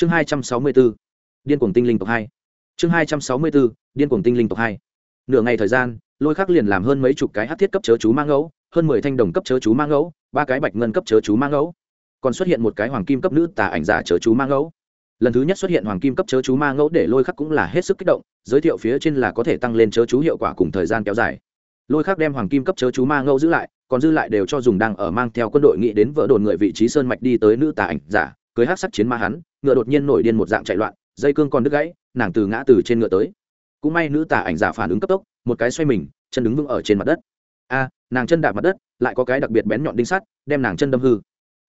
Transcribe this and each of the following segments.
chương hai trăm sáu mươi bốn điên cuồng tinh linh tộc hai. Chương hai trăm sáu mươi bốn điên cuồng tinh linh tộc hai. Nửa ngày thời gian, lôi khắc liền làm hơn mấy chục cái hát thiết cấp chớ chú mang ngẫu, hơn mười thanh đồng cấp chớ chú mang ngẫu, ba cái bạch ngân cấp chớ chú mang ngẫu. Còn xuất hiện một cái hoàng kim cấp nữ tà ảnh giả chớ chú mang ngẫu. Lần thứ nhất xuất hiện hoàng kim cấp chớ chú mang ngẫu để lôi khắc cũng là hết sức kích động, giới thiệu phía trên là có thể tăng lên chớ chú hiệu quả cùng thời gian kéo dài. Lôi khắc đem hoàng kim cấp chớ chú mang ngẫu giữ lại, còn dư lại đều cho dùng đang ở mang theo quân đội nghĩ đến vỡ đồn người vị trí sơn mạch đi tới nữ tà ảnh giả cưới hát sắt chiến ma hắn, ngựa đột nhiên nổi điên một dạng chạy loạn, dây cương còn đứt gãy, nàng từ ngã từ trên ngựa tới. Cũng may nữ tả ảnh giả phản ứng cấp tốc, một cái xoay mình, chân đứng vững ở trên mặt đất. A, nàng chân đạp mặt đất, lại có cái đặc biệt bén nhọn đinh sắt, đem nàng chân đâm hư.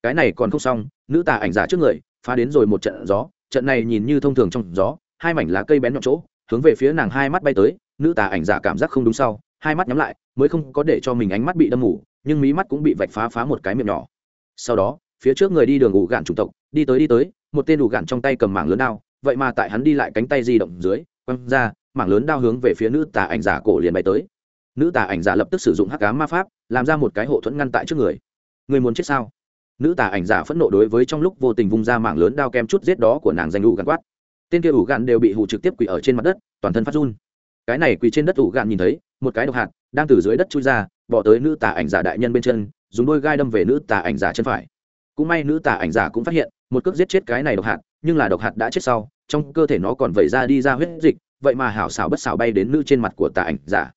Cái này còn không xong, nữ tà ảnh giả trước người, phá đến rồi một trận gió, trận này nhìn như thông thường trong gió, hai mảnh lá cây bén nhọn chỗ, hướng về phía nàng hai mắt bay tới, nữ tà ảnh giả cảm giác không đúng sau, hai mắt nhắm lại, mới không có để cho mình ánh mắt bị đâm mù, nhưng mí mắt cũng bị vạch phá phá một cái miệng nhỏ. Sau đó phía trước người đi đường ủ gạn chủng tộc, đi tới đi tới, một tên ủ gạn trong tay cầm mảng lớn đao, vậy mà tại hắn đi lại cánh tay di động dưới, quăng ra, mảng lớn đao hướng về phía nữ tà ảnh giả cổ liền bay tới. Nữ tà ảnh giả lập tức sử dụng hắc cá ma pháp, làm ra một cái hộ thuẫn ngăn tại trước người. Người muốn chết sao? Nữ tà ảnh giả phẫn nộ đối với trong lúc vô tình vung ra mảng lớn đao kem chút giết đó của nàng danh ủ gạn quát. Tên kia ủ gạn đều bị hụ trực tiếp quỳ ở trên mặt đất, toàn thân phát run. Cái này quỳ trên đất ủ gạn nhìn thấy, một cái độc hạt đang từ dưới đất chui ra, bỏ tới nữ tà ảnh giả đại nhân bên chân, dùng đôi gai đâm về nữ tà ảnh giả chân phải cũng may nữ tà ảnh giả cũng phát hiện, một cước giết chết cái này độc hạt, nhưng là độc hạt đã chết sau, trong cơ thể nó còn vẩy ra đi ra huyết dịch, vậy mà hảo xảo bất xảo bay đến nữ trên mặt của tà ảnh giả.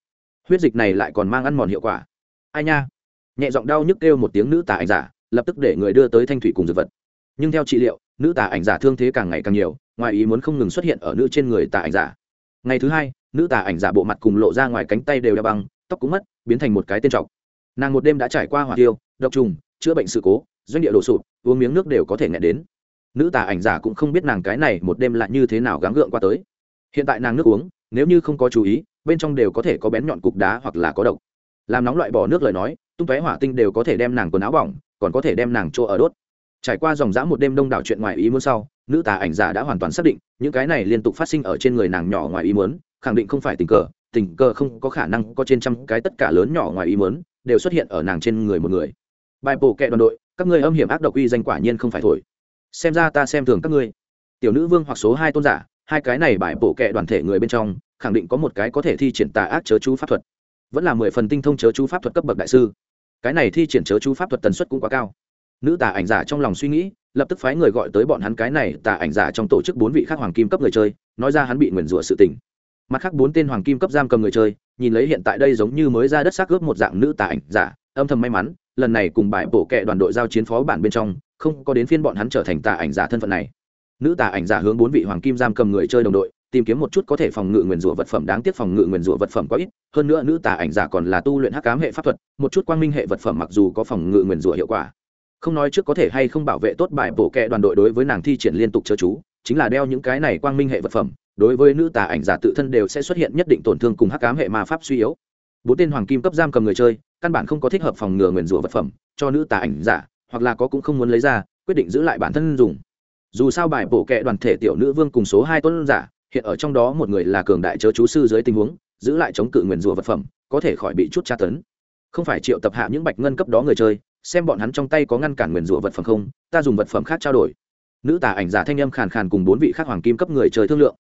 Huyết dịch này lại còn mang ăn mòn hiệu quả. Ai nha? Nhẹ giọng đau nhức kêu một tiếng nữ tà ảnh giả, lập tức để người đưa tới thanh thủy cùng dược vật. Nhưng theo trị liệu, nữ tà ảnh giả thương thế càng ngày càng nhiều, ngoài ý muốn không ngừng xuất hiện ở nữ trên người tà ảnh giả. Ngày thứ hai, nữ tà ảnh giả bộ mặt cùng lộ ra ngoài cánh tay đều đeo băng, tóc cũng mất, biến thành một cái tên trọc. Nàng một đêm đã trải qua hỏa tiêu, độc trùng, chữa bệnh sự cố doanh địa đổ sụp, uống miếng nước đều có thể nghẹn đến. Nữ tà ảnh giả cũng không biết nàng cái này một đêm lại như thế nào gắng gượng qua tới. Hiện tại nàng nước uống, nếu như không có chú ý, bên trong đều có thể có bén nhọn cục đá hoặc là có độc. Làm nóng loại bỏ nước lời nói, tung tóe hỏa tinh đều có thể đem nàng quần áo bỏng, còn có thể đem nàng chỗ ở đốt. Trải qua dòng dã một đêm đông đảo chuyện ngoài ý muốn sau, nữ tà ảnh giả đã hoàn toàn xác định, những cái này liên tục phát sinh ở trên người nàng nhỏ ngoài ý muốn, khẳng định không phải tình cờ tình cờ không có khả năng có trên trăm cái tất cả lớn nhỏ ngoài ý muốn, đều xuất hiện ở nàng trên người một người bài bổ kệ đoàn đội, các ngươi âm hiểm ác độc uy danh quả nhiên không phải thổi. Xem ra ta xem thường các ngươi. Tiểu nữ vương hoặc số hai tôn giả, hai cái này bài bổ kệ đoàn thể người bên trong, khẳng định có một cái có thể thi triển tà ác chớ chú pháp thuật. Vẫn là mười phần tinh thông chớ chú pháp thuật cấp bậc đại sư. Cái này thi triển chớ chú pháp thuật tần suất cũng quá cao. Nữ tà ảnh giả trong lòng suy nghĩ, lập tức phái người gọi tới bọn hắn cái này tà ảnh giả trong tổ chức bốn vị khác hoàng kim cấp người chơi, nói ra hắn bị nguyền rủa sự tình. Mặt khác bốn tên hoàng kim cấp giam cầm người chơi, nhìn lấy hiện tại đây giống như mới ra đất xác ướp một dạng nữ tà ảnh giả âm thầm may mắn, lần này cùng bại bổ kệ đoàn đội giao chiến phó bản bên trong, không có đến phiên bọn hắn trở thành tà ảnh giả thân phận này. Nữ tà ảnh giả hướng bốn vị hoàng kim giam cầm người chơi đồng đội, tìm kiếm một chút có thể phòng ngự nguyền rủa vật phẩm đáng tiếc phòng ngự nguyền rủa vật phẩm quá ít, hơn nữa nữ tà ảnh giả còn là tu luyện hắc cám hệ pháp thuật, một chút quang minh hệ vật phẩm mặc dù có phòng ngự nguyền rủa hiệu quả. Không nói trước có thể hay không bảo vệ tốt bài bổ kệ đoàn đội đối với nàng thi triển liên tục chớ chú, chính là đeo những cái này quang minh hệ vật phẩm, đối với nữ tà ảnh giả tự thân đều sẽ xuất hiện nhất định tổn thương cùng hắc cám hệ ma pháp suy yếu bốn tên hoàng kim cấp giam cầm người chơi, căn bản không có thích hợp phòng ngừa nguyền rủa vật phẩm, cho nữ tà ảnh giả, hoặc là có cũng không muốn lấy ra, quyết định giữ lại bản thân dùng. Dù sao bài bổ kệ đoàn thể tiểu nữ vương cùng số hai tuấn giả, hiện ở trong đó một người là cường đại chớ chú sư dưới tình huống, giữ lại chống cự nguyền rủa vật phẩm, có thể khỏi bị chút tra tấn. Không phải triệu tập hạ những bạch ngân cấp đó người chơi, xem bọn hắn trong tay có ngăn cản nguyền rủa vật phẩm không, ta dùng vật phẩm khác trao đổi. Nữ tà ảnh giả thanh âm khàn khàn cùng bốn vị khác hoàng kim cấp người chơi thương lượng.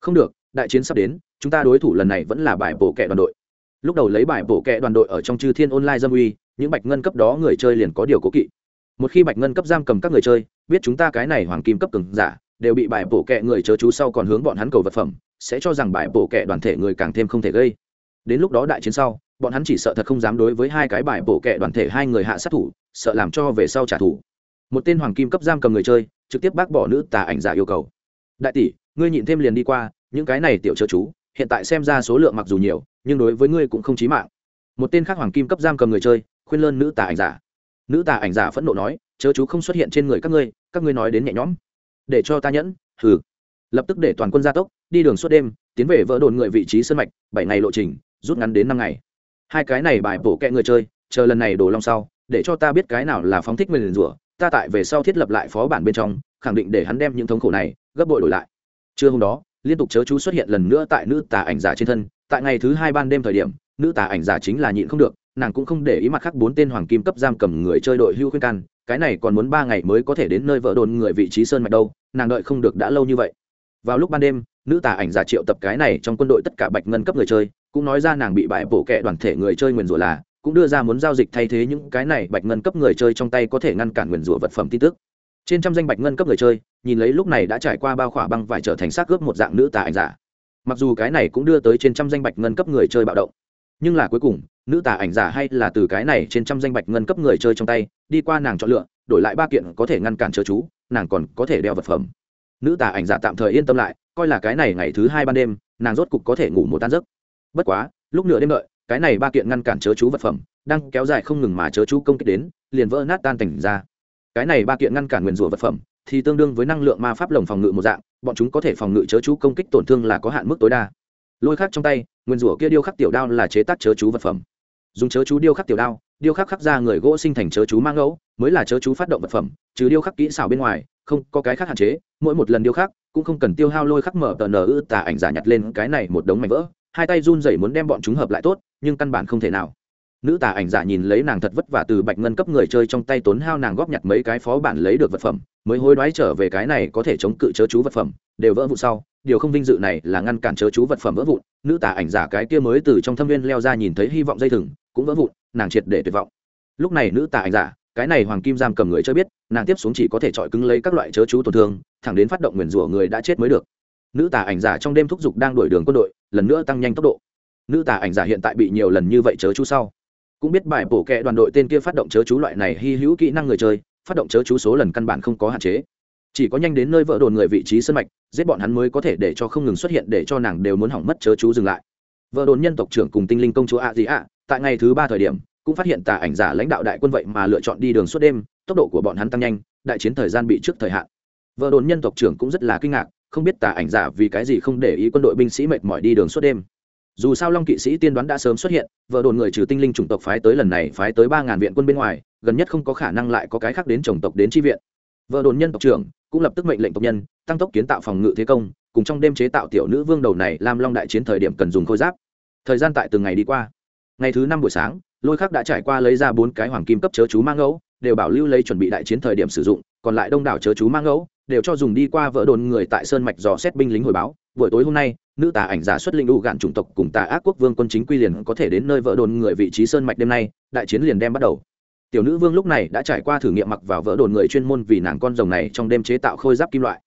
Không được, đại chiến sắp đến, chúng ta đối thủ lần này vẫn là bài bổ kệ đoàn đội lúc đầu lấy bài bổ kẹ đoàn đội ở trong chư thiên online dâm uy, những bạch ngân cấp đó người chơi liền có điều cố kỵ. Một khi bạch ngân cấp giam cầm các người chơi, biết chúng ta cái này hoàng kim cấp cường giả, đều bị bài bổ kẹ người chớ chú sau còn hướng bọn hắn cầu vật phẩm, sẽ cho rằng bài bổ kẹ đoàn thể người càng thêm không thể gây. Đến lúc đó đại chiến sau, bọn hắn chỉ sợ thật không dám đối với hai cái bài bổ kẹ đoàn thể hai người hạ sát thủ, sợ làm cho về sau trả thù. Một tên hoàng kim cấp giam cầm người chơi, trực tiếp bác bỏ nữ tà ảnh giả yêu cầu. Đại tỷ, ngươi nhịn thêm liền đi qua, những cái này tiểu chớ chú hiện tại xem ra số lượng mặc dù nhiều, nhưng đối với ngươi cũng không chí mạng. Một tên khác hoàng kim cấp giam cầm người chơi, khuyên lơn nữ tà ảnh giả. Nữ tà ảnh giả phẫn nộ nói, chớ chú không xuất hiện trên người các ngươi các ngươi nói đến nhẹ nhõm. Để cho ta nhẫn, hừ. Lập tức để toàn quân gia tốc, đi đường suốt đêm, tiến về vỡ đồn người vị trí sân mạch, bảy ngày lộ trình, rút ngắn đến năm ngày. Hai cái này bài bổ kẹ người chơi, chờ lần này đổ long sau, để cho ta biết cái nào là phóng thích nguyền rủa, ta tại về sau thiết lập lại phó bản bên trong, khẳng định để hắn đem những thống khổ này gấp bội đổi lại. Trưa hôm đó liên tục chớ chú xuất hiện lần nữa tại nữ tà ảnh giả trên thân, tại ngày thứ hai ban đêm thời điểm, nữ tà ảnh giả chính là nhịn không được, nàng cũng không để ý mặt khác bốn tên hoàng kim cấp giam cầm người chơi đội hưu khuyên can, cái này còn muốn ba ngày mới có thể đến nơi vợ đồn người vị trí sơn mạch đâu, nàng đợi không được đã lâu như vậy. Vào lúc ban đêm, nữ tà ảnh giả triệu tập cái này trong quân đội tất cả bạch ngân cấp người chơi, cũng nói ra nàng bị bại bổ kẹ đoàn thể người chơi nguyền rủa là, cũng đưa ra muốn giao dịch thay thế những cái này bạch ngân cấp người chơi trong tay có thể ngăn cản nguyền rủa vật phẩm tin tức trên trăm danh bạch ngân cấp người chơi, nhìn lấy lúc này đã trải qua bao khỏa băng vải trở thành xác cướp một dạng nữ tà ảnh giả. Mặc dù cái này cũng đưa tới trên trăm danh bạch ngân cấp người chơi bạo động, nhưng là cuối cùng, nữ tà ảnh giả hay là từ cái này trên trăm danh bạch ngân cấp người chơi trong tay, đi qua nàng chọn lựa, đổi lại ba kiện có thể ngăn cản chớ chú, nàng còn có thể đeo vật phẩm. Nữ tà ảnh giả tạm thời yên tâm lại, coi là cái này ngày thứ hai ban đêm, nàng rốt cục có thể ngủ một tan giấc. Bất quá, lúc nửa đêm đợi, cái này ba kiện ngăn cản chớ chú vật phẩm, đang kéo dài không ngừng mà chớ chú công kích đến, liền vỡ nát tan tỉnh ra cái này ba kiện ngăn cản nguyền rủa vật phẩm thì tương đương với năng lượng ma pháp lồng phòng ngự một dạng, bọn chúng có thể phòng ngự chớ chú công kích tổn thương là có hạn mức tối đa. Lôi khắc trong tay, nguyên rủa kia điêu khắc tiểu đao là chế tác chớ chú vật phẩm. Dùng chớ chú điêu khắc tiểu đao, điêu khắc khắc ra người gỗ sinh thành chớ chú mang ngẫu, mới là chớ chú phát động vật phẩm, trừ điêu khắc kỹ xảo bên ngoài, không có cái khác hạn chế, mỗi một lần điêu khắc cũng không cần tiêu hao lôi khắc mở tờ nờ ư tà ảnh giả nhặt lên cái này một đống mảnh vỡ, hai tay run rẩy muốn đem bọn chúng hợp lại tốt, nhưng căn bản không thể nào nữ tà ảnh giả nhìn lấy nàng thật vất vả từ bạch ngân cấp người chơi trong tay tốn hao nàng góp nhặt mấy cái phó bản lấy được vật phẩm, mới hối đoái trở về cái này có thể chống cự chớ chú vật phẩm, đều vỡ vụn sau. Điều không vinh dự này là ngăn cản chớ chú vật phẩm vỡ vụn. Nữ tà ảnh giả cái kia mới từ trong thâm viên leo ra nhìn thấy hy vọng dây thừng, cũng vỡ vụn, nàng triệt để tuyệt vọng. Lúc này nữ tà ảnh giả, cái này hoàng kim giam cầm người chơi biết, nàng tiếp xuống chỉ có thể chọi cứng lấy các loại chớ chú tổn thương, thẳng đến phát động nguyền rủa người đã chết mới được. Nữ tà ảnh giả trong đêm thúc giục đang đuổi đường quân đội, lần nữa tăng nhanh tốc độ. Nữ tà ảnh giả hiện tại bị nhiều lần như vậy chớ chú sau cũng biết bài bổ kẹ đoàn đội tên kia phát động chớ chú loại này hy hữu kỹ năng người chơi, phát động chớ chú số lần căn bản không có hạn chế. Chỉ có nhanh đến nơi vợ đồn người vị trí sân mạch, giết bọn hắn mới có thể để cho không ngừng xuất hiện để cho nàng đều muốn hỏng mất chớ chú dừng lại. Vợ đồn nhân tộc trưởng cùng tinh linh công chúa ạ gì ạ, tại ngày thứ ba thời điểm, cũng phát hiện tà ảnh giả lãnh đạo đại quân vậy mà lựa chọn đi đường suốt đêm, tốc độ của bọn hắn tăng nhanh, đại chiến thời gian bị trước thời hạn. Vợ đồn nhân tộc trưởng cũng rất là kinh ngạc, không biết tà ảnh giả vì cái gì không để ý quân đội binh sĩ mệt mỏi đi đường suốt đêm dù sao long kỵ sĩ tiên đoán đã sớm xuất hiện, vợ đồn người trừ tinh linh chủng tộc phái tới lần này phái tới ba ngàn viện quân bên ngoài, gần nhất không có khả năng lại có cái khác đến chủng tộc đến tri viện. Vợ đồn nhân tộc trưởng cũng lập tức mệnh lệnh tộc nhân, tăng tốc kiến tạo phòng ngự thế công, cùng trong đêm chế tạo tiểu nữ vương đầu này làm long đại chiến thời điểm cần dùng khôi giáp. Thời gian tại từng ngày đi qua. Ngày thứ năm buổi sáng, lôi khắc đã trải qua lấy ra bốn cái hoàng kim cấp chớ chú mang ngẫu, đều bảo lưu lấy chuẩn bị đại chiến thời điểm sử dụng, còn lại đông đảo chớ chú mang ngẫu đều cho dùng đi qua vỡ đồn người tại sơn mạch dò xét binh lính hồi báo. Buổi tối hôm nay, nữ tà ảnh giả xuất linh u gạn chủng tộc cùng tà ác quốc vương quân chính quy liền có thể đến nơi vỡ đồn người vị trí sơn mạch đêm nay, đại chiến liền đem bắt đầu. Tiểu nữ vương lúc này đã trải qua thử nghiệm mặc vào vỡ đồn người chuyên môn vì nàng con rồng này trong đêm chế tạo khôi giáp kim loại.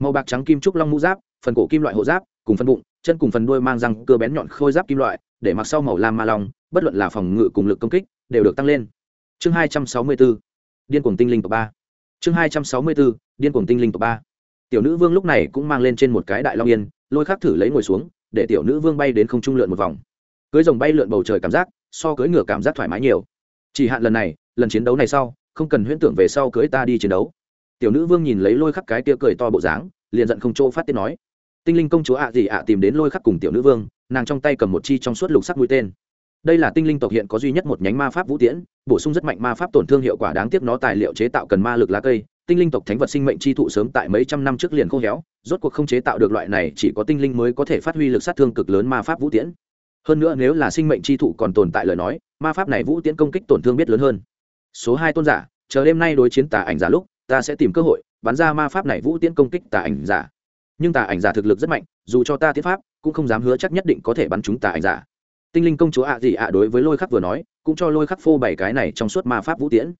Màu bạc trắng kim trúc long mũ giáp, phần cổ kim loại hộ giáp, cùng phần bụng, chân cùng phần đuôi mang răng cơ bén nhọn khôi giáp kim loại, để mặc sau màu lam ma long, bất luận là phòng ngự cùng lực công kích, đều được tăng lên. Chương hai trăm sáu mươi 264 điên cuồng tinh linh tộc ba. Chương hai trăm sáu mươi 264 điên cuồng tinh linh tộc ba. Tiểu nữ vương lúc này cũng mang lên trên một cái đại long yên, lôi khắc thử lấy ngồi xuống, để tiểu nữ vương bay đến không trung lượn một vòng. Cưới rồng bay lượn bầu trời cảm giác, so cưới ngựa cảm giác thoải mái nhiều. Chỉ hạn lần này, lần chiến đấu này sau, không cần huyễn tưởng về sau cưới ta đi chiến đấu. Tiểu nữ vương nhìn lấy lôi khắc cái tia cười to bộ dáng, liền giận không chỗ phát tiết nói. Tinh linh công chúa ạ gì ạ tìm đến lôi khắc cùng tiểu nữ vương, nàng trong tay cầm một chi trong suốt lục sắc mũi tên. Đây là tinh linh tộc hiện có duy nhất một nhánh ma pháp vũ tiễn, bổ sung rất mạnh ma pháp tổn thương hiệu quả đáng tiếc nó tài liệu chế tạo cần ma lực lá cây tinh linh tộc thánh vật sinh mệnh chi thụ sớm tại mấy trăm năm trước liền khô héo, rốt cuộc không chế tạo được loại này chỉ có tinh linh mới có thể phát huy lực sát thương cực lớn ma pháp vũ tiễn. Hơn nữa nếu là sinh mệnh chi thụ còn tồn tại lời nói, ma pháp này vũ tiễn công kích tổn thương biết lớn hơn. Số hai tôn giả, chờ đêm nay đối chiến tà ảnh giả lúc, ta sẽ tìm cơ hội bắn ra ma pháp này vũ tiễn công kích tà ảnh giả. Nhưng tà ảnh giả thực lực rất mạnh, dù cho ta tiến pháp, cũng không dám hứa chắc nhất định có thể bắn chúng tà ảnh giả. Tinh linh công chúa ạ gì ạ đối với lôi khắc vừa nói, cũng cho lôi khắc phô bảy cái này trong suốt ma pháp vũ tiễn.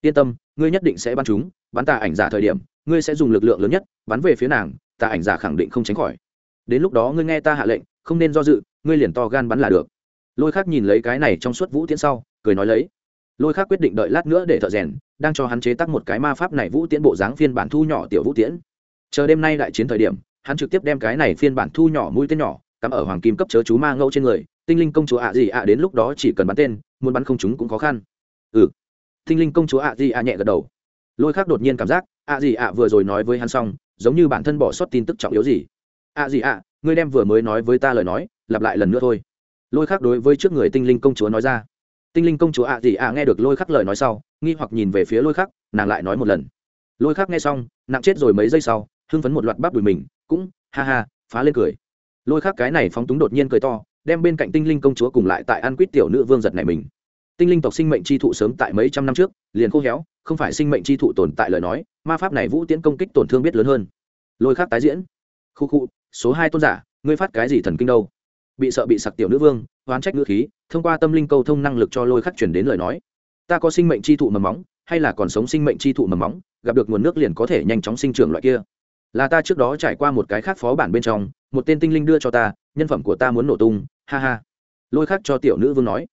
Yên tâm, ngươi nhất định sẽ bắn chúng bắn tà ảnh giả thời điểm, ngươi sẽ dùng lực lượng lớn nhất bắn về phía nàng, tà ảnh giả khẳng định không tránh khỏi. Đến lúc đó ngươi nghe ta hạ lệnh, không nên do dự, ngươi liền to gan bắn là được. Lôi khác nhìn lấy cái này trong suốt vũ tiễn sau, cười nói lấy. Lôi khác quyết định đợi lát nữa để thợ rèn, đang cho hắn chế tác một cái ma pháp này vũ tiễn bộ dáng phiên bản thu nhỏ tiểu vũ tiễn. Chờ đêm nay đại chiến thời điểm, hắn trực tiếp đem cái này phiên bản thu nhỏ mũi tên nhỏ, cắm ở hoàng kim cấp chớ chú ma ngẫu trên người, tinh linh công chúa ạ gì ạ đến lúc đó chỉ cần bắn tên, muốn bắn không chúng cũng khó khăn. Ừ. Tinh linh công chúa ạ gì ạ nhẹ gật đầu lôi khác đột nhiên cảm giác, ạ gì ạ vừa rồi nói với hắn xong, giống như bản thân bỏ sót tin tức trọng yếu gì. ạ gì ạ, ngươi đem vừa mới nói với ta lời nói, lặp lại lần nữa thôi. Lôi khác đối với trước người tinh linh công chúa nói ra. Tinh linh công chúa ạ gì ạ nghe được lôi khắc lời nói sau, nghi hoặc nhìn về phía lôi khắc, nàng lại nói một lần. Lôi khắc nghe xong, nặng chết rồi mấy giây sau, hưng phấn một loạt bắp đùi mình, cũng, ha ha, phá lên cười. Lôi khắc cái này phóng túng đột nhiên cười to, đem bên cạnh tinh linh công chúa cùng lại tại ăn quýt tiểu nữ vương giật này mình tinh linh tộc sinh mệnh chi thụ sớm tại mấy trăm năm trước, liền khô héo, không phải sinh mệnh chi thụ tồn tại lời nói, ma pháp này vũ tiễn công kích tổn thương biết lớn hơn. Lôi khác tái diễn. Khu khu, số hai tôn giả, ngươi phát cái gì thần kinh đâu? Bị sợ bị sặc tiểu nữ vương, oán trách ngữ khí, thông qua tâm linh câu thông năng lực cho lôi khắc chuyển đến lời nói. Ta có sinh mệnh chi thụ mầm móng, hay là còn sống sinh mệnh chi thụ mầm móng, gặp được nguồn nước liền có thể nhanh chóng sinh trưởng loại kia. Là ta trước đó trải qua một cái khác phó bản bên trong, một tên tinh linh đưa cho ta, nhân phẩm của ta muốn nổ tung, ha ha. Lôi khắc cho tiểu nữ vương nói.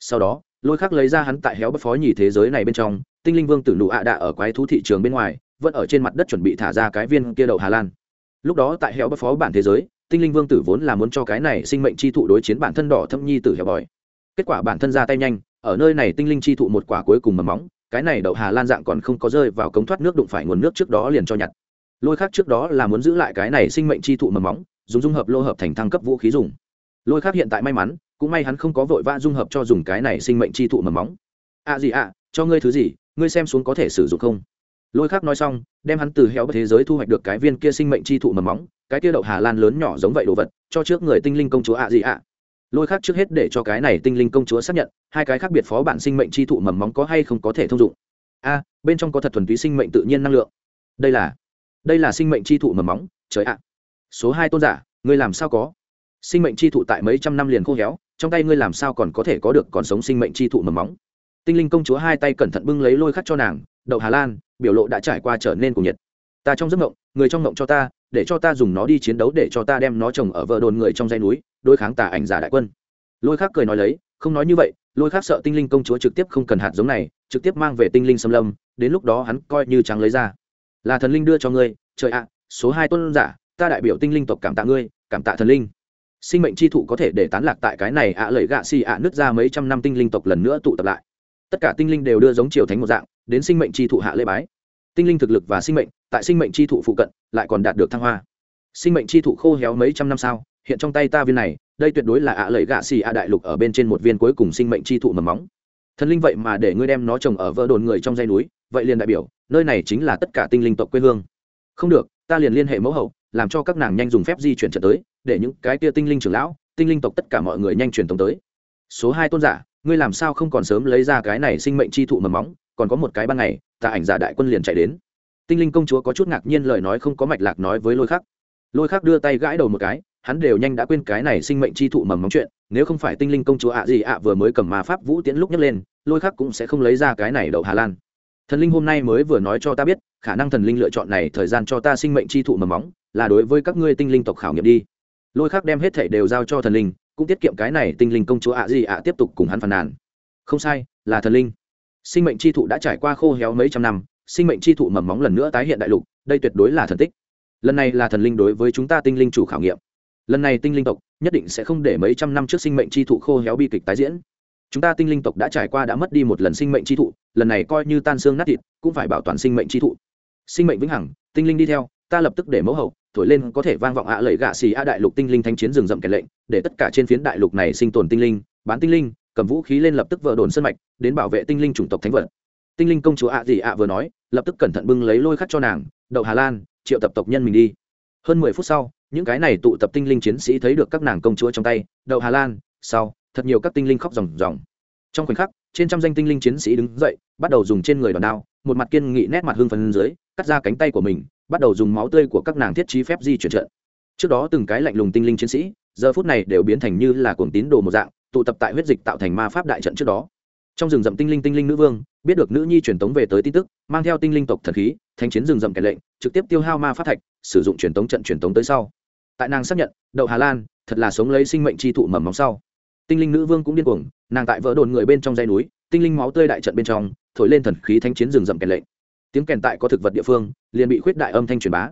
Sau đó lôi khắc lấy ra hắn tại héo bất phó nhì thế giới này bên trong, tinh linh vương tử nụ ạ đạ ở quái thú thị trường bên ngoài, vẫn ở trên mặt đất chuẩn bị thả ra cái viên kia đậu hà lan. Lúc đó tại héo bất phó bản thế giới, tinh linh vương tử vốn là muốn cho cái này sinh mệnh chi thụ đối chiến bản thân đỏ thâm nhi tử hẻo bòi. Kết quả bản thân ra tay nhanh, ở nơi này tinh linh chi thụ một quả cuối cùng mầm móng, cái này đậu hà lan dạng còn không có rơi vào cống thoát nước đụng phải nguồn nước trước đó liền cho nhặt. Lôi khác trước đó là muốn giữ lại cái này sinh mệnh chi thụ mầm móng, dùng dung hợp lô hợp thành thăng cấp vũ khí dùng. Lôi khác hiện tại may mắn cũng may hắn không có vội vã dung hợp cho dùng cái này sinh mệnh chi thụ mầm móng. À gì à cho ngươi thứ gì, ngươi xem xuống có thể sử dụng không? Lôi khác nói xong, đem hắn từ héo thế giới thu hoạch được cái viên kia sinh mệnh chi thụ mầm móng, cái kia đậu hà lan lớn nhỏ giống vậy đồ vật, cho trước người tinh linh công chúa ạ gì ạ. Lôi khác trước hết để cho cái này tinh linh công chúa xác nhận, hai cái khác biệt phó bản sinh mệnh chi thụ mầm móng có hay không có thể thông dụng. A bên trong có thật thuần túy sinh mệnh tự nhiên năng lượng. Đây là đây là sinh mệnh chi thụ mầm móng, trời ạ. Số hai tôn giả, ngươi làm sao có? Sinh mệnh chi thụ tại mấy trăm năm liền khô héo, trong tay ngươi làm sao còn có thể có được còn sống sinh mệnh chi thụ mầm móng? Tinh linh công chúa hai tay cẩn thận bưng lấy lôi khắc cho nàng, đậu hà lan, biểu lộ đã trải qua trở nên cùng nhiệt. Ta trong giấc mộng, người trong mộng cho ta, để cho ta dùng nó đi chiến đấu, để cho ta đem nó trồng ở vợ đồn người trong dây núi, đối kháng tà ảnh giả đại quân. Lôi khắc cười nói lấy, không nói như vậy, lôi khắc sợ tinh linh công chúa trực tiếp không cần hạt giống này, trực tiếp mang về tinh linh xâm lâm, đến lúc đó hắn coi như trắng lấy ra là thần linh đưa cho ngươi, trời ạ, số hai tuân giả, ta đại biểu tinh linh tộc cảm tạ ngươi, cảm tạ thần linh sinh mệnh chi thụ có thể để tán lạc tại cái này ạ à gạ xì ạ nứt ra mấy trăm năm tinh linh tộc lần nữa tụ tập lại. Tất cả tinh linh đều đưa giống triều thánh một dạng, đến sinh mệnh chi thụ hạ lễ bái. Tinh linh thực lực và sinh mệnh, tại sinh mệnh chi thụ phụ cận, lại còn đạt được thăng hoa. Sinh mệnh chi thụ khô héo mấy trăm năm sau, hiện trong tay ta viên này, đây tuyệt đối là ạ à gạ xì ạ đại lục ở bên trên một viên cuối cùng sinh mệnh chi thụ mầm móng. Thần linh vậy mà để ngươi đem nó trồng ở vỡ đồn người trong dây núi, vậy liền đại biểu, nơi này chính là tất cả tinh linh tộc quê hương. Không được, ta liền liên hệ mẫu hậu làm cho các nàng nhanh dùng phép di chuyển trận tới, để những cái kia tinh linh trưởng lão, tinh linh tộc tất cả mọi người nhanh truyền tống tới. Số hai tôn giả, ngươi làm sao không còn sớm lấy ra cái này sinh mệnh chi thụ mầm móng, còn có một cái ban ngày tà ảnh giả đại quân liền chạy đến. Tinh linh công chúa có chút ngạc nhiên lời nói không có mạch lạc nói với lôi khắc. Lôi khắc đưa tay gãi đầu một cái, hắn đều nhanh đã quên cái này sinh mệnh chi thụ mầm móng chuyện, nếu không phải tinh linh công chúa ạ gì ạ vừa mới cầm ma pháp vũ tiễn lúc nhấc lên, lôi khắc cũng sẽ không lấy ra cái này đậu hà lan. Thần linh hôm nay mới vừa nói cho ta biết, khả năng thần linh lựa chọn này thời gian cho ta sinh mệnh chi thụ mầm móng là đối với các ngươi tinh linh tộc khảo nghiệm đi. Lôi khắc đem hết thảy đều giao cho thần linh, cũng tiết kiệm cái này tinh linh công chúa ạ gì ạ tiếp tục cùng hắn phàn nàn. Không sai, là thần linh. Sinh mệnh chi thụ đã trải qua khô héo mấy trăm năm, sinh mệnh chi thụ mầm móng lần nữa tái hiện đại lục, đây tuyệt đối là thần tích. Lần này là thần linh đối với chúng ta tinh linh chủ khảo nghiệm. Lần này tinh linh tộc nhất định sẽ không để mấy trăm năm trước sinh mệnh chi thụ khô héo bi kịch tái diễn. Chúng ta tinh linh tộc đã trải qua đã mất đi một lần sinh mệnh chi thụ, lần này coi như tan xương nát thịt, cũng phải bảo toàn sinh mệnh chi thụ. Sinh mệnh vĩnh hằng, tinh linh đi theo ta lập tức để mẫu hậu, thổi lên có thể vang vọng ạ à gạ xì a đại lục tinh linh thanh chiến rừng rậm kèn lệnh, để tất cả trên phiến đại lục này sinh tồn tinh linh, bán tinh linh, cầm vũ khí lên lập tức vợ đồn sân mạch, đến bảo vệ tinh linh chủng tộc thánh vật. Tinh linh công chúa ạ gì ạ vừa nói, lập tức cẩn thận bưng lấy lôi khắc cho nàng, đậu hà lan, triệu tập tộc nhân mình đi. Hơn mười phút sau, những cái này tụ tập tinh linh chiến sĩ thấy được các nàng công chúa trong tay, đậu hà lan sau thật nhiều các tinh linh khóc ròng ròng. Trong khoảnh khắc, trên trăm danh tinh linh chiến sĩ đứng dậy, bắt đầu dùng trên người đòn đao, một mặt kiên nghị nét mặt hương phần dưới, cắt ra cánh tay của mình bắt đầu dùng máu tươi của các nàng thiết trí phép di chuyển trận. Trước đó từng cái lạnh lùng tinh linh chiến sĩ, giờ phút này đều biến thành như là cuồng tín đồ một dạng, tụ tập tại huyết dịch tạo thành ma pháp đại trận trước đó. Trong rừng rậm tinh linh tinh linh nữ vương, biết được nữ nhi truyền tống về tới tin tức, mang theo tinh linh tộc thần khí thanh chiến rừng rậm kẻ lệnh, trực tiếp tiêu hao ma pháp thạch, sử dụng truyền tống trận truyền tống tới sau. Tại nàng xác nhận, đậu hà lan, thật là sống lấy sinh mệnh chi thụ mầm móng sau. Tinh linh nữ vương cũng điên cuồng, nàng tại vỡ đồn người bên trong dây núi, tinh linh máu tươi đại trận bên trong, thổi lên thần khí thanh chiến rừng rậm kẻ lệnh tiếng kèn tại có thực vật địa phương, liền bị khuyết đại âm thanh truyền bá.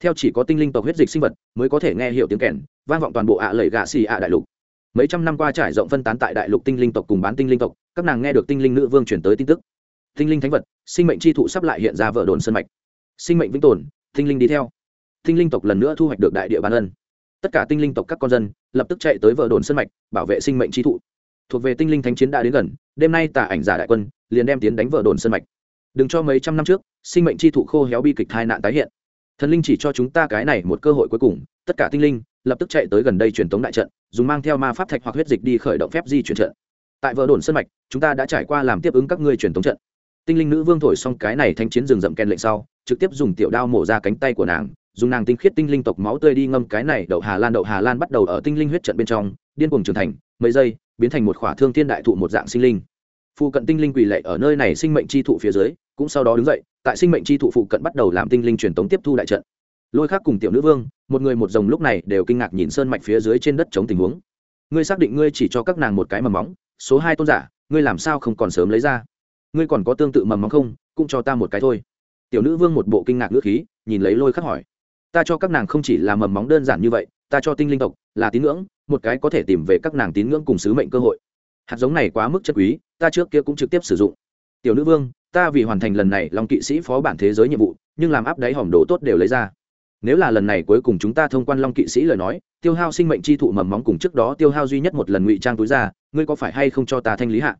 Theo chỉ có tinh linh tộc huyết dịch sinh vật mới có thể nghe hiểu tiếng kèn, vang vọng toàn bộ ạ lẩy gạ xì ạ đại lục. Mấy trăm năm qua trải rộng phân tán tại đại lục tinh linh tộc cùng bán tinh linh tộc, các nàng nghe được tinh linh nữ vương chuyển tới tin tức. Tinh linh thánh vật, sinh mệnh chi thụ sắp lại hiện ra vợ đồn sân mạch. Sinh mệnh vĩnh tồn, tinh linh đi theo. Tinh linh tộc lần nữa thu hoạch được đại địa bàn ân. Tất cả tinh linh tộc các con dân, lập tức chạy tới vợ đồn sân mạch, bảo vệ sinh mệnh chi thụ. Thuộc về tinh linh thánh chiến đã đến gần, đêm nay tà ảnh giả đại quân, liền đem tiến đánh vợ đồn sân mạch đừng cho mấy trăm năm trước, sinh mệnh chi thụ khô héo bi kịch tai nạn tái hiện. Thần linh chỉ cho chúng ta cái này một cơ hội cuối cùng, tất cả tinh linh lập tức chạy tới gần đây truyền tống đại trận, dùng mang theo ma pháp thạch hoặc huyết dịch đi khởi động phép di chuyển trận. Tại vợ đồn sân mạch, chúng ta đã trải qua làm tiếp ứng các ngươi truyền tống trận. Tinh linh nữ vương thổi xong cái này thanh chiến rừng rậm ken lệnh sau, trực tiếp dùng tiểu đao mổ ra cánh tay của nàng, dùng nàng tinh khiết tinh linh tộc máu tươi đi ngâm cái này đậu hà lan, đậu hà lan bắt đầu ở tinh linh huyết trận bên trong, điên cuồng trưởng thành, mấy giây, biến thành một khỏa thương thiên đại thụ một dạng sinh linh. Phụ cận tinh linh quỳ lệ ở nơi này sinh mệnh chi thụ phía dưới cũng sau đó đứng dậy, tại sinh mệnh chi thụ phụ cận bắt đầu làm tinh linh truyền tống tiếp thu đại trận. Lôi khác cùng tiểu nữ vương, một người một dòng lúc này đều kinh ngạc nhìn sơn mạch phía dưới trên đất chống tình huống. Ngươi xác định ngươi chỉ cho các nàng một cái mầm móng, số hai tôn giả, ngươi làm sao không còn sớm lấy ra? Ngươi còn có tương tự mầm móng không, cũng cho ta một cái thôi. Tiểu nữ vương một bộ kinh ngạc ngữ khí, nhìn lấy lôi khắc hỏi. Ta cho các nàng không chỉ là mầm móng đơn giản như vậy, ta cho tinh linh tộc là tín ngưỡng, một cái có thể tìm về các nàng tín ngưỡng cùng sứ mệnh cơ hội. Hạt giống này quá mức chất quý, ta trước kia cũng trực tiếp sử dụng. Tiểu nữ vương ta vì hoàn thành lần này Long kỵ sĩ phó bản thế giới nhiệm vụ, nhưng làm áp đáy hòm đồ tốt đều lấy ra. Nếu là lần này cuối cùng chúng ta thông quan long kỵ sĩ lời nói, tiêu hao sinh mệnh chi thụ mầm móng cùng trước đó tiêu hao duy nhất một lần ngụy trang túi ra, ngươi có phải hay không cho ta thanh lý hạ?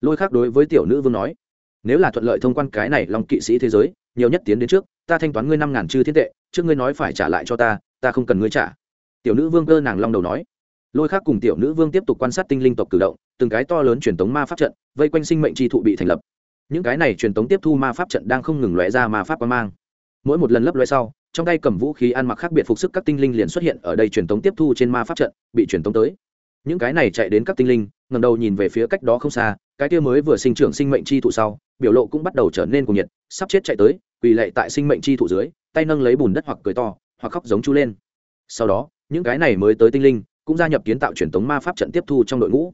Lôi khác đối với tiểu nữ vương nói, nếu là thuận lợi thông quan cái này long kỵ sĩ thế giới, nhiều nhất tiến đến trước, ta thanh toán ngươi năm ngàn chư thiên tệ, trước ngươi nói phải trả lại cho ta ta không cần ngươi trả. Tiểu nữ vương cơ nàng long đầu nói, lôi khác cùng tiểu nữ vương tiếp tục quan sát tinh linh tộc cử động, từng cái to lớn truyền tống ma pháp trận, vây quanh sinh mệnh tri thụ bị thành lập những cái này truyền tống tiếp thu ma pháp trận đang không ngừng lóe ra ma pháp quang mang. Mỗi một lần lấp lóe sau, trong tay cầm vũ khí ăn mặc khác biệt phục sức các tinh linh liền xuất hiện ở đây truyền tống tiếp thu trên ma pháp trận, bị truyền tống tới. Những cái này chạy đến các tinh linh ngầm đầu nhìn về phía cách đó không xa, cái kia mới vừa sinh trưởng sinh mệnh chi thụ sau, biểu lộ cũng bắt đầu trở nên cuồng nhiệt, sắp chết chạy tới, quỳ lệ tại sinh mệnh chi thụ dưới, tay nâng lấy bùn đất hoặc cười to, hoặc khóc giống chú lên. Sau đó, những cái này mới tới tinh linh, cũng gia nhập kiến tạo truyền tống ma pháp trận tiếp thu trong đội ngũ.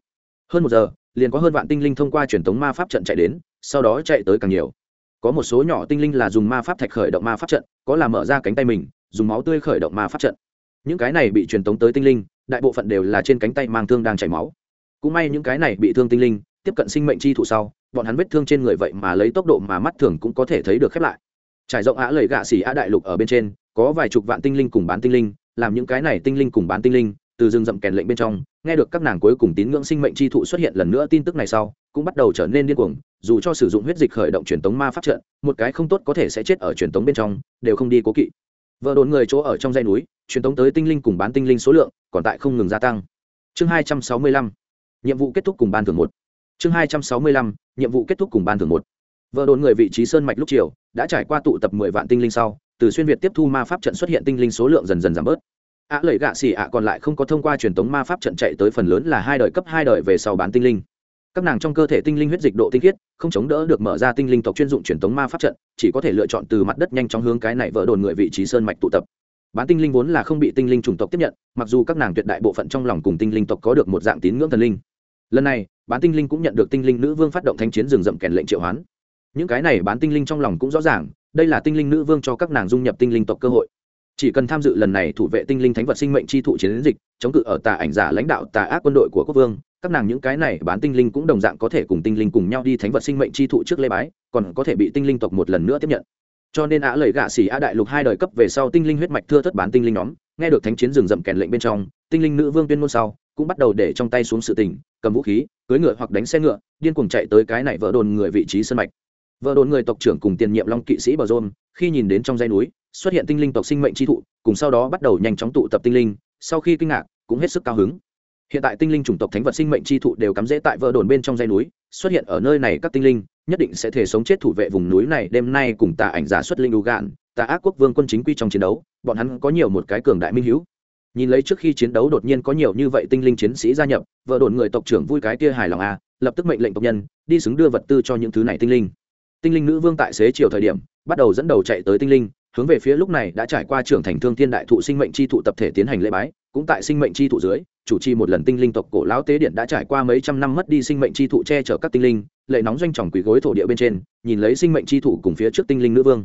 Hơn một giờ, liền có hơn vạn tinh linh thông qua truyền tống ma pháp trận chạy đến sau đó chạy tới càng nhiều. Có một số nhỏ tinh linh là dùng ma pháp thạch khởi động ma pháp trận, có là mở ra cánh tay mình, dùng máu tươi khởi động ma pháp trận. Những cái này bị truyền tống tới tinh linh, đại bộ phận đều là trên cánh tay mang thương đang chảy máu. Cũng may những cái này bị thương tinh linh, tiếp cận sinh mệnh chi thụ sau, bọn hắn vết thương trên người vậy mà lấy tốc độ mà mắt thường cũng có thể thấy được khép lại. Trải rộng á lời gạ xỉ á đại lục ở bên trên, có vài chục vạn tinh linh cùng bán tinh linh, làm những cái này tinh linh cùng bán tinh linh từ rừng rậm kèn lệnh bên trong, nghe được các nàng cuối cùng tín ngưỡng sinh mệnh chi thụ xuất hiện lần nữa tin tức này sau, cũng bắt đầu trở nên điên cuồng, dù cho sử dụng huyết dịch khởi động truyền tống ma pháp trận, một cái không tốt có thể sẽ chết ở truyền tống bên trong, đều không đi cố kỵ. Vợ đồn người chỗ ở trong dãy núi, truyền tống tới tinh linh cùng bán tinh linh số lượng, còn tại không ngừng gia tăng. Chương hai trăm sáu mươi lăm, nhiệm vụ kết thúc cùng ban thường một. Chương hai trăm sáu mươi lăm, nhiệm vụ kết thúc cùng ban thường một. Vợ đồn người vị trí sơn mạch lúc chiều, đã trải qua tụ tập mười vạn tinh linh sau, từ xuyên việt tiếp thu ma pháp trận xuất hiện tinh linh số lượng dần dần giảm bớt ạ à, lầy gạ xỉ ạ còn lại không có thông qua truyền thống ma pháp trận chạy tới phần lớn là hai đời cấp hai đời về sau bán tinh linh các nàng trong cơ thể tinh linh huyết dịch độ tinh khiết không chống đỡ được mở ra tinh linh tộc chuyên dụng truyền thống ma pháp trận chỉ có thể lựa chọn từ mặt đất nhanh chóng hướng cái này vỡ đồn người vị trí sơn mạch tụ tập bán tinh linh vốn là không bị tinh linh chủng tộc tiếp nhận mặc dù các nàng tuyệt đại bộ phận trong lòng cùng tinh linh tộc có được một dạng tín ngưỡng thần linh lần này bán tinh linh cũng nhận được tinh linh nữ vương phát động thanh chiến rừng rậm kèn lệnh triệu hoán những cái này bán tinh linh trong lòng cũng rõ ràng đây là tinh linh nữ vương cho các nàng dung nhập tinh linh tộc cơ hội chỉ cần tham dự lần này thủ vệ tinh linh thánh vật sinh mệnh chi thụ chiến dịch, chống cự ở tà ảnh giả lãnh đạo tà ác quân đội của quốc vương, các nàng những cái này bán tinh linh cũng đồng dạng có thể cùng tinh linh cùng nhau đi thánh vật sinh mệnh chi thụ trước lễ bái, còn có thể bị tinh linh tộc một lần nữa tiếp nhận. Cho nên á lời gạ xỉ á đại lục hai đời cấp về sau tinh linh huyết mạch thưa thất bán tinh linh nhóm, nghe được thánh chiến rừng rậm kèn lệnh bên trong, tinh linh nữ vương tuyên ngôn sau, cũng bắt đầu để trong tay xuống sự tình, cầm vũ khí, cưỡi ngựa hoặc đánh xe ngựa, điên cuồng chạy tới cái này vỡ đồn người vị trí sân mạch. Vợ đồn người tộc trưởng cùng tiền nhiệm long kỵ sĩ bờ rôn, khi nhìn đến trong dãy núi xuất hiện tinh linh tộc sinh mệnh chi thụ, cùng sau đó bắt đầu nhanh chóng tụ tập tinh linh, sau khi kinh ngạc, cũng hết sức cao hứng. Hiện tại tinh linh chủng tộc thánh vật sinh mệnh chi thụ đều cắm rễ tại vợ đồn bên trong dãy núi, xuất hiện ở nơi này các tinh linh, nhất định sẽ thể sống chết thủ vệ vùng núi này, đêm nay cùng tà ảnh giả xuất linh đu gạn, tà ác quốc vương quân chính quy trong chiến đấu, bọn hắn có nhiều một cái cường đại minh hữu. Nhìn lấy trước khi chiến đấu đột nhiên có nhiều như vậy tinh linh chiến sĩ gia nhập vợ đồn người tộc trưởng vui cái kia hài lòng à lập tức mệnh lệnh tộc nhân, đi xứng đưa vật tư cho những thứ này tinh linh. Tinh linh nữ vương tại xế chiều thời điểm, bắt đầu dẫn đầu chạy tới tinh linh hướng về phía lúc này đã trải qua trưởng thành thương thiên đại thụ sinh mệnh chi thụ tập thể tiến hành lễ bái, cũng tại sinh mệnh chi thụ dưới, chủ trì một lần tinh linh tộc cổ lão tế điện đã trải qua mấy trăm năm mất đi sinh mệnh chi thụ che chở các tinh linh, lệ nóng doanh tròng quỷ gối thổ địa bên trên, nhìn lấy sinh mệnh chi thụ cùng phía trước tinh linh nữ vương.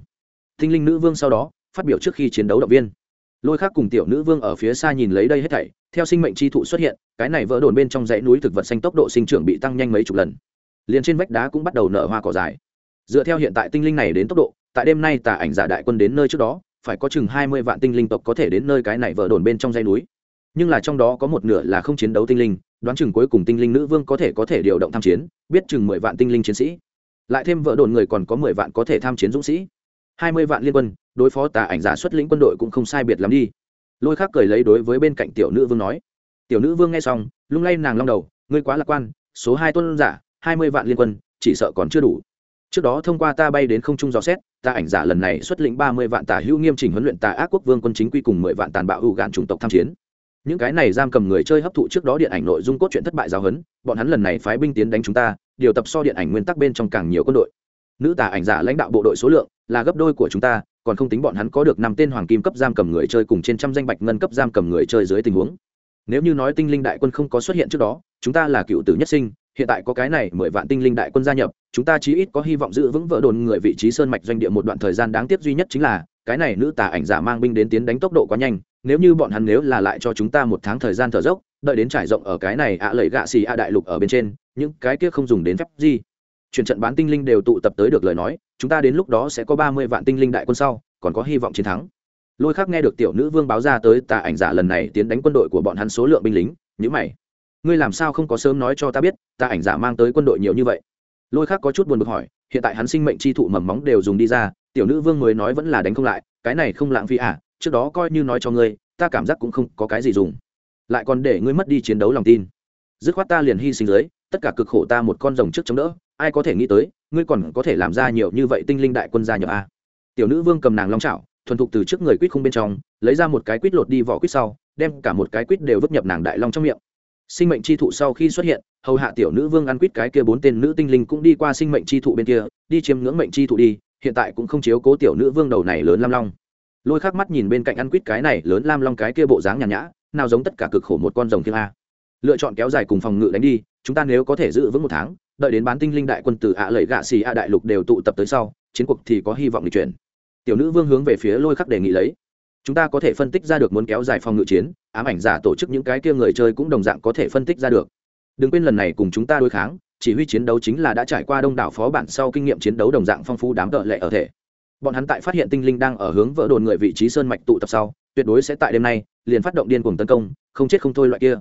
Tinh linh nữ vương sau đó, phát biểu trước khi chiến đấu động viên. Lôi khác cùng tiểu nữ vương ở phía xa nhìn lấy đây hết thảy, theo sinh mệnh chi thụ xuất hiện, cái này vỡ đồn bên trong dãy núi thực vật xanh tốc độ sinh trưởng bị tăng nhanh mấy chục lần. Liền trên vách đá cũng bắt đầu nở hoa cỏ dài. Dựa theo hiện tại tinh linh này đến tốc độ tại đêm nay tà ảnh giả đại quân đến nơi trước đó, phải có chừng hai mươi vạn tinh linh tộc có thể đến nơi cái này vỡ đồn bên trong dây núi. Nhưng là trong đó có một nửa là không chiến đấu tinh linh, đoán chừng cuối cùng tinh linh nữ vương có thể có thể điều động tham chiến, biết chừng mười vạn tinh linh chiến sĩ. Lại thêm vợ đồn người còn có mười vạn có thể tham chiến dũng sĩ. hai mươi vạn liên quân, đối phó tà ảnh giả xuất lĩnh quân đội cũng không sai biệt lắm đi. Lôi khác cười lấy đối với bên cạnh tiểu nữ vương nói, tiểu nữ vương nghe xong, lung lay nàng long đầu, ngươi quá lạc quan, số hai tuân giả, hai mươi vạn liên quân, chỉ sợ còn chưa đủ trước đó thông qua ta bay đến không trung dò xét, ta ảnh giả lần này xuất lĩnh ba mươi vạn tà hữu nghiêm chỉnh huấn luyện tà ác quốc vương quân chính quy cùng mười vạn tàn bạo hữu gạn chủng tộc tham chiến. Những cái này giam cầm người chơi hấp thụ trước đó điện ảnh nội dung cốt truyện thất bại giáo hấn bọn hắn lần này phái binh tiến đánh chúng ta, điều tập so điện ảnh nguyên tắc bên trong càng nhiều quân đội. Nữ tà ảnh giả lãnh đạo bộ đội số lượng là gấp đôi của chúng ta, còn không tính bọn hắn có được năm tên hoàng kim cấp giam cầm người chơi cùng trên trăm danh bạch ngân cấp giam cầm người chơi dưới tình huống. Nếu như nói tinh linh đại quân không có xuất hiện trước đó, chúng ta là cựu tử nhất sinh, hiện tại có cái này mười vạn tinh linh đại quân gia nhập chúng ta chí ít có hy vọng giữ vững vỡ đồn người vị trí sơn mạch doanh địa một đoạn thời gian đáng tiếc duy nhất chính là, cái này nữ tà ảnh giả mang binh đến tiến đánh tốc độ quá nhanh, nếu như bọn hắn nếu là lại cho chúng ta một tháng thời gian thở dốc, đợi đến trải rộng ở cái này ạ lẩy gạ xì ạ đại lục ở bên trên, những cái kia không dùng đến phép gì. Chuyển trận bán tinh linh đều tụ tập tới được lời nói, chúng ta đến lúc đó sẽ có ba mươi vạn tinh linh đại quân sau, còn có hy vọng chiến thắng. Lôi khắc nghe được tiểu nữ vương báo ra tới tà ảnh giả lần này tiến đánh quân đội của bọn hắn số lượng binh lính nhữ mày. Ngươi làm sao không có sớm nói cho ta biết, tà ảnh giả mang tới quân đội nhiều như vậy? Lôi khác có chút buồn bực hỏi, hiện tại hắn sinh mệnh chi thụ mầm móng đều dùng đi ra, tiểu nữ vương mới nói vẫn là đánh không lại, cái này không lãng phí à trước đó coi như nói cho ngươi, ta cảm giác cũng không có cái gì dùng. Lại còn để ngươi mất đi chiến đấu lòng tin. Dứt khoát ta liền hy sinh dưới, tất cả cực khổ ta một con rồng trước chống đỡ, ai có thể nghĩ tới, ngươi còn có thể làm ra nhiều như vậy tinh linh đại quân gia nhập a tiểu nữ vương cầm nàng long trào thuần thục từ trước người quýt không bên trong, lấy ra một cái quýt lột đi vỏ quýt sau, đem cả một cái quýt đều vứt nhập nàng đại long trong miệng sinh mệnh chi thụ sau khi xuất hiện, hầu hạ tiểu nữ vương ăn quýt cái kia bốn tên nữ tinh linh cũng đi qua sinh mệnh chi thụ bên kia, đi chiếm ngưỡng mệnh chi thụ đi, hiện tại cũng không chiếu cố tiểu nữ vương đầu này lớn lam long. Lôi khắc mắt nhìn bên cạnh ăn quýt cái này lớn lam long cái kia bộ dáng nhàn nhã, nào giống tất cả cực khổ một con rồng thiên a. Lựa chọn kéo dài cùng phòng ngự đánh đi, chúng ta nếu có thể giữ vững một tháng, đợi đến bán tinh linh đại quân từ ạ lẫy gạ xì ạ đại lục đều tụ tập tới sau, chiến cuộc thì có hy vọng lịch chuyển. Tiểu nữ vương hướng về phía lôi khắc đề nghị lấy chúng ta có thể phân tích ra được muốn kéo dài phòng ngự chiến, ám ảnh giả tổ chức những cái kia người chơi cũng đồng dạng có thể phân tích ra được. Đừng quên lần này cùng chúng ta đối kháng, chỉ huy chiến đấu chính là đã trải qua đông đảo phó bản sau kinh nghiệm chiến đấu đồng dạng phong phú đám tợ lệ ở thể. Bọn hắn tại phát hiện tinh linh đang ở hướng vỡ đồn người vị trí sơn mạch tụ tập sau, tuyệt đối sẽ tại đêm nay, liền phát động điên cuồng tấn công, không chết không thôi loại kia.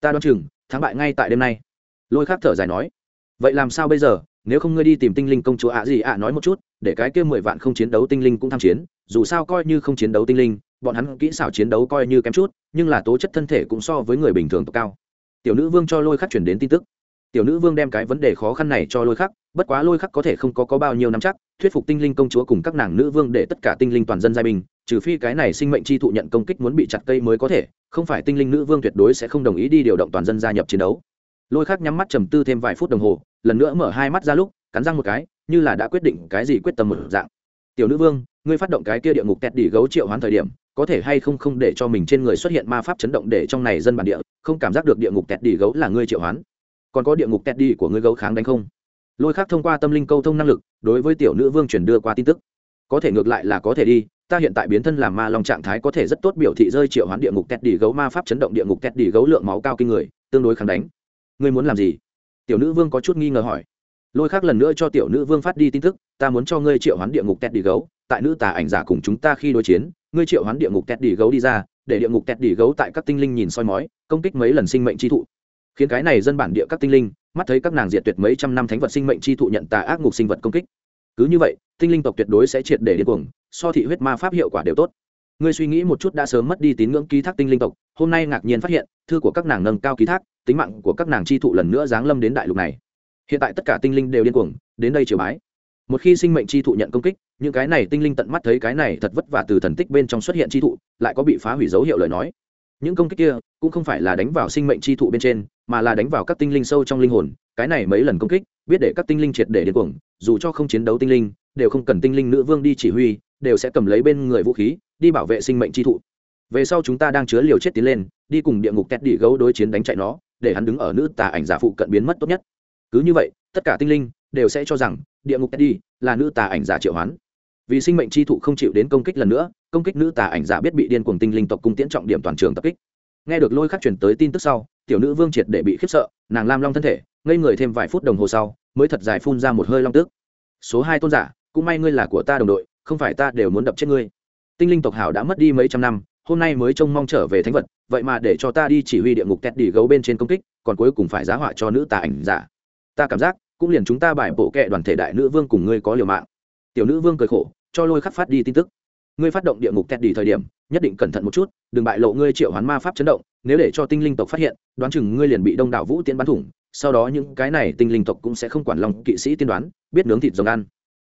Ta đoán chừng, thắng bại ngay tại đêm nay. Lôi khác thở dài nói, vậy làm sao bây giờ? Nếu không ngươi đi tìm tinh linh công chúa ạ gì ạ nói một chút để cái kia mười vạn không chiến đấu tinh linh cũng tham chiến dù sao coi như không chiến đấu tinh linh bọn hắn kỹ xảo chiến đấu coi như kém chút nhưng là tố chất thân thể cũng so với người bình thường cao. Tiểu nữ vương cho lôi khắc chuyển đến tin tức. Tiểu nữ vương đem cái vấn đề khó khăn này cho lôi khắc bất quá lôi khắc có thể không có, có bao nhiêu năm chắc thuyết phục tinh linh công chúa cùng các nàng nữ vương để tất cả tinh linh toàn dân giai bình trừ phi cái này sinh mệnh chi thụ nhận công kích muốn bị chặt cây mới có thể không phải tinh linh nữ vương tuyệt đối sẽ không đồng ý đi điều động toàn dân gia nhập chiến đấu lôi khắc nhắm mắt trầm tư thêm vài phút đồng hồ, lần nữa mở hai mắt ra lúc, cắn răng một cái, như là đã quyết định cái gì quyết tâm một dạng. Tiểu nữ vương, ngươi phát động cái kia địa ngục tẹt đỉ gấu triệu hoán thời điểm, có thể hay không không để cho mình trên người xuất hiện ma pháp chấn động để trong này dân bản địa, không cảm giác được địa ngục tẹt đỉ gấu là ngươi triệu hoán. Còn có địa ngục tẹt đi của ngươi gấu kháng đánh không? Lôi khác thông qua tâm linh câu thông năng lực, đối với tiểu nữ vương chuyển đưa qua tin tức. Có thể ngược lại là có thể đi, ta hiện tại biến thân làm ma long trạng thái có thể rất tốt biểu thị rơi triệu hoán địa ngục tẹt đỉ gấu ma pháp chấn động địa ngục tẹt đỉ gấu lượng máu cao kinh người, tương đối kháng đánh ngươi muốn làm gì? Tiểu nữ vương có chút nghi ngờ hỏi. Lôi khác lần nữa cho tiểu nữ vương phát đi tin tức, ta muốn cho ngươi triệu hoán địa ngục tét đi gấu, tại nữ tà ảnh giả cùng chúng ta khi đối chiến, ngươi triệu hoán địa ngục tét đi gấu đi ra, để địa ngục tét đi gấu tại các tinh linh nhìn soi mói, công kích mấy lần sinh mệnh chi thụ. Khiến cái này dân bản địa các tinh linh, mắt thấy các nàng diệt tuyệt mấy trăm năm thánh vật sinh mệnh chi thụ nhận tà ác ngục sinh vật công kích. Cứ như vậy, tinh linh tộc tuyệt đối sẽ triệt để điên cuồng, so thị huyết ma pháp hiệu quả đều tốt ngươi suy nghĩ một chút đã sớm mất đi tín ngưỡng ký thác tinh linh tộc, hôm nay ngạc nhiên phát hiện, thư của các nàng nâng cao ký thác, tính mạng của các nàng chi thụ lần nữa giáng lâm đến đại lục này. Hiện tại tất cả tinh linh đều điên cuồng, đến đây chiều bái. Một khi sinh mệnh chi thụ nhận công kích, những cái này tinh linh tận mắt thấy cái này thật vất vả từ thần tích bên trong xuất hiện chi thụ, lại có bị phá hủy dấu hiệu lời nói. Những công kích kia cũng không phải là đánh vào sinh mệnh chi thụ bên trên, mà là đánh vào các tinh linh sâu trong linh hồn, cái này mấy lần công kích, biết để các tinh linh triệt để điên cuồng, dù cho không chiến đấu tinh linh, đều không cần tinh linh nữ vương đi chỉ huy đều sẽ cầm lấy bên người vũ khí, đi bảo vệ sinh mệnh chi thụ. Về sau chúng ta đang chứa liều chết tiến lên, đi cùng địa ngục tét đỉ gấu đối chiến đánh chạy nó, để hắn đứng ở nữ tà ảnh giả phụ cận biến mất tốt nhất. Cứ như vậy, tất cả tinh linh đều sẽ cho rằng địa ngục tét đi là nữ tà ảnh giả triệu hoán. Vì sinh mệnh chi thụ không chịu đến công kích lần nữa, công kích nữ tà ảnh giả biết bị điên cuồng tinh linh tộc cung tiễn trọng điểm toàn trường tập kích. Nghe được lôi khắc chuyển tới tin tức sau, tiểu nữ vương triệt để bị khiếp sợ, nàng lam long thân thể, ngây người thêm vài phút đồng hồ sau, mới thật dài phun ra một hơi long tức. Số hai tôn giả, cũng may ngươi là của ta đồng đội không phải ta đều muốn đập chết ngươi. Tinh linh tộc hảo đã mất đi mấy trăm năm, hôm nay mới trông mong trở về thánh vật, vậy mà để cho ta đi chỉ huy địa ngục kẹt đi gấu bên trên công kích, còn cuối cùng phải giá họa cho nữ tà ảnh giả. Ta cảm giác, cũng liền chúng ta bài bộ kệ đoàn thể đại nữ vương cùng ngươi có liều mạng. Tiểu nữ vương cười khổ, cho lôi khắc phát đi tin tức. Ngươi phát động địa ngục kẹt đi thời điểm, nhất định cẩn thận một chút, đừng bại lộ ngươi triệu hoán ma pháp chấn động, nếu để cho tinh linh tộc phát hiện, đoán chừng ngươi liền bị đông đảo vũ tiến bắn thủng, sau đó những cái này tinh linh tộc cũng sẽ không quản lòng kỵ sĩ tiên đoán, biết nướng thịt rồng ăn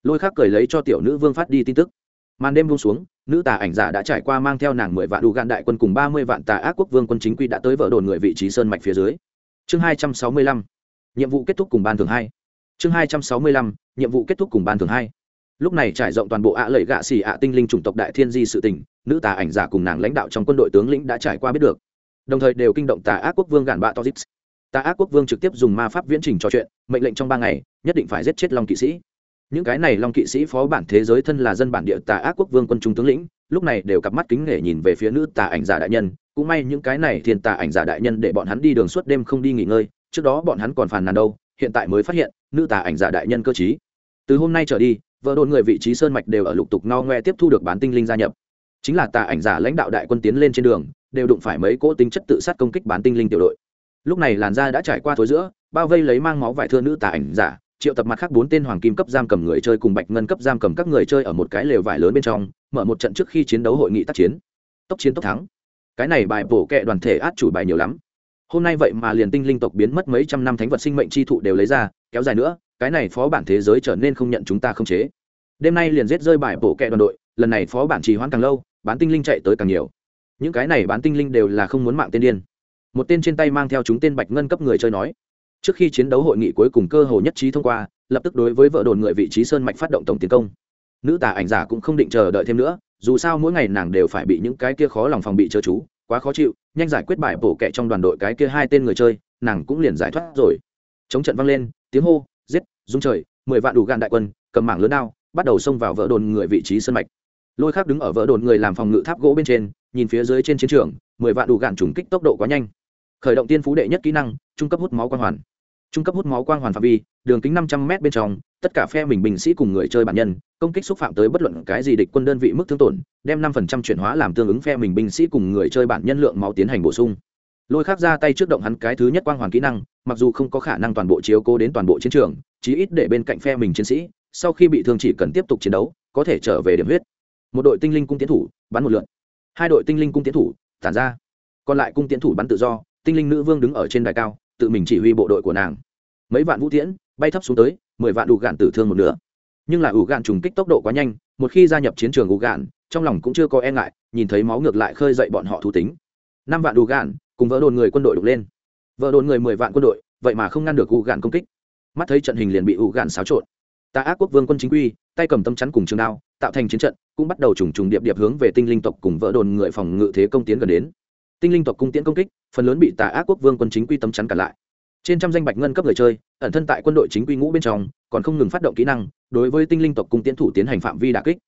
lôi khác cười lấy cho tiểu nữ vương phát đi tin tức. Màn đêm buông xuống nữ tà ảnh giả đã trải qua mang theo nàng mười vạn đủ gan đại quân cùng ba mươi vạn tà ác quốc vương quân chính quy đã tới vợ đồn người vị trí sơn mạch phía dưới. Chương hai trăm sáu mươi lăm nhiệm vụ kết thúc cùng ban thường hai. Chương hai trăm sáu mươi lăm nhiệm vụ kết thúc cùng ban thường hai. Lúc này trải rộng toàn bộ ạ lệ gạ xì ạ tinh linh chủng tộc đại thiên di sự tỉnh, nữ tà ảnh giả cùng nàng lãnh đạo trong quân đội tướng lĩnh đã trải qua biết được. Đồng thời đều kinh động tà ác quốc vương gạn bạ tozix tà ác quốc vương trực tiếp dùng ma pháp viễn trình trò chuyện mệnh lệnh trong ba ngày nhất định phải giết chết long kỵ sĩ những cái này long kỵ sĩ phó bản thế giới thân là dân bản địa tà ác quốc vương quân trung tướng lĩnh, lúc này đều cặp mắt kính nể nhìn về phía nữ tà ảnh giả đại nhân. Cũng may những cái này thiên tà ảnh giả đại nhân để bọn hắn đi đường suốt đêm không đi nghỉ ngơi, trước đó bọn hắn còn phàn nàn đâu, hiện tại mới phát hiện, nữ tà ảnh giả đại nhân cơ chí từ hôm nay trở đi, vợ đồn người vị trí sơn mạch đều ở lục tục no ngoe tiếp thu được bán tinh linh gia nhập. Chính là tà ảnh giả lãnh đạo đại quân tiến lên trên đường, đều đụng phải mấy cỗ tính chất tự sát công kích bán tinh linh tiểu đội. Lúc này làn da đã trải qua thối giữa, bao vây lấy mang máu vải thưa nữ tà ảnh giả triệu tập mặt khác bốn tên hoàng kim cấp giam cầm người chơi cùng bạch ngân cấp giam cầm các người chơi ở một cái lều vải lớn bên trong, mở một trận trước khi chiến đấu hội nghị tác chiến. Tốc chiến tốc thắng. Cái này bài bổ kệ đoàn thể át chủ bài nhiều lắm. Hôm nay vậy mà liền tinh linh tộc biến mất mấy trăm năm thánh vật sinh mệnh chi thụ đều lấy ra, kéo dài nữa, cái này phó bản thế giới trở nên không nhận chúng ta không chế. Đêm nay liền giết rơi bài bổ kệ đoàn đội, lần này phó bản trì hoãn càng lâu, bán tinh linh chạy tới càng nhiều. Những cái này bán tinh linh đều là không muốn mạng tên điên. Một tên trên tay mang theo chúng tên bạch ngân cấp người chơi nói trước khi chiến đấu hội nghị cuối cùng cơ hồ nhất trí thông qua, lập tức đối với vợ đồn người vị trí sơn mạch phát động tổng tiến công. Nữ tà ảnh giả cũng không định chờ đợi thêm nữa, dù sao mỗi ngày nàng đều phải bị những cái kia khó lòng phòng bị chớ chú, quá khó chịu, nhanh giải quyết bài bổ kẹ trong đoàn đội cái kia hai tên người chơi, nàng cũng liền giải thoát rồi. Chống trận vang lên, tiếng hô, giết dung trời, mười vạn đủ gan đại quân, cầm mảng lớn đao, bắt đầu xông vào vợ đồn người vị trí sân mạch. Lôi khác đứng ở vợ đồn người làm phòng ngự tháp gỗ bên trên, nhìn phía dưới trên chiến trường, mười vạn đủ gạn trùng kích tốc độ quá nhanh khởi động tiên phú đệ nhất kỹ năng, trung cấp hút máu quang hoàn. Trung cấp hút máu quang hoàn phạm vi, đường kính năm trăm m bên trong, tất cả phe mình binh sĩ cùng người chơi bản nhân, công kích xúc phạm tới bất luận cái gì địch quân đơn vị mức thương tổn, đem năm phần trăm chuyển hóa làm tương ứng phe mình binh sĩ cùng người chơi bản nhân lượng máu tiến hành bổ sung. Lôi khác ra tay trước động hắn cái thứ nhất quang hoàn kỹ năng, mặc dù không có khả năng toàn bộ chiếu cố đến toàn bộ chiến trường, chí ít để bên cạnh phe mình chiến sĩ, sau khi bị thương chỉ cần tiếp tục chiến đấu, có thể trở về điểm huyết. Một đội tinh linh cung tiến thủ, bắn một lượt. Hai đội tinh linh cung tiến thủ, tản ra. Còn lại cung tiến thủ bắn tự do tinh linh nữ vương đứng ở trên đài cao, tự mình chỉ huy bộ đội của nàng. Mấy vạn vũ tiễn bay thấp xuống tới, mười vạn đủ gạn tử thương một nửa. Nhưng là ủ gạn trùng kích tốc độ quá nhanh, một khi gia nhập chiến trường ủ gạn trong lòng cũng chưa có e ngại, nhìn thấy máu ngược lại khơi dậy bọn họ thú tính. Năm vạn đủ gạn cùng vỡ đồn người quân đội đục lên. Vỡ đồn người mười vạn quân đội, vậy mà không ngăn được ủ gạn công kích. Mắt thấy trận hình liền bị ủ gạn xáo trộn. Ta ác quốc vương quân chính quy, tay cầm tâm chắn cùng trường đao, tạo thành chiến trận, cũng bắt đầu trùng trùng điệp điệp hướng về tinh linh tộc cùng vỡ đồn người phòng ngự thế công tiến gần đến tinh linh tộc cung tiễn công kích, phần lớn bị tà ác quốc vương quân chính quy tấm chắn cả lại. Trên trăm danh bạch ngân cấp người chơi, ẩn thân tại quân đội chính quy ngũ bên trong, còn không ngừng phát động kỹ năng, đối với tinh linh tộc cung tiễn thủ tiến hành phạm vi đà kích.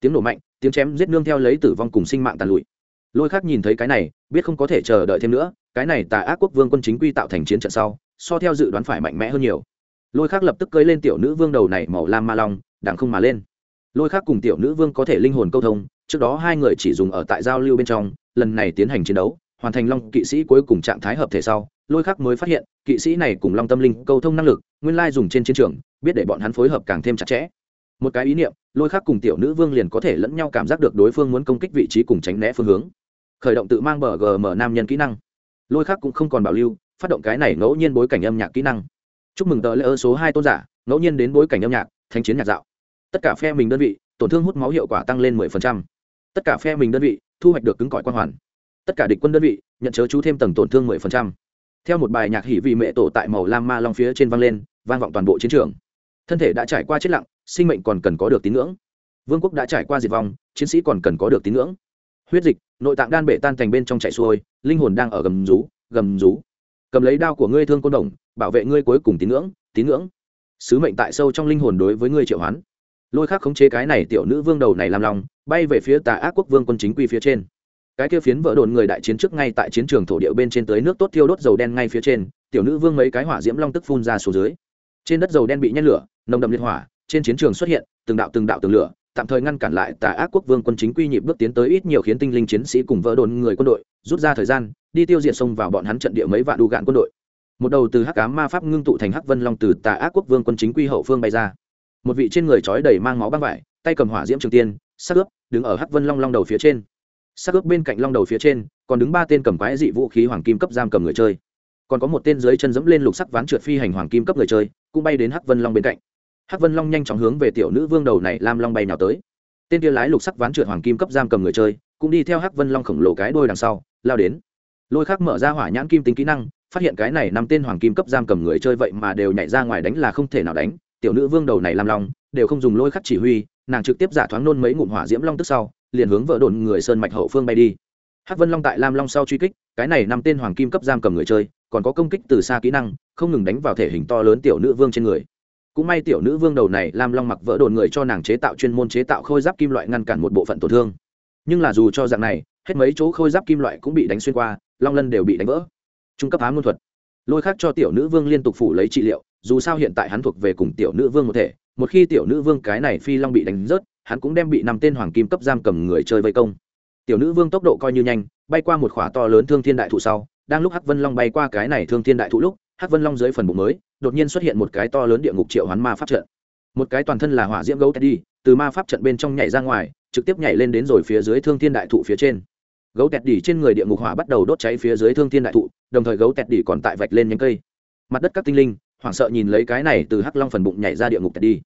Tiếng nổ mạnh, tiếng chém giết nương theo lấy tử vong cùng sinh mạng tàn lụi. Lôi khác nhìn thấy cái này, biết không có thể chờ đợi thêm nữa, cái này tà ác quốc vương quân chính quy tạo thành chiến trận sau, so theo dự đoán phải mạnh mẽ hơn nhiều. Lôi khác lập tức cưới lên tiểu nữ vương đầu này màu lam ma long đảng không mà lên. Lôi khác cùng tiểu nữ vương có thể linh hồn câu thông, trước đó hai người chỉ dùng ở tại giao lưu bên trong lần này tiến hành chiến đấu, hoàn thành long kỵ sĩ cuối cùng trạng thái hợp thể sau, lôi khắc mới phát hiện, kỵ sĩ này cùng long tâm linh câu thông năng lực, nguyên lai dùng trên chiến trường, biết để bọn hắn phối hợp càng thêm chặt chẽ. Một cái ý niệm, lôi khắc cùng tiểu nữ vương liền có thể lẫn nhau cảm giác được đối phương muốn công kích vị trí cùng tránh né phương hướng. Khởi động tự mang bờ gm nam nhân kỹ năng. Lôi khắc cũng không còn bảo lưu, phát động cái này ngẫu nhiên bối cảnh âm nhạc kỹ năng. Chúc mừng tờ lễ ơ số hai tôn giả, ngẫu nhiên đến bối cảnh âm nhạc thanh chiến nhạc dạo. Tất cả phe mình đơn vị, tổn thương hút máu hiệu quả tăng lên 10%. tất cả phe mình đơn vị thu hoạch được cứng cỏi quan hoàn. Tất cả địch quân đơn vị nhận chớ chú thêm tầng tổn thương 10%. theo một bài nhạc hỉ vị mẹ tổ tại màu lam ma long phía trên vang lên, vang vọng toàn bộ chiến trường. Thân thể đã trải qua chết lặng, sinh mệnh còn cần có được tín ngưỡng. Vương quốc đã trải qua diệt vong, chiến sĩ còn cần có được tín ngưỡng. Huyết dịch, nội tạng đan bể tan thành bên trong chảy xuôi, linh hồn đang ở gầm rú gầm rú. Cầm lấy đao của ngươi thương côn đồng, bảo vệ ngươi cuối cùng tín ngưỡng tín ngưỡng. Sứ mệnh tại sâu trong linh hồn đối với ngươi triệu hoán. Lôi khác khống chế cái này tiểu nữ vương đầu này làm lòng bay về phía tà ác quốc vương quân chính quy phía trên. Cái kia phiến vỡ đồn người đại chiến trước ngay tại chiến trường thổ địa bên trên tới nước tốt thiêu đốt dầu đen ngay phía trên, tiểu nữ vương mấy cái hỏa diễm long tức phun ra xuống dưới. Trên đất dầu đen bị nhét lửa, nồng đậm liệt hỏa, trên chiến trường xuất hiện từng đạo từng đạo từng lửa, tạm thời ngăn cản lại tà ác quốc vương quân chính quy nhịp bước tiến tới ít nhiều khiến tinh linh chiến sĩ cùng vỡ đồn người quân đội rút ra thời gian, đi tiêu diệt xông vào bọn hắn trận địa mấy vạn đu gạn quân đội. Một đầu từ hắc cá ma pháp ngưng tụ thành hắc vân long từ tà ác quốc vương quân chính quy hậu phương bay ra. Một vị trên người trói đầy mang máu băng vải, tay cầm hỏa diễm trường tiên, sắc ướp đứng ở hắc vân long long đầu phía trên. Xác ướp bên cạnh long đầu phía trên, còn đứng ba tên cầm quái dị vũ khí hoàng kim cấp giam cầm người chơi. Còn có một tên dưới chân dẫm lên lục sắc ván trượt phi hành hoàng kim cấp người chơi, cũng bay đến hắc vân long bên cạnh. Hắc vân long nhanh chóng hướng về tiểu nữ vương đầu này lam long bay nào tới. Tên kia lái lục sắc ván trượt hoàng kim cấp giam cầm người chơi, cũng đi theo hắc vân long khổng lồ cái đôi đằng sau, lao đến. Lôi khắc mở ra hỏa nhãn kim tính kỹ năng, phát hiện cái này năm tên hoàng kim cấp giam cầm người chơi vậy mà đều nhảy ra ngoài đánh là không thể nào đánh. Tiểu nữ vương đầu này làm long, đều không dùng lôi khắc chỉ huy nàng trực tiếp giả thoáng nôn mấy ngụm hỏa diễm long tức sau, liền hướng vợ đồn người sơn mạch hậu phương bay đi. Hắc vân long tại lam long sau truy kích, cái này năm tên hoàng kim cấp giam cầm người chơi, còn có công kích từ xa kỹ năng, không ngừng đánh vào thể hình to lớn tiểu nữ vương trên người. Cũng may tiểu nữ vương đầu này lam long mặc vỡ đồn người cho nàng chế tạo chuyên môn chế tạo khôi giáp kim loại ngăn cản một bộ phận tổn thương. Nhưng là dù cho dạng này, hết mấy chỗ khôi giáp kim loại cũng bị đánh xuyên qua, long lân đều bị đánh vỡ. Trung cấp ám luân thuật. Lôi khác cho tiểu nữ vương liên tục phủ lấy trị liệu, dù sao hiện tại hắn thuộc về cùng tiểu nữ vương một thể một khi tiểu nữ vương cái này phi long bị đánh rớt, hắn cũng đem bị năm tên hoàng kim cấp giam cầm người chơi vây công. Tiểu nữ vương tốc độ coi như nhanh, bay qua một khỏa to lớn thương thiên đại thụ sau, đang lúc hắc vân long bay qua cái này thương thiên đại thụ lúc, hắc vân long dưới phần bụng mới, đột nhiên xuất hiện một cái to lớn địa ngục triệu hoán ma pháp trận. Một cái toàn thân là hỏa diễm gấu teddy, từ ma pháp trận bên trong nhảy ra ngoài, trực tiếp nhảy lên đến rồi phía dưới thương thiên đại thụ phía trên. Gấu tẹt đỉ trên người địa ngục hỏa bắt đầu đốt cháy phía dưới thương thiên đại thụ, đồng thời gấu tẹt đỉ còn tại vạch lên nhánh cây. Mặt đất các tinh linh, hoảng sợ nhìn lấy cái này từ hắc long phần bụng nhảy ra địa ngục tẹt đi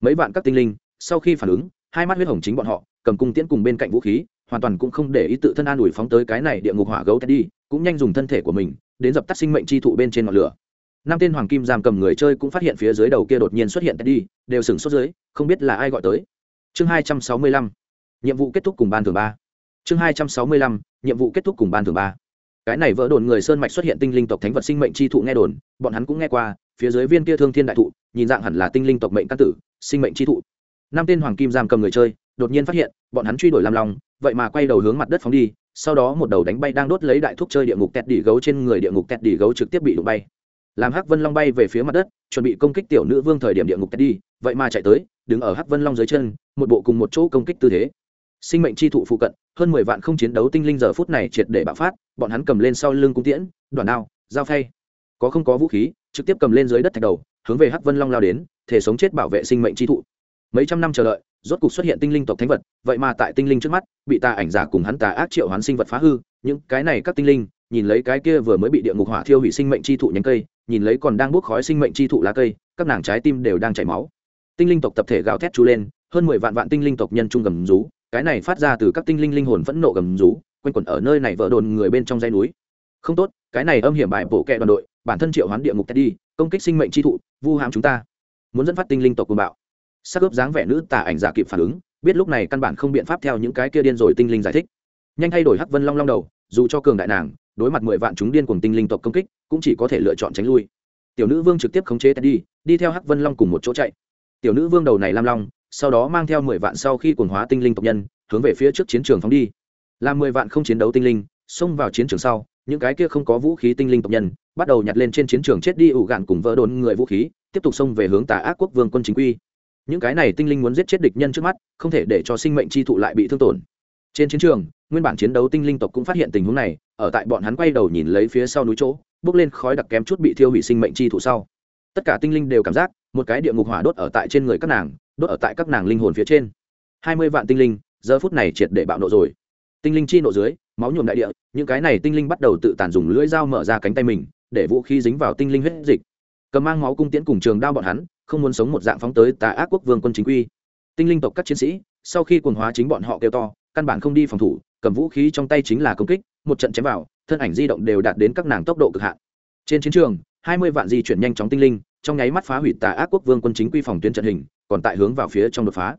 mấy vạn các tinh linh sau khi phản ứng hai mắt huyết hồng chính bọn họ cầm cung tiễn cùng bên cạnh vũ khí hoàn toàn cũng không để ý tự thân an ủi phóng tới cái này địa ngục hỏa gấu Teddy, cũng nhanh dùng thân thể của mình đến dập tắt sinh mệnh chi thụ bên trên ngọn lửa. Năm tên hoàng kim giam cầm người chơi cũng phát hiện phía dưới đầu kia đột nhiên xuất hiện teddy đều sửng sốt dưới không biết là ai gọi tới. Chương hai trăm sáu mươi lăm nhiệm vụ kết thúc cùng ban thường ba. Chương hai trăm sáu mươi lăm nhiệm vụ kết thúc cùng ban thường ba. Cái này vỡ đồn người sơn mạch xuất hiện tinh linh tộc thánh vật sinh mệnh chi thụ nghe đồn bọn hắn cũng nghe qua phía dưới viên kia thương thiên đại thụ nhìn dạng hẳn là tinh linh tộc mệnh căn tử, sinh mệnh chi thụ. Năm tên hoàng kim giam cầm người chơi, đột nhiên phát hiện, bọn hắn truy đuổi làm lòng vậy mà quay đầu hướng mặt đất phóng đi, sau đó một đầu đánh bay đang đốt lấy đại thuốc chơi địa ngục tẹt đỉ gấu trên người địa ngục tẹt đỉ gấu trực tiếp bị đụng bay. Làm hắc vân long bay về phía mặt đất, chuẩn bị công kích tiểu nữ vương thời điểm địa ngục tẹt đi, vậy mà chạy tới, đứng ở hắc vân long dưới chân, một bộ cùng một chỗ công kích tư thế. Sinh mệnh chi thụ phụ cận, hơn mười vạn không chiến đấu tinh linh giờ phút này triệt để bạo phát, bọn hắn cầm lên sau lưng cung tiễn đoàn đao, dao phay. Có không có vũ khí, trực tiếp cầm lên dưới đất thạch đầu hướng về hắc vân long lao đến, thể sống chết bảo vệ sinh mệnh chi thụ. Mấy trăm năm chờ đợi, rốt cục xuất hiện tinh linh tộc thánh vật, vậy mà tại tinh linh trước mắt, bị tà ảnh giả cùng hắn tà ác triệu hoán sinh vật phá hư, những cái này các tinh linh, nhìn lấy cái kia vừa mới bị địa ngục hỏa thiêu hủy sinh mệnh chi thụ nhánh cây, nhìn lấy còn đang bốc khói sinh mệnh chi thụ lá cây, các nàng trái tim đều đang chảy máu. Tinh linh tộc tập thể gào thét chú lên, hơn mười vạn vạn tinh linh tộc nhân trung gầm rú, cái này phát ra từ các tinh linh linh hồn phẫn nộ gầm rú, quanh quẩn ở nơi này vỡ đồn người bên trong dãy núi. Không tốt, cái này âm hiểm bài bổ kẹ đoàn đội, bản thân triệu hoán địa ngục đi công kích sinh mệnh chi thụ, vu hãm chúng ta. Muốn dẫn phát tinh linh tộc cuồng bạo. Sắc ướp dáng vẻ nữ tà ảnh giả kịp phản ứng, biết lúc này căn bản không biện pháp theo những cái kia điên rồi tinh linh giải thích. Nhanh thay đổi hắc vân long long đầu, dù cho cường đại nàng, đối mặt mười vạn chúng điên cùng tinh linh tộc công kích, cũng chỉ có thể lựa chọn tránh lui. Tiểu nữ vương trực tiếp khống chế teddy, đi theo hắc vân long cùng một chỗ chạy. Tiểu nữ vương đầu này lam long, sau đó mang theo mười vạn sau khi quần hóa tinh linh tộc nhân, hướng về phía trước chiến trường phóng đi. Làm mười vạn không chiến đấu tinh linh, xông vào chiến trường sau, những cái kia không có vũ khí tinh linh tộc nhân bắt đầu nhặt lên trên chiến trường chết đi ủ gạn cùng vỡ đồn người vũ khí, tiếp tục xông về hướng tà ác quốc vương quân chính quy. Những cái này tinh linh muốn giết chết địch nhân trước mắt, không thể để cho sinh mệnh chi thụ lại bị thương tổn. Trên chiến trường, nguyên bản chiến đấu tinh linh tộc cũng phát hiện tình huống này, ở tại bọn hắn quay đầu nhìn lấy phía sau núi chỗ, bước lên khói đặc kém chút bị thiêu hủy sinh mệnh chi thụ sau. Tất cả tinh linh đều cảm giác, một cái địa ngục hỏa đốt ở tại trên người các nàng, đốt ở tại các nàng linh hồn phía trên. Hai mươi vạn tinh linh, giờ phút này triệt để bạo nộ rồi. Tinh linh chi nộ dưới, máu nhuộm đại địa, những cái này tinh linh bắt đầu tự tàn dùng lưỡi dao mở ra cánh tay mình để vũ khí dính vào tinh linh huyết dịch. Cầm mang máu cung tiễn cùng trường đao bọn hắn, không muốn sống một dạng phóng tới tà ác quốc vương quân chính quy. Tinh linh tộc các chiến sĩ, sau khi quần hóa chính bọn họ kêu to, căn bản không đi phòng thủ, cầm vũ khí trong tay chính là công kích, một trận chém vào, thân ảnh di động đều đạt đến các nàng tốc độ cực hạn. Trên chiến trường, hai mươi vạn di chuyển nhanh chóng tinh linh, trong nháy mắt phá hủy tà ác quốc vương quân chính quy phòng tuyến trận hình, còn tại hướng vào phía trong đột phá.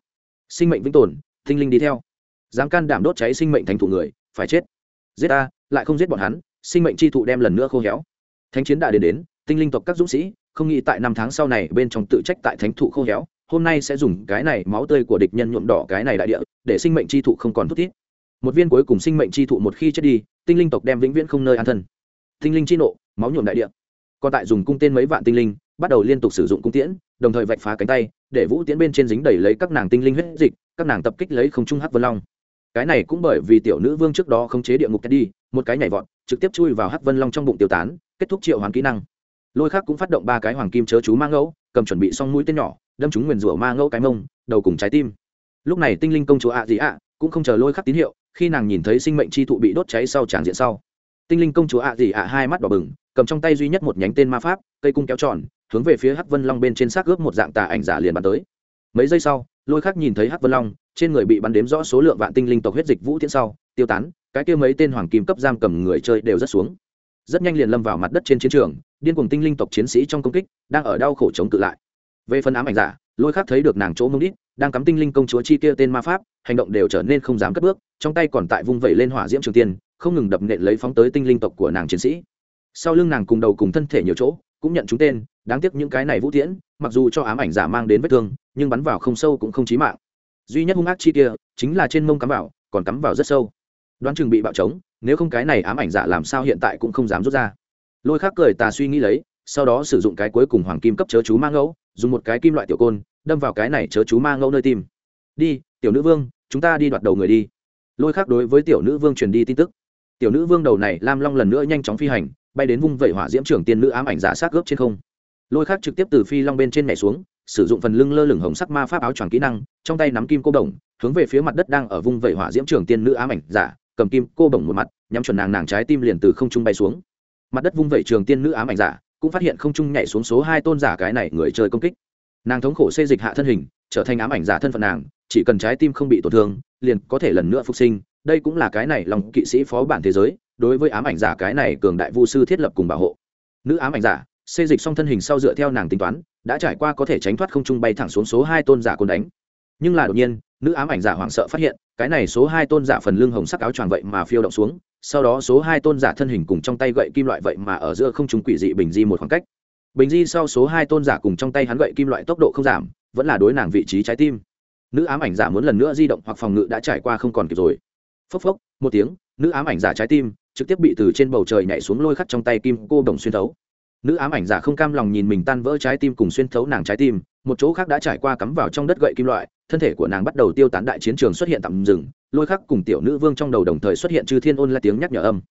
Sinh mệnh vĩnh tồn, tinh linh đi theo. Dám can đảm đốt cháy sinh mệnh thành thụ người, phải chết. Giết ta, lại không giết bọn hắn, sinh mệnh chi thụ đem lần nữa khô héo thánh chiến đã đến đến, tinh linh tộc các dũng sĩ, không nghĩ tại năm tháng sau này bên trong tự trách tại thánh thụ khô héo, hôm nay sẽ dùng cái này máu tươi của địch nhân nhuộm đỏ cái này đại địa, để sinh mệnh chi thụ không còn thút thiết một viên cuối cùng sinh mệnh chi thụ một khi chết đi, tinh linh tộc đem vĩnh viễn không nơi an thân. Tinh linh chi nộ, máu nhuộm đại địa. Còn tại dùng cung tên mấy vạn tinh linh, bắt đầu liên tục sử dụng cung tiễn, đồng thời vạch phá cánh tay, để vũ tiễn bên trên dính đẩy lấy các nàng tinh linh huyết dịch, các nàng tập kích lấy không trung hắc vân long. Cái này cũng bởi vì tiểu nữ vương trước đó khống chế địa ngục đi một cái nhảy vọt, trực tiếp chui vào hắc vân long trong bụng tiêu tán, kết thúc triệu hoàng kỹ năng. Lôi khác cũng phát động ba cái hoàng kim chớ chú ma ngẫu, cầm chuẩn bị xong mũi tên nhỏ, đâm chúng nguyền rủa ma ngẫu cái mông, đầu cùng trái tim. Lúc này tinh linh công chúa ạ gì ạ cũng không chờ lôi khắc tín hiệu, khi nàng nhìn thấy sinh mệnh chi thụ bị đốt cháy sau tràng diện sau. Tinh linh công chúa ạ gì ạ hai mắt đỏ bừng, cầm trong tay duy nhất một nhánh tên ma pháp, cây cung kéo tròn, hướng về phía hắc vân long bên trên xác ướp một dạng tà ảnh giả liền bắn tới. Mấy giây sau, lôi khắc nhìn thấy hắc vân long trên người bị bắn đếm rõ số lượng vạn tinh linh tộc huyết dịch vũ tiễn sau, tiêu tán, cái kia mấy tên hoàng kim cấp giam cầm người chơi đều rất xuống. Rất nhanh liền lâm vào mặt đất trên chiến trường, điên cuồng tinh linh tộc chiến sĩ trong công kích đang ở đau khổ chống cự lại. Về phần ám ảnh giả, lôi khác thấy được nàng chỗ mông đít, đang cắm tinh linh công chúa chi kia tên ma pháp, hành động đều trở nên không dám cất bước, trong tay còn tại vung vẩy lên hỏa diễm trường tiên, không ngừng đập nện lấy phóng tới tinh linh tộc của nàng chiến sĩ. Sau lưng nàng cùng đầu cùng thân thể nhiều chỗ, cũng nhận chúng tên, đáng tiếc những cái này vũ tiễn, mặc dù cho ám ảnh giả mang đến vết thương, nhưng bắn vào không sâu cũng không chí mạng duy nhất hung ác chi kia chính là trên mông cắm vào, còn cắm vào rất sâu. Đoán chừng bị bạo trống, nếu không cái này ám ảnh giả làm sao hiện tại cũng không dám rút ra. Lôi khác cười tà suy nghĩ lấy, sau đó sử dụng cái cuối cùng hoàng kim cấp chớ chú ma ngẫu, dùng một cái kim loại tiểu côn, đâm vào cái này chớ chú ma ngẫu nơi tim. Đi, tiểu nữ vương, chúng ta đi đoạt đầu người đi. Lôi khác đối với tiểu nữ vương truyền đi tin tức. Tiểu nữ vương đầu này lam long lần nữa nhanh chóng phi hành, bay đến vung vẩy hỏa diễm trưởng tiên nữ ám ảnh giả sát gớp trên không. Lôi khác trực tiếp từ phi long bên trên nhảy xuống sử dụng phần lưng lơ lửng hồng sắc ma pháp áo choàng kỹ năng, trong tay nắm kim cô đồng hướng về phía mặt đất đang ở vùng vẩy hỏa diễm trưởng tiên nữ ám ảnh giả, cầm kim cô đồng một mặt, nhắm chuẩn nàng nàng trái tim liền từ không trung bay xuống. Mặt đất vung vẩy trường tiên nữ ám ảnh giả, cũng phát hiện không trung nhảy xuống số hai tôn giả cái này người chơi công kích. Nàng thống khổ xê dịch hạ thân hình, trở thành ám ảnh giả thân phận nàng, chỉ cần trái tim không bị tổn thương, liền có thể lần nữa phục sinh. Đây cũng là cái này lòng kỵ sĩ phó bản thế giới, đối với ám ảnh giả cái này cường đại vu sư thiết lập cùng bảo hộ. Nữ ám ảnh giả xê dịch xong thân hình sau dựa theo nàng tính toán, đã trải qua có thể tránh thoát không trung bay thẳng xuống số hai tôn giả côn đánh. Nhưng là đột nhiên, nữ ám ảnh giả hoảng sợ phát hiện, cái này số hai tôn giả phần lưng hồng sắc áo choàng vậy mà phiêu động xuống, sau đó số hai tôn giả thân hình cùng trong tay gậy kim loại vậy mà ở giữa không trung quỷ dị bình di một khoảng cách. Bình di sau số hai tôn giả cùng trong tay hắn gậy kim loại tốc độ không giảm, vẫn là đối nàng vị trí trái tim. Nữ ám ảnh giả muốn lần nữa di động hoặc phòng ngự đã trải qua không còn kịp rồi. Phốc phốc, một tiếng, nữ ám ảnh giả trái tim trực tiếp bị từ trên bầu trời nhảy xuống lôi khắc trong tay kim cô đồng xuyên thấu nữ ám ảnh giả không cam lòng nhìn mình tan vỡ trái tim cùng xuyên thấu nàng trái tim, một chỗ khác đã trải qua cắm vào trong đất gậy kim loại, thân thể của nàng bắt đầu tiêu tán đại chiến trường xuất hiện tạm dừng, lôi khắc cùng tiểu nữ vương trong đầu đồng thời xuất hiện chư thiên ôn là tiếng nhắc nhở âm.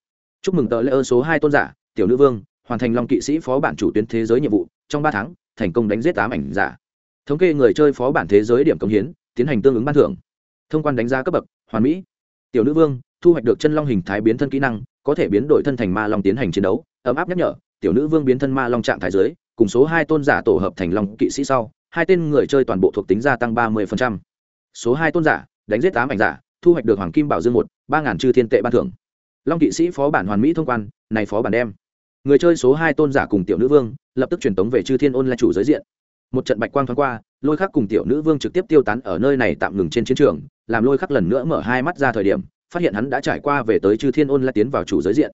Chúc mừng tờ lễ ơn số hai tôn giả, tiểu nữ vương, hoàn thành long kỵ sĩ phó bản chủ tuyến thế giới nhiệm vụ, trong ba tháng, thành công đánh giết tám ảnh giả. Thống kê người chơi phó bản thế giới điểm công hiến, tiến hành tương ứng ban thưởng. Thông quan đánh giá cấp bậc, hoàn mỹ. Tiểu nữ vương, thu hoạch được chân long hình thái biến thân kỹ năng, có thể biến đổi thân thành ma long tiến hành chiến đấu, ấm áp nhắc nhở tiểu nữ vương biến thân ma long trạng thái giới, cùng số hai tôn giả tổ hợp thành long kỵ sĩ sau, hai tên người chơi toàn bộ thuộc tính gia tăng ba mươi số hai tôn giả, đánh giết tám ảnh giả, thu hoạch được hoàng kim bảo dương một, ba ngàn chư thiên tệ ban thưởng. Long kỵ sĩ phó bản hoàn mỹ thông quan, này phó bản đem. Người chơi số hai tôn giả cùng tiểu nữ vương, lập tức truyền tống về chư thiên ôn là chủ giới diện. Một trận bạch quang thoáng qua, lôi khắc cùng tiểu nữ vương trực tiếp tiêu tán ở nơi này tạm ngừng trên chiến trường, làm lôi khắc lần nữa mở hai mắt ra thời điểm, phát hiện hắn đã trải qua về tới chư thiên ôn la tiến vào chủ giới diện.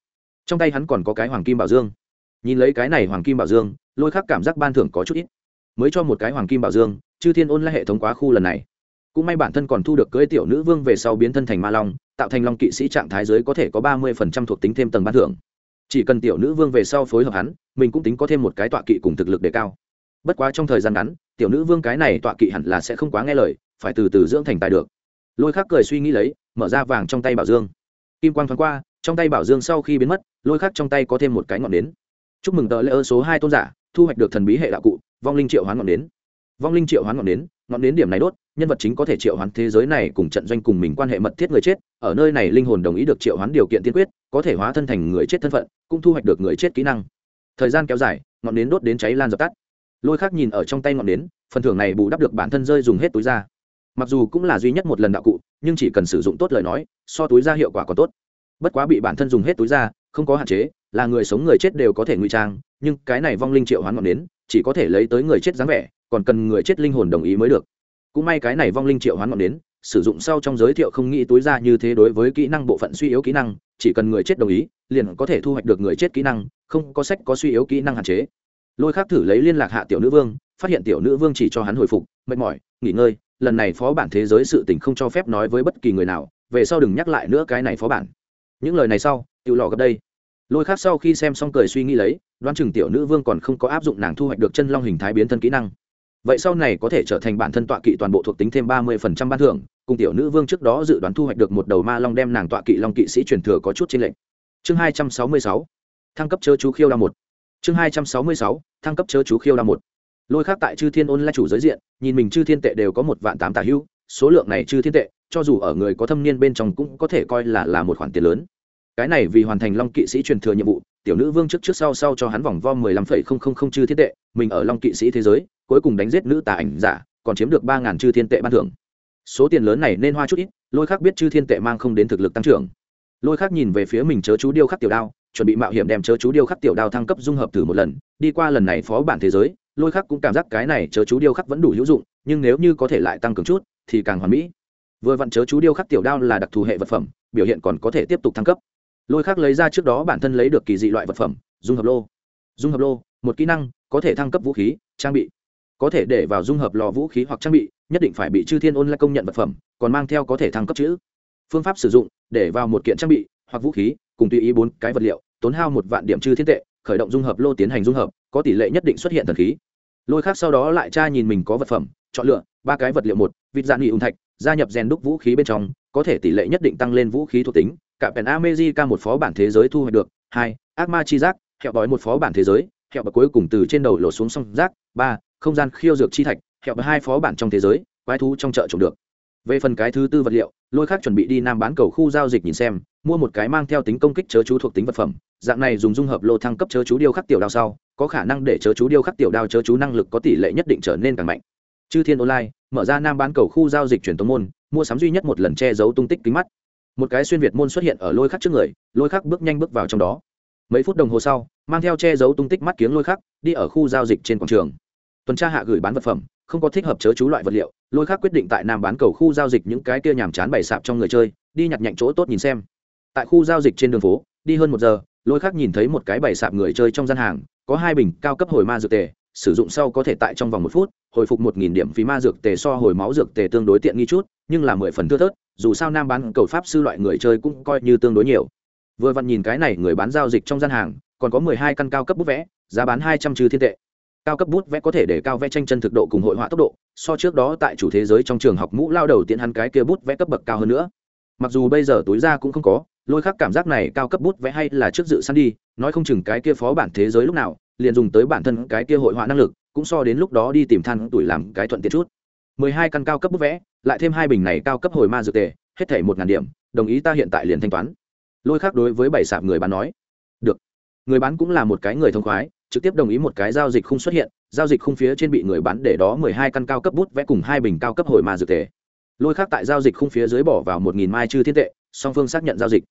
Trong tay hắn còn có cái hoàng kim bảo dương nhìn lấy cái này hoàng kim bảo dương, lôi khắc cảm giác ban thưởng có chút ít. Mới cho một cái hoàng kim bảo dương, chư thiên ôn la hệ thống quá khu lần này. Cũng may bản thân còn thu được cưới tiểu nữ vương về sau biến thân thành ma long, tạo thành long kỵ sĩ trạng thái giới có thể có ba mươi phần trăm thuộc tính thêm tầng ban thưởng. Chỉ cần tiểu nữ vương về sau phối hợp hắn, mình cũng tính có thêm một cái tọa kỵ cùng thực lực đề cao. Bất quá trong thời gian ngắn, tiểu nữ vương cái này tọa kỵ hẳn là sẽ không quá nghe lời, phải từ từ dưỡng thành tài được. Lôi khắc cười suy nghĩ lấy, mở ra vàng trong tay bảo dương. Kim quang thoáng qua, trong tay bảo dương sau khi biến mất, lôi khắc trong tay có thêm một cái ngọn nến chúc mừng tờ lễ ơ số hai tôn giả, thu hoạch được thần bí hệ đạo cụ, vong linh triệu hoán ngọn nến vong linh triệu hoán ngọn nến ngọn nến điểm này đốt, nhân vật chính có thể triệu hoán thế giới này cùng trận doanh cùng mình quan hệ mật thiết người chết, ở nơi này linh hồn đồng ý được triệu hoán điều kiện tiên quyết, có thể hóa thân thành người chết thân phận, cũng thu hoạch được người chết kỹ năng. Thời gian kéo dài, ngọn nến đốt đến cháy lan dập tắt. Lôi khác nhìn ở trong tay ngọn nến phần thưởng này bù đắp được bản thân rơi dùng hết túi ra. Mặc dù cũng là duy nhất một lần đạo cụ, nhưng chỉ cần sử dụng tốt lời nói, so túi ra hiệu quả còn tốt. Bất quá bị bản thân dùng hết túi ra, không có hạn chế là người sống người chết đều có thể ngụy trang, nhưng cái này vong linh triệu hoán ngọn nến, chỉ có thể lấy tới người chết dáng vẻ, còn cần người chết linh hồn đồng ý mới được. Cũng may cái này vong linh triệu hoán ngọn nến, sử dụng sau trong giới thiệu không nghĩ túi ra như thế đối với kỹ năng bộ phận suy yếu kỹ năng, chỉ cần người chết đồng ý, liền có thể thu hoạch được người chết kỹ năng, không có sách có suy yếu kỹ năng hạn chế. Lôi khác thử lấy liên lạc hạ tiểu nữ vương, phát hiện tiểu nữ vương chỉ cho hắn hồi phục, mệt mỏi, nghỉ ngơi, lần này phó bản thế giới sự tình không cho phép nói với bất kỳ người nào, về sau đừng nhắc lại nữa cái này phó bản. Những lời này sau tự lò gấp đây lôi khác sau khi xem xong cười suy nghĩ lấy, đoán chừng tiểu nữ vương còn không có áp dụng nàng thu hoạch được chân long hình thái biến thân kỹ năng. Vậy sau này có thể trở thành bản thân tọa kỵ toàn bộ thuộc tính thêm ba mươi phần trăm ban thưởng, cùng tiểu nữ vương trước đó dự đoán thu hoạch được một đầu ma long đem nàng tọa kỵ long kỵ sĩ truyền thừa có chút trên lệnh chương hai trăm sáu mươi sáu, thăng cấp chớ chú khiêu đa một. Chương hai trăm sáu mươi sáu, thăng cấp chớ chú khiêu đa một. Lôi khác tại chư thiên ôn la chủ giới diện, nhìn mình chư thiên tệ đều có một vạn tám tà hưu, số lượng này chư thiên tệ, cho dù ở người có thâm niên bên trong cũng có thể coi là là một khoản tiền lớn cái này vì hoàn thành long kỵ sĩ truyền thừa nhiệm vụ, tiểu nữ vương trước trước sau sau cho hắn vòng vo mười lăm phẩy không không không chư thiên tệ, mình ở long kỵ sĩ thế giới, cuối cùng đánh giết nữ tà ảnh giả, còn chiếm được ba ngàn chư thiên tệ ban thưởng. Số tiền lớn này nên hoa chút ít, lôi khác biết chư thiên tệ mang không đến thực lực tăng trưởng. Lôi khác nhìn về phía mình chớ chú điêu khắc tiểu đao, chuẩn bị mạo hiểm đem chớ chú điêu khắc tiểu đao thăng cấp dung hợp thử một lần, đi qua lần này phó bản thế giới, lôi khắc cũng cảm giác cái này chớ chú điêu khắc vẫn đủ hữu dụng, nhưng nếu như có thể lại tăng cường chút, thì càng hoàn mỹ. Vừa vặn chớ chú điêu khắc tiểu đao là đặc thù hệ vật phẩm, biểu hiện còn có thể tiếp tục thăng cấp lôi khác lấy ra trước đó bản thân lấy được kỳ dị loại vật phẩm, dung hợp lô. Dung hợp lô, một kỹ năng, có thể thăng cấp vũ khí, trang bị. Có thể để vào dung hợp lò vũ khí hoặc trang bị, nhất định phải bị chư thiên ôn lại công nhận vật phẩm, còn mang theo có thể thăng cấp chữ. Phương pháp sử dụng, để vào một kiện trang bị, hoặc vũ khí, cùng tùy ý bốn cái vật liệu, tốn hao một vạn điểm chư thiên tệ, khởi động dung hợp lô tiến hành dung hợp, có tỷ lệ nhất định xuất hiện thần khí. Lôi khác sau đó lại tra nhìn mình có vật phẩm, chọn lựa ba cái vật liệu một, vịt dạng nghị ung thạch, gia nhập rèn đúc vũ khí bên trong, có thể tỷ lệ nhất định tăng lên vũ khí thuộc tính cả pèn amejica một phó bản thế giới thu hoạch được, hai, ác ma chi giác, hẹo bói một phó bản thế giới, hẹo bật cuối cùng từ trên đầu lột xuống sông rác ba, không gian khiêu dược chi thạch, hẹo bờ hai phó bản trong thế giới, quái thú trong chợ trồng được. Về phần cái thứ tư vật liệu, lôi khác chuẩn bị đi nam bán cầu khu giao dịch nhìn xem, mua một cái mang theo tính công kích chớ chú thuộc tính vật phẩm, dạng này dùng dung hợp lô thăng cấp chớ chú điêu khắc tiểu đao sau, có khả năng để chớ chú điêu khắc tiểu đao chớ chú năng lực có tỷ lệ nhất định trở nên càng mạnh. Chư thiên online, mở ra nam bán cầu khu giao dịch truyền tống môn, mua sắm duy nhất một lần che giấu tung tích kính mắt một cái xuyên việt môn xuất hiện ở lôi khắc trước người, lôi khắc bước nhanh bước vào trong đó. Mấy phút đồng hồ sau, mang theo che giấu tung tích mắt kiếng lôi khắc, đi ở khu giao dịch trên quảng trường. Tuần tra hạ gửi bán vật phẩm, không có thích hợp chớ chú loại vật liệu, lôi khắc quyết định tại nam bán cầu khu giao dịch những cái kia nhàm chán bày sạp trong người chơi, đi nhặt nhạnh chỗ tốt nhìn xem. Tại khu giao dịch trên đường phố, đi hơn một giờ, lôi khắc nhìn thấy một cái bày sạp người chơi trong gian hàng, có hai bình cao cấp hồi ma dược tề, sử dụng sau có thể tại trong vòng một phút hồi phục một nghìn điểm phí ma dược tề so hồi máu dược tề tương đối tiện nghi chút, nhưng là mười phần thưa thớt, dù sao nam bán cầu pháp sư loại người chơi cũng coi như tương đối nhiều. Vừa vặn nhìn cái này, người bán giao dịch trong gian hàng, còn có mười hai căn cao cấp bút vẽ, giá bán hai trăm trừ thiên tệ. Cao cấp bút vẽ có thể để cao vẽ tranh chân thực độ cùng hội họa tốc độ, so trước đó tại chủ thế giới trong trường học mũ lao đầu tiện hắn cái kia bút vẽ cấp bậc cao hơn nữa. Mặc dù bây giờ túi ra cũng không có, lôi khắc cảm giác này cao cấp bút vẽ hay là trước dự săn đi, nói không chừng cái kia phó bản thế giới lúc nào, liền dùng tới bản thân cái kia hội họa năng lực cũng so đến lúc đó đi tìm than tuổi làm cái thuận tiện chút. Mười hai căn cao cấp bút vẽ, lại thêm hai bình này cao cấp hồi ma dược tề, hết thể một ngàn điểm, đồng ý ta hiện tại liền thanh toán. Lôi khác đối với bảy sạp người bán nói. Được. Người bán cũng là một cái người thông khoái, trực tiếp đồng ý một cái giao dịch không xuất hiện, giao dịch khung phía trên bị người bán để đó mười hai căn cao cấp bút vẽ cùng hai bình cao cấp hồi ma dược tề. Lôi khác tại giao dịch khung phía dưới bỏ vào một nghìn mai chư thiên tệ, song phương xác nhận giao dịch.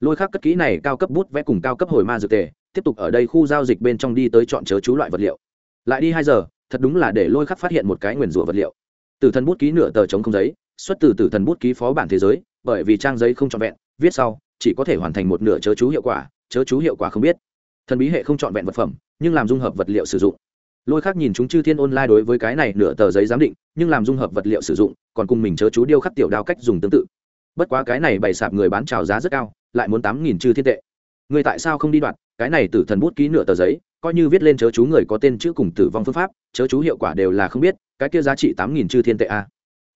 Lôi khác cất kỹ này cao cấp bút vẽ cùng cao cấp hồi ma dược tề, tiếp tục ở đây khu giao dịch bên trong đi tới chọn chớ chú loại vật liệu lại đi hai giờ, thật đúng là để lôi khắc phát hiện một cái nguyền rủa vật liệu. Từ thần bút ký nửa tờ chống không giấy, xuất từ từ thần bút ký phó bản thế giới, bởi vì trang giấy không trọn vẹn, viết sau, chỉ có thể hoàn thành một nửa chớ chú hiệu quả, chớ chú hiệu quả không biết. Thần bí hệ không trọn vẹn vật phẩm, nhưng làm dung hợp vật liệu sử dụng. Lôi khác nhìn chúng chư thiên online đối với cái này nửa tờ giấy giám định, nhưng làm dung hợp vật liệu sử dụng, còn cùng mình chớ chú điêu khắc tiểu đao cách dùng tương tự. Bất quá cái này bày sạp người bán trào giá rất cao, lại muốn tám nghìn chư thiên tệ. Người tại sao không đi đoạt cái này tử thần bút ký nửa tờ giấy, coi như viết lên chớ chú người có tên chữ cùng tử vong phương pháp, chớ chú hiệu quả đều là không biết, cái kia giá trị tám nghìn chư thiên tệ a.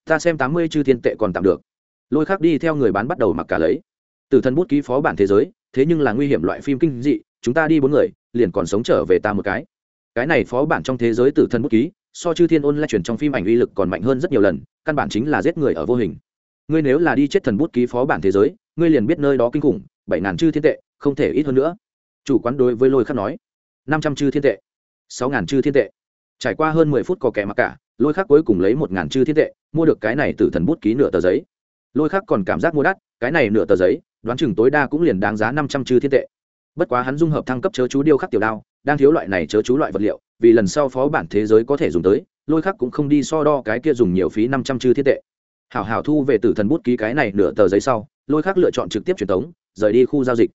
Ta xem tám mươi chư thiên tệ còn tạm được. Lôi khác đi theo người bán bắt đầu mặc cả lấy. Tử thần bút ký phó bản thế giới, thế nhưng là nguy hiểm loại phim kinh dị, chúng ta đi bốn người, liền còn sống trở về ta một cái. Cái này phó bản trong thế giới tử thần bút ký, so chư thiên ôn lại chuyển trong phim ảnh uy lực còn mạnh hơn rất nhiều lần, căn bản chính là giết người ở vô hình. Ngươi nếu là đi chết thần bút ký phó bản thế giới, ngươi liền biết nơi đó kinh khủng, bảy ngàn chư thiên tệ, không thể ít hơn nữa chủ quán đối với lôi khắc nói, năm trăm chư thiên tệ, sáu ngàn chư thiên tệ. Trải qua hơn mười phút có kẻ mặc cả, lôi khắc cuối cùng lấy một ngàn chư thiên tệ, mua được cái này từ thần bút ký nửa tờ giấy. Lôi khắc còn cảm giác mua đắt, cái này nửa tờ giấy, đoán chừng tối đa cũng liền đáng giá năm trăm chư thiên tệ. Bất quá hắn dung hợp thăng cấp chớ chú điêu khắc tiểu đao, đang thiếu loại này chớ chú loại vật liệu, vì lần sau phó bản thế giới có thể dùng tới, lôi khắc cũng không đi so đo cái kia dùng nhiều phí năm trăm chư thiên tệ. Hảo hảo thu về tử thần bút ký cái này nửa tờ giấy sau, lôi khắc lựa chọn trực tiếp truyền tống, rời đi khu giao dịch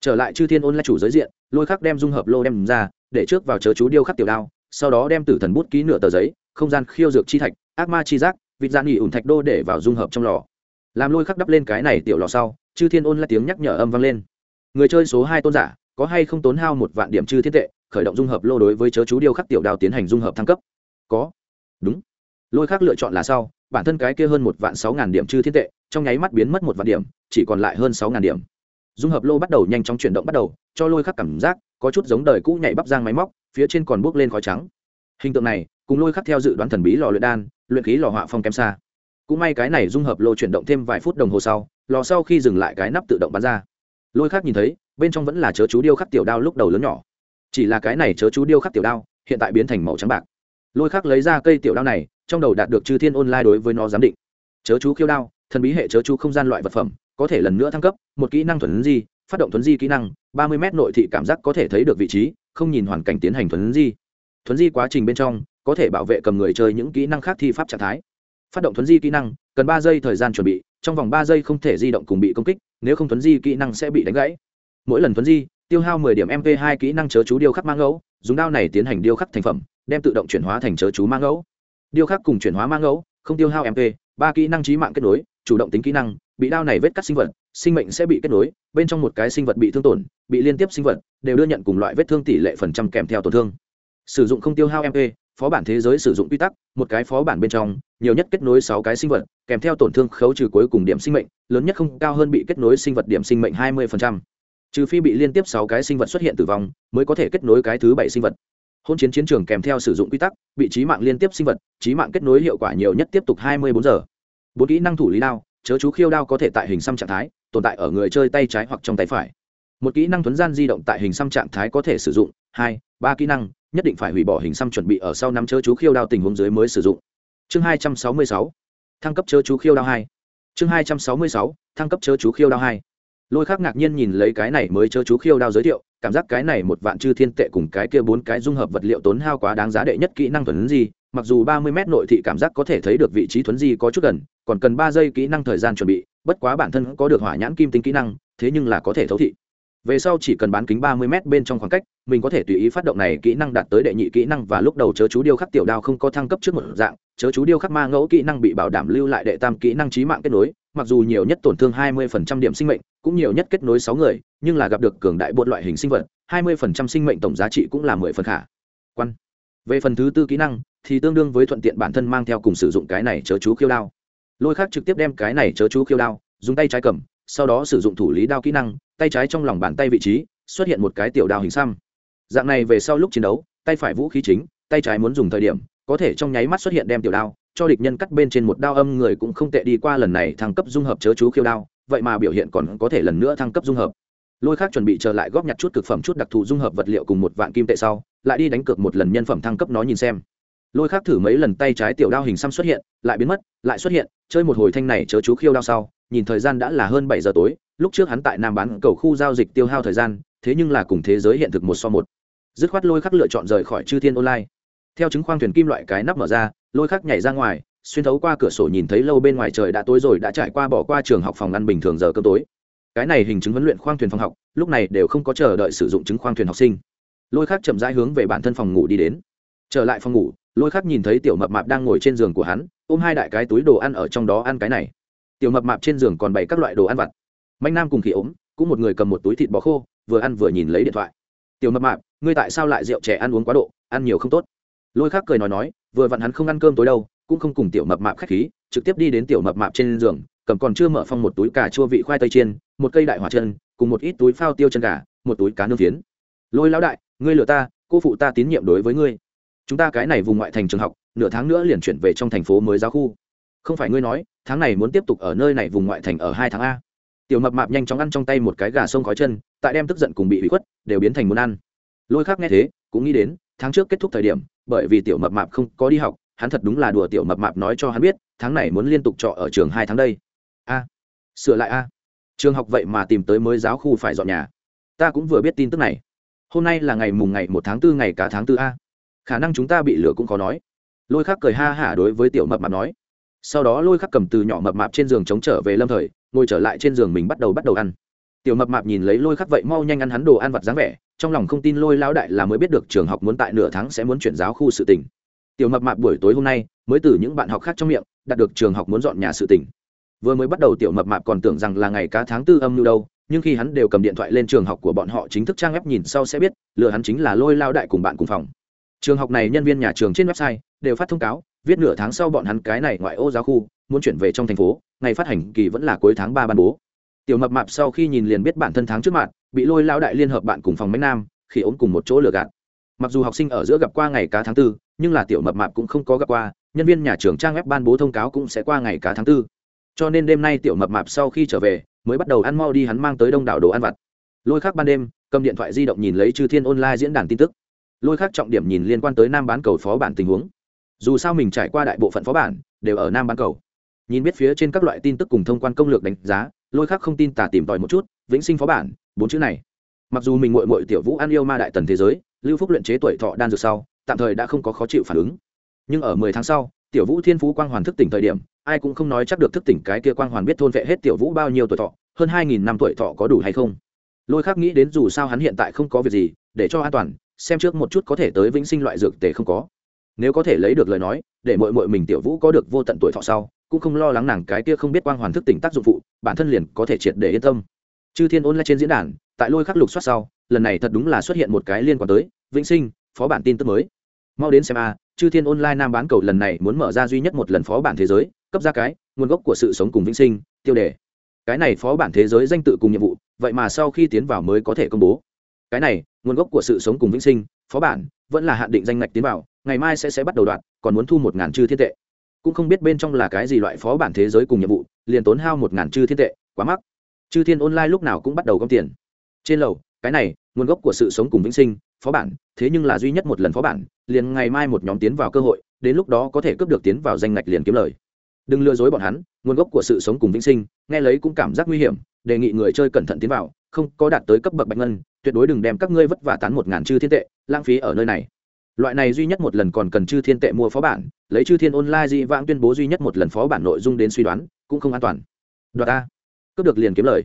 trở lại chư thiên ôn lại chủ giới diện, lôi khắc đem dung hợp lô đem ra, để trước vào chớ chú điêu khắc tiểu đao, sau đó đem tử thần bút ký nửa tờ giấy, không gian khiêu dược chi thạch, ác ma chi giác, vịt gian nghỉ ủn thạch đô để vào dung hợp trong lò. Làm lôi khắc đắp lên cái này tiểu lò sau, chư thiên ôn lại tiếng nhắc nhở âm vang lên. Người chơi số hai tôn giả, có hay không tốn hao một vạn điểm chư thiên tệ, khởi động dung hợp lô đối với chớ chú điêu khắc tiểu đao tiến hành dung hợp thăng cấp. Có. Đúng. Lôi khắc lựa chọn là sau, bản thân cái kia hơn một vạn sáu ngàn điểm chư thiên tệ, trong nháy mắt biến mất một vạn điểm, chỉ còn lại hơn sáu ngàn điểm dung hợp lô bắt đầu nhanh chóng chuyển động bắt đầu, cho lôi khắc cảm giác có chút giống đời cũ nhảy bắp giang máy móc, phía trên còn bốc lên khói trắng. Hình tượng này, cùng lôi khắc theo dự đoán thần bí lò luyện đan, luyện khí lò họa phong kém xa. Cũng may cái này dung hợp lô chuyển động thêm vài phút đồng hồ sau, lò sau khi dừng lại cái nắp tự động bắn ra. Lôi khắc nhìn thấy, bên trong vẫn là chớ chú điêu khắc tiểu đao lúc đầu lớn nhỏ. Chỉ là cái này chớ chú điêu khắc tiểu đao, hiện tại biến thành màu trắng bạc. Lôi khắc lấy ra cây tiểu đao này, trong đầu đạt được chư thiên ôn lai đối với nó giám định. Chớ chú khiêu đao, thần bí hệ chớ chú không gian loại vật phẩm có thể lần nữa thăng cấp, một kỹ năng thuần di, phát động thuấn di kỹ năng, ba mươi m nội thị cảm giác có thể thấy được vị trí, không nhìn hoàn cảnh tiến hành thuấn di. Thuấn di quá trình bên trong, có thể bảo vệ cầm người chơi những kỹ năng khác thi pháp trạng thái. Phát động thuấn di kỹ năng, cần ba giây thời gian chuẩn bị, trong vòng ba giây không thể di động cùng bị công kích, nếu không thuấn di kỹ năng sẽ bị đánh gãy. Mỗi lần thuấn di, tiêu hao mười điểm mp hai kỹ năng chớ chú điêu khắc mang ngẫu, dùng đao này tiến hành điêu khắc thành phẩm, đem tự động chuyển hóa thành chớ chú mang ngẫu. Điêu khắc cùng chuyển hóa mang ngẫu, không tiêu hao mp ba kỹ năng trí mạng kết nối chủ động tính kỹ năng, bị đao này vết cắt sinh vật, sinh mệnh sẽ bị kết nối, bên trong một cái sinh vật bị thương tổn, bị liên tiếp sinh vật, đều đưa nhận cùng loại vết thương tỷ lệ phần trăm kèm theo tổn thương. Sử dụng không tiêu hao mp phó bản thế giới sử dụng quy tắc, một cái phó bản bên trong, nhiều nhất kết nối sáu cái sinh vật, kèm theo tổn thương khấu trừ cuối cùng điểm sinh mệnh, lớn nhất không cao hơn bị kết nối sinh vật điểm sinh mệnh hai mươi trừ phi bị liên tiếp sáu cái sinh vật xuất hiện tử vong, mới có thể kết nối cái thứ bảy sinh vật. Hôn chiến chiến trường kèm theo sử dụng quy tắc, bị trí mạng liên tiếp sinh vật, trí mạng kết nối hiệu quả nhiều nhất tiếp tục hai mươi bốn giờ bốn kỹ năng thủ lý đao, chớ chú khiêu đao có thể tại hình xăm trạng thái, tồn tại ở người chơi tay trái hoặc trong tay phải. Một kỹ năng thuấn gian di động tại hình xăm trạng thái có thể sử dụng. Hai, ba kỹ năng, nhất định phải hủy bỏ hình xăm chuẩn bị ở sau năm chớ chú khiêu đao tình huống dưới mới sử dụng. Chương hai trăm sáu mươi sáu, thăng cấp chớ chú khiêu đao hai. Chương hai trăm sáu mươi sáu, thăng cấp chớ chú khiêu đao hai. Lôi khác ngạc nhiên nhìn lấy cái này mới chớ chú khiêu đao giới thiệu, cảm giác cái này một vạn chư thiên tệ cùng cái kia bốn cái dung hợp vật liệu tốn hao quá đáng giá đệ nhất kỹ năng thuần gì mặc dù ba mươi m nội thị cảm giác có thể thấy được vị trí thuấn di có chút gần, còn cần ba giây kỹ năng thời gian chuẩn bị, bất quá bản thân có được hỏa nhãn kim tinh kỹ năng, thế nhưng là có thể thấu thị. Về sau chỉ cần bán kính ba mươi m bên trong khoảng cách, mình có thể tùy ý phát động này kỹ năng đạt tới đệ nhị kỹ năng và lúc đầu chớ chú điêu khắc tiểu đao không có thăng cấp trước một dạng, chớ chú điêu khắc ma ngẫu kỹ năng bị bảo đảm lưu lại đệ tam kỹ năng trí mạng kết nối, mặc dù nhiều nhất tổn thương hai mươi phần trăm điểm sinh mệnh, cũng nhiều nhất kết nối sáu người, nhưng là gặp được cường đại buôn loại hình sinh vật, hai mươi phần trăm sinh mệnh tổng giá trị cũng là mười phần khả quan về phần thứ tư kỹ năng, thì tương đương với thuận tiện bản thân mang theo cùng sử dụng cái này chớ chú khiêu đao. Lôi khác trực tiếp đem cái này chớ chú khiêu đao, dùng tay trái cầm, sau đó sử dụng thủ lý đao kỹ năng, tay trái trong lòng bàn tay vị trí, xuất hiện một cái tiểu đao hình xăm. Dạng này về sau lúc chiến đấu, tay phải vũ khí chính, tay trái muốn dùng thời điểm, có thể trong nháy mắt xuất hiện đem tiểu đao, cho địch nhân cắt bên trên một đao âm người cũng không tệ đi qua lần này thăng cấp dung hợp chớ chú khiêu đao, vậy mà biểu hiện còn có thể lần nữa thăng cấp dung hợp lôi khác chuẩn bị trở lại góp nhặt chút cực phẩm chút đặc thù dung hợp vật liệu cùng một vạn kim tệ sau, lại đi đánh cược một lần nhân phẩm thăng cấp nó nhìn xem. Lôi khác thử mấy lần tay trái tiểu đao hình xăm xuất hiện, lại biến mất, lại xuất hiện, chơi một hồi thanh này chớ chú khiêu đao sau, nhìn thời gian đã là hơn bảy giờ tối, lúc trước hắn tại nam bán cầu khu giao dịch tiêu hao thời gian, thế nhưng là cùng thế giới hiện thực một so một. Dứt khoát lôi khắc lựa chọn rời khỏi chư thiên online. Theo chứng khoang thuyền kim loại cái nắp mở ra, lôi khắc nhảy ra ngoài, xuyên thấu qua cửa sổ nhìn thấy lâu bên ngoài trời đã tối rồi, đã trải qua bỏ qua trường học phòng ăn bình thường giờ cơm tối cái này hình chứng huấn luyện khoang thuyền phòng học, lúc này đều không có chờ đợi sử dụng chứng khoang thuyền học sinh. Lôi khắc chậm rãi hướng về bản thân phòng ngủ đi đến. Trở lại phòng ngủ, lôi khắc nhìn thấy tiểu mập mạp đang ngồi trên giường của hắn, ôm hai đại cái túi đồ ăn ở trong đó ăn cái này. Tiểu mập mạp trên giường còn bày các loại đồ ăn vặt. Manh nam cùng khỉ ốm, cũng một người cầm một túi thịt bò khô, vừa ăn vừa nhìn lấy điện thoại. Tiểu mập mạp, ngươi tại sao lại rượu trẻ ăn uống quá độ, ăn nhiều không tốt? Lôi khác cười nói nói, vừa vặn hắn không ăn cơm tối đâu, cũng không cùng tiểu mập mạp khách khí, trực tiếp đi đến tiểu mập mạp trên giường cầm còn chưa mở phong một túi cà chua vị khoai tây chiên, một cây đại hỏa chân, cùng một ít túi phao tiêu chân gà, một túi cá nương phiến. Lôi lão đại, ngươi lừa ta, cô phụ ta tín nhiệm đối với ngươi. Chúng ta cái này vùng ngoại thành trường học, nửa tháng nữa liền chuyển về trong thành phố mới giáo khu. Không phải ngươi nói, tháng này muốn tiếp tục ở nơi này vùng ngoại thành ở hai tháng a. Tiểu mập mạp nhanh chóng ăn trong tay một cái gà sông khói chân, tại đem tức giận cùng bị ủy khuất, đều biến thành muốn ăn. Lôi khác nghe thế, cũng nghĩ đến, tháng trước kết thúc thời điểm, bởi vì tiểu mập mạp không có đi học, hắn thật đúng là đùa tiểu mập mạp nói cho hắn biết, tháng này muốn liên tục trọ ở trường hai tháng đây a. Sửa lại a. Trường học vậy mà tìm tới mới giáo khu phải dọn nhà. Ta cũng vừa biết tin tức này. Hôm nay là ngày mùng ngày một tháng tư ngày cả tháng tư a. Khả năng chúng ta bị lửa cũng khó nói. Lôi khắc cười ha hả đối với tiểu mập mạp nói. Sau đó lôi khắc cầm từ nhỏ mập mạp trên giường chống trở về lâm thời, ngồi trở lại trên giường mình bắt đầu bắt đầu ăn. Tiểu mập mạp nhìn lấy lôi khắc vậy mau nhanh ăn hắn đồ ăn vặt dáng vẻ, trong lòng không tin lôi lão đại là mới biết được trường học muốn tại nửa tháng sẽ muốn chuyển giáo khu sự tỉnh tiểu mập mạp buổi tối hôm nay mới từ những bạn học khác trong miệng, đạt được trường học muốn dọn nhà sự tỉnh vừa mới bắt đầu tiểu mập mạp còn tưởng rằng là ngày cá tháng tư âm như đâu, nhưng khi hắn đều cầm điện thoại lên trường học của bọn họ chính thức trang web nhìn sau sẽ biết, lừa hắn chính là lôi lao đại cùng bạn cùng phòng. Trường học này nhân viên nhà trường trên website đều phát thông cáo, viết nửa tháng sau bọn hắn cái này ngoại ô giáo khu, muốn chuyển về trong thành phố, ngày phát hành kỳ vẫn là cuối tháng ba ban bố. Tiểu mập mạp sau khi nhìn liền biết bản thân tháng trước mặt, bị lôi lao đại liên hợp bạn cùng phòng mánh nam, khi ốm cùng một chỗ lừa gạt. Mặc dù học sinh ở giữa gặp qua ngày cá tháng tư, nhưng là tiểu mập mạp cũng không có gặp qua, nhân viên nhà trường trang web ban bố thông cáo cũng sẽ qua ngày cá tháng tư cho nên đêm nay tiểu mập mạp sau khi trở về, mới bắt đầu ăn mau đi hắn mang tới đông đảo đồ ăn vặt. Lôi khác ban đêm, cầm điện thoại di động nhìn lấy chư thiên online diễn đàn tin tức. Lôi khác trọng điểm nhìn liên quan tới nam bán cầu phó bản tình huống. Dù sao mình trải qua đại bộ phận phó bản, đều ở nam bán cầu. Nhìn biết phía trên các loại tin tức cùng thông quan công lược đánh giá, lôi khác không tin tả tìm tòi một chút, vĩnh sinh phó bản, bốn chữ này. Mặc dù mình mội mội tiểu vũ ăn yêu ma đại tần thế giới, lưu phúc luyện chế tuổi thọ đan dược sau, tạm thời đã không có khó chịu phản ứng. Nhưng ở mười tháng sau tiểu vũ thiên phú quang hoàn thức tỉnh thời điểm, ai cũng không nói chắc được thức tỉnh cái kia quang hoàn biết thôn vệ hết tiểu vũ bao nhiêu tuổi thọ, hơn hai nghìn năm tuổi thọ có đủ hay không. Lôi khác nghĩ đến dù sao hắn hiện tại không có việc gì, để cho an toàn, xem trước một chút có thể tới vĩnh sinh loại dược tề không có. Nếu có thể lấy được lời nói, để mội mội mình tiểu vũ có được vô tận tuổi thọ sau, cũng không lo lắng nàng cái kia không biết quang hoàn thức tỉnh tác dụng phụ, bản thân liền có thể triệt để yên tâm. Chư thiên ôn lại trên diễn đàn, tại lôi khắc lục soát sau, lần này thật đúng là xuất hiện một cái liên quan tới vĩnh sinh, phó bản tin tức mới. Mau đến xem a chư thiên online nam bán cầu lần này muốn mở ra duy nhất một lần phó bản thế giới, cấp ra cái, nguồn gốc của sự sống cùng vĩnh sinh, tiêu đề. Cái này phó bản thế giới danh tự cùng nhiệm vụ, vậy mà sau khi tiến vào mới có thể công bố. Cái này, nguồn gốc của sự sống cùng vĩnh sinh, phó bản, vẫn là hạn định danh ngạch tiến vào, ngày mai sẽ sẽ bắt đầu đoạn, còn muốn thu một ngàn chư thiên tệ. Cũng không biết bên trong là cái gì loại phó bản thế giới cùng nhiệm vụ, liền tốn hao một ngàn chư thiên tệ, quá mắc. Chư thiên online lúc nào cũng bắt đầu gom tiền. Trên lầu, cái này, nguồn gốc của sự sống cùng vĩnh sinh phó bản, thế nhưng là duy nhất một lần phó bản, liền ngày mai một nhóm tiến vào cơ hội, đến lúc đó có thể cướp được tiến vào danh ngạch liền kiếm lời. Đừng lừa dối bọn hắn, nguồn gốc của sự sống cùng vĩnh sinh, nghe lấy cũng cảm giác nguy hiểm, đề nghị người chơi cẩn thận tiến vào, không có đạt tới cấp bậc bạch ngân, tuyệt đối đừng đem các ngươi vất vả tán một ngàn chư thiên tệ, lãng phí ở nơi này. Loại này duy nhất một lần còn cần chư thiên tệ mua phó bản, lấy chư thiên online dị vãng tuyên bố duy nhất một lần phó bản nội dung đến suy đoán, cũng không an toàn. Đoạt ta. Cướp được liền kiếm lời.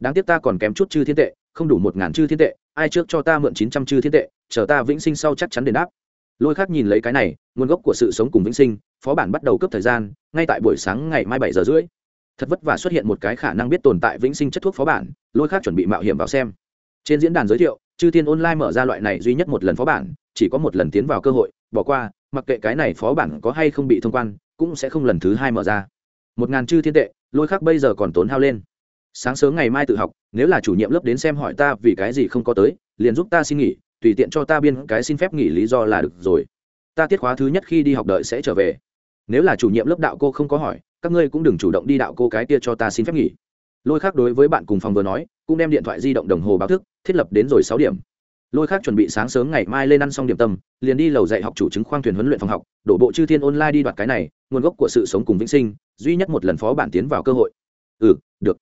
Đáng tiếc ta còn kém chút chư thiên tệ, không đủ một ngàn chư thiên tệ ai trước cho ta mượn chín trăm chư thiên tệ, chờ ta vĩnh sinh sau chắc chắn đền đáp. Lôi khác nhìn lấy cái này, nguồn gốc của sự sống cùng vĩnh sinh, phó bản bắt đầu cấp thời gian, ngay tại buổi sáng ngày mai bảy giờ rưỡi. Thật vất vả xuất hiện một cái khả năng biết tồn tại vĩnh sinh chất thuốc phó bản, lôi khác chuẩn bị mạo hiểm vào xem. Trên diễn đàn giới thiệu, chư thiên online mở ra loại này duy nhất một lần phó bản, chỉ có một lần tiến vào cơ hội, bỏ qua, mặc kệ cái này phó bản có hay không bị thông quan, cũng sẽ không lần thứ hai mở ra. Một ngàn chư thiên tệ, lôi khác bây giờ còn tốn hao lên sáng sớm ngày mai tự học, nếu là chủ nhiệm lớp đến xem hỏi ta vì cái gì không có tới, liền giúp ta xin nghỉ, tùy tiện cho ta biên cái xin phép nghỉ lý do là được rồi. Ta tiết khóa thứ nhất khi đi học đợi sẽ trở về. Nếu là chủ nhiệm lớp đạo cô không có hỏi, các ngươi cũng đừng chủ động đi đạo cô cái kia cho ta xin phép nghỉ. Lôi khác đối với bạn cùng phòng vừa nói, cũng đem điện thoại di động đồng hồ báo thức, thiết lập đến rồi sáu điểm. Lôi khác chuẩn bị sáng sớm ngày mai lên ăn xong điểm tâm, liền đi lầu dạy học chủ chứng khoang thuyền huấn luyện phòng học, đổ bộ chư thiên online đi đoạt cái này, nguồn gốc của sự sống cùng vĩnh sinh, duy nhất một lần phó bản tiến vào cơ hội. Ừ được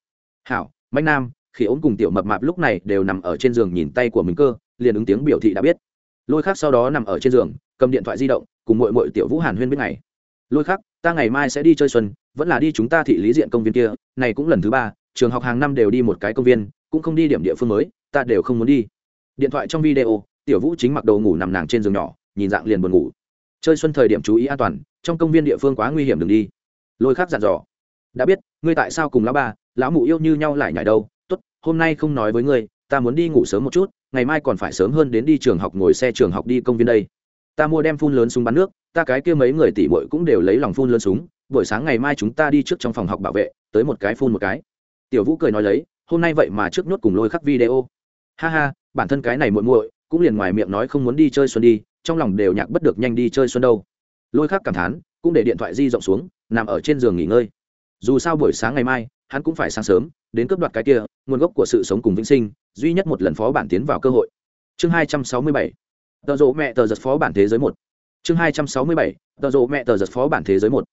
hảo, mạnh nam, khi ốm cùng tiểu mập mạp lúc này đều nằm ở trên giường nhìn tay của mình cơ, liền ứng tiếng biểu thị đã biết. Lôi khác sau đó nằm ở trên giường, cầm điện thoại di động, cùng mội mội tiểu vũ hàn huyên biết ngày. Lôi khác ta ngày mai sẽ đi chơi xuân, vẫn là đi chúng ta thị lý diện công viên kia, này cũng lần thứ ba, trường học hàng năm đều đi một cái công viên, cũng không đi điểm địa phương mới, ta đều không muốn đi. Điện thoại trong video, tiểu vũ chính mặc đồ ngủ nằm nàng trên giường nhỏ, nhìn dạng liền buồn ngủ. Chơi xuân thời điểm chú ý an toàn, trong công viên địa phương quá nguy hiểm, đừng đi. Lôi khác dặn dò. Đã biết, ngươi tại sao cùng lão ba lão mụ yêu như nhau lại nhảy đâu, tốt, hôm nay không nói với ngươi, ta muốn đi ngủ sớm một chút, ngày mai còn phải sớm hơn đến đi trường học ngồi xe trường học đi công viên đây. Ta mua đem phun lớn súng bắn nước, ta cái kia mấy người tỷ bội cũng đều lấy lòng phun lớn súng, buổi sáng ngày mai chúng ta đi trước trong phòng học bảo vệ, tới một cái phun một cái. Tiểu vũ cười nói lấy, hôm nay vậy mà trước nhốt cùng lôi khắc video. Ha ha, bản thân cái này muội muội, cũng liền ngoài miệng nói không muốn đi chơi xuân đi, trong lòng đều nhạc bất được nhanh đi chơi xuân đâu. Lôi khắc cảm thán, cũng để điện thoại di rộng xuống, nằm ở trên giường nghỉ ngơi. Dù sao buổi sáng ngày mai hắn cũng phải sáng sớm, đến cướp đoạt cái kia, nguồn gốc của sự sống cùng vĩnh sinh, duy nhất một lần phó bản tiến vào cơ hội. Chương hai trăm sáu mươi bảy. Tờ rộ mẹ tờ giật phó bản thế giới một. Chương hai trăm sáu mươi bảy. Tờ rộ mẹ tờ giật phó bản thế giới một.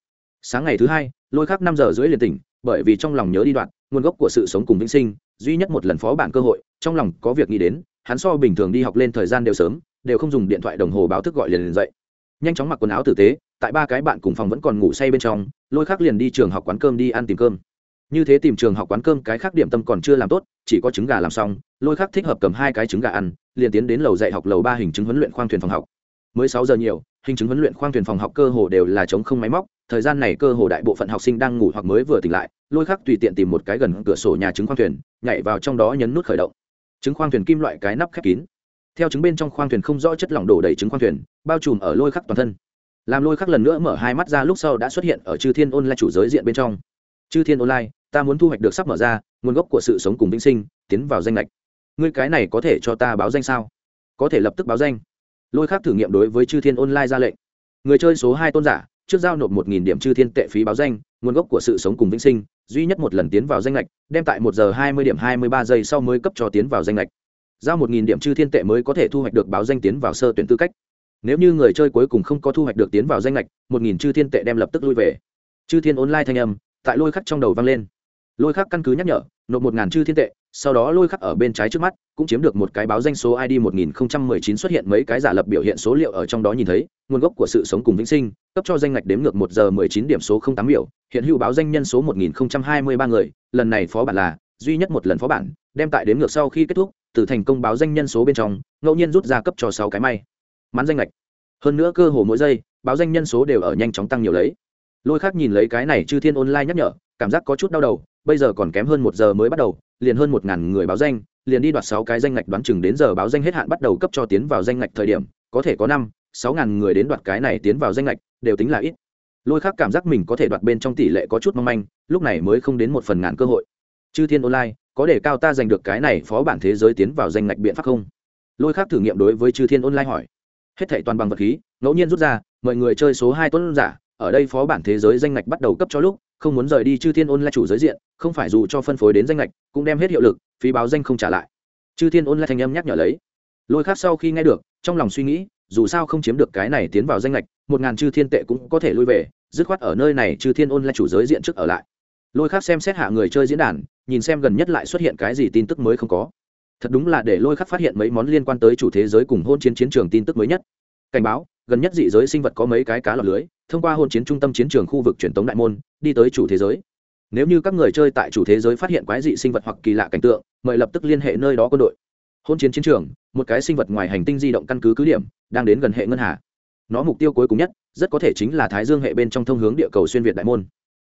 Sáng ngày thứ hai, lôi khắc năm giờ rưỡi liền tỉnh, bởi vì trong lòng nhớ đi đoạn, nguồn gốc của sự sống cùng vĩnh sinh, duy nhất một lần phó bản cơ hội, trong lòng có việc nghĩ đến, hắn so bình thường đi học lên thời gian đều sớm, đều không dùng điện thoại đồng hồ báo thức gọi liền liền dậy. Nhanh chóng mặc quần áo tử tế, tại ba cái bạn cùng phòng vẫn còn ngủ say bên trong, lôi khắc liền đi trường học quán cơm đi ăn tìm cơm như thế tìm trường học quán cơm cái khác điểm tâm còn chưa làm tốt, chỉ có trứng gà làm xong, lôi khắc thích hợp cầm hai cái trứng gà ăn, liền tiến đến lầu dạy học lầu ba hình chứng huấn luyện khoang thuyền phòng học. Mới sáu giờ nhiều, hình chứng huấn luyện khoang thuyền phòng học cơ hồ đều là chống không máy móc, thời gian này cơ hồ đại bộ phận học sinh đang ngủ hoặc mới vừa tỉnh lại, lôi khắc tùy tiện tìm một cái gần cửa sổ nhà trứng khoang thuyền, nhảy vào trong đó nhấn nút khởi động. Trứng khoang thuyền kim loại cái nắp khép kín. Theo trứng bên trong khoang thuyền không rõ chất lỏng đổ đầy trứng khoang thuyền, bao trùm ở lôi khắc toàn thân. Làm lôi khắc lần nữa mở hai mắt ra lúc sau đã xuất hiện ở chư thiên online chủ giới diện bên trong. Chư thiên online ta muốn thu hoạch được sắp mở ra, nguồn gốc của sự sống cùng vĩnh sinh, tiến vào danh lệch. Ngươi cái này có thể cho ta báo danh sao? Có thể lập tức báo danh. Lôi khắc thử nghiệm đối với chư thiên online ra lệnh. Người chơi số hai tôn giả, trước giao nộp một nghìn điểm chư thiên tệ phí báo danh, nguồn gốc của sự sống cùng vĩnh sinh, duy nhất một lần tiến vào danh lệch, đem tại một giờ hai mươi điểm hai mươi ba giây sau mới cấp cho tiến vào danh lệch. Giao một nghìn điểm chư thiên tệ mới có thể thu hoạch được báo danh tiến vào sơ tuyển tư cách. Nếu như người chơi cuối cùng không có thu hoạch được tiến vào danh lệch, một nghìn chư thiên tệ đem lập tức lui về. Chư thiên online thanh âm, tại lôi khắc trong đầu vang lên lôi khắc căn cứ nhắc nhở, nộp một ngàn chư thiên tệ, sau đó lôi khắc ở bên trái trước mắt, cũng chiếm được một cái báo danh số id một nghìn không trăm mười chín xuất hiện mấy cái giả lập biểu hiện số liệu ở trong đó nhìn thấy, nguồn gốc của sự sống cùng vĩnh sinh, cấp cho danh ngạch đếm ngược một giờ mười chín điểm số không tám biểu hiện hữu báo danh nhân số một nghìn không trăm hai mươi ba người, lần này phó bản là, duy nhất một lần phó bản, đem tại đếm ngược sau khi kết thúc, từ thành công báo danh nhân số bên trong, ngẫu nhiên rút ra cấp cho sáu cái may. Mắn danh lệch hơn nữa cơ hồ mỗi giây, báo danh nhân số đều ở nhanh chóng tăng nhiều lấy. Lôi khác nhìn lấy cái này chư thiên online nhắc nhở, cảm giác có chút đau đầu bây giờ còn kém hơn một giờ mới bắt đầu, liền hơn một ngàn người báo danh, liền đi đoạt sáu cái danh ngạch đoán chừng đến giờ báo danh hết hạn bắt đầu cấp cho tiến vào danh ngạch thời điểm, có thể có năm, sáu ngàn người đến đoạt cái này tiến vào danh ngạch, đều tính là ít. Lôi khác cảm giác mình có thể đoạt bên trong tỷ lệ có chút mong manh, lúc này mới không đến một phần ngàn cơ hội. Chư thiên online, có để cao ta giành được cái này phó bản thế giới tiến vào danh ngạch biện pháp không? Lôi khác thử nghiệm đối với chư thiên online hỏi. Hết thảy toàn bằng vật khí, ngẫu nhiên rút ra, mọi người chơi số hai tuấn giả, ở đây phó bản thế giới danh ngạch bắt đầu cấp cho lúc không muốn rời đi chư thiên ôn lại chủ giới diện, không phải dù cho phân phối đến danh lệch cũng đem hết hiệu lực, phí báo danh không trả lại. Chư thiên ôn lại thanh âm nhắc nhở lấy. Lôi khác sau khi nghe được, trong lòng suy nghĩ, dù sao không chiếm được cái này tiến vào danh lệch một ngàn chư thiên tệ cũng có thể lui về, dứt khoát ở nơi này chư thiên ôn lại chủ giới diện trước ở lại. Lôi khác xem xét hạ người chơi diễn đàn, nhìn xem gần nhất lại xuất hiện cái gì tin tức mới không có. Thật đúng là để lôi khắc phát hiện mấy món liên quan tới chủ thế giới cùng hôn chiến chiến trường tin tức mới nhất. Cảnh báo gần nhất dị giới sinh vật có mấy cái cá lọc lưới, thông qua hôn chiến trung tâm chiến trường khu vực truyền tống đại môn, đi tới chủ thế giới. Nếu như các người chơi tại chủ thế giới phát hiện quái dị sinh vật hoặc kỳ lạ cảnh tượng, mời lập tức liên hệ nơi đó quân đội. Hôn chiến chiến trường, một cái sinh vật ngoài hành tinh di động căn cứ cứ điểm, đang đến gần hệ ngân hà. Nó mục tiêu cuối cùng nhất, rất có thể chính là thái dương hệ bên trong thông hướng địa cầu xuyên việt đại môn.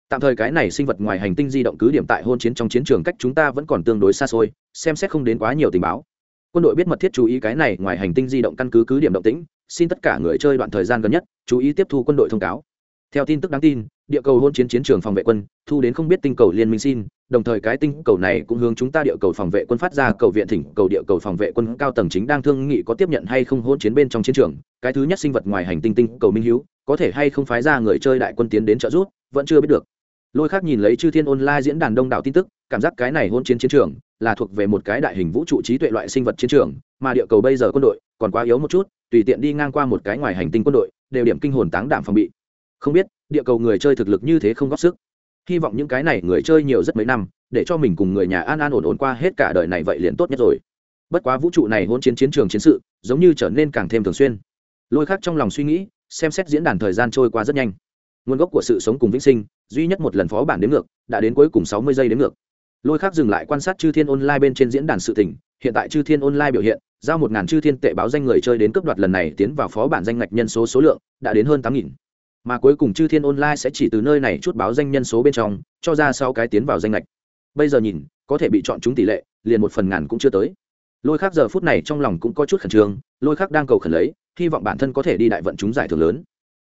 Tạm thời cái này sinh vật ngoài hành tinh di động cứ điểm tại hôn chiến trong chiến trường cách chúng ta vẫn còn tương đối xa xôi, xem xét không đến quá nhiều tình báo. Quân đội biết mật thiết chú ý cái này ngoài hành tinh di động căn cứ cứ điểm động tĩnh xin tất cả người chơi đoạn thời gian gần nhất, chú ý tiếp thu quân đội thông cáo. Theo tin tức đáng tin, địa cầu hôn chiến chiến trường phòng vệ quân thu đến không biết tinh cầu liên minh xin, đồng thời cái tinh cầu này cũng hướng chúng ta địa cầu phòng vệ quân phát ra cầu viện thỉnh cầu địa cầu phòng vệ quân cao tầng chính đang thương nghị có tiếp nhận hay không hôn chiến bên trong chiến trường. Cái thứ nhất sinh vật ngoài hành tinh tinh cầu minh hữu có thể hay không phái ra người chơi đại quân tiến đến trợ giúp, vẫn chưa biết được. Lôi khác nhìn lấy chư thiên online diễn đàn đông đảo tin tức, cảm giác cái này hôn chiến chiến trường là thuộc về một cái đại hình vũ trụ trí tuệ loại sinh vật chiến trường, mà địa cầu bây giờ quân đội còn quá yếu một chút, tùy tiện đi ngang qua một cái ngoài hành tinh quân đội, đều điểm kinh hồn táng đảm phòng bị. Không biết, địa cầu người chơi thực lực như thế không góp sức. Hy vọng những cái này người chơi nhiều rất mấy năm, để cho mình cùng người nhà an an ổn ổn qua hết cả đời này vậy liền tốt nhất rồi. Bất quá vũ trụ này hôn chiến chiến trường chiến sự, giống như trở nên càng thêm thường xuyên. Lôi khác trong lòng suy nghĩ, xem xét diễn đàn thời gian trôi qua rất nhanh. Nguồn gốc của sự sống cùng vĩnh sinh, duy nhất một lần phó bản đến ngược, đã đến cuối cùng sáu mươi giây đến ngược. Lôi khác dừng lại quan sát chư thiên online bên trên diễn đàn sự tỉnh hiện tại chư thiên online biểu hiện, giao một ngàn chư thiên tệ báo danh người chơi đến cướp đoạt lần này tiến vào phó bản danh ngạch nhân số số lượng đã đến hơn tám nghìn. Mà cuối cùng chư thiên online sẽ chỉ từ nơi này chút báo danh nhân số bên trong, cho ra sau cái tiến vào danh ngạch. Bây giờ nhìn, có thể bị chọn chúng tỷ lệ, liền một phần ngàn cũng chưa tới. Lôi khác giờ phút này trong lòng cũng có chút khẩn trương, lôi khác đang cầu khẩn lấy, hy vọng bản thân có thể đi đại vận chúng giải thưởng lớn.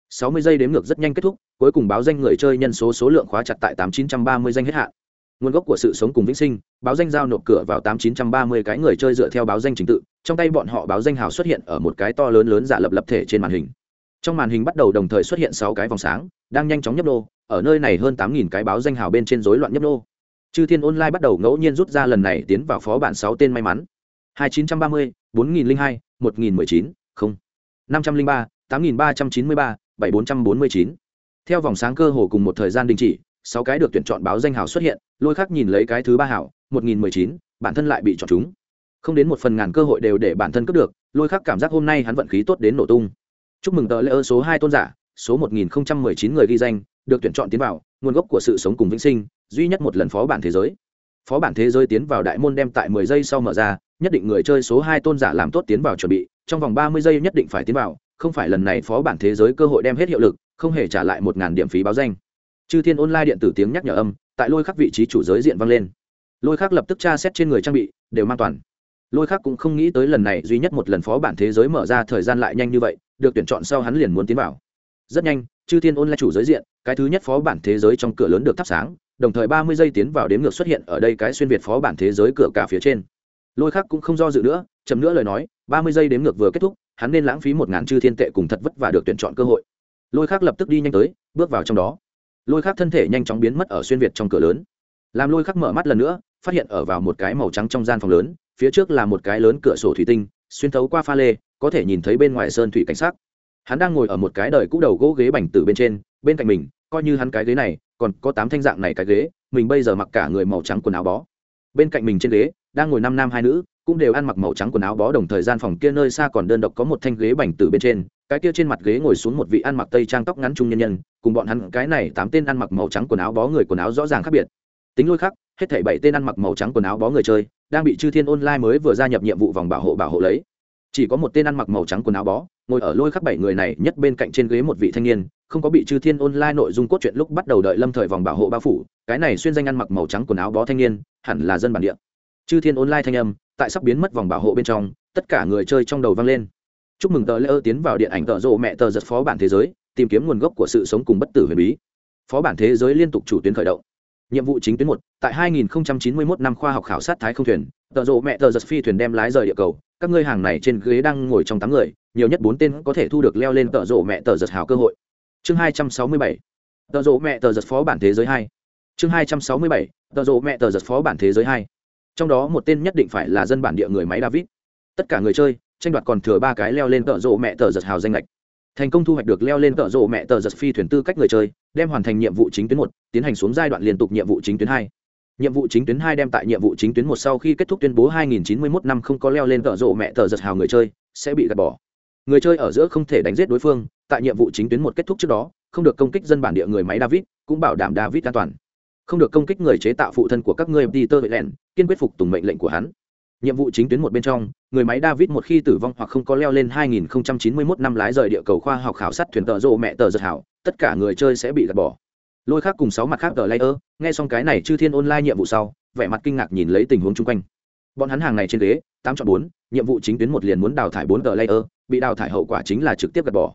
Sáu mươi giây đếm ngược rất nhanh kết thúc, cuối cùng báo danh người chơi nhân số số lượng khóa chặt tại tám chín trăm ba mươi danh hết hạn nguồn gốc của sự sống cùng vĩnh sinh, báo danh giao nộp cửa vào tám chín trăm ba mươi cái người chơi dựa theo báo danh trình tự, trong tay bọn họ báo danh hào xuất hiện ở một cái to lớn lớn giả lập lập thể trên màn hình. Trong màn hình bắt đầu đồng thời xuất hiện sáu cái vòng sáng, đang nhanh chóng nhấp nô, ở nơi này hơn tám nghìn cái báo danh hào bên trên rối loạn nhấp nô. Chư thiên online bắt đầu ngẫu nhiên rút ra lần này tiến vào phó bản sáu tên may mắn. Hai chín trăm ba mươi, bốn nghìn hai, một nghìn mười chín, không. Năm trăm linh ba, tám nghìn ba trăm chín mươi ba, bảy bốn trăm bốn mươi chín. Theo vòng sáng cơ hồ cùng một thời gian đình chỉ sáu cái được tuyển chọn báo danh hào xuất hiện, lôi khắc nhìn lấy cái thứ ba hảo một nghìn mười chín, bản thân lại bị chọn chúng. Không đến một phần ngàn cơ hội đều để bản thân cướp được, lôi khắc cảm giác hôm nay hắn vận khí tốt đến nổ tung. Chúc mừng tờ lễ ơ số hai tôn giả, số một nghìn không trăm mười chín người ghi danh, được tuyển chọn tiến vào, nguồn gốc của sự sống cùng vĩnh sinh, duy nhất một lần phó bản thế giới. Phó bản thế giới tiến vào đại môn đem tại mười giây sau mở ra, nhất định người chơi số hai tôn giả làm tốt tiến vào chuẩn bị, trong vòng ba mươi giây nhất định phải tiến vào, không phải lần này phó bản thế giới cơ hội đem hết hiệu lực, không hề trả lại một ngàn điểm phí báo danh chư thiên online điện tử tiếng nhắc nhở âm, tại lôi khắc vị trí chủ giới diện vang lên. Lôi khắc lập tức tra xét trên người trang bị, đều mang toàn. Lôi khắc cũng không nghĩ tới lần này duy nhất một lần phó bản thế giới mở ra thời gian lại nhanh như vậy, được tuyển chọn sau hắn liền muốn tiến vào. Rất nhanh, chư thiên online chủ giới diện, cái thứ nhất phó bản thế giới trong cửa lớn được thắp sáng, đồng thời ba mươi giây tiến vào đếm ngược xuất hiện ở đây cái xuyên việt phó bản thế giới cửa cả phía trên. Lôi khắc cũng không do dự nữa, chậm nữa lời nói, ba mươi giây đếm ngược vừa kết thúc, hắn nên lãng phí một ngàn chư thiên tệ cùng thật vất và được tuyển chọn cơ hội. Lôi khắc lập tức đi nhanh tới, bước vào trong đó lôi khắc thân thể nhanh chóng biến mất ở xuyên việt trong cửa lớn. Làm lôi khắc mở mắt lần nữa, phát hiện ở vào một cái màu trắng trong gian phòng lớn, phía trước là một cái lớn cửa sổ thủy tinh, xuyên thấu qua pha lê, có thể nhìn thấy bên ngoài sơn thủy cảnh sát hắn đang ngồi ở một cái đời cũ đầu gỗ ghế bành từ bên trên, bên cạnh mình, coi như hắn cái ghế này, còn có tám thanh dạng này cái ghế, mình bây giờ mặc cả người màu trắng quần áo bó. Bên cạnh mình trên ghế, đang ngồi năm nam hai nữ cũng đều ăn mặc màu trắng quần áo bó đồng thời gian phòng kia nơi xa còn đơn độc có một thanh ghế bành từ bên trên, cái kia trên mặt ghế ngồi xuống một vị ăn mặc tây trang tóc ngắn trung nhân nhân, cùng bọn hắn cái này tám tên ăn mặc màu trắng quần áo bó người quần áo rõ ràng khác biệt. Tính lôi khắc, hết thảy bảy tên ăn mặc màu trắng quần áo bó người chơi, đang bị chư thiên online mới vừa gia nhập nhiệm vụ vòng bảo hộ bảo hộ lấy. Chỉ có một tên ăn mặc màu trắng quần áo bó, ngồi ở lôi khắc bảy người này, nhất bên cạnh trên ghế một vị thanh niên, không có bị chư thiên online nội dung cốt truyện lúc bắt đầu đợi lâm thời vòng bảo hộ bao phủ, cái này xuyên danh ăn mặc màu trắng quần áo bó thanh niên, hẳn là dân bản địa chư thiên online thanh âm, tại sắp biến mất vòng bảo hộ bên trong, tất cả người chơi trong đầu vang lên. Chúc mừng tờ lễ ơ tiến vào điện ảnh tợ rộ mẹ tờ giật phó bản thế giới, tìm kiếm nguồn gốc của sự sống cùng bất tử huyền bí. Phó bản thế giới liên tục chủ tuyến khởi động. Nhiệm vụ chính tuyến một, tại 2091 năm khoa học khảo sát thái không thuyền tợ rộ mẹ tờ giật phi thuyền đem lái rời địa cầu. Các ngươi hàng này trên ghế đang ngồi trong tám người, nhiều nhất bốn tên có thể thu được leo lên tợ rộ mẹ tờ giật hào cơ hội. Chương 267 tờ rộ mẹ tờ giật phó bản thế giới hai. Chương 267 tờ rộ mẹ tờ giật phó bản thế giới hai trong đó một tên nhất định phải là dân bản địa người máy david. Tất cả người chơi, tranh đoạt còn thừa ba cái leo lên tợ rộ mẹ tờ giật hào danh lệch thành công thu hoạch được leo lên tợ rộ mẹ tờ giật phi thuyền tư cách người chơi, đem hoàn thành nhiệm vụ chính tuyến một, tiến hành xuống giai đoạn liên tục nhiệm vụ chính tuyến hai. Nhiệm vụ chính tuyến hai đem tại nhiệm vụ chính tuyến một sau khi kết thúc tuyên bố 2091 năm không có leo lên tợ rộ mẹ tờ giật hào người chơi, sẽ bị gạt bỏ. Người chơi ở giữa không thể đánh giết đối phương, tại nhiệm vụ chính tuyến một kết thúc trước đó, không được công kích dân bản địa người máy david, cũng bảo đảm david an toàn. Không được công kích người chế tạo phụ thân của các ngươi peter lẹn kiên quyết phục tùng mệnh lệnh của hắn. Nhiệm vụ chính tuyến một bên trong, người máy david một khi tử vong hoặc không có leo lên 2091 năm lái rời địa cầu khoa học khảo sát thuyền tợ rộ mẹ tờ giật hảo, tất cả người chơi sẽ bị gạt bỏ. Lôi khác cùng sáu mặt khác tờ layer, nghe xong cái này chư thiên online nhiệm vụ sau, vẻ mặt kinh ngạc nhìn lấy tình huống chung quanh. Bọn hắn hàng này trên ghế, tám chọn bốn, nhiệm vụ chính tuyến một liền muốn đào thải bốn tờ layer, bị đào thải hậu quả chính là trực tiếp gạt bỏ.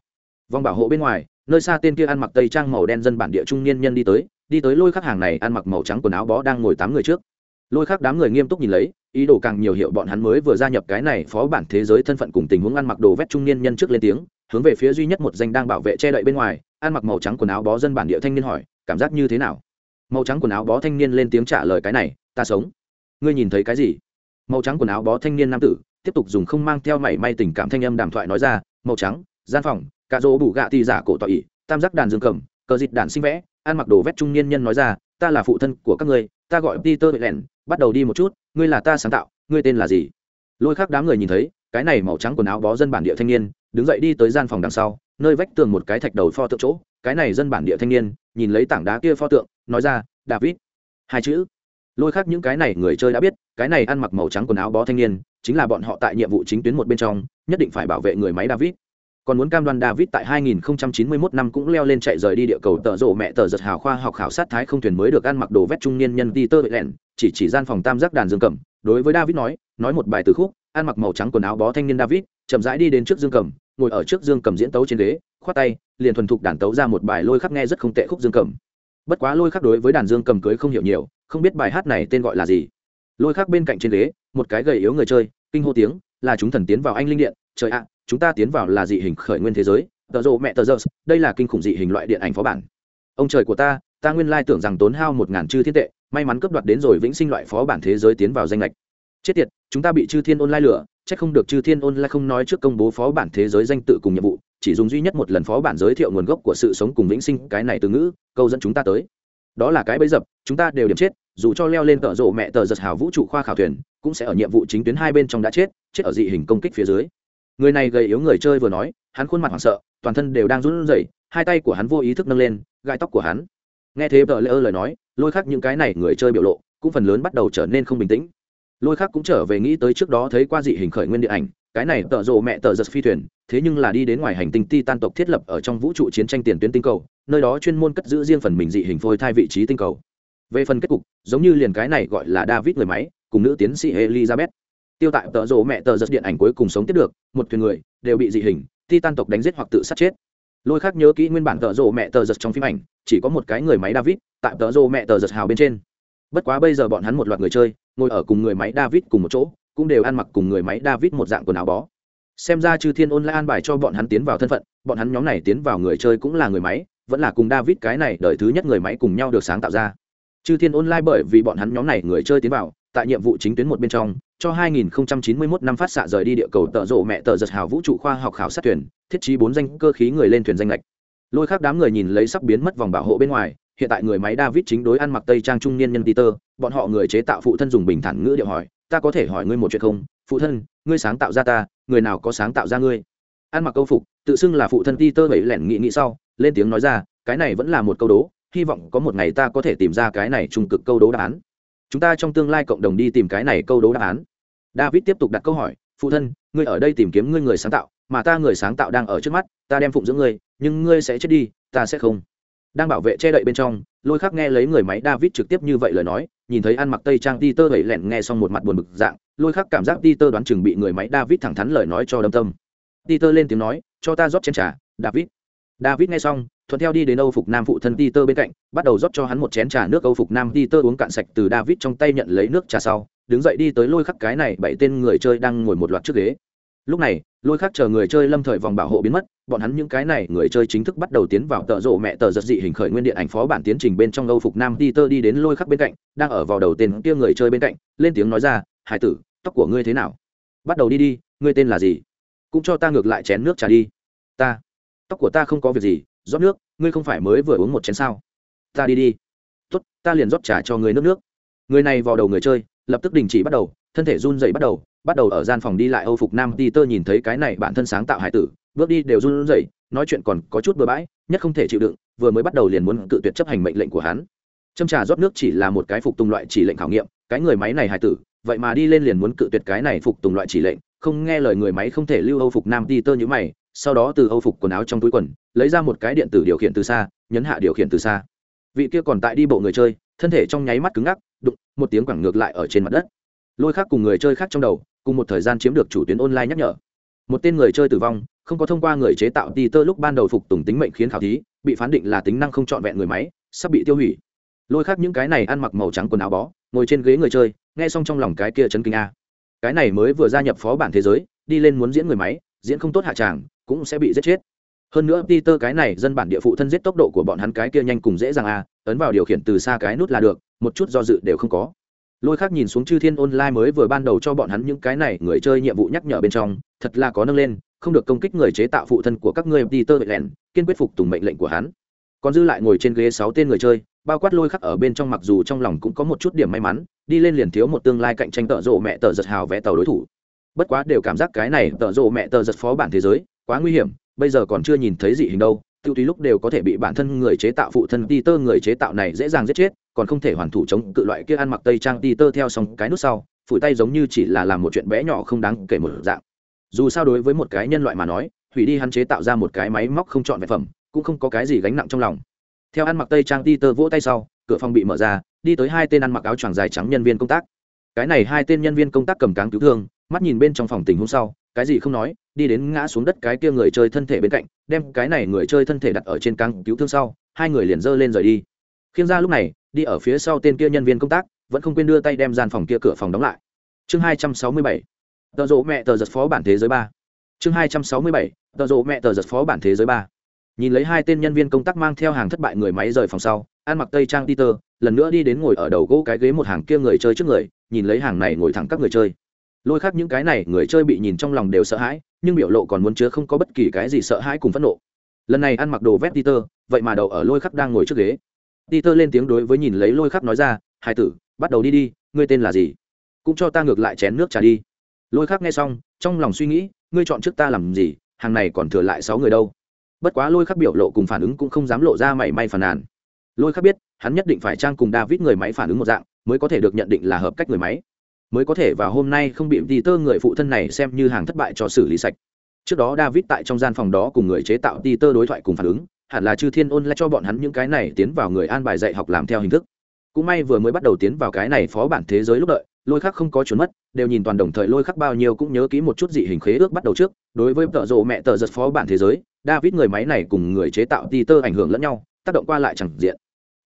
Vòng bảo hộ bên ngoài, nơi xa tên kia ăn mặc tây trang màu đen dân bản địa trung niên nhân đi tới đi tới lôi khắc hàng này ăn mặc màu trắng quần áo bó đang ngồi tám người trước lôi khác đám người nghiêm túc nhìn lấy, ý đồ càng nhiều hiệu bọn hắn mới vừa gia nhập cái này phó bản thế giới thân phận cùng tình huống ăn mặc đồ vét trung niên nhân trước lên tiếng, hướng về phía duy nhất một danh đang bảo vệ che đậy bên ngoài, ăn mặc màu trắng quần áo bó dân bản địa thanh niên hỏi, cảm giác như thế nào? Màu trắng quần áo bó thanh niên lên tiếng trả lời cái này, ta sống. Ngươi nhìn thấy cái gì? Màu trắng quần áo bó thanh niên nam tử, tiếp tục dùng không mang theo mảy may tình cảm thanh âm đàm thoại nói ra, màu trắng, gian phòng, cà rỗ bù gạ tì giả cổ tọa ỉ tam giác đàn dương cầm, cờ dịch đàn sinh vẽ, ăn mặc đồ vét trung niên nhân nói ra, ta là phụ thân của các ngươi, ta gọi peter lẹn bắt đầu đi một chút ngươi là ta sáng tạo ngươi tên là gì? Lôi khác đám người nhìn thấy cái này màu trắng quần áo bó dân bản địa thanh niên đứng dậy đi tới gian phòng đằng sau nơi vách tường một cái thạch đầu pho tượng chỗ cái này dân bản địa thanh niên nhìn lấy tảng đá kia pho tượng nói ra david. Hai chữ. Lôi khác những cái này người chơi đã biết cái này ăn mặc màu trắng quần áo bó thanh niên chính là bọn họ tại nhiệm vụ chính tuyến một bên trong nhất định phải bảo vệ người máy david. Còn muốn cam đoan David tại 2091 năm cũng leo lên chạy rời đi địa cầu tợ rộ mẹ tờ giật hào khoa học khảo sát thái không thuyền mới được ăn mặc đồ vét trung niên nhân Peter Lẹn, chỉ chỉ gian phòng tam giác đàn dương cầm, đối với David nói, nói một bài từ khúc, ăn mặc màu trắng quần áo bó thanh niên David, chậm rãi đi đến trước dương cầm, ngồi ở trước dương cầm diễn tấu trên ghế, khoát tay, liền thuần thục đàn tấu ra một bài lôi khắc nghe rất không tệ khúc dương cầm. Bất quá lôi khắc đối với đàn dương cầm cưới không hiểu nhiều, không biết bài hát này tên gọi là gì. Lôi khắc bên cạnh trên ghế, một cái gầy yếu người chơi, kinh hô tiếng, là chúng thần tiến vào anh linh điện, trời ạ, chúng ta tiến vào là dị hình khởi nguyên thế giới tờ rộ mẹ tờ rơ đây là kinh khủng dị hình loại điện ảnh phó bản ông trời của ta ta nguyên lai tưởng rằng tốn hao một ngàn chư thiên tệ may mắn cướp đoạt đến rồi vĩnh sinh loại phó bản thế giới tiến vào danh lệch chết tiệt, chúng ta bị chư thiên ôn lai lửa chắc không được chư thiên ôn lai không nói trước công bố phó bản thế giới danh tự cùng nhiệm vụ, chỉ dùng duy nhất một lần phó bản giới thiệu nguồn gốc của sự sống cùng vĩnh sinh, cái này từ ngữ, câu dẫn chúng ta tới. Đó là cái bấy dập, chúng ta đều điểm chết, dù cho leo lên tợ rộ mẹ tờ giật hào vũ trụ khoa khảo thuyền, cũng sẽ ở nhiệm vụ chính tuyến hai bên trong đã chết chết ở dị hình công kích phía dưới. Người này gầy yếu người chơi vừa nói, hắn khuôn mặt hoảng sợ, toàn thân đều đang run rẩy, hai tay của hắn vô ý thức nâng lên, gai tóc của hắn. Nghe thế vợ lỡ lời nói lôi khắc những cái này người chơi biểu lộ cũng phần lớn bắt đầu trở nên không bình tĩnh. Lôi khắc cũng trở về nghĩ tới trước đó thấy qua dị hình khởi nguyên điện ảnh, cái này tợ rộ mẹ tợ giật phi thuyền, thế nhưng là đi đến ngoài hành tinh ti tan tộc thiết lập ở trong vũ trụ chiến tranh tiền tuyến tinh cầu, nơi đó chuyên môn cất giữ riêng phần mình dị hình phôi thai vị trí tinh cầu. Về phần kết cục, giống như liền cái này gọi là david người máy, cùng nữ tiến sĩ elizabeth. Tiêu tại tợ rộ mẹ tợ giật điện ảnh cuối cùng sống tiếp được, một thuyền người đều bị dị hình ti tan tộc đánh giết hoặc tự sát chết. Lôi khác nhớ kỹ nguyên bản tợ rộ mẹ tợ giật trong phim ảnh, chỉ có một cái người máy david tại tờ rô mẹ tờ giật hào bên trên. Bất quá bây giờ bọn hắn một loạt người chơi, ngồi ở cùng người máy david cùng một chỗ, cũng đều ăn mặc cùng người máy david một dạng quần áo bó. Xem ra chư thiên ôn lại an bài cho bọn hắn tiến vào thân phận, bọn hắn nhóm này tiến vào người chơi cũng là người máy, vẫn là cùng david cái này đợi thứ nhất người máy cùng nhau được sáng tạo ra. Chư thiên online bởi vì bọn hắn nhóm này người chơi tiến vào, tại nhiệm vụ chính tuyến một bên trong, cho 2091 năm phát xạ rời đi địa cầu tợ rộ mẹ tờ giật hào vũ trụ khoa học khảo sát thuyền, thiết trí bốn danh cơ khí người lên thuyền danh lệch. Lôi khác đám người nhìn lấy sắp biến mất vòng bảo hộ bên ngoài hiện tại người máy david chính đối ăn mặc tây trang trung niên nhân peter, bọn họ người chế tạo phụ thân dùng bình thản ngữ điệu hỏi, ta có thể hỏi ngươi một chuyện không? Phụ thân, ngươi sáng tạo ra ta, người nào có sáng tạo ra ngươi? Ăn mặc câu phục, tự xưng là phụ thân peter bảy lẻn nghị nghĩ sau, lên tiếng nói ra, cái này vẫn là một câu đố, hy vọng có một ngày ta có thể tìm ra cái này trung cực câu đố đáp án. Chúng ta trong tương lai cộng đồng đi tìm cái này câu đố đáp án. David tiếp tục đặt câu hỏi, phụ thân, ngươi ở đây tìm kiếm ngươi người sáng tạo, mà ta người sáng tạo đang ở trước mắt, ta đem phụng dưỡng ngươi, nhưng ngươi sẽ chết đi, ta sẽ không đang bảo vệ che đậy bên trong, lôi khắc nghe lấy người máy david trực tiếp như vậy lời nói, nhìn thấy ăn mặc tây trang ti tơ vẩy lẹn nghe xong một mặt buồn bực dạng, lôi khắc cảm giác ti tơ đoán chừng bị người máy david thẳng thắn lời nói cho đâm tâm. Ti tơ lên tiếng nói, cho ta rót chén trà, david. David nghe xong, thuận theo đi đến âu phục nam phụ thân ti tơ bên cạnh, bắt đầu rót cho hắn một chén trà nước âu phục nam ti tơ uống cạn sạch từ david trong tay nhận lấy nước trà sau, đứng dậy đi tới lôi khắc cái này bảy tên người chơi đang ngồi một loạt trước ghế lúc này, lôi khắc chờ người chơi lâm thời vòng bảo hộ biến mất, bọn hắn những cái này người chơi chính thức bắt đầu tiến vào tợ rộ mẹ tờ giật dị hình khởi nguyên điện ảnh phó bản tiến trình bên trong âu phục nam ti tơ đi đến lôi khắc bên cạnh, đang ở vào đầu tên kia người chơi bên cạnh, lên tiếng nói ra, hải tử, tóc của ngươi thế nào? Bắt đầu đi đi, ngươi tên là gì? Cũng cho ta ngược lại chén nước trà đi. Ta, tóc của ta không có việc gì, rót nước, ngươi không phải mới vừa uống một chén sao? Ta đi đi. Tốt, ta liền rót trà cho người nước nước. Người này vào đầu người chơi, lập tức đình chỉ bắt đầu, thân thể run dậy bắt đầu bắt đầu ở gian phòng đi lại âu phục nam peter nhìn thấy cái này bản thân sáng tạo hải tử, bước đi đều run rẩy, nói chuyện còn có chút bừa bãi, nhất không thể chịu đựng, vừa mới bắt đầu liền muốn cự tuyệt chấp hành mệnh lệnh của hắn. Châm trà rót nước chỉ là một cái phục tùng loại chỉ lệnh khảo nghiệm, cái người máy này hải tử, vậy mà đi lên liền muốn cự tuyệt cái này phục tùng loại chỉ lệnh, không nghe lời người máy không thể lưu âu phục nam peter như mày, sau đó từ âu phục quần áo trong túi quần, lấy ra một cái điện tử điều khiển từ xa, nhấn hạ điều khiển từ xa. Vị kia còn tại đi bộ người chơi, thân thể trong nháy mắt cứng ngắc, đụng, một tiếng quẳng ngược lại ở trên mặt đất. Lôi khác cùng người chơi khác trong đầu cùng một thời gian chiếm được chủ tuyến online nhắc nhở. Một tên người chơi tử vong, không có thông qua người chế tạo ti tơ lúc ban đầu phục tùng tính mệnh khiến khảo thí, bị phán định là tính năng không trọn vẹn người máy, sắp bị tiêu hủy. Lôi khác những cái này ăn mặc màu trắng quần áo bó, ngồi trên ghế người chơi, nghe xong trong lòng cái kia chấn kinh a. Cái này mới vừa gia nhập phó bản thế giới, đi lên muốn diễn người máy, diễn không tốt hạ tràng, cũng sẽ bị giết chết. Hơn nữa peter cái này dân bản địa phụ thân giết tốc độ của bọn hắn cái kia nhanh cùng dễ dàng a, ấn vào điều khiển từ xa cái nút là được, một chút do dự đều không có lôi khác nhìn xuống chư thiên online mới vừa ban đầu cho bọn hắn những cái này người chơi nhiệm vụ nhắc nhở bên trong, thật là có nâng lên, không được công kích người chế tạo phụ thân của các ngươi peter lẻn kiên quyết phục tùng mệnh lệnh của hắn. Còn dư lại ngồi trên ghế sáu tên người chơi, bao quát lôi khắc ở bên trong mặc dù trong lòng cũng có một chút điểm may mắn, đi lên liền thiếu một tương lai cạnh tranh tợ rộ mẹ tờ giật hào vẽ tàu đối thủ. Bất quá đều cảm giác cái này tợ rộ mẹ tờ giật phó bản thế giới, quá nguy hiểm, bây giờ còn chưa nhìn thấy gì hình đâu, tiêu tùy lúc đều có thể bị bản thân người chế tạo phụ thân đi tơ người chế tạo này dễ dàng giết chết còn không thể hoàn thủ chống cự loại kia ăn mặc tây trang ti tơ theo xong cái nút sau, phủi tay giống như chỉ là làm một chuyện bé nhỏ không đáng kể một dạng. Dù sao đối với một cái nhân loại mà nói, hủy đi hắn chế tạo ra một cái máy móc không chọn vật phẩm, cũng không có cái gì gánh nặng trong lòng. Theo ăn mặc tây trang ti tơ vỗ tay sau, cửa phòng bị mở ra, đi tới hai tên ăn mặc áo choàng dài trắng nhân viên công tác. Cái này hai tên nhân viên công tác cầm cáng cứu thương, mắt nhìn bên trong phòng tình hôm sau, cái gì không nói, đi đến ngã xuống đất cái kia người chơi thân thể bên cạnh, đem cái này người chơi thân thể đặt ở trên cáng cứu thương sau, hai người liền giơ lên rời đi khiêng ra lúc này, đi ở phía sau tên kia nhân viên công tác, vẫn không quên đưa tay đem gian phòng kia cửa phòng đóng lại. Chương hai trăm sáu mươi bảy tờ rộ mẹ tờ giật phó bản thế giới ba. Chương hai trăm sáu mươi bảy tờ rộ mẹ tờ giật phó bản thế giới ba. Nhìn lấy hai tên nhân viên công tác mang theo hàng thất bại người máy rời phòng sau, ăn mặc tây trang peter, lần nữa đi đến ngồi ở đầu gỗ cái ghế một hàng kia người chơi trước người, nhìn lấy hàng này ngồi thẳng các người chơi. Lôi khác những cái này người chơi bị nhìn trong lòng đều sợ hãi, nhưng biểu lộ còn muốn chứa không có bất kỳ cái gì sợ hãi cùng phẫn nộ. Lần này ăn mặc đồ vét peter, vậy mà đầu ở lôi khắc đang ngồi trước ghế peter lên tiếng đối với nhìn lấy lôi khắc nói ra hai tử, bắt đầu đi đi, ngươi tên là gì? Cũng cho ta ngược lại chén nước trà đi. Lôi khắc nghe xong, trong lòng suy nghĩ, ngươi chọn trước ta làm gì? Hàng này còn thừa lại sáu người đâu. Bất quá lôi khắc biểu lộ cùng phản ứng cũng không dám lộ ra mảy may phàn nàn. Lôi khắc biết, hắn nhất định phải trang cùng david người máy phản ứng một dạng, mới có thể được nhận định là hợp cách người máy. Mới có thể vào hôm nay không bị đi người phụ thân này xem như hàng thất bại cho xử lý sạch. Trước đó david tại trong gian phòng đó cùng người chế tạo đi đối thoại cùng phản ứng hẳn là chư thiên ôn lại cho bọn hắn những cái này tiến vào người an bài dạy học làm theo hình thức. Cũng may vừa mới bắt đầu tiến vào cái này phó bản thế giới lúc đợi, lôi khắc không có trốn mất, đều nhìn toàn đồng thời lôi khắc bao nhiêu cũng nhớ kỹ một chút dị hình khế ước bắt đầu trước, đối với tợ rộ mẹ tợ giật phó bản thế giới, david người máy này cùng người chế tạo ti tơ ảnh hưởng lẫn nhau, tác động qua lại chẳng diện.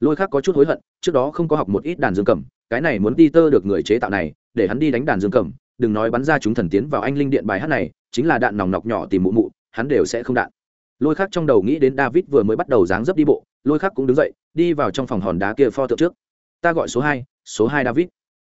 Lôi khắc có chút hối hận, trước đó không có học một ít đàn dương cầm, cái này muốn ti tơ được người chế tạo này, để hắn đi đánh đàn dương cầm, đừng nói bắn ra chúng thần tiến vào anh linh điện bài hát này, chính là đạn nòng nọc nhỏ tìm mụ mụ, hắn đều sẽ không đạn lôi khắc trong đầu nghĩ đến david vừa mới bắt đầu dáng dấp đi bộ, lôi khắc cũng đứng dậy, đi vào trong phòng hòn đá kia pho tượng trước. Ta gọi số hai số hai david.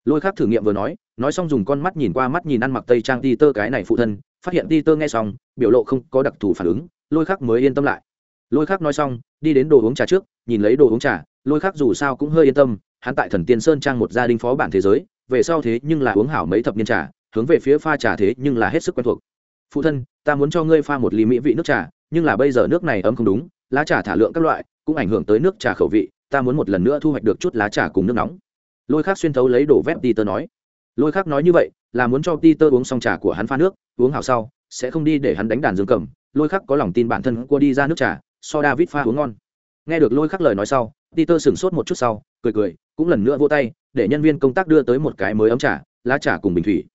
Lôi khác thử nghiệm vừa nói nói xong dùng con mắt nhìn qua mắt nhìn ăn mặc tây trang ti tơ cái này phụ thân, phát hiện ti tơ nghe xong, biểu lộ không có đặc thù phản ứng, lôi khác mới yên tâm lại. Lôi khác nói xong, đi đến đồ uống trà trước, nhìn lấy đồ uống trà, lôi khác dù sao cũng hơi yên tâm, hắn tại thần tiên sơn trang một gia đình phó bản thế giới, về sau thế nhưng là uống hảo mấy thập niên trà, hướng về phía pha trà thế nhưng là hết sức quen thuộc. Phụ thân, ta muốn cho ngươi pha một ly mỹ vị nước trà nhưng là bây giờ nước này ấm không đúng, lá trà thả lượng các loại cũng ảnh hưởng tới nước trà khẩu vị, ta muốn một lần nữa thu hoạch được chút lá trà cùng nước nóng. Lôi khác xuyên thấu lấy đổ vét ti tơ nói. Lôi khác nói như vậy, là muốn cho ti tơ uống xong trà của hắn pha nước, uống hào sau, sẽ không đi để hắn đánh đàn dương cầm. Lôi khắc có lòng tin bản thân cua đi ra nước trà, so david pha uống ngon. Nghe được lôi khắc lời nói sau, peter sửng sốt một chút sau, cười cười, cũng lần nữa vô tay, để nhân viên công tác đưa tới một cái mới ấm trà, lá trà cùng bình thủy.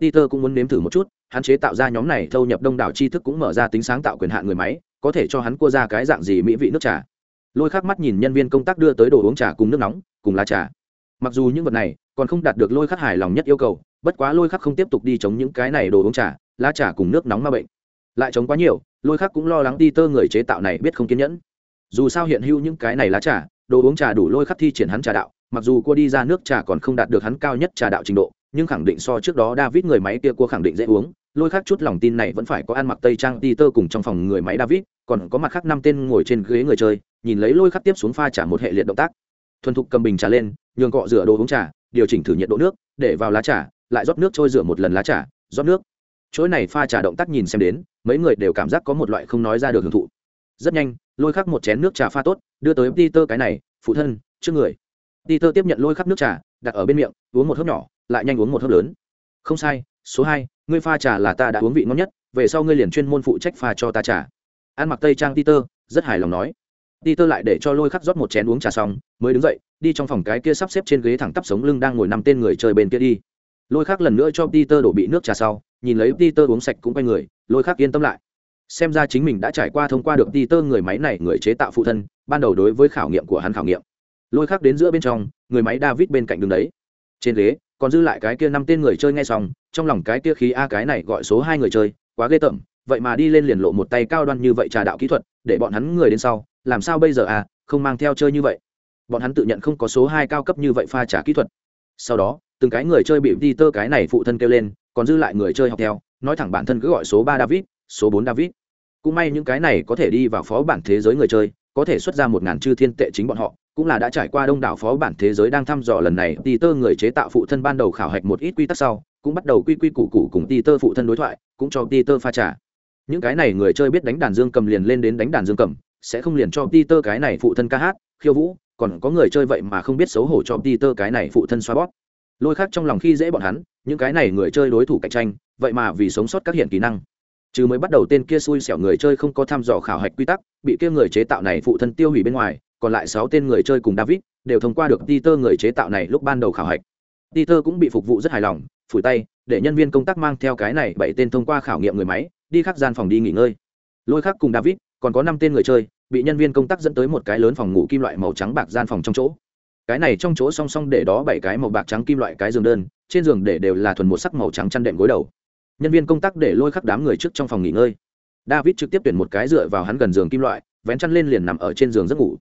Peter cũng muốn nếm thử một chút hắn chế tạo ra nhóm này thâu nhập đông đảo tri thức cũng mở ra tính sáng tạo quyền hạn người máy, có thể cho hắn cua ra cái dạng gì mỹ vị nước trà. Lôi khắc mắt nhìn nhân viên công tác đưa tới đồ uống trà cùng nước nóng, cùng lá trà. Mặc dù những vật này còn không đạt được lôi khắc hài lòng nhất yêu cầu, bất quá lôi khắc không tiếp tục đi chống những cái này đồ uống trà, lá trà cùng nước nóng ma bệnh. Lại chống quá nhiều, lôi khắc cũng lo lắng đi tơ người chế tạo này biết không kiên nhẫn. Dù sao hiện hữu những cái này lá trà, đồ uống trà đủ lôi khắc thi triển hắn trà đạo, mặc dù cua đi ra nước trà còn không đạt được hắn cao nhất trà đạo trình độ nhưng khẳng định so trước đó david người máy kia cua khẳng định dễ uống. Lôi khắc chút lòng tin này vẫn phải có ăn mặc tây trang Peter tơ cùng trong phòng người máy david, còn có mặt khác năm tên ngồi trên ghế người chơi, nhìn lấy lôi khắc tiếp xuống pha trả một hệ liệt động tác. Thuần thục cầm bình trà lên, nhường cọ rửa đồ uống trà, điều chỉnh thử nhiệt độ nước, để vào lá trà, lại rót nước trôi rửa một lần lá trà, rót nước. Chuỗi này pha trà động tác nhìn xem đến, mấy người đều cảm giác có một loại không nói ra được hưởng thụ. Rất nhanh, lôi khắc một chén nước trà pha tốt, đưa tới peter cái này, phụ thân, trước người. Peter tiếp nhận lôi khắc nước trà, đặt ở bên miệng, uống một hớp nhỏ lại nhanh uống một hớp lớn không sai số hai ngươi pha trà là ta đã uống vị ngon nhất về sau ngươi liền chuyên môn phụ trách pha cho ta trà ăn mặc tây trang peter rất hài lòng nói peter lại để cho lôi khắc rót một chén uống trà xong mới đứng dậy đi trong phòng cái kia sắp xếp trên ghế thẳng tắp sống lưng đang ngồi nằm tên người chơi bên kia đi lôi khắc lần nữa cho peter đổ bị nước trà sau nhìn lấy tơ uống sạch cũng quay người, lôi khắc yên tâm lại. Xem ra chính mình đã trải qua thông qua được Peter người máy này người chế tạo phụ thân, ban đầu đối với khảo nghiệm của hắn khảo nghiệm. Lôi khắc đến giữa bên trong, người máy David bên cạnh đứng đấy. Trên ghế, còn dư lại cái kia năm tên người chơi nghe xong, trong lòng cái kia khí a cái này gọi số hai người chơi, quá ghê tởm, vậy mà đi lên liền lộ một tay cao đoan như vậy trà đạo kỹ thuật, để bọn hắn người đến sau, làm sao bây giờ à, không mang theo chơi như vậy. Bọn hắn tự nhận không có số hai cao cấp như vậy pha trà kỹ thuật. Sau đó, từng cái người chơi bị đi tơ cái này phụ thân kêu lên, còn dư lại người chơi học theo nói thẳng bản thân cứ gọi số ba david số bốn david cũng may những cái này có thể đi vào phó bản thế giới người chơi có thể xuất ra một ngàn chư thiên tệ chính bọn họ cũng là đã trải qua đông đảo phó bản thế giới đang thăm dò lần này ti tơ người chế tạo phụ thân ban đầu khảo hạch một ít quy tắc sau, cũng bắt đầu quy quy củ củ cùng ti tơ phụ thân đối thoại, cũng cho ti tơ pha trả những cái này người chơi biết đánh đàn dương cầm liền lên đến đánh đàn dương cầm, sẽ không liền cho ti tơ cái này phụ thân ca hát, khiêu vũ, còn có người chơi vậy mà không biết xấu hổ cho ti tơ cái này phụ thân xoa bóp. Lôi khác trong lòng khi dễ bọn hắn, những cái này người chơi đối thủ cạnh tranh, vậy mà vì sống sót các hiện kỹ năng. Chứ mới bắt đầu tên kia xui xẻo người chơi không có thăm dò khảo hạch quy tắc, bị kia người chế tạo này phụ thân tiêu hủy bên ngoài còn lại sáu tên người chơi cùng david đều thông qua được peter người chế tạo này lúc ban đầu khảo hạch. Peter cũng bị phục vụ rất hài lòng, phủi tay, để nhân viên công tác mang theo cái này bảy tên thông qua khảo nghiệm người máy, đi khắc gian phòng đi nghỉ ngơi. Lôi khắc cùng david, còn có năm tên người chơi, bị nhân viên công tác dẫn tới một cái lớn phòng ngủ kim loại màu trắng bạc gian phòng trong chỗ. Cái này trong chỗ song song để đó bảy cái màu bạc trắng kim loại cái giường đơn, trên giường để đều là thuần một sắc màu trắng chăn đệm gối đầu. Nhân viên công tác để lôi khắc đám người trước trong phòng nghỉ ngơi. David trực tiếp tuyển một cái dựa vào hắn gần giường kim loại, vén chăn lên liền nằm ở trên giường giấc ngủ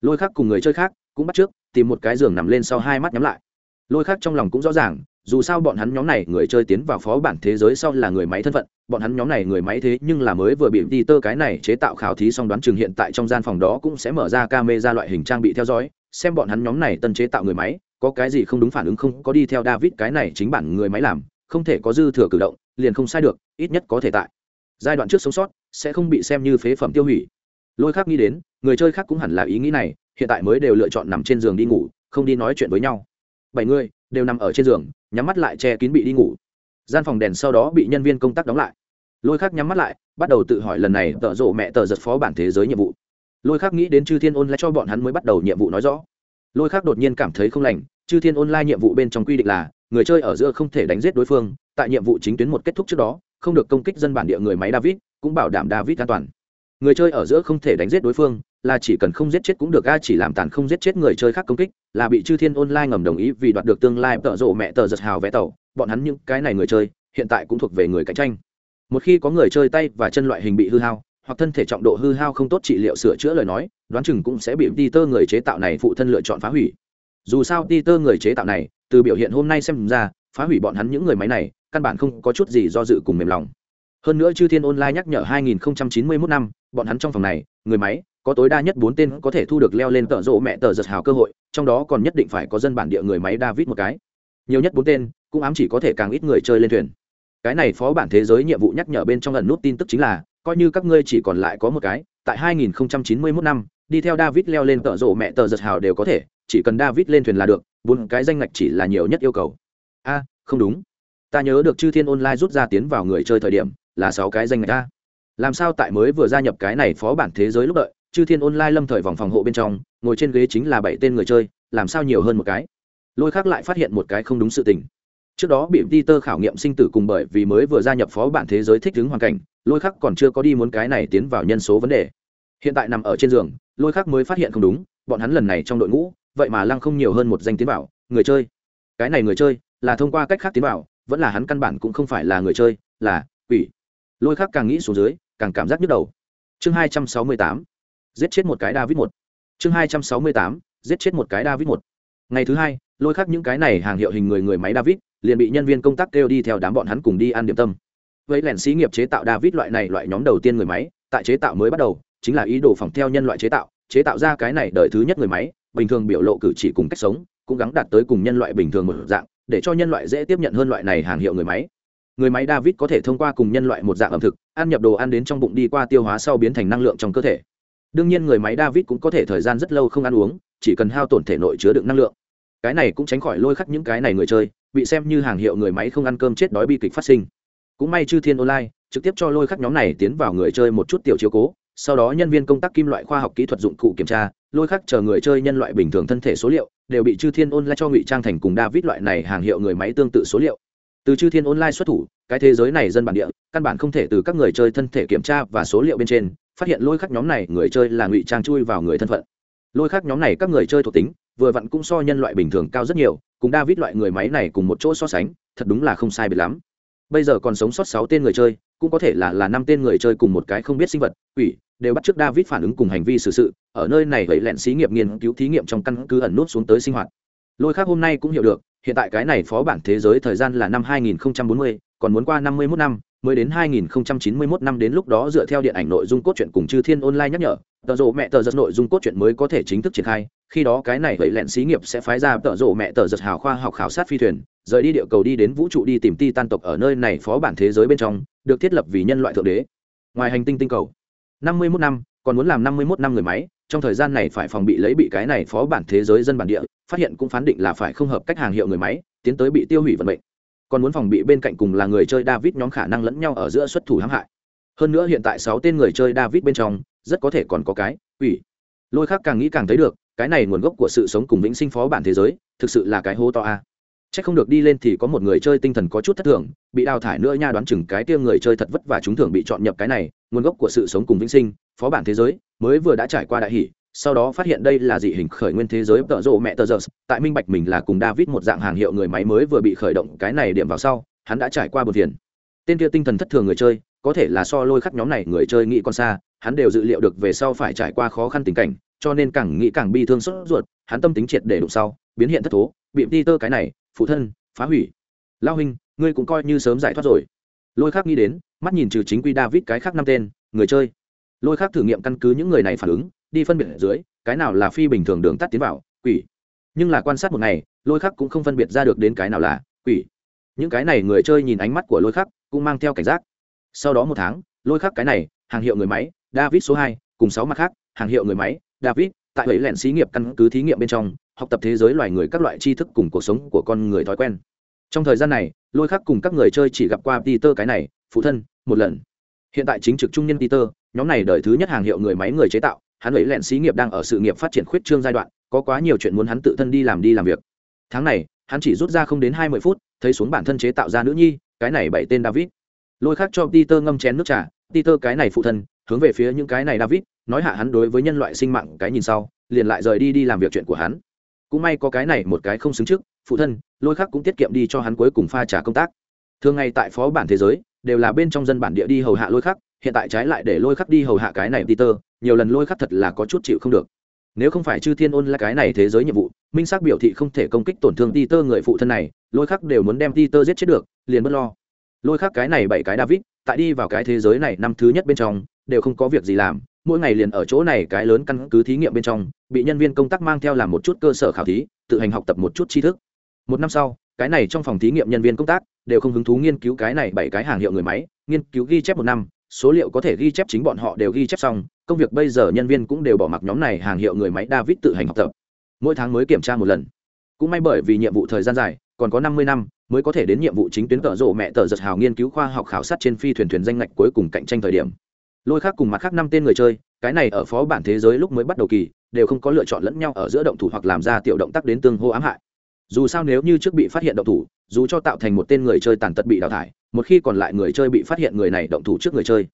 lôi khác cùng người chơi khác cũng bắt trước, tìm một cái giường nằm lên sau hai mắt nhắm lại. Lôi khác trong lòng cũng rõ ràng, dù sao bọn hắn nhóm này người chơi tiến vào phó bản thế giới sau là người máy thân phận, bọn hắn nhóm này người máy thế nhưng là mới vừa bị đi tơ cái này chế tạo khảo thí xong đoán chừng hiện tại trong gian phòng đó cũng sẽ mở ra camera loại hình trang bị theo dõi, xem bọn hắn nhóm này tân chế tạo người máy, có cái gì không đúng phản ứng không, có đi theo david cái này chính bản người máy làm, không thể có dư thừa cử động, liền không sai được, ít nhất có thể tại. Giai đoạn trước sống sót, sẽ không bị xem như phế phẩm tiêu hủy lôi khác nghĩ đến, người chơi khác cũng hẳn là ý nghĩ này, hiện tại mới đều lựa chọn nằm trên giường đi ngủ, không đi nói chuyện với nhau. Bảy người đều nằm ở trên giường, nhắm mắt lại che kín bị đi ngủ. Gian phòng đèn sau đó bị nhân viên công tác đóng lại. Lôi khác nhắm mắt lại, bắt đầu tự hỏi lần này tợ rộ mẹ tờ giật phó bản thế giới nhiệm vụ. Lôi khác nghĩ đến chư thiên ôn lại cho bọn hắn mới bắt đầu nhiệm vụ nói rõ. Lôi khác đột nhiên cảm thấy không lành, chư thiên online nhiệm vụ bên trong quy định là, người chơi ở giữa không thể đánh giết đối phương, tại nhiệm vụ chính tuyến một kết thúc trước đó, không được công kích dân bản địa người máy david, cũng bảo đảm david an toàn người chơi ở giữa không thể đánh giết đối phương, là chỉ cần không giết chết cũng được, a chỉ làm tàn không giết chết người chơi khác công kích, là bị chư thiên online ngầm đồng ý vì đoạt được tương lai tợ rộ mẹ tờ giật hào vé tàu, bọn hắn những cái này người chơi, hiện tại cũng thuộc về người cạnh tranh. Một khi có người chơi tay và chân loại hình bị hư hao, hoặc thân thể trọng độ hư hao không tốt trị liệu sửa chữa lời nói, đoán chừng cũng sẽ bị đi tơ người chế tạo này phụ thân lựa chọn phá hủy. Dù sao Tơ người chế tạo này, từ biểu hiện hôm nay xem ra, phá hủy bọn hắn những người máy này, căn bản không có chút gì do dự cùng mềm lòng hơn nữa chư thiên online nhắc nhở 2091 năm, bọn hắn trong phòng này, người máy, có tối đa nhất bốn tên có thể thu được leo lên tợ rộ mẹ tờ giật hào cơ hội, trong đó còn nhất định phải có dân bản địa người máy david một cái. Nhiều nhất bốn tên, cũng ám chỉ có thể càng ít người chơi lên thuyền. Cái này phó bản thế giới nhiệm vụ nhắc nhở bên trong ẩn nút tin tức chính là, coi như các ngươi chỉ còn lại có một cái, tại 2091 năm, đi theo david leo lên tợ rộ mẹ tờ giật hào đều có thể, chỉ cần david lên thuyền là được, bốn cái danh ngạch chỉ là nhiều nhất yêu cầu. A, không đúng. Ta nhớ được chư thiên online rút ra tiến vào người chơi thời điểm là sáu cái danh ngạch a. Làm sao tại mới vừa gia nhập cái này phó bản thế giới lúc đợi, chư thiên online lâm thời vòng phòng hộ bên trong, ngồi trên ghế chính là bảy tên người chơi, làm sao nhiều hơn một cái? Lôi khác lại phát hiện một cái không đúng sự tình. Trước đó bị peter khảo nghiệm sinh tử cùng bởi vì mới vừa gia nhập phó bản thế giới thích ứng hoàn cảnh, lôi khắc còn chưa có đi muốn cái này tiến vào nhân số vấn đề. Hiện tại nằm ở trên giường, lôi khắc mới phát hiện không đúng, bọn hắn lần này trong đội ngũ, vậy mà lăng không nhiều hơn một danh tiến bảo người chơi. Cái này người chơi, là thông qua cách khác tiến bảo vẫn là hắn căn bản cũng không phải là người chơi, là quỷ lôi khác càng nghĩ xuống dưới, càng cảm giác nhức đầu. Chương hai trăm sáu mươi tám, giết chết một cái david một. Chương hai trăm sáu mươi tám, giết chết một cái david một. Ngày thứ hai, lôi khắc những cái này hàng hiệu hình người người máy david, liền bị nhân viên công tác kêu đi theo đám bọn hắn cùng đi ăn điểm tâm. Với lẻn xí nghiệp chế tạo david loại này loại nhóm đầu tiên người máy, tại chế tạo mới bắt đầu, chính là ý đồ phòng theo nhân loại chế tạo chế tạo ra cái này đợi thứ nhất người máy, bình thường biểu lộ cử chỉ cùng cách sống, cũng gắng đạt tới cùng nhân loại bình thường một dạng, để cho nhân loại dễ tiếp nhận hơn loại này hàng hiệu người máy người máy david có thể thông qua cùng nhân loại một dạng ẩm thực, ăn nhập đồ ăn đến trong bụng đi qua tiêu hóa sau biến thành năng lượng trong cơ thể. Đương nhiên người máy david cũng có thể thời gian rất lâu không ăn uống, chỉ cần hao tổn thể nội chứa đựng năng lượng. Cái này cũng tránh khỏi lôi khắc những cái này người chơi, bị xem như hàng hiệu người máy không ăn cơm chết đói bi kịch phát sinh. Cũng may chư thiên online trực tiếp cho lôi khắc nhóm này tiến vào người chơi một chút tiểu chiếu cố, sau đó nhân viên công tác kim loại khoa học kỹ thuật dụng cụ kiểm tra, lôi khắc chờ người chơi nhân loại bình thường thân thể số liệu, đều bị chư thiên online cho ngụy trang thành cùng david loại này hàng hiệu người máy tương tự số liệu từ chư thiên online xuất thủ, cái thế giới này dân bản địa, căn bản không thể từ các người chơi thân thể kiểm tra và số liệu bên trên, phát hiện lôi khắc nhóm này người chơi là ngụy trang chui vào người thân phận. Lôi khắc nhóm này các người chơi thuộc tính, vừa vặn cũng so nhân loại bình thường cao rất nhiều, cùng david loại người máy này cùng một chỗ so sánh, thật đúng là không sai biệt lắm. Bây giờ còn sống sót sáu tên người chơi, cũng có thể là là năm tên người chơi cùng một cái không biết sinh vật, quỷ, đều bắt t r ư ớ c david phản ứng cùng hành vi xử sự, ở nơi này vậy lẹn xí nghiệp nghiên cứu thí nghiệm trong căn cứ ẩn nút xuống tới sinh hoạt. Lôi khác hôm nay cũng hiểu được hiện tại cái này phó bản thế giới thời gian là năm 2040, còn muốn qua 51 năm mới đến 2091 năm đến lúc đó dựa theo điện ảnh nội dung cốt truyện cùng chư thiên online nhắc nhở tờ rộ mẹ tờ giật nội dung cốt truyện mới có thể chính thức triển khai. Khi đó cái này vậy lẹn xí nghiệp sẽ phái ra tờ rộ mẹ tờ giật hào khoa học khảo sát phi thuyền rời đi địa cầu đi đến vũ trụ đi tìm ti tan tộc ở nơi này phó bản thế giới bên trong được thiết lập vì nhân loại thượng đế. Ngoài hành tinh tinh cầu năm mươi 51 năm còn muốn làm năm mươi 51 năm người máy trong thời gian này phải phòng bị lấy bị cái này phó bản thế giới dân bản địa, phát hiện cũng phán định là phải không hợp cách hàng hiệu người máy, tiến tới bị tiêu hủy vận mệnh. Còn muốn phòng bị bên cạnh cùng là người chơi david nhóm khả năng lẫn nhau ở giữa xuất thủ hãm hại. Hơn nữa hiện tại sáu tên người chơi david bên trong, rất có thể còn có cái ủy lôi khác càng nghĩ càng thấy được, cái này nguồn gốc của sự sống cùng vĩnh sinh phó bản thế giới, thực sự là cái hố to a. À. c h ắ c không được đi lên thì có một người chơi tinh thần có chút thất thường, bị đào thải nữa nha đoán chừng cái tiêm người chơi thật vất và chúng thường bị chọn nhập cái này, nguồn gốc của sự sống cùng vĩnh sinh, phó bản thế giới mới vừa đã trải qua đại hỷ, sau đó phát hiện đây là dị hình khởi nguyên thế giới tợ rộ mẹ tờ giờ tại minh bạch mình là cùng david một dạng hàng hiệu người máy mới vừa bị khởi động, cái này điểm vào sau, hắn đã trải qua bờ tiền tên kia tinh thần thất thường người chơi, có thể là so lôi khắc nhóm này người chơi nghĩ con xa, hắn đều dự liệu được về sau phải trải qua khó khăn tình cảnh, cho nên càng nghĩ càng bi thương sốt ruột, hắn tâm tính triệt để đụng sau, biến hiện thất thố, bị đi tơ cái này, phụ thân, phá hủy. Lao huynh, ngươi cũng coi như sớm giải thoát rồi. Lôi khắc nghĩ đến, mắt nhìn trừ chính quy david cái khác năm tên, người chơi lôi khắc thử nghiệm căn cứ những người này phản ứng, đi phân biệt ở dưới, cái nào là phi bình thường đường tắt tiến vào, quỷ. Nhưng là quan sát một ngày, lôi khắc cũng không phân biệt ra được đến cái nào là quỷ. Những cái này người chơi nhìn ánh mắt của lôi khắc cũng mang theo cảnh giác. Sau đó một tháng, lôi khắc cái này, hàng hiệu người máy, david số hai, cùng sáu mặt khác, hàng hiệu người máy, david, tại ấy lẻn xí nghiệp căn cứ thí nghiệm bên trong, học tập thế giới loài người các loại tri thức cùng cuộc sống của con người thói quen. Trong thời gian này, lôi khắc cùng các người chơi chỉ gặp qua peter cái này, phụ thân, một lần. Hiện tại chính trực trung nhân peter nhóm này đợi thứ nhất hàng hiệu người máy người chế tạo, hắn ấy lẹn xí nghiệp đang ở sự nghiệp phát triển khuyết trương giai đoạn, có quá nhiều chuyện muốn hắn tự thân đi làm đi làm việc. Tháng này, hắn chỉ rút ra không đến hai mươi phút, thấy xuống bản thân chế tạo ra nữ nhi, cái này bảy tên david. Lôi khác cho peter ngâm chén nước trà, peter, cái này phụ thân, hướng về phía những cái này david, nói hạ hắn đối với nhân loại sinh mạng cái nhìn sau, liền lại rời đi đi làm việc chuyện của hắn. Cũng may có cái này một cái không xứng trước, phụ thân, lôi khác cũng tiết kiệm đi cho hắn cuối cùng pha trả công tác. Thường ngày tại phó bản thế giới, đều là bên trong dân bản địa đi hầu hạ lôi khắc hiện tại trái lại để lôi khắc đi hầu hạ cái này peter, nhiều lần lôi khắc thật là có chút chịu không được. Nếu không phải chư thiên ôn là cái này thế giới nhiệm vụ, minh xác biểu thị không thể công kích tổn thương peter tơ người phụ thân này, lôi khắc đều muốn đem peter tơ giết chết được, liền bất lo. Lôi khắc cái này bảy cái david, tại đi vào cái thế giới này năm thứ nhất bên trong, đều không có việc gì làm, mỗi ngày liền ở chỗ này cái lớn căn cứ thí nghiệm bên trong, bị nhân viên công tác mang theo làm một chút cơ sở khảo thí, tự hành học tập một chút tri thức. Một năm sau, cái này trong phòng thí nghiệm nhân viên công tác, đều không hứng thú nghiên cứu cái này bảy cái hàng hiệu người máy, nghiên cứu ghi chép một năm số liệu có thể ghi chép chính bọn họ đều ghi chép xong, công việc bây giờ nhân viên cũng đều bỏ mặc nhóm này hàng hiệu người máy david tự hành học tập. Mỗi tháng mới kiểm tra một lần. Cũng may bởi vì nhiệm vụ thời gian dài, còn có năm mươi năm mới có thể đến nhiệm vụ chính tuyến tợ rộ mẹ tờ giật hào nghiên cứu khoa học khảo sát trên phi thuyền thuyền danh ngạch cuối cùng cạnh tranh thời điểm. Lôi khác cùng mặt khác năm tên người chơi, cái này ở phó bản thế giới lúc mới bắt đầu kỳ, đều không có lựa chọn lẫn nhau ở giữa động thủ hoặc làm ra tiểu động tác đến tương hô ám hại dù sao nếu như trước bị phát hiện động thủ, dù cho tạo thành một tên người chơi tàn tật bị đào thải, một khi còn lại người chơi bị phát hiện người này động thủ trước người chơi,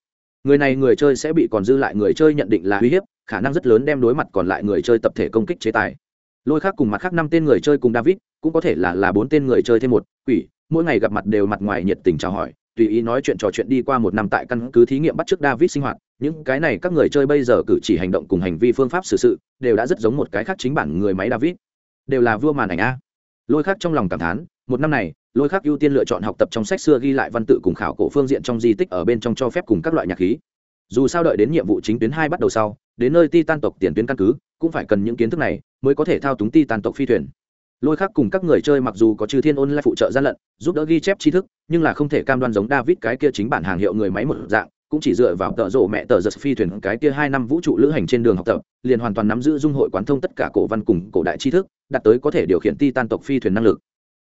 người này người chơi sẽ bị còn dư lại người chơi nhận định là uy hiếp, khả năng rất lớn đem đối mặt còn lại người chơi tập thể công kích chế tài. Lôi khác cùng mặt khác năm tên người chơi cùng david, cũng có thể là là bốn tên người chơi thêm một, quỷ, mỗi ngày gặp mặt đều mặt ngoài nhiệt tình chào hỏi, tùy ý nói chuyện trò chuyện đi qua một năm tại căn cứ thí nghiệm bắt chước david sinh hoạt, những cái này các người chơi bây giờ cử chỉ hành động cùng hành vi phương pháp xử sự, đều đã rất giống một cái khác chính bản người máy david. Đều là vua màn ảnh a lôi khác trong lòng cảm thán, một năm này, lôi khác ưu tiên lựa chọn học tập trong sách xưa ghi lại văn tự cùng khảo cổ phương diện trong di tích ở bên trong cho phép cùng các loại nhạc khí. Dù sao đợi đến nhiệm vụ chính tuyến hai bắt đầu sau, đến nơi ti tan tộc tiền tuyến căn cứ, cũng phải cần những kiến thức này mới có thể thao túng ti tan tộc phi thuyền. Lôi khác cùng các người chơi mặc dù có chư thiên ôn lại phụ trợ gian lận, giúp đỡ ghi chép tri thức, nhưng là không thể cam đoan giống david cái kia chính bản hàng hiệu người máy một dạng cũng chỉ dựa vào tợ rộ mẹ tờ giật phi thuyền cái kia hai năm vũ trụ lữ hành trên đường học tập, liền hoàn toàn nắm giữ dung hội quán thông tất cả cổ văn cùng cổ đại tri thức, đạt tới có thể điều khiển ti tan tộc phi thuyền năng lực.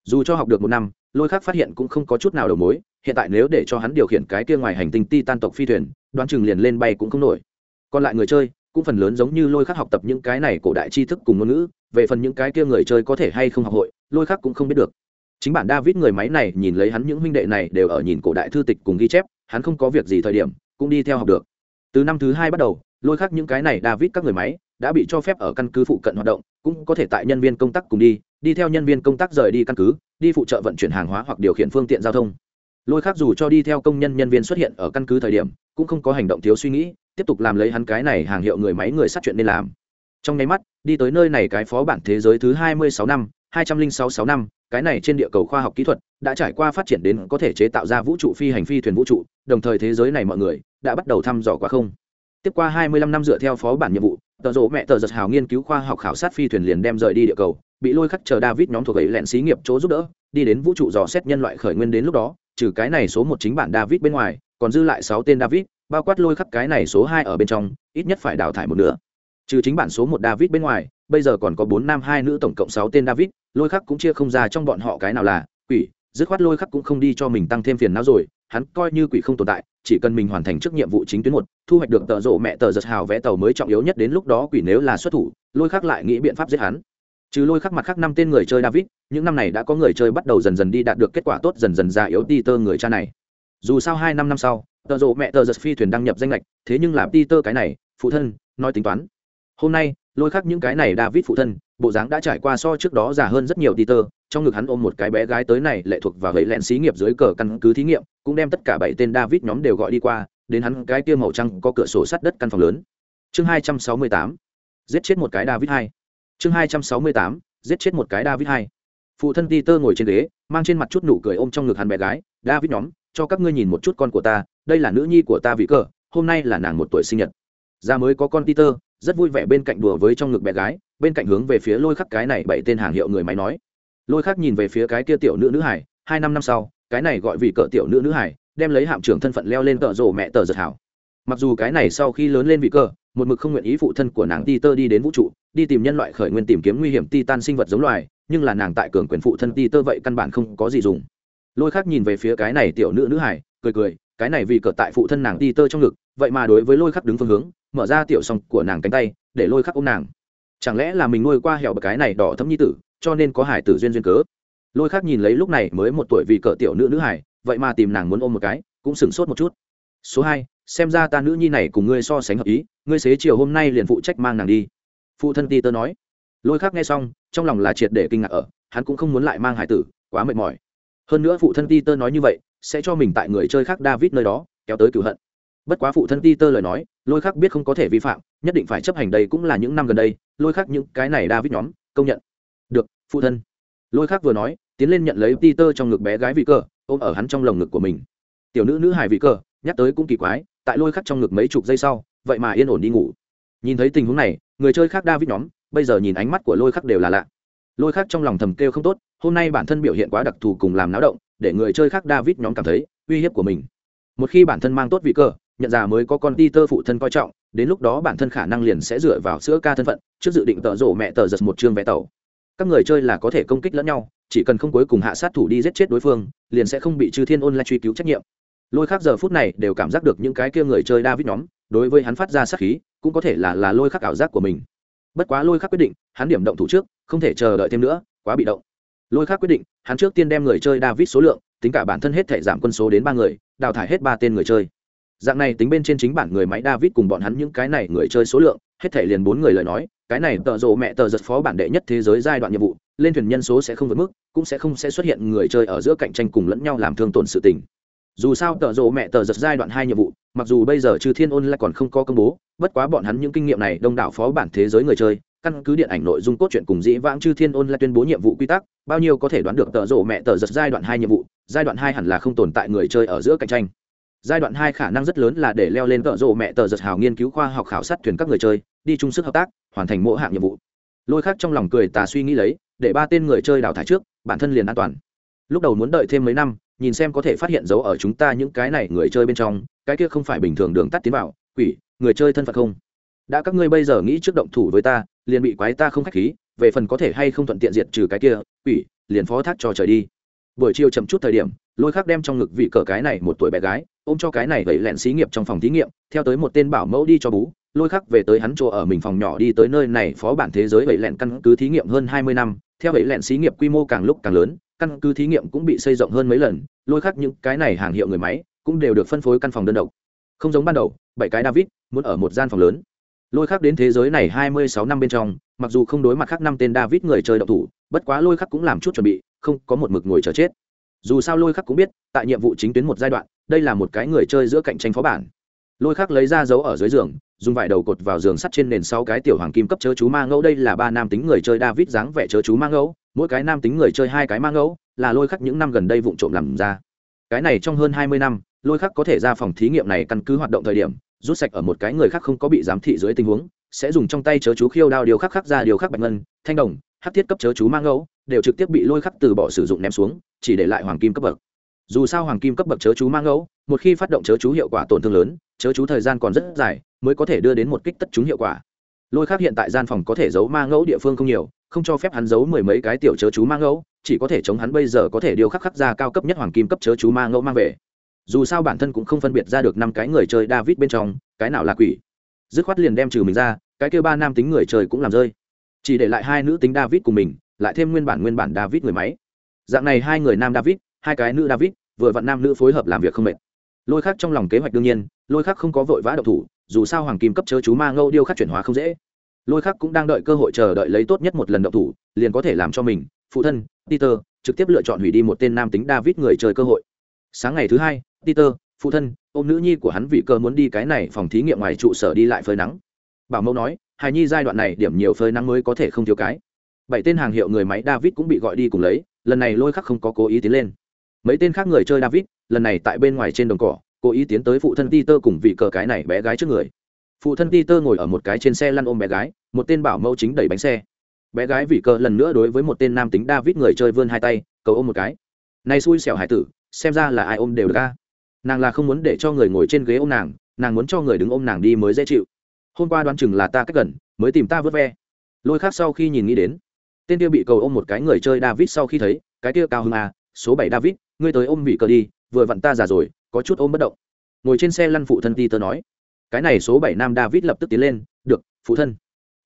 Dù cho học được một năm, lôi khác phát hiện cũng không có chút nào đầu mối, hiện tại nếu để cho hắn điều khiển cái kia ngoài hành tinh ti tan tộc phi thuyền, đoán chừng liền lên bay cũng không nổi. Còn lại người chơi, cũng phần lớn giống như lôi khắc học tập những cái này cổ đại tri thức cùng ngôn ngữ, về phần những cái kia người chơi có thể hay không học hội, lôi khắc cũng không biết được. Chính bản david người máy này nhìn lấy hắn những huynh đệ này đều ở nhìn cổ đại thư tịch cùng ghi chép hắn không có việc gì thời điểm, cũng đi theo học được. Từ năm thứ hai bắt đầu, lôi khác những cái này david các người máy đã bị cho phép ở căn cứ phụ cận hoạt động, cũng có thể tại nhân viên công tác cùng đi đi theo nhân viên công tác rời đi căn cứ, đi phụ trợ vận chuyển hàng hóa hoặc điều khiển phương tiện giao thông. Lôi khác dù cho đi theo công nhân nhân viên xuất hiện ở căn cứ thời điểm, cũng không có hành động thiếu suy nghĩ, tiếp tục làm lấy hắn cái này hàng hiệu người máy người sát chuyện nên làm. Trong nháy mắt, đi tới nơi này cái phó bản thế giới thứ hai mươi sáu năm, hai trăm linh sáu sáu năm cái này trên địa cầu khoa học kỹ thuật đã trải qua phát triển đến có thể chế tạo ra vũ trụ phi hành phi thuyền vũ trụ, đồng thời thế giới này mọi người đã bắt đầu thăm dò quá không. Tiếp qua hai mươi lăm năm dựa theo phó bản nhiệm vụ, tờ rộ mẹ tờ giật hào nghiên cứu khoa học khảo sát phi thuyền liền đem rời đi địa cầu, bị lôi khắc chờ david nhóm thuộc ấy lẹn xí nghiệp chỗ giúp đỡ, đi đến vũ trụ dò xét nhân loại khởi nguyên đến lúc đó, trừ cái này số một chính bản david bên ngoài, còn dư lại sáu tên david, bao quát lôi khắc cái này số hai ở bên trong, ít nhất phải đào thải một nửa. Trừ chính bản số một david bên ngoài, bây giờ còn có bốn nam hai nữ tổng cộng sáu tên david lôi khắc cũng chia không ra trong bọn họ cái nào là quỷ, dứt khoát lôi khắc cũng không đi cho mình tăng thêm phiền não rồi, hắn coi như quỷ không tồn tại, chỉ cần mình hoàn thành trước nhiệm vụ chính tuyến một, thu hoạch được tợ rộ mẹ tờ giật hào vẽ tàu mới trọng yếu nhất đến lúc đó quỷ nếu là xuất thủ, lôi khắc lại nghĩ biện pháp giết hắn. Trừ lôi khắc mặt khác năm tên người chơi david, những năm này đã có người chơi bắt đầu dần dần đi đạt được kết quả tốt dần dần già yếu đi tơ người cha này. Dù sao hai năm năm sau, tợ rộ mẹ tờ giật phi thuyền đăng nhập danh lệch, thế nhưng là đi tơ cái này, phụ thân, nói tính toán. Hôm nay, lôi khắc những cái này david phụ thân bộ dáng đã trải qua so trước đó già hơn rất nhiều ti tơ trong ngực hắn ôm một cái bé gái tới này lệ thuộc và gậy lẹn xí nghiệp dưới cờ căn cứ thí nghiệm, cũng đem tất cả bảy tên david nhóm đều gọi đi qua, đến hắn cái kia màu trăng có cửa sổ sắt đất căn phòng lớn. Chương hai trăm sáu mươi tám, giết chết một cái david hai. Chương hai trăm sáu mươi tám, giết chết một cái david hai. Phụ thân ti tơ ngồi trên ghế, mang trên mặt chút nụ cười ôm trong ngực hắn bé gái, david nhóm, cho các ngươi nhìn một chút con của ta, đây là nữ nhi của ta vị cờ hôm nay là nàng một tuổi sinh nhật. Ra mới có con ti tơ rất vui vẻ bên cạnh đùa với trong ngực bé gái bên cạnh hướng về phía lôi khắc cái này bảy tên hàng hiệu người máy nói. Lôi khắc nhìn về phía cái kia tiểu nữ nữ hải hai năm năm sau, cái này gọi vì cỡ tiểu nữ nữ hải đem lấy hạm trưởng thân phận leo lên cỡ rổ mẹ tờ giật hảo. Mặc dù cái này sau khi lớn lên vị cơ một mực không nguyện ý phụ thân của nàng ti tơ đi đến vũ trụ, đi tìm nhân loại khởi nguyên tìm kiếm nguy hiểm ti tan sinh vật giống loài, nhưng là nàng tại cường quyền phụ thân ti tơ vậy căn bản không có gì dùng. Lôi khác nhìn về phía cái này tiểu nữ nữ hải cười cười, cái này vì cờ tại phụ thân nàng ti tơ trong ngực, vậy mà đối với lôi khắc đứng phương hướng, mở ra tiểu song của nàng cánh tay, để lôi khắc ôm nàng chẳng lẽ là mình nuôi qua hẻo cái này đỏ thấm nhi tử, cho nên có hải tử duyên duyên cớ? Lôi khác nhìn lấy lúc này mới một tuổi vì cỡ tiểu nữ nữ hải vậy mà tìm nàng muốn ôm một cái, cũng sửng sốt một chút. Số hai, xem ra ta nữ nhi này cùng ngươi so sánh hợp ý, ngươi xế chiều hôm nay liền phụ trách mang nàng đi. Phụ thân ti tơ nói. Lôi khác nghe xong, trong lòng là triệt để kinh ngạc ở, hắn cũng không muốn lại mang hải tử, quá mệt mỏi. Hơn nữa phụ thân ti tơ nói như vậy, sẽ cho mình tại người chơi khác david nơi đó, kéo tới cửu hận. Bất quá phụ thân ti tơ lời nói lôi khắc biết không có thể vi phạm, nhất định phải chấp hành đây cũng là những năm gần đây, lôi khắc những cái này david nhóm, công nhận. Được, phụ thân. Lôi khắc vừa nói, tiến lên nhận lấy peter trong ngực bé gái vị cờ, ôm ở hắn trong lồng ngực của mình. Tiểu nữ nữ hài vị cờ, nhắc tới cũng kỳ quái, tại lôi khắc trong ngực mấy chục giây sau, vậy mà yên ổn đi ngủ. Nhìn thấy tình huống này, người chơi khác david nhóm, bây giờ nhìn ánh mắt của lôi khắc đều là lạ. Lôi khắc trong lòng thầm kêu không tốt, hôm nay bản thân biểu hiện quá đặc thù cùng làm náo động, để người chơi khác david nhóm cảm thấy uy hiếp của mình. Một khi bản thân mang tốt vị cơ nhận ra mới có con Peter tơ phụ thân coi trọng, đến lúc đó bản thân khả năng liền sẽ dựa vào sữa ca thân phận, trước dự định tợ rổ mẹ tờ giật một chương vé tàu. Các người chơi là có thể công kích lẫn nhau, chỉ cần không cuối cùng hạ sát thủ đi giết chết đối phương, liền sẽ không bị Trư thiên ôn lại truy cứu trách nhiệm. Lôi khắc giờ phút này đều cảm giác được những cái kia người chơi david nhóm, đối với hắn phát ra sát khí, cũng có thể là là lôi khắc ảo giác của mình. Bất quá lôi khắc quyết định, hắn điểm động thủ trước, không thể chờ đợi thêm nữa, quá bị động. Lôi khắc quyết định, hắn trước tiên đem người chơi david số lượng, tính cả bản thân hết thể giảm quân số đến ba người, đào thải hết ba tên người chơi dạng này tính bên trên chính bản người máy david cùng bọn hắn những cái này người chơi số lượng, hết thể liền bốn người lời nói, cái này tợ rộ mẹ tờ giật phó bản đệ nhất thế giới giai đoạn nhiệm vụ, lên thuyền nhân số sẽ không vượt mức, cũng sẽ không sẽ xuất hiện người chơi ở giữa cạnh tranh cùng lẫn nhau làm thương tổn sự tình. Dù sao tợ rộ mẹ tờ giật giai đoạn hai nhiệm vụ, mặc dù bây giờ trừ thiên ôn lại còn không có công bố, bất quá bọn hắn những kinh nghiệm này đông đảo phó bản thế giới người chơi, căn cứ điện ảnh nội dung cốt truyện cùng dĩ vãng chư thiên ôn lại tuyên bố nhiệm vụ quy tắc, bao nhiêu có thể đoán được tợ rộ mẹ tờ giật giai đoạn hai nhiệm vụ, giai đoạn hai hẳn là không tồn tại người chơi ở giữa cạnh tranh giai đoạn hai khả năng rất lớn là để leo lên tợ rộ mẹ tờ giật hào nghiên cứu khoa học khảo sát thuyền các người chơi, đi chung sức hợp tác, hoàn thành mỗi hạng nhiệm vụ. Lôi khác trong lòng cười tà suy nghĩ lấy, để ba tên người chơi đào thải trước, bản thân liền an toàn. Lúc đầu muốn đợi thêm mấy năm, nhìn xem có thể phát hiện dấu ở chúng ta những cái này người chơi bên trong, cái kia không phải bình thường đường tắt tiến vào, quỷ, người chơi thân phận không? Đã các ngươi bây giờ nghĩ trước động thủ với ta, liền bị quái ta không khách khí, về phần có thể hay không thuận tiện diệt trừ cái kia, quỷ, liền phó thác cho trời đi. Buổi chiều chậm chút thời điểm, lôi khắc đem trong ngực vị cờ cái này một tuổi bé gái ôm cho cái này gậy lẹn xí nghiệp trong phòng thí nghiệm, theo tới một tên bảo mẫu đi cho bú, lôi khắc về tới hắn chỗ ở mình phòng nhỏ đi tới nơi này phó bản thế giới gậy lẹn căn cứ thí nghiệm hơn hai mươi năm, theo gậy lẹn xí nghiệp quy mô càng lúc càng lớn, căn cứ thí nghiệm cũng bị xây rộng hơn mấy lần, lôi khắc những cái này hàng hiệu người máy cũng đều được phân phối căn phòng đơn độc. Không giống ban đầu, bảy cái david muốn ở một gian phòng lớn. Lôi khắc đến thế giới này hai mươi sáu năm bên trong, mặc dù không đối mặt khác năm tên david người chơi độc thủ, bất quá lôi khắc cũng làm chút chuẩn bị, không có một mực ngồi chờ chết. Dù sao lôi khắc cũng biết, tại nhiệm vụ chính tuyến một giai đoạn đây là một cái người chơi giữa cạnh tranh phó bản. Lôi khắc lấy ra dấu ở dưới giường, dùng vải đầu cột vào giường sắt trên nền sau cái tiểu hoàng kim cấp chớ chú ma ngẫu. Đây là ba nam tính người chơi david dáng vẻ chớ chú ma ngẫu, mỗi cái nam tính người chơi hai cái ma ngẫu, là lôi khắc những năm gần đây vụng trộm làm ra. Cái này trong hơn hai mươi năm, lôi khắc có thể ra phòng thí nghiệm này căn cứ hoạt động thời điểm, rút sạch ở một cái người khác không có bị giám thị dưới tình huống, sẽ dùng trong tay chớ chú khiêu đao điều khắc khắc ra điều khắc bạch ngân, thanh đồng hát thiết cấp chớ chú mang ngẫu, đều trực tiếp bị lôi khắc từ bỏ sử dụng ném xuống, chỉ để lại hoàng kim cấp bậc dù sao hoàng kim cấp bậc chớ chú mang ngẫu, một khi phát động chớ chú hiệu quả tổn thương lớn, chớ chú thời gian còn rất dài mới có thể đưa đến một kích tất chúng hiệu quả. Lôi khác hiện tại gian phòng có thể giấu ma ngẫu địa phương không nhiều, không cho phép hắn giấu mười mấy cái tiểu chớ chú ma ngẫu, chỉ có thể chống hắn bây giờ có thể điều khắc khắc ra cao cấp nhất hoàng kim cấp chớ chú ma ngẫu mang về. Dù sao bản thân cũng không phân biệt ra được năm cái người chơi david bên trong, cái nào là quỷ. Dứt khoát liền đem trừ mình ra, cái kêu ba nam tính người chơi cũng làm rơi. Chỉ để lại hai nữ tính david cùng mình, lại thêm nguyên bản nguyên bản david người máy. Dạng này hai người nam david, hai cái nữ david vừa vặn nam nữ phối hợp làm việc không mệt. Lôi khác trong lòng kế hoạch đương nhiên, lôi khác không có vội vã độc thủ, dù sao hoàng kim cấp chớ chú ma ngâu điêu khắc chuyển hóa không dễ. Lôi khác cũng đang đợi cơ hội chờ đợi lấy tốt nhất một lần độc thủ, liền có thể làm cho mình, phụ thân, peter, trực tiếp lựa chọn hủy đi một tên nam tính david người chơi cơ hội. Sáng ngày thứ hai, peter, phụ thân ô m nữ nhi của hắn vì cơ muốn đi cái này phòng thí nghiệm ngoài trụ sở đi lại phơi nắng. Bảo mẫu nói, hài nhi giai đoạn này điểm nhiều phơi nắng mới có thể không thiếu cái. Bảy tên hàng hiệu người máy david cũng bị gọi đi cùng lấy, lần này lôi khắc không có cố ý tiến lên mấy tên khác người chơi david, lần này tại bên ngoài trên đồng cỏ, cố ý tiến tới phụ thân peter cùng vị cờ cái này bé gái trước người. Phụ thân peter ngồi ở một cái trên xe lăn ôm bé gái, một tên bảo mẫu chính đẩy bánh xe. Bé gái vị cờ lần nữa đối với một tên nam tính david người chơi vươn hai tay, cầu ôm một cái. Này xui xẻo hải tử, xem ra là ai ôm đều được ca nàng là không muốn để cho người ngồi trên ghế ôm nàng nàng muốn cho người đứng ôm nàng đi mới dễ chịu. Hôm qua đoán chừng là ta cách gần, mới tìm ta vớt ve. Lôi khác sau khi nhìn nghĩ đến, tên kia bị cầu ôm một cái người chơi david sau khi thấy, cái kia cao hơn à số bảy david ngươi tới ôm vị cờ đi, vừa vặn ta già rồi, có chút ôm bất động. Ngồi trên xe lăn phụ thân ti tơ nói. Cái này số bảy nam david lập tức tiến lên, được, phụ thân.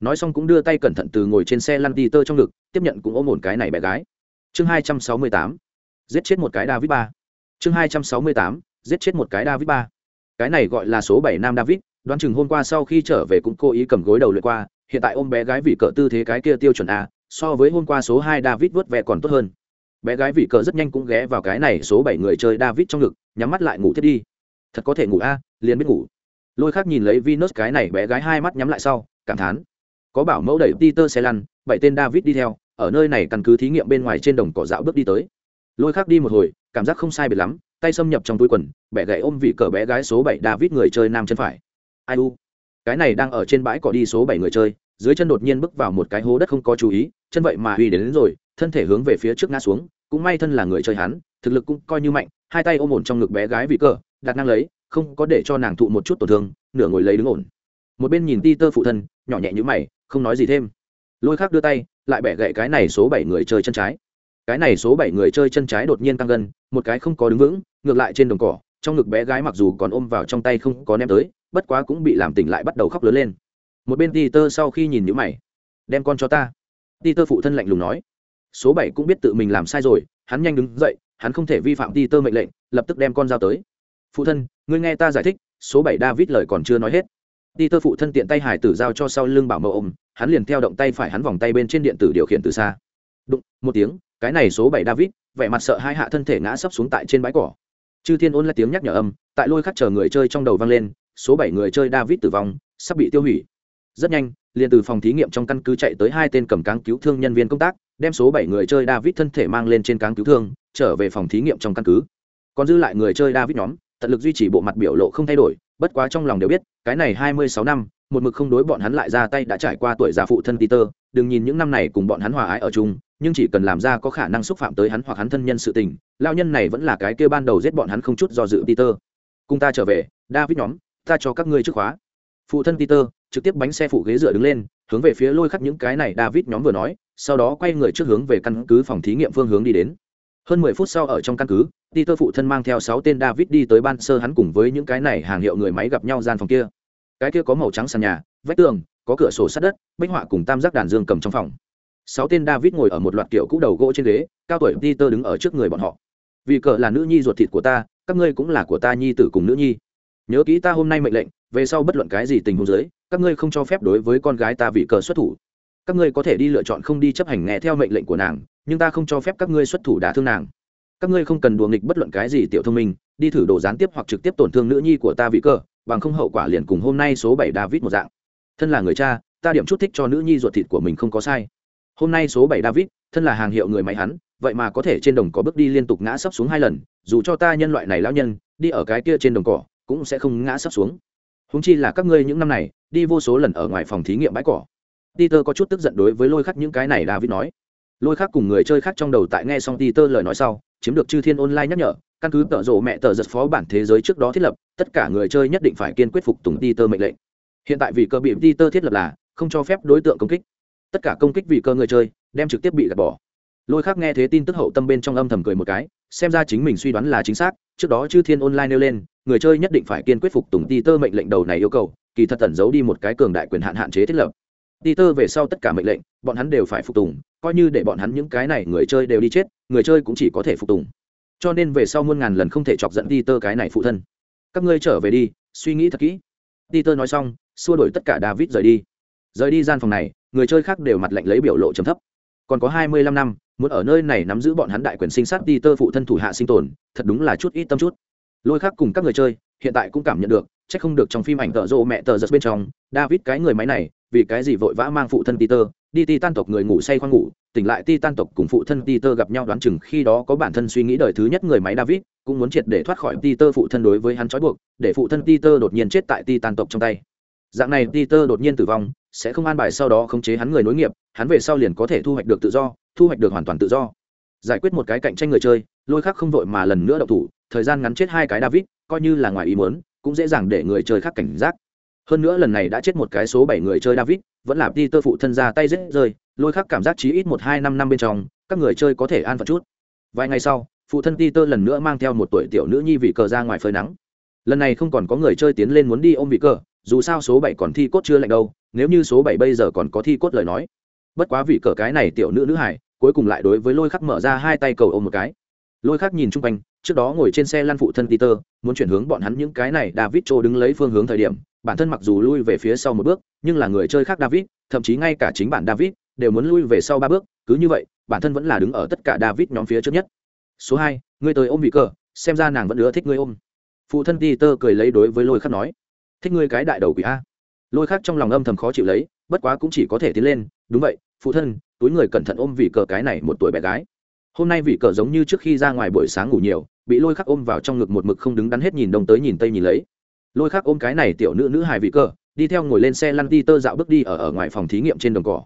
Nói xong cũng đưa tay cẩn thận từ ngồi trên xe lăn ti tơ trong ngực, tiếp nhận cũng ôm ổn cái này bé gái. Chương hai trăm sáu mươi tám, giết chết một cái david ba. Chương hai trăm sáu mươi tám, giết chết một cái david ba. Cái này gọi là số bảy nam david, đoán chừng hôm qua sau khi trở về cũng cố ý cầm gối đầu lượt qua, hiện tại ôm bé gái vì cỡ tư thế cái kia tiêu chuẩn a, so với hôm qua số hai david vớt vẹ còn tốt hơn bé gái vị cờ rất nhanh cũng ghé vào cái này số bảy người chơi david trong ngực nhắm mắt lại ngủ thiết đi. Thật có thể ngủ a liền biết ngủ. Lôi khác nhìn lấy Venus cái này bé gái hai mắt nhắm lại sau cảm thán. Có bảo mẫu đẩy peter xe lăn bảy tên david đi theo ở nơi này căn cứ thí nghiệm bên ngoài trên đồng cỏ dạo bước đi tới. Lôi khác đi một hồi cảm giác không sai biệt lắm tay xâm nhập trong túi quần bẻ gậy ôm vị cờ bé gái số bảy david người chơi nam chân phải. Ai u? Cái này đang ở trên bãi cỏ đi số bảy người chơi dưới chân đột nhiên bước vào một cái hố đất không có chú ý chân vậy mà uy đến, đến rồi thân thể hướng về phía trước ngã xuống, cũng may thân là người chơi hắn, thực lực cũng coi như mạnh, hai tay ôm ổn trong ngực bé gái vị cờ, đặt năng lấy, không có để cho nàng thụ một chút tổn thương, nửa ngồi lấy đứng ổn. Một bên nhìn ti tơ phụ thân, nhỏ nhẹ như mày, không nói gì thêm. Lôi khác đưa tay, lại bẻ gậy cái này số bảy người chơi chân trái. Cái này số bảy người chơi chân trái đột nhiên tăng gần, một cái không có đứng vững, ngược lại trên đồng cỏ, trong ngực bé gái mặc dù còn ôm vào trong tay không có ném tới, bất quá cũng bị làm tỉnh lại bắt đầu khóc lớn lên. Một bên ti tơ sau khi nhìn nhữ mày, đem con cho ta. Ti tơ phụ thân lạnh lùng nói số bảy cũng biết tự mình làm sai rồi, hắn nhanh đứng dậy, hắn không thể vi phạm ti tơ mệnh lệnh, lập tức đem con dao tới. Phụ thân, ngươi nghe ta giải thích, số bảy david lời còn chưa nói hết. Ti tơ phụ thân tiện tay hải tử giao cho sau lưng bảo mẫu ôm hắn liền theo động tay phải hắn vòng tay bên trên điện tử điều khiển từ xa. Đụng, một tiếng, cái này số bảy david, vẻ mặt sợ hai hạ thân thể ngã sấp xuống tại trên bãi cỏ. Chư thiên ôn lại tiếng nhắc nhở âm, tại lôi khắc chờ người chơi trong đầu vang lên, số bảy người chơi david tử vong, sắp bị tiêu hủy. Rất nhanh liền từ phòng thí nghiệm trong căn cứ chạy tới hai tên cầm cáng cứu thương nhân viên công tác đem số bảy người chơi david thân thể mang lên trên cáng cứu thương trở về phòng thí nghiệm trong căn cứ còn dư lại người chơi david nhóm tận lực duy trì bộ mặt biểu lộ không thay đổi bất quá trong lòng đều biết cái này hai mươi sáu năm một mực không đối bọn hắn lại ra tay đã trải qua tuổi già phụ thân Peter, đừng nhìn những năm này cùng bọn hắn hòa ái ở chung, nhưng chỉ cần làm ra có khả năng xúc phạm tới hắn hoặc hắn thân nhân sự tình, lao nhân này vẫn là cái kia ban đầu giết bọn hắn không chút do dự Peter. Cùng ta trở về, David nhóm, ta cho các ngươi trước khóa. Phụ thân Peter trực tiếp bánh xe phụ ghế dựa đứng lên, hướng về phía lôi khắc những cái này David nhóm vừa nói, sau đó quay người trước hướng về căn cứ phòng thí nghiệm phương hướng đi đến. Hơn mười phút sau ở trong căn cứ, Peter phụ thân mang theo sáu tên David đi tới ban sơ hắn cùng với những cái này hàng hiệu người máy gặp nhau gian phòng kia. Cái kia có màu trắng sàn nhà vách tường có cửa sổ sát đất bích họa cùng tam giác đàn dương cầm trong phòng. Sáu tên david ngồi ở một loạt kiểu cũ đầu gỗ trên ghế cao tuổi peter đứng ở trước người bọn họ. Vì cờ là nữ nhi ruột thịt của ta các ngươi cũng là của ta nhi tử cùng nữ nhi nhớ kỹ ta hôm nay mệnh lệnh, về sau bất luận cái gì tình huống giới các ngươi không cho phép đối với con gái ta vị cờ xuất thủ. Các ngươi có thể đi lựa chọn không đi chấp hành nghe theo mệnh lệnh của nàng, nhưng ta không cho phép các ngươi xuất thủ đả thương nàng. Các ngươi không cần đùa nghịch bất luận cái gì tiểu thông minh, đi thử đồ gián tiếp hoặc trực tiếp tổn thương nữ nhi của ta vị cờ, bằng không hậu quả liền cùng hôm nay số bảy david một dạng. Thân là người cha, ta điểm chút thích cho nữ nhi ruột thịt của mình không có sai. Hôm nay số bảy david, thân là hàng hiệu người máy hắn, vậy mà có thể trên đồng có bước đi liên tục ngã sấp xuống hai lần, dù cho ta nhân loại này lão nhân, đi ở cái kia trên đồng cỏ cũng sẽ không ngã sấp xuống. Húng chi là các ngươi những năm này, đi vô số lần ở ngoài phòng thí nghiệm bãi cỏ. Peter có chút tức giận đối với lôi khắc những cái này david nói. Lôi khắc cùng người chơi khác trong đầu tại nghe xong peter lời nói sau, chiếm được chư thiên online nhắc nhở, căn cứ tợ rộ mẹ tờ giật phó bản thế giới trước đó thiết lập, tất cả người chơi nhất định phải kiên quyết phục tùng ti mệnh lệnh. Hiện tại vì cơ bị ti thiết lập là, không cho phép đối tượng công kích. Tất cả công kích vì cơ người chơi, đem trực tiếp bị gạt bỏ. Lôi khác nghe thế tin tức hậu tâm bên trong âm thầm cười một cái, xem ra chính mình suy đoán là chính xác, trước đó chư thiên online nêu lên người chơi nhất định phải kiên quyết phục tùng ti mệnh lệnh đầu này yêu cầu, kỳ thật tẩn giấu đi một cái cường đại quyền hạn hạn chế thiết lập. Ti về sau tất cả mệnh lệnh, bọn hắn đều phải phục tùng, coi như để bọn hắn những cái này người chơi đều đi chết, người chơi cũng chỉ có thể phục tùng. Cho nên về sau muôn ngàn lần không thể chọc giận ti cái này phụ thân. Các ngươi trở về đi, suy nghĩ thật kỹ. Ti nói xong, xua đuổi tất cả david rời đi. Rời đi gian phòng này, người chơi khác đều mặt lạnh lấy biểu lộ trầm thấp. Còn có hai mươi lăm năm, muốn ở nơi này nắm giữ bọn hắn đại quyền sinh sát ti phụ thân thủ hạ sinh tồn, thật đúng là chút ít tâm chút lôi khác cùng các người chơi hiện tại cũng cảm nhận được c h ắ c không được trong phim ảnh tợ rộ mẹ tờ giật bên trong david cái người máy này vì cái gì vội vã mang phụ thân peter đi ti tan tộc người ngủ say khoang ngủ tỉnh lại ti tan tộc cùng phụ thân Peter gặp nhau đoán chừng khi đó có bản thân suy nghĩ đời thứ nhất người máy David, cũng muốn triệt để thoát khỏi Peter phụ thân đối với hắn trói buộc, để phụ thân Peter đột nhiên chết tại ti tan tộc trong tay. Dạng này Peter đột nhiên tử vong, sẽ không an bài sau đó khống chế hắn người nối nghiệp, hắn về sau liền có thể thu hoạch được tự do, thu hoạch được hoàn toàn tự do. Giải quyết một cái cạnh tranh người chơi, lôi khắc không vội mà lần nữa động thủ, thời gian ngắn chết hai cái David, coi như là ngoài ý muốn, cũng dễ dàng để người chơi khác cảnh giác. Hơn nữa lần này đã chết một cái số bảy người chơi David, vẫn là Peter phụ thân ra tay dễ rơi, lôi khắc cảm giác chí ít một hai năm năm bên trong các người chơi có thể an phận chút. Vài ngày sau phụ thân peter lần nữa mang theo một tuổi tiểu nữ nhi vị cờ ra ngoài phơi nắng. Lần này không còn có người chơi tiến lên muốn đi ôm vị cờ dù sao số bảy còn thi cốt chưa lạnh đâu nếu như số bảy bây giờ còn có thi cốt lời nói. Bất quá vị cờ cái này tiểu nữ nữ hải cuối cùng lại đối với lôi khắc mở ra hai tay cầu ôm một cái lôi khác nhìn chung quanh, trước đó ngồi trên xe lăn phụ thân peter, muốn chuyển hướng bọn hắn những cái này david cho đứng lấy phương hướng thời điểm, bản thân mặc dù lui về phía sau một bước, nhưng là người chơi khác david, thậm chí ngay cả chính bản david, đều muốn lui về sau ba bước, cứ như vậy, bản thân vẫn là đứng ở tất cả david nhóm phía trước nhất. Số hai, ngươi tới ôm bị cờ, xem ra nàng vẫn ưa thích ngươi ôm. Phụ thân peter cười lấy đối với lôi khác nói, thích ngươi cái đại đầu quỷ a. Lôi khác trong lòng âm thầm khó chịu lấy, bất quá cũng chỉ có thể tiến lên, đúng vậy, phụ thân, túi người cẩn thận ôm vì cờ cái này một tuổi bé gái hôm nay vị cờ giống như trước khi ra ngoài buổi sáng ngủ nhiều, bị lôi khắc ôm vào trong ngực một mực không đứng đắn hết nhìn đông tới nhìn tây nhìn lấy. Lôi khắc ôm cái này tiểu nữ nữ hài vị cờ, đi theo ngồi lên xe lăn ti tơ dạo bước đi ở ở ngoài phòng thí nghiệm trên đồng cỏ.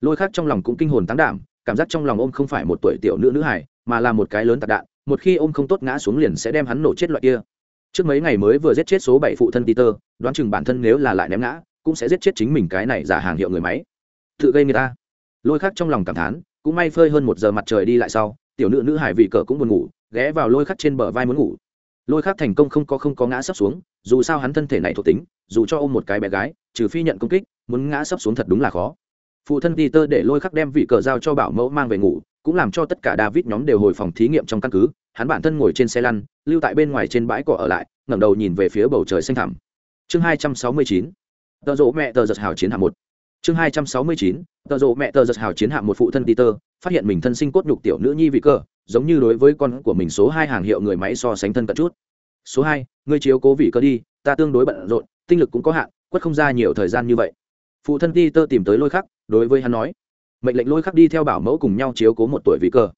Lôi khắc trong lòng cũng kinh hồn tán đảm, cảm giác trong lòng ôm không phải một tuổi tiểu nữ nữ hài, mà là một cái lớn tạc đạn, một khi ôm không tốt ngã xuống liền sẽ đem hắn nổ chết loại kia. Trước mấy ngày mới vừa giết chết số bảy phụ thân ti tơ đoán chừng bản thân nếu là lại ném ngã, cũng sẽ giết chết chính mình cái này giả hàng hiệu người máy. Tự gây người ta. Lôi khắc trong lòng cảm thán cũng may phơi hơn một giờ mặt trời đi lại sau, tiểu nữ nữ hải vị cờ cũng buồn ngủ, ghé vào lôi khắc trên bờ vai muốn ngủ. Lôi khắc thành công không có không có ngã sấp xuống, dù sao hắn thân thể này thuộc tính, dù cho ôm một cái bé gái, trừ phi nhận công kích, muốn ngã sấp xuống thật đúng là khó. Phụ thân ti tơ để lôi khắc đem vị cờ giao cho bảo mẫu mang về ngủ, cũng làm cho tất cả david nhóm đều hồi phòng thí nghiệm trong căn cứ. Hắn bản thân ngồi trên xe lăn, lưu tại bên ngoài trên bãi cỏ ở lại, ngẩng đầu nhìn về phía bầu trời xanh thẳm. Chương hai trăm sáu mươi chín. Tờ rỗ mẹ tờ giật hào chiến hạm một chương hai trăm sáu mươi chín, tợ rộ mẹ tờ giật hào chiến hạm một phụ thân peter, phát hiện mình thân sinh cốt nhục tiểu nữ nhi vị cơ, giống như đối với con của mình số hai hàng hiệu người máy so sánh thân cận chút. Số hai, ngươi chiếu cố vị cơ đi, ta tương đối bận rộn, tinh lực cũng có hạn, quất không ra nhiều thời gian như vậy. Phụ thân peter tìm tới lôi khắc, đối với hắn nói, mệnh lệnh lôi khắc đi theo bảo mẫu cùng nhau chiếu cố một tuổi vị cơ.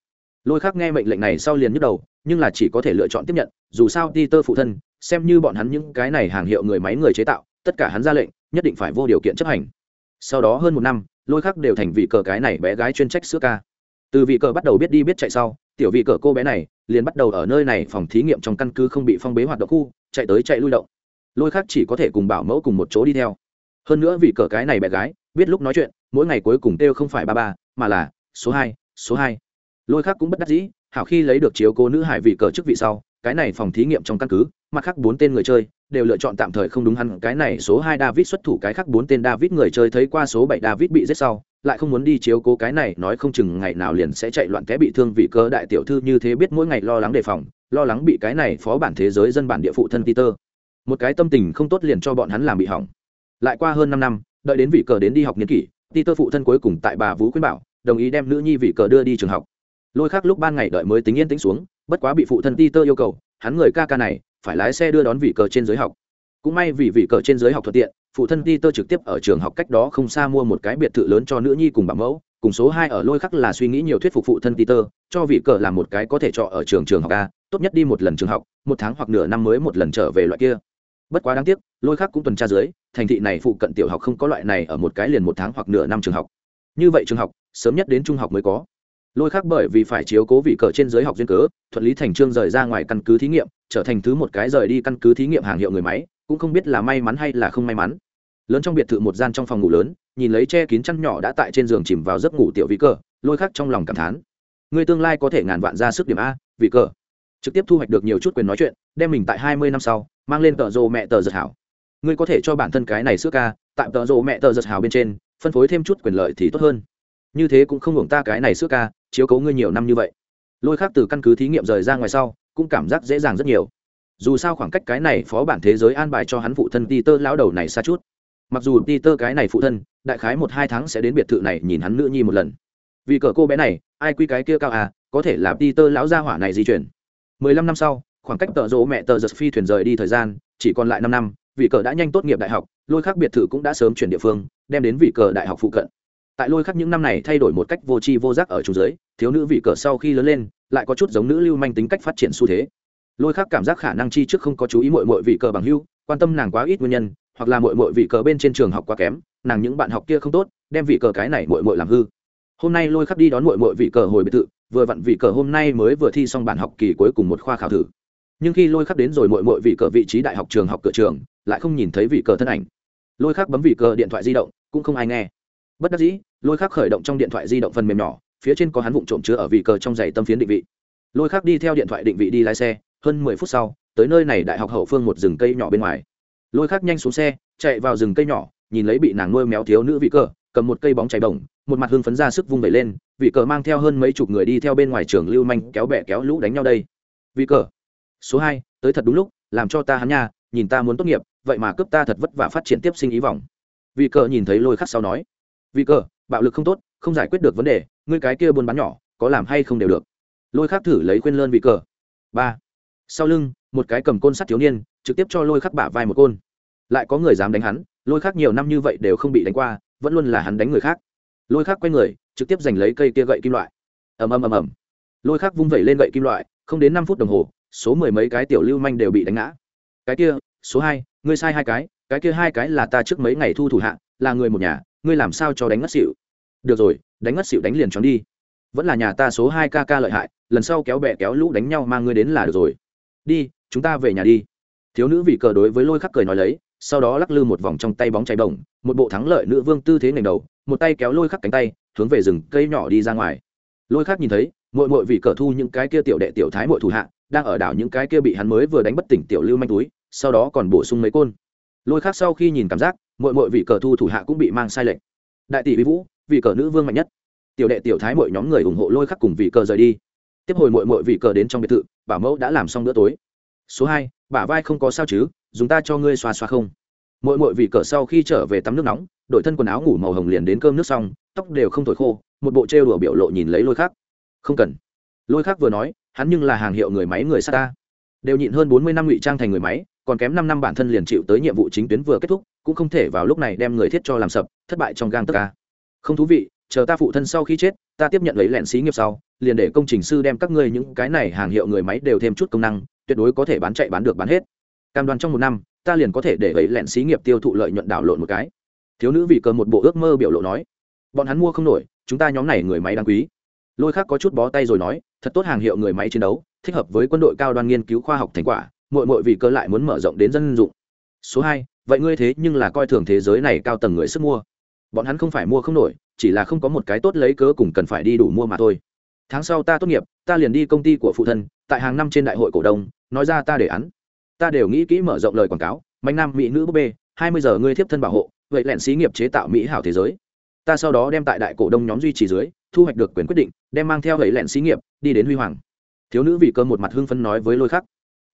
Lôi khắc nghe mệnh lệnh này sau liền nhức đầu, nhưng là chỉ có thể lựa chọn tiếp nhận, dù sao peter phụ thân, xem như bọn hắn những cái này hàng hiệu người máy người chế tạo, tất cả hắn ra lệnh, nhất định phải vô điều kiện chấp hành sau đó hơn một năm, lôi khắc đều thành vị cờ cái này bé gái chuyên trách sữa ca. Từ vị cờ bắt đầu biết đi biết chạy sau, tiểu vị cờ cô bé này liền bắt đầu ở nơi này phòng thí nghiệm trong căn cứ không bị phong bế hoạt động khu, chạy tới chạy lui động. Lôi khắc chỉ có thể cùng bảo mẫu cùng một chỗ đi theo. Hơn nữa vị cờ cái này bé gái, biết lúc nói chuyện, mỗi ngày cuối cùng kêu không phải ba ba, mà là số hai số hai. Lôi khắc cũng bất đắc dĩ, hảo khi lấy được chiếu cô nữ hải vị cờ chức vị sau, cái này phòng thí nghiệm trong căn cứ, mặt khác bốn tên người chơi đều lựa chọn tạm thời không đúng hắn cái này số hai David xuất thủ cái khác bốn tên David người chơi thấy qua số bảy David bị giết sau, lại không muốn đi chiếu cố cái này nói không chừng ngày nào liền sẽ chạy loạn té bị thương vị cơ đại tiểu thư như thế biết mỗi ngày lo lắng đề phòng, lo lắng bị cái này phó bản thế giới dân bản địa phụ thân Peter. Một cái tâm tình không tốt liền cho bọn hắn làm bị hỏng. Lại qua hơn năm năm, đợi đến vị cờ đến đi học niên kỷ, Peter phụ thân cuối cùng tại bà Vũ khuyên bảo, đồng ý đem nữ nhi vị cờ đưa đi trường học. Lôi khác lúc ban ngày đợi mới tính yên tĩnh xuống, bất quá bị phụ thân Peter yêu cầu, hắn người ca ca này phải lái xe đưa đón vị cờ trên giới học. Cũng may vì vị cờ trên giới học thuận tiện, phụ thân ti tơ trực tiếp ở trường học cách đó không xa mua một cái biệt thự lớn cho nữ nhi cùng bảo mẫu, cùng số hai ở lôi khắc là suy nghĩ nhiều thuyết phục phụ thân ti tơ cho vị cờ làm một cái có thể trọ ở trường trường học a, tốt nhất đi một lần trường học, một tháng hoặc nửa năm mới một lần trở về loại kia. Bất quá đáng tiếc, lôi khắc cũng tuần tra dưới, thành thị này phụ cận tiểu học không có loại này ở một cái liền một tháng hoặc nửa năm trường học. Như vậy trường học, sớm nhất đến trung học mới có lôi khác bởi vì phải chiếu cố vị cờ trên giới học duyên cớ, thuận lý thành trương rời ra ngoài căn cứ thí nghiệm, trở thành thứ một cái rời đi căn cứ thí nghiệm hàng hiệu người máy, cũng không biết là may mắn hay là không may mắn. Lớn trong biệt thự một gian trong phòng ngủ lớn, nhìn lấy che kín chăn nhỏ đã tại trên giường chìm vào giấc ngủ tiểu vị cờ, lôi khác trong lòng cảm thán. Người tương lai có thể ngàn vạn ra sức điểm a, vị cờ. Trực tiếp thu hoạch được nhiều chút quyền nói chuyện, đem mình tại hai mươi năm sau, mang lên tờ rồ mẹ tờ giật hảo. Ngươi có thể cho bản thân cái này sữa ca, tại tờ rồ mẹ tờ giật hảo bên trên, phân phối thêm chút quyền lợi thì tốt hơn như thế cũng không hưởng ta cái này sữa ca, chiếu cố ngươi nhiều năm như vậy. Lôi khác từ căn cứ thí nghiệm rời ra ngoài sau, cũng cảm giác dễ dàng rất nhiều. Dù sao khoảng cách cái này phó bản thế giới an bài cho hắn phụ thân ti tơ lão đầu này xa chút. Mặc dù ti tơ cái này phụ thân, đại khái một hai tháng sẽ đến biệt thự này nhìn hắn nữ nhi một lần. Vì cờ cô bé này, ai quy cái kia cao à có thể là ti tơ lão gia hỏa này di chuyển. Mười lăm năm sau, khoảng cách tợ rỗ mẹ tờ giật phi thuyền rời đi thời gian, chỉ còn lại năm năm, vị cờ đã nhanh tốt nghiệp đại học, lôi khác biệt thự cũng đã sớm chuyển địa phương, đem đến vị cờ đại học phụ cận tại lôi khắc những năm này thay đổi một cách vô tri vô giác ở trung giới, thiếu nữ vị cờ sau khi lớn lên, lại có chút giống nữ lưu manh tính cách phát triển xu thế. Lôi khắc cảm giác khả năng chi trước không có chú ý mội mội vị cờ bằng hưu, quan tâm nàng quá ít nguyên nhân, hoặc là mội mội vị cờ bên trên trường học quá kém, nàng những bạn học kia không tốt, đem vị cờ cái này mội mội làm hư. Hôm nay lôi khắc đi đón mội mội vị cờ hồi biệt thự, vừa vặn vị cờ hôm nay mới vừa thi xong bản học kỳ cuối cùng một khoa khảo thử. Nhưng khi lôi khắc đến rồi mội mội vị cờ vị trí đại học trường học cửa trường, lại không nhìn thấy vị cờ thân ảnh. Lôi khắc bấm vị cờ điện thoại di động, cũng không ai nghe bất đắc dĩ, lôi khác khởi động trong điện thoại di động phần mềm nhỏ, phía trên có hắn vụng trộm chứa ở vị cờ trong giày tâm phiến định vị. Lôi khác đi theo điện thoại định vị đi lái xe, hơn mười phút sau, tới nơi này đại học hậu phương một rừng cây nhỏ bên ngoài. Lôi khác nhanh xuống xe, chạy vào rừng cây nhỏ, nhìn lấy bị nàng nuôi méo thiếu nữ vị cờ, cầm một cây bóng cháy đồng một mặt hưng phấn ra sức vung vẩy lên, vị cờ mang theo hơn mấy chục người đi theo bên ngoài trường lưu manh kéo bẹ kéo lũ đánh nhau đây. Vị cờ, số hai, tới thật đúng lúc, làm cho ta hắn nha, nhìn ta muốn tốt nghiệp, vậy mà cướp ta thật vất vả phát triển tiếp sinh ý vọng. Vị cờ nhìn thấy lôi khắc sau nói vì cờ bạo lực không tốt, không giải quyết được vấn đề, ngươi cái kia buôn bán nhỏ, có làm hay không đều được. Lôi khắc thử lấy khuyên lơn vị cờ ba. Sau lưng, một cái cầm côn sắt thiếu niên, trực tiếp cho lôi khắc bả vai một côn. Lại có người dám đánh hắn, lôi khắc nhiều năm như vậy đều không bị đánh qua, vẫn luôn là hắn đánh người khác. Lôi khắc quay người, trực tiếp giành lấy cây kia gậy kim loại. Ầm ầm ầm ầm. Lôi khắc vung vẩy lên gậy kim loại, không đến năm phút đồng hồ, số mười mấy cái tiểu lưu manh đều bị đánh ngã. Cái kia, số hai, ngươi sai hai cái cái kia hai cái là ta trước mấy ngày thu thủ hạ, là người một nhà ngươi làm sao cho đánh ngất xỉu? Được rồi, đánh ngất xỉu đánh liền choáng đi. Vẫn là nhà ta số hai ca ca lợi hại, lần sau kéo bè kéo lũ đánh nhau mang ngươi đến là được rồi. Đi, chúng ta về nhà đi. Thiếu nữ vị cờ đối với lôi khắc cười nói lấy, sau đó lắc lư một vòng trong tay bóng cháy bổng, một bộ thắng lợi nữ vương tư thế ngành đầu, một tay kéo lôi khắc cánh tay, hướng về rừng cây nhỏ đi ra ngoài. Lôi khắc nhìn thấy mội mội vì cờ thu những cái kia tiểu đệ tiểu thái mội thủ hạ, đang ở đảo những cái kia bị hắn mới vừa đánh bất tỉnh tiểu lưu manh túi, sau đó còn bổ sung mấy côn. Lôi khắc sau khi nhìn cảm giác Mỗi mỗi vị cờ thu thủ hạ cũng bị mang sai lệch. Đại tỷ vi vũ, vị cờ nữ vương mạnh nhất. Tiểu đệ tiểu thái mọi nhóm người ủng hộ lôi khắc cùng vị cờ rời đi. Tiếp hồi mỗi mỗi vị cờ đến trong biệt thự, bảo mẫu đã làm xong bữa tối. Số hai, bả vai không có sao chứ, dùng ta cho ngươi xoa xoa không? Mỗi mỗi vị cờ sau khi trở về tắm nước nóng, đội thân quần áo ngủ màu hồng liền đến cơm nước xong, tóc đều không thổi khô, một bộ trêu đùa biểu lộ nhìn lấy lôi khắc. Không cần. Lôi khắc vừa nói, hắn nhưng là hàng hiệu người máy người xa ta đều nhịn hơn bốn mươi năm ngụy trang thành người máy, còn kém năm năm bản thân liền chịu tới nhiệm vụ chính tuyến vừa kết thúc cũng không thể vào lúc này đem người thiết cho làm sập, thất bại trong gang tất cả. không thú vị, chờ ta phụ thân sau khi chết, ta tiếp nhận lấy lẹn xí nghiệp sau, liền để công trình sư đem các ngươi những cái này hàng hiệu người máy đều thêm chút công năng, tuyệt đối có thể bán chạy bán được bán hết. Cam đoan trong một năm, ta liền có thể để ấy lẹn xí nghiệp tiêu thụ lợi nhuận đảo lộn một cái. Thiếu nữ vì cờ một bộ ước mơ biểu lộ nói, bọn hắn mua không nổi, chúng ta nhóm này người máy đáng quý. Lôi khác có chút bó tay rồi nói, thật tốt hàng hiệu người máy chiến đấu, thích hợp với quân đội cao đoan nghiên cứu khoa học thành quả mội mội vì cơ lại muốn mở rộng đến dân dụng. Số hai vậy ngươi thế nhưng là coi thường thế giới này cao tầng người sức mua. Bọn hắn không phải mua không nổi, chỉ là không có một cái tốt lấy cớ cùng cần phải đi đủ mua mà thôi. Tháng sau ta tốt nghiệp, ta liền đi công ty của phụ thân, tại hàng năm trên đại hội cổ đông, nói ra ta để án. Ta đều nghĩ kỹ mở rộng lời quảng cáo, mạnh nam mỹ nữ búp bê, hai mươi giờ ngươi thiếp thân bảo hộ, vậy lẹn xí nghiệp chế tạo mỹ hảo thế giới. Ta sau đó đem tại đại cổ đông nhóm duy trì dưới, thu hoạch được quyền quyết định, đem mang theo vậy lẹn xí nghiệp, đi đến huy hoàng. Thiếu nữ vị cơ một mặt hưng phấn nói với lôi khắc.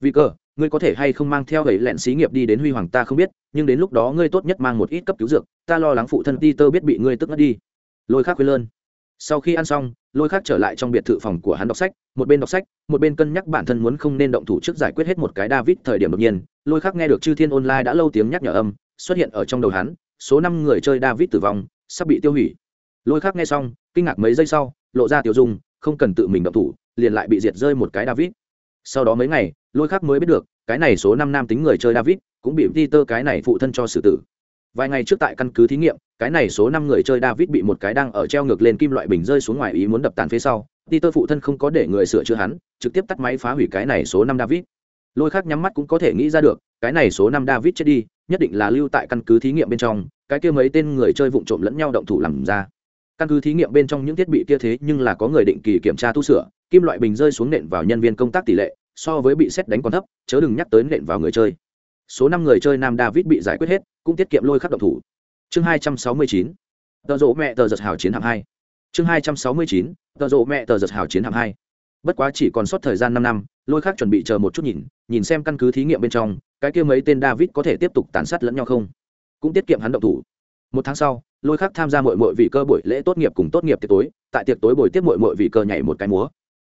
Vị cơ ngươi có thể hay không mang theo gậy lẹn xí nghiệp đi đến huy hoàng ta không biết, nhưng đến lúc đó ngươi tốt nhất mang một ít cấp cứu dược, ta lo lắng phụ thân ti tơ biết bị ngươi tức ngất đi. Lôi khắc khuyên lơn. Sau khi ăn xong, lôi khắc trở lại trong biệt thự phòng của hắn đọc sách, một bên đọc sách, một bên cân nhắc bản thân muốn không nên động thủ trước giải quyết hết một cái david thời điểm đột nhiên, lôi khắc nghe được chư thiên online đã lâu tiếng nhắc nhở âm, xuất hiện ở trong đầu hắn, số năm người chơi david tử vong, sắp bị tiêu hủy. Lôi khắc nghe xong, kinh ngạc mấy giây sau, lộ ra tiểu dung, không cần tự mình động thủ, liền lại bị diệt rơi một cái david. Sau đó mấy ngày lôi khác mới biết được, cái này số năm nam tính người chơi david cũng bị peter cái này phụ thân cho xử tử. Vài ngày trước tại căn cứ thí nghiệm, cái này số năm người chơi david bị một cái đang ở treo ngược lên kim loại bình rơi xuống ngoài ý muốn đập tàn phía sau, peter phụ thân không có để người sửa chữa hắn, trực tiếp tắt máy phá hủy cái này số năm david. Lôi khác nhắm mắt cũng có thể nghĩ ra được, cái này số năm david chết đi, nhất định là lưu tại căn cứ thí nghiệm bên trong, cái kia mấy tên người chơi vụng trộm lẫn nhau động thủ làm ra. Căn cứ thí nghiệm bên trong những thiết bị kia thế nhưng là có người định kỳ kiểm tra tu sửa, kim loại bình rơi xuống nện vào nhân viên công tác tỷ lệ so với bị xét đánh còn thấp, chớ đừng nhắc tới nện vào người chơi. Số năm người chơi nam david bị giải quyết hết, cũng tiết kiệm lôi khắc động thủ. Chương hai trăm sáu mươi chín tờ rộ mẹ tờ giật hào chiến hạng hai. Chương hai trăm sáu mươi chín tờ rộ mẹ tờ giật hào chiến hạng hai. Bất quá chỉ còn sót thời gian năm năm, lôi khắc chuẩn bị chờ một chút nhìn nhìn xem căn cứ thí nghiệm bên trong, cái kia mấy tên david có thể tiếp tục tàn sát lẫn nhau không. Cũng tiết kiệm hắn động thủ. Một tháng sau, lôi khắc tham gia mội mội vị cơ buổi lễ tốt nghiệp cùng tốt nghiệp tiệc tối, tại tiệc tối buổi tiếp mội mội vị cơ nhảy một cái múa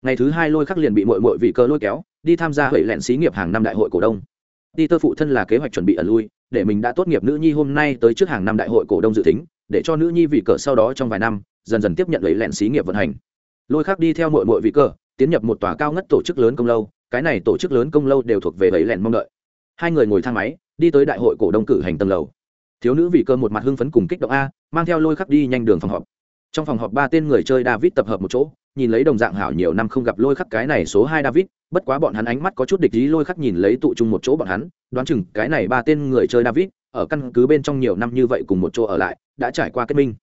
ngày thứ hai lôi khắc liền bị mội mội vị cơ lôi kéo, đi tham gia huệ lẹn xí nghiệp hàng năm đại hội cổ đông. Đi tơ phụ thân là kế hoạch chuẩn bị ẩn lui, để mình đã tốt nghiệp nữ nhi hôm nay tới trước hàng năm đại hội cổ đông dự tính, để cho nữ nhi vị cờ sau đó trong vài năm, dần dần tiếp nhận lấy lẹn xí nghiệp vận hành. Lôi khắc đi theo mội mội vị cờ, tiến nhập một tòa cao ngất tổ chức lớn công lâu, cái này tổ chức lớn công lâu đều thuộc về lấy lẹn mong đợi. Hai người ngồi thang máy, đi tới đại hội cổ đông cử hành tầng lầu. Thiếu nữ vị cơ một mặt hưng phấn cùng kích động a, mang theo lôi khắc đi nhanh đường phòng họp trong phòng họp ba tên người chơi david tập hợp một chỗ, nhìn lấy đồng dạng hảo nhiều năm không gặp lôi khắc cái này số hai david, bất quá bọn hắn ánh mắt có chút địch ý lôi khắc nhìn lấy tụ chung một chỗ bọn hắn, đoán chừng cái này ba tên người chơi david, ở căn cứ bên trong nhiều năm như vậy cùng một chỗ ở lại, đã trải qua kết minh.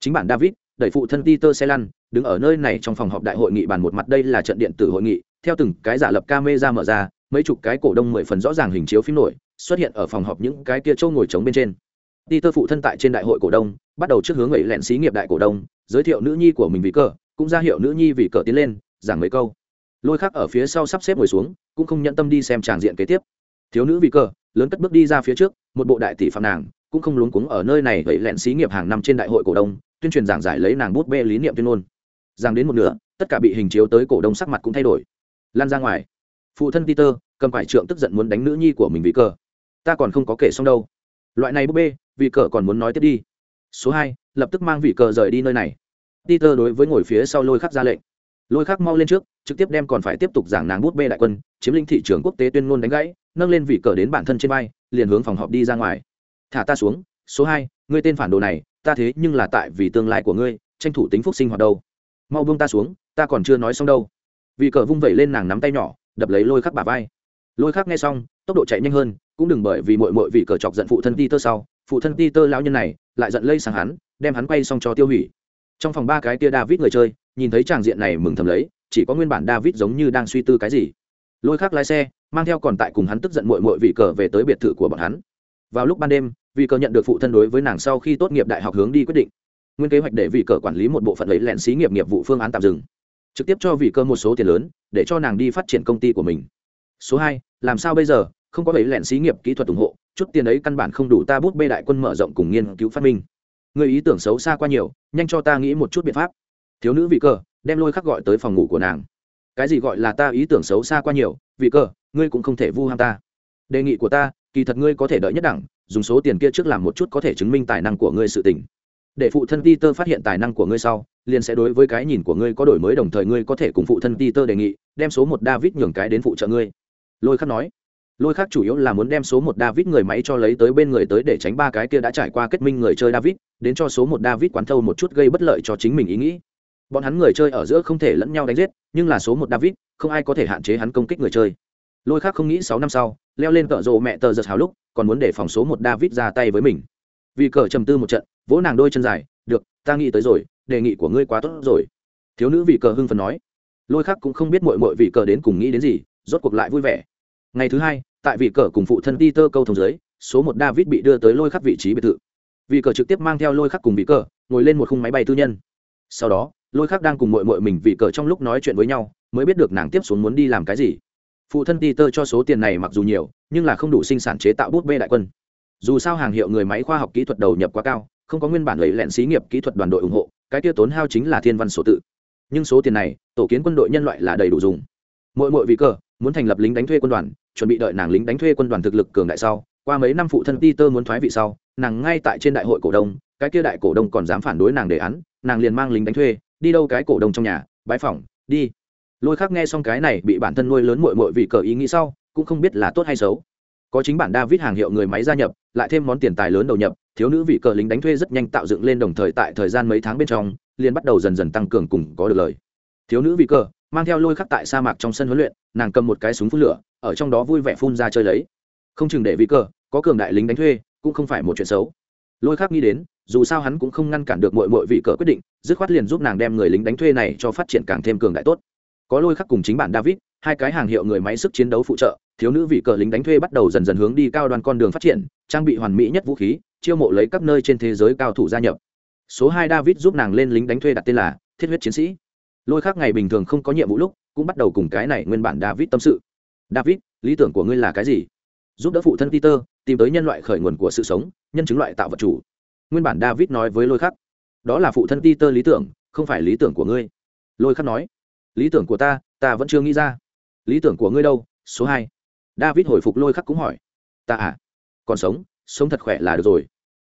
Chính bản david, đẩy phụ thân peter xe lăn đứng ở nơi này trong phòng họp đại hội nghị bàn một mặt đây là trận điện tử hội nghị, theo từng cái giả lập camera mở ra, mấy chục cái cổ đông mười phần rõ ràng hình chiếu phim nổi, xuất hiện ở phòng họp những cái kia châu ngồi trống bên trên peter phụ thân tại trên đại hội cổ đông, bắt đầu trước hướng ấy lẹn xí nghiệp đại cổ đông, giới thiệu nữ nhi của mình vì cờ, cũng ra hiệu nữ nhi vì cờ tiến lên, giảng mấy câu. Lôi khắc ở phía sau sắp xếp ngồi xuống, cũng không nhận tâm đi xem tràng diện kế tiếp. Thiếu nữ vì cờ, lớn cất bước đi ra phía trước, một bộ đại tỷ phạm nàng, cũng không luống cuống ở nơi này vậy lẹn xí nghiệp hàng năm trên đại hội cổ đông, tuyên truyền giảng giải lấy nàng bút bê lý niệm tuyên ngôn. Giảng đến một nửa, tất cả bị hình chiếu tới cổ đông sắc mặt cũng thay đổi. Lan ra ngoài. Phụ thân peter cầm phải trượng tức giận muốn đánh nữ nhi của mình vì cờ. Ta còn không có kể xong đâu. Loại này búp bê vị cờ còn muốn nói tiếp đi. Số hai, lập tức mang vị cờ rời đi nơi này. Peter đối với ngồi phía sau lôi khắc ra lệnh. Lôi khắc mau lên trước, trực tiếp đem còn phải tiếp tục giảng nàng bút bê đại quân, chiếm lĩnh thị trường quốc tế tuyên ngôn đánh gãy, nâng lên vị cờ đến bản thân trên bay liền hướng phòng họp đi ra ngoài. Thả ta xuống, số hai, ngươi tên phản đồ này, ta thế nhưng là tại vì tương lai của ngươi, tranh thủ tính phúc sinh hoạt đâu. Mau buông ta xuống, ta còn chưa nói xong đâu. Vị cờ vung vẩy lên nàng nắm tay nhỏ, đập lấy lôi khắc bà vai. Lôi khắc nghe xong, tốc độ chạy nhanh hơn, cũng đừng bởi vì mội mội vị cờ chọc giận phụ thân ti tơ sau phụ thân ti tơ lão nhân này lại giận lây sang hắn, đem hắn quay xong cho tiêu hủy. Trong phòng ba cái tia david người chơi, nhìn thấy tràng diện này mừng thầm lấy, chỉ có nguyên bản david giống như đang suy tư cái gì. Lôi khắc lái xe, mang theo còn tại cùng hắn tức giận mội mội vị cờ về tới biệt thự của bọn hắn. Vào lúc ban đêm, vị cờ nhận được phụ thân đối với nàng sau khi tốt nghiệp đại học hướng đi quyết định. Nguyên kế hoạch để vị cờ quản lý một bộ phận lấy lẹn xí nghiệp nghiệp vụ phương án tạm dừng. Trực tiếp cho vị cơ một số tiền lớn, để cho nàng đi phát triển công ty của mình. Số hai, làm sao bây giờ? Không có lấy lẹn xí nghiệp kỹ thuật ủng hộ chút tiền ấy căn bản không đủ ta bút bê đại quân mở rộng cùng nghiên cứu phát minh. Người ý tưởng xấu xa qua nhiều nhanh cho ta nghĩ một chút biện pháp. Thiếu nữ vị cơ đem lôi khắc gọi tới phòng ngủ của nàng. Cái gì gọi là ta ý tưởng xấu xa qua nhiều vị cơ ngươi cũng không thể vu ham ta. Đề nghị của ta kỳ thật ngươi có thể đợi nhất đẳng dùng số tiền kia trước làm một chút có thể chứng minh tài năng của ngươi sự tình. Để phụ thân Peter phát hiện tài năng của ngươi sau, liền sẽ đối với cái nhìn của ngươi có đổi mới đồng thời ngươi có thể cùng phụ thân Peter đề nghị, đem số một David nhường cái đến phụ trợ ngươi. Lôi Khắc nói. Lôi khác chủ yếu là muốn đem số một David người máy cho lấy tới bên người tới để tránh ba cái kia đã trải qua kết minh người chơi David, đến cho số một David quán thâu một chút gây bất lợi cho chính mình ý nghĩ. Bọn hắn người chơi ở giữa không thể lẫn nhau đánh giết, nhưng là số một David, không ai có thể hạn chế hắn công kích người chơi. Lôi khác không nghĩ sáu năm sau, leo lên cỡ rộ mẹ tờ giật hào lúc, còn muốn để phòng số một David ra tay với mình. Vì cờ trầm tư một trận, vỗ nàng đôi chân dài được ta nghĩ tới rồi đề nghị của ngươi quá tốt rồi thiếu nữ vị cờ hưng phần nói lôi khác cũng không biết mội mội vị cờ đến cùng nghĩ đến gì rốt cuộc lại vui vẻ ngày thứ hai, tại vị cờ cùng phụ thân ti tơ câu thông giới số một david bị đưa tới lôi khắc vị trí biệt thự. Vị cờ trực tiếp mang theo lôi khắc cùng vị cờ, ngồi lên một khung máy bay tư nhân. Sau đó, lôi khắc đang cùng mội mội mình vị cờ trong lúc nói chuyện với nhau, mới biết được nàng tiếp xuống muốn đi làm cái gì. Phụ thân ti tơ cho số tiền này mặc dù nhiều, nhưng là không đủ sinh sản chế tạo bút bê đại quân. Dù sao hàng hiệu người máy khoa học kỹ thuật đầu nhập quá cao, không có nguyên bản lấy lẹn xí nghiệp kỹ thuật đoàn đội ủng hộ, cái tiêu tốn hao chính là thiên văn sổ tự. Nhưng số tiền này, tổ kiến quân đội nhân loại là đầy đủ dùng. Mỗi mỗi vị cờ, muốn thành lập lính đánh thuê quân đoàn chuẩn bị đợi nàng lính đánh thuê quân đoàn thực lực cường đại sau, qua mấy năm phụ thân Peter muốn thoái vị sau, nàng ngay tại trên đại hội cổ đông, cái kia đại cổ đông còn dám phản đối nàng đề án, nàng liền mang lính đánh thuê, đi đâu cái cổ đông trong nhà bãi phòng đi. Lôi khác nghe xong cái này bị bản thân nuôi lớn mội mội vì cờ ý nghĩ sau, cũng không biết là tốt hay xấu. Có chính bản david hàng hiệu người máy gia nhập, lại thêm món tiền tài lớn đầu nhập, thiếu nữ vị cờ lính đánh thuê rất nhanh tạo dựng lên đồng thời tại thời gian mấy tháng bên trong, liền bắt đầu dần dần tăng cường cùng có được lời. Thiếu nữ vị cờ, mang theo lôi khắc tại sa mạc trong sân huấn luyện, nàng cầm một cái súng phun lửa ở trong đó vui vẻ phun ra chơi lấy. Không chừng để vị cờ, có cường đại lính đánh thuê, cũng không phải một chuyện xấu. Lôi khắc nghĩ đến, dù sao hắn cũng không ngăn cản được mọi mọi vị cờ quyết định, dứt khoát liền giúp nàng đem người lính đánh thuê này cho phát triển càng thêm cường đại tốt. Có lôi khắc cùng chính bản david, hai cái hàng hiệu người máy sức chiến đấu phụ trợ, thiếu nữ vị cờ lính đánh thuê bắt đầu dần dần hướng đi cao đoàn con đường phát triển, trang bị hoàn mỹ nhất vũ khí, chiêu mộ lấy các nơi trên thế giới cao thủ gia nhập. Số hai david giúp nàng lên lính đánh thuê đặt tên là thiết huyết chiến sĩ. Lôi khác ngày bình thường không có nhiệm vụ lúc, cũng bắt đầu cùng cái này nguyên bản david tâm sự david, lý tưởng của ngươi là cái gì? Giúp đỡ phụ thân peter, tìm tới nhân loại khởi nguồn của sự sống, nhân chứng loại tạo vật chủ. Nguyên bản david nói với lôi khắc, đó là phụ thân peter lý tưởng, không phải lý tưởng của ngươi. Lôi khắc nói, lý tưởng của ta ta vẫn chưa nghĩ ra. Lý tưởng của ngươi đâu? Số hai. David hồi phục lôi khắc cũng hỏi, ta à còn sống sống thật khỏe là được rồi.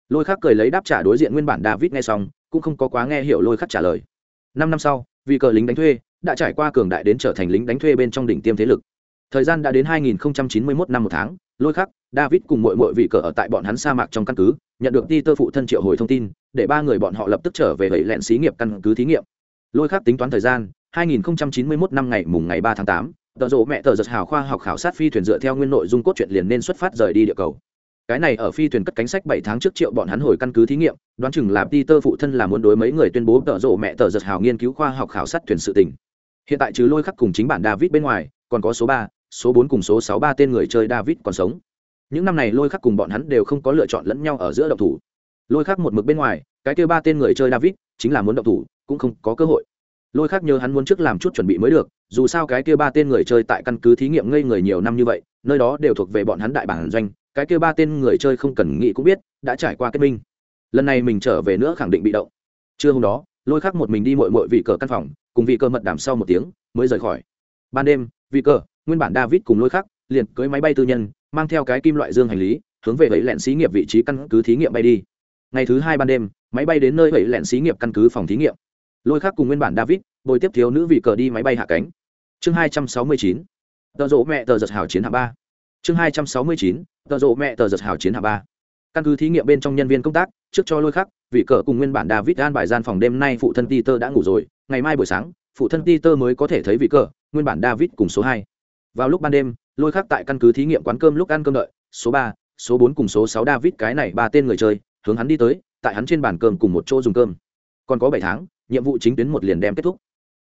Lôi khắc cười lấy đáp trả đối diện nguyên bản david nghe xong, cũng không có quá nghe hiểu lôi khắc trả lời. Năm năm sau, vì cờ lính đánh thuê, đã trải qua cường đại đến trở thành lính đánh thuê bên trong đỉnh tiêm thế lực thời gian đã đến 2091 năm một tháng lôi khắc david cùng mọi mọi vị cờ ở tại bọn hắn sa mạc trong căn cứ nhận được ti tơ phụ thân triệu hồi thông tin để ba người bọn họ lập tức trở về hầy lẹn xí nghiệp căn cứ thí nghiệm. Lôi khắc tính toán thời gian 2091 năm ngày mùng ngày 3 tháng 8, tờ rộ mẹ tờ giật hào khoa học khảo sát phi thuyền dựa theo nguyên nội dung cốt truyện liền nên xuất phát rời đi địa cầu. Cái này ở phi thuyền cất cánh sách bảy tháng trước triệu bọn hắn hồi căn cứ thí nghiệm đoán chừng là peter phụ thân là muốn đối mấy người tuyên bố tợ rộ mẹ tờ giật hào nghiên cứu khoa học khảo sát thuyền sự tình. Hiện tại chứ lôi khắc cùng chính bản david bên ngoài còn có số ba số bốn cùng số sáu ba tên người chơi david còn sống. Những năm này lôi khắc cùng bọn hắn đều không có lựa chọn lẫn nhau ở giữa động thủ. Lôi khắc một mực bên ngoài, cái kia ba tên người chơi david chính là muốn động thủ, cũng không có cơ hội. Lôi khắc nhớ hắn muốn trước làm chút chuẩn bị mới được, dù sao cái kia ba tên người chơi tại căn cứ thí nghiệm ngây người nhiều năm như vậy, nơi đó đều thuộc về bọn hắn đại bản doanh, cái kia ba tên người chơi không cần nghĩ cũng biết, đã trải qua kết minh. Lần này mình trở về nữa khẳng định bị động. Trưa hôm đó, lôi khắc một mình đi muội muội vị cờ căn phòng, cùng vị cờ mật đàm sau một tiếng, mới rời khỏi. Ban đêm, vị cờ nguyên bản david cùng lôi khắc liền cưới máy bay tư nhân, mang theo cái kim loại dương hành lý, hướng về vẫy lẹn xí nghiệp vị trí căn cứ thí nghiệm bay đi. Ngày thứ hai ban đêm, máy bay đến nơi vẫy lẹn xí nghiệp căn cứ phòng thí nghiệm. Lôi khắc cùng nguyên bản david, bồi tiếp thiếu nữ vị cờ đi máy bay hạ cánh. Chương hai trăm sáu mươi chín tợ rộ mẹ tờ giật hào chiến hạ ba. Chương hai trăm sáu mươi chín tợ rộ mẹ tờ giật hào chiến hạ ba. Căn cứ thí nghiệm bên trong nhân viên công tác, trước cho lôi khắc, vị cờ cùng nguyên bản david an bài gian phòng đêm nay phụ thân peter đã ngủ rồi. Ngày mai buổi sáng, phụ thân peter mới có thể thấy vị cờ, nguyên bản david cùng số hai vào lúc ban đêm, lôi khắc tại căn cứ thí nghiệm quán cơm lúc ăn cơm đợi, số ba, số bốn cùng số sáu david cái này ba tên người chơi, hướng hắn đi tới, tại hắn trên bàn cơm cùng một chỗ dùng cơm. Còn có bảy tháng, nhiệm vụ chính tuyến một liền đem kết thúc.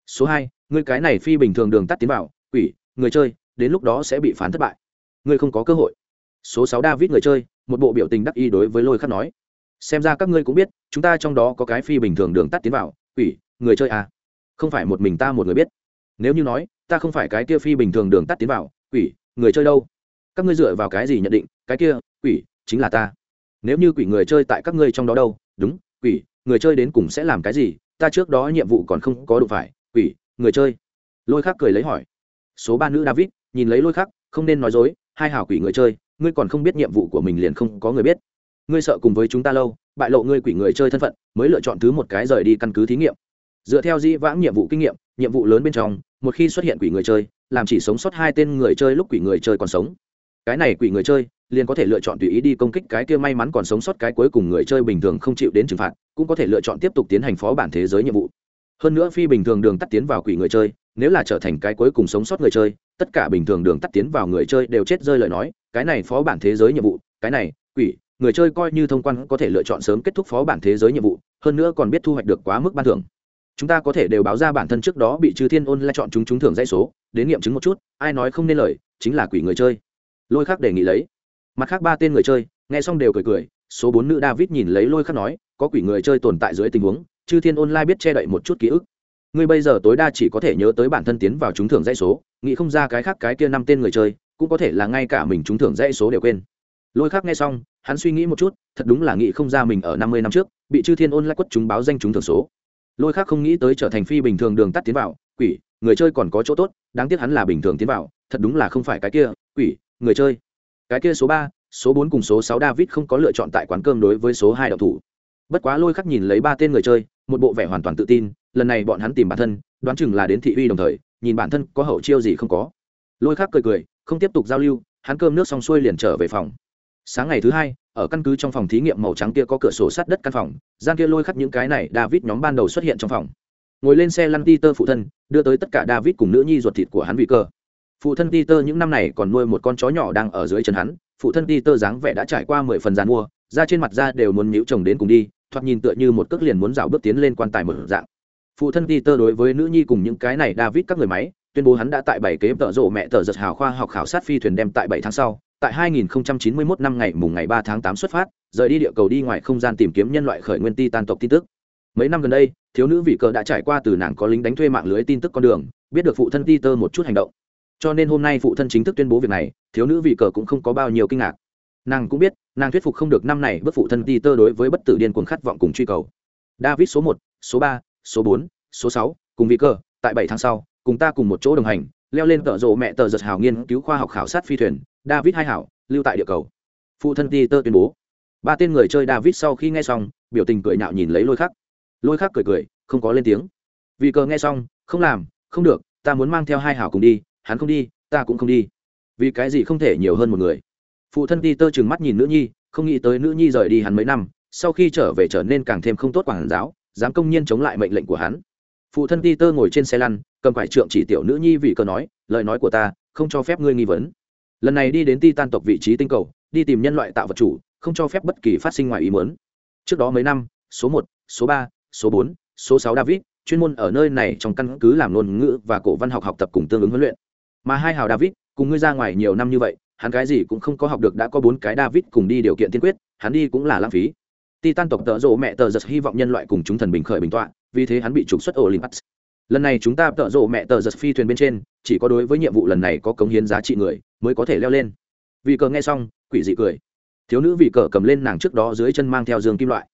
Số hai người cái này phi bình thường đường tắt tiến vào, quỷ, người chơi, đến lúc đó sẽ bị phán thất bại. Ngươi không có cơ hội. Số sáu david người chơi, một bộ biểu tình đắc ý đối với lôi khắc nói. Xem ra các ngươi cũng biết, chúng ta trong đó có cái phi bình thường đường tắt tiến vào, quỷ, người chơi à. Không phải một mình ta một người biết. Nếu như nói ta không phải cái kia phi bình thường đường tắt tiến vào, quỷ, người chơi đâu? Các ngươi dựa vào cái gì nhận định, cái kia, quỷ, chính là ta. Nếu như quỷ người chơi tại các ngươi trong đó đâu, đúng, quỷ, người chơi đến cùng sẽ làm cái gì? Ta trước đó nhiệm vụ còn không có đủ phải, quỷ, người chơi. Lôi khắc cười lấy hỏi. Số ba nữ david, nhìn lấy lôi khắc, không nên nói dối, hai hảo quỷ người chơi, ngươi còn không biết nhiệm vụ của mình liền không có người biết. Ngươi sợ cùng với chúng ta lâu, bại lộ ngươi quỷ người chơi thân phận, mới lựa chọn thứ một cái rời đi căn cứ thí nghiệm. Dựa theo dĩ vãng nhiệm vụ kinh nghiệm, nhiệm vụ lớn bên trong một khi xuất hiện quỷ người chơi, làm chỉ sống sót hai tên người chơi lúc quỷ người chơi còn sống. Cái này quỷ người chơi, liền có thể lựa chọn tùy ý đi công kích cái kia may mắn còn sống sót cái cuối cùng người chơi bình thường không chịu đến trừng phạt, cũng có thể lựa chọn tiếp tục tiến hành phó bản thế giới nhiệm vụ. Hơn nữa phi bình thường đường tắt tiến vào quỷ người chơi, nếu là trở thành cái cuối cùng sống sót người chơi, tất cả bình thường đường tắt tiến vào người chơi đều chết rơi lời nói, cái này phó bản thế giới nhiệm vụ, cái này, quỷ, người chơi coi như thông quan có thể lựa chọn sớm kết thúc phó bản thế giới nhiệm vụ, hơn nữa còn biết thu hoạch được quá mức ban thưởng chúng ta có thể đều báo ra bản thân trước đó bị trừ thiên ôn lại chọn chúng chúng thưởng dãy số, đến nghiệm chứng một chút, ai nói không nên lời, chính là quỷ người chơi. Lôi khắc đề nghị lấy. Mặt khác ba tên người chơi, nghe xong đều cười cười, số bốn nữ david nhìn lấy lôi khắc nói, có quỷ người chơi tồn tại dưới tình huống chư thiên online biết che đậy một chút ký ức. Ngươi bây giờ tối đa chỉ có thể nhớ tới bản thân tiến vào trúng thưởng dãy số, nghĩ không ra cái khác cái kia năm tên người chơi, cũng có thể là ngay cả mình trúng thưởng dãy số đều quên. Lôi khắc nghe xong, hắn suy nghĩ một chút, thật đúng là nghĩ không ra mình ở năm mươi năm trước, bị chư thiên online quất chúng báo danh trúng thưởng số lôi khác không nghĩ tới trở thành phi bình thường đường tắt tiến vào, quỷ, người chơi còn có chỗ tốt, đáng tiếc hắn là bình thường tiến vào, thật đúng là không phải cái kia, quỷ, người chơi. Cái kia số ba, số bốn cùng số sáu david không có lựa chọn tại quán cơm đối với số hai đạo thủ. Bất quá lôi khắc nhìn lấy ba tên người chơi, một bộ vẻ hoàn toàn tự tin, lần này bọn hắn tìm bản thân, đoán chừng là đến thị uy đồng thời, nhìn bản thân có hậu chiêu gì không có. Lôi khắc cười cười, không tiếp tục giao lưu, hắn cơm nước xong xuôi liền trở về phòng. Sáng ngày thứ hai ở căn cứ trong phòng thí nghiệm màu trắng kia có cửa sổ sát đất căn phòng, gian kia lôi khắc những cái này david nhóm ban đầu xuất hiện trong phòng. Ngồi lên xe lăn peter phụ thân, đưa tới tất cả david cùng nữ nhi ruột thịt của hắn vì cơ. Phụ thân peter những năm này còn nuôi một con chó nhỏ đang ở dưới chân hắn, phụ thân peter dáng vẻ đã trải qua mười phần gian mua ra trên mặt da đều muốn nhíu chồng đến cùng đi, thoạt nhìn tựa như một cước liền muốn rào bước tiến lên quan tài một dạng. Phụ thân peter đối với nữ nhi cùng những cái này david các người máy, tuyên bố hắn đã tại bảy kế tợ rộ mẹ tờ giật hào khoa học khảo sát phi thuyền đem tại bảy tháng sau tại 2091 năm ngày mùng ngày 3 tháng 8 xuất phát, rời đi địa cầu đi ngoài không gian tìm kiếm nhân loại khởi nguyên ti tan tộc tin tức. Mấy năm gần đây, thiếu nữ vị cờ đã trải qua từ nàng có lính đánh thuê mạng lưới tin tức con đường, biết được phụ thân ti tơ một chút hành động. Cho nên hôm nay phụ thân chính thức tuyên bố việc này, thiếu nữ vị cờ cũng không có bao nhiêu kinh ngạc. Nàng cũng biết, nàng thuyết phục không được năm này bất phụ thân ti tơ đối với bất tử điên cuồng khát vọng cùng truy cầu. David số một, số ba, số bốn, số sáu, cùng vị cờ, tại bảy tháng sau, cùng ta cùng một chỗ đồng hành, leo lên tợ rộ mẹ tờ giật hào nghiên cứu khoa học khảo sát phi thuyền david hai hảo, lưu tại địa cầu. Phụ thân peter tơ tuyên bố. Ba tên người chơi david sau khi nghe xong, biểu tình cười nhạo nhìn lấy lôi khắc. Lôi khắc cười cười, không có lên tiếng. Vì cờ nghe xong, không làm, không được, ta muốn mang theo hai hảo cùng đi, hắn không đi, ta cũng không đi. Vì cái gì không thể nhiều hơn một người? Phụ thân peter tơ mắt nhìn nữ nhi, không nghĩ tới nữ nhi rời đi hắn mấy năm, sau khi trở về trở nên càng thêm không tốt quản giáo, dám công nhiên chống lại mệnh lệnh của hắn. Phụ thân peter tơ ngồi trên xe lăn, cầm quải trượng chỉ tiểu nữ nhi vì cờ nói, lời nói của ta, không cho phép ngươi nghi vấn lần này đi đến ti tan tộc vị trí tinh cầu, đi tìm nhân loại tạo vật chủ, không cho phép bất kỳ phát sinh ngoài ý muốn. Trước đó mấy năm, số một, số ba, số bốn, số sáu david, chuyên môn ở nơi này trong căn cứ làm ngôn ngữ và cổ văn học học tập cùng tương ứng huấn luyện. Mà hai hào david, cùng ngươi ra ngoài nhiều năm như vậy, hắn cái gì cũng không có học được, đã có bốn cái david cùng đi điều kiện tiên quyết, hắn đi cũng là lãng phí. Titan tộc tợ rộ mẹ tờ giật hy vọng nhân loại cùng chúng thần bình khởi bình tọa, vì thế hắn bị trục xuất olympus. Lần này chúng ta tợ rộ mẹ tờ giật phi thuyền bên trên, chỉ có đối với nhiệm vụ lần này có cống hiến giá trị người mới có thể leo lên. Vì cờ nghe xong, quỷ dị cười. Thiếu nữ vì cờ cầm lên nàng trước đó dưới chân mang theo giường kim loại.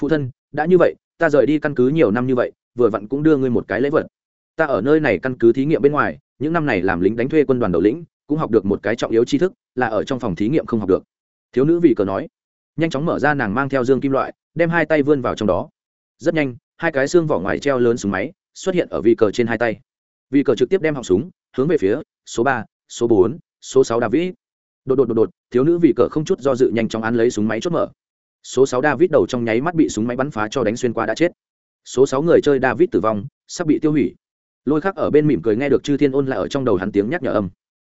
Phụ thân, đã như vậy, ta rời đi căn cứ nhiều năm như vậy, vừa vặn cũng đưa ngươi một cái lễ vật. Ta ở nơi này căn cứ thí nghiệm bên ngoài, những năm này làm lính đánh thuê quân đoàn đầu lĩnh, cũng học được một cái trọng yếu tri thức, là ở trong phòng thí nghiệm không học được. Thiếu nữ vì cờ nói, nhanh chóng mở ra nàng mang theo dương kim loại, đem hai tay vươn vào trong đó. Rất nhanh, hai cái xương vỏ ngoài treo lớn súng máy, xuất hiện ở vị cờ trên hai tay. Vị cờ trực tiếp đem họng súng, hướng về phía số ba, số bốn số sáu david. Đột đột đột đột, thiếu nữ vị cờ không chút do dự nhanh chóng án lấy súng máy chốt mở. Số sáu david đầu trong nháy mắt bị súng máy bắn phá cho đánh xuyên qua đã chết. Số sáu người chơi david tử vong, sắp bị tiêu hủy. Lôi khắc ở bên mỉm cười nghe được chư thiên ôn lại ở trong đầu hắn tiếng nhắc nhở âm.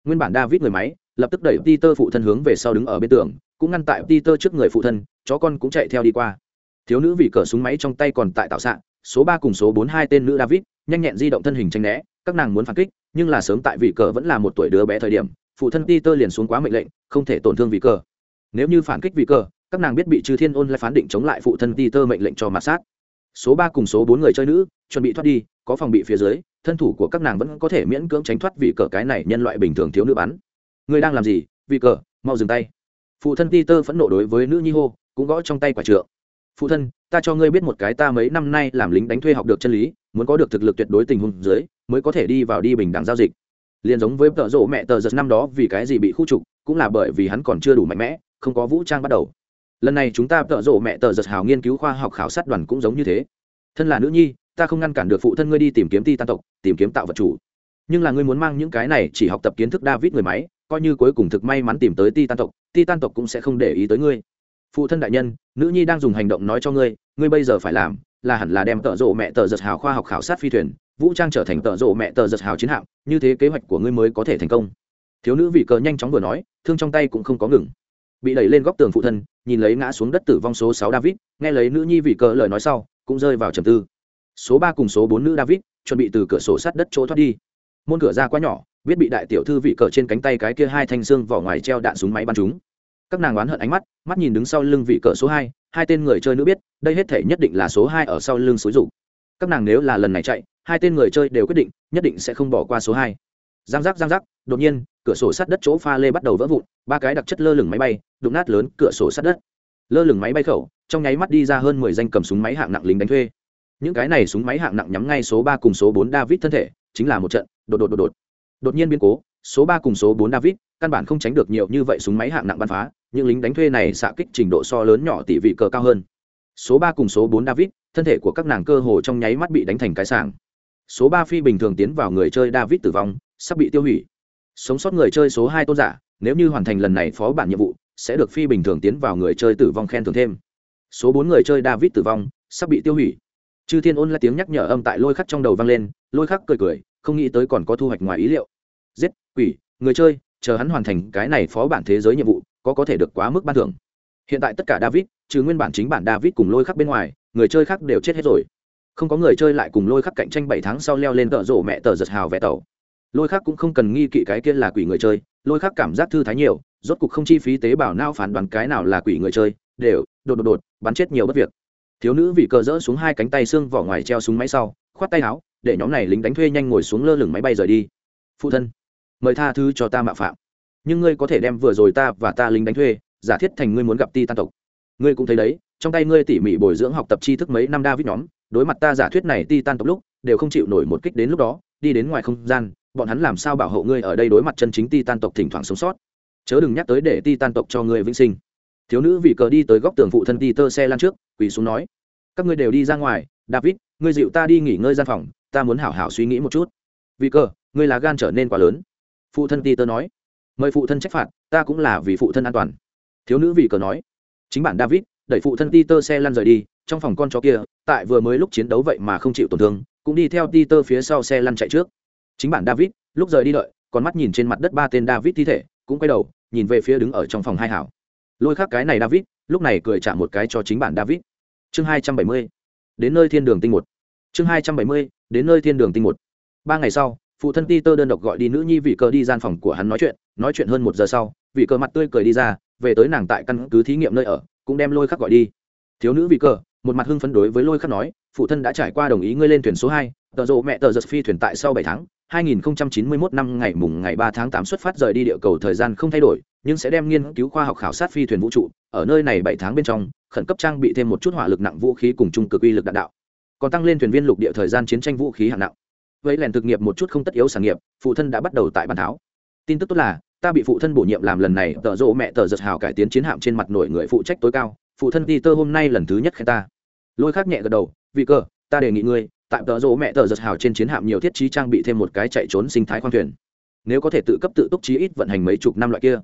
Nguyên bản david người máy, lập tức đẩy peter phụ thân hướng về sau đứng ở bên tường, cũng ngăn tại peter trước người phụ thân, chó con cũng chạy theo đi qua. Thiếu nữ vì cờ súng máy trong tay còn tại tạo xạ số ba cùng số bốn hai tên nữ david, nhanh nhẹn di động thân hình tranh né, các nàng muốn phản kích, nhưng là sớm tại vị cờ vẫn là một tuổi đứa bé thời điểm phụ thân peter liền xuống quá mệnh lệnh, không thể tổn thương vị cờ. Nếu như phản kích vị cờ, các nàng biết bị trừ thiên ôn lại phán định chống lại phụ thân peter mệnh lệnh cho mặt sát. Số ba cùng số bốn người chơi nữ, chuẩn bị thoát đi, có phòng bị phía dưới, thân thủ của các nàng vẫn có thể miễn cưỡng tránh thoát vị cờ cái này nhân loại bình thường thiếu nữ bắn. Người đang làm gì? Vị cờ, mau dừng tay. Phụ thân peter phẫn nộ đối với nữ nhi hô, cũng gõ trong tay quả trượng. Phụ thân, ta cho ngươi biết một cái ta mấy năm nay làm lính đánh thuê học được chân lý, muốn có được thực lực tuyệt đối tình huống dưới, mới có thể đi vào đi bình đẳng giao dịch liền giống với tợ rộ mẹ tờ giật năm đó vì cái gì bị khu trục, cũng là bởi vì hắn còn chưa đủ mạnh mẽ, không có vũ trang bắt đầu. Lần này chúng ta tợ rộ mẹ tờ giật hào nghiên cứu khoa học khảo sát đoàn cũng giống như thế. Thân là nữ nhi, ta không ngăn cản được phụ thân ngươi đi tìm kiếm ti tan tộc, tìm kiếm tạo vật chủ. Nhưng là ngươi muốn mang những cái này chỉ học tập kiến thức david người máy, coi như cuối cùng thực may mắn tìm tới ti tan tộc, ti tan tộc cũng sẽ không để ý tới ngươi. Phụ thân đại nhân, nữ nhi đang dùng hành động nói cho ngươi ngươi bây giờ phải làm là hẳn là đem tợ rộ mẹ tờ giật hào khoa học khảo sát phi thuyền vũ trang trở thành tợ rộ mẹ tờ giật hào chiến hạm, như thế kế hoạch của ngươi mới có thể thành công. Thiếu nữ vị cờ nhanh chóng vừa nói, thương trong tay cũng không có ngừng. Bị đẩy lên góc tường phụ thân, nhìn lấy ngã xuống đất tử vong số sáu david, nghe lấy nữ nhi vị cờ lời nói sau, cũng rơi vào trầm tư. Số ba cùng số bốn nữ david, chuẩn bị từ cửa sổ sát đất chỗ thoát đi. Môn cửa ra quá nhỏ, biết bị đại tiểu thư vị cờ trên cánh tay cái kia hai thanh xương vỏ ngoài treo đạn súng máy bắn chúng. Các nàng oán hận ánh mắt mắt nhìn đứng sau lưng vị cờ số hai hai tên người chơi nữ biết, đây hết thể nhất định là số hai ở sau lưng xúi rụng các nàng nếu là lần này chạy, hai tên người chơi đều quyết định, nhất định sẽ không bỏ qua số hai. Giang giác giang giác, đột nhiên, cửa sổ sát đất chỗ pha lê bắt đầu vỡ vụn, ba cái đặc chất lơ lửng máy bay, đụng nát lớn cửa sổ sát đất. Lơ lửng máy bay khẩu, trong nháy mắt đi ra hơn mười danh cầm súng máy hạng nặng lính đánh thuê. Những cái này súng máy hạng nặng nhắm ngay số ba cùng số bốn david thân thể, chính là một trận, đột đột đột đột. Đột nhiên biến cố, số ba cùng số bốn david, căn bản không tránh được nhiều như vậy súng máy hạng nặng bắn phá, những lính đánh thuê này xạ kích trình độ so lớn nhỏ tỷ vị cờ cao hơn số ba cùng số bốn david, thân thể của các nàng cơ hồ trong nháy mắt bị đánh thành cái sàng số ba phi bình thường tiến vào người chơi david tử vong, sắp bị tiêu hủy. Sống sót người chơi số hai tôn giả, nếu như hoàn thành lần này phó bản nhiệm vụ, sẽ được phi bình thường tiến vào người chơi tử vong khen thưởng thêm. Số bốn người chơi david tử vong, sắp bị tiêu hủy. Chư thiên ôn là tiếng nhắc nhở âm tại lôi khắc trong đầu vang lên, lôi khắc cười cười, không nghĩ tới còn có thu hoạch ngoài ý liệu. Giết, quỷ, người chơi, chờ hắn hoàn thành cái này phó bản thế giới nhiệm vụ, có có thể được quá mức ban thưởng. Hiện tại tất cả david trừ nguyên bản chính bản david cùng lôi khắc bên ngoài, người chơi khác đều chết hết rồi. Không có người chơi lại cùng lôi khắc cạnh tranh bảy tháng sau leo lên tợ rộ mẹ tờ giật hào vẽ tàu lôi khắc cũng không cần nghi kỵ cái kia là quỷ người chơi, lôi khắc cảm giác thư thái nhiều, rốt cục không chi phí tế bào nao phán đoán cái nào là quỷ người chơi, đều, đột đột đột, bắn chết nhiều bất việc. Thiếu nữ vì cờ rỡ xuống hai cánh tay xương vỏ ngoài treo súng máy sau, khoát tay áo, để nhóm này lính đánh thuê nhanh ngồi xuống lơ lửng máy bay rời đi. Phụ thân, mời tha thứ cho ta mạo phạm. Nhưng ngươi có thể đem vừa rồi ta và ta lính đánh thuê, giả thiết thành ngươi muốn gặp ti tan tộc ngươi cũng thấy đấy, trong tay ngươi tỉ mỉ bồi dưỡng học tập tri thức mấy năm david nhóm, đối mặt ta giả thuyết này ti tan tộc lúc, đều không chịu nổi một kích đến lúc đó, đi đến ngoài không gian, bọn hắn làm sao bảo hộ ngươi ở đây đối mặt chân chính ti tan tộc thỉnh thoảng sống sót. Chớ đừng nhắc tới để ti tan tộc cho ngươi vĩnh sinh. Thiếu nữ vì cờ đi tới góc tường phụ thân ti tơ xe lan trước, quỳ xuống nói, các ngươi đều đi ra ngoài, david, ngươi dịu ta đi nghỉ ngơi gian phòng, ta muốn hảo hảo suy nghĩ một chút. Vì cờ, ngươi là gan trở nên quá lớn. Phụ thân ti tơ nói, mời phụ thân trách phạt, ta cũng là vì phụ thân an toàn. Thiếu nữ vì cờ nói chính bản david, đẩy phụ thân ti tơ xe lăn rời đi, trong phòng con chó kia, tại vừa mới lúc chiến đấu vậy mà không chịu tổn thương, cũng đi theo ti tơ phía sau xe lăn chạy trước. Chính bản david, lúc rời đi đợi, còn mắt nhìn trên mặt đất ba tên david thi thể, cũng quay đầu, nhìn về phía đứng ở trong phòng hai hảo. Lôi khác cái này david, lúc này cười chạm một cái cho chính bản david. Chương hai trăm bảy mươi, đến nơi thiên đường tinh một. Chương hai trăm bảy mươi, đến nơi thiên đường tinh một. Ba ngày sau, phụ thân ti tơ đơn độc gọi đi nữ nhi vị cơ đi gian phòng của hắn nói chuyện nói chuyện hơn một giờ sau, vị cơ mặt tươi cười đi ra về tới nàng tại căn cứ thí nghiệm nơi ở cũng đem lôi khắc gọi đi thiếu nữ vị cờ một mặt hưng phấn đối với lôi khắc nói phụ thân đã trải qua đồng ý ngươi lên thuyền số hai tờ rộ mẹ tờ giật phi thuyền tại sau bảy tháng 2091 năm ngày mùng ngày 3 tháng 8 xuất phát rời đi địa cầu thời gian không thay đổi, nhưng sẽ đem nghiên cứu khoa học khảo sát phi thuyền vũ trụ, ở nơi này 7 tháng bên trong, khẩn cấp trang bị thêm một chút hỏa lực nặng vũ khí cùng trung cực uy lực đạn đạo. Còn tăng lên thuyền viên lục địa thời gian chiến tranh vũ khí hạng nặng. Với lèn thực nghiệp một chút không tất yếu sản nghiệp, phụ thân đã bắt đầu tại bàn tháo. Tin tức tốt là, ta bị phụ thân bổ nhiệm làm lần này, tợ rộ mẹ tờ giật hào cải tiến chiến hạm trên mặt nổi người phụ trách tối cao, phụ thân đi tơ hôm nay lần thứ nhất khen ta. Lôi khác nhẹ gật đầu vì cơ, ta đề nghị ngươi, tại tợ rộ mẹ tờ giật hào trên chiến hạm nhiều thiết trí trang bị thêm một cái chạy trốn sinh thái khoang thuyền. Nếu có thể tự cấp tự túc trí ít vận hành mấy chục năm loại kia.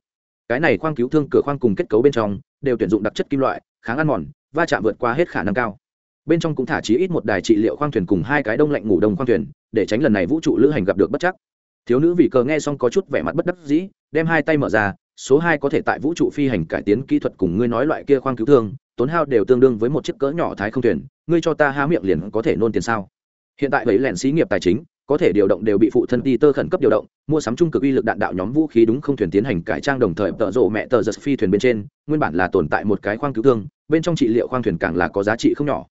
Cái này khoang cứu thương cửa khoang cùng kết cấu bên trong, đều tuyển dụng đặc chất kim loại, kháng ăn mòn, va chạm vượt qua hết khả năng cao. Bên trong cũng thả chí ít một đài trị liệu khoang thuyền cùng hai cái đông lạnh ngủ đông khoang thuyền, để tránh lần này vũ trụ lữ hành gặp được bất chắc thiếu nữ vị cờ nghe xong có chút vẻ mặt bất đắc dĩ, đem hai tay mở ra, số hai có thể tại vũ trụ phi hành cải tiến kỹ thuật cùng ngươi nói loại kia khoang cứu thương, tốn hao đều tương đương với một chiếc cỡ nhỏ thái không thuyền, ngươi cho ta há miệng liền có thể nôn tiền sao? Hiện tại bảy lẹn xí nghiệp tài chính, có thể điều động đều bị phụ thân ti tơ khẩn cấp điều động, mua sắm trung cực uy lực đạn đạo nhóm vũ khí đúng không thuyền tiến hành cải trang đồng thời tợ rộ mẹ tờ giật phi thuyền bên trên, nguyên bản là tồn tại một cái khoang cứu thương, bên trong trị liệu khoang thuyền càng là có giá trị không nhỏ.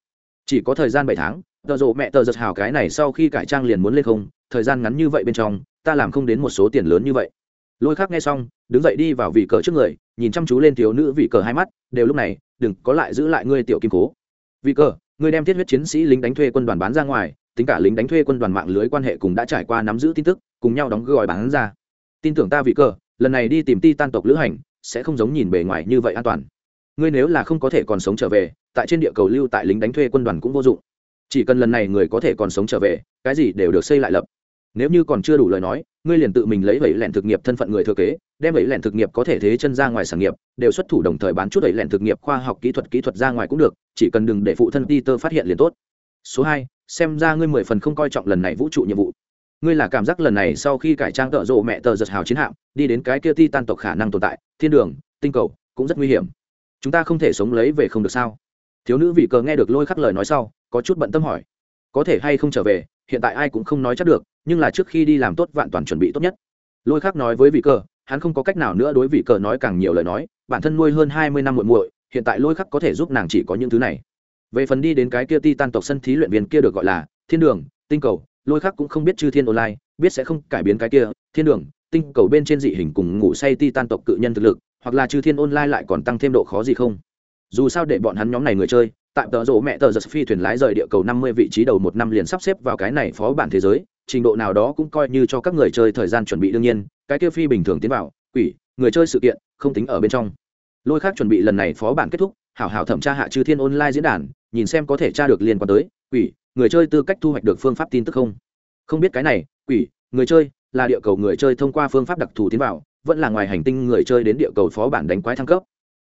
Chỉ có thời gian bảy tháng tờ rộ mẹ tờ giật hào cái này sau khi cải trang liền muốn lên không, thời gian ngắn như vậy bên trong, ta làm không đến một số tiền lớn như vậy. Lôi khác nghe xong, đứng dậy đi vào vị cờ trước người, nhìn chăm chú lên thiếu nữ vị cờ hai mắt, đều lúc này, đừng có lại giữ lại ngươi tiểu kim cố. Vị cờ, ngươi đem thiết huyết chiến sĩ lính đánh thuê quân đoàn bán ra ngoài, tính cả lính đánh thuê quân đoàn mạng lưới quan hệ cùng đã trải qua nắm giữ tin tức, cùng nhau đóng gói bán ra. Tin tưởng ta vị cờ, lần này đi tìm ti tan tộc lữ hành, sẽ không giống nhìn bề ngoài như vậy an toàn. Ngươi nếu là không có thể còn sống trở về, tại trên địa cầu lưu tại lính đánh thuê quân đoàn cũng vô dụng chỉ cần lần này người có thể còn sống trở về, cái gì đều được xây lại lập. Nếu như còn chưa đủ lời nói, ngươi liền tự mình lấy vẩy lẹn thực nghiệp thân phận người thừa kế, đem vẩy lẹn thực nghiệp có thể thế chân ra ngoài sản nghiệp, đều xuất thủ đồng thời bán chút vẩy lẹn thực nghiệp khoa học kỹ thuật kỹ thuật ra ngoài cũng được, chỉ cần đừng để phụ thân peter phát hiện liền tốt. Số hai, xem ra ngươi mười phần không coi trọng lần này vũ trụ nhiệm vụ. Ngươi là cảm giác lần này sau khi cải trang tợ rộ mẹ tờ giật hào chiến hạm, đi đến cái kia ti tan tộc khả năng tồn tại, thiên đường, tinh cầu, cũng rất nguy hiểm. Chúng ta không thể sống lấy về không được sao? Thiếu nữ vị cờ nghe được lôi khắc lời nói sau có chút bận tâm hỏi. Có thể hay không trở về, hiện tại ai cũng không nói chắc được, nhưng là trước khi đi làm tốt vạn toàn chuẩn bị tốt nhất. Lôi khắc nói với vị cờ, hắn không có cách nào nữa đối vị cờ nói càng nhiều lời nói, bản thân nuôi hơn hai mươi năm muội muội, hiện tại lôi khắc có thể giúp nàng chỉ có những thứ này. Về phần đi đến cái kia ti tan tộc sân thí luyện viên kia được gọi là thiên đường, tinh cầu, lôi khắc cũng không biết chư thiên online, biết sẽ không cải biến cái kia, thiên đường, tinh cầu bên trên dị hình cùng ngủ say ti tan tộc cự nhân thực lực, hoặc là chư thiên online lại còn tăng thêm độ khó gì không? Dù sao để bọn hắn nhóm này người chơi tại tờ rộ mẹ tờ giật phi thuyền lái rời địa cầu năm mươi vị trí đầu một năm liền sắp xếp vào cái này phó bản thế giới, trình độ nào đó cũng coi như cho các người chơi thời gian chuẩn bị đương nhiên, cái kia phi bình thường tiến vào, quỷ, người chơi sự kiện, không tính ở bên trong. Lôi khác chuẩn bị lần này phó bản kết thúc, hảo hảo thẩm tra hạ chư thiên online diễn đàn, nhìn xem có thể tra được liên quan tới, quỷ, người chơi tư cách thu hoạch được phương pháp tin tức không. Không biết cái này, quỷ, người chơi, là địa cầu người chơi thông qua phương pháp đặc thù tiến vào, vẫn là ngoài hành tinh người chơi đến địa cầu phó bản đánh quái thăng cấp.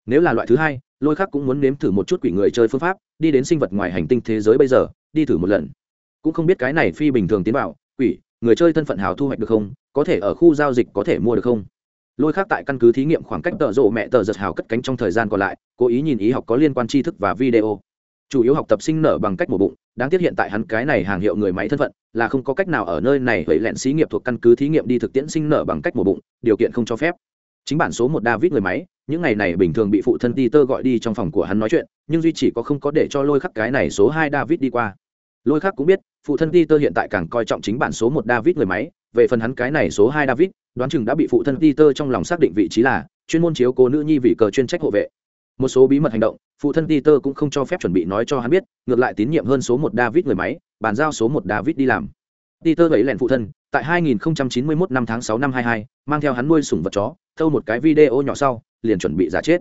Nếu là loại thứ hai lôi khắc cũng muốn nếm thử một chút quỷ người chơi phương pháp, đi đến sinh vật ngoài hành tinh thế giới bây giờ, đi thử một lần. Cũng không biết cái này phi bình thường tiến vào quỷ, người chơi thân phận hào thu hoạch được không, có thể ở khu giao dịch có thể mua được không? Lôi khác tại căn cứ thí nghiệm khoảng cách tợ rộ mẹ tờ giật hào cất cánh trong thời gian còn lại, cố ý nhìn ý học có liên quan tri thức và video. Chủ yếu học tập sinh nở bằng cách mổ bụng, đáng tiếc hiện tại hắn cái này hàng hiệu người máy thân phận, là không có cách nào ở nơi này vậy lẹn xí nghiệp thuộc căn cứ thí nghiệm đi thực tiễn sinh nở bằng cách mổ bụng, điều kiện không cho phép. Chính bản số một david người máy những ngày này bình thường bị phụ thân peter gọi đi trong phòng của hắn nói chuyện nhưng duy chỉ có không có để cho lôi khắc cái này số hai david đi qua. Lôi khắc cũng biết phụ thân peter hiện tại càng coi trọng chính bản số một david người máy về phần hắn cái này số hai david đoán chừng đã bị phụ thân peter trong lòng xác định vị trí là chuyên môn chiếu cố nữ nhi vị cờ chuyên trách hộ vệ. Một số bí mật hành động phụ thân peter cũng không cho phép chuẩn bị nói cho hắn biết ngược lại tín nhiệm hơn số một david người máy bàn giao số một david đi làm. Peter ấy vẫy lẹn phụ thân tại 2091 năm tháng 6 năm 22, mang theo hắn nuôi sủng vật chó thâu một cái video nhỏ sau, liền chuẩn bị giả chết.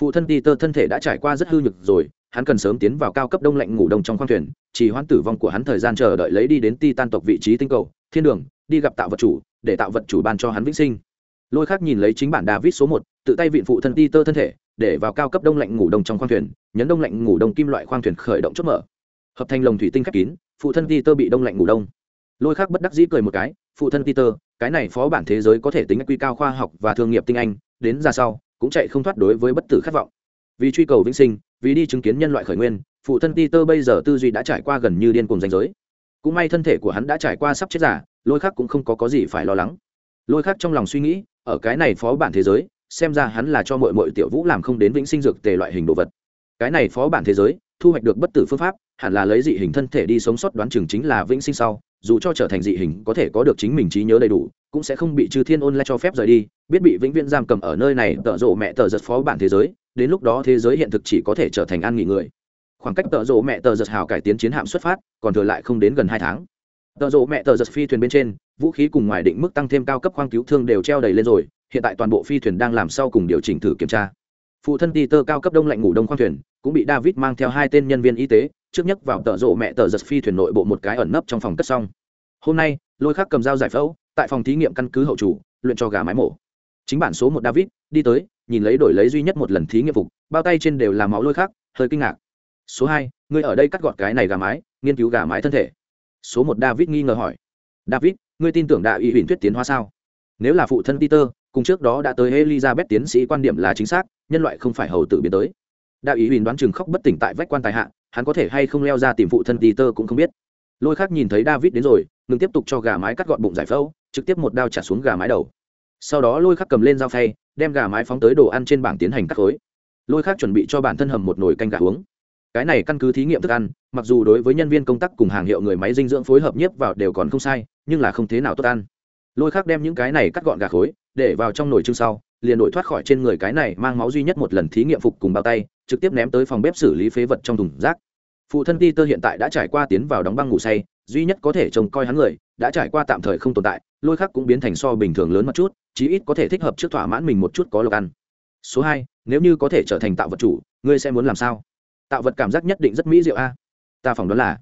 Phụ thân ti tơ thân thể đã trải qua rất hư nhược rồi, hắn cần sớm tiến vào cao cấp đông lạnh ngủ đông trong khoang thuyền, chỉ hoãn tử vong của hắn thời gian chờ đợi lấy đi đến ti tan tộc vị trí tinh cầu, thiên đường, đi gặp tạo vật chủ, để tạo vật chủ ban cho hắn vĩnh sinh. Lôi khác nhìn lấy chính bản david số một, tự tay vịn phụ thân ti tơ thân thể, để vào cao cấp đông lạnh ngủ đông trong khoang thuyền, nhấn đông lạnh ngủ đông kim loại khoang thuyền khởi động chốt mở. Hợp thành lồng thủy tinh khép kín, phụ thân ti tơ bị đông lạnh ngủ đông lôi khác bất đắc dĩ cười một cái phụ thân peter tơ cái này phó bản thế giới có thể tính quy cao khoa học và thương nghiệp tinh anh đến ra sau cũng chạy không thoát đối với bất tử khát vọng. Vì truy cầu vĩnh sinh vì đi chứng kiến nhân loại khởi nguyên phụ thân peter tơ bây giờ tư duy đã trải qua gần như điên cùng danh giới. Cũng may thân thể của hắn đã trải qua sắp chết giả lôi khác cũng không có, có gì phải lo lắng. Lôi khác trong lòng suy nghĩ ở cái này phó bản thế giới xem ra hắn là cho mọi mọi tiểu vũ làm không đến vĩnh sinh dược tề loại hình đồ vật. Cái này phó bản thế giới thu hoạch được bất tử phương pháp hẳn là lấy dị hình thân thể đi sống sót đoán chừng chính là vĩnh sinh sau, dù cho trở thành dị hình có thể có được chính mình trí nhớ đầy đủ, cũng sẽ không bị trừ thiên ôn lại cho phép rời đi, biết bị vĩnh viễn giam cầm ở nơi này tợ rộ mẹ tờ giật phó bản thế giới, đến lúc đó thế giới hiện thực chỉ có thể trở thành an nghỉ người. Khoảng cách tợ rộ mẹ tờ giật hào cải tiến chiến hạm xuất phát, còn thừa lại không đến gần hai tháng. Tợ rộ mẹ tờ giật phi thuyền bên trên, vũ khí cùng ngoài định mức tăng thêm cao cấp khoang cứu thương đều treo đầy lên rồi, hiện tại toàn bộ phi thuyền đang làm sau cùng điều chỉnh thử kiểm tra. Phụ thân peter cao cấp đông lạnh ngủ đông khoang thuyền, cũng bị david mang theo hai tên nhân viên y tế trước nhất vào tợ rộ mẹ tờ giật phi thuyền nội bộ một cái ẩn nấp trong phòng cất xong. Hôm nay, lôi khắc cầm dao giải phẫu, tại phòng thí nghiệm căn cứ hậu chủ, luyện cho gà mái mổ. Chính bản số một david, đi tới, nhìn lấy đổi lấy duy nhất một lần thí nghiệm phục, bao tay trên đều là máu lôi khắc, hơi kinh ngạc. Số hai, ngươi ở đây cắt gọt cái này gà mái, nghiên cứu gà mái thân thể. Số một david nghi ngờ hỏi. David, ngươi tin tưởng đại y huyền thuyết tiến hóa sao? Nếu là phụ thân peter, cùng trước đó đã tới elizabeth tiến sĩ quan điểm là chính xác, nhân loại không phải hầu tử biến tới. Đại ý huyền đoán chừng khóc bất tỉnh tại vách quan tài hạ hắn có thể hay không leo ra tìm phụ thân peter cũng không biết. Lôi khác nhìn thấy david đến rồi, ngừng tiếp tục cho gà mái cắt gọn bụng giải phẫu, trực tiếp một đao trả xuống gà mái đầu. Sau đó lôi khắc cầm lên dao phay, đem gà mái phóng tới đồ ăn trên bảng tiến hành cắt khối. Lôi khắc chuẩn bị cho bản thân hầm một nồi canh gà uống. Cái này căn cứ thí nghiệm thức ăn, mặc dù đối với nhân viên công tác cùng hàng hiệu người máy dinh dưỡng phối hợp nhiếp vào đều còn không sai, nhưng là không thế nào tốt ăn. Lôi khắc đem những cái này cắt gọn gà khối, để vào trong nồi trưng sau liền đổi thoát khỏi trên người cái này mang máu duy nhất một lần thí nghiệm phục cùng bao tay, trực tiếp ném tới phòng bếp xử lý phế vật trong thùng rác. Phụ thân ti tơ hiện tại đã trải qua tiến vào đóng băng ngủ say, duy nhất có thể trông coi hắn người, đã trải qua tạm thời không tồn tại, lôi khắc cũng biến thành so bình thường lớn một chút, chí ít có thể thích hợp trước thỏa mãn mình một chút có lộc ăn. Số hai, nếu như có thể trở thành tạo vật chủ, ngươi sẽ muốn làm sao? Tạo vật cảm giác nhất định rất mỹ diệu a. Ta phỏng đoán là.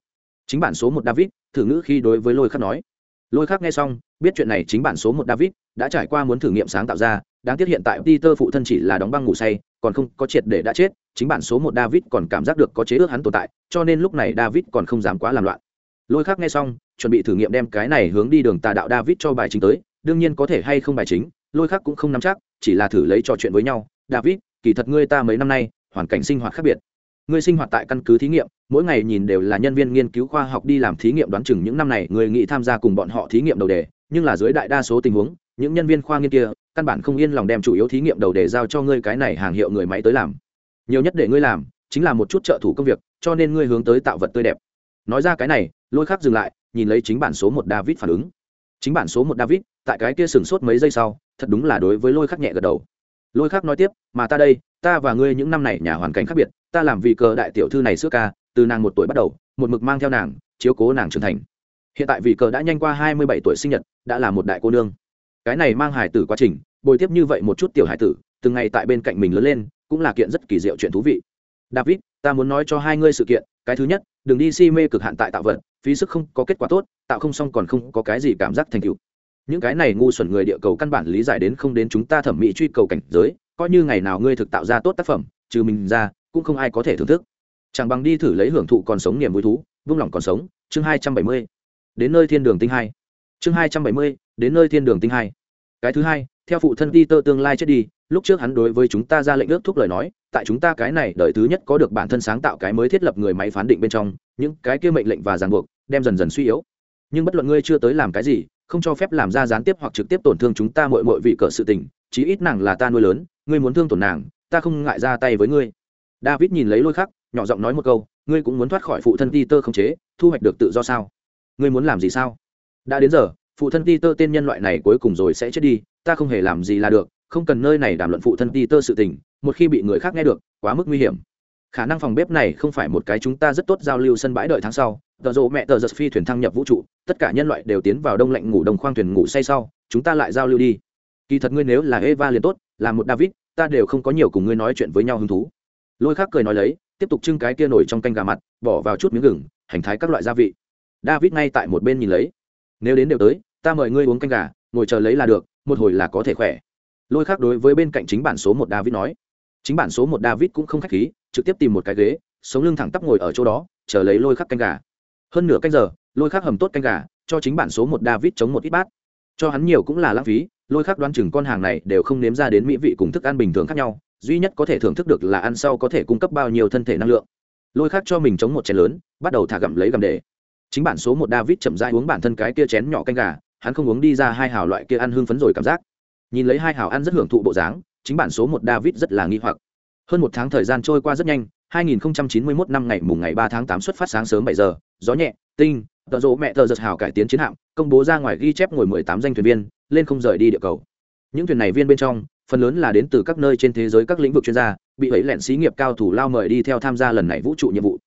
Chính bản số một david, thử ngữ khi đối với lôi khắc nói. Lôi khắc nghe xong, biết chuyện này chính bản số một david đã trải qua muốn thử nghiệm sáng tạo ra đáng tiếc hiện tại peter phụ thân chỉ là đóng băng ngủ say, còn không có triệt để đã chết, chính bản số một david còn cảm giác được có chế ước hắn tồn tại, cho nên lúc này david còn không dám quá làm loạn. Lôi khắc nghe xong, chuẩn bị thử nghiệm đem cái này hướng đi đường tà đạo david cho bài chính tới, đương nhiên có thể hay không bài chính, lôi khắc cũng không nắm chắc, chỉ là thử lấy trò chuyện với nhau. David, kỳ thật ngươi ta mấy năm nay, hoàn cảnh sinh hoạt khác biệt ngươi sinh hoạt tại căn cứ thí nghiệm, mỗi ngày nhìn đều là nhân viên nghiên cứu khoa học đi làm thí nghiệm đoán chừng những năm này người nghĩ tham gia cùng bọn họ thí nghiệm đầu đề, nhưng là dưới đại đa số tình huống, những nhân viên khoa nghiên kia, căn bản không yên lòng đem chủ yếu thí nghiệm đầu đề giao cho ngươi cái này hàng hiệu người máy tới làm. Nhiều nhất để ngươi làm, chính là một chút trợ thủ công việc, cho nên ngươi hướng tới tạo vật tươi đẹp. Nói ra cái này, lôi khắc dừng lại, nhìn lấy chính bản số một david phản ứng. Chính bản số một david, tại cái kia sửng sốt mấy giây sau, thật đúng là đối với lôi khắc nhẹ gật đầu lôi khác nói tiếp, mà ta đây, ta và ngươi những năm này nhà hoàn cảnh khác biệt, ta làm vì cờ đại tiểu thư này xưa ca, từ nàng một tuổi bắt đầu, một mực mang theo nàng, chiếu cố nàng trưởng thành. Hiện tại vì cờ đã nhanh qua hai mươi bảy tuổi sinh nhật, đã là một đại cô nương. Cái này mang hải tử quá trình, bồi tiếp như vậy một chút tiểu hải tử, từng ngày tại bên cạnh mình lớn lên, cũng là kiện rất kỳ diệu chuyện thú vị. David, ta muốn nói cho hai ngươi sự kiện, cái thứ nhất, đừng đi si mê cực hạn tại tạo vật, phí sức không có kết quả tốt, tạo không xong còn không có cái gì cảm giác thành tựu những cái này ngu xuẩn người địa cầu căn bản lý giải đến không đến chúng ta thẩm mỹ truy cầu cảnh giới, coi như ngày nào ngươi thực tạo ra tốt tác phẩm, trừ mình ra, cũng không ai có thể thưởng thức. Chẳng bằng đi thử lấy hưởng thụ còn sống niềm vui thú, vung lòng còn sống, chương hai trăm bảy mươi. Đến nơi thiên đường tinh hai. Chương hai trăm bảy mươi, đến nơi thiên đường tinh hai. Cái thứ hai, theo phụ thân ti tơ tương lai chết đi, lúc trước hắn đối với chúng ta ra lệnh ước thúc lời nói, tại chúng ta cái này đợi thứ nhất có được bản thân sáng tạo cái mới thiết lập người máy phán định bên trong, những cái kia mệnh lệnh và ràng buộc, đem dần dần suy yếu. Nhưng bất luận ngươi chưa tới làm cái gì không cho phép làm ra gián tiếp hoặc trực tiếp tổn thương chúng ta mọi mọi vị cỡ sự tình, chí ít nàng là ta nuôi lớn, ngươi muốn thương tổn nàng, ta không ngại ra tay với ngươi. David nhìn lấy lôi khắc, nhỏ giọng nói một câu, ngươi cũng muốn thoát khỏi phụ thân ti tơ không chế, thu hoạch được tự do sao? Ngươi muốn làm gì sao? Đã đến giờ, phụ thân ti tơ tên nhân loại này cuối cùng rồi sẽ chết đi, ta không hề làm gì là được, không cần nơi này đàm luận phụ thân ti tơ sự tình, một khi bị người khác nghe được, quá mức nguy hiểm. Khả năng phòng bếp này không phải một cái chúng ta rất tốt giao lưu sân bãi đợi tháng sau tờ rộ mẹ tờ giật phi thuyền thăng nhập vũ trụ, tất cả nhân loại đều tiến vào đông lạnh ngủ đồng khoang thuyền ngủ say sau, chúng ta lại giao lưu đi. Kỳ thật ngươi nếu là eva liền tốt, là một david, ta đều không có nhiều cùng ngươi nói chuyện với nhau hứng thú. Lôi khác cười nói lấy, tiếp tục trưng cái kia nổi trong canh gà mặt, bỏ vào chút miếng gừng, hành thái các loại gia vị. David ngay tại một bên nhìn lấy. Nếu đến đều tới, ta mời ngươi uống canh gà, ngồi chờ lấy là được, một hồi là có thể khỏe. Lôi khác đối với bên cạnh chính bản số một david nói. Chính bản số một david cũng không k h á c h khí, trực tiếp tìm một cái ghế, sống lưng thẳng tắp ngồi ở chỗ đó, chờ lấy lôi khắc canh gà hơn nửa canh giờ, lôi khắc hầm tốt canh gà, cho chính bản số một david chống một ít bát. Cho hắn nhiều cũng là lãng phí, lôi khắc đoán chừng con hàng này đều không nếm ra đến mỹ vị cùng thức ăn bình thường khác nhau, duy nhất có thể thưởng thức được là ăn sau có thể cung cấp bao nhiêu thân thể năng lượng. Lôi khắc cho mình chống một chén lớn, bắt đầu thả gặm lấy gặm để. Chính bản số một david chậm dai uống bản thân cái kia chén nhỏ canh gà, hắn không uống đi ra hai hào loại kia ăn hưng phấn rồi cảm giác. Nhìn lấy hai hào ăn rất hưởng thụ bộ dáng, chính bản số một david rất là nghi hoặc. Hơn một tháng thời gian trôi qua rất nhanh 2091 năm ngày mùng ngày 3 tháng 8 xuất phát sáng sớm 7 giờ gió nhẹ, tinh tờ rộ mẹ tờ giật hào cải tiến chiến hạm, công bố ra ngoài ghi chép ngồi 18 danh thuyền viên, lên không rời đi địa cầu. Những thuyền này viên bên trong, phần lớn là đến từ các nơi trên thế giới các lĩnh vực chuyên gia, bị ấy lẹn xí nghiệp cao thủ lao mời đi theo tham gia lần này vũ trụ nhiệm vụ.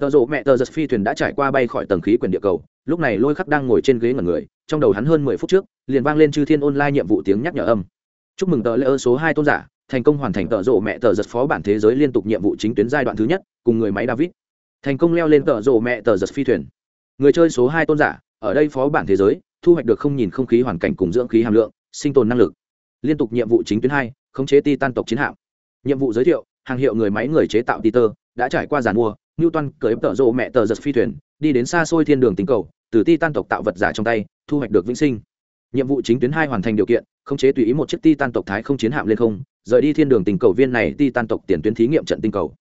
Tờ rộ mẹ tờ giật phi thuyền đã trải qua bay khỏi tầng khí quyển địa cầu, lúc này lôi khắc đang ngồi trên ghế ngẩn người, trong đầu hắn hơn mười phút trước, liền vang lên chư thiên online nhiệm vụ tiếng nhắc nhở âm. Chúc mừng tờ lễ ơ số hai tôn giả, thành công hoàn thành tợ rộ mẹ tờ giật phó bản thế giới liên tục nhiệm vụ chính tuyến giai đoạn thứ nhất, cùng người máy david thành công leo lên tợ rộ mẹ tờ giật phi thuyền người chơi số hai tôn giả ở đây phó bản thế giới thu hoạch được không nhìn không khí hoàn cảnh cùng dưỡng khí hàm lượng sinh tồn năng lực liên tục nhiệm vụ chính tuyến hai khống chế ti tan tộc chiến hạm nhiệm vụ giới thiệu hàng hiệu người máy người chế tạo ti tơ đã trải qua giàn mua Newton cởi tợ rộ mẹ tờ giật phi thuyền, đi đến xa xôi thiên đường tình cầu, từ Titan tộc tạo vật giả trong tay, thu hoạch được vĩnh sinh. Nhiệm vụ chính tuyến hai hoàn thành điều kiện, khống chế tùy ý một chiếc Titan tộc thái không chiến hạm lên không, rời đi thiên đường tình cầu viên này Titan tộc tiền tuyến thí nghiệm trận tinh cầu.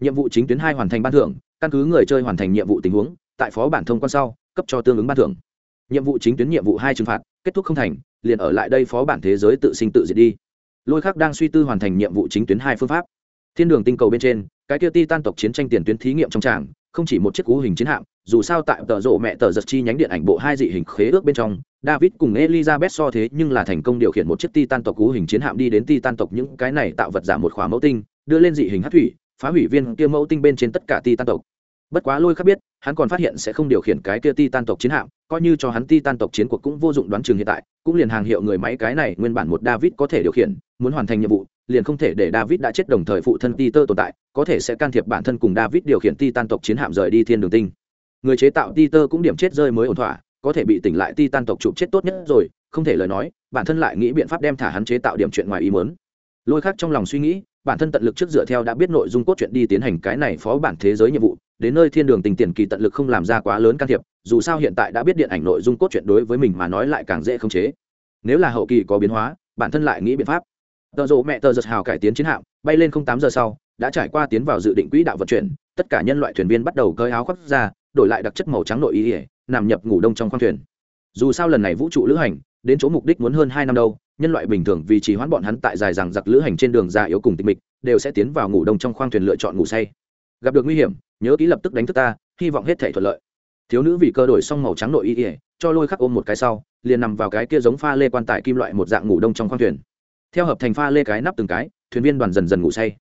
Nhiệm vụ chính tuyến hai hoàn thành ban thưởng, căn cứ người chơi hoàn thành nhiệm vụ tình huống, tại phó bản thông quan sau, cấp cho tương ứng ban thưởng. Nhiệm vụ chính tuyến nhiệm vụ hai trừng phạt, kết thúc không thành, liền ở lại đây phó bản thế giới tự sinh tự diệt đi. Lôi khác đang suy tư hoàn thành nhiệm vụ chính tuyến hai phương pháp. Thiên đường tinh cầu bên trên, cái kia Titan tộc chiến tranh tiền tuyến thí nghiệm trong tràng, không chỉ một chiếc cú hình chiến hạm, dù sao tại tờ rộ mẹ tờ giật chi nhánh điện ảnh bộ hai dị hình khế ước bên trong, David cùng Elizabeth so thế nhưng là thành công điều khiển một chiếc Titan tộc cú hình chiến hạm đi đến Titan tộc những cái này tạo vật giả một khóa mẫu tinh, đưa lên dị hình hát thủy, phá hủy viên kia mẫu tinh bên trên tất cả Titan tộc. Bất quá lôi khác biết, hắn còn phát hiện sẽ không điều khiển cái kia Titan tộc chiến hạm, coi như cho hắn Titan tộc chiến cuộc cũng vô dụng đoán chừng hiện tại, cũng liền hàng hiệu người máy cái này nguyên bản một David có thể điều khiển, muốn hoàn thành nhiệm vụ, liền không thể để David đã chết đồng thời phụ thân Peter tồn tại, có thể sẽ can thiệp bản thân cùng David điều khiển Titan tộc chiến hạm rời đi thiên đường tinh. Người chế tạo Peter cũng điểm chết rơi mới ổn thỏa, có thể bị tỉnh lại Titan tộc chụp chết tốt nhất rồi, không thể lời nói, bản thân lại nghĩ biện pháp đem thả hắn chế tạo điểm chuyện ngoài ý muốn. Lôi khác trong lòng suy nghĩ, bản thân tận lực trước dựa theo đã biết nội dung cốt truyện đi tiến hành cái này phó bản thế giới nhiệm vụ, đến nơi thiên đường tình tiền kỳ tận lực không làm ra quá lớn can thiệp, dù sao hiện tại đã biết điện ảnh nội dung cốt truyện đối với mình mà nói lại càng dễ khống chế. Nếu là hậu kỳ có biến hóa, bản thân lại nghĩ biện pháp. Tợ rộ mẹ tờ giật hào cải tiến chiến hạm bay lên không tám giờ sau đã trải qua tiến vào dự định quỹ đạo vận chuyển tất cả nhân loại thuyền viên bắt đầu cơi áo khoác ra đổi lại đặc chất màu trắng nội y ỉa nằm nhập ngủ đông trong khoang thuyền. Dù sao lần này vũ trụ lữ hành đến chỗ mục đích muốn hơn hai năm đâu nhân loại bình thường vì chỉ hoãn bọn hắn tại dài rằng giặc lữ hành trên đường già yếu cùng tịch mịch đều sẽ tiến vào ngủ đông trong khoang thuyền lựa chọn ngủ say. Gặp được nguy hiểm nhớ kỹ lập tức đánh thức ta, hy vọng hết thể thuận lợi. Thiếu nữ vì cơ đổi xong màu trắng nội y ỉa cho lôi khắc ôm một cái sau, liền nằm vào cái kia giống pha lê quan tài kim loại một dạng ngủ đông trong khoang thuyền. Theo hợp thành pha lê cái nắp từng cái, thuyền viên đoàn dần dần ngủ say.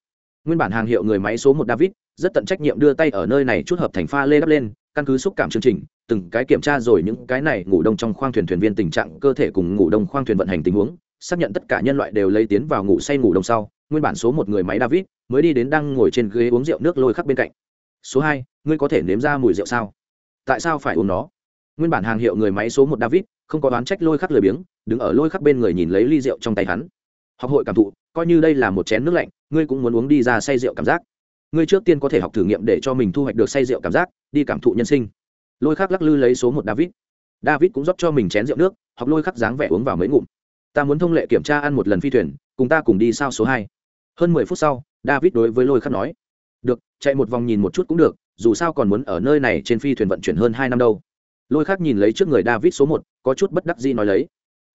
Nguyên bản hàng hiệu người máy số một david, rất tận trách nhiệm đưa tay ở nơi này chút hợp thành pha lê đắp lên, căn cứ xúc cảm chương trình, từng cái kiểm tra rồi những cái này ngủ đông trong khoang thuyền thuyền viên tình trạng, cơ thể cùng ngủ đông khoang thuyền vận hành tình huống, xác nhận tất cả nhân loại đều lấy tiến vào ngủ say ngủ đông sau. Nguyên bản số một người máy david mới đi đến đang ngồi trên ghế uống rượu nước lôi khắc bên cạnh số hai, ngươi có thể nếm ra mùi rượu sao? Tại sao phải uống nó? Nguyên bản hàng hiệu người máy số một david, không có đoán trách lôi khắc lười biếng, đứng ở lôi khắc bên người nhìn lấy ly rượu trong tay hắn. Học hội cảm thụ, coi như đây là một chén nước lạnh, ngươi cũng muốn uống đi ra say rượu cảm giác. Ngươi trước tiên có thể học thử nghiệm để cho mình thu hoạch được say rượu cảm giác, đi cảm thụ nhân sinh. Lôi khắc lắc lư lấy số một david. David cũng rót cho mình chén rượu nước, học lôi khắc dáng vẻ uống vào mấy ngụm. Ta muốn thông lệ kiểm tra ăn một lần phi thuyền, cùng ta cùng đi sao số hai. Hơn mười phút sau, david đối với lôi khắc nói được, chạy một vòng nhìn một chút cũng được, dù sao còn muốn ở nơi này trên phi thuyền vận chuyển hơn hai năm đâu. Lôi khắc nhìn lấy trước người david số một, có chút bất đắc dĩ nói lấy.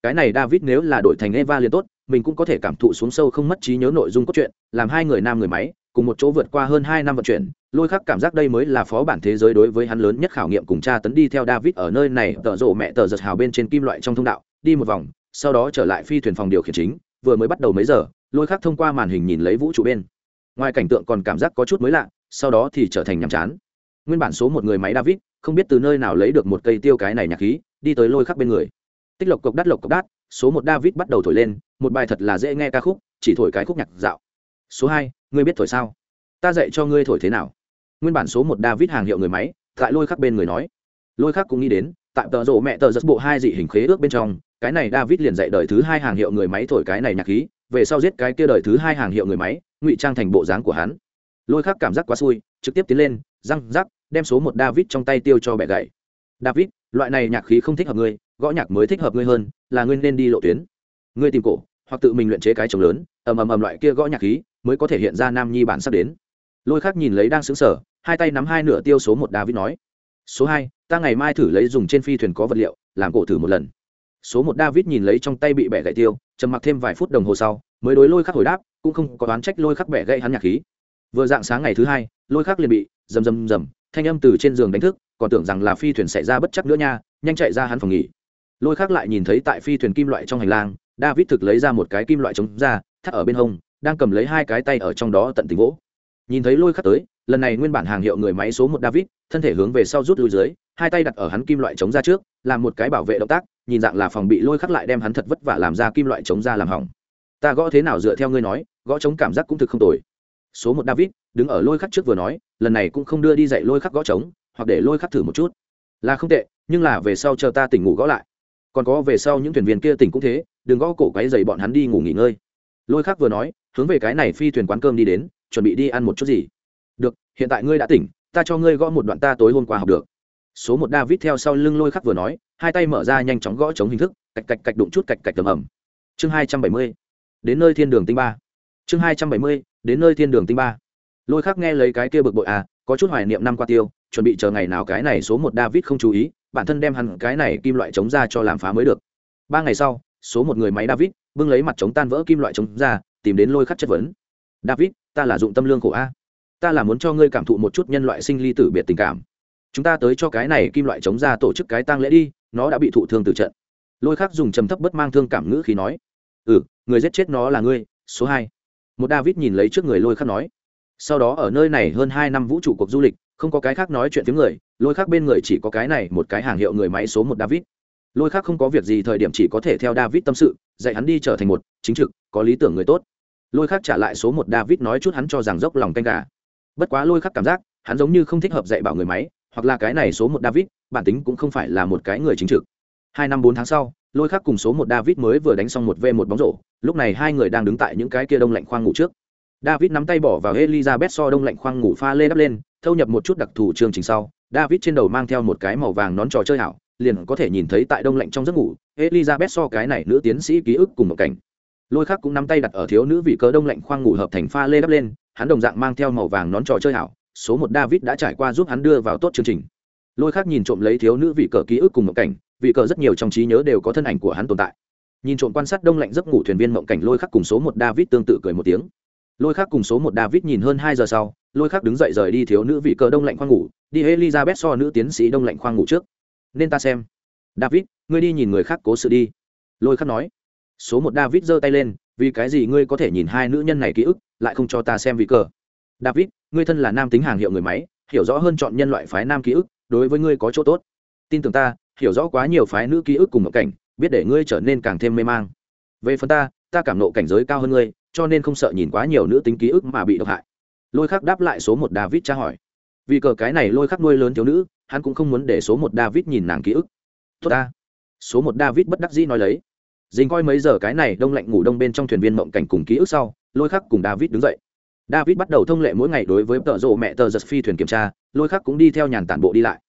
Cái này david nếu là đổi thành eva liền tốt, mình cũng có thể cảm thụ xuống sâu không mất trí nhớ nội dung cốt truyện, làm hai người nam người máy, cùng một chỗ vượt qua hơn hai năm vận chuyển. Lôi khắc cảm giác đây mới là phó bản thế giới đối với hắn lớn nhất khảo nghiệm cùng cha tấn đi theo david ở nơi này, tợ rộ mẹ tờ giật hào bên trên kim loại trong thông đạo, đi một vòng, sau đó trở lại phi thuyền phòng điều khiển chính, vừa mới bắt đầu mấy giờ, lôi khắc thông qua màn hình nhìn lấy vũ trụ bên ngoài cảnh tượng còn cảm giác có chút mới lạ, sau đó thì trở thành nhàm chán. Nguyên bản số một người máy david, không biết từ nơi nào lấy được một cây tiêu cái này nhạc khí, đi tới lôi khắc bên người. Tích lộc cộc đắt lộc cộc đắt số một david bắt đầu thổi lên, một bài thật là dễ nghe ca khúc, chỉ thổi cái khúc nhạc dạo. Số hai, ngươi biết thổi sao? Ta dạy cho ngươi thổi thế nào? Nguyên bản số một david hàng hiệu người máy, tại lôi khắc bên người nói. Lôi khắc cũng nghĩ đến, tại tờ rộ mẹ tờ giật bộ hai dị hình khế ước bên trong, cái này david liền dạy đời thứ hai hàng hiệu người máy thổi cái này nhạc khí, về sau giết cái kia đời thứ hai hàng hiệu người máy ngụy trang thành bộ dáng của hắn. Lôi khắc cảm giác quá xui, trực tiếp tiến lên, răng rắc, đem số một david trong tay tiêu cho bẻ gậy. David, loại này nhạc khí không thích hợp ngươi, gõ nhạc mới thích hợp ngươi hơn, là ngươi nên đi lộ tuyến. Ngươi tìm cổ, hoặc tự mình luyện chế cái trống lớn, ầm ầm ầm loại kia gõ nhạc khí mới có thể hiện ra nam nhi bản sắp đến. Lôi khắc nhìn lấy đang xứng sở hai tay nắm hai nửa tiêu số một david nói, số hai, ta ngày mai thử lấy dùng trên phi thuyền có vật liệu, làm cổ thử một lần. Số một david nhìn lấy trong tay bị bẻ gãy tiêu, trầm mặc thêm vài phút đồng hồ sau, mới đối lôi khắc hồi đáp cũng không có đoán trách lôi khắc bẻ gãy hắn nhạc khí. Vừa dạng sáng ngày thứ hai, lôi khắc liền bị, rầm rầm rầm, thanh âm từ trên giường đánh thức, còn tưởng rằng là phi thuyền xảy ra bất chắc nữa nha, nhanh chạy ra hắn phòng nghỉ. Lôi khắc lại nhìn thấy tại phi thuyền kim loại trong hành lang, david thực lấy ra một cái kim loại chống ra, thắt ở bên hông, đang cầm lấy hai cái tay ở trong đó tận tình vỗ. Nhìn thấy lôi khắc tới, lần này nguyên bản hàng hiệu người máy số một david, thân thể hướng về sau rút lui dưới, hai tay đặt ở hắn kim loại chống ra trước, làm một cái bảo vệ động tác, nhìn dạng là phòng bị lôi khắc lại đem hắn thật vất vả làm ra kim loại chống ra làm hỏng. Ta gõ thế nào dựa theo ngươi nói gõ chống cảm giác cũng thực không tồi. Số một david, đứng ở lôi khắc trước vừa nói, lần này cũng không đưa đi dạy lôi khắc gõ trống, hoặc để lôi khắc thử một chút. Là không tệ, nhưng là về sau chờ ta tỉnh ngủ gõ lại. Còn có về sau những thuyền viên kia tỉnh cũng thế, đừng gõ cổ quáy dày bọn hắn đi ngủ nghỉ ngơi. Lôi khắc vừa nói, hướng về cái này phi thuyền quán cơm đi đến, chuẩn bị đi ăn một chút gì. Được, hiện tại ngươi đã tỉnh, ta cho ngươi gõ một đoạn ta tối hôm qua học được. Số một david theo sau lưng lôi khắc vừa nói, hai tay mở ra nhanh chóng gõ chống hình thức, cạch cạch cạch đụng chút cạch cạch tầm ẩm. Chương hai trăm bảy mươi, đến nơi thiên đường tinh ba chương hai trăm bảy mươi, đến nơi thiên đường tinh ba. Lôi khắc nghe lấy cái kia bực bội à có chút hoài niệm năm qua tiêu, chuẩn bị chờ ngày nào cái này số một david không chú ý, bản thân đem hẳn cái này kim loại chống ra cho làm phá mới được. Ba ngày sau, số một người máy david bưng lấy mặt chống tan vỡ kim loại chống ra, tìm đến lôi khắc chất vấn. David, ta là dụng tâm lương khổ a. Ta là muốn cho ngươi cảm thụ một chút nhân loại sinh ly tử biệt tình cảm. Chúng ta tới cho cái này kim loại chống ra tổ chức cái tang lễ đi, nó đã bị thụ thương từ trận. Lôi khắc dùng trầm thấp bất mang thương cảm ngữ khí nói. Ừ người giết chết nó là ngươi, số hai một david nhìn lấy trước người lôi khắc nói, sau đó ở nơi này hơn hai năm vũ trụ cuộc du lịch, không có cái khác nói chuyện tiếng người, lôi khắc bên người chỉ có cái này một cái hàng hiệu người máy số một david. Lôi khắc không có việc gì thời điểm chỉ có thể theo david tâm sự, dạy hắn đi trở thành một chính trực, có lý tưởng người tốt. Lôi khắc trả lại số một david nói chút hắn cho rằng dốc lòng canh gà. Bất quá lôi khắc cảm giác, hắn giống như không thích hợp dạy bảo người máy, hoặc là cái này số một david, bản tính cũng không phải là một cái người chính trực. Hai năm bốn tháng sau lôi khắc cùng số một david mới vừa đánh xong một v một bóng rổ, lúc này hai người đang đứng tại những cái kia đông lạnh khoang ngủ trước. David nắm tay bỏ vào elizabeth so đông lạnh khoang ngủ pha lê đắp lên, thâu nhập một chút đặc thù chương trình sau, david trên đầu mang theo một cái màu vàng nón trò chơi hảo, liền có thể nhìn thấy tại đông lạnh trong giấc ngủ, elizabeth so cái này nữ tiến sĩ ký ức cùng một cảnh. Lôi khắc cũng nắm tay đặt ở thiếu nữ vị cớ đông lạnh khoang ngủ hợp thành pha lê đắp lên, hắn đồng dạng mang theo màu vàng nón trò chơi hảo, số một david đã trải qua giúp hắn đưa vào tốt chương trình. Lôi khắc nhìn trộm lấy thiếu nữ vị cờ ký ức cùng một cảnh vị cờ rất nhiều trong trí nhớ đều có thân ảnh của hắn tồn tại. Nhìn trộm quan sát đông lạnh giấc ngủ thuyền viên mộng cảnh, lôi khắc cùng số một david tương tự cười một tiếng. Lôi khắc cùng số một david nhìn hơn hai giờ sau, lôi khắc đứng dậy rời đi thiếu nữ vị cờ đông lạnh khoang ngủ, đi elizabeth so nữ tiến sĩ đông lạnh khoang ngủ trước. Nên ta xem. David, ngươi đi nhìn người khác cố sự đi. Lôi khắc nói. Số một david giơ tay lên, vì cái gì ngươi có thể nhìn hai nữ nhân này ký ức, lại không cho ta xem vị cờ? David, ngươi thân là nam tính hàng hiệu người máy, hiểu rõ hơn chọn nhân loại phái nam ký ức, đối với ngươi có chỗ tốt. Tin tưởng ta hiểu rõ quá nhiều phái nữ ký ức cùng một cảnh, biết để ngươi trở nên càng thêm mê mang. Về phần ta ta cảm nộ cảnh giới cao hơn ngươi, cho nên không sợ nhìn quá nhiều nữ tính ký ức mà bị độc hại. Lôi khắc đáp lại số một david tra hỏi. Vì cờ cái này lôi khắc nuôi lớn thiếu nữ, hắn cũng không muốn để số một david nhìn nàng ký ức. Tốt ta. Số một david bất đắc dĩ nói lấy. Dính coi mấy giờ cái này đông lạnh ngủ đông bên trong thuyền viên mộng cảnh cùng ký ức sau, lôi khắc cùng david đứng dậy. David bắt đầu thông lệ mỗi ngày đối với tợ rộ mẹ tờ giật phi thuyền kiểm tra, lôi khắc cũng đi theo nhàn tản bộ đi lại.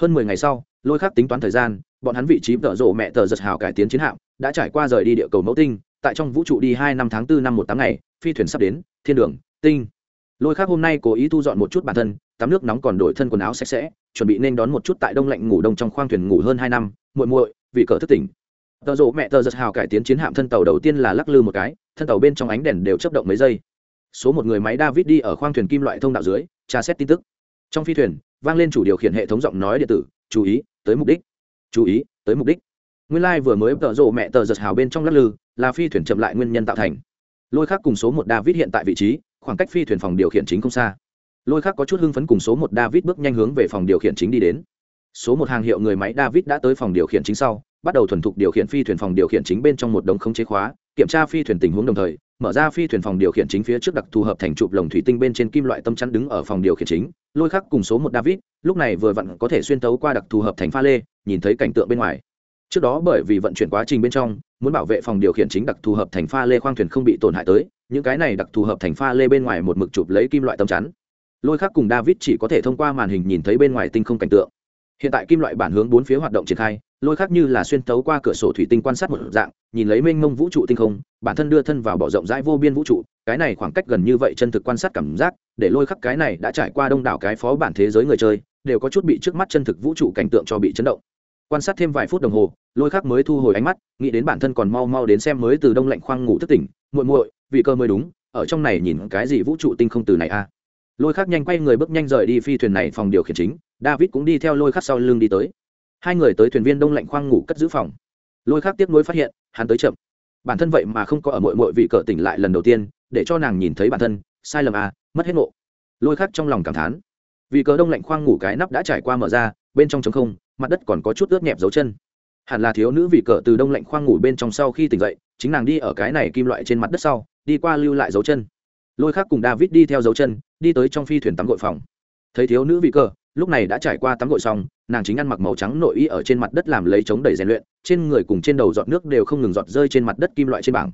Hơn mười ngày sau lôi khắc tính toán thời gian, bọn hắn vị trí tợ rộ mẹ tờ giật hào cải tiến chiến hạm, đã trải qua rời đi địa cầu mẫu tinh, tại trong vũ trụ đi hai năm tháng 4 năm một tám ngày, phi thuyền sắp đến, thiên đường, tinh. Lôi khắc hôm nay cố ý thu dọn một chút bản thân, tắm nước nóng còn đổi thân quần áo sạch sẽ, chuẩn bị nên đón một chút tại đông lạnh ngủ đông trong khoang thuyền ngủ hơn hai năm, muội muội vị cỡ thức tỉnh. Tờ rộ mẹ tờ giật hào cải tiến chiến hạm thân tàu đầu tiên là lắc lư một cái, thân tàu bên trong ánh đèn đều chấp động mấy giây. Số một người máy david đi ở khoang thuyền kim loại thông đạo dưới, tra xét tin tức. Trong phi thuyền, vang lên chủ điều khiển hệ thống giọng nói điện tử, chú ý tới mục đích. Chú ý, tới mục đích. Nguyên lai、like、vừa mới tợ rộ mẹ tờ giật hào bên trong lắc lư, là phi thuyền chậm lại nguyên nhân tạo thành. Lôi khác cùng số một david hiện tại vị trí, khoảng cách phi thuyền phòng điều khiển chính không xa. Lôi khác có chút hưng phấn cùng số một david bước nhanh hướng về phòng điều khiển chính đi đến. Số một hàng hiệu người máy david đã tới phòng điều khiển chính sau, bắt đầu thuần thục điều khiển phi thuyền phòng điều khiển chính bên trong một đống khống chế khóa, kiểm tra phi thuyền tình huống đồng thời mở ra phi thuyền phòng điều khiển chính phía trước đặc thù hợp thành chụp lồng thủy tinh bên trên kim loại tâm chắn đứng ở phòng điều khiển chính, lôi khắc cùng số một david, lúc này vừa vặn có thể xuyên tấu qua đặc thù hợp thành pha lê, nhìn thấy cảnh tượng bên ngoài. Trước đó bởi vì vận chuyển quá trình bên trong, muốn bảo vệ phòng điều khiển chính đặc thù hợp thành pha lê khoang thuyền không bị tổn hại tới, những cái này đặc thù hợp thành pha lê bên ngoài một mực chụp lấy kim loại tâm chắn. Lôi khắc cùng david chỉ có thể thông qua màn hình nhìn thấy bên ngoài tinh không cảnh tượng. Hiện tại kim loại bản hướng bốn phía hoạt động triển khai lôi khác như là xuyên tấu qua cửa sổ thủy tinh quan sát một dạng, nhìn lấy mênh mông vũ trụ tinh không, bản thân đưa thân vào bỏ rộng rãi vô biên vũ trụ, cái này khoảng cách gần như vậy chân thực quan sát cảm giác, để lôi khắc cái này đã trải qua đông đảo cái phó bản thế giới người chơi, đều có chút bị trước mắt chân thực vũ trụ cảnh tượng cho bị chấn động. Quan sát thêm vài phút đồng hồ, lôi khắc mới thu hồi ánh mắt, nghĩ đến bản thân còn mau mau đến xem mới từ đông lạnh khoang ngủ thức tỉnh, muội muội vị cơ mới đúng, ở trong này nhìn cái gì vũ trụ tinh không từ này a? Lôi khắc nhanh quay người bước nhanh rời đi phi thuyền này phòng điều khiển chính, david cũng đi theo lôi khắc sau lưng đi tới hai người tới thuyền viên đông lạnh khoang ngủ cất giữ phòng. Lôi khác tiếp nối phát hiện, hắn tới chậm. Bản thân vậy mà không có ở mội mội vị cờ tỉnh lại lần đầu tiên, để cho nàng nhìn thấy bản thân, sai lầm à mất hết ngộ. Lôi khác trong lòng cảm thán. Vì cờ đông lạnh khoang ngủ cái nắp đã trải qua mở ra, bên trong trống không, mặt đất còn có chút ướt nhẹp dấu chân. Hẳn là thiếu nữ vị cờ từ đông lạnh khoang ngủ bên trong sau khi tỉnh dậy, chính nàng đi ở cái này kim loại trên mặt đất sau, đi qua lưu lại dấu chân. Lôi khác cùng david đi theo dấu chân, đi tới trong phi thuyền tắm gội phòng. Thấy thiếu nữ vị cờ lúc này đã trải qua tắm gội xong, nàng chính ăn mặc màu trắng nội y ở trên mặt đất làm lấy chống đẩy rèn luyện, trên người cùng trên đầu giọt nước đều không ngừng giọt rơi trên mặt đất kim loại trên bảng.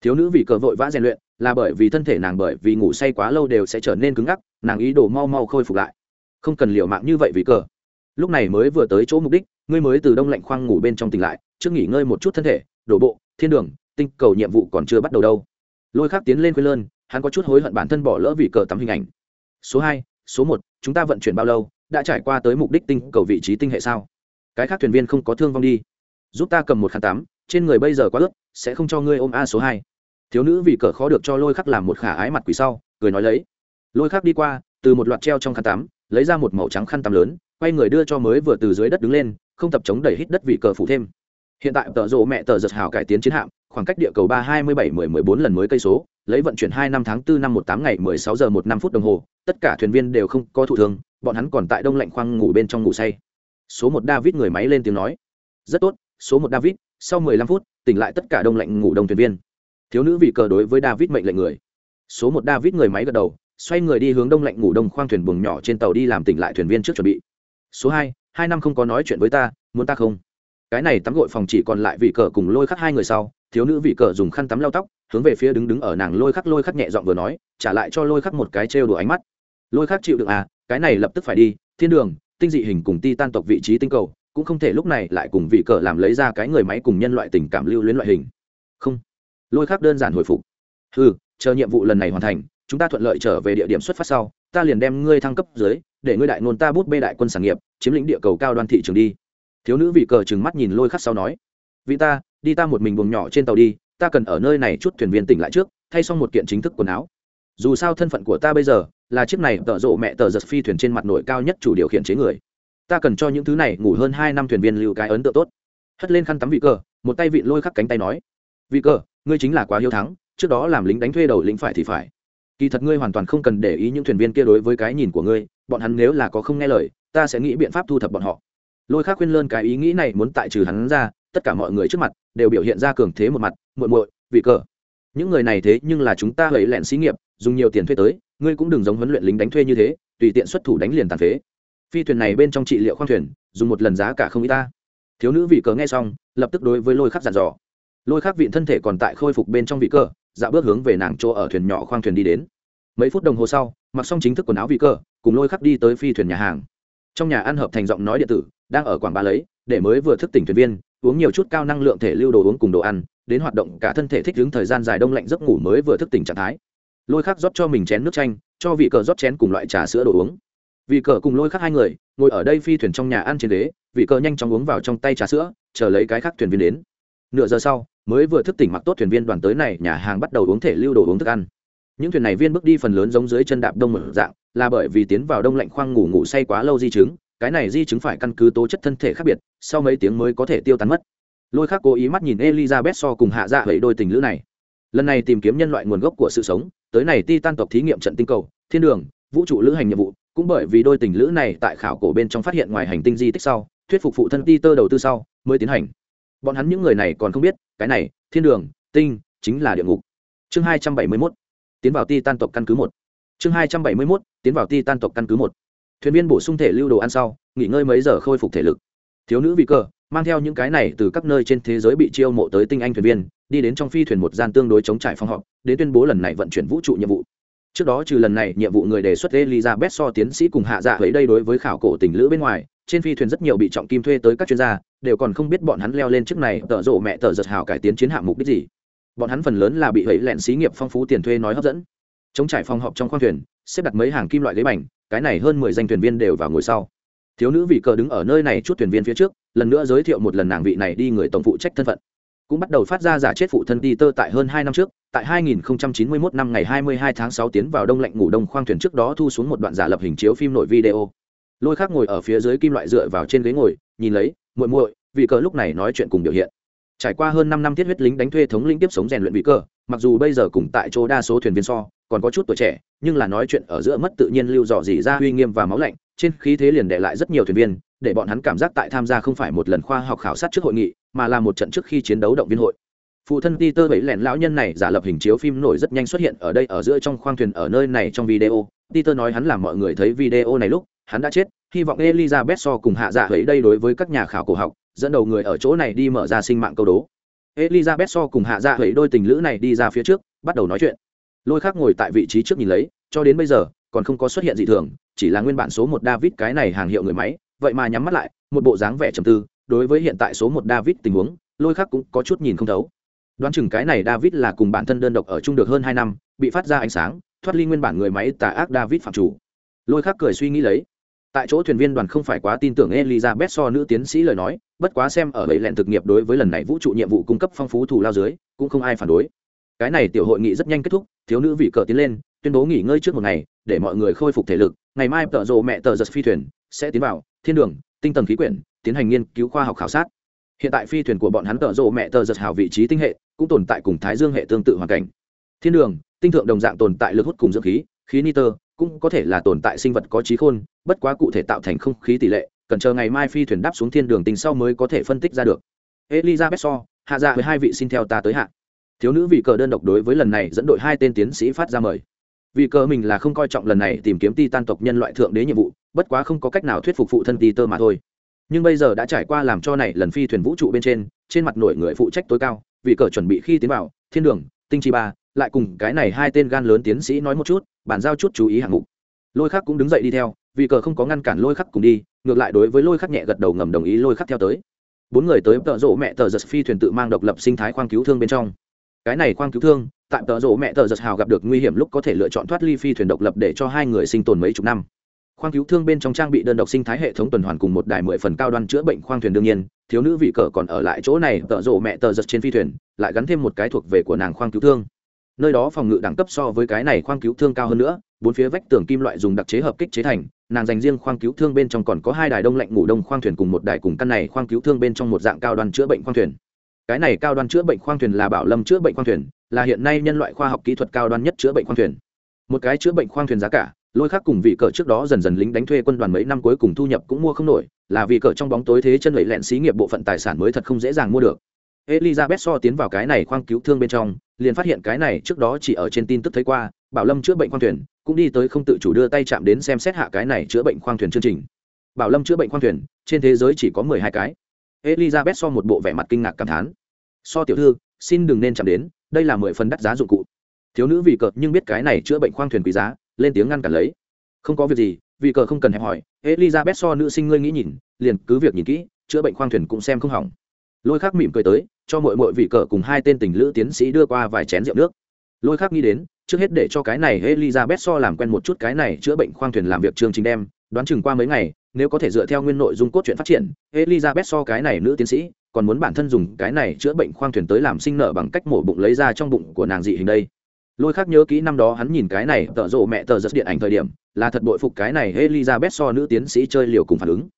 Thiếu nữ vì cờ vội vã rèn luyện, là bởi vì thân thể nàng bởi vì ngủ say quá lâu đều sẽ trở nên cứng ngắc, nàng ý đồ mau mau khôi phục lại. Không cần liều mạng như vậy vì cờ. Lúc này mới vừa tới chỗ mục đích, ngươi mới từ đông lạnh khoang ngủ bên trong tỉnh lại, trước nghỉ ngơi một chút thân thể, đổ bộ, thiên đường, tinh cầu nhiệm vụ còn chưa bắt đầu đâu. Lôi khác tiến lên khuyên lơn, hắn có chút hối hận bản thân bỏ lỡ vì cờ tắm hình ảnh. Số hai, số một, chúng ta vận chuyển bao lâu? Đã trải qua tới mục đích tinh cầu vị trí tinh hệ sao? Cái khác thuyền viên không có thương vong đi. Giúp ta cầm một khăn tắm, trên người bây giờ quá ướt, sẽ không cho ngươi ôm a số hai. Thiếu nữ vì cờ khó được cho lôi khắc làm một khả ái mặt quỷ sau, cười nói lấy. Lôi khắc đi qua, từ một loạt treo trong khăn tắm, lấy ra một màu trắng khăn tắm lớn, quay người đưa cho mới vừa từ dưới đất đứng lên, không tập chống đẩy hít đất vì cờ phủ thêm. Hiện tại tợ rộ mẹ tờ giật hào cải tiến chiến hạm, khoảng cách địa cầu ba hai mươi bảy mười mười bốn lần mới cây số, lấy vận chuyển hai năm tháng bốn năm một tám ngày mười sáu giờ một năm phút đồng hồ, tất cả thuyền viên đều không có thụ thương bọn hắn còn tại đông lạnh khoang ngủ bên trong ngủ say. Số một david người máy lên tiếng nói. Rất tốt, số một david, sau mười lăm phút, tỉnh lại tất cả đông lạnh ngủ đông thuyền viên. Thiếu nữ vị cờ đối với david mệnh lệnh người. Số một david người máy gật đầu, xoay người đi hướng đông lạnh ngủ đông khoang thuyền buồng nhỏ trên tàu đi làm tỉnh lại thuyền viên trước chuẩn bị. Số hai hai năm không có nói chuyện với ta, muốn ta không? Cái này tắm gội phòng chỉ còn lại vị cờ cùng lôi khắc hai người sau, thiếu nữ vị cờ dùng khăn tắm lau tóc, hướng về phía đứng đứng ở nàng lôi khắc lôi khắc nhẹ giọng vừa nói, trả lại cho lôi khắc một cái trêu đùa ánh mắt. Lôi khắc chịu được à cái này lập tức phải đi, thiên đường, tinh dị hình cùng ti tan tộc vị trí tinh cầu, cũng không thể lúc này lại cùng vị cờ làm lấy ra cái người máy cùng nhân loại tình cảm lưu luyến loại hình. Không. Lôi khác đơn giản hồi phục. Ừ chờ nhiệm vụ lần này hoàn thành, chúng ta thuận lợi trở về địa điểm xuất phát sau, ta liền đem ngươi thăng cấp dưới, để ngươi đại nôn ta bút bê đại quân sản nghiệp, chiếm lĩnh địa cầu cao đoan thị trường đi. Thiếu nữ vị cờ trừng mắt nhìn lôi khắc sau nói. Vị ta, đi ta một mình buồng nhỏ trên tàu đi, ta cần ở nơi này chút thuyền viên tỉnh lại trước, thay xong một kiện chính thức quần áo. Dù sao thân phận của ta bây giờ là chiếc này tợ rộ mẹ tờ giật phi thuyền trên mặt nổi cao nhất chủ điều khiển chế người. Ta cần cho những thứ này ngủ hơn hai năm thuyền viên lưu cái ấn tượng tốt. Hất lên khăn tắm vị cờ, một tay vị lôi khắc cánh tay nói, vị cờ, ngươi chính là quá hiếu thắng, trước đó làm lính đánh thuê đầu lính phải thì phải. Kỳ thật ngươi hoàn toàn không cần để ý những thuyền viên kia đối với cái nhìn của ngươi, bọn hắn nếu là có không nghe lời, ta sẽ nghĩ biện pháp thu thập bọn họ. Lôi khác khuyên lơn cái ý nghĩ này muốn tại trừ hắn ra, tất cả mọi người trước mặt đều biểu hiện ra cường thế một mặt, muội muội, vị cờ, những người này thế nhưng là chúng ta lấy lẹn xí nghiệp, dùng nhiều tiền thuê tới ngươi cũng đừng giống huấn luyện lính đánh thuê như thế, tùy tiện xuất thủ đánh liền tàn phế. Phi thuyền này bên trong trị liệu khoang thuyền, dùng một lần giá cả không ít ta. Thiếu nữ vị cờ nghe xong, lập tức đối với lôi khắc giàn dò. Lôi khắc vịn thân thể còn tại khôi phục bên trong vị cờ dạo bước hướng về nàng chỗ ở thuyền nhỏ khoang thuyền đi đến. Mấy phút đồng hồ sau, mặc xong chính thức quần áo vị cờ, cùng lôi khắc đi tới phi thuyền nhà hàng. Trong nhà ăn hợp thành giọng nói điện tử, đang ở quảng bá lấy, để mới vừa thức tỉnh thuyền viên, uống nhiều chút cao năng lượng thể lưu đồ uống cùng đồ ăn, đến hoạt động cả thân thể thích ứng thời gian dài đông lạnh giấc ngủ mới vừa thức tỉnh trạng thái lôi khắc rót cho mình chén nước chanh, cho vị cờ rót chén cùng loại trà sữa đồ uống. Vị cờ cùng lôi khắc hai người, ngồi ở đây phi thuyền trong nhà ăn trên ghế, vị cờ nhanh chóng uống vào trong tay trà sữa, chờ lấy cái khác thuyền viên đến. Nửa giờ sau, mới vừa thức tỉnh mặc tốt thuyền viên đoàn tới này, nhà hàng bắt đầu uống thể lưu đồ uống thức ăn. Những thuyền này viên bước đi phần lớn giống dưới chân đạp đông mở dạng, là bởi vì tiến vào đông lạnh khoang ngủ ngủ say quá lâu di chứng, cái này di chứng phải căn cứ tố chất thân thể khác biệt, sau mấy tiếng mới có thể tiêu tán mất. Lôi khác cố ý mắt nhìn elizabeth so cùng hạ dạ bảy đôi tình lữ này. Lần này tìm kiếm nhân loại nguồn gốc của sự sống tới này ti tan tộc thí nghiệm trận tinh cầu, thiên đường, vũ trụ lữ hành nhiệm vụ, cũng bởi vì đôi tình lữ này tại khảo cổ bên trong phát hiện ngoài hành tinh di tích sau, thuyết phục phụ thân ti tơ đầu tư sau, mới tiến hành. Bọn hắn những người này còn không biết, cái này, thiên đường, tinh, chính là địa ngục. Chương hai trăm bảy mươi mốt, tiến vào ti tan tộc căn cứ một. Chương hai trăm bảy mươi mốt, tiến vào ti tan tộc căn cứ một. Thuyền viên bổ sung thể lưu đồ ăn sau, nghỉ ngơi mấy giờ khôi phục thể lực. Thiếu nữ vị cờ mang theo những cái này từ các nơi trên thế giới bị chiêu mộ tới tinh anh thuyền viên, đi đến trong phi thuyền một gian tương đối chống trải phòng họp, đến tuyên bố lần này vận chuyển vũ trụ nhiệm vụ. Trước đó trừ lần này nhiệm vụ người đề xuất elizabeth so tiến sĩ cùng hạ dạ ấy đây đối với khảo cổ tình lữ bên ngoài, trên phi thuyền rất nhiều bị trọng kim thuê tới các chuyên gia, đều còn không biết bọn hắn leo lên trước này, tợ rộ mẹ tờ giật hào cải tiến chiến hạng mục đích gì. Bọn hắn phần lớn là bị hẫy lẹn xí nghiệp phong phú tiền thuê nói hấp dẫn. Chống trải phòng họp trong khoang thuyền, xếp đặt mấy hàng kim loại ghế bành, cái này hơn mười danh thuyền viên đều vào ngồi sau thiếu nữ vị cờ đứng ở nơi này chút thuyền viên phía trước, lần nữa giới thiệu một lần nàng vị này đi người tổng phụ trách thân phận. Cũng bắt đầu phát ra giả chết phụ thân đi tơ tại hơn hai năm trước, tại 2091 năm ngày 22 tháng 6 tiến vào đông lạnh ngủ đông khoang thuyền trước đó thu xuống một đoạn giả lập hình chiếu phim nội video. Lôi khác ngồi ở phía dưới kim loại dựa vào trên ghế ngồi, nhìn lấy, muội muội, vị cờ lúc này nói chuyện cùng biểu hiện. Trải qua hơn năm năm thiết huyết lính đánh thuê thống linh tiếp sống rèn luyện vị cờ, mặc dù bây giờ cùng tại chỗ đa số thuyền viên so, còn có chút tuổi trẻ, nhưng là nói chuyện ở giữa mất tự nhiên lưu dò dỉ ra uy nghiêm và máu lạnh trên khí thế liền đệ lại rất nhiều thuyền viên, để bọn hắn cảm giác tại tham gia không phải một lần khoa học khảo sát trước hội nghị, mà là một trận trước khi chiến đấu động viên hội. Phụ thân peter bảy lẻn lão nhân này giả lập hình chiếu phim nổi rất nhanh xuất hiện ở đây ở giữa trong khoang thuyền ở nơi này trong video. Peter nói hắn làm mọi người thấy video này lúc, hắn đã chết, hy vọng elizabeth so cùng hạ dạ ấy đây đối với các nhà khảo cổ học, dẫn đầu người ở chỗ này đi mở ra sinh mạng câu đố. Elizabeth so cùng hạ dạ ấy đôi tình lữ này đi ra phía trước, bắt đầu nói chuyện. Lôi khác ngồi tại vị trí trước nhìn lấy, cho đến bây giờ, còn không có xuất hiện gì thường chỉ là nguyên bản số một david cái này hàng hiệu người máy, vậy mà nhắm mắt lại, một bộ dáng vẻ trầm tư, đối với hiện tại số một david tình huống, lôi Khắc cũng có chút nhìn không thấu. Đoán chừng cái này david là cùng bản thân đơn độc ở chung được hơn hai năm, bị phát ra ánh sáng, thoát ly nguyên bản người máy tà ác david phạm chủ. Lôi Khắc cười suy nghĩ lấy. Tại chỗ thuyền viên đoàn không phải quá tin tưởng elizabeth so nữ tiến sĩ lời nói, bất quá xem ở bệ lẹn thực nghiệp đối với lần này vũ trụ nhiệm vụ cung cấp phong phú thù lao dưới, cũng không ai phản đối. Cái này tiểu hội nghị rất nhanh kết thúc, thiếu nữ vị cờ tiến lên, tuyên bố nghỉ ngơi trước một ngày để mọi người khôi phục thể lực, ngày mai tợ rộ mẹ tờ giật phi thuyền sẽ tiến vào, thiên đường, tinh tầng khí quyển, tiến hành nghiên cứu khoa học khảo sát. Hiện tại phi thuyền của bọn hắn tợ rộ mẹ tờ giật hào vị trí tinh hệ, cũng tồn tại cùng thái dương hệ tương tự hoàn cảnh. Thiên đường, tinh thượng đồng dạng tồn tại lực hút cùng dưỡng khí khí nitơ cũng có thể là tồn tại sinh vật có trí khôn, bất quá cụ thể tạo thành không khí tỷ lệ, cần chờ ngày mai phi thuyền đáp xuống thiên đường tinh sau mới có thể phân tích ra được. Elizabeth so hạ ra với hai vị xin theo ta tới hạ. Thiếu nữ vị cờ đơn độc đối với lần này dẫn đội hai tên tiến sĩ phát ra mời vì cờ mình là không coi trọng lần này tìm kiếm ti tan tộc nhân loại thượng đế nhiệm vụ, bất quá không có cách nào thuyết phục phụ thân ti tơ mà thôi. Nhưng bây giờ đã trải qua làm cho này lần phi thuyền vũ trụ bên trên trên mặt nổi người phụ trách tối cao, vì cờ chuẩn bị khi tiến vào, thiên đường, tinh chi ba, lại cùng cái này hai tên gan lớn tiến sĩ nói một chút, bàn giao chút chú ý hạng mục. Lôi khắc cũng đứng dậy đi theo, vì cờ không có ngăn cản lôi khắc cùng đi, ngược lại đối với lôi khắc nhẹ gật đầu ngầm đồng ý lôi khắc theo tới. Bốn người tới tợ rộ mẹ tờ giật phi thuyền tự mang độc lập sinh thái khoang cứu thương bên trong. Cái này khoang cứu thương tại tợ rộ mẹ tờ giật hào gặp được nguy hiểm lúc có thể lựa chọn thoát ly phi thuyền độc lập để cho hai người sinh tồn mấy chục năm. Khoang cứu thương bên trong trang bị đơn độc sinh thái hệ thống tuần hoàn cùng một đài mười phần cao đoan chữa bệnh khoang thuyền đương nhiên, thiếu nữ vị cờ còn ở lại chỗ này tợ rộ mẹ tờ giật trên phi thuyền, lại gắn thêm một cái thuộc về của nàng khoang cứu thương. Nơi đó phòng ngự đẳng cấp so với cái này khoang cứu thương cao hơn nữa, bốn phía vách tường kim loại dùng đặc chế hợp kích chế thành, nàng dành riêng khoang cứu thương bên trong còn có hai đài đông lạnh ngủ đông khoang thuyền cùng một đài cùng căn này khoang cứu thương bên trong một dạng cao đoan chữa bệnh khoang thuyền. Cái này cao đoan chữa bệnh khoang thuyền là bảo lâm chữa bệnh khoang thuyền là hiện nay nhân loại khoa học kỹ thuật cao đoan nhất chữa bệnh khoang thuyền. Một cái chữa bệnh khoang thuyền giá cả, lôi khác cùng vị cờ trước đó dần dần lính đánh thuê quân đoàn mấy năm cuối cùng thu nhập cũng mua không nổi, là vì cờ trong bóng tối thế chân lẫy lẹn xí nghiệp bộ phận tài sản mới thật không dễ dàng mua được. Elizabeth so tiến vào cái này khoang cứu thương bên trong, liền phát hiện cái này trước đó chỉ ở trên tin tức thấy qua, bảo lâm chữa bệnh khoang thuyền, cũng đi tới không tự chủ đưa tay chạm đến xem xét hạ cái này chữa bệnh khoang thuyền chương trình. Bảo lâm chữa bệnh khoang thuyền, trên thế giới chỉ có mười hai cái. Elizabeth so một bộ vẻ mặt kinh ngạc cảm thán. So tiểu thư, xin đừng nên chạm đến đây là mười phần đắt giá dụng cụ. Thiếu nữ vì cờ nhưng biết cái này chữa bệnh khoang thuyền quý giá, lên tiếng ngăn cản lấy. Không có việc gì vì cờ không cần hẹp hỏi. Elizabeth so nữ sinh ngươi nghĩ nhìn, liền cứ việc nhìn kỹ, chữa bệnh khoang thuyền cũng xem không hỏng. Lôi khác mỉm cười tới, cho mọi mọi vị cờ cùng hai tên tình lữ tiến sĩ đưa qua vài chén rượu nước. Lôi khác nghĩ đến, trước hết để cho cái này elizabeth so làm quen một chút cái này chữa bệnh khoang thuyền làm việc chương trình đem, đoán chừng qua mấy ngày, nếu có thể dựa theo nguyên nội dung cốt truyện phát triển, elizabeth so cái này nữ tiến sĩ còn muốn bản thân dùng cái này chữa bệnh khoang thuyền tới làm sinh nở bằng cách mổ bụng lấy ra trong bụng của nàng dị hình đây. Lôi khác nhớ kỹ năm đó hắn nhìn cái này, tợ rộ mẹ tờ giật điện ảnh thời điểm, là thật bội phục cái này elizabeth so nữ tiến sĩ chơi liều cùng phản ứng.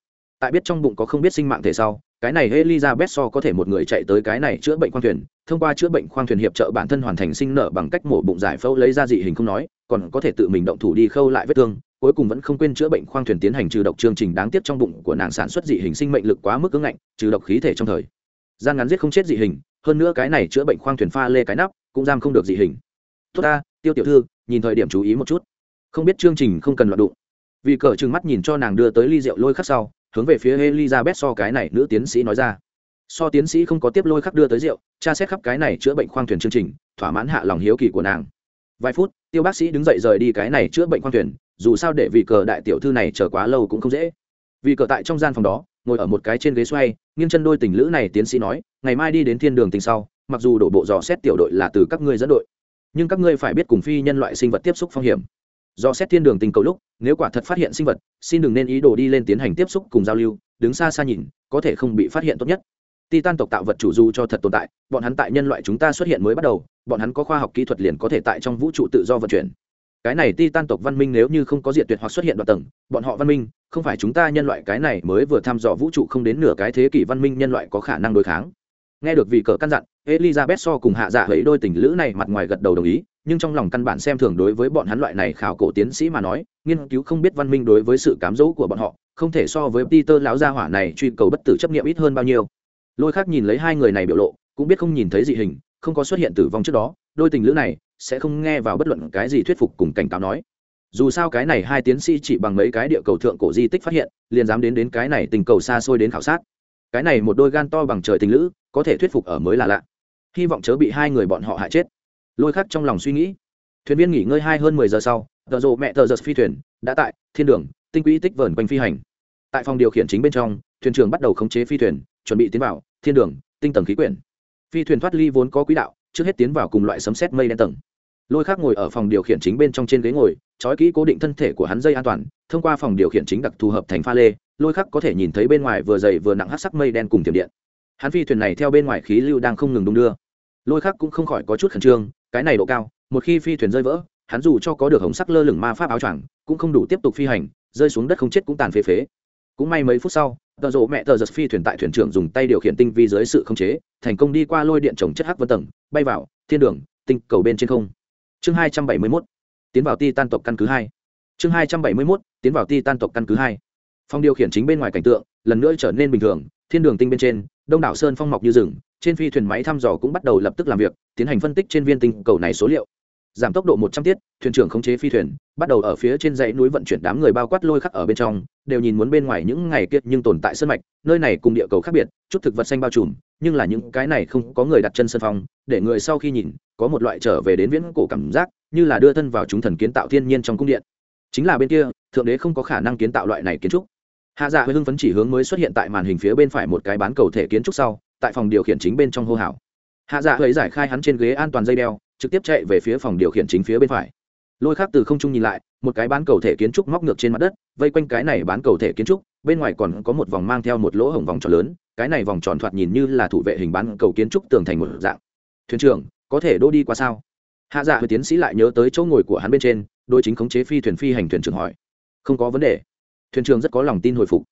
Tại biết trong bụng có không biết sinh mạng thể sau, cái này elizabeth so có thể một người chạy tới cái này chữa bệnh khoang thuyền, thông qua chữa bệnh khoang thuyền hiệp trợ bản thân hoàn thành sinh nở bằng cách mổ bụng giải phẫu lấy ra dị hình không nói, còn có thể tự mình động thủ đi khâu lại vết thương cuối cùng vẫn không quên chữa bệnh khoang thuyền tiến hành trừ độc chương trình đáng tiếc trong bụng của nàng sản xuất dị hình sinh mệnh lực quá mức cứng ngạnh, trừ độc khí thể trong thời. Gian ngắn giết không chết dị hình, hơn nữa cái này chữa bệnh khoang thuyền pha lê cái nắp, cũng giam không được dị hình. Tốt ta, tiêu tiểu thư, nhìn thời điểm chú ý một chút. Không biết chương trình không cần loạn đụng. Vì cờ trừng mắt nhìn cho nàng đưa tới ly rượu lôi khắc sau, hướng về phía elizabeth so cái này nữ tiến sĩ nói ra. So tiến sĩ không có tiếp lôi khắc đưa tới rượu, tra xét khắp cái này chữa bệnh khoang thuyền chương trình, thỏa mãn hạ lòng hiếu kỳ của nàng. Vài phút, tiêu bác sĩ đứng dậy rời đi cái này chữa bệnh khoang thuyền dù sao để vị cờ đại tiểu thư này chờ quá lâu cũng không dễ. Vì cờ tại trong gian phòng đó, ngồi ở một cái trên ghế xoay, nghiêng chân đôi tình lữ này tiến sĩ nói, ngày mai đi đến thiên đường tình sau, mặc dù đổ bộ dò xét tiểu đội là từ các ngươi dẫn đội, nhưng các ngươi phải biết cùng phi nhân loại sinh vật tiếp xúc phong hiểm. Do xét thiên đường tình cầu lúc, nếu quả thật phát hiện sinh vật, xin đừng nên ý đồ đi lên tiến hành tiếp xúc cùng giao lưu, đứng xa xa nhìn, có thể không bị phát hiện tốt nhất. Titan tộc tạo vật chủ du cho thật tồn tại, bọn hắn tại nhân loại chúng ta xuất hiện mới bắt đầu, bọn hắn có khoa học kỹ thuật liền có thể tại trong vũ trụ tự do vận chuyển cái này titan tộc văn minh nếu như không có diện tuyệt hoặc xuất hiện đoạn tầng, bọn họ văn minh, không phải chúng ta nhân loại cái này mới vừa thăm dò vũ trụ không đến nửa cái thế kỷ văn minh nhân loại có khả năng đối kháng. Nghe được vị cờ căn dặn, elizabeth so cùng hạ dạ hẫy đôi tình lữ này mặt ngoài gật đầu đồng ý, nhưng trong lòng căn bản xem thường đối với bọn hắn loại này khảo cổ tiến sĩ mà nói, nghiên cứu không biết văn minh đối với sự cám dỗ của bọn họ, không thể so với peter lão gia hỏa này truy cầu bất tử chấp nghiệm ít hơn bao nhiêu. Lôi khác nhìn lấy hai người này biểu lộ, cũng biết không nhìn thấy dị hình, không có xuất hiện tử vong trước đó, đôi tình lữ này sẽ không nghe vào bất luận cái gì thuyết phục cùng cảnh cáo nói. Dù sao cái này hai tiến sĩ chỉ bằng mấy cái địa cầu thượng cổ di tích phát hiện, liền dám đến đến cái này tình cầu xa xôi đến khảo sát. Cái này một đôi gan to bằng trời tình lữ, có thể thuyết phục ở mới là lạ. Hy vọng chớ bị hai người bọn họ hại chết. Lôi khắc trong lòng suy nghĩ. Thuyền viên nghỉ ngơi hai hơn mười giờ sau, tờ rộ mẹ tờ giật phi thuyền, đã tại thiên đường, tinh quỹ tích vờn quanh phi hành. Tại phòng điều khiển chính bên trong, thuyền trưởng bắt đầu khống chế phi thuyền, chuẩn bị tiến vào thiên đường, tinh tầng khí quyển. Phi thuyền thoát ly vốn có quỹ đạo trước hết tiến vào cùng loại sấm xét mây đen tầng. Lôi khác ngồi ở phòng điều khiển chính bên trong trên ghế ngồi, trói kỹ cố định thân thể của hắn dây an toàn, thông qua phòng điều khiển chính đặc thù hợp thành pha lê, lôi khắc có thể nhìn thấy bên ngoài vừa dày vừa nặng hát sắc mây đen cùng tiềm điện. Hắn phi thuyền này theo bên ngoài khí lưu đang không ngừng đung đưa. Lôi khắc cũng không khỏi có chút khẩn trương, cái này độ cao, một khi phi thuyền rơi vỡ, hắn dù cho có được hồng sắc lơ lửng ma pháp áo choàng, cũng không đủ tiếp tục phi hành, rơi xuống đất không chết cũng tàn phế phế. Cũng may mấy phút sau tờ rộ mẹ tờ giật phi thuyền tại thuyền trưởng dùng tay điều khiển tinh vi dưới sự khống chế, thành công đi qua lôi điện trồng chất hắc vân tầng, bay vào, thiên đường, tinh cầu bên trên không. Chương hai trăm bảy mươi mốt, tiến vào ti tan tộc căn cứ hai. Chương hai trăm bảy mươi mốt, tiến vào ti tan tộc căn cứ hai. Phòng điều khiển chính bên ngoài cảnh tượng, lần nữa trở nên bình thường, thiên đường tinh bên trên, đông đảo sơn phong mọc như rừng, trên phi thuyền máy thăm dò cũng bắt đầu lập tức làm việc, tiến hành phân tích trên viên tinh cầu này số liệu giảm tốc độ một trăm tiết, thuyền trưởng khống chế phi thuyền, bắt đầu ở phía trên dãy núi vận chuyển đám người bao quát lôi khắc ở bên trong, đều nhìn muốn bên ngoài những ngày kiệt nhưng tồn tại sơn mạch, nơi này cùng địa cầu khác biệt, chút thực vật xanh bao trùm, nhưng là những cái này không có người đặt chân sân phong, để người sau khi nhìn, có một loại trở về đến viễn cổ cảm giác, như là đưa thân vào chúng thần kiến tạo thiên nhiên trong cung điện. Chính là bên kia, thượng đế không có khả năng kiến tạo loại này kiến trúc. Hạ dạ với hưng phấn chỉ hướng mới xuất hiện tại màn hình phía bên phải một cái bán cầu thể kiến trúc sau, tại phòng điều khiển chính bên trong hô hào. Hạ dạ hơi giải khai hắn trên ghế an toàn dây đeo trực tiếp chạy về phía phòng điều khiển chính phía bên phải. Lôi khác từ không trung nhìn lại, một cái bán cầu thể kiến trúc móc ngược trên mặt đất, vây quanh cái này bán cầu thể kiến trúc, bên ngoài còn có một vòng mang theo một lỗ hổng vòng tròn lớn, cái này vòng tròn thoạt nhìn như là thủ vệ hình bán cầu kiến trúc tường thành một dạng. Thuyền trưởng, có thể đỗ đi qua sao? Hạ dạ hơi tiến sĩ lại nhớ tới chỗ ngồi của hắn bên trên đôi chính khống chế phi thuyền phi hành thuyền trưởng hỏi. Không có vấn đề. Thuyền trưởng rất có lòng tin hồi phục.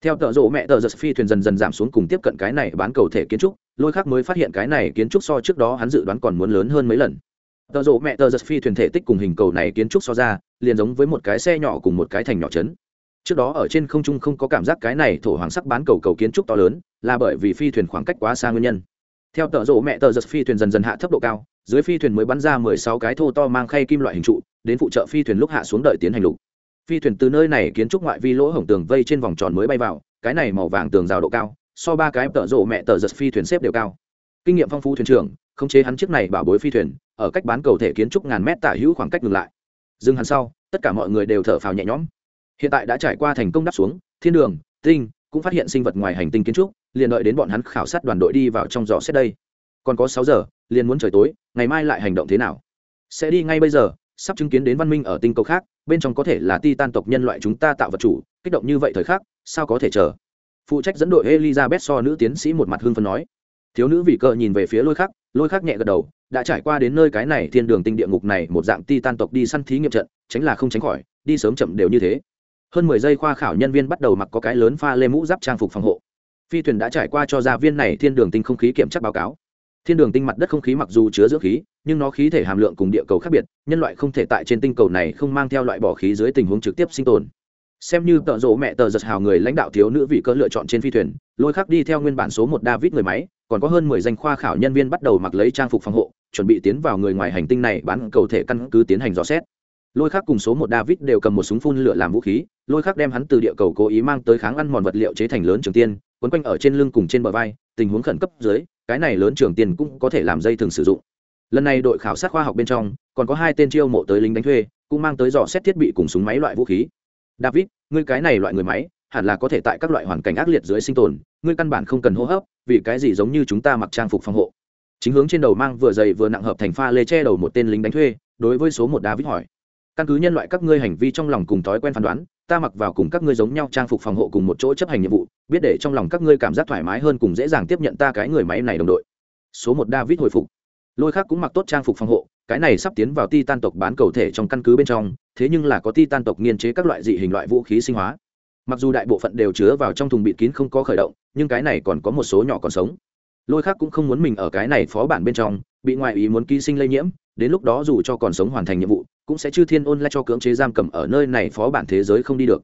Theo tợ rộ mẹ tợ giật, phi thuyền dần dần giảm xuống cùng tiếp cận cái này bán cầu thể kiến trúc lôi khác mới phát hiện cái này kiến trúc so trước đó hắn dự đoán còn muốn lớn hơn mấy lần. Tợ rộ mẹ tờ giật phi thuyền thể tích cùng hình cầu này kiến trúc so ra, liền giống với một cái xe nhỏ cùng một cái thành nhỏ trấn. Trước đó ở trên không trung không có cảm giác cái này thổ hoàng sắc bán cầu cầu kiến trúc to lớn, là bởi vì phi thuyền khoảng cách quá xa nguyên nhân. Theo tợ rộ mẹ tờ giật phi thuyền dần dần hạ thấp độ cao, dưới phi thuyền mới bắn ra mười sáu cái thô to mang khay kim loại hình trụ, đến phụ trợ phi thuyền lúc hạ xuống đợi tiến hành lục. Phi thuyền từ nơi này kiến trúc ngoại vi lỗ hổng tường vây trên vòng tròn mới bay vào, cái này màu vàng tường rào độ cao so ba cái tợ rộ mẹ tờ giật phi thuyền xếp đều cao. Kinh nghiệm phong phú thuyền trưởng, khống chế hắn chiếc này bảo bối phi thuyền, ở cách bán cầu thể kiến trúc ngàn mét tả hữu khoảng cách ngừng lại. Dừng hắn sau, tất cả mọi người đều thở phào nhẹ nhõm. Hiện tại đã trải qua thành công đáp xuống, thiên đường, tinh, cũng phát hiện sinh vật ngoài hành tinh kiến trúc, liền đợi đến bọn hắn khảo sát đoàn đội đi vào trong giỏ xét đây. Còn có sáu giờ, liền muốn trời tối, ngày mai lại hành động thế nào? Sẽ đi ngay bây giờ, sắp chứng kiến đến văn minh ở tinh cầu khác, bên trong có thể là ti tan tộc nhân loại chúng ta tạo vật chủ, kích động như vậy thời khắc, sao có thể chờ? Phụ trách dẫn đội elizabeth so nữ tiến sĩ một mặt hưng phân nói. Thiếu nữ vị cờ nhìn về phía lôi khắc lôi khắc nhẹ gật đầu, đã trải qua đến nơi cái này thiên đường tinh địa ngục này, một dạng ti tan tộc đi săn thí nghiệm trận, tránh là không tránh khỏi, đi sớm chậm đều như thế. Hơn mười giây khoa khảo nhân viên bắt đầu mặc có cái lớn pha lê mũ giáp trang phục phòng hộ. Phi thuyền đã trải qua cho gia viên này thiên đường tinh không khí kiểm tra báo cáo. Thiên đường tinh mặt đất không khí mặc dù chứa dưỡng khí, nhưng nó khí thể hàm lượng cùng địa cầu khác biệt, nhân loại không thể tại trên tinh cầu này không mang theo loại bỏ khí dưới tình huống trực tiếp sinh tồn xem như tợ rộ mẹ tờ giật hào người lãnh đạo thiếu nữ vị cơ lựa chọn trên phi thuyền, lôi khắc đi theo nguyên bản số một david người máy, còn có hơn mười danh khoa khảo nhân viên bắt đầu mặc lấy trang phục phòng hộ, chuẩn bị tiến vào người ngoài hành tinh này bán cầu thể căn cứ tiến hành dò xét. Lôi khắc cùng số một david đều cầm một súng phun lửa làm vũ khí, lôi khắc đem hắn từ địa cầu cố ý mang tới kháng ăn mòn vật liệu chế thành lớn trường tiên, quấn quanh ở trên lưng cùng trên bờ vai, tình huống khẩn cấp dưới, cái này lớn trường tiên cũng có thể làm dây thường sử dụng. Lần này đội khảo sát khoa học bên trong, còn có hai tên chiêu mộ tới lính đánh thuê, cũng mang tới dò xét thiết bị cùng súng máy loại vũ khí david, ngươi cái này loại người máy, hẳn là có thể tại các loại hoàn cảnh ác liệt dưới sinh tồn, ngươi căn bản không cần hô hấp, vì cái gì giống như chúng ta mặc trang phục phòng hộ. Chính hướng trên đầu mang vừa dày vừa nặng hợp thành pha lê che đầu một tên lính đánh thuê, đối với số một david hỏi. Căn cứ nhân loại các ngươi hành vi trong lòng cùng thói quen phán đoán, ta mặc vào cùng các ngươi giống nhau trang phục phòng hộ cùng một chỗ chấp hành nhiệm vụ, biết để trong lòng các ngươi cảm giác thoải mái hơn cùng dễ dàng tiếp nhận ta cái người máy này đồng đội. Số một david hồi phục. Lôi khác cũng mặc tốt trang phục phòng hộ, cái này sắp tiến vào ti tan tộc bán cầu thể trong căn cứ bên trong thế nhưng là có titan tộc nghiên chế các loại dị hình loại vũ khí sinh hóa. Mặc dù đại bộ phận đều chứa vào trong thùng bịt kín không có khởi động, nhưng cái này còn có một số nhỏ còn sống. Lôi khác cũng không muốn mình ở cái này phó bản bên trong, bị ngoại ý muốn ký sinh lây nhiễm, đến lúc đó dù cho còn sống hoàn thành nhiệm vụ, cũng sẽ chư thiên ôn lại cho cưỡng chế giam cầm ở nơi này phó bản thế giới không đi được.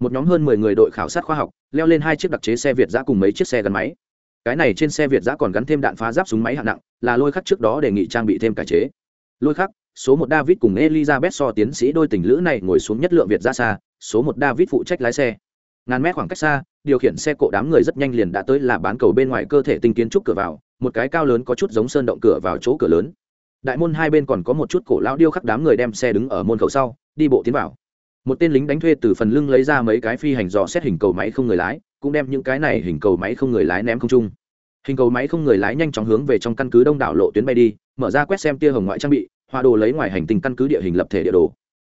Một nhóm hơn mười người đội khảo sát khoa học, leo lên hai chiếc đặc chế xe việt giã cùng mấy chiếc xe gắn máy. Cái này trên xe việt giã còn gắn thêm đạn phá giáp súng máy hạng nặng, là lôi khắc trước đó đề nghị trang bị thêm cải chế. Lôi khắc số một david cùng elizabeth so tiến sĩ đôi tình lữ này ngồi xuống nhất lượng việt ra xa, số một david phụ trách lái xe. Ngàn mét khoảng cách xa, điều khiển xe cộ đám người rất nhanh liền đã tới là bán cầu bên ngoài cơ thể tinh kiến trúc cửa vào, một cái cao lớn có chút giống sơn động cửa vào chỗ cửa lớn. Đại môn hai bên còn có một chút cổ lão điêu khắc đám người đem xe đứng ở môn khẩu sau, đi bộ tiến vào. Một tên lính đánh thuê từ phần lưng lấy ra mấy cái phi hành dò xét hình cầu máy không người lái, cũng đem những cái này hình cầu máy không người lái ném không trung. Hình cầu máy không người lái nhanh chóng hướng về trong căn cứ đông đảo lộ tuyến bay đi, mở ra quét xem tia hồng ngoại trang bị họa đồ lấy ngoài hành tinh căn cứ địa hình lập thể địa đồ.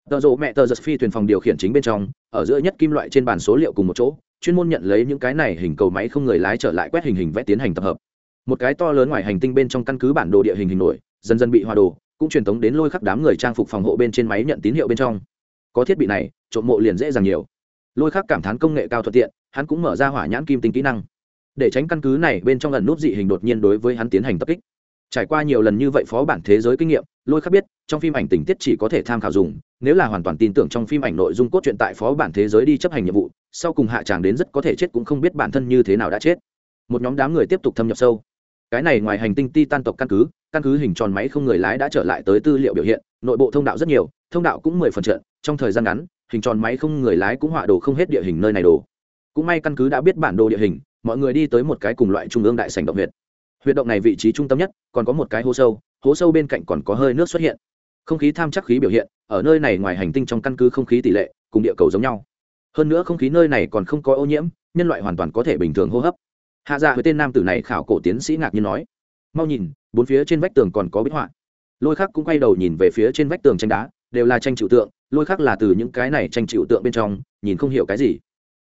Tờ rộ mẹ tờ giật phi thuyền phòng điều khiển chính bên trong, ở giữa nhất kim loại trên bàn số liệu cùng một chỗ, chuyên môn nhận lấy những cái này hình cầu máy không người lái trở lại quét hình hình vẽ tiến hành tập hợp. Một cái to lớn ngoài hành tinh bên trong căn cứ bản đồ địa hình hình nổi, dần dần bị hòa đồ, cũng truyền tống đến lôi khắp đám người trang phục phòng hộ bên trên máy nhận tín hiệu bên trong. Có thiết bị này, trộm mộ liền dễ dàng nhiều. Lôi khắc cảm thán công nghệ cao thuận tiện, hắn cũng mở ra hỏa nhãn kim tinh kỹ năng. Để tránh căn cứ này bên trong lần nút dị hình đột nhiên đối với hắn tiến hành tập kích trải qua nhiều lần như vậy phó bản thế giới kinh nghiệm, lôi khắc biết, trong phim ảnh tình tiết chỉ có thể tham khảo dùng, nếu là hoàn toàn tin tưởng trong phim ảnh nội dung cốt truyện tại phó bản thế giới đi chấp hành nhiệm vụ, sau cùng hạ tràng đến rất có thể chết cũng không biết bản thân như thế nào đã chết. Một nhóm đám người tiếp tục thâm nhập sâu. Cái này ngoài hành tinh ti tan tộc căn cứ căn cứ hình tròn máy không người lái đã trở lại tới tư liệu biểu hiện, nội bộ thông đạo rất nhiều, thông đạo cũng mười phần trận, trong thời gian ngắn, hình tròn máy không người lái cũng họa đồ không hết địa hình nơi này đồ. Cũng may căn cứ đã biết bản đồ địa hình, mọi người đi tới một cái cùng loại trung ương đại sành động huyện huyệt động này vị trí trung tâm nhất, còn có một cái hố sâu hố sâu bên cạnh còn có hơi nước xuất hiện. Không khí tham chắc khí biểu hiện, ở nơi này ngoài hành tinh trong căn cứ không khí tỷ lệ, cùng địa cầu giống nhau. Hơn nữa không khí nơi này còn không có ô nhiễm, nhân loại hoàn toàn có thể bình thường hô hấp. Hạ dạ với tên nam tử này khảo cổ tiến sĩ ngạc nhiên nói, mau nhìn, bốn phía trên vách tường còn có bích họa. Lôi khắc cũng quay đầu nhìn về phía trên vách tường tranh đá, đều là tranh chịu tượng, lôi khắc là từ những cái này tranh chịu tượng bên trong, nhìn không hiểu cái gì.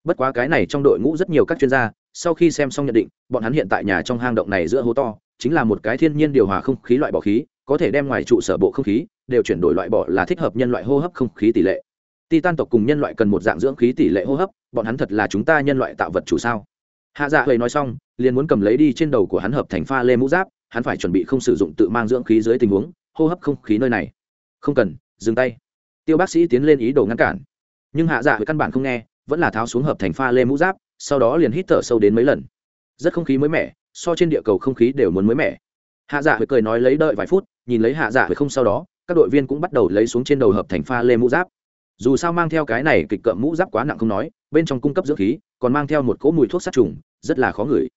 Bất quá cái này trong đội ngũ rất nhiều các chuyên gia sau khi xem xong nhận định, bọn hắn hiện tại nhà trong hang động này giữa hố to, chính là một cái thiên nhiên điều hòa không khí loại bỏ khí, có thể đem ngoài trụ sở bộ không khí, đều chuyển đổi loại bỏ là thích hợp nhân loại hô hấp không khí tỷ lệ. Titan tộc cùng nhân loại cần một dạng dưỡng khí tỷ lệ hô hấp, bọn hắn thật là chúng ta nhân loại tạo vật chủ sao? Hạ dạ huệ nói xong, liền muốn cầm lấy đi trên đầu của hắn hợp thành pha lê mũ giáp, hắn phải chuẩn bị không sử dụng tự mang dưỡng khí dưới tình huống, hô hấp không khí nơi này. Không cần, dừng tay. Tiêu bác sĩ tiến lên ý đồ ngăn cản. Nhưng hạ dạ huệ căn bản không nghe, vẫn là tháo xuống hợp thành pha lê mũ giáp sau đó liền hít thở sâu đến mấy lần. Rất không khí mới mẻ, so trên địa cầu không khí đều muốn mới mẻ. Hạ dạ huệ cười nói lấy đợi vài phút, nhìn lấy hạ dạ huệ không sau đó, các đội viên cũng bắt đầu lấy xuống trên đầu hợp thành pha lê mũ giáp. Dù sao mang theo cái này kịch cợm mũ giáp quá nặng không nói, bên trong cung cấp dưỡng khí, còn mang theo một cỗ mùi thuốc sát trùng, rất là khó ngửi.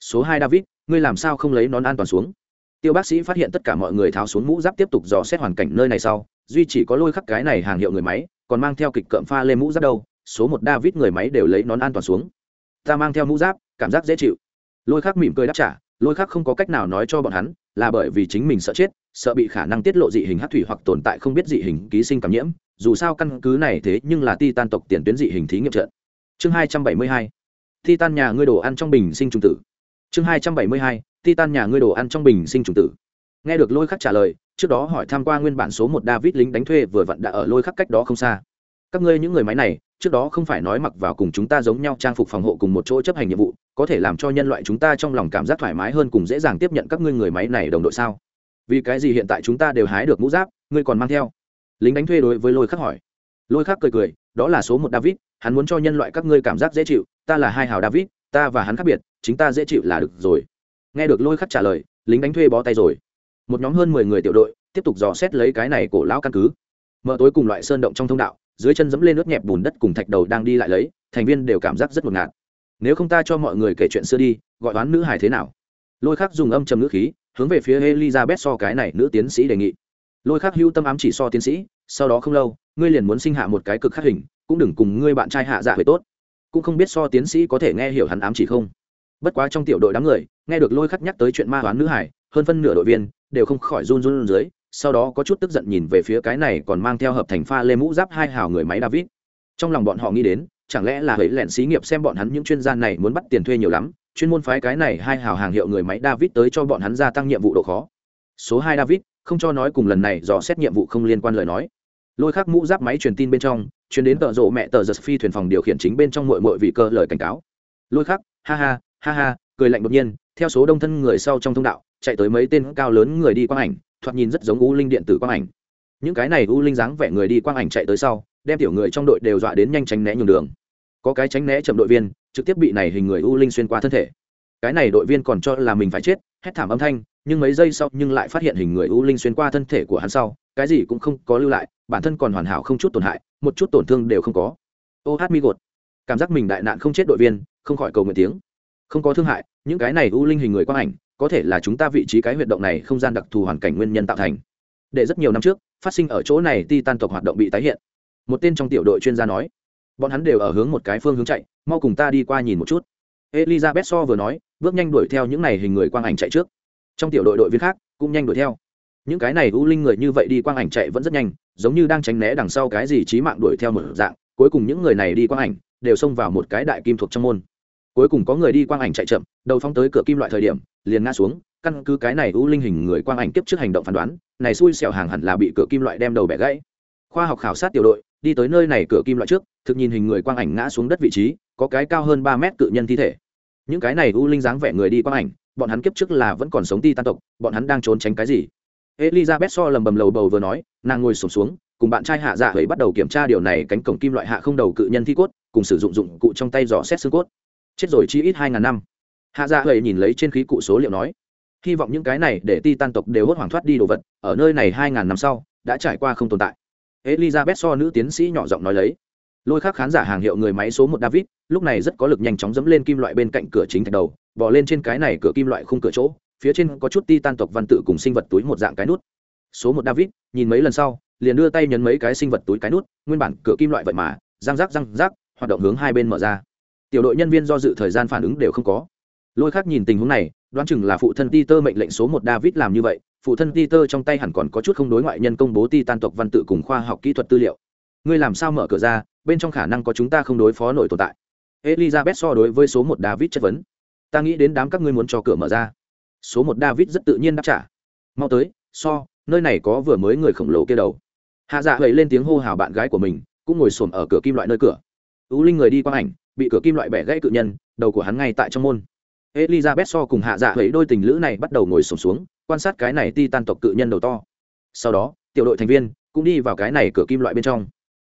Số hai david, ngươi làm sao không lấy nón an toàn xuống? Tiêu bác sĩ phát hiện tất cả mọi người tháo xuống mũ giáp tiếp tục dò xét hoàn cảnh nơi này sau, duy chỉ có lôi khắc cái này hàng hiệu người máy, còn mang theo kịch cợm pha lê mũ giáp đâu, số một david người máy đều lấy nón an toàn xuống ta mang theo mũ giáp, cảm giác dễ chịu. Lôi khắc mỉm cười đáp trả, lôi khắc không có cách nào nói cho bọn hắn, là bởi vì chính mình sợ chết, sợ bị khả năng tiết lộ dị hình hát thủy hoặc tồn tại không biết dị hình ký sinh cảm nhiễm. Dù sao căn cứ này thế nhưng là ti tan tộc tiền tuyến dị hình thí nghiệm trận. Chương hai trăm bảy mươi hai ti tan nhà ngươi đồ ăn trong bình sinh trùng tử. Chương hai trăm bảy mươi hai ti tan nhà ngươi đồ ăn trong bình sinh trùng tử. Nghe được lôi khắc trả lời, trước đó hỏi tham q u a nguyên bản số một david lính đánh thuê vừa vặn đã ở lôi khắc cách đó không xa các ngươi những người máy này, trước đó không phải nói mặc vào cùng chúng ta giống nhau trang phục phòng hộ cùng một chỗ chấp hành nhiệm vụ, có thể làm cho nhân loại chúng ta trong lòng cảm giác thoải mái hơn cùng dễ dàng tiếp nhận các ngươi người máy này đồng đội sao? Vì cái gì hiện tại chúng ta đều hái được mũ giáp, ngươi còn mang theo? Lính đánh thuê đối với lôi khắc hỏi. Lôi khắc cười cười, đó là số một david, hắn muốn cho nhân loại các ngươi cảm giác dễ chịu, ta là hai hào david, ta và hắn khác biệt, chính ta dễ chịu là được rồi. Nghe được lôi khắc trả lời, lính đánh thuê bó tay rồi. Một nhóm hơn mười người tiểu đội, tiếp tục dò xét lấy cái này cổ lão căn cứ. Mở tối cùng loại sơn động trong thông đạo dưới chân dẫm lên nước nhẹp bùn đất cùng thạch đầu đang đi lại lấy, thành viên đều cảm giác rất ngột ngạt. Nếu không ta cho mọi người kể chuyện xưa đi, gọi đoán nữ hải thế nào? Lôi khắc dùng âm trầm ngữ khí, hướng về phía elizabeth so cái này nữ tiến sĩ đề nghị. Lôi khắc hưu tâm ám chỉ so tiến sĩ, sau đó không lâu, ngươi liền muốn sinh hạ một cái cực khắc hình, cũng đừng cùng ngươi bạn trai hạ dạ về tốt. Cũng không biết so tiến sĩ có thể nghe hiểu hắn ám chỉ không. Bất quá trong tiểu đội đám người, nghe được lôi khắc nhắc tới chuyện ma toán nữ hải hơn phân nửa đội viên đều không khỏi run run dưới sau đó có chút tức giận nhìn về phía cái này còn mang theo hợp thành pha lê mũ giáp hai hào người máy david. Trong lòng bọn họ nghĩ đến, chẳng lẽ là hãy lẹn xí nghiệp xem bọn hắn những chuyên gia này muốn bắt tiền thuê nhiều lắm, chuyên môn phái cái này hai hào hàng hiệu người máy david tới cho bọn hắn gia tăng nhiệm vụ độ khó. Số hai david, không cho nói cùng lần này dò xét nhiệm vụ không liên quan lời nói. Lôi khắc mũ giáp máy truyền tin bên trong, truyền đến tợ rộ mẹ tờ giật phi thuyền phòng điều khiển chính bên trong mội mội vị cơ lời cảnh cáo. Lôi khắc, ha ha ha ha, cười lạnh đột nhiên, theo số đông thân người sau trong thông đạo, chạy tới mấy tên cao lớn người đi quang ảnh thoạt nhìn rất giống u linh điện tử quang ảnh. Những cái này u linh dáng vẻ người đi quang ảnh chạy tới sau, đem tiểu người trong đội đều dọa đến nhanh tránh né nhường đường. Có cái tránh né chậm đội viên, trực tiếp bị này hình người u linh xuyên qua thân thể. Cái này đội viên còn cho là mình phải chết, hét thảm âm thanh, nhưng mấy giây sau nhưng lại phát hiện hình người u linh xuyên qua thân thể của hắn sau, cái gì cũng không có lưu lại, bản thân còn hoàn hảo không chút tổn hại, một chút tổn thương đều không có. Ô hát mi gột. Cảm giác mình đại nạn không chết đội viên, không khỏi cầu nguyện tiếng. Không có thương hại, những cái này u linh hình người quang ảnh có thể là chúng ta vị trí cái huyệt động này không gian đặc thù hoàn cảnh nguyên nhân tạo thành. Để rất nhiều năm trước, phát sinh ở chỗ này ti tan tộc hoạt động bị tái hiện. Một tên trong tiểu đội chuyên gia nói, bọn hắn đều ở hướng một cái phương hướng chạy, mau cùng ta đi qua nhìn một chút. Elizabeth so vừa nói, bước nhanh đuổi theo những này hình người quang ảnh chạy trước. Trong tiểu đội đội viên khác cũng nhanh đuổi theo. Những cái này u linh người như vậy đi quang ảnh chạy vẫn rất nhanh, giống như đang tránh né đằng sau cái gì trí mạng đuổi theo một dạng, cuối cùng những người này đi quang ảnh đều xông vào một cái đại kim thuộc trong môn cuối cùng có người đi quang ảnh chạy chậm đầu phong tới cửa kim loại thời điểm liền ngã xuống. Căn cứ cái này u linh hình người quang ảnh tiếp trước hành động phán đoán này xui xẻo hàng hẳn là bị cửa kim loại đem đầu bẻ gãy. Khoa học khảo sát tiểu đội đi tới nơi này cửa kim loại trước thực nhìn hình người quang ảnh ngã xuống đất vị trí có cái cao hơn ba mét cự nhân thi thể. Những cái này u linh dáng vẻ người đi quang ảnh bọn hắn kiếp trước là vẫn còn sống ti tan tộc bọn hắn đang trốn tránh cái gì? Elizabeth so lầm bầm lầu bầu vừa nói nàng ngồi sổm xuống, cùng bạn trai hạ dạ ấy bắt đầu kiểm tra điều này cánh cổng kim loại hạ không đầu cự nhân thi cốt cùng sử dụng dụng cụ trong tay dò xét xương cốt chết rồi chi ít hai ngàn năm. Hạ dạ huệ nhìn lấy trên khí cụ số liệu nói, hy vọng những cái này để ti tan tộc đều hốt hoảng thoát đi đồ vật, ở nơi này hai ngàn năm sau, đã trải qua không tồn tại. Elizabeth so nữ tiến sĩ nhỏ giọng nói lấy, lôi khác khán giả hàng hiệu người máy số một david, lúc này rất có lực nhanh chóng dẫm lên kim loại bên cạnh cửa chính thạch đầu bỏ lên trên cái này cửa kim loại khung cửa chỗ, phía trên có chút ti tan tộc văn tự cùng sinh vật túi một dạng cái nút. Số một david, nhìn mấy lần sau, liền đưa tay nhấn mấy cái sinh vật túi cái nút, nguyên bản cửa kim loại vậy mà, răng rác răng rác hoạt động hướng hai bên mở ra tiểu đội nhân viên do dự thời gian phản ứng đều không có lôi khác nhìn tình huống này đoán chừng là phụ thân Peter mệnh lệnh số một David làm như vậy, phụ thân Peter trong tay hẳn còn có chút không đối ngoại nhân công bố Titan tộc văn tự cùng khoa học kỹ thuật tư liệu. Ngươi làm sao mở cửa ra, bên trong khả năng có chúng ta không đối phó nổi tồn tại. Elizabeth so đối với số một David chất vấn. Ta nghĩ đến đám các ngươi muốn cho cửa mở ra. Số một David rất tự nhiên đáp trả. Mau tới, so, nơi này có vừa mới người khổng lồ kia đầu. Hạ Dạ hầy lên tiếng hô hào bạn gái của mình, cũng ngồi xổm ở cửa kim loại nơi cửa. Tú Linh người đi qua ảnh, bị cửa kim loại bẻ gãy cự nhân, đầu của hắn ngay tại trong môn. Elizabeth so cùng hạ dạ hấy đôi tình lữ này bắt đầu ngồi sổm xuống quan sát cái này ti tan tộc cự nhân đầu to. Sau đó tiểu đội thành viên cũng đi vào cái này cửa kim loại bên trong.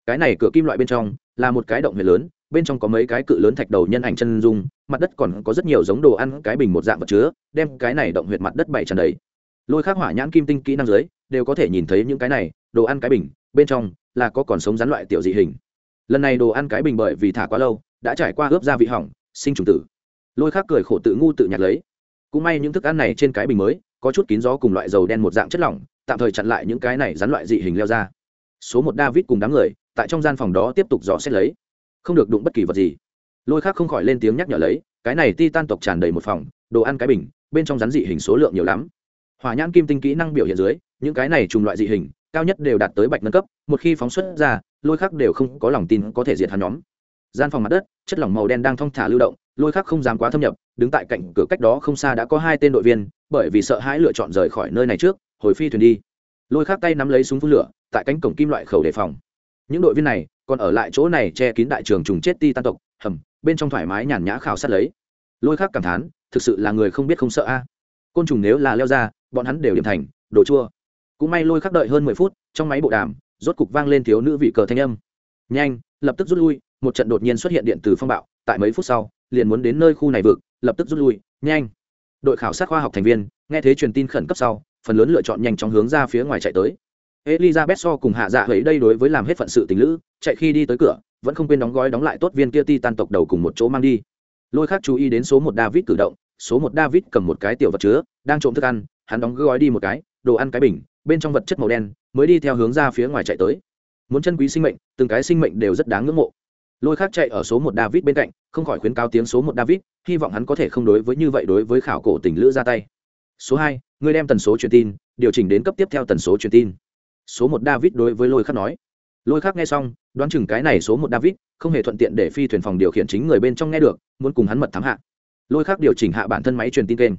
Cái này cửa kim loại bên trong là một cái động huyệt lớn bên trong có mấy cái cự lớn thạch đầu nhân ảnh chân dung mặt đất còn có rất nhiều giống đồ ăn cái bình một dạng vật chứa đem cái này động huyệt mặt đất bảy tràn đầy. Lôi khắc hỏa nhãn kim tinh kỹ năng dưới đều có thể nhìn thấy những cái này đồ ăn cái bình bên trong là có còn sống rắn loại tiểu dị hình. Lần này đồ ăn cái bình bởi vì thả quá lâu đã trải qua ướp gia vị hỏng, sinh trùng tử. Lôi khác cười khổ tự ngu tự nhặt lấy. Cũng may những thức ăn này trên cái bình mới, có chút kín gió cùng loại dầu đen một dạng chất lỏng, tạm thời chặn lại những cái này rắn loại dị hình leo ra. Số một david cùng đám người, tại trong gian phòng đó tiếp tục dò xét lấy. Không được đụng bất kỳ vật gì. Lôi khác không khỏi lên tiếng nhắc nhở lấy, cái này ti tan tộc tràn đầy một phòng, đồ ăn cái bình, bên trong rắn dị hình số lượng nhiều lắm. Hỏa nhãn kim tinh kỹ năng biểu hiện dưới, những cái này trùng loại dị hình, cao nhất đều đạt tới bạch nâng cấp, một khi phóng xuất ra, lôi khác đều không có lòng tin có thể diệt hắn nhóm gian phòng mặt đất, chất lỏng màu đen đang thong thả lưu động, lôi khắc không dám quá thâm nhập, đứng tại cạnh cửa cách đó không xa đã có hai tên đội viên, bởi vì sợ hãi lựa chọn rời khỏi nơi này trước, hồi phi thuyền đi. Lôi khắc tay nắm lấy súng phun lửa, tại cánh cổng kim loại khẩu đề phòng. Những đội viên này còn ở lại chỗ này che kín đại trường trùng chết ti tan tộc, hầm, bên trong thoải mái nhàn nhã khảo sát lấy. Lôi khắc cảm thán, thực sự là người không biết không sợ a. Côn trùng nếu là leo ra, bọn hắn đều điểm thành, đồ chua. Cũng may lôi khắc đợi hơn mười phút, trong máy bộ đàm, rốt cục vang lên thiếu nữ vị cờ thanh âm. Nhanh, lập tức rút lui một trận đột nhiên xuất hiện điện từ phong bạo, tại mấy phút sau, liền muốn đến nơi khu này vực, lập tức rút lui, nhanh. Đội khảo sát khoa học thành viên, nghe thấy truyền tin khẩn cấp sau, phần lớn lựa chọn nhanh chóng hướng ra phía ngoài chạy tới. Elizabeth so cùng hạ dạ ấy đây đối với làm hết phận sự tình lữ, chạy khi đi tới cửa, vẫn không quên đóng gói đóng lại tốt viên kia ti tan tộc đầu cùng một chỗ mang đi. Lôi khác chú ý đến số một david cử động, số một david cầm một cái tiểu vật chứa, đang trộm thức ăn, hắn đóng gói đi một cái, đồ ăn cái bình, bên trong vật chất màu đen, mới đi theo hướng ra phía ngoài chạy tới. Muốn chân quý sinh mệnh, từng cái sinh mệnh đều rất đáng ngưỡng mộ lôi khác chạy ở số một david bên cạnh, không khỏi khuyến cáo tiếng số một david, hy vọng hắn có thể không đối với như vậy đối với khảo cổ tình lữ ra tay. Số hai người đem tần số truyền tin, điều chỉnh đến cấp tiếp theo tần số truyền tin. Số một david đối với lôi khắc nói. Lôi khắc nghe xong, đoán chừng cái này số một david, không hề thuận tiện để phi thuyền phòng điều khiển chính người bên trong nghe được, muốn cùng hắn mật thám hạ. Lôi khắc điều chỉnh hạ bản thân máy truyền tin kênh.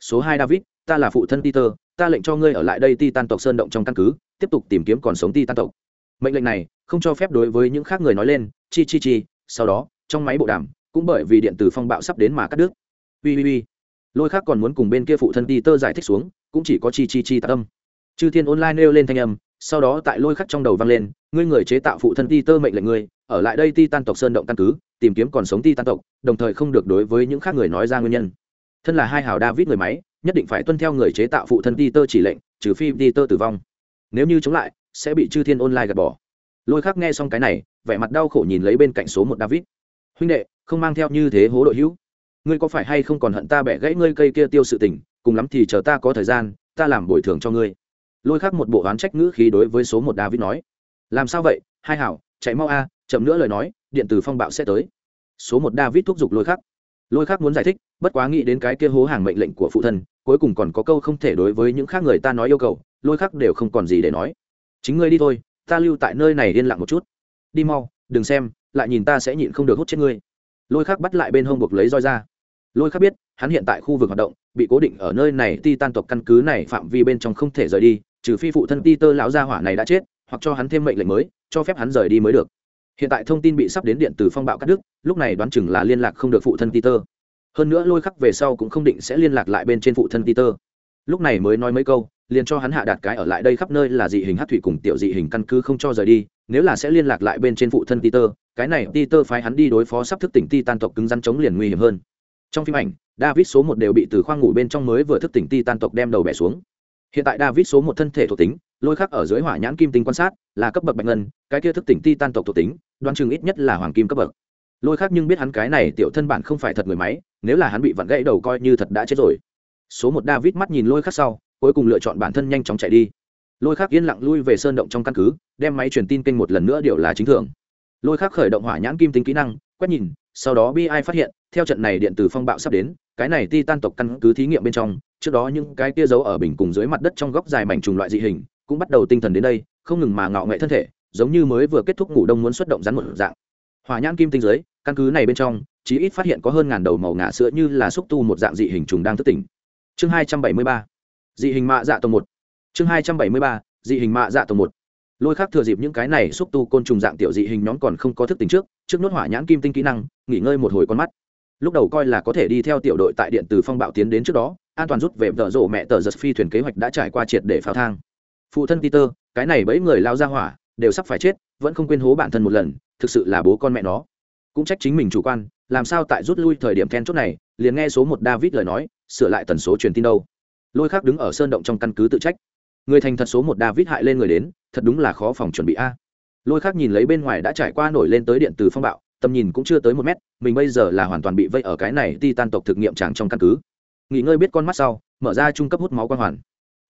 Số hai david, ta là phụ thân peter, ta lệnh cho ngươi ở lại đây ti tan tộc sơn động trong căn cứ, tiếp tục tìm kiếm còn sống ti tan tộc mệnh lệnh này không cho phép đối với những khác người nói lên, chi chi chi, sau đó, trong máy bộ đàm, cũng bởi vì điện từ phong bạo sắp đến mà cắt đứt. Ui ui ui. Lôi khác còn muốn cùng bên kia phụ thân ti tơ giải thích xuống, cũng chỉ có chi chi chi tạ tâm. Chư thiên online nêu lên thanh âm, sau đó tại lôi khắc trong đầu vang lên, ngươi người chế tạo phụ thân ti tơ mệnh lệnh ngươi, ở lại đây ti tan tộc sơn động căn cứ, tìm kiếm còn sống ti tan tộc, đồng thời không được đối với những khác người nói ra nguyên nhân. Thân là hai hào david người máy, nhất định phải tuân theo người chế tạo phụ thân ti tơ chỉ lệnh, trừ phi ti tơ tử vong. Nếu như chống lại sẽ bị chư thiên online gạt bỏ. Lôi khắc nghe xong cái này, vẻ mặt đau khổ nhìn lấy bên cạnh số một david. Huynh đệ, không mang theo như thế hố đội hữu. Ngươi có phải hay không còn hận ta bẻ gãy ngươi cây kia tiêu sự tình, cùng lắm thì chờ ta có thời gian, ta làm bồi thường cho ngươi. Lôi khắc một bộ oán trách ngữ khí đối với số một david nói. Làm sao vậy? Hai hảo, chạy mau a, chậm nữa lời nói, điện tử phong bạo sẽ tới. Số một david thúc giục lôi khắc. Lôi khắc muốn giải thích, bất quá nghĩ đến cái kia hố hàng mệnh lệnh của phụ thân, cuối cùng còn có câu không thể đối với những khác người ta nói yêu cầu, lôi khắc đều không còn gì để nói chính ngươi đi thôi, ta lưu tại nơi này yên lặng một chút. Đi mau, đừng xem, lại nhìn ta sẽ nhịn không được hút chết ngươi. Lôi khắc bắt lại bên hông buộc lấy roi ra. Lôi khắc biết, hắn hiện tại khu vực hoạt động, bị cố định ở nơi này, ti tan tộc căn cứ này phạm vi bên trong không thể rời đi, trừ phi phụ thân ti tơ lão gia hỏa này đã chết, hoặc cho hắn thêm mệnh lệnh mới, cho phép hắn rời đi mới được. Hiện tại thông tin bị sắp đến điện từ phong bạo cắt đứt, lúc này đoán chừng là liên lạc không được phụ thân ti tơ hơn nữa lôi khắc về sau cũng không định sẽ liên lạc lại bên trên phụ thân ti tơ lúc này mới nói mấy câu liền cho hắn hạ đạt cái ở lại đây khắp nơi là dị hình hát thủy cùng tiểu dị hình căn cứ không cho rời đi, nếu là sẽ liên lạc lại bên trên phụ thân ti tơ cái này ti tơ phái hắn đi đối phó sắp thức tỉnh ti tan tộc cứng rắn chống liền nguy hiểm hơn. Trong phim ảnh, david số một đều bị từ khoang ngủ bên trong mới vừa thức tỉnh ti tan tộc đem đầu bẻ xuống. Hiện tại david số một thân thể thuộc tính, lôi khắc ở dưới hỏa nhãn kim tinh quan sát, là cấp bậc bạch ngân, cái kia thức tỉnh ti tan tộc thuộc tính đoan chừng ít nhất là hoàng kim cấp bậc. Lôi khắc nhưng biết hắn cái này tiểu thân bản không phải thật người máy, nếu là hắn bị vặn gãy đầu coi như thật đã chết rồi. Số một david mắt nhìn lôi khắc sau cuối cùng lựa chọn bản thân nhanh chóng chạy đi. Lôi khắc yên lặng lui về sơn động trong căn cứ, đem máy truyền tin kênh một lần nữa điều là chính thường. Lôi khắc khởi động hỏa nhãn kim tinh kỹ năng, quét nhìn, sau đó bi ai phát hiện, theo trận này điện tử phong bạo sắp đến, cái này ti tan tộc căn cứ thí nghiệm bên trong, trước đó những cái kia giấu ở bình cùng dưới mặt đất trong góc dài mảnh trùng loại dị hình, cũng bắt đầu tinh thần đến đây, không ngừng mà ngạo nghệ thân thể, giống như mới vừa kết thúc ngủ đông muốn xuất động rắn một dạng. Hỏa nhãn kim tinh dưới, căn cứ này bên trong, chí ít phát hiện có hơn ngàn đầu màu ngả sữa như là xúc tu một dạng dị hình trùng đang thức tỉnh. Chương hai trăm bảy mươi ba dị hình mạ dạ tầng một. Chương hai trăm bảy mươi ba, dị hình mạ dạ tầng một. Lôi khác thừa dịp những cái này xúc tu côn trùng dạng tiểu dị hình nhóm còn không có thức tỉnh trước trước nốt hỏa nhãn kim tinh kỹ năng, nghỉ ngơi một hồi con mắt. Lúc đầu coi là có thể đi theo tiểu đội tại điện từ phong bạo tiến đến trước đó, an toàn rút về tợ rộ mẹ tờ giật phi thuyền kế hoạch đã trải qua triệt để pháo thang. Phụ thân peter, cái này bẫy người lao ra hỏa, đều sắp phải chết, vẫn không quên hố bản thân một lần, thực sự là bố con mẹ nó. Cũng trách chính mình chủ quan, làm sao tại rút lui thời điểm then chốt này, liền nghe số một david lời nói, sửa lại tần số truyền tin đâu lôi khác đứng ở sơn động trong căn cứ tự trách. Người thành thật số một david hại lên người đến, thật đúng là khó phòng chuẩn bị a. Lôi khác nhìn lấy bên ngoài đã trải qua nổi lên tới điện từ phong bạo, tầm nhìn cũng chưa tới một mét, mình bây giờ là hoàn toàn bị vây ở cái này ti tan tộc thực nghiệm tràng trong căn cứ. Nghỉ ngơi biết con mắt sau, mở ra trung cấp hút máu quang hoàn.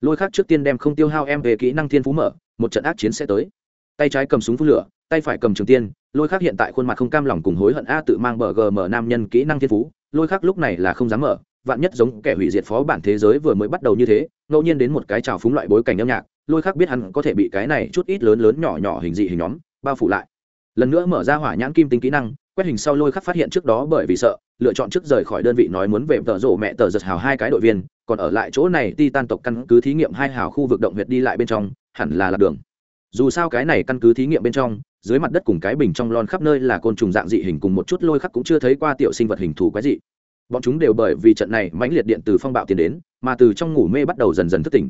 Lôi khác trước tiên đem không tiêu hao em về kỹ năng thiên phú mở, một trận ác chiến sẽ tới. Tay trái cầm súng phun lửa, tay phải cầm trường tiên, lôi khác hiện tại khuôn mặt không cam lòng cùng hối hận a tự mang bờ gm nam nhân kỹ năng thiên phú, lôi khác lúc này là không dám mở vạn nhất giống kẻ hủy diệt phó bản thế giới vừa mới bắt đầu như thế, ngẫu nhiên đến một cái trào phúng loại bối cảnh âm nhạc, lôi khác biết hắn có thể bị cái này chút ít lớn lớn nhỏ nhỏ hình dị hình nhóm bao phủ lại. Lần nữa mở ra hỏa nhãn kim tính kỹ năng, quét hình sau lôi khắc phát hiện trước đó bởi vì sợ, lựa chọn trước rời khỏi đơn vị nói muốn về tờ rổ mẹ tờ giật hào hai cái đội viên, còn ở lại chỗ này ti tan tộc căn cứ thí nghiệm hai hào khu vực động huyệt đi lại bên trong, hẳn là lạc đường. Dù sao cái này căn cứ thí nghiệm bên trong, dưới mặt đất cùng cái bình trong lon khắp nơi là côn trùng dạng dị hình cùng một chút lôi khắc cũng chưa thấy qua tiểu sinh vật hình thù quái dị bọn chúng đều bởi vì trận này mãnh liệt điện từ phong bạo tiến đến, mà từ trong ngủ mê bắt đầu dần dần thức tỉnh.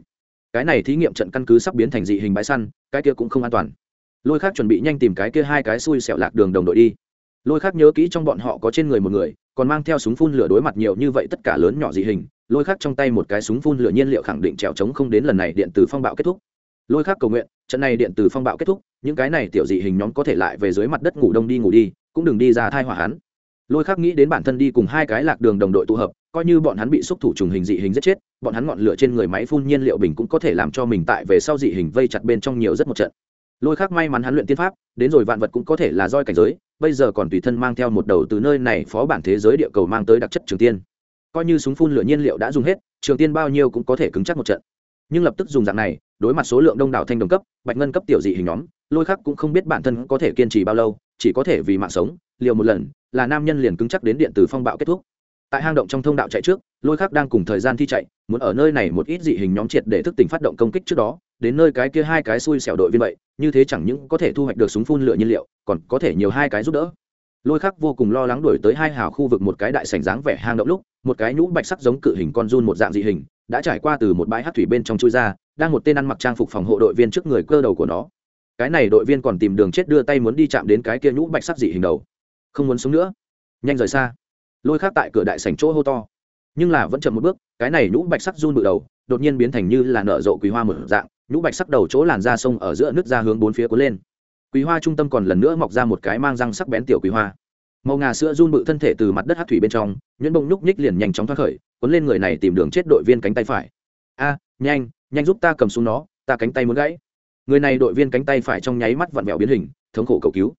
Cái này thí nghiệm trận căn cứ sắp biến thành dị hình bãi săn, cái kia cũng không an toàn. Lôi khác chuẩn bị nhanh tìm cái kia hai cái xui xẹo lạc đường đồng đội đi. Lôi khác nhớ kỹ trong bọn họ có trên người một người, còn mang theo súng phun lửa đối mặt nhiều như vậy tất cả lớn nhỏ dị hình. Lôi khác trong tay một cái súng phun lửa nhiên liệu khẳng định trèo trống không đến lần này điện từ phong bạo kết thúc. Lôi khác cầu nguyện, trận này điện từ phong bạo kết thúc, những cái này tiểu dị hình nhóm có thể lại về dưới mặt đất ngủ đông đi ngủ đi, cũng đừng đi ra thai hỏa hắn lôi khắc nghĩ đến bản thân đi cùng hai cái lạc đường đồng đội tụ hợp, coi như bọn hắn bị xúc thủ trùng hình dị hình giết chết, bọn hắn ngọn lửa trên người máy phun nhiên liệu bình cũng có thể làm cho mình tại về sau dị hình vây chặt bên trong nhiều rất một trận. Lôi khắc may mắn hắn luyện tiên pháp, đến rồi vạn vật cũng có thể là roi cảnh giới, bây giờ còn tùy thân mang theo một đầu từ nơi này phó bản thế giới địa cầu mang tới đặc chất trường tiên. Coi như súng phun lửa nhiên liệu đã dùng hết, trường tiên bao nhiêu cũng có thể cứng chắc một trận. Nhưng lập tức dùng dạng này, đối mặt số lượng đông đảo thanh đồng cấp, bạch ngân cấp tiểu dị hình nhóm, lôi khắc cũng không biết bản thân có thể kiên trì bao lâu, chỉ có thể vì mạng sống, liều một lần là nam nhân liền cứng chắc đến điện từ phong bạo kết thúc. Tại hang động trong thông đạo chạy trước, lôi khắc đang cùng thời gian thi chạy, muốn ở nơi này một ít dị hình nhóm triệt để thức tỉnh phát động công kích trước đó, đến nơi cái kia hai cái xui xẻo đội viên vậy, như thế chẳng những có thể thu hoạch được súng phun lửa nhiên liệu, còn có thể nhiều hai cái giúp đỡ. Lôi khắc vô cùng lo lắng đuổi tới hai hào khu vực một cái đại sảnh dáng vẻ hang động lúc, một cái nhũ bạch sắc giống cự hình con run một dạng dị hình, đã trải qua từ một bãi hát thủy bên trong chui ra, đang một tên ăn mặc trang phục phòng hộ đội viên trước người cơ đầu của nó. Cái này đội viên còn tìm đường chết đưa tay muốn đi chạm đến cái kia nhũ bạch sắc dị hình đầu không muốn sống nữa. Nhanh rời xa. Lôi khác tại cửa đại sảnh chỗ hô to. Nhưng là vẫn chậm một bước, cái này nhũ bạch sắc run bự đầu, đột nhiên biến thành như là nở rộ quý hoa một dạng, nhũ bạch sắc đầu chỗ làn da sông ở giữa nước ra hướng bốn phía cuốn lên. Quý hoa trung tâm còn lần nữa mọc ra một cái mang răng sắc bén tiểu quý hoa. Màu ngà sữa run bự thân thể từ mặt đất hát thủy bên trong, nhuyễn bông nhúc nhích liền nhanh chóng thoát khởi, cuốn lên người này tìm đường chết đội viên cánh tay phải. A, nhanh nhanh giúp ta cầm xuống nó, ta cánh tay muốn gãy. Người này đội viên cánh tay phải trong nháy mắt vặn vẹo biến hình, thống khổ cầu cứu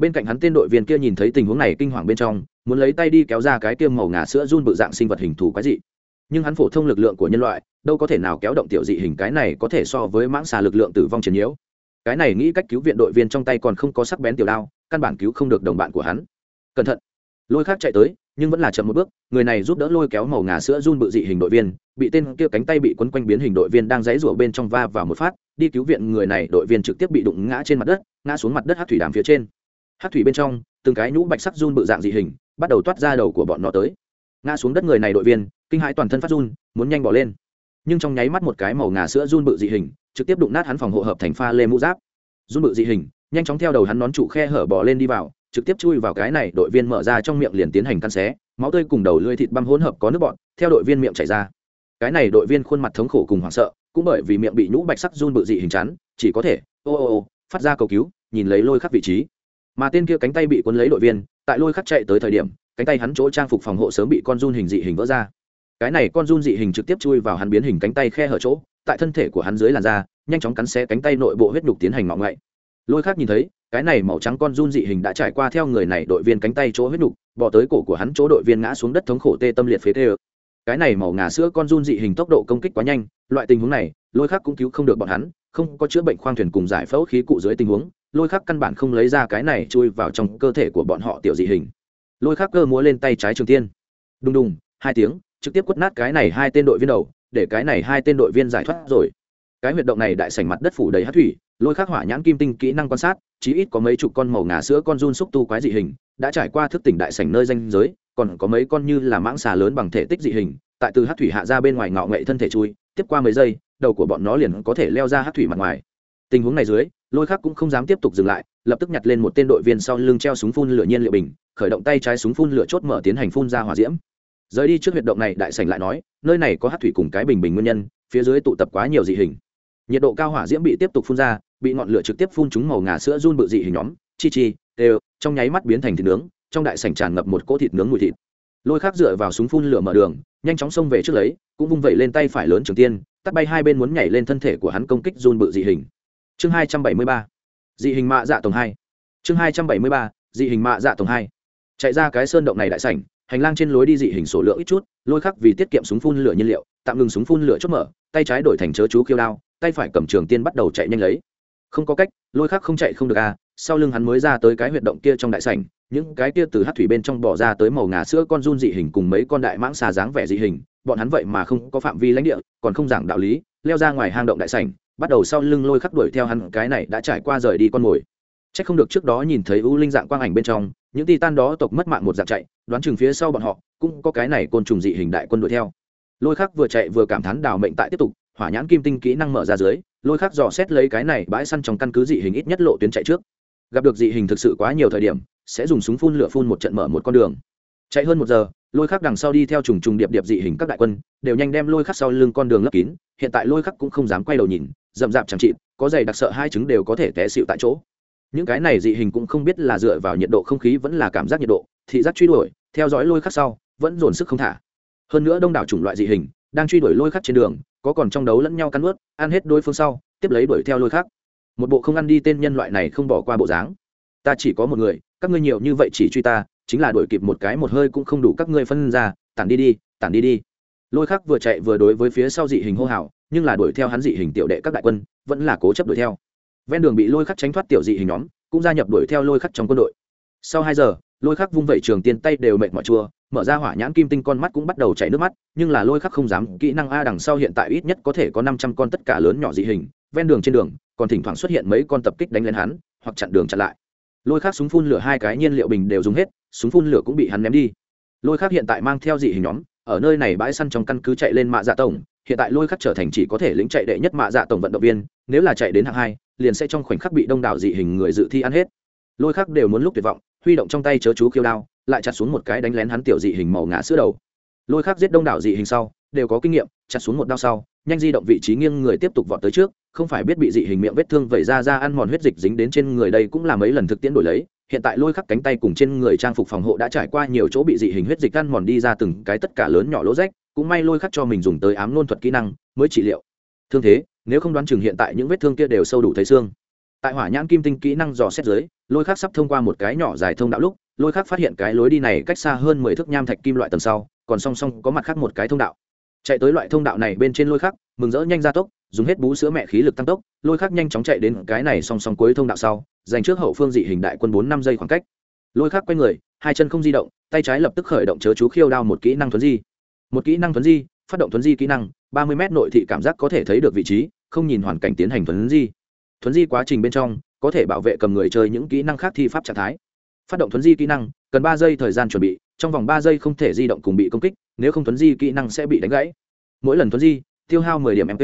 bên cạnh hắn tên đội viên kia nhìn thấy tình huống này kinh hoàng bên trong, muốn lấy tay đi kéo ra cái tiêm màu ngà sữa run bự dạng sinh vật hình thù quái dị. Nhưng hắn phổ thông lực lượng của nhân loại, đâu có thể nào kéo động tiểu dị hình cái này có thể so với mãng xà lực lượng tử vong chiến nhiễu. Cái này nghĩ cách cứu viện đội viên trong tay còn không có sắc bén tiểu đao, căn bản cứu không được đồng bạn của hắn. Cẩn thận. Lôi khác chạy tới, nhưng vẫn là chậm một bước, người này giúp đỡ lôi kéo màu ngà sữa run bự dị hình đội viên, bị tên kia cánh tay bị quấn quanh biến hình đội viên đang dãy rủa bên trong va vào một phát, đi cứu viện người này, đội viên trực tiếp bị đụng ngã trên mặt đất, ngã xuống mặt đất hát thủy đàm phía trên hát thủy bên trong, từng cái nhũ bạch sắc run bự dạng dị hình, bắt đầu toát ra đầu của bọn nó tới. Ngã xuống đất người này đội viên, kinh hãi toàn thân phát run, muốn nhanh bỏ lên. Nhưng trong nháy mắt một cái màu ngà sữa run bự dị hình, trực tiếp đụng nát hắn phòng hộ hợp thành pha lê mũ giáp. Run bự dị hình, nhanh chóng theo đầu hắn nón trụ khe hở bỏ lên đi vào, trực tiếp chui vào cái này, đội viên mở ra trong miệng liền tiến hành căn xé, máu tươi cùng đầu lưỡi thịt băm hỗn hợp có nước bọn theo đội viên miệng chảy ra. Cái này đội viên khuôn mặt thống khổ cùng hoảng sợ, cũng bởi vì miệng bị nhũ bạch sắc run bự dị hình chắn, chỉ có thể, ô ô ô, phát ra cầu cứu, nhìn lấy lôi khắc vị trí mà tên kia cánh tay bị cuốn lấy đội viên, tại lôi khắc chạy tới thời điểm, cánh tay hắn chỗ trang phục phòng hộ sớm bị con run hình dị hình vỡ ra. Cái này con run dị hình trực tiếp chui vào hắn biến hình cánh tay khe hở chỗ, tại thân thể của hắn dưới làn da, nhanh chóng cắn xé cánh tay nội bộ huyết nhục tiến hành ngọ ngậy lôi khác nhìn thấy, cái này màu trắng con run dị hình đã trải qua theo người này đội viên cánh tay chỗ huyết nhục bỏ tới cổ của hắn chỗ đội viên ngã xuống đất thống khổ tê tâm liệt phế tê ơ. Cái này màu ngà sữa con run dị hình tốc độ công kích quá nhanh, loại tình huống này, lôi khác cũng cứu không được bọn hắn, không có chữa bệnh khoang thuyền cùng giải phẫu khí cụ dưới tình huống lôi khắc căn bản không lấy ra cái này chui vào trong cơ thể của bọn họ tiểu dị hình. Lôi khắc cơ múa lên tay trái trường tiên. Đùng đùng, hai tiếng, trực tiếp quất nát cái này hai tên đội viên đầu, để cái này hai tên đội viên giải thoát rồi. Cái huyệt động này đại sảnh mặt đất phủ đầy hát thủy, lôi khắc hỏa nhãn kim tinh kỹ năng quan sát, chí ít có mấy chục con màu ngà sữa con run xúc tu quái dị hình, đã trải qua thức tỉnh đại sảnh nơi danh giới, còn có mấy con như là mãng xà lớn bằng thể tích dị hình, tại từ hát thủy hạ ra bên ngoài ngọ nghệ thân thể chui, tiếp qua mấy giây, đầu của bọn nó liền có thể leo ra hát thủy mặt ngoài. Tình huống này dưới lôi khác cũng không dám tiếp tục dừng lại, lập tức nhặt lên một tên đội viên sau lưng treo súng phun lửa nhiên liệu bình, khởi động tay trái súng phun lửa chốt mở tiến hành phun ra hỏa diễm. Rời đi trước huyệt động này, đại sảnh lại nói, nơi này có hát thủy cùng cái bình bình nguyên nhân, phía dưới tụ tập quá nhiều dị hình. Nhiệt độ cao hỏa diễm bị tiếp tục phun ra, bị ngọn lửa trực tiếp phun trúng màu ngà sữa run bự dị hình nhóm, chi chi, đều, trong nháy mắt biến thành thịt nướng, trong đại sảnh tràn ngập một cỗ thịt nướng mùi thịt. Lôi khác dựa vào súng phun lửa mở đường, nhanh chóng xông về trước lấy, cũng vung vẩy lên tay phải lớn trường tiên, tắt bay hai bên muốn nhảy lên thân thể của hắn công kích run bự dị hình chương hai trăm bảy mươi ba, dị hình mạ dạ tổng hai. Chương hai trăm bảy mươi ba, dị hình mạ dạ tổng hai. Chạy ra cái sơn động này đại sảnh, hành lang trên lối đi dị hình sổ lượng ít chút, lôi khắc vì tiết kiệm súng phun lửa nhiên liệu, tạm ngừng súng phun lửa chốt mở, tay trái đổi thành chớ chú khiêu đao, tay phải cầm trường tiên bắt đầu chạy nhanh lấy. Không có cách, lôi khắc không chạy không được à sau lưng hắn mới ra tới cái huyệt động kia trong đại sảnh, những cái kia từ hát thủy bên trong bỏ ra tới màu ngà sữa con run dị hình cùng mấy con đại mãng xà dáng vẻ dị hình, bọn hắn vậy mà không có phạm vi lãnh địa, còn không giảng đạo lý, leo ra ngoài hang động đại sảnh bắt đầu sau lưng lôi khắc đuổi theo hắn cái này đã trải qua rời đi con mồi Chắc không được trước đó nhìn thấy u linh dạng quang ảnh bên trong, những titan đó tộc mất mạng một dạng chạy, đoán chừng phía sau bọn họ cũng có cái này côn trùng dị hình đại quân đuổi theo. Lôi Khắc vừa chạy vừa cảm thán đào mệnh tại tiếp tục, hỏa nhãn kim tinh kỹ năng mở ra dưới, Lôi Khắc dò xét lấy cái này bãi săn trong căn cứ dị hình ít nhất lộ tuyến chạy trước. Gặp được dị hình thực sự quá nhiều thời điểm, sẽ dùng súng phun lửa phun một trận mở một con đường. Chạy hơn một giờ, Lôi Khắc đằng sau đi theo trùng trùng điệp điệp dị hình các đại quân, đều nhanh đem Lôi Khắc sau lưng con đường lấp kín, hiện tại Lôi Khắc cũng không dám quay đầu nhìn, rậm rạp chẳng trị, có dày đặc sợ hai trứng đều có thể té xịu tại chỗ. Những cái này dị hình cũng không biết là dựa vào nhiệt độ không khí vẫn là cảm giác nhiệt độ thị giác truy đuổi theo dõi lôi khắc sau vẫn dồn sức không thả. Hơn nữa đông đảo chủng loại dị hình đang truy đuổi lôi khắc trên đường có còn trong đấu lẫn nhau cắn ướt ăn hết đối phương sau tiếp lấy đuổi theo lôi khắc. Một bộ không ăn đi tên nhân loại này không bỏ qua bộ dáng. Ta chỉ có một người các ngươi nhiều như vậy chỉ truy ta chính là đuổi kịp một cái một hơi cũng không đủ các ngươi phân ra tản đi đi tản đi đi. Lôi khắc vừa chạy vừa đối với phía sau dị hình hô hào nhưng là đuổi theo hắn dị hình tiểu đệ các đại quân, vẫn là cố chấp đuổi theo. Ven đường bị lôi khắc tránh thoát tiểu dị hình nhóm, cũng gia nhập đuổi theo lôi khắc trong quân đội. Sau hai giờ, lôi khắc vung vẩy trường tiên tay đều mệt mỏi chua, mở ra hỏa nhãn kim tinh con mắt cũng bắt đầu chảy nước mắt, nhưng là lôi khắc không dám, kỹ năng a đằng sau hiện tại ít nhất có thể có năm trăm con tất cả lớn nhỏ dị hình, ven đường trên đường, còn thỉnh thoảng xuất hiện mấy con tập kích đánh lên hắn, hoặc chặn đường chặn lại. Lôi khắc súng phun lửa hai cái nhiên liệu bình đều dùng hết, súng phun lửa cũng bị hắn ném đi. Lôi khắc hiện tại mang theo dị hình nhóm, ở nơi này bãi săn trong căn cứ chạy lên mạ dạ tổng hiện tại lôi khắc trở thành chỉ có thể lĩnh chạy đệ nhất mạ dạ tổng vận động viên, nếu là chạy đến hạng hai, liền sẽ trong khoảnh khắc bị đông đảo dị hình người dự thi ăn hết. Lôi khắc đều muốn lúc tuyệt vọng, huy động trong tay chớ chú khiêu đao, lại chặt xuống một cái đánh lén hắn tiểu dị hình màu ngã sữa đầu. Lôi khắc giết đông đảo dị hình sau, đều có kinh nghiệm, chặt xuống một đao sau, nhanh di động vị trí nghiêng người tiếp tục vọt tới trước, không phải biết bị dị hình miệng vết thương vẩy ra ra ăn mòn huyết dịch dính đến trên người đây cũng là mấy lần thực tiễn đổi lấy. Hiện tại lôi khắc cánh tay cùng trên người trang phục phòng hộ đã trải qua nhiều chỗ bị dị hình huyết dịch ăn mòn đi ra từng cái tất cả lớn nhỏ lỗ rách cũng may lôi khắc cho mình dùng tới ám nôn thuật kỹ năng, mới trị liệu. Thương thế, nếu không đoán chừng hiện tại những vết thương kia đều sâu đủ thấy xương. Tại hỏa nhãn kim tinh kỹ năng dò xét dưới, lôi khắc sắp thông qua một cái nhỏ dài thông đạo lúc, lôi khắc phát hiện cái lối đi này cách xa hơn mười thước nham thạch kim loại tầng sau, còn song song có mặt khác một cái thông đạo. Chạy tới loại thông đạo này bên trên lôi khắc, mừng rỡ nhanh ra tốc, dùng hết bú sữa mẹ khí lực tăng tốc, lôi khắc nhanh chóng chạy đến cái này song song cuối thông đạo sau, dành trước hậu phương dị hình đại quân bốn năm giây khoảng cách. Lôi khắc quay người, hai chân không di động, tay trái lập tức khởi động chớ chú khiêu đao một kỹ năng thuấn di một kỹ năng thuấn di, phát động thuấn di kỹ năng, ba mươi m nội thị cảm giác có thể thấy được vị trí, không nhìn hoàn cảnh tiến hành thuấn di. Thuấn di quá trình bên trong, có thể bảo vệ cầm người chơi những kỹ năng khác thi pháp trạng thái. Phát động thuấn di kỹ năng, cần ba giây thời gian chuẩn bị, trong vòng ba giây không thể di động cùng bị công kích, nếu không thuấn di kỹ năng sẽ bị đánh gãy. Mỗi lần thuấn di, tiêu hao mười điểm mp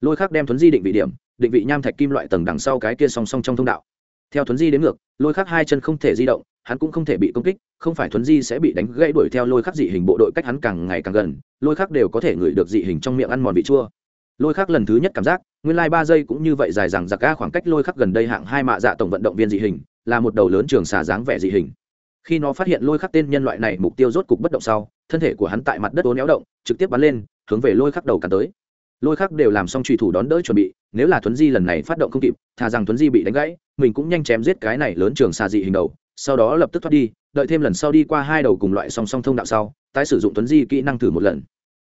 lôi khắc đem thuấn di định vị điểm, định vị nham thạch kim loại tầng đằng sau cái kia song song trong thông đạo. Theo thuấn di đến ngược, lôi khắc hai chân không thể di động hắn cũng không thể bị công kích, không phải thuấn di sẽ bị đánh gãy đuổi theo lôi khắc dị hình bộ đội cách hắn càng ngày càng gần, lôi khắc đều có thể ngửi được dị hình trong miệng ăn mòn vị chua. Lôi khắc lần thứ nhất cảm giác, nguyên lai ba giây cũng như vậy dài rằng giặc ga khoảng cách lôi khắc gần đây hạng hai mạ dạ tổng vận động viên dị hình, là một đầu lớn trường xà dáng vẻ dị hình. Khi nó phát hiện lôi khắc tên nhân loại này mục tiêu rốt cục bất động sau, thân thể của hắn tại mặt đất ố néo động, trực tiếp bắn lên, hướng về lôi khắc đầu cắn tới. Lôi khắc đều làm xong trùy thủ đón đỡ chuẩn bị, nếu là thuấn di lần này phát động không kịp, thà rằng thuấn di bị đánh gãy, mình cũng nhanh chém giết cái này lớn trường xà dị hình đầu sau đó lập tức thoát đi, đợi thêm lần sau đi qua hai đầu cùng loại song song thông đạo sau, tái sử dụng Tuấn di kỹ năng thử một lần.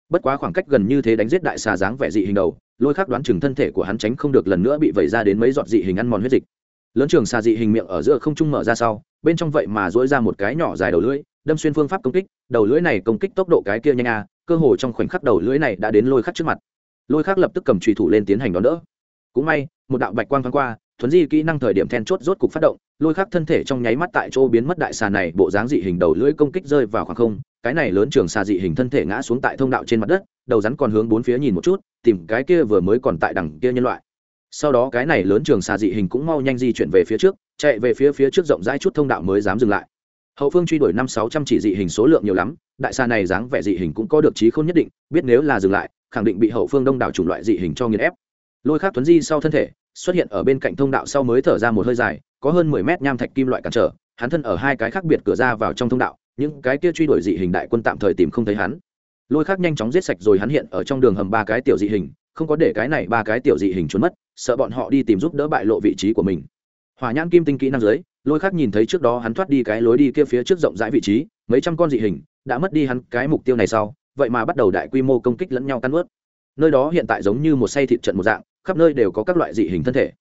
Bất quá khoảng cách gần như thế đánh giết đại xà dáng vẻ dị hình đầu, lôi khắc đoán chừng thân thể của hắn tránh không được lần nữa bị vẩy ra đến mấy giọt dị hình ăn mòn huyết dịch. Lớn trường xà dị hình miệng ở giữa không trung mở ra sau, bên trong vậy mà dỗi ra một cái nhỏ dài đầu lưỡi, đâm xuyên phương pháp công kích, đầu lưỡi này công kích tốc độ cái kia nhanh a, cơ hồ trong khoảnh khắc đầu lưỡi này đã đến lôi khắc trước mặt. Lôi khắc lập tức cầm trùy thủ lên tiến hành đón đỡ. Cũng may, một đạo bạch quang thoáng qua, thuấn di kỹ năng thời điểm then chốt rốt cục phát động lôi khắc thân thể trong nháy mắt tại chỗ biến mất đại xà này, bộ dáng dị hình đầu lưỡi công kích rơi vào khoảng không, cái này lớn trường xà dị hình thân thể ngã xuống tại thông đạo trên mặt đất, đầu rắn còn hướng bốn phía nhìn một chút, tìm cái kia vừa mới còn tại đằng kia nhân loại. Sau đó cái này lớn trường xà dị hình cũng mau nhanh di chuyển về phía trước, chạy về phía phía trước rộng rãi chút thông đạo mới dám dừng lại. Hậu phương truy đuổi năm sáu trăm chỉ dị hình số lượng nhiều lắm, đại xà này dáng vẻ dị hình cũng có được trí khôn nhất định, biết nếu là dừng lại, khẳng định bị hậu phương đông đảo chủng loại dị hình cho nghiền ép. Lôi khác tuấn di sau thân thể xuất hiện ở bên cạnh thông đạo sau mới thở ra một hơi dài, có hơn mười mét nham thạch kim loại cản trở, hắn thân ở hai cái khác biệt cửa ra vào trong thông đạo, những cái kia truy đuổi dị hình đại quân tạm thời tìm không thấy hắn. Lôi khác nhanh chóng giết sạch rồi hắn hiện ở trong đường hầm ba cái tiểu dị hình, không có để cái này ba cái tiểu dị hình trốn mất, sợ bọn họ đi tìm giúp đỡ bại lộ vị trí của mình. Hỏa nhãn kim tinh kỹ năng dưới, lôi khác nhìn thấy trước đó hắn thoát đi cái lối đi kia phía trước rộng rãi vị trí, mấy trăm con dị hình, đã mất đi hắn cái mục tiêu này sau, vậy mà bắt đầu đại quy mô công kích lẫn nhau tan ướt nơi đó hiện tại giống như một say thịt trận một dạng khắp nơi đều có các loại dị hình thân thể.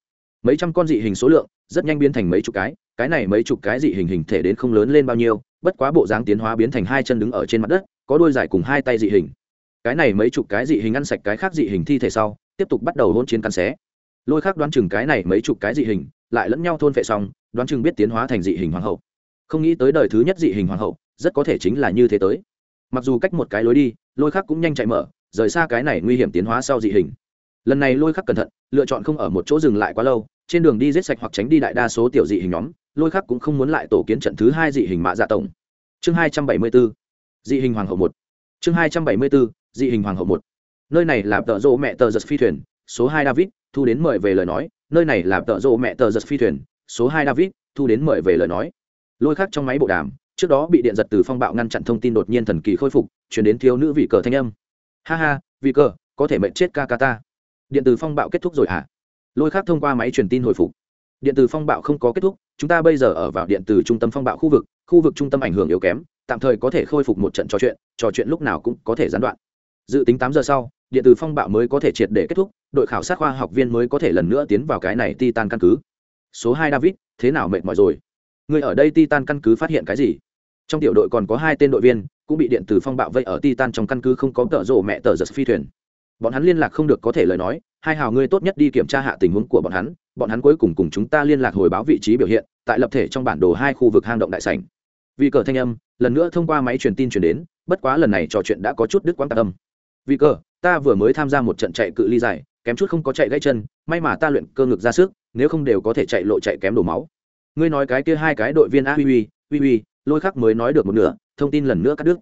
Mấy trăm con dị hình số lượng, rất nhanh biến thành mấy chục cái cái này mấy chục cái dị hình hình thể đến không lớn lên bao nhiêu, bất quá bộ dáng tiến hóa biến thành hai chân đứng ở trên mặt đất, có đôi dài cùng hai tay dị hình. Cái này mấy chục cái dị hình ăn sạch cái khác dị hình thi thể sau, tiếp tục bắt đầu hôn chiến cắn xé. Lôi khác đoán chừng cái này mấy chục cái dị hình, lại lẫn nhau thôn phệ xong, đoán chừng biết tiến hóa thành dị hình hoàng hậu. Không nghĩ tới đời thứ nhất dị hình hoàng hậu, rất có thể chính là như thế tới. Mặc dù cách một cái lối đi, lôi khác cũng nhanh chạy mở, rời xa cái này nguy hiểm tiến hóa sau dị hình lần này lôi khắc cẩn thận, lựa chọn không ở một chỗ dừng lại quá lâu, trên đường đi giết sạch hoặc tránh đi đại đa số tiểu dị hình nhóm, lôi khắc cũng không muốn lại tổ kiến trận thứ hai dị hình mạ dạ tổng. Chương hai trăm bảy mươi bốn, dị hình hoàng hậu một. Chương hai trăm bảy mươi bốn, dị hình hoàng hậu một. Nơi này là tợ rộ mẹ tờ giật phi thuyền, số hai david, thu đến mời về lời nói. Nơi này là tợ rộ mẹ tờ giật phi thuyền, số hai david, thu đến mời về lời nói. Lôi khắc trong máy bộ đàm, trước đó bị điện giật từ phong bạo ngăn chặn thông tin đột nhiên thần kỳ khôi phục, chuyển đến thiếu nữ vị cờ thanh âm. Ha ha, vị cờ, có thể mệnh chết ca ca ta điện từ phong bạo kết thúc rồi hả? À? lôi khác thông qua máy truyền tin hồi phục. Điện từ phong bạo không có kết thúc, chúng ta bây giờ ở vào điện từ trung tâm phong bạo khu vực khu vực trung tâm ảnh hưởng yếu kém, tạm thời có thể khôi phục một trận trò chuyện trò chuyện lúc nào cũng có thể gián đoạn. Dự tính tám giờ sau, điện từ phong bạo mới có thể triệt để kết thúc, đội khảo sát khoa học viên mới có thể lần nữa tiến vào cái này titan căn cứ. Số hai david, thế nào mệt mỏi rồi? Người ở đây titan căn cứ phát hiện cái gì? Trong tiểu đội còn có hai tên đội viên, cũng bị điện từ phong bạo vây ở titan trong căn cứ không có tợ rộ mẹ tờ giật phi thuyền bọn hắn liên lạc không được có thể lời nói, hai hào ngươi tốt nhất đi kiểm tra hạ tình huống của bọn hắn bọn hắn cuối cùng cùng chúng ta liên lạc hồi báo vị trí biểu hiện, tại lập thể trong bản đồ hai khu vực hang động đại sảnh. Vì cờ thanh âm, lần nữa thông qua máy truyền tin truyền đến, bất quá lần này trò chuyện đã có chút đứt quãng tạc âm. Vì cờ, ta vừa mới tham gia một trận chạy cự ly dài, kém chút không có chạy gãy chân, may mà ta luyện cơ ngực ra sức, nếu không đều có thể chạy lộ chạy kém đổ máu. Ngươi nói cái kia hai cái đội viên a uy uy uy uy lôi khắc mới nói được một nửa, thông tin lần nữa cắt đứt.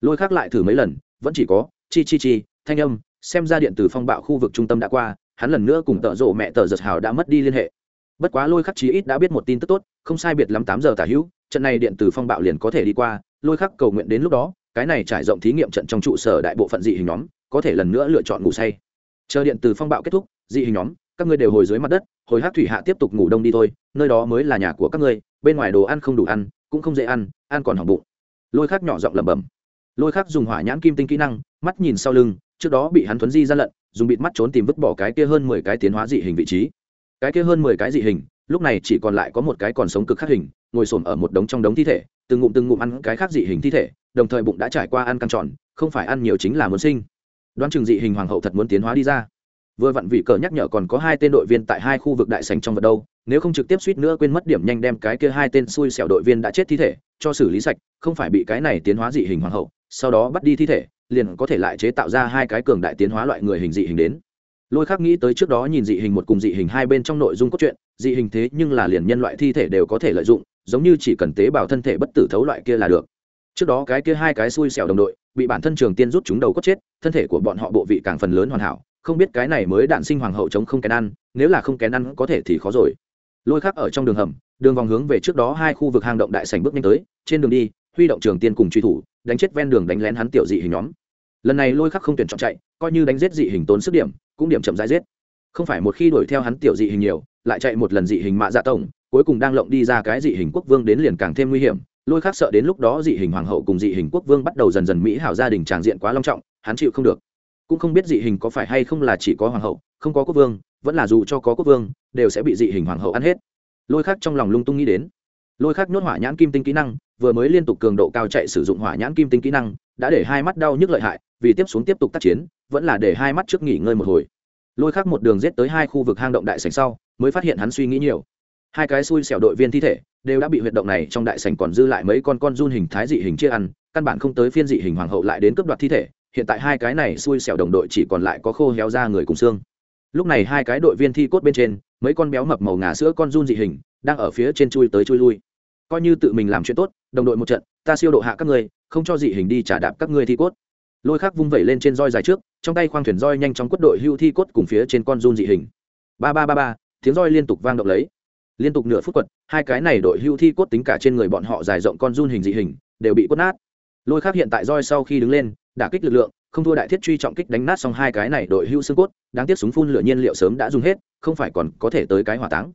Lôi khắc lại thử mấy lần, vẫn chỉ có, chi chi chi, thanh âm xem ra điện tử phong bạo khu vực trung tâm đã qua, hắn lần nữa cùng tợ rộ mẹ tờ giật hào đã mất đi liên hệ. Bất quá lôi khắc chí ít đã biết một tin tức tốt, không sai biệt lắm tám giờ tả hữu, trận này điện tử phong bạo liền có thể đi qua, lôi khắc cầu nguyện đến lúc đó, cái này trải rộng thí nghiệm trận trong trụ sở đại bộ phận dị hình nhóm, có thể lần nữa lựa chọn ngủ say. Chờ điện tử phong bạo kết thúc, dị hình nhóm, các ngươi đều hồi dưới mặt đất, hồi hát thủy hạ tiếp tục ngủ đông đi thôi, nơi đó mới là nhà của các ngươi, bên ngoài đồ ăn không đủ ăn, cũng không dễ ăn ăn còn hỏng bụng. Lôi khắc nhỏ giọng lẩm bẩm. Lôi khắc dùng hỏa nhãn kim tinh kỹ năng, mắt nhìn sau lưng trước đó bị hắn thuấn di gian lận, dùng bịt mắt trốn tìm vứt bỏ cái kia hơn mười cái tiến hóa dị hình vị trí. Cái kia hơn mười cái dị hình, lúc này chỉ còn lại có một cái còn sống cực khắc hình, ngồi xổm ở một đống trong đống thi thể, từng ngụm từng ngụm ăn cái khác dị hình thi thể, đồng thời bụng đã trải qua ăn căng tròn, không phải ăn nhiều chính là muốn sinh. Đoán chừng dị hình hoàng hậu thật muốn tiến hóa đi ra. Vừa vặn vị cờ nhắc nhở còn có hai tên đội viên tại hai khu vực đại sành trong vật đâu, nếu không trực tiếp suýt nữa quên mất điểm nhanh đem cái kia hai tên xui xẻo đội viên đã chết thi thể, cho xử lý sạch, không phải bị cái này tiến hóa dị hình hoàng hậu, sau đó bắt đi thi thể liền có thể lại chế tạo ra hai cái cường đại tiến hóa loại người hình dị hình đến. Lôi khác nghĩ tới trước đó nhìn dị hình một cùng dị hình hai bên trong nội dung cốt truyện, dị hình thế nhưng là liền nhân loại thi thể đều có thể lợi dụng, giống như chỉ cần tế bào thân thể bất tử thấu loại kia là được. Trước đó cái kia hai cái xui xẻo đồng đội, bị bản thân trường tiên rút chúng đầu cốt chết, thân thể của bọn họ bộ vị càng phần lớn hoàn hảo, không biết cái này mới đạn sinh hoàng hậu chống không kén ăn, nếu là không kén ăn có thể thì khó rồi. Lôi khắc ở trong đường hầm, đường vòng hướng về trước đó hai khu vực hang động đại sành bước nhanh tới, trên đường đi huy động trường tiên cùng truy thủ, đánh chết ven đường đánh lén hắn tiểu dị hình nhóm. Lần này lôi khắc không tuyển chọn chạy, coi như đánh giết dị hình tốn sức điểm, cũng điểm chậm rãi giết. Không phải một khi đuổi theo hắn tiểu dị hình nhiều, lại chạy một lần dị hình mạ dạ tổng, cuối cùng đang lộng đi ra cái dị hình quốc vương đến liền càng thêm nguy hiểm. Lôi khắc sợ đến lúc đó dị hình hoàng hậu cùng dị hình quốc vương bắt đầu dần dần mỹ hảo gia đình tràng diện quá long trọng, hắn chịu không được. Cũng không biết dị hình có phải hay không là chỉ có hoàng hậu, không có quốc vương, vẫn là dù cho có quốc vương, đều sẽ bị dị hình hoàng hậu ăn hết. Lôi khắc trong lòng lung tung nghĩ đến. Lôi khắc nhốt hỏa nhãn kim tinh kỹ năng vừa mới liên tục cường độ cao chạy sử dụng hỏa nhãn kim tinh kỹ năng, đã để hai mắt đau nhức lợi hại, vì tiếp xuống tiếp tục tác chiến, vẫn là để hai mắt trước nghỉ ngơi một hồi. Lôi khắc một đường rết tới hai khu vực hang động đại sành sau, mới phát hiện hắn suy nghĩ nhiều. Hai cái xui xẻo đội viên thi thể đều đã bị huyệt động này trong đại sành còn dư lại mấy con con run hình thái dị hình chia ăn, căn bản không tới phiên dị hình hoàng hậu lại đến cướp đoạt thi thể, hiện tại hai cái này xui xẻo đồng đội chỉ còn lại có khô héo ra người cùng xương. Lúc này hai cái đội viên thi cốt bên trên, mấy con béo mập màu ngà sữa con run dị hình, đang ở phía trên chui tới chui lui. Coi như tự mình làm chuyện tốt đồng đội một trận, ta siêu độ hạ các ngươi, không cho dị hình đi trả đạp các ngươi thi cốt. Lôi khắc vung vẩy lên trên roi dài trước, trong tay khoang thuyền roi nhanh chóng quất đội hưu thi cốt cùng phía trên con run dị hình. Ba ba ba ba, tiếng roi liên tục vang động lấy. Liên tục nửa phút quật, hai cái này đội hưu thi cốt tính cả trên người bọn họ dài rộng con run hình dị hình, đều bị quất nát. Lôi khắc hiện tại roi sau khi đứng lên, đả kích lực lượng, không thua đại thiết truy trọng kích đánh nát xong hai cái này đội hưu xương cốt, đáng tiếc súng phun lửa nhiên liệu sớm đã dùng hết, không phải còn có thể tới cái hỏa táng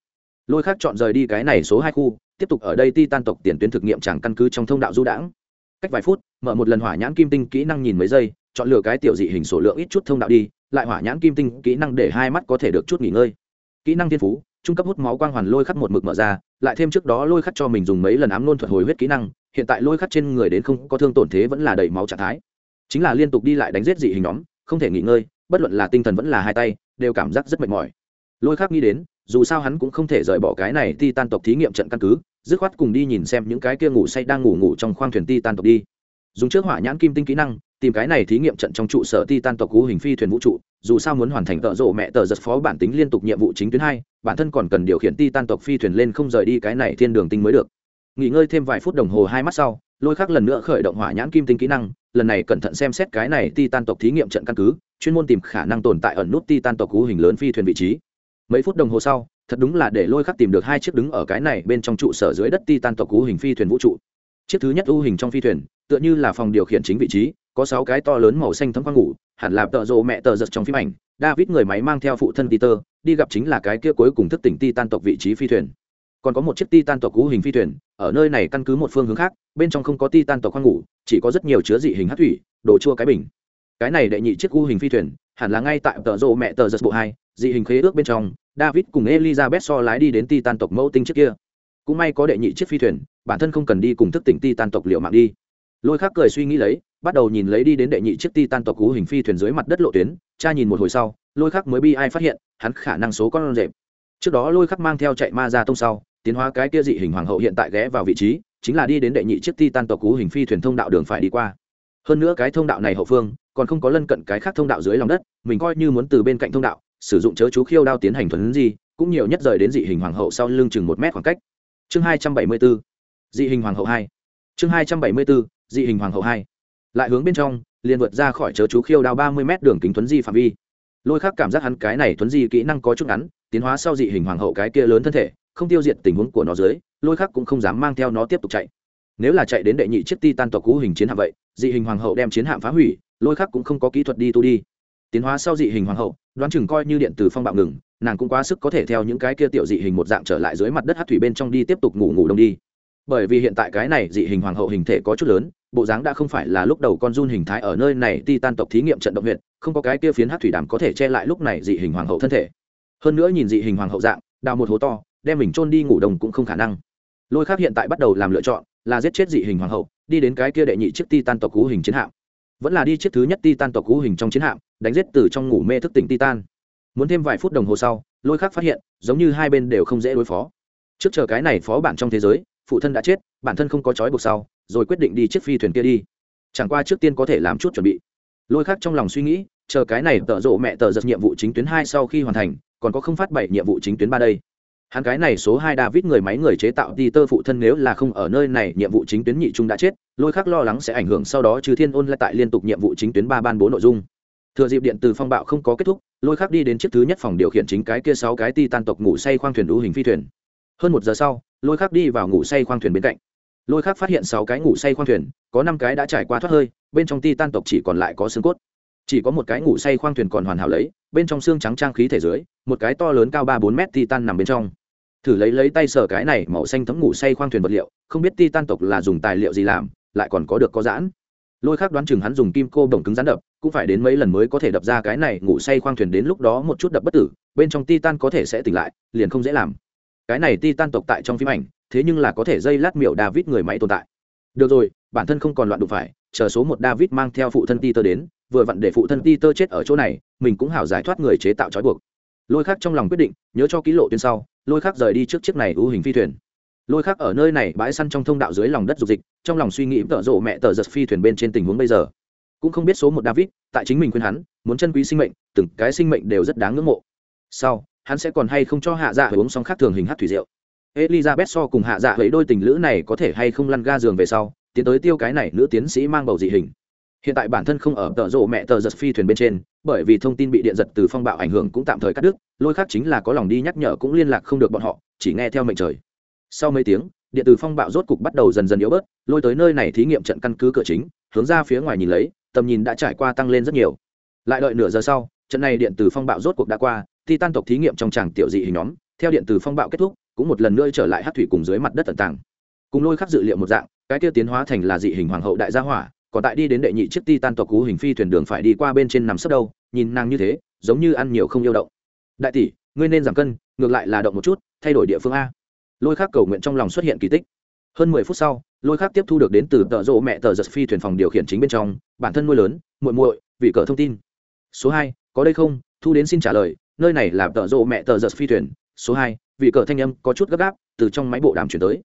lôi khắc chọn rời đi cái này số hai khu, tiếp tục ở đây ti tan tộc tiền tuyến thực nghiệm chẳng căn cứ trong thông đạo du đãng. Cách vài phút, mở một lần hỏa nhãn kim tinh kỹ năng nhìn mấy giây, chọn lựa cái tiểu dị hình số lượng ít chút thông đạo đi, lại hỏa nhãn kim tinh kỹ năng để hai mắt có thể được chút nghỉ ngơi. Kỹ năng thiên phú, trung cấp hút máu quang hoàn lôi khắc một mực mở ra, lại thêm trước đó lôi khắc cho mình dùng mấy lần ám nôn thuật hồi huyết kỹ năng, hiện tại lôi khắc trên người đến không có thương tổn thế vẫn là đầy máu trạng thái. Chính là liên tục đi lại đánh giết dị hình nhóm, không thể nghỉ ngơi, bất luận là tinh thần vẫn là hai tay, đều cảm giác rất mệt mỏi. Lôi khắc nghĩ đến dù sao hắn cũng không thể rời bỏ cái này ti tan tộc thí nghiệm trận căn cứ, dứt khoát cùng đi nhìn xem những cái kia ngủ say đang ngủ ngủ trong khoang thuyền ti tan tộc đi. Dùng trước hỏa nhãn kim tinh kỹ năng, tìm cái này thí nghiệm trận trong trụ sở ti tan tộc cú hình phi thuyền vũ trụ, dù sao muốn hoàn thành tợ rộ mẹ tờ giật phó bản tính liên tục nhiệm vụ chính tuyến hai, bản thân còn cần điều khiển ti tan tộc phi thuyền lên không rời đi cái này thiên đường tinh mới được. Nghỉ ngơi thêm vài phút đồng hồ hai mắt sau, lôi khắc lần nữa khởi động hỏa nhãn kim tinh kỹ năng, lần này cẩn thận xem xét cái này ti tan tộc thí nghiệm trận căn cứ, chuyên môn tìm khả năng tồn tại ẩn nút ti tan tộc cú hình lớn phi thuyền vị trí mấy phút đồng hồ sau, thật đúng là để lôi khắc tìm được hai chiếc đứng ở cái này bên trong trụ sở dưới đất ti tan tộc cú hình phi thuyền vũ trụ. Chiếc thứ nhất u hình trong phi thuyền, tựa như là phòng điều khiển chính vị trí, có sáu cái to lớn màu xanh thấm quang ngủ, hẳn là tợ rộ mẹ tờ giật trong phim ảnh. David người máy mang theo phụ thân peter, đi gặp chính là cái kia cuối cùng thức tỉnh ti tan tộc vị trí phi thuyền. Còn có một chiếc ti tan tộc cú hình phi thuyền, ở nơi này căn cứ một phương hướng khác, bên trong không có ti tan tộc khoang ngủ, chỉ có rất nhiều chứa dị hình hát thủy, đồ chua cái bình. Cái này đệ nhị chiếc u hình phi thuyền, hẳn là ngay tại tợ rộ mẹ tờ giật bộ hai dị hình khế ước bên trong, david cùng elizabeth so lái đi đến ti tan tộc mẫu tinh trước kia. Cũng may có đệ nhị chiếc phi thuyền, bản thân không cần đi cùng thức tỉnh ti tan tộc liệu mạng đi. Lôi khác cười suy nghĩ lấy, bắt đầu nhìn lấy đi đến đệ nhị chiếc ti tan tộc cú hình phi thuyền dưới mặt đất lộ tuyến, cha nhìn một hồi sau, lôi khắc mới bi ai phát hiện, hắn khả năng số con rệp. Trước đó lôi khắc mang theo chạy ma ra tông sau, tiến hóa cái kia dị hình hoàng hậu hiện tại ghé vào vị trí, chính là đi đến đệ nhị chiếc ti tan tộc cú hình phi thuyền thông đạo đường phải đi qua. Hơn nữa cái thông đạo này hậu phương, còn không có lân cận cái khác thông đạo dưới lòng đất, mình coi như muốn từ bên cạnh thông đạo sử dụng chớ chú khiêu đao tiến hành thuấn di, cũng nhiều nhất rời đến dị hình hoàng hậu sau lưng chừng một mét khoảng cách. Chương hai trăm bảy mươi bốn, dị hình hoàng hậu hai. Chương hai trăm bảy mươi bốn, dị hình hoàng hậu hai. Lại hướng bên trong, liền vượt ra khỏi chớ chú khiêu đao ba mươi mét đường kính thuấn di phạm vi. Lôi khác cảm giác hắn cái này thuấn di kỹ năng có chút ngắn, tiến hóa sau dị hình hoàng hậu cái kia lớn thân thể, không tiêu diệt tình huống của nó dưới, lôi khác cũng không dám mang theo nó tiếp tục chạy. Nếu là chạy đến đệ nhị chiếc ti tan tộc cũ hình chiến hạm vậy, dị hình hoàng hậu đem chiến hạm phá hủy, lôi khác cũng không có kỹ thuật đi tu đi tiến hóa sau dị hình hoàng hậu, đoán chừng coi như điện từ phong bạo ngừng, nàng cũng quá sức có thể theo những cái kia tiểu dị hình một dạng trở lại dưới mặt đất hát thủy bên trong đi tiếp tục ngủ ngủ đông đi. Bởi vì hiện tại cái này dị hình hoàng hậu hình thể có chút lớn, bộ dáng đã không phải là lúc đầu con run hình thái ở nơi này ti tan tộc thí nghiệm trận động huyện không có cái kia phiến hát thủy đàm có thể che lại lúc này dị hình hoàng hậu thân thể. Hơn nữa nhìn dị hình hoàng hậu dạng, đào một hố to, đem mình trôn đi ngủ đông cũng không khả năng. Lôi khác hiện tại bắt đầu làm lựa chọn là giết chết dị hình hoàng hậu, đi đến cái kia đệ nhị chiếc ti tan tộc cú hình chiến hạm vẫn là đi chiếc thứ nhất titan tộc cũ hình trong chiến hạm, đánh giết từ trong ngủ mê thức tỉnh titan. Muốn thêm vài phút đồng hồ sau, lôi khác phát hiện, giống như hai bên đều không dễ đối phó. Trước chờ cái này phó bản trong thế giới, phụ thân đã chết, bản thân không có trói buộc sau, rồi quyết định đi chiếc phi thuyền kia đi. Chẳng qua trước tiên có thể làm chút chuẩn bị. Lôi khác trong lòng suy nghĩ, chờ cái này tợ rộ mẹ tợ giật nhiệm vụ chính tuyến hai sau khi hoàn thành, còn có không phát bảy nhiệm vụ chính tuyến ba đây hắn cái này số hai david người máy người chế tạo đi tơ phụ thân nếu là không ở nơi này, nhiệm vụ chính tuyến nhị trung đã chết, lôi khắc lo lắng sẽ ảnh hưởng sau đó trừ thiên ôn lại tại liên tục nhiệm vụ chính tuyến ba ban bố nội dung. Thừa dịp điện từ phong bạo không có kết thúc, lôi khắc đi đến chiếc thứ nhất phòng điều khiển chính cái kia sáu cái ti tan tộc ngủ say khoang thuyền đũ hình phi thuyền. Hơn một giờ sau, lôi khắc đi vào ngủ say khoang thuyền bên cạnh. Lôi khắc phát hiện sáu cái ngủ say khoang thuyền, có năm cái đã trải qua thoát hơi, bên trong ti tan tộc chỉ còn lại có xương cốt. Chỉ có một cái ngủ say khoang thuyền còn hoàn hảo lấy, bên trong xương trắng trang khí thể dưới, một cái to lớn cao ba bốn mét ti tan nằm bên trong thử lấy lấy tay sờ cái này màu xanh thấm ngủ say khoang thuyền vật liệu, không biết ti tan tộc là dùng tài liệu gì làm, lại còn có được có giãn. Lôi khác đoán chừng hắn dùng kim cô đồng cứng rắn đập, cũng phải đến mấy lần mới có thể đập ra cái này ngủ say khoang thuyền đến lúc đó một chút đập bất tử, bên trong ti tan có thể sẽ tỉnh lại, liền không dễ làm. Cái này ti tan tộc tại trong phim ảnh, thế nhưng là có thể dây lát miểu david người máy tồn tại. Được rồi, bản thân không còn loạn đụng phải, chờ số một david mang theo phụ thân ti tơ đến, vừa vặn để phụ thân ti tơ chết ở chỗ này, mình cũng hảo giải thoát người chế tạo trói buộc. Lôi khác trong lòng quyết định, nhớ cho ký lộ tuyến sau lôi khác rời đi trước chiếc này ưu hình phi thuyền. Lôi khác ở nơi này bãi săn trong thông đạo dưới lòng đất dục dịch, trong lòng suy nghĩ tợ rộ mẹ tờ giật phi thuyền bên trên tình huống bây giờ. Cũng không biết số một david, tại chính mình khuyên hắn, muốn chân quý sinh mệnh, từng cái sinh mệnh đều rất đáng ngưỡng mộ. Sau, hắn sẽ còn hay không cho hạ dạ uống xong khác thường hình hát thủy rượu? Elizabeth so cùng hạ dạ ấy đôi tình lữ này có thể hay không lăn ga giường về sau, tiến tới tiêu cái này nữ tiến sĩ mang bầu dị hình. Hiện tại bản thân không ở tợ rộ mẹ tờ giật phi thuyền bên trên bởi vì thông tin bị điện giật từ phong bạo ảnh hưởng cũng tạm thời cắt đứt, lôi khác chính là có lòng đi nhắc nhở cũng liên lạc không được bọn họ, chỉ nghe theo mệnh trời. Sau mấy tiếng, điện từ phong bạo rốt cục bắt đầu dần dần yếu bớt, lôi tới nơi này thí nghiệm trận căn cứ cửa chính, hướng ra phía ngoài nhìn lấy, tầm nhìn đã trải qua tăng lên rất nhiều. Lại đợi nửa giờ sau, trận này điện từ phong bạo rốt cuộc đã qua thi tan tộc thí nghiệm trong tràng tiểu dị hình nhóm, theo điện từ phong bạo kết thúc, cũng một lần nữa trở lại hát thủy cùng dưới mặt đất tận tàng. Cùng lôi khắc dự liệu một dạng, cái tiêu tiến hóa thành là dị hình hoàng hậu đại gia hỏa còn tại đi đến đệ nhị chiếc ti tan tộc cú hình phi thuyền đường phải đi qua bên trên nằm sấp đâu, nhìn nàng như thế, giống như ăn nhiều không yêu động. Đại tỷ, ngươi nên giảm cân, ngược lại là động một chút, thay đổi địa phương a. Lôi khác cầu nguyện trong lòng xuất hiện kỳ tích. Hơn mười phút sau, lôi khác tiếp thu được đến từ tợ rộ mẹ tờ giật phi thuyền phòng điều khiển chính bên trong, bản thân nuôi lớn, muội muội vị cờ thông tin. Số hai, có đây không? Thu đến xin trả lời, nơi này là tợ rộ mẹ tờ giật phi thuyền. Số hai vị cờ thanh âm có chút gấp gáp, từ trong máy bộ đàm chuyển tới.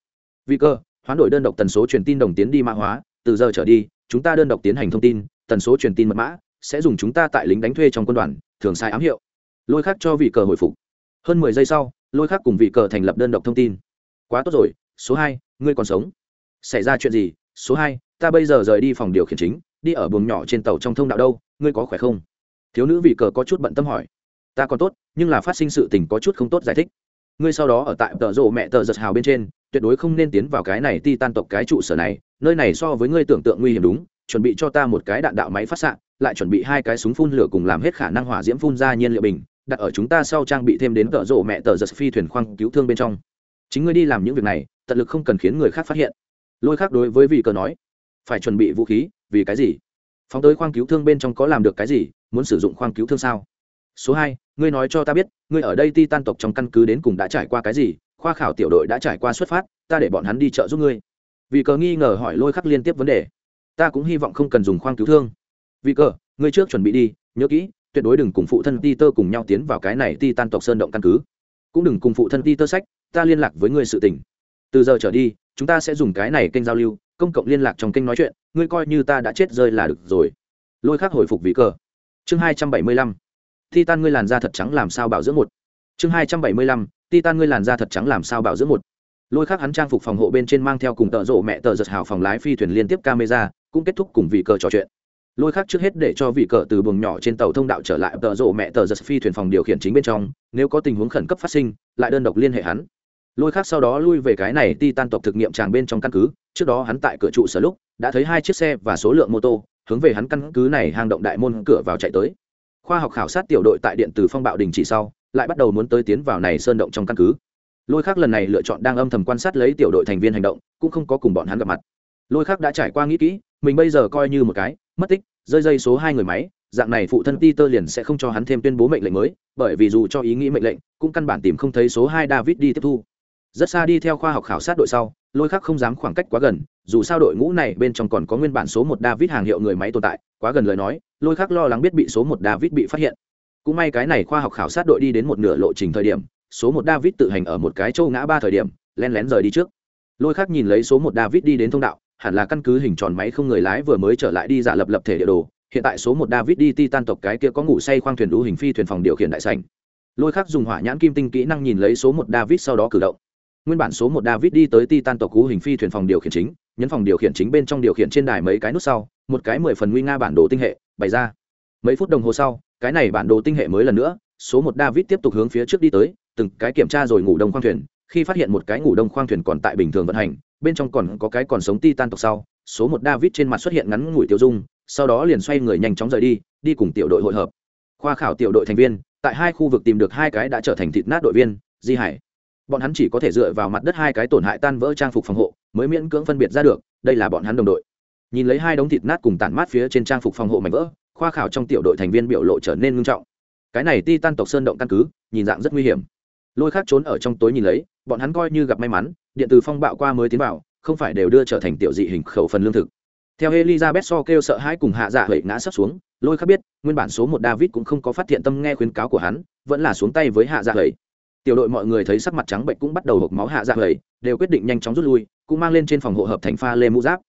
Vị cờ, hoán đổi đơn độc tần số truyền tin đồng tiến đi mã hóa, từ giờ trở đi chúng ta đơn độc tiến hành thông tin, tần số truyền tin mật mã, sẽ dùng chúng ta tại lính đánh thuê trong quân đoàn, thường sai ám hiệu. Lôi khác cho vị cờ hồi phục. Hơn mười giây sau, lôi khác cùng vị cờ thành lập đơn độc thông tin. Quá tốt rồi, số hai, ngươi còn sống. Xảy ra chuyện gì? Số hai, ta bây giờ rời đi phòng điều khiển chính, đi ở buồng nhỏ trên tàu trong thông đạo đâu, ngươi có khỏe không? Thiếu nữ vị cờ có chút bận tâm hỏi. Ta còn tốt, nhưng là phát sinh sự tình có chút không tốt giải thích. Ngươi sau đó ở tại tợ rộ mẹ tờ giật hào bên trên, tuyệt đối không nên tiến vào cái này ti tan tộc cái trụ sở này nơi này so với ngươi tưởng tượng nguy hiểm đúng, chuẩn bị cho ta một cái đạn đạo máy phát xạ, lại chuẩn bị hai cái súng phun lửa cùng làm hết khả năng hỏa diễm phun ra nhiên liệu bình, đặt ở chúng ta sau trang bị thêm đến tợ rộ mẹ tờ giật phi thuyền khoang cứu thương bên trong. Chính ngươi đi làm những việc này, tận lực không cần khiến người khác phát hiện. Lôi khác đối với vị cờ nói. Phải chuẩn bị vũ khí, vì cái gì? Phóng tới khoang cứu thương bên trong có làm được cái gì, muốn sử dụng khoang cứu thương sao? Số hai, ngươi nói cho ta biết, ngươi ở đây ti tan tộc trong căn cứ đến cùng đã trải qua cái gì, khoa khảo tiểu đội đã trải qua xuất phát, ta để bọn hắn đi chợ giúp ngươi vì cờ nghi ngờ hỏi lôi khắc liên tiếp vấn đề. Ta cũng hy vọng không cần dùng khoang cứu thương. Vì cờ, ngươi trước chuẩn bị đi, nhớ kỹ, tuyệt đối đừng cùng phụ thân ti tơ cùng nhau tiến vào cái này ti tan tộc sơn động căn cứ. Cũng đừng cùng phụ thân ti tơ sách, ta liên lạc với ngươi sự tình. Từ giờ trở đi, chúng ta sẽ dùng cái này kênh giao lưu, công cộng liên lạc trong kênh nói chuyện, ngươi coi như ta đã chết rơi là được rồi. Lôi khắc hồi phục vị cờ. Chương hai trăm bảy mươi lăm. Titan ngươi làn da thật trắng làm sao bảo dưỡng một? Chương hai trăm bảy mươi lăm, titan ngươi làn da thật trắng làm sao bảo dưỡng một? Lôi khác hắn trang phục phòng hộ bên trên mang theo cùng tợ rộ mẹ tờ giật hào phòng lái phi thuyền liên tiếp camera, cũng kết thúc cùng vị cờ trò chuyện. Lôi khác trước hết để cho vị cờ từ buồng nhỏ trên tàu thông đạo trở lại tợ rộ mẹ tờ giật phi thuyền phòng điều khiển chính bên trong, nếu có tình huống khẩn cấp phát sinh, lại đơn độc liên hệ hắn. Lôi khác sau đó lui về cái này ti tan tộc thực nghiệm tràng bên trong căn cứ, trước đó hắn tại cửa trụ sở lúc, đã thấy hai chiếc xe và số lượng mô tô, hướng về hắn căn cứ này hang động đại môn cửa vào chạy tới. Khoa học khảo sát tiểu đội tại điện từ phong bạo đình chỉ sau, lại bắt đầu muốn tới tiến vào này sơn động trong căn cứ lôi khác lần này lựa chọn đang âm thầm quan sát lấy tiểu đội thành viên hành động, cũng không có cùng bọn hắn gặp mặt. Lôi khác đã trải qua nghĩ kỹ, mình bây giờ coi như một cái, mất tích, rơi dây số hai người máy, dạng này phụ thân peter liền sẽ không cho hắn thêm tuyên bố mệnh lệnh mới, bởi vì dù cho ý nghĩ mệnh lệnh, cũng căn bản tìm không thấy số hai david đi tiếp thu. Rất xa đi theo khoa học khảo sát đội sau, lôi khác không dám khoảng cách quá gần, dù sao đội ngũ này bên trong còn có nguyên bản số một david hàng hiệu người máy tồn tại, quá gần lời nói, lôi khác lo lắng biết bị số một david bị phát hiện. Cũng may cái này khoa học khảo sát đội đi đến một nửa lộ trình thời điểm số một david tự hành ở một cái châu ngã ba thời điểm len lén rời đi trước. Lôi khác nhìn lấy số một david đi đến thông đạo, hẳn là căn cứ hình tròn máy không người lái vừa mới trở lại đi giả lập lập thể địa đồ. Hiện tại số một david đi ti tan tộc cái kia có ngủ say khoang thuyền đũ hình phi thuyền phòng điều khiển đại sành lôi khác dùng hỏa nhãn kim tinh kỹ năng nhìn lấy số một david sau đó cử động. Nguyên bản số một david đi tới titan tộc cú hình phi thuyền phòng điều khiển chính, nhấn phòng điều khiển chính bên trong điều khiển trên đài mấy cái nút sau, một cái mười phần nguy nga bản đồ tinh hệ, bày ra. Mấy phút đồng hồ sau, cái này bản đồ tinh hệ mới lần nữa, số một david tiếp tục hướng phía trước đi tới từng cái kiểm tra rồi ngủ đông khoang thuyền, khi phát hiện một cái ngủ đông khoang thuyền còn tại bình thường vận hành, bên trong còn có cái còn sống titan tộc sau, số một david trên mặt xuất hiện ngắn ngủi tiêu dung, sau đó liền xoay người nhanh chóng rời đi đi cùng tiểu đội hội hợp. Khoa khảo tiểu đội thành viên, tại hai khu vực tìm được hai cái đã trở thành thịt nát đội viên, di hải. Bọn hắn chỉ có thể dựa vào mặt đất hai cái tổn hại tan vỡ trang phục phòng hộ, mới miễn cưỡng phân biệt ra được, đây là bọn hắn đồng đội. Nhìn lấy hai đống thịt nát cùng tản mát phía trên trang phục phòng hộ mảnh vỡ, khoa khảo trong tiểu đội thành viên biểu lộ trở nên ngưng trọng. Cái này ti tan tộc sơn động căn cứ, nhìn dạng rất nguy hiểm lôi khác trốn ở trong tối nhìn lấy, bọn hắn coi như gặp may mắn, điện từ phong bạo qua mới tiến vào, không phải đều đưa trở thành tiểu dị hình khẩu phần lương thực. Theo elizabeth so kêu sợ hãi cùng hạ dạ huệ ngã sắp xuống, lôi khác biết, nguyên bản số một david cũng không có phát hiện tâm nghe khuyến cáo của hắn, vẫn là xuống tay với hạ dạ huệ tiểu đội mọi người thấy sắc mặt trắng bệnh cũng bắt đầu hộp máu hạ dạ huệ đều quyết định nhanh chóng rút lui, cũng mang lên trên phòng hộ hợp thành pha lê mũ giáp.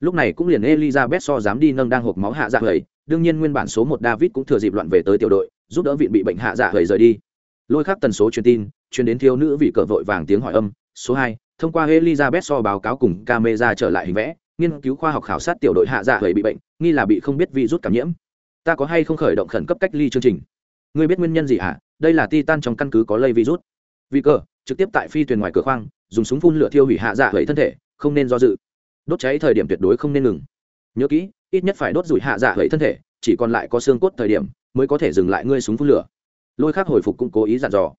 Lúc này cũng liền elizabeth so dám đi nâng đang hộp máu hạ dạ huệ đương nhiên nguyên bản số một david cũng thừa dịp loạn về tới tiểu đội, giúp đỡ viện bị bệnh hạ dạ huệ rời đi lôi khắc tần số truyền tin, truyền đến thiếu nữ vị cờ vội vàng tiếng hỏi âm, số hai, thông qua elizabeth so báo cáo cùng camera trở lại hình vẽ, nghiên cứu khoa học khảo sát tiểu đội hạ dạ hầy bị bệnh, nghi là bị không biết virus cảm nhiễm. Ta có hay không khởi động khẩn cấp cách ly chương trình? Ngươi biết nguyên nhân gì hả? À? đây là titan trong căn cứ có lây virus. Vì cờ, trực tiếp tại phi thuyền ngoài cửa khoang, dùng súng phun lửa thiêu hủy hạ dạ hầy thân thể, không nên do dự. Đốt cháy thời điểm tuyệt đối không nên ngừng. Nhớ kỹ, ít nhất phải đốt rủi hạ dạ hầy thân thể, chỉ còn lại có xương cốt thời điểm, mới có thể dừng lại ngươi súng phun lửa lôi khác hồi phục cũng cố ý dặn dò.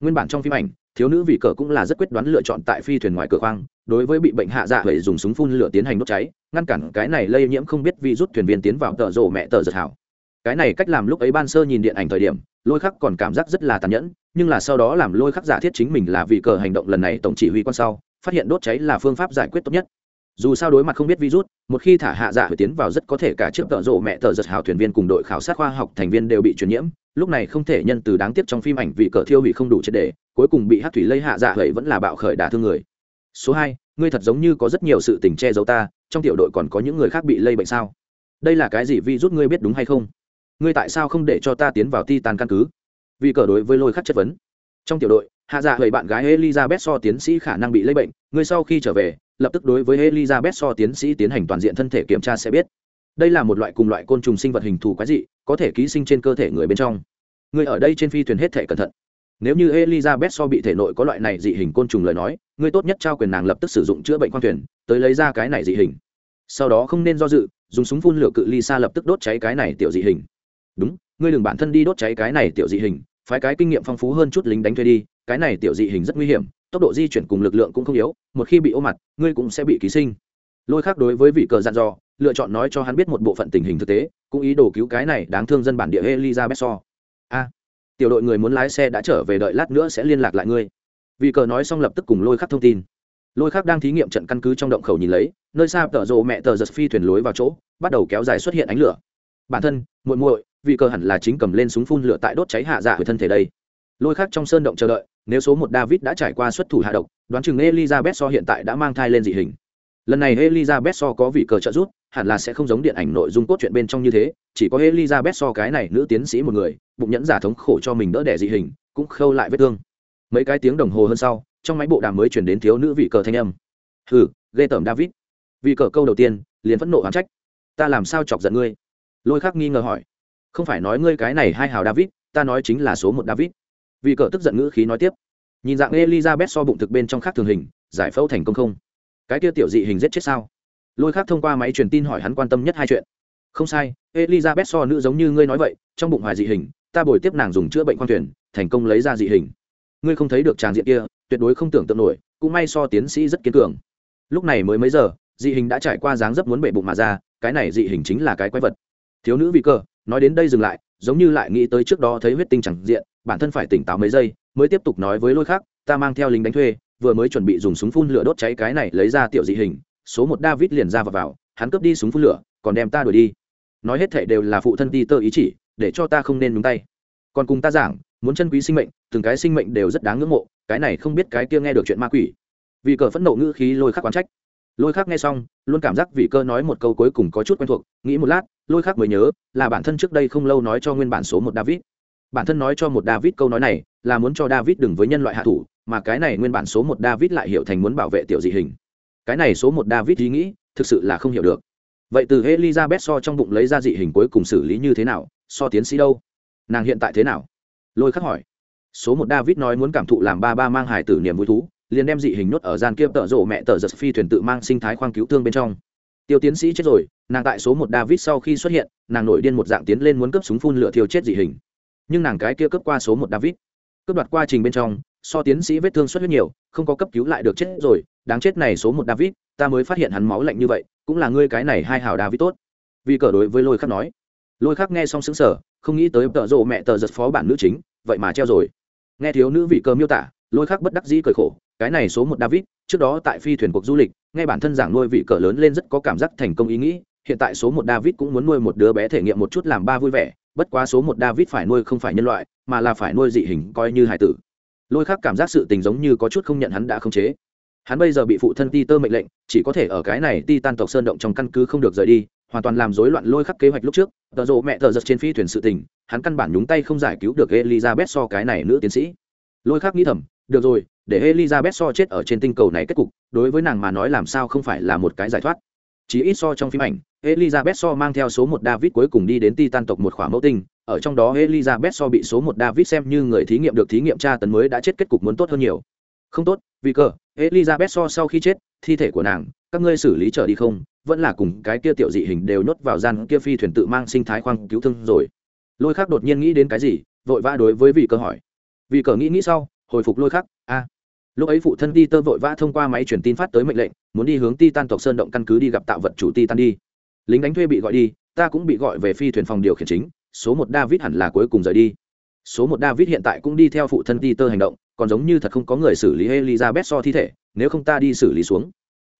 Nguyên bản trong phim ảnh, thiếu nữ vị cờ cũng là rất quyết đoán lựa chọn tại phi thuyền ngoài cửa khoang, đối với bị bệnh hạ dạ hủy dùng súng phun lửa tiến hành đốt cháy, ngăn cản cái này lây nhiễm không biết vi rút thuyền viên tiến vào tợ rộ mẹ tờ giật hảo. Cái này cách làm lúc ấy ban sơ nhìn điện ảnh thời điểm, lôi khắc còn cảm giác rất là tàn nhẫn, nhưng là sau đó làm lôi khắc giả thiết chính mình là vì cờ hành động lần này tổng chỉ huy quan sau, phát hiện đốt cháy là phương pháp giải quyết tốt nhất. Dù sao đối mặt không biết virus, một khi thả hạ dạ phải tiến vào rất có thể cả chiếc tợ rộ mẹ tờ giật hào thuyền viên cùng đội khảo sát khoa học thành viên đều bị truyền nhiễm lúc này không thể nhân từ đáng tiếc trong phim ảnh vì cờ thiêu hủy không đủ triệt đề cuối cùng bị hát thủy lây hạ dạ vậy vẫn là bạo khởi đả thương người. Số hai, ngươi thật giống như có rất nhiều sự tình che giấu ta, trong tiểu đội còn có những người khác bị lây bệnh sao? Đây là cái gì vi rút ngươi biết đúng hay không? Ngươi tại sao không để cho ta tiến vào ti tàn căn cứ? Vì cờ đối với lôi khắc chất vấn. Trong tiểu đội, hạ dạ hầy bạn gái elizabeth so tiến sĩ khả năng bị lây bệnh, ngươi sau khi trở về, lập tức đối với elizabeth so tiến sĩ tiến hành toàn diện thân thể kiểm tra sẽ biết đây là một loại cùng loại côn trùng sinh vật hình thù quái dị, có thể ký sinh trên cơ thể người bên trong. Ngươi ở đây trên phi thuyền hết thể cẩn thận. Nếu như elizabeth so bị thể nội có loại này dị hình côn trùng lời nói ngươi tốt nhất trao quyền nàng lập tức sử dụng chữa bệnh khoang thuyền, tới lấy ra cái này dị hình. Sau đó không nên do dự, dùng súng phun lửa cự ly xa lập tức đốt cháy cái này tiểu dị hình. Đúng, ngươi đừng bản thân đi đốt cháy cái này tiểu dị hình, phái cái kinh nghiệm phong phú hơn chút lính đánh thuê đi, cái này tiểu dị hình rất nguy hiểm, tốc độ di chuyển cùng lực lượng cũng không yếu, một khi bị ô mặt, ngươi cũng sẽ bị ký sinh. Lôi khác đối với vị cờ dặn dò lựa chọn nói cho hắn biết một bộ phận tình hình thực tế, cũng ý đồ cứu cái này đáng thương dân bản địa elizabeth so a, tiểu đội người muốn lái xe đã trở về đợi lát nữa sẽ liên lạc lại ngươi. Vì cờ nói xong lập tức cùng lôi khắc thông tin. Lôi khắc đang thí nghiệm trận căn cứ trong động khẩu nhìn lấy, nơi xa tờ rộ mẹ tờ giật phi thuyền lối vào chỗ, bắt đầu kéo dài xuất hiện ánh lửa. Bản thân, muội muội, vì cờ hẳn là chính cầm lên súng phun lửa tại đốt cháy hạ dạ ở thân thể đây. Lôi khắc trong sơn động chờ đợi, nếu số một david đã trải qua xuất thủ hạ độc, đoán chừng elizabeth so hiện tại đã mang thai lên dị hình lần này elizabeth so có vị cờ trợ giúp, hẳn là sẽ không giống điện ảnh nội dung cốt truyện bên trong như thế, chỉ có elizabeth so cái này nữ tiến sĩ một người, bụng nhẫn giả thống khổ cho mình đỡ đẻ dị hình, cũng khâu lại vết thương. Mấy cái tiếng đồng hồ hơn sau, trong máy bộ đàm mới chuyển đến thiếu nữ vị cờ thanh âm. Hừ, ghê tởm david. Vị cờ câu đầu tiên, liền phẫn nộ oán trách. Ta làm sao chọc giận ngươi? Lôi khắc nghi ngờ hỏi. Không phải nói ngươi cái này hai hào david, ta nói chính là số một david. Vị cờ tức giận ngữ khí nói tiếp. Nhìn dạng elizabeth so bụng thực bên trong khác thường hình, giải phẫu thành công không? Cái kia tiểu dị hình giết chết sao? Lôi khác thông qua máy truyền tin hỏi hắn quan tâm nhất hai chuyện. Không sai, elizabeth so nữ giống như ngươi nói vậy, trong bụng hoài dị hình, ta bồi tiếp nàng dùng chữa bệnh khoang thuyền, thành công lấy ra dị hình. Ngươi không thấy được tràng diện kia, tuyệt đối không tưởng tượng nổi, cũng may so tiến sĩ rất kiên cường. Lúc này mới mấy giờ, dị hình đã trải qua dáng dấp muốn bệ bụng mà ra, cái này dị hình chính là cái quái vật. Thiếu nữ vị cơ, nói đến đây dừng lại, giống như lại nghĩ tới trước đó thấy huyết tinh chẳng diện, bản thân phải tỉnh táo mấy giây, mới tiếp tục nói với lôi khác ta mang theo lính đánh thuê vừa mới chuẩn bị dùng súng phun lửa đốt cháy cái này lấy ra tiểu dị hình, số một david liền ra và vào, hắn cướp đi súng phun lửa, còn đem ta đuổi đi. Nói hết thể đều là phụ thân ti tơ ý chỉ, để cho ta không nên nhúng tay. Còn cùng ta giảng, muốn chân quý sinh mệnh, từng cái sinh mệnh đều rất đáng ngưỡng mộ, cái này không biết cái kia nghe được chuyện ma quỷ. Vì cờ phẫn nộ ngữ khí lôi khắc quán trách. Lôi khắc nghe xong, luôn cảm giác vị cơ nói một câu cuối cùng có chút quen thuộc, nghĩ một lát, lôi khắc mới nhớ, là bản thân trước đây không lâu nói cho nguyên bản số một david. Bản thân nói cho một david câu nói này, là muốn cho david đừng với nhân loại hạ thủ mà cái này nguyên bản số một david lại hiểu thành muốn bảo vệ tiểu dị hình. Cái này số một david ý nghĩ, thực sự là không hiểu được. Vậy từ elizabeth so trong bụng lấy ra dị hình cuối cùng xử lý như thế nào, so tiến sĩ đâu? Nàng hiện tại thế nào? Lôi khắc hỏi. Số một david nói muốn cảm thụ làm ba ba mang hài tử niềm vui thú, liền đem dị hình nốt ở gian kia tợ rộ mẹ tợ giật phi thuyền tự mang sinh thái khoang cứu thương bên trong. Tiêu tiến sĩ chết rồi, nàng tại số một david sau khi xuất hiện, nàng nổi điên một dạng tiến lên muốn cướp súng phun lửa thiêu chết dị hình. Nhưng nàng cái kia cướp qua số một david. Cướp đoạt qua trình bên trong so tiến sĩ vết thương xuất huyết nhiều, không có cấp cứu lại được chết rồi, đáng chết này số một david, ta mới phát hiện hắn máu lạnh như vậy, cũng là ngươi cái này hai hào david tốt. Vì cờ đối với lôi khắc nói. Lôi khắc nghe xong xứng sở không nghĩ tới tợ rộ mẹ tờ giật phó bản nữ chính, vậy mà treo rồi. Nghe thiếu nữ vị cờ miêu tả, lôi khắc bất đắc dĩ cười khổ, cái này số một david, trước đó tại phi thuyền cuộc du lịch, nghe bản thân giảng nuôi vị cờ lớn lên rất có cảm giác thành công ý nghĩ, hiện tại số một david cũng muốn nuôi một đứa bé thể nghiệm một chút làm ba vui vẻ, bất quá số một david phải nuôi không phải nhân loại, mà là phải nuôi dị hình coi như hải tử lôi khác cảm giác sự tình giống như có chút không nhận hắn đã không chế. Hắn bây giờ bị phụ thân ti tơ mệnh lệnh, chỉ có thể ở cái này ti tan tộc sơn động trong căn cứ không được rời đi, hoàn toàn làm rối loạn lôi khắc kế hoạch lúc trước. Tờ rộ mẹ tờ giật trên phi thuyền sự tình, hắn căn bản nhúng tay không giải cứu được elizabeth so cái này nữ tiến sĩ. Lôi khắc nghĩ thầm, được rồi, để elizabeth so chết ở trên tinh cầu này kết cục, đối với nàng mà nói làm sao không phải là một cái giải thoát. Chỉ ít so trong phim ảnh, elizabeth so mang theo số một david cuối cùng đi đến titan tộc một khỏa mẫu tinh ở trong đó elizabeth so bị số một david xem như người thí nghiệm được thí nghiệm tra tấn mới đã chết kết cục muốn tốt hơn nhiều. Không tốt, vì cờ elizabeth so sau khi chết, thi thể của nàng, các ngươi xử lý trở đi không, vẫn là cùng cái kia tiểu dị hình đều nhốt vào gian kia phi thuyền tự mang sinh thái khoang cứu thương rồi. Lôi khắc đột nhiên nghĩ đến cái gì, vội vã đối với vị cờ hỏi. Vị cờ nghĩ nghĩ sau, hồi phục lôi khắc, a, lúc ấy phụ thân đi tơ vội vã thông qua máy truyền tin phát tới mệnh lệnh, muốn đi hướng Titan tộc sơn động căn cứ đi gặp tạo vật chủ Titan đi. Lính đánh thuê bị gọi đi, ta cũng bị gọi về phi thuyền phòng điều khiển chính số một david hẳn là cuối cùng rời đi. Số một david hiện tại cũng đi theo phụ thân peter hành động, còn giống như thật không có người xử lý elizabeth so thi thể, nếu không ta đi xử lý xuống.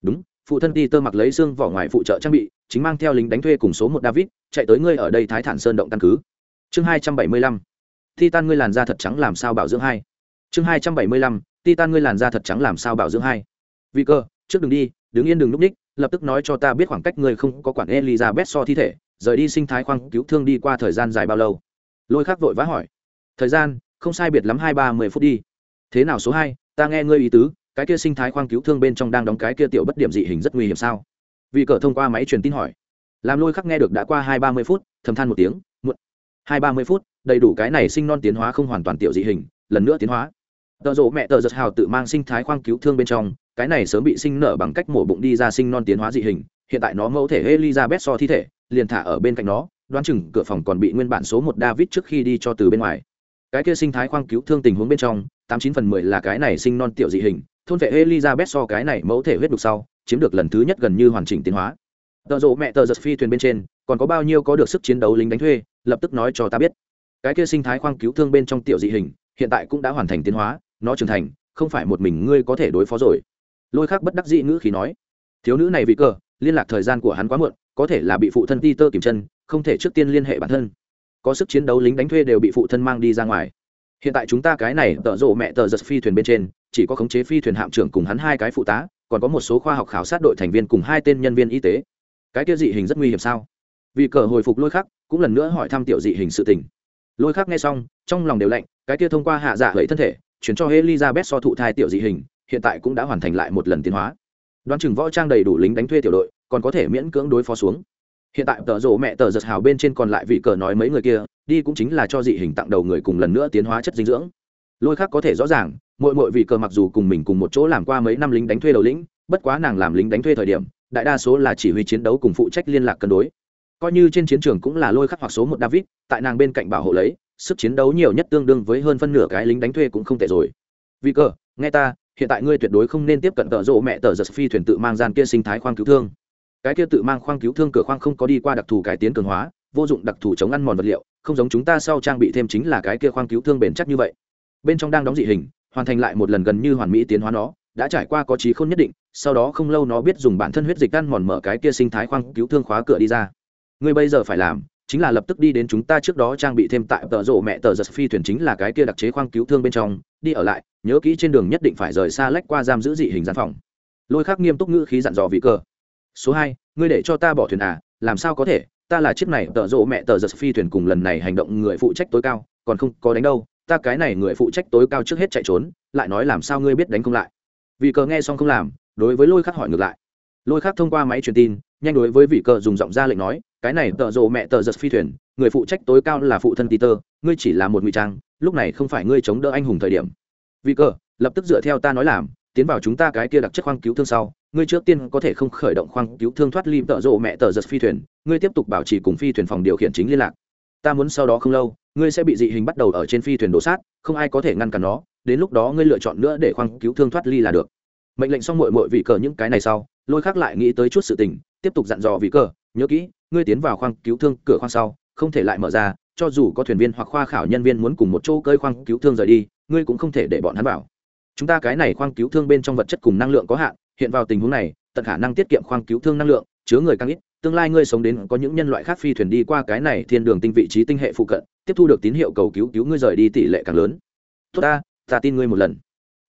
Đúng, phụ thân peter mặc lấy xương vỏ ngoài phụ trợ trang bị, chính mang theo lính đánh thuê cùng số một david, chạy tới ngươi ở đây thái thản sơn động căn cứ. Chương hai trăm bảy mươi lăm. Thi tan ngươi làn da thật trắng làm sao bảo dưỡng hai. Chương hai trăm bảy mươi lăm. Titan ngươi làn da thật trắng làm sao bảo dưỡng hai. Vì cơ, trước đừng đi, đứng yên đừng núp ních, lập tức nói cho ta biết khoảng cách ngươi không có quản elizabeth so thi thể rời đi sinh thái khoang cứu thương đi qua thời gian dài bao lâu? Lôi khắc vội vã hỏi. Thời gian, không sai biệt lắm hai ba mươi phút đi. Thế nào số hai? Ta nghe ngươi ý tứ, cái kia sinh thái khoang cứu thương bên trong đang đóng cái kia tiểu bất điểm dị hình rất nguy hiểm sao? Vì cờ thông qua máy truyền tin hỏi. Làm lôi khắc nghe được đã qua hai ba mươi phút, thầm than một tiếng, muộn. Hai ba mươi phút, đầy đủ cái này sinh non tiến hóa không hoàn toàn tiểu dị hình, lần nữa tiến hóa. Tợ rộ mẹ tợ giật hào tự mang sinh thái khoang cứu thương bên trong, cái này sớm bị sinh nở bằng cách mổ bụng đi ra sinh non tiến hóa dị hình, hiện tại nó mẫu thể elizabeth so thi thể liền thả ở bên cạnh nó, đoán chừng cửa phòng còn bị nguyên bản số một david trước khi đi cho từ bên ngoài. Cái kia sinh thái khoang cứu thương tình huống bên trong, tám chín phần mười là cái này sinh non tiểu dị hình, thôn vệ elizabeth so cái này mẫu thể huyết đục sau, chiếm được lần thứ nhất gần như hoàn chỉnh tiến hóa. Tợ rộ mẹ tợ giật phi thuyền bên trên, còn có bao nhiêu có được sức chiến đấu lính đánh thuê, lập tức nói cho ta biết. Cái kia sinh thái khoang cứu thương bên trong tiểu dị hình, hiện tại cũng đã hoàn thành tiến hóa, nó trưởng thành, không phải một mình ngươi có thể đối phó rồi. Lôi khác bất đắc dĩ ngữ khí nói, thiếu nữ này vì cờ, liên lạc thời gian của hắn quá muộn có thể là bị phụ thân ti tơ kiểm chân, không thể trước tiên liên hệ bản thân. Có sức chiến đấu lính đánh thuê đều bị phụ thân mang đi ra ngoài. Hiện tại chúng ta cái này, tợ rộ mẹ tờ giật phi thuyền bên trên, chỉ có khống chế phi thuyền hạm trưởng cùng hắn hai cái phụ tá, còn có một số khoa học khảo sát đội thành viên cùng hai tên nhân viên y tế. Cái kia dị hình rất nguy hiểm sao? Vì cờ hồi phục lôi khắc, cũng lần nữa hỏi thăm tiểu dị hình sự tình. Lôi khắc nghe xong, trong lòng đều lạnh, cái kia thông qua hạ dạ hẫy thân thể, chuyển cho elizabeth so thụ thai tiểu dị hình, hiện tại cũng đã hoàn thành lại một lần tiến hóa. Đoán chừng võ trang đầy đủ lính đánh thuê tiểu đội còn có thể miễn cưỡng đối phó xuống. Hiện tại tợ rộ mẹ tờ giật hào bên trên còn lại vị cờ nói mấy người kia, đi cũng chính là cho dị hình tặng đầu người cùng lần nữa tiến hóa chất dinh dưỡng. Lôi khác có thể rõ ràng mỗi mỗi vị cờ mặc dù cùng mình cùng một chỗ làm qua mấy năm lính đánh thuê đầu lĩnh, bất quá nàng làm lính đánh thuê thời điểm, đại đa số là chỉ huy chiến đấu cùng phụ trách liên lạc cân đối. Coi như trên chiến trường cũng là lôi khắc hoặc số một david, tại nàng bên cạnh bảo hộ lấy, sức chiến đấu nhiều nhất tương đương với hơn phân nửa cái lính đánh thuê cũng không tệ rồi. Vì cờ, nghe ta, hiện tại ngươi tuyệt đối không nên tiếp cận tợ rộ mẹ tờ giật phi thuyền tự mang gian kia sinh thái khoang cứu thương cái kia tự mang khoang cứu thương cửa khoang không có đi qua đặc thù cải tiến cường hóa, vô dụng đặc thù chống ăn mòn vật liệu, không giống chúng ta sau trang bị thêm chính là cái kia khoang cứu thương bền chắc như vậy. Bên trong đang đóng dị hình, hoàn thành lại một lần gần như hoàn mỹ tiến hóa nó, đã trải qua có trí không nhất định, sau đó không lâu nó biết dùng bản thân huyết dịch ăn mòn mở cái kia sinh thái khoang cứu thương khóa cửa đi ra. Ngươi bây giờ phải làm, chính là lập tức đi đến chúng ta trước đó trang bị thêm tại tờ rộ mẹ tờ giật phi thuyền chính là cái kia đặc chế khoang cứu thương bên trong, đi ở lại, nhớ kỹ trên đường nhất định phải rời xa lách qua giam giữ dị hình gian phòng. Lôi khắc nghiêm túc ngữ khí dặn dò vị cơ số hai, ngươi để cho ta bỏ thuyền à làm sao có thể? Ta là chiếc này, tợ rộ mẹ tờ giật phi thuyền cùng lần này hành động người phụ trách tối cao, còn không có đánh đâu. Ta cái này người phụ trách tối cao trước hết chạy trốn, lại nói làm sao ngươi biết đánh không lại? Vị cờ nghe xong không làm, đối với lôi khắc hỏi ngược lại. Lôi khắc thông qua máy truyền tin, nhanh đối với vị cờ dùng giọng ra lệnh nói, cái này tợ rộ mẹ tờ giật phi thuyền, người phụ trách tối cao là phụ thân peter, ngươi chỉ là một ngụy trang, lúc này không phải ngươi chống đỡ anh hùng thời điểm. Vị cờ, lập tức dựa theo ta nói làm tiến vào chúng ta cái kia đặc chất khoang cứu thương sau, ngươi trước tiên có thể không khởi động khoang cứu thương thoát ly tợ rộ mẹ tờ giật phi thuyền, ngươi tiếp tục bảo trì cùng phi thuyền phòng điều khiển chính liên lạc. Ta muốn sau đó không lâu, ngươi sẽ bị dị hình bắt đầu ở trên phi thuyền đổ sát, không ai có thể ngăn cản nó, đến lúc đó ngươi lựa chọn nữa để khoang cứu thương thoát ly là được. Mệnh lệnh xong mội mội vị cờ những cái này sau, lôi khác lại nghĩ tới chút sự tình, tiếp tục dặn dò vị cờ, nhớ kỹ, ngươi tiến vào khoang cứu thương cửa khoang sau, không thể lại mở ra, cho dù có thuyền viên hoặc khoa khảo nhân viên muốn cùng một chỗ cơi khoang cứu thương rời đi, ngươi cũng không thể để bọn hắn vào chúng ta cái này khoang cứu thương bên trong vật chất cùng năng lượng có hạn, hiện vào tình huống này, tận khả năng tiết kiệm khoang cứu thương năng lượng, chứa người càng ít, tương lai ngươi sống đến có những nhân loại khác phi thuyền đi qua cái này thiên đường tinh vị trí tinh hệ phụ cận, tiếp thu được tín hiệu cầu cứu cứu ngươi rời đi tỷ lệ càng lớn. Tốt ta ta tin ngươi một lần.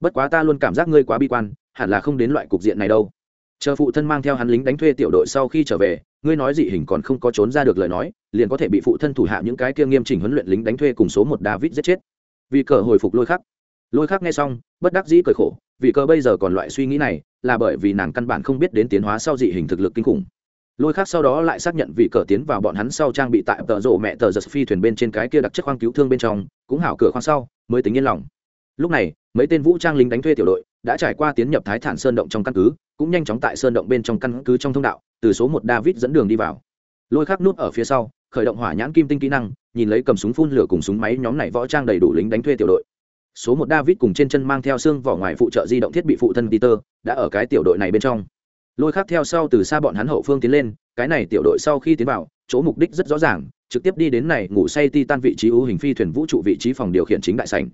Bất quá ta luôn cảm giác ngươi quá bi quan, hẳn là không đến loại cục diện này đâu. Chờ phụ thân mang theo hắn lính đánh thuê tiểu đội sau khi trở về, ngươi nói dị hình còn không có trốn ra được lời nói, liền có thể bị phụ thân thủ hạ những cái kia nghiêm chỉnh huấn luyện lính đánh thuê cùng số một david giết chết. Vì cờ hồi phục lôi khắc lôi khắc nghe xong, bất đắc dĩ cười khổ, vì cơ bây giờ còn loại suy nghĩ này, là bởi vì nàng căn bản không biết đến tiến hóa sau dị hình thực lực kinh khủng. Lôi khác sau đó lại xác nhận vị cờ tiến vào bọn hắn sau trang bị tại tợ rộ mẹ tờ giật phi thuyền bên trên cái kia đặc chất khoang cứu thương bên trong, cũng hảo cửa khoang sau, mới tính yên lòng. Lúc này, mấy tên vũ trang lính đánh thuê tiểu đội đã trải qua tiến nhập thái thản sơn động trong căn cứ, cũng nhanh chóng tại sơn động bên trong căn cứ trong thông đạo, từ số một david dẫn đường đi vào. Lôi khắc nút ở phía sau, khởi động hỏa nhãn kim tinh kỹ năng, nhìn lấy cầm súng phun lửa cùng súng máy nhóm này võ trang đầy đủ lính đánh thuê tiểu đội số một david cùng trên chân mang theo xương vỏ ngoài phụ trợ di động thiết bị phụ thân peter, đã ở cái tiểu đội này bên trong. Lôi khác theo sau từ xa bọn hắn hậu phương tiến lên, cái này tiểu đội sau khi tiến vào, chỗ mục đích rất rõ ràng, trực tiếp đi đến này ngủ say titan vị trí ưu hình phi thuyền vũ trụ vị trí phòng điều khiển chính đại sảnh.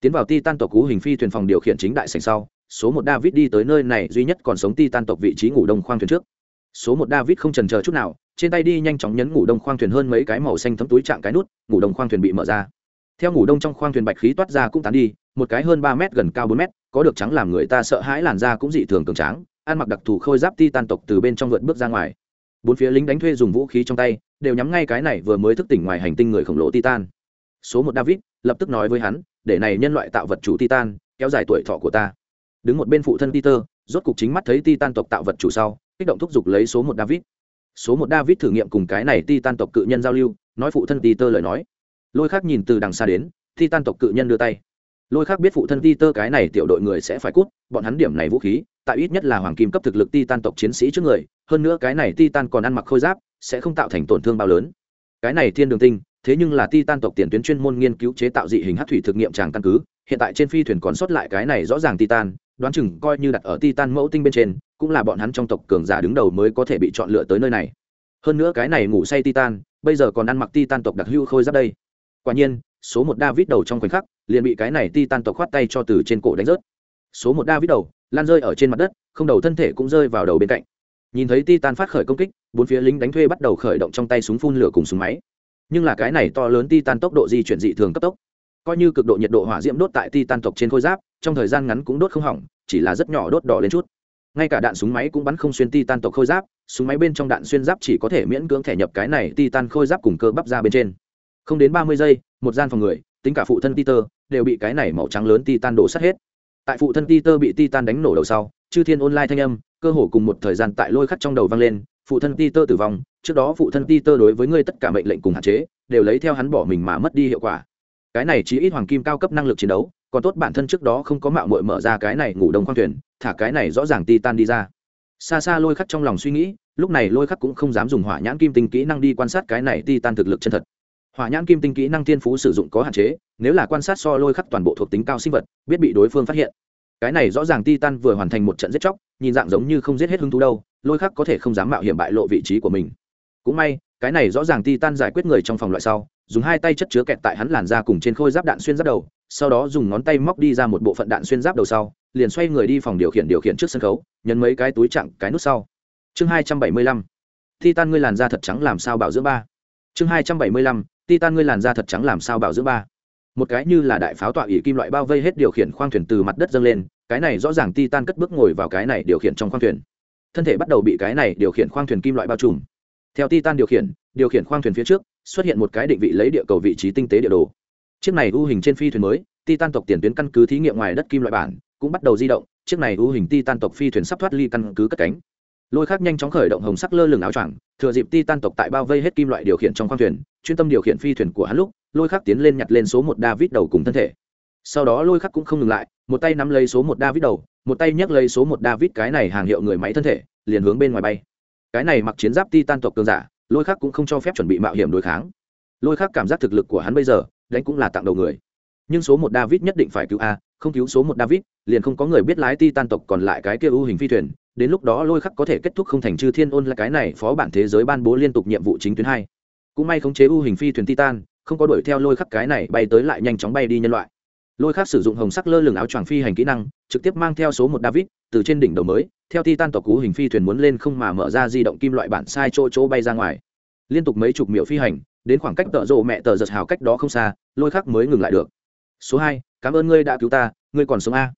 Tiến vào titan tộc ưu hình phi thuyền phòng điều khiển chính đại sảnh sau, số một david đi tới nơi này duy nhất còn sống titan tộc vị trí ngủ đông khoang thuyền trước. Số một david không trần chờ chút nào, trên tay đi nhanh chóng nhấn ngủ đông khoang thuyền hơn mấy cái màu xanh thấm túi chạm cái nút, ngủ đông khoang thuyền bị mở ra theo ngủ đông trong khoang thuyền bạch khí toát ra cũng tán đi, một cái hơn ba mét gần cao bốn mét, có được trắng làm người ta sợ hãi làn da cũng dị thường cường tráng, ăn mặc đặc thù khôi giáp ti tan tộc từ bên trong vượt bước ra ngoài. Bốn phía lính đánh thuê dùng vũ khí trong tay, đều nhắm ngay cái này vừa mới thức tỉnh ngoài hành tinh người khổng lồ titan. Số một david lập tức nói với hắn, để này nhân loại tạo vật chủ titan, kéo dài tuổi thọ của ta. Đứng một bên phụ thân peter, rốt cục chính mắt thấy titan tộc tạo vật chủ sau, kích động thúc giục lấy số một david. Số một david thử nghiệm cùng cái này titan tộc cự nhân giao lưu, nói phụ thân peter lời nói lôi khác nhìn từ đằng xa đến titan tộc cự nhân đưa tay. Lôi khác biết phụ thân ti tơ cái này tiểu đội người sẽ phải cút, bọn hắn điểm này vũ khí, tại ít nhất là hoàng kim cấp thực lực titan tộc chiến sĩ trước người, hơn nữa cái này titan còn ăn mặc khôi giáp, sẽ không tạo thành tổn thương bao lớn. Cái này thiên đường tinh, thế nhưng là titan tộc tiền tuyến chuyên môn nghiên cứu chế tạo dị hình hát thủy thực nghiệm tràng căn cứ, hiện tại trên phi thuyền còn sót lại cái này rõ ràng titan đoán chừng coi như đặt ở titan mẫu tinh bên trên, cũng là bọn hắn trong tộc cường giả đứng đầu mới có thể bị chọn lựa tới nơi này. Hơn nữa cái này ngủ say titan bây giờ còn ăn mặc titan tộc đặc hưu khôi giáp đây quả nhiên, số một david đầu trong khoảnh khắc, liền bị cái này titan tộc khoát tay cho từ trên cổ đánh rớt. Số một david đầu, lan rơi ở trên mặt đất, không đầu thân thể cũng rơi vào đầu bên cạnh. Nhìn thấy titan phát khởi công kích, bốn phía lính đánh thuê bắt đầu khởi động trong tay súng phun lửa cùng súng máy. Nhưng là cái này to lớn titan tốc độ di chuyển dị thường cấp tốc. Coi như cực độ nhiệt độ hỏa diễm đốt tại titan tộc trên khôi giáp, trong thời gian ngắn cũng đốt không hỏng, chỉ là rất nhỏ đốt đỏ lên chút. Ngay cả đạn súng máy cũng bắn không xuyên titan tộc khôi giáp, súng máy bên trong đạn xuyên giáp chỉ có thể miễn cưỡng thể nhập cái này titan khôi giáp cùng cơ bắp ra bên trên không đến ba mươi giây, một gian phòng người, tính cả phụ thân Peter, đều bị cái này màu trắng lớn titan đổ sát hết. Tại phụ thân Peter bị titan đánh nổ đầu sau, chư thiên online thanh âm, cơ hồ cùng một thời gian tại lôi khắc trong đầu vang lên, phụ thân Peter tử vong, trước đó phụ thân Peter đối với ngươi tất cả mệnh lệnh cùng hạn chế, đều lấy theo hắn bỏ mình mà mất đi hiệu quả. Cái này chỉ ít hoàng kim cao cấp năng lực chiến đấu, còn tốt bản thân trước đó không có mạo muội mở ra cái này ngủ đông khoang thuyền, thả cái này rõ ràng titan đi ra. Xa xa lôi khắc trong lòng suy nghĩ, lúc này lôi khắc cũng không dám dùng hỏa nhãn kim tinh kỹ năng đi quan sát cái này titan thực lực chân thật hỏa nhãn kim tinh kỹ năng thiên phú sử dụng có hạn chế, nếu là quan sát so lôi khắc toàn bộ thuộc tính cao sinh vật, biết bị đối phương phát hiện. Cái này rõ ràng titan vừa hoàn thành một trận giết chóc, nhìn dạng giống như không giết hết hứng thú đâu, lôi khắc có thể không dám mạo hiểm bại lộ vị trí của mình. Cũng may, cái này rõ ràng titan giải quyết người trong phòng loại sau, dùng hai tay chất chứa kẹt tại hắn làn ra cùng trên khôi giáp đạn xuyên giáp đầu, sau đó dùng ngón tay móc đi ra một bộ phận đạn xuyên giáp đầu sau, liền xoay người đi phòng điều khiển điều khiển trước sân khấu, nhấn mấy cái túi chặn cái nút sau. Chương hai trăm bảy mươi lăm. Titan ngươi làn da thật trắng làm sao bảo dưỡng ba? Chương hai trăm bảy mươi lăm titan ngươi làn da thật trắng làm sao bảo dưỡng ba? Một cái như là đại pháo tọa ỉ kim loại bao vây hết điều khiển khoang thuyền từ mặt đất dâng lên, cái này rõ ràng titan cất bước ngồi vào cái này điều khiển trong khoang thuyền. Thân thể bắt đầu bị cái này điều khiển khoang thuyền kim loại bao trùm. Theo titan điều khiển điều khiển khoang thuyền phía trước, xuất hiện một cái định vị lấy địa cầu vị trí tinh tế địa đồ. Chiếc này u hình trên phi thuyền mới, titan tộc tiền tuyến căn cứ thí nghiệm ngoài đất kim loại bản, cũng bắt đầu di động, chiếc này u hình titan tộc phi thuyền sắp thoát ly căn cứ cất cánh lôi khác nhanh chóng khởi động hồng sắc lơ lửng áo choàng, thừa dịp titan tộc tại bao vây hết kim loại điều khiển trong khoang thuyền, chuyên tâm điều khiển phi thuyền của hắn lúc, lôi khắc tiến lên nhặt lên số một david đầu cùng thân thể. Sau đó lôi khắc cũng không ngừng lại, một tay nắm lấy số một david đầu, một tay nhấc lấy số một david cái này hàng hiệu người máy thân thể, liền hướng bên ngoài bay. Cái này mặc chiến giáp titan tộc cường giả, lôi khắc cũng không cho phép chuẩn bị mạo hiểm đối kháng. Lôi khắc cảm giác thực lực của hắn bây giờ, đánh cũng là tặng đầu người. Nhưng số một david nhất định phải cứu a, không cứu số một david, liền không có người biết lái titan tộc còn lại cái kia ưu hình phi thuyền đến lúc đó lôi khắc có thể kết thúc không thành chư thiên ôn là cái này phó bản thế giới ban bố liên tục nhiệm vụ chính tuyến hai. Cũng may khống chế u hình phi thuyền titan, không có đuổi theo lôi khắc cái này bay tới lại nhanh chóng bay đi nhân loại. Lôi khắc sử dụng hồng sắc lơ lửng áo choàng phi hành kỹ năng, trực tiếp mang theo số một david, từ trên đỉnh đầu mới, theo titan tộc cú hình phi thuyền muốn lên không mà mở ra di động kim loại bản sai chỗ chỗ bay ra ngoài. Liên tục mấy chục miệu phi hành, đến khoảng cách tợ rộ mẹ tờ giật hào cách đó không xa, lôi khắc mới ngừng lại được. Số hai, cảm ơn ngươi đã cứu ta, ngươi còn sống a.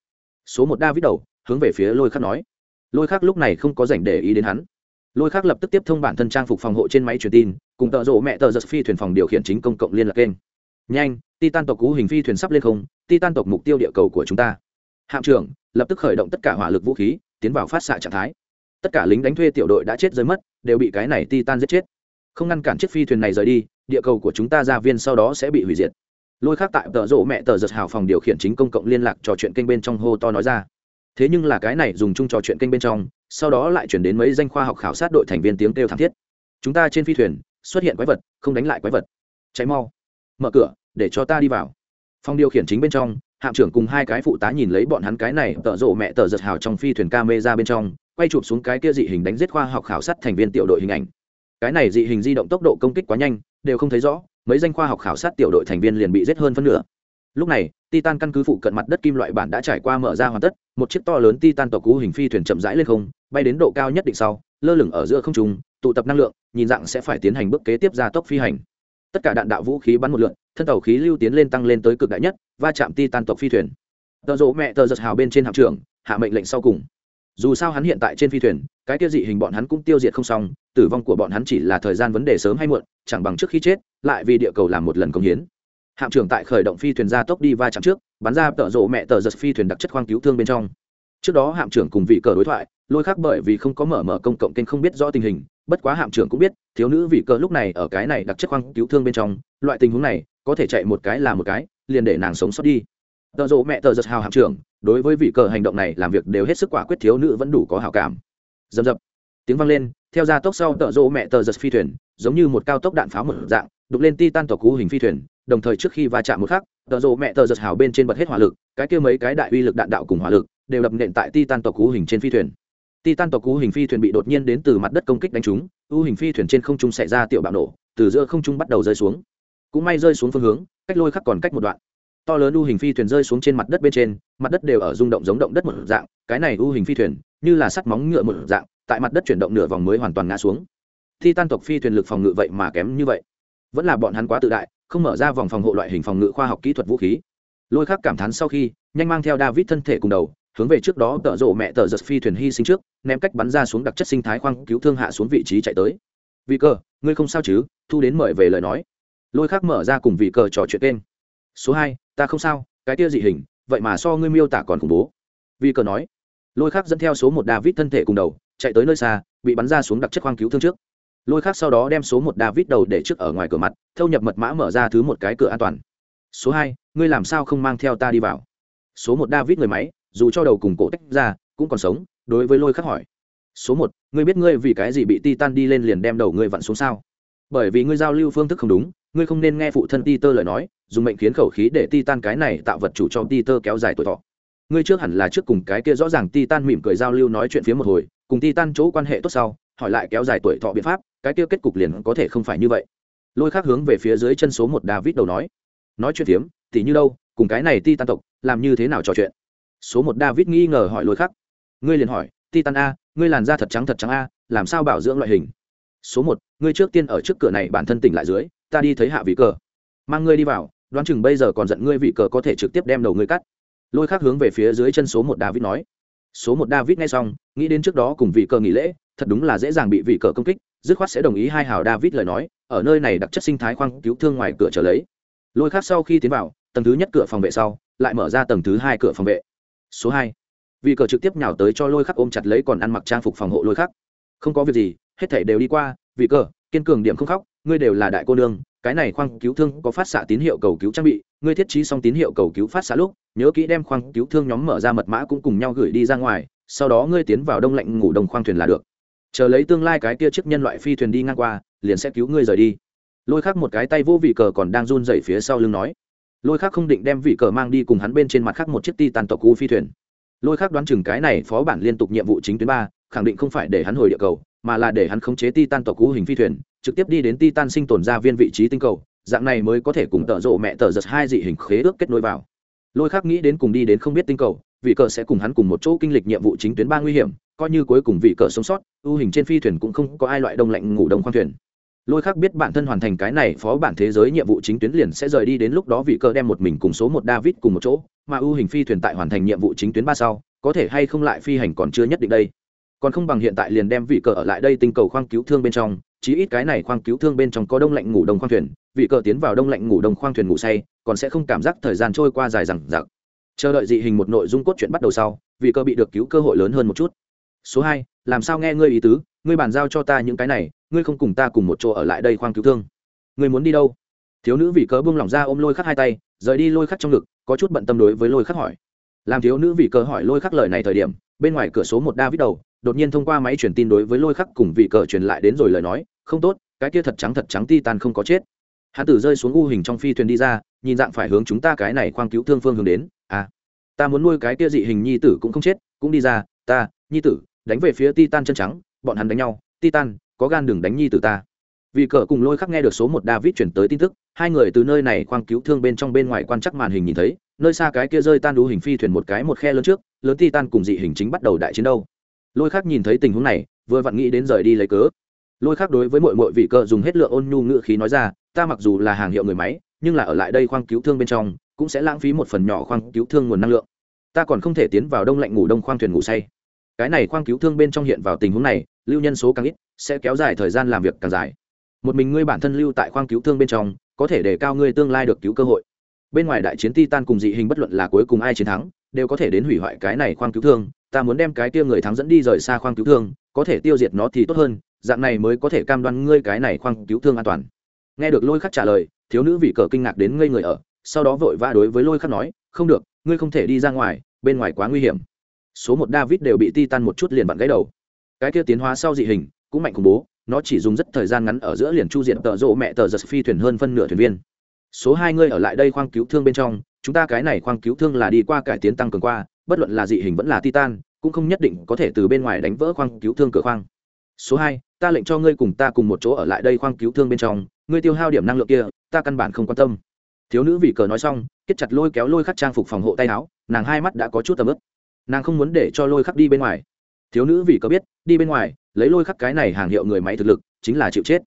Số một david đầu, hướng về phía lôi khắc nói lôi khắc lúc này không có dành để ý đến hắn. Lôi khắc lập tức tiếp thông bản thân trang phục phòng hộ trên máy truyền tin, cùng tợ rộ mẹ tờ giật phi thuyền phòng điều khiển chính công cộng liên lạc kênh. Nhanh, titan tộc cú hình phi thuyền sắp lên không, titan tộc mục tiêu địa cầu của chúng ta. Hạm trưởng, lập tức khởi động tất cả hỏa lực vũ khí, tiến vào phát xạ trạng thái. Tất cả lính đánh thuê tiểu đội đã chết rơi mất, đều bị cái này titan giết chết. Không ngăn cản chiếc phi thuyền này rời đi, địa cầu của chúng ta ra viên sau đó sẽ bị hủy diệt. Lôi khác tại tợ rộ mẹ tờ giật hào phòng điều khiển chính công cộng liên lạc trò chuyện kênh bên trong hô to nói ra thế nhưng là cái này dùng chung trò chuyện kênh bên trong, sau đó lại chuyển đến mấy danh khoa học khảo sát đội thành viên tiếng kêu thảm thiết. Chúng ta trên phi thuyền, xuất hiện quái vật, không đánh lại quái vật. Cháy mau. Mở cửa, để cho ta đi vào. Phòng điều khiển chính bên trong, hạm trưởng cùng hai cái phụ tá nhìn lấy bọn hắn cái này, tợ rộ mẹ tợ giật hào trong phi thuyền ca mê ra bên trong, quay chụp xuống cái kia dị hình đánh giết khoa học khảo sát thành viên tiểu đội hình ảnh. Cái này dị hình di động tốc độ công kích quá nhanh, đều không thấy rõ, mấy danh khoa học khảo sát tiểu đội thành viên liền bị giết hơn phân nửa. Lúc này titan căn cứ phụ cận mặt đất kim loại bản đã trải qua mở ra hoàn tất, một chiếc to lớn titan tộc cú hình phi thuyền chậm rãi lên không, bay đến độ cao nhất định sau, lơ lửng ở giữa không trung, tụ tập năng lượng, nhìn dạng sẽ phải tiến hành bước kế tiếp gia tốc phi hành. Tất cả đạn đạo vũ khí bắn một lượn, thân tàu khí lưu tiến lên tăng lên tới cực đại nhất, va chạm titan tộc phi thuyền. Tờ rộ mẹ tờ giật hào bên trên hạm trưởng, hạ mệnh lệnh sau cùng. Dù sao hắn hiện tại trên phi thuyền, cái kia dị hình bọn hắn cũng tiêu diệt không xong, tử vong của bọn hắn chỉ là thời gian vấn đề sớm hay muộn, chẳng bằng trước khi chết, lại vì địa cầu làm một lần công hiến hạm trưởng tại khởi động phi thuyền ra tốc đi va chạm trước, bắn ra tợ rộ mẹ tờ giật phi thuyền đặc chất khoang cứu thương bên trong. Trước đó hạm trưởng cùng vị cờ đối thoại, lôi khác bởi vì không có mở mở công cộng kênh không biết rõ tình hình, bất quá hạm trưởng cũng biết, thiếu nữ vị cờ lúc này ở cái này đặc chất khoang cứu thương bên trong, loại tình huống này, có thể chạy một cái là một cái, liền để nàng sống sót đi. Tợ rộ mẹ tờ giật hào hạm trưởng, đối với vị cờ hành động này làm việc đều hết sức quả quyết thiếu nữ vẫn đủ có hào cảm. Dầm dập. Tiếng vang lên, theo ra tốc sau tợ rộ mẹ tờ giật phi thuyền, giống như một cao tốc đạn pháo một dạng, đục lên titan tộc cú hình phi thuyền đồng thời trước khi va chạm một khắc, tờ rộ mẹ tờ giật hào bên trên bật hết hỏa lực, cái kia mấy cái đại uy lực đạn đạo cùng hỏa lực đều đập nện tại titan tộc cú hình trên phi thuyền. Titan tộc cú hình phi thuyền bị đột nhiên đến từ mặt đất công kích đánh trúng u hình phi thuyền trên không trung xảy ra tiểu bạo nổ, từ giữa không trung bắt đầu rơi xuống. Cũng may rơi xuống phương hướng, cách lôi khắc còn cách một đoạn. To lớn u hình phi thuyền rơi xuống trên mặt đất bên trên, mặt đất đều ở rung động giống động đất một dạng, cái này u hình phi thuyền như là sắt móng ngựa một dạng, tại mặt đất chuyển động nửa vòng mới hoàn toàn ngã xuống. Thi tan tộc phi thuyền lực phòng ngự vậy mà kém như vậy. Vẫn là bọn hắn quá tự đại không mở ra vòng phòng hộ loại hình phòng ngự khoa học kỹ thuật vũ khí. Lôi khác cảm thán sau khi, nhanh mang theo david thân thể cùng đầu, hướng về trước đó tợ rộ mẹ tợ giật phi thuyền hy sinh trước, ném cách bắn ra xuống đặc chất sinh thái khoang cứu thương hạ xuống vị trí chạy tới. Vị cờ, ngươi không sao chứ? Thu đến mời về lời nói. Lôi khác mở ra cùng vị cờ trò chuyện kênh. Số hai, ta không sao, cái kia dị hình, vậy mà so ngươi miêu tả còn khủng bố. Vị cờ nói. Lôi khác dẫn theo số một david thân thể cùng đầu, chạy tới nơi xa, bị bắn ra xuống đặc chất khoang cứu thương trước lôi khác sau đó đem số một david đầu để trước ở ngoài cửa mặt, thâu nhập mật mã mở ra thứ một cái cửa an toàn. Số hai, ngươi làm sao không mang theo ta đi vào? Số một david người máy, dù cho đầu cùng cổ tách ra, cũng còn sống, đối với lôi khắc hỏi. Số một, ngươi biết ngươi vì cái gì bị titan đi lên liền đem đầu ngươi vặn xuống sao? Bởi vì ngươi giao lưu phương thức không đúng, ngươi không nên nghe phụ thân ti tơ lời nói, dùng mệnh khiến khẩu khí để titan cái này tạo vật chủ cho ti tơ kéo dài tuổi thọ. Ngươi trước hẳn là trước cùng cái kia rõ ràng titan mỉm cười giao lưu nói chuyện phía một hồi, cùng titan chỗ quan hệ tốt sau hỏi lại kéo dài tuổi thọ biện pháp cái kia kết cục liền có thể không phải như vậy. Lôi khác hướng về phía dưới chân số một david đầu nói nói chuyện tiếm, tỷ như đâu cùng cái này titan tộc làm như thế nào trò chuyện? Số một david nghi ngờ hỏi lôi khắc ngươi liền hỏi titan a ngươi làn da thật trắng thật trắng a làm sao bảo dưỡng loại hình? Số một ngươi trước tiên ở trước cửa này bản thân tỉnh lại dưới ta đi thấy hạ vị cờ. Mang ngươi đi vào đoán chừng bây giờ còn giận ngươi vị cờ có thể trực tiếp đem đầu ngươi cắt. Lôi khắc hướng về phía dưới chân số một david nói. Số một david nghe xong nghĩ đến trước đó cùng vị cờ nghỉ lễ thật đúng là dễ dàng bị vị cờ công kích, dứt khoát sẽ đồng ý hai hào david lời nói, ở nơi này đặc chất sinh thái khoang cứu thương ngoài cửa trở lấy. Lôi khác sau khi tiến vào, tầng thứ nhất cửa phòng vệ sau, lại mở ra tầng thứ hai cửa phòng vệ. Số hai. Vị cờ trực tiếp nhào tới cho lôi khắc ôm chặt lấy còn ăn mặc trang phục phòng hộ lôi khắc. Không có việc gì, hết thảy đều đi qua, vị cờ, kiên cường điểm không khóc, ngươi đều là đại cô nương, cái này khoang cứu thương có phát xạ tín hiệu cầu cứu trang bị, ngươi thiết trí xong tín hiệu cầu cứu phát xạ lúc, nhớ kỹ đem khoang cứu thương nhóm mở ra mật mã cũng cùng nhau gửi đi ra ngoài, sau đó ngươi tiến vào đông lạnh ngủ đồng khoang thuyền là được chờ lấy tương lai cái kia chiếc nhân loại phi thuyền đi ngang qua, liền sẽ cứu ngươi rời đi. Lôi khắc một cái tay vô vị cờ còn đang run dậy phía sau lưng nói. Lôi khác không định đem vị cờ mang đi cùng hắn bên trên mặt khác một chiếc ti tàn tộc u phi thuyền. Lôi khác đoán chừng cái này phó bản liên tục nhiệm vụ chính tuyến ba, khẳng định không phải để hắn hồi địa cầu, mà là để hắn khống chế ti tan tộc u hình phi thuyền, trực tiếp đi đến ti tan sinh tồn ra viên vị trí tinh cầu, dạng này mới có thể cùng tợ rộ mẹ tờ giật hai dị hình khế ước kết nối vào. Lôi khác nghĩ đến cùng đi đến không biết tinh cầu, vị cờ sẽ cùng hắn cùng một chỗ kinh lịch nhiệm vụ chính tuyến ba nguy hiểm coi như cuối cùng vị cờ sống sót, ưu hình trên phi thuyền cũng không có ai loại đông lạnh ngủ đông khoang thuyền. Lôi khác biết bản thân hoàn thành cái này phó bản thế giới nhiệm vụ chính tuyến liền sẽ rời đi đến lúc đó vị cơ đem một mình cùng số một david cùng một chỗ, mà ưu hình phi thuyền tại hoàn thành nhiệm vụ chính tuyến ba sau, có thể hay không lại phi hành còn chưa nhất định đây. Còn không bằng hiện tại liền đem vị cờ ở lại đây tinh cầu khoang cứu thương bên trong, chí ít cái này khoang cứu thương bên trong có đông lạnh ngủ đông khoang thuyền, vị cờ tiến vào đông lạnh ngủ đông khoang thuyền ngủ say, còn sẽ không cảm giác thời gian trôi qua dài rằng giặc chờ đợi dị hình một nội dung cốt truyện bắt đầu sau, vị cờ bị được cứu cơ hội lớn hơn một chút số hai, làm sao nghe ngươi ý tứ? Ngươi bàn giao cho ta những cái này, ngươi không cùng ta cùng một chỗ ở lại đây khoang cứu thương. Ngươi muốn đi đâu? Thiếu nữ vì cớ buông lỏng ra ôm lôi khắc hai tay, rời đi lôi khắc trong ngực, có chút bận tâm đối với lôi khắc hỏi. Làm thiếu nữ vì cớ hỏi lôi khắc lời này thời điểm, bên ngoài cửa số một david đầu, đột nhiên thông qua máy truyền tin đối với lôi khắc cùng vị cờ truyền lại đến rồi lời nói, không tốt, cái kia thật trắng thật trắng ti tan không có chết. Hắn tử rơi xuống u hình trong phi thuyền đi ra, nhìn dạng phải hướng chúng ta cái này khoang cứu thương phương hướng đến. À ta muốn nuôi cái kia dị hình nhi tử cũng không chết, cũng đi ra, ta, nhi tử đánh về phía Titan chân trắng, bọn hắn đánh nhau. Titan, có gan đừng đánh nhi từ ta. Vì cờ cùng lôi khắc nghe được số một david chuyển tới tin tức, hai người từ nơi này khoang cứu thương bên trong bên ngoài quan chắc màn hình nhìn thấy, nơi xa cái kia rơi tan đú hình phi thuyền một cái một khe lớn trước, lớn titan cùng dị hình chính bắt đầu đại chiến đâu. Lôi khắc nhìn thấy tình huống này, vừa vặn nghĩ đến rời đi lấy cớ. Lôi khắc đối với mọi mọi vị cờ dùng hết lượng ôn nhu ngữ khí nói ra, ta mặc dù là hàng hiệu người máy, nhưng là ở lại đây khoang cứu thương bên trong, cũng sẽ lãng phí một phần nhỏ khoang cứu thương nguồn năng lượng. Ta còn không thể tiến vào đông lạnh ngủ đông khoang thuyền ngủ say cái này khoang cứu thương bên trong hiện vào tình huống này, lưu nhân số càng ít, sẽ kéo dài thời gian làm việc càng dài. Một mình ngươi bản thân lưu tại khoang cứu thương bên trong, có thể để cao ngươi tương lai được cứu cơ hội. Bên ngoài đại chiến titan cùng dị hình bất luận là cuối cùng ai chiến thắng, đều có thể đến hủy hoại cái này khoang cứu thương. Ta muốn đem cái tia người thắng dẫn đi rời xa khoang cứu thương, có thể tiêu diệt nó thì tốt hơn, dạng này mới có thể cam đoan ngươi cái này khoang cứu thương an toàn. Nghe được lôi khắc trả lời, thiếu nữ vị cờ kinh ngạc đến ngây người ở, sau đó vội vã đối với lôi khắc nói, không được, ngươi không thể đi ra ngoài, bên ngoài quá nguy hiểm số một david đều bị titan một chút liền bận gãy đầu. Cái kia tiến hóa sau dị hình, cũng mạnh khủng bố, nó chỉ dùng rất thời gian ngắn ở giữa liền chu diện tợ rộ mẹ tờ giật phi thuyền hơn phân nửa thuyền viên. Số hai ngươi ở lại đây khoang cứu thương bên trong, chúng ta cái này khoang cứu thương là đi qua cải tiến tăng cường qua, bất luận là dị hình vẫn là titan, cũng không nhất định có thể từ bên ngoài đánh vỡ khoang cứu thương cửa khoang. Số hai, ta lệnh cho ngươi cùng ta cùng một chỗ ở lại đây khoang cứu thương bên trong, ngươi tiêu hao điểm năng lượng kia, ta căn bản không quan tâm. Thiếu nữ vì cờ nói xong kết chặt lôi kéo lôi khắc trang phục phòng hộ tay áo, nàng hai mắt đã có chút tầm ướp nàng không muốn để cho lôi khắc đi bên ngoài. Thiếu nữ vì có biết, đi bên ngoài, lấy lôi khắc cái này hàng hiệu người máy thực lực, chính là chịu chết.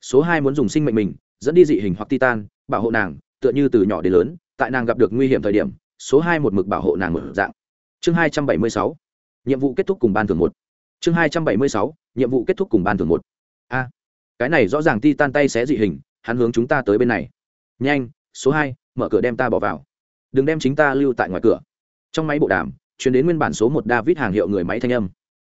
Số hai muốn dùng sinh mệnh mình, dẫn đi dị hình hoặc titan, bảo hộ nàng, tựa như từ nhỏ đến lớn, tại nàng gặp được nguy hiểm thời điểm, số hai một mực bảo hộ nàng một dạng. Chương hai trăm bảy mươi sáu, nhiệm vụ kết thúc cùng ban thường một. Chương hai trăm bảy mươi sáu, nhiệm vụ kết thúc cùng ban thường một. A, cái này rõ ràng ti tan tay xé dị hình, hắn hướng chúng ta tới bên này. Nhanh, số hai, mở cửa đem ta bỏ vào. Đừng đem chính ta lưu tại ngoài cửa. Trong máy bộ đàm chuyển đến nguyên bản số một david hàng hiệu người máy thanh âm.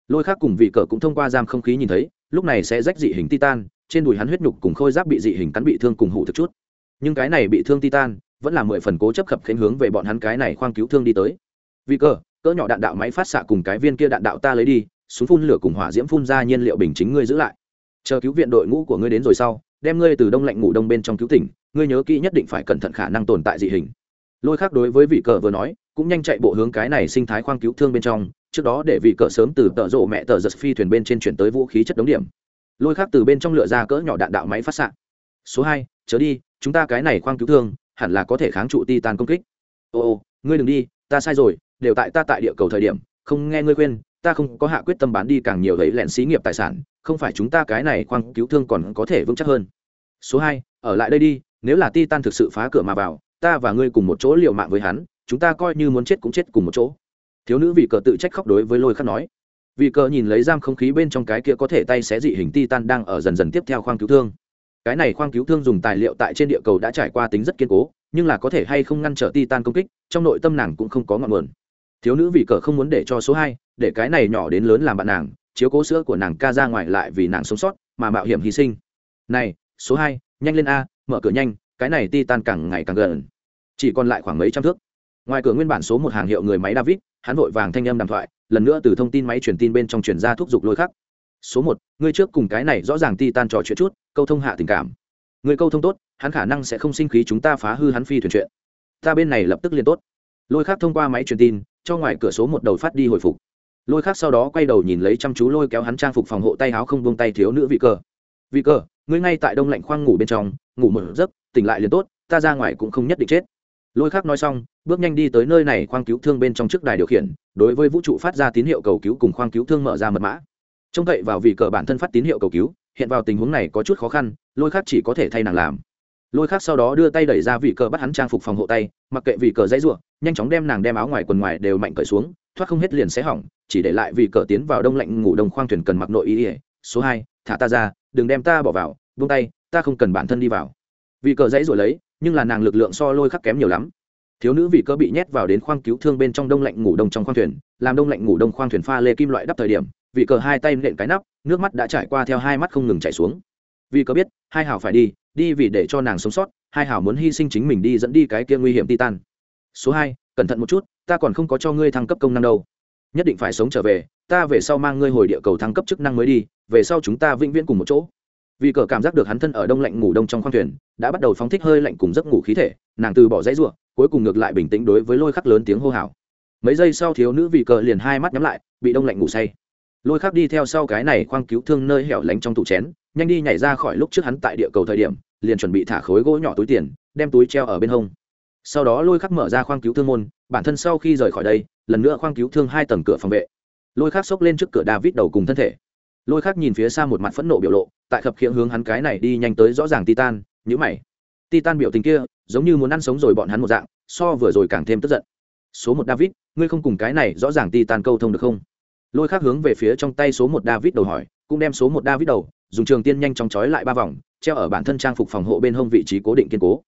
Lôi khác cùng vị cờ cũng thông qua giam không khí nhìn thấy, lúc này sẽ rách dị hình titan, trên đùi hắn huyết nhục cùng khôi giáp bị dị hình cắn bị thương cùng hủ thực chút. Nhưng cái này bị thương titan, vẫn là mười phần cố chấp khập khánh hướng về bọn hắn cái này khoang cứu thương đi tới. Vị cờ, cỡ nhỏ đạn đạo máy phát xạ cùng cái viên kia đạn đạo ta lấy đi, súng phun lửa cùng hỏa diễm phun ra nhiên liệu bình chính ngươi giữ lại. Chờ cứu viện đội ngũ của ngươi đến rồi sau, đem ngươi từ đông lạnh ngủ đông bên trong cứu tỉnh, ngươi nhớ kỹ nhất định phải cẩn thận khả năng tồn tại dị hình. Lôi khác đối với vị cờ vừa nói cũng nhanh chạy bộ hướng cái này sinh thái khoang cứu thương bên trong trước đó để vị cỡ sớm từ tợ rộ mẹ tờ giật phi thuyền bên trên chuyển tới vũ khí chất đống điểm. Lôi khác từ bên trong lựa ra cỡ nhỏ đạn đạo máy phát xạ. Số hai chớ đi chúng ta cái này khoang cứu thương hẳn là có thể kháng trụ ti tàn công kích. Ô ô, ngươi đừng đi ta sai rồi đều tại ta tại địa cầu thời điểm không nghe ngươi khuyên ta không có hạ quyết tâm bán đi càng nhiều lấy lẹn xí nghiệp tài sản không phải chúng ta cái này khoang cứu thương còn có thể vững chắc hơn. Số hai ở lại đây đi nếu là ti tan thực sự phá cửa mà vào ta và ngươi cùng một chỗ liều mạng với hắn chúng ta coi như muốn chết cũng chết cùng một chỗ. Thiếu nữ vị cờ tự trách khóc đối với lôi khắc nói. Vị cờ nhìn lấy giam không khí bên trong cái kia có thể tay xé dị hình ti tan đang ở dần dần tiếp theo khoang cứu thương. Cái này khoang cứu thương dùng tài liệu tại trên địa cầu đã trải qua tính rất kiên cố, nhưng là có thể hay không ngăn trở ti tan công kích, trong nội tâm nàng cũng không có ngọn nguồn. Thiếu nữ vị cờ không muốn để cho số hai, để cái này nhỏ đến lớn làm bạn nàng, chiếu cố sữa của nàng ca ra ngoài lại vì nàng sống sót, mà mạo hiểm hy sinh. Này, số hai, nhanh lên a, mở cửa nhanh, cái này ti tan càng ngày càng gần. Chỉ còn lại khoảng mấy trăm thước ngoài cửa nguyên bản số một hàng hiệu người máy david, hắn vội vàng thanh âm đàm thoại, lần nữa từ thông tin máy truyền tin bên trong truyền ra thúc giục lôi khắc. Số một, ngươi trước cùng cái này rõ ràng ti tan trò chuyện chút, câu thông hạ tình cảm. Người câu thông tốt, hắn khả năng sẽ không sinh khí chúng ta phá hư hắn phi thuyền chuyện. Ta bên này lập tức liên tốt. Lôi khắc thông qua máy truyền tin, cho ngoài cửa số một đầu phát đi hồi phục. Lôi khắc sau đó quay đầu nhìn lấy chăm chú lôi kéo hắn trang phục phòng hộ tay áo không buông tay thiếu nữ vị cơ vị cơ ngươi ngay tại đông lạnh khoang ngủ bên trong, ngủ một giấc, tỉnh lại liền tốt, ta ra ngoài cũng không nhất định chết lôi khắc nói xong, bước nhanh đi tới nơi này khoang cứu thương bên trong trước đài điều khiển, đối với vũ trụ phát ra tín hiệu cầu cứu cùng khoang cứu thương mở ra mật mã. Trông cậy vào vị cờ bản thân phát tín hiệu cầu cứu, hiện vào tình huống này có chút khó khăn, lôi khắc chỉ có thể thay nàng làm. Lôi khắc sau đó đưa tay đẩy ra vị cờ bắt hắn trang phục phòng hộ tay, mặc kệ vị cờ dãy ruộng nhanh chóng đem nàng đem áo ngoài quần ngoài đều mạnh cởi xuống, thoát không hết liền sẽ hỏng, chỉ để lại vị cờ tiến vào đông lạnh ngủ đông khoang thuyền cần mặc nội ý ỉa số hai, thả ta ra, đừng đem ta bỏ vào, buông tay, ta không cần bản thân đi vào. Vị cờ dãy ruộng lấy nhưng là nàng lực lượng so lôi khắc kém nhiều lắm. Thiếu nữ vị cơ bị nhét vào đến khoang cứu thương bên trong đông lạnh ngủ đông trong khoang thuyền, làm đông lạnh ngủ đông khoang thuyền pha lê kim loại đắp thời điểm vị cờ hai tay nện cái nắp, nước mắt đã trải qua theo hai mắt không ngừng chảy xuống. Vì cờ biết, hai hảo phải đi đi vì để cho nàng sống sót, hai hảo muốn hy sinh chính mình đi dẫn đi cái kia nguy hiểm titan. Số hai, cẩn thận một chút, ta còn không có cho ngươi thăng cấp công năng đâu. Nhất định phải sống trở về, ta về sau mang ngươi hồi địa cầu thăng cấp chức năng mới đi, về sau chúng ta vĩnh viễn cùng một chỗ vì cờ cảm giác được hắn thân ở đông lạnh ngủ đông trong khoang thuyền, đã bắt đầu phóng thích hơi lạnh cùng giấc ngủ khí thể, nàng từ bỏ dãy ruộng cuối cùng ngược lại bình tĩnh đối với lôi khắc lớn tiếng hô hào. Mấy giây sau thiếu nữ vì cờ liền hai mắt nhắm lại, bị đông lạnh ngủ say. Lôi khắc đi theo sau cái này khoang cứu thương nơi hẻo lánh trong tủ chén, nhanh đi nhảy ra khỏi lúc trước hắn tại địa cầu thời điểm, liền chuẩn bị thả khối gỗ nhỏ túi tiền, đem túi treo ở bên hông. Sau đó lôi khắc mở ra khoang cứu thương môn, bản thân sau khi rời khỏi đây, lần nữa khoang cứu thương hai tầng cửa phòng vệ. Lôi khắc xốc lên trước cửa david đầu cùng thân thể. Lôi khắc nhìn phía xa một mặt phẫn nộ biểu lộ tại khập khiễng hướng hắn cái này đi nhanh tới rõ ràng titan nhữ mày. Titan biểu tình kia, giống như muốn ăn sống rồi bọn hắn một dạng, so vừa rồi càng thêm tức giận. Số một david, ngươi không cùng cái này rõ ràng titan câu thông được không? Lôi khác hướng về phía trong tay số một david đầu hỏi, cũng đem số một david đầu, dùng trường tiên nhanh chóng trói lại ba vòng, treo ở bản thân trang phục phòng hộ bên hông vị trí cố định kiên cố.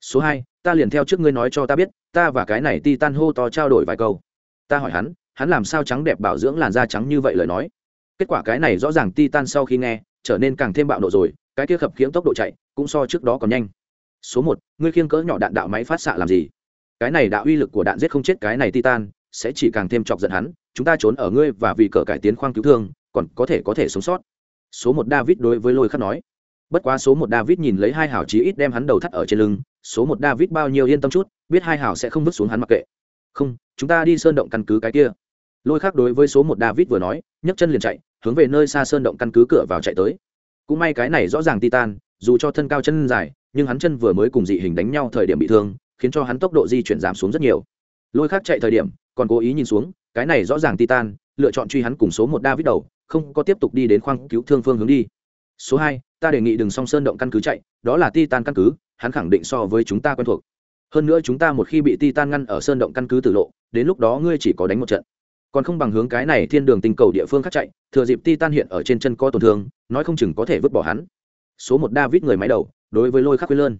Số hai, ta liền theo trước ngươi nói cho ta biết, ta và cái này titan hô to trao đổi vài câu. Ta hỏi hắn hắn làm sao trắng đẹp bảo dưỡng làn da trắng như vậy lời nói? Kết quả cái này rõ ràng titan sau khi nghe trở nên càng thêm bạo nộ rồi, cái kia khập khiễng tốc độ chạy cũng so trước đó còn nhanh. Số một, ngươi khiêng cỡ nhỏ đạn đạo máy phát xạ làm gì? Cái này đạo uy lực của đạn giết không chết cái này titan, sẽ chỉ càng thêm chọc giận hắn, chúng ta trốn ở ngươi và vì cờ cải tiến khoang cứu thương, còn có thể có thể sống sót. Số một david đối với lôi khắc nói. Bất quá số một david nhìn lấy hai hảo chí ít đem hắn đầu thắt ở trên lưng, số một david bao nhiêu yên tâm chút, biết hai hảo sẽ không vứt xuống hắn mặc kệ. Không, chúng ta đi sơn động căn cứ cái kia. Lôi khắc đối với số một david vừa nói, nhấc chân liền chạy hướng về nơi xa sơn động căn cứ cửa vào chạy tới. Cũng may cái này rõ ràng titan, dù cho thân cao chân dài, nhưng hắn chân vừa mới cùng dị hình đánh nhau thời điểm bị thương, khiến cho hắn tốc độ di chuyển giảm xuống rất nhiều. Lôi khắc chạy thời điểm, còn cố ý nhìn xuống, cái này rõ ràng titan, lựa chọn truy hắn cùng số một david đầu, không có tiếp tục đi đến khoang cứu thương phương hướng đi. Số hai, ta đề nghị đừng song sơn động căn cứ chạy, đó là titan căn cứ, hắn khẳng định so với chúng ta quen thuộc. Hơn nữa chúng ta một khi bị titan ngăn ở sơn động căn cứ tử lộ, đến lúc đó ngươi chỉ có đánh một trận còn không bằng hướng cái này thiên đường tinh cầu địa phương khác chạy, thừa dịp titan hiện ở trên chân có tổn thương, nói không chừng có thể vứt bỏ hắn. Số một david người máy đầu, đối với lôi khắc khuyên lơn.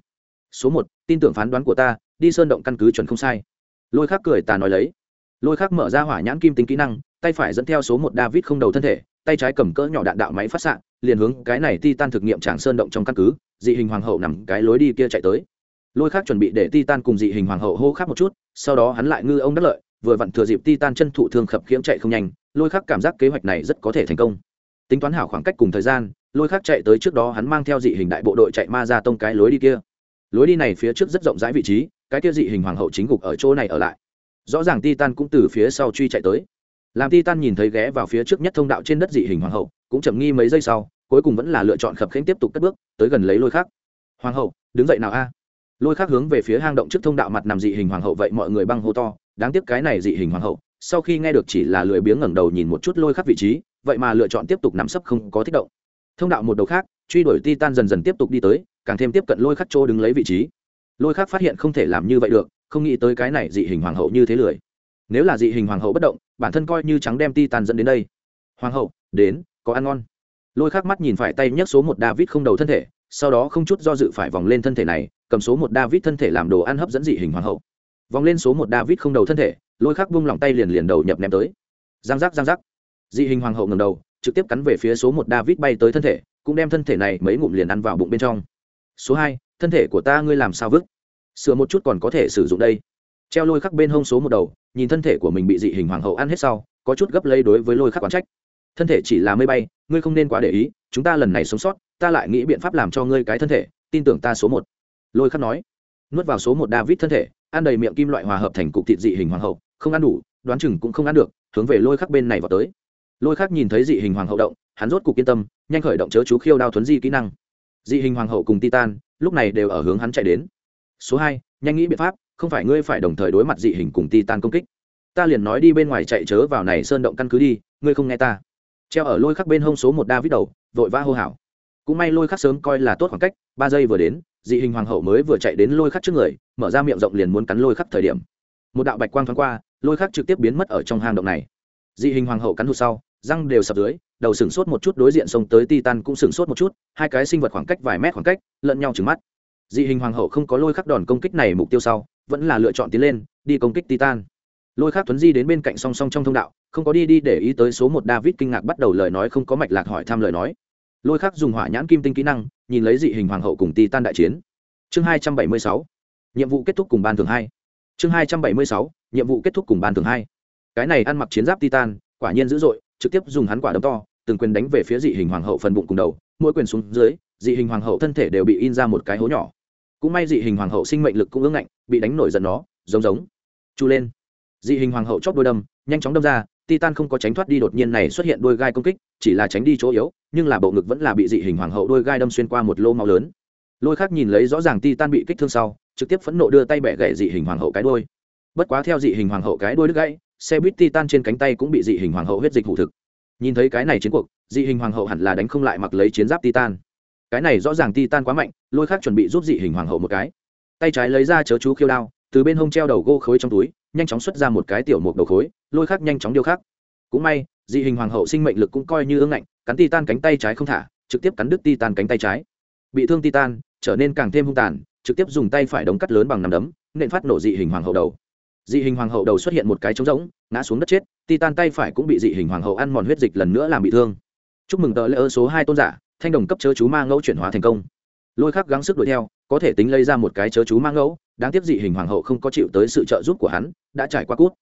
Số một, tin tưởng phán đoán của ta, đi sơn động căn cứ chuẩn không sai. Lôi khắc cười ta nói lấy. Lôi khắc mở ra hỏa nhãn kim tính kỹ năng, tay phải dẫn theo số một david không đầu thân thể, tay trái cầm cỡ nhỏ đạn đạo máy phát xạ, liền hướng cái này titan thực nghiệm tràng sơn động trong căn cứ, dị hình hoàng hậu nằm cái lối đi kia chạy tới. Lôi khác chuẩn bị để titan cùng dị hình hoàng hậu hô khác một chút, sau đó hắn lại ngư ông đất lợi vừa vặn thừa dịp titan chân thụ thương khập khiễng chạy không nhanh, lôi khắc cảm giác kế hoạch này rất có thể thành công. Tính toán hảo khoảng cách cùng thời gian, lôi khắc chạy tới trước đó hắn mang theo dị hình đại bộ đội chạy ma ra tông cái lối đi kia. Lối đi này phía trước rất rộng rãi vị trí, cái kia dị hình hoàng hậu chính gục ở chỗ này ở lại. Rõ ràng titan cũng từ phía sau truy chạy tới. Làm titan nhìn thấy ghé vào phía trước nhất thông đạo trên đất dị hình hoàng hậu, cũng chậm nghi mấy giây sau, cuối cùng vẫn là lựa chọn khập khiễng tiếp tục cất bước, tới gần lấy lôi khắc. hoàng hậu, đứng dậy nào a? Lôi khác hướng về phía hang động trước thông đạo mặt nằm dị hình hoàng hậu vậy mọi người băng hô to, đáng tiếc cái này dị hình hoàng hậu, sau khi nghe được chỉ là lười biếng ngẩng đầu nhìn một chút lôi khắc vị trí, vậy mà lựa chọn tiếp tục nắm sấp không có thích động. Thông đạo một đầu khác, truy đuổi ti tan dần dần tiếp tục đi tới, càng thêm tiếp cận lôi khắc chỗ đứng lấy vị trí. Lôi khắc phát hiện không thể làm như vậy được, không nghĩ tới cái này dị hình hoàng hậu như thế lười. Nếu là dị hình hoàng hậu bất động, bản thân coi như trắng đem ti tan dẫn đến đây. Hoàng hậu, đến, có ăn ngon. Lôi khắc mắt nhìn phải tay nhấc số một david không đầu thân thể, sau đó không chút do dự phải vòng lên thân thể này cầm số một david thân thể làm đồ ăn hấp dẫn dị hình hoàng hậu. Vòng lên số một david không đầu thân thể, lôi khắc vung lòng tay liền liền đầu nhập ném tới. Giang giác giang giác. Dị hình hoàng hậu ngầm đầu, trực tiếp cắn về phía số một david bay tới thân thể, cũng đem thân thể này mấy ngụm liền ăn vào bụng bên trong. Số hai, thân thể của ta ngươi làm sao vứt? Sửa một chút còn có thể sử dụng đây. Treo lôi khắc bên hông số một đầu, nhìn thân thể của mình bị dị hình hoàng hậu ăn hết sau, có chút gấp lấy đối với lôi khắc quán trách. Thân thể chỉ là mây bay, ngươi không nên quá để ý, chúng ta lần này sống sót, ta lại nghĩ biện pháp làm cho ngươi cái thân thể, tin tưởng ta số một lôi khắc nói, nuốt vào số một david thân thể, ăn đầy miệng kim loại hòa hợp thành cục thịt dị hình hoàng hậu, không ăn đủ, đoán chừng cũng không ăn được, hướng về lôi khắc bên này vào tới. Lôi khắc nhìn thấy dị hình hoàng hậu động, hắn rốt cục yên tâm, nhanh khởi động chớ chú khiêu đao thuấn di kỹ năng. Dị hình hoàng hậu cùng titan, lúc này đều ở hướng hắn chạy đến. Số hai, nhanh nghĩ biện pháp, không phải ngươi phải đồng thời đối mặt dị hình cùng titan công kích. Ta liền nói đi bên ngoài chạy chớ vào này sơn động căn cứ đi, ngươi không nghe ta. Treo ở lôi khắc bên hông số một david đầu, vội vã hô hào. Cũng may lôi khắc sớm coi là tốt khoảng cách, ba giây vừa đến dị hình hoàng hậu mới vừa chạy đến lôi khắc trước người, mở ra miệng rộng liền muốn cắn lôi khắc thời điểm. Một đạo bạch quang thoáng qua, lôi khắc trực tiếp biến mất ở trong hang động này. Dị hình hoàng hậu cắn hụt sau, răng đều sập dưới, đầu sừng sốt một chút đối diện sông tới titan cũng sừng sốt một chút, hai cái sinh vật khoảng cách vài mét khoảng cách, lẫn nhau trừng mắt. Dị hình hoàng hậu không có lôi khắc đòn công kích này mục tiêu sau, vẫn là lựa chọn tiến lên, đi công kích titan. Lôi khắc tuấn di đến bên cạnh song song trong thông đạo, không có đi đi để ý tới số một david kinh ngạc bắt đầu lời nói không có mạch lạc hỏi thăm lời nói lôi khắc dùng hỏa nhãn kim tinh kỹ năng, nhìn lấy dị hình hoàng hậu cùng titan đại chiến. Chương hai trăm bảy mươi sáu, nhiệm vụ kết thúc cùng ban thường hai. Chương hai trăm bảy mươi sáu, nhiệm vụ kết thúc cùng ban thường hai. Cái này ăn mặc chiến giáp titan, quả nhiên dữ dội, trực tiếp dùng hắn quả đấm to, từng quyền đánh về phía dị hình hoàng hậu phần bụng cùng đầu, mỗi quyền xuống dưới, dị hình hoàng hậu thân thể đều bị in ra một cái hố nhỏ. Cũng may dị hình hoàng hậu sinh mệnh lực cũng ưng ngạnh, bị đánh nổi giận nó, giống giống. Chu lên. Dị hình hoàng hậu chóp đôi đâm, nhanh chóng đâm ra titan không có tránh thoát đi đột nhiên này xuất hiện đôi gai công kích, chỉ là tránh đi chỗ yếu, nhưng là bộ ngực vẫn là bị dị hình hoàng hậu đôi gai đâm xuyên qua một lô máu lớn. Lôi khác nhìn lấy rõ ràng titan bị kích thương sau, trực tiếp phẫn nộ đưa tay bẻ gãy dị hình hoàng hậu cái đôi bất quá theo dị hình hoàng hậu cái đôi đứt gãy, xe buýt titan trên cánh tay cũng bị dị hình hoàng hậu huyết dịch hủ thực. Nhìn thấy cái này chiến cuộc, dị hình hoàng hậu hẳn là đánh không lại mặc lấy chiến giáp titan. Cái này rõ ràng titan quá mạnh, lôi khác chuẩn bị giúp dị hình hoàng hậu một cái. Tay trái lấy ra chớ chú khiêu đao, từ bên hông treo đầu gô khối trong túi nhanh chóng xuất ra một cái tiểu mục đầu khối, lôi khắc nhanh chóng điêu khắc. Cũng may, dị hình hoàng hậu sinh mệnh lực cũng coi như ương ngạnh, cắn titan cánh tay trái không thả, trực tiếp cắn đứt titan cánh tay trái. Bị thương titan, trở nên càng thêm hung tàn, trực tiếp dùng tay phải đống cắt lớn bằng nằm đấm, nện phát nổ dị hình hoàng hậu đầu. Dị hình hoàng hậu đầu xuất hiện một cái trống rỗng, ngã xuống đất chết, titan tay phải cũng bị dị hình hoàng hậu ăn mòn huyết dịch lần nữa làm bị thương. Chúc mừng tờ lễ ơ số hai tôn giả, thanh đồng cấp chớ chú ma ngẫu chuyển hóa thành công. Lôi khắc gắng sức đuổi theo có thể tính lấy ra một cái chớ chú mang ngẫu, đáng tiếc dị hình hoàng hậu không có chịu tới sự trợ giúp của hắn, đã trải qua cút.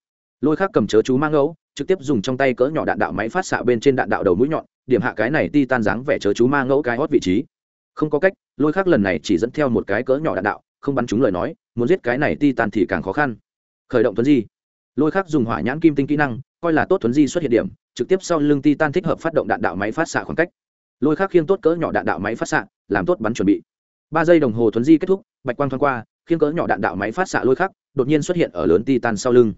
Lôi khắc cầm chớ chú mang ngẫu, trực tiếp dùng trong tay cỡ nhỏ đạn đạo máy phát xạ bên trên đạn đạo đầu mũi nhọn, điểm hạ cái này ti tan dáng vẻ chớ chú ma ngẫu cái hót vị trí. Không có cách, lôi khắc lần này chỉ dẫn theo một cái cỡ nhỏ đạn đạo, không bắn chúng lời nói, muốn giết cái này ti tan thì càng khó khăn. Khởi động tuấn di. Lôi khắc dùng hỏa nhãn kim tinh kỹ năng, coi là tốt tuấn di xuất hiện điểm, trực tiếp sau lưng ti tan thích hợp phát động đạn đạo máy phát xạ khoảng cách. Lôi khắc khiêng tốt cỡ nhỏ đạn đạo máy phát xạ, làm tốt bắn chuẩn bị ba giây đồng hồ thuấn di kết thúc, bạch quang thoáng qua khiến cỡ nhỏ đạn đạo máy phát xạ lôi khắc, đột nhiên xuất hiện ở lớn ti tan sau lưng.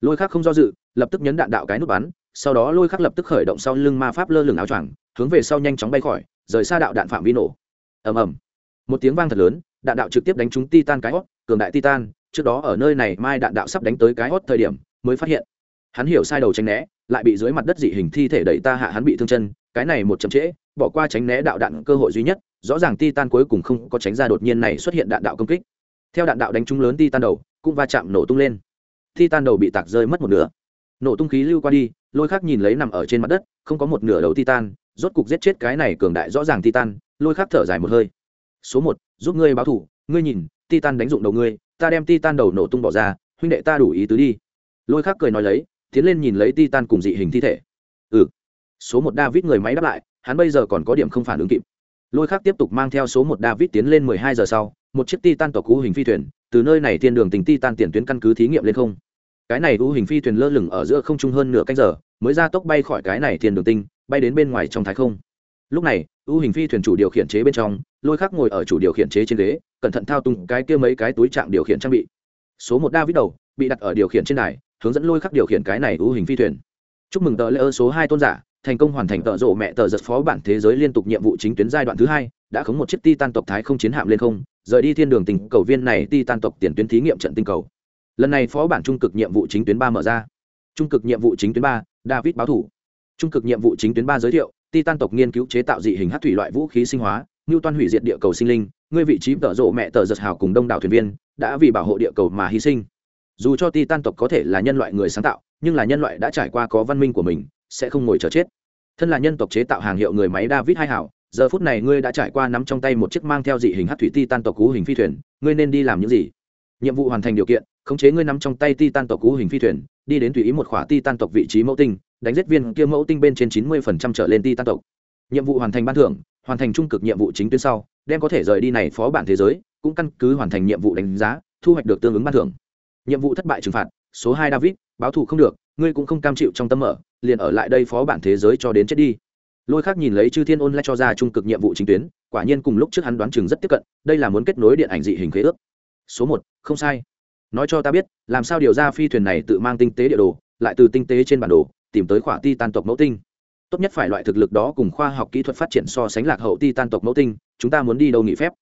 Lôi khắc không do dự, lập tức nhấn đạn đạo cái nút bắn, sau đó lôi khắc lập tức khởi động sau lưng ma pháp lơ lửng áo choàng, hướng về sau nhanh chóng bay khỏi, rời xa đạo đạn phạm vi nổ. Ầm ầm. Một tiếng vang thật lớn, đạn đạo trực tiếp đánh trúng titan cái hót cường đại titan, trước đó ở nơi này mai đạn đạo sắp đánh tới cái hót thời điểm, mới phát hiện. Hắn hiểu sai đầu tránh né lại bị dưới mặt đất dị hình thi thể đẩy ta hạ hắn bị thương chân, cái này một chậm trễ, bỏ qua tránh né đạo đạn cơ hội duy nhất, rõ ràng titan cuối cùng không có tránh ra đột nhiên này xuất hiện đạn đạo công kích. Theo đạn đạo đánh trúng lớn titan đầu, cũng va chạm nổ tung lên. Titan đầu bị tạc rơi mất một nửa. Nổ tung khí lưu qua đi, lôi khác nhìn lấy nằm ở trên mặt đất, không có một nửa đầu titan, rốt cục giết chết cái này cường đại rõ ràng titan, lôi khác thở dài một hơi. Số một, giúp ngươi báo thủ, ngươi nhìn, titan đánh dụng đầu ngươi, ta đem titan đầu nổ tung bỏ ra, huynh đệ ta đủ ý tứ đi. Lôi khác cười nói lấy tiến lên nhìn lấy titan cùng dị hình thi thể. Ừ. Số một david người máy đáp lại, hắn bây giờ còn có điểm không phản ứng kịp. Lôi khác tiếp tục mang theo số một david tiến lên mười hai giờ sau, một chiếc titan tộc cũ hình phi thuyền, từ nơi này thiên đường tình titan tiền tuyến căn cứ thí nghiệm lên không. Cái này u hình phi thuyền lơ lửng ở giữa không trung hơn nửa canh giờ, mới ra tốc bay khỏi cái này thiên đường tinh, bay đến bên ngoài trong thái không. Lúc này, u hình phi thuyền chủ điều khiển chế bên trong, lôi khắc ngồi ở chủ điều khiển chế trên ghế, cẩn thận thao tung cái kia mấy cái túi chạm điều khiển trang bị. Số một david đầu, bị đặt ở điều khiển trên đài hướng dẫn lôi khắc điều khiển cái này u hình phi thuyền. Chúc mừng tờ lễ ơ số hai tôn giả, thành công hoàn thành tợ rộ mẹ tờ giật phó bản thế giới liên tục nhiệm vụ chính tuyến giai đoạn thứ hai, đã khống một chiếc ti tan tộc thái không chiến hạm lên không, rời đi thiên đường tình cầu viên này ti tan tộc tiền tuyến thí nghiệm trận tinh cầu. Lần này phó bản trung cực nhiệm vụ chính tuyến ba mở ra. Trung cực nhiệm vụ chính tuyến ba, david báo thủ. Trung cực nhiệm vụ chính tuyến ba giới thiệu ti tan tộc nghiên cứu chế tạo dị hình hát thủy loại vũ khí sinh hóa ngưu toan hủy diệt địa cầu sinh linh, ngươi vị trí tợ rộ mẹ tờ giật hào cùng đông đảo thuyền viên, đã vì bảo hộ địa cầu mà hy sinh dù cho ti tan tộc có thể là nhân loại người sáng tạo, nhưng là nhân loại đã trải qua có văn minh của mình, sẽ không ngồi chờ chết. Thân là nhân tộc chế tạo hàng hiệu người máy david hai hảo, giờ phút này ngươi đã trải qua nắm trong tay một chiếc mang theo dị hình hát thủy ti tan tộc cú hình phi thuyền, ngươi nên đi làm những gì? Nhiệm vụ hoàn thành điều kiện, khống chế ngươi nắm trong tay ti tan tộc cú hình phi thuyền, đi đến tùy ý một khỏa ti tan tộc vị trí mẫu tinh, đánh giết viên kia mẫu tinh bên trên chín mươi phần trăm trở lên ti tan tộc. Nhiệm vụ hoàn thành ban thưởng, hoàn thành trung cực nhiệm vụ chính tuyến sau, đem có thể rời đi này phó bản thế giới, cũng căn cứ hoàn thành nhiệm vụ đánh giá, thu hoạch được tương ứng ban thưởng nhiệm vụ thất bại trừng phạt, số hai david, báo thù không được, ngươi cũng không cam chịu trong tâm mở, liền ở lại đây phó bản thế giới cho đến chết đi. Lôi khác nhìn lấy chư thiên ôn lại cho ra trung cực nhiệm vụ chính tuyến, quả nhiên cùng lúc trước hắn đoán chừng rất tiếp cận, đây là muốn kết nối điện ảnh dị hình khế ước. Số một, không sai. Nói cho ta biết, làm sao điều ra phi thuyền này tự mang tinh tế địa đồ, lại từ tinh tế trên bản đồ, tìm tới khỏa ti tan tộc mẫu tinh. Tốt nhất phải loại thực lực đó cùng khoa học kỹ thuật phát triển so sánh lạc hậu ti tan tộc mẫu tinh, chúng ta muốn đi đâu nghỉ phép?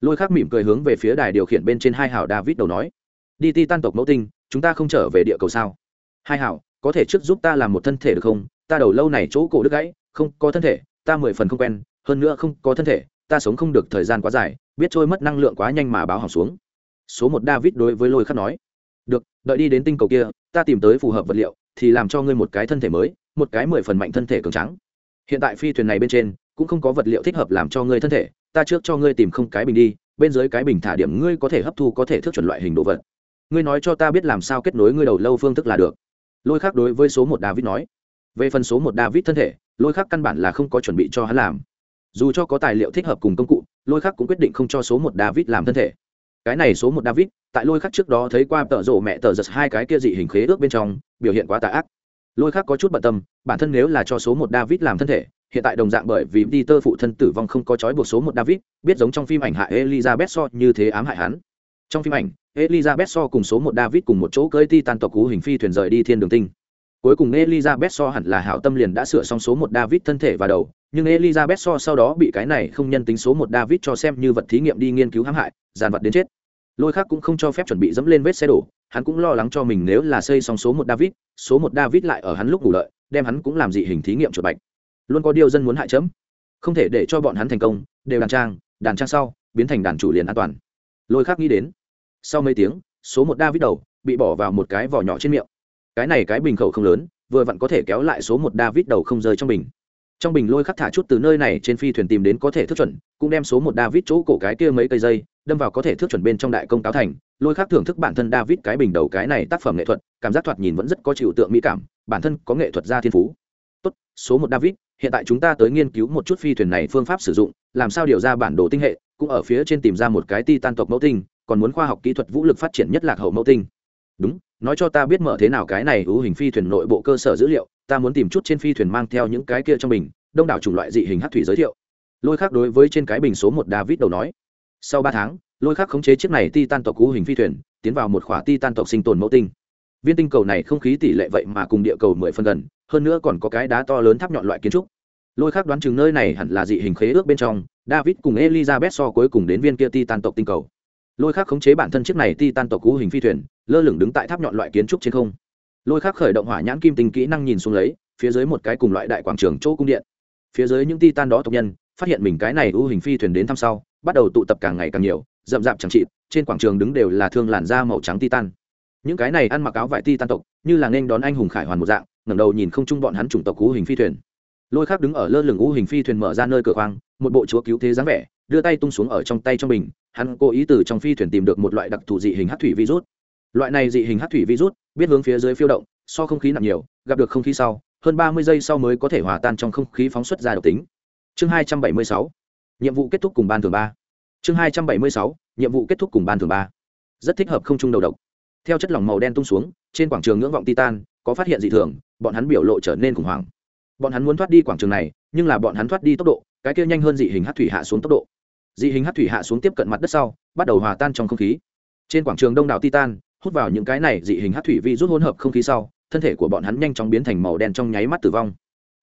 Lôi khác mỉm cười hướng về phía đài điều khiển bên trên hai hảo david đầu nói đi ti tan tộc mẫu tinh, chúng ta không trở về địa cầu sao? Hai hảo, có thể trước giúp ta làm một thân thể được không? Ta đầu lâu này chỗ cổ đứt gãy, không có thân thể, ta mười phần không quen, hơn nữa không có thân thể, ta sống không được thời gian quá dài, biết trôi mất năng lượng quá nhanh mà báo hỏng xuống. Số một david đối với lôi khắc nói. Được, đợi đi đến tinh cầu kia, ta tìm tới phù hợp vật liệu, thì làm cho ngươi một cái thân thể mới, một cái mười phần mạnh thân thể cường trắng hiện tại phi thuyền này bên trên, cũng không có vật liệu thích hợp làm cho ngươi thân thể, ta trước cho ngươi tìm không cái bình đi, bên dưới cái bình thả điểm ngươi có thể hấp thu có thể thức chuẩn loại hình đồ vật ngươi nói cho ta biết làm sao kết nối ngươi đầu lâu phương thức là được. Lôi khác đối với số một david nói. Về phần số một david thân thể, lôi khác căn bản là không có chuẩn bị cho hắn làm. Dù cho có tài liệu thích hợp cùng công cụ, lôi khác cũng quyết định không cho số một david làm thân thể. Cái này số một david, tại lôi khắc trước đó thấy qua tợ rộ mẹ tờ giật hai cái kia dị hình khế ước bên trong, biểu hiện quá tà ác. Lôi khắc có chút bận tâm, bản thân nếu là cho số một david làm thân thể, hiện tại đồng dạng bởi vì peter phụ thân tử vong không có trói buộc số một david, biết giống trong phim ảnh hại elizabeth so như thế ám hại hắn trong phim ảnh, elizabeth so cùng số một david cùng một chỗ cưỡi ti tan tộc cú hình phi thuyền rời đi thiên đường tinh. Cuối cùng elizabeth so hẳn là hảo tâm liền đã sửa xong số một david thân thể và đầu, nhưng elizabeth so sau đó bị cái này không nhân tính số một david cho xem như vật thí nghiệm đi nghiên cứu hãm hại giàn vật đến chết. Lôi khác cũng không cho phép chuẩn bị dẫm lên vết xe đổ, hắn cũng lo lắng cho mình nếu là xây xong số một david, số một david lại ở hắn lúc ngủ lợi đem hắn cũng làm dị hình thí nghiệm chuột bạch. Luôn có điều dân muốn hại chấm. Không thể để cho bọn hắn thành công, đều đàn trang đàn trang sau, biến thành đàn chủ liền an toàn. Lôi khác nghĩ đến sau mấy tiếng, số một david đầu bị bỏ vào một cái vỏ nhỏ trên miệng. Cái này cái bình khẩu không lớn, vừa vặn có thể kéo lại số một david đầu không rơi trong bình. Trong bình lôi khắc thả chút từ nơi này trên phi thuyền tìm đến có thể thức chuẩn, cũng đem số một david chỗ cổ cái kia mấy cây dây, đâm vào có thể thức chuẩn bên trong đại công cáo thành. Lôi khắc thưởng thức bản thân david cái bình đầu cái này tác phẩm nghệ thuật, cảm giác thoạt nhìn vẫn rất có chịu tượng mỹ cảm, bản thân có nghệ thuật gia thiên phú. Tốt, số một david, hiện tại chúng ta tới nghiên cứu một chút phi thuyền này phương pháp sử dụng, làm sao điều ra bản đồ tinh hệ, cũng ở phía trên tìm ra một cái ti tan tộc mẫu tinh còn muốn khoa học kỹ thuật vũ lực phát triển nhất lạc hậu mẫu tinh. Đúng, nói cho ta biết mở thế nào cái này hữu hình phi thuyền nội bộ cơ sở dữ liệu, ta muốn tìm chút trên phi thuyền mang theo những cái kia trong bình, đông đảo chủng loại dị hình hát thủy giới thiệu. Lôi khác đối với trên cái bình số một david đầu nói. Sau ba tháng, lôi khác khống chế chiếc này ti tan tộc cú hình phi thuyền, tiến vào một khỏa ti tan tộc sinh tồn mẫu tinh. Viên tinh cầu này không khí tỷ lệ vậy mà cùng địa cầu mười phân gần, hơn nữa còn có cái đá to lớn tháp nhọn loại kiến trúc. Lôi khác đoán chừng nơi này hẳn là dị hình khế ước bên trong, david cùng elizabeth so cuối cùng đến viên kia ti tan tộc tinh cầu lôi khác khống chế bản thân chiếc này ti tan tộc cú hình phi thuyền, lơ lửng đứng tại tháp nhọn loại kiến trúc trên không. Lôi khác khởi động hỏa nhãn kim tình kỹ năng nhìn xuống lấy, phía dưới một cái cùng loại đại quảng trường chỗ cung điện. Phía dưới những ti tan đó tộc nhân, phát hiện mình cái này ưu hình phi thuyền đến thăm sau, bắt đầu tụ tập càng ngày càng nhiều, rậm rạp chẳng trị trên quảng trường đứng đều là thương làn da màu trắng titan những cái này ăn mặc áo vải titan tộc, như là nên đón anh hùng khải hoàn một dạng, ngẩng đầu nhìn không chung bọn hắn chủng tộc cú hình phi thuyền. Lôi khác đứng ở lơ lửng u hình phi thuyền mở ra nơi cửa khoang, một bộ chúa cứu thế dáng vẻ đưa tay tung xuống ở trong tay trong mình hắn cố ý từ trong phi thuyền tìm được một loại đặc thù dị hình hát thủy virus. Loại này dị hình hát thủy virus, biết hướng phía dưới phiêu động, so không khí nặng nhiều, gặp được không khí sau, hơn ba mươi giây sau mới có thể hòa tan trong không khí phóng xuất ra độc tính. Chương hai trăm bảy mươi sáu, nhiệm vụ kết thúc cùng ban thường ba. Chương hai trăm bảy mươi sáu, nhiệm vụ kết thúc cùng ban thường ba. Rất thích hợp không trung đầu độc. Theo chất lỏng màu đen tung xuống, trên quảng trường ngưỡng vọng titan, có phát hiện dị thường, bọn hắn biểu lộ trở nên khủng hoảng. Bọn hắn muốn thoát đi quảng trường này, nhưng là bọn hắn thoát đi tốc độ, cái kia nhanh hơn dị hình hát thủy hạ xuống tốc độ dị hình hát thủy hạ xuống tiếp cận mặt đất sau, bắt đầu hòa tan trong không khí. Trên quảng trường đông đảo titan, hút vào những cái này dị hình hát thủy vi rút hỗn hợp không khí sau, thân thể của bọn hắn nhanh chóng biến thành màu đen trong nháy mắt tử vong.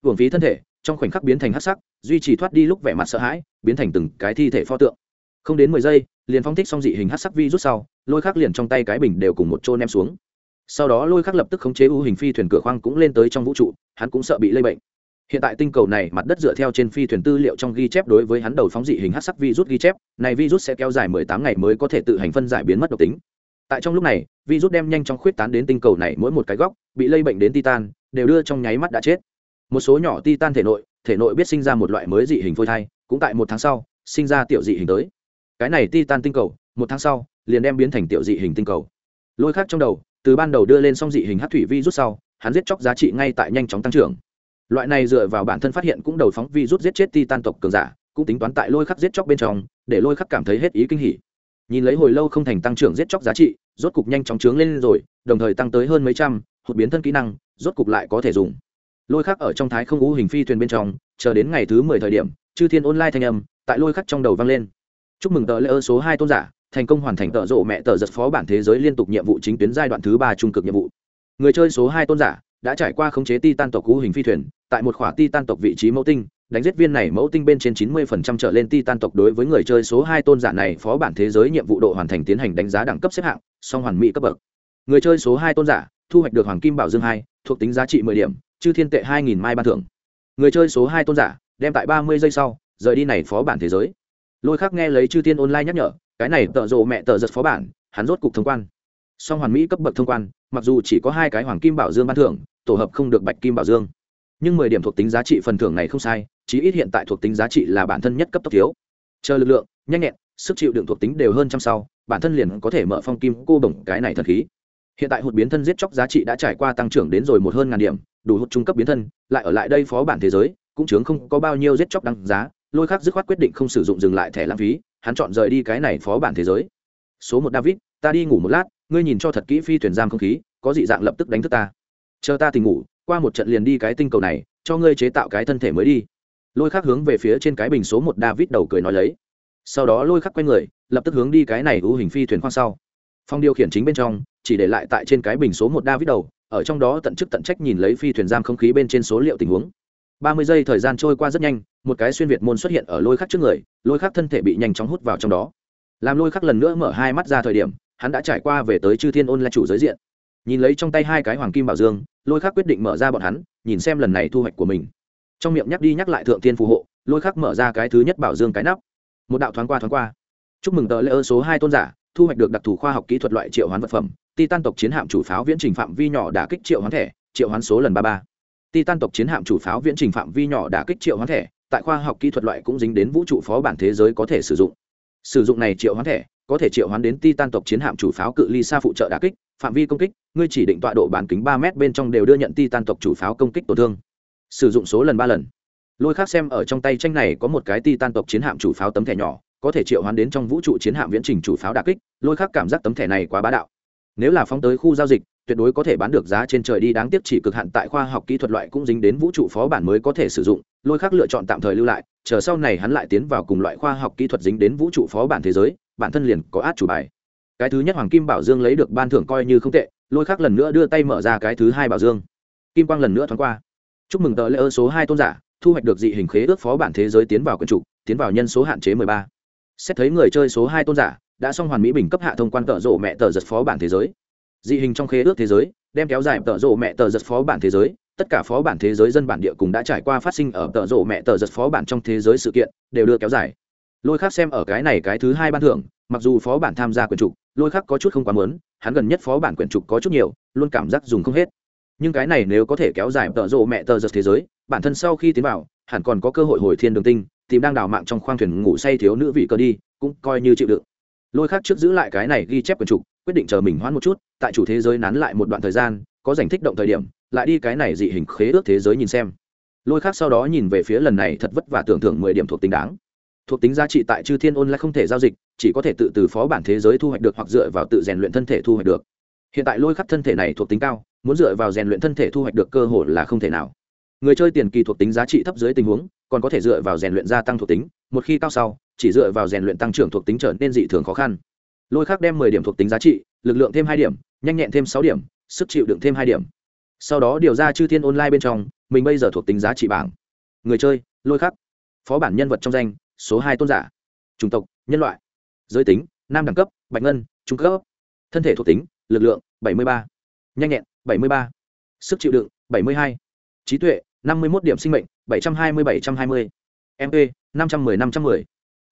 Hưởng phí thân thể, trong khoảnh khắc biến thành hát sắc, duy trì thoát đi lúc vẻ mặt sợ hãi, biến thành từng cái thi thể pho tượng. Không đến mười giây, liền phong thích xong dị hình hát sắc vi rút sau, lôi khắc liền trong tay cái bình đều cùng một chỗ em xuống. Sau đó lôi khắc lập tức khống chế u hình phi thuyền cửa khoang cũng lên tới trong vũ trụ, hắn cũng sợ bị lây bệnh hiện tại tinh cầu này mặt đất dựa theo trên phi thuyền tư liệu trong ghi chép đối với hắn đầu phóng dị hình hát sắc virus ghi chép, này virus sẽ kéo dài mười tám ngày mới có thể tự hành phân giải biến mất độc tính. Tại trong lúc này, virus đem nhanh chóng khuyết tán đến tinh cầu này mỗi một cái góc, bị lây bệnh đến titan, đều đưa trong nháy mắt đã chết. Một số nhỏ titan thể nội thể nội biết sinh ra một loại mới dị hình phôi thai, cũng tại một tháng sau, sinh ra tiểu dị hình tới. Cái này titan tinh cầu, một tháng sau, liền đem biến thành tiểu dị hình tinh cầu. Lôi khác trong đầu, từ ban đầu đưa lên xong dị hình hát thủy vi rút sau, hắn giết chóc giá trị ngay tại nhanh chóng tăng trưởng loại này dựa vào bản thân phát hiện cũng đầu phóng vi rút giết chết ti tan tộc cường giả, cũng tính toán tại lôi khắc giết chóc bên trong, để lôi khắc cảm thấy hết ý kinh hỉ. Nhìn lấy hồi lâu không thành tăng trưởng giết chóc giá trị, rốt cục nhanh chóng trướng lên rồi, đồng thời tăng tới hơn mấy trăm, hụt biến thân kỹ năng, rốt cục lại có thể dùng. Lôi khắc ở trong thái không ngũ hình phi thuyền bên trong, chờ đến ngày thứ mười thời điểm, chư thiên online thanh âm, tại lôi khắc trong đầu vang lên. Chúc mừng tờ lễ ơ số hai tôn giả, thành công hoàn thành tợ rộ mẹ tờ giật phó bản thế giới liên tục nhiệm vụ chính tuyến giai đoạn thứ ba trung cực nhiệm vụ. Người chơi số hai tôn giả đã trải qua khống chế ti tan tộc cú hình phi thuyền, tại một khỏa ti tan tộc vị trí mẫu tinh, đánh giết viên này mẫu tinh bên trên chín mươi phần trăm trở lên ti tan tộc đối với người chơi số hai tôn giả này phó bản thế giới nhiệm vụ độ hoàn thành tiến hành đánh giá đẳng cấp xếp hạng, song hoàn mỹ cấp bậc. Người chơi số hai tôn giả, thu hoạch được hoàng kim bảo dương hai, thuộc tính giá trị mười điểm, chư thiên tệ hai nghìn mai ban thưởng. Người chơi số hai tôn giả, đem tại ba mươi giây sau, rời đi này phó bản thế giới. Lôi khắc nghe lấy chư thiên online nhắc nhở, cái này tợ rộ mẹ tợ giật phó bản, hắn rốt cục thông quan. Song hoàn mỹ cấp bậc thông quan, mặc dù chỉ có hai cái hoàng kim bảo dương ban thưởng tổ hợp không được bạch kim bảo dương. Nhưng mười điểm thuộc tính giá trị phần thưởng này không sai, chí ít hiện tại thuộc tính giá trị là bản thân nhất cấp tốc thiếu. Chờ lực lượng, nhanh nhẹn, sức chịu đựng thuộc tính đều hơn trăm sau, bản thân liền có thể mở phong kim cô bổng cái này thật khí. Hiện tại hụt biến thân giết chóc giá trị đã trải qua tăng trưởng đến rồi một hơn ngàn điểm, đủ hụt trung cấp biến thân, lại ở lại đây phó bản thế giới, cũng chướng không có bao nhiêu giết chóc đăng giá, lôi khắc dứt khoát quyết định không sử dụng dừng lại thẻ lãng phí, hắn chọn rời đi cái này phó bản thế giới. Số một david, ta đi ngủ một lát, ngươi nhìn cho thật kỹ phi thuyền giam không khí, có dị dạng lập tức đánh thức ta chờ ta tỉnh ngủ, qua một trận liền đi cái tinh cầu này, cho ngươi chế tạo cái thân thể mới đi. Lôi khắc hướng về phía trên cái bình số một david đầu cười nói lấy. Sau đó lôi khắc quay người, lập tức hướng đi cái này ưu hình phi thuyền khoang sau. Phong điều khiển chính bên trong, chỉ để lại tại trên cái bình số một david đầu, ở trong đó tận chức tận trách nhìn lấy phi thuyền giam không khí bên trên số liệu tình huống. Ba mươi giây thời gian trôi qua rất nhanh, một cái xuyên việt môn xuất hiện ở lôi khắc trước người, lôi khắc thân thể bị nhanh chóng hút vào trong đó. Làm lôi khắc lần nữa mở hai mắt ra thời điểm, hắn đã trải qua về tới chư thiên ôn là chủ giới diện nhìn lấy trong tay hai cái hoàng kim bảo dương, lôi khắc quyết định mở ra bọn hắn, nhìn xem lần này thu hoạch của mình. Trong miệng nhắc đi nhắc lại thượng tiên phù hộ, lôi khắc mở ra cái thứ nhất bảo dương cái nắp. Một đạo thoáng qua thoáng qua. Chúc mừng tờ lễ ơ số hai tôn giả, thu hoạch được đặc thù khoa học kỹ thuật loại triệu hoán vật phẩm, titan tộc chiến hạm chủ pháo viễn trình phạm vi nhỏ đả kích triệu hoán thẻ, triệu hoán số lần ba ba. Titan tộc chiến hạm chủ pháo viễn trình phạm vi nhỏ đả kích triệu hoán thẻ, tại khoa học kỹ thuật loại cũng dính đến vũ trụ phó bản thế giới có thể sử dụng. Sử dụng này triệu hoán thẻ, có thể triệu hoán đến titan tộc chiến hạm chủ pháo cự ly xa phụ trợ đả kích, phạm vi công kích ngươi chỉ định tọa độ bán kính ba m bên trong đều đưa nhận titan tộc chủ pháo công kích tổn thương. Sử dụng số lần ba lần. Lôi khác xem ở trong tay tranh này có một cái titan tộc chiến hạm chủ pháo tấm thẻ nhỏ, có thể triệu hoán đến trong vũ trụ chiến hạm viễn trình chủ pháo đặc kích. Lôi khác cảm giác tấm thẻ này quá bá đạo. Nếu là phóng tới khu giao dịch, tuyệt đối có thể bán được giá trên trời đi. Đáng tiếc chỉ cực hạn tại khoa học kỹ thuật loại cũng dính đến vũ trụ phó bản mới có thể sử dụng. Lôi khác lựa chọn tạm thời lưu lại, chờ sau này hắn lại tiến vào cùng loại khoa học kỹ thuật dính đến vũ trụ phó bản thế giới, bản thân liền có át chủ bài cái thứ nhất hoàng kim bảo dương lấy được ban thưởng coi như không tệ, lôi khác lần nữa đưa tay mở ra cái thứ hai bảo dương. Kim quang lần nữa thoáng qua. Chúc mừng tờ lễ ơ số hai tôn giả, thu hoạch được dị hình khế ước phó bản thế giới tiến vào quân chủ tiến vào nhân số hạn chế mười ba. Xét thấy người chơi số hai tôn giả, đã xong hoàn mỹ bình cấp hạ thông quan tợ rộ mẹ tờ giật phó bản thế giới. Dị hình trong khế ước thế giới, đem kéo dài tợ rộ mẹ tờ giật phó bản thế giới, tất cả phó bản thế giới dân bản địa cùng đã trải qua phát sinh ở tợ rộ mẹ tờ giật phó bản trong thế giới sự kiện, đều đưa kéo dài. Lôi khác xem ở cái này cái thứ hai ban thưởng mặc dù phó bản tham gia quyển trục, lôi khắc có chút không quá muốn, hắn gần nhất phó bản quyển trục có chút nhiều, luôn cảm giác dùng không hết. Nhưng cái này nếu có thể kéo dài tợ rộ mẹ tờ giật thế giới, bản thân sau khi tiến vào, hẳn còn có cơ hội hồi thiên đường tinh, tìm đang đào mạng trong khoang thuyền ngủ say thiếu nữ vị cơ đi, cũng coi như chịu đựng. Lôi khác trước giữ lại cái này ghi chép quyển trục, quyết định chờ mình hoãn một chút, tại chủ thế giới nán lại một đoạn thời gian, có giành thích động thời điểm, lại đi cái này dị hình khế ước thế giới nhìn xem. Lôi khác sau đó nhìn về phía lần này thật vất vả tưởng thưởng mười điểm thuộc tính đáng thuộc tính giá trị tại chư thiên ôn lại không thể giao dịch, chỉ có thể tự từ phó bản thế giới thu hoạch được hoặc dựa vào tự rèn luyện thân thể thu hoạch được. Hiện tại lôi khắc thân thể này thuộc tính cao, muốn dựa vào rèn luyện thân thể thu hoạch được cơ hội là không thể nào. Người chơi tiền kỳ thuộc tính giá trị thấp dưới tình huống, còn có thể dựa vào rèn luyện gia tăng thuộc tính, một khi cao sau, chỉ dựa vào rèn luyện tăng trưởng thuộc tính trở nên dị thường khó khăn. Lôi khắc đem mười điểm thuộc tính giá trị, lực lượng thêm hai điểm, nhanh nhẹn thêm sáu điểm, sức chịu đựng thêm hai điểm. Sau đó điều ra chư thiên online bên trong, mình bây giờ thuộc tính giá trị bảng. Người chơi, lôi khắc. Phó bản nhân vật trong danh số hai tôn giả. Chủng tộc, nhân loại. Giới tính, nam đẳng cấp, bạch ngân, trung cấp. Thân thể thuộc tính, lực lượng, bảy mươi ba. Nhanh nhẹn, bảy mươi ba. Sức chịu đựng, bảy mươi hai. Trí tuệ, năm mươi một điểm sinh mệnh, bảy trăm hai mươi bảy trăm hai mươi. Mp năm trăm m ư ơ i năm trăm m ư ơ i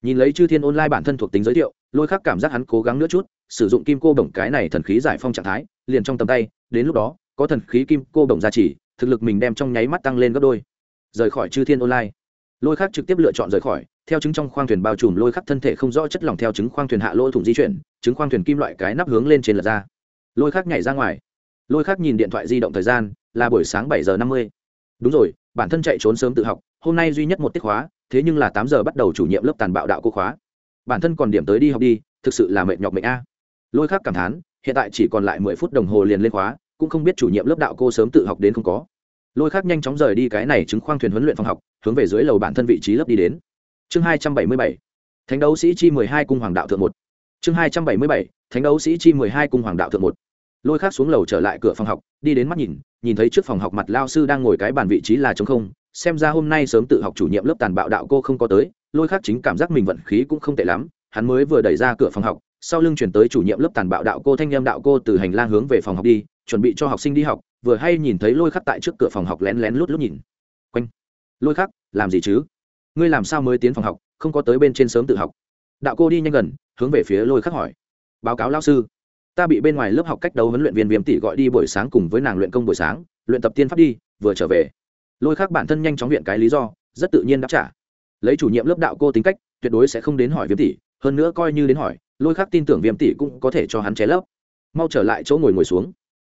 nhìn lấy chư thiên online bản thân thuộc tính giới thiệu, lôi khắc cảm giác hắn cố gắng nữa chút, sử dụng kim cô bổng cái này thần khí giải phong trạng thái, liền trong tầm tay, đến lúc đó, có thần khí kim cô bổng gia trì, thực lực mình đem trong nháy mắt tăng lên gấp đôi. Rời khỏi chư thiên online lôi khắc trực tiếp lựa chọn rời khỏi, theo chứng trong khoang thuyền bao trùm lôi khắc thân thể không rõ chất lỏng theo chứng khoang thuyền hạ lỗ thủng di chuyển chứng khoang thuyền kim loại cái nắp hướng lên trên lật ra. Lôi khắc nhảy ra ngoài. Lôi khắc nhìn điện thoại di động thời gian, là buổi sáng bảy giờ năm mươi. Đúng rồi, bản thân chạy trốn sớm tự học, hôm nay duy nhất một tiết khóa, thế nhưng là tám giờ bắt đầu chủ nhiệm lớp tàn bạo đạo cô khóa. Bản thân còn điểm tới đi học đi, thực sự là mệt nhọc mệnh a. Lôi khắc cảm thán, hiện tại chỉ còn lại mười phút đồng hồ liền lên khóa, cũng không biết chủ nhiệm lớp đạo cô sớm tự học đến không có. Lôi khắc nhanh chóng rời đi cái này chứng khoang thuyền huấn luyện phòng học hướng về dưới lầu bản thân vị trí lớp đi đến. Chương hai trăm bảy mươi bảy, thánh đấu sĩ chi mười hai cung hoàng đạo thượng một. Chương hai trăm bảy mươi bảy, thánh đấu sĩ chi mười hai cung hoàng đạo thượng một. Lôi khác xuống lầu trở lại cửa phòng học, đi đến mắt nhìn nhìn thấy trước phòng học mặt lao sư đang ngồi cái bàn vị trí là trống không, xem ra hôm nay sớm tự học chủ nhiệm lớp tàn bạo đạo cô không có tới, lôi khác chính cảm giác mình vận khí cũng không tệ lắm, hắn mới vừa đẩy ra cửa phòng học, sau lưng chuyển tới chủ nhiệm lớp tàn bạo đạo cô thanh em đạo cô từ hành lang hướng về phòng học đi, chuẩn bị cho học sinh đi học, vừa hay nhìn thấy lôi khắc tại trước cửa phòng học lén lén lút lút nhìn lôi khắc, làm gì chứ? Ngươi làm sao mới tiến phòng học, không có tới bên trên sớm tự học? Đạo cô đi nhanh gần, hướng về phía lôi khắc hỏi. Báo cáo lao sư. Ta bị bên ngoài lớp học cách đấu huấn luyện viên viêm tỷ gọi đi buổi sáng cùng với nàng luyện công buổi sáng, luyện tập tiên pháp đi, vừa trở về. Lôi khắc bản thân nhanh chóng viện cái lý do, rất tự nhiên đáp trả. Lấy chủ nhiệm lớp đạo cô tính cách, tuyệt đối sẽ không đến hỏi viêm tỷ, hơn nữa coi như đến hỏi, lôi khắc tin tưởng viêm tỷ cũng có thể cho hắn ché lớp mau trở lại chỗ ngồi ngồi xuống.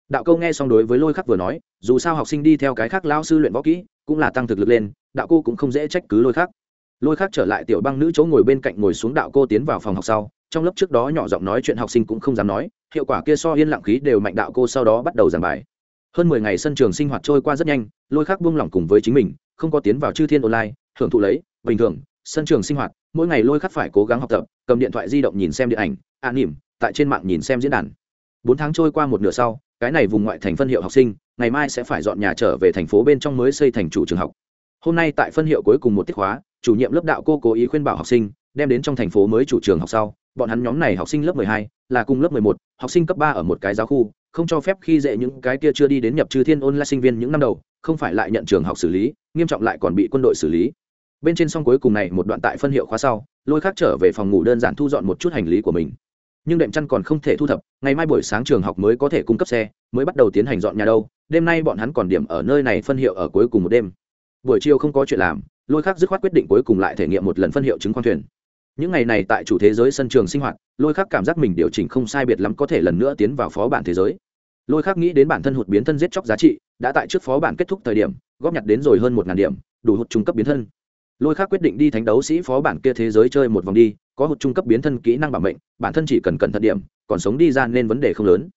Đạo câu nghe xong đối với lôi khắc vừa nói, dù sao học sinh đi theo cái khác lao sư luyện võ kỹ, cũng là tăng thực lực lên đạo cô cũng không dễ trách cứ lôi khác, lôi khác trở lại tiểu băng nữ chỗ ngồi bên cạnh ngồi xuống đạo cô tiến vào phòng học sau trong lớp trước đó nhỏ giọng nói chuyện học sinh cũng không dám nói hiệu quả kia so yên lặng khí đều mạnh đạo cô sau đó bắt đầu giảng bài. Hơn mười ngày sân trường sinh hoạt trôi qua rất nhanh lôi khác buông lỏng cùng với chính mình không có tiến vào chư thiên online hưởng thụ lấy bình thường sân trường sinh hoạt mỗi ngày lôi khắc phải cố gắng học tập cầm điện thoại di động nhìn xem điện ảnh an nỉm tại trên mạng nhìn xem diễn đàn. Bốn tháng trôi qua một nửa sau cái này vùng ngoại thành phân hiệu học sinh ngày mai sẽ phải dọn nhà trở về thành phố bên trong mới xây thành chủ trường học hôm nay tại phân hiệu cuối cùng một tiết hóa chủ nhiệm lớp đạo cô cố ý khuyên bảo học sinh đem đến trong thành phố mới chủ trường học sau bọn hắn nhóm này học sinh lớp 12, là cùng lớp 11, học sinh cấp 3 ở một cái giáo khu không cho phép khi dễ những cái kia chưa đi đến nhập trừ thiên ôn là sinh viên những năm đầu không phải lại nhận trường học xử lý nghiêm trọng lại còn bị quân đội xử lý. Bên trên xong cuối cùng này một đoạn tại phân hiệu khóa sau lôi khác trở về phòng ngủ đơn giản thu dọn một chút hành lý của mình. Nhưng đệm chăn còn không thể thu thập ngày mai buổi sáng trường học mới có thể cung cấp xe mới bắt đầu tiến hành dọn nhà đâu đêm nay bọn hắn còn điểm ở nơi này phân hiệu ở cuối cùng một đêm buổi chiều không có chuyện làm, lôi khác dứt khoát quyết định cuối cùng lại thể nghiệm một lần phân hiệu chứng khoan thuyền. Những ngày này tại chủ thế giới sân trường sinh hoạt, lôi khác cảm giác mình điều chỉnh không sai biệt lắm có thể lần nữa tiến vào phó bản thế giới. Lôi khác nghĩ đến bản thân hụt biến thân giết chóc giá trị, đã tại trước phó bản kết thúc thời điểm, góp nhặt đến rồi hơn một ngàn điểm, đủ hụt trung cấp biến thân. Lôi khác quyết định đi thánh đấu sĩ phó bản kia thế giới chơi một vòng đi, có hụt trung cấp biến thân kỹ năng bảo mệnh, bản thân chỉ cần cẩn thận điểm, còn sống đi ra nên vấn đề không lớn.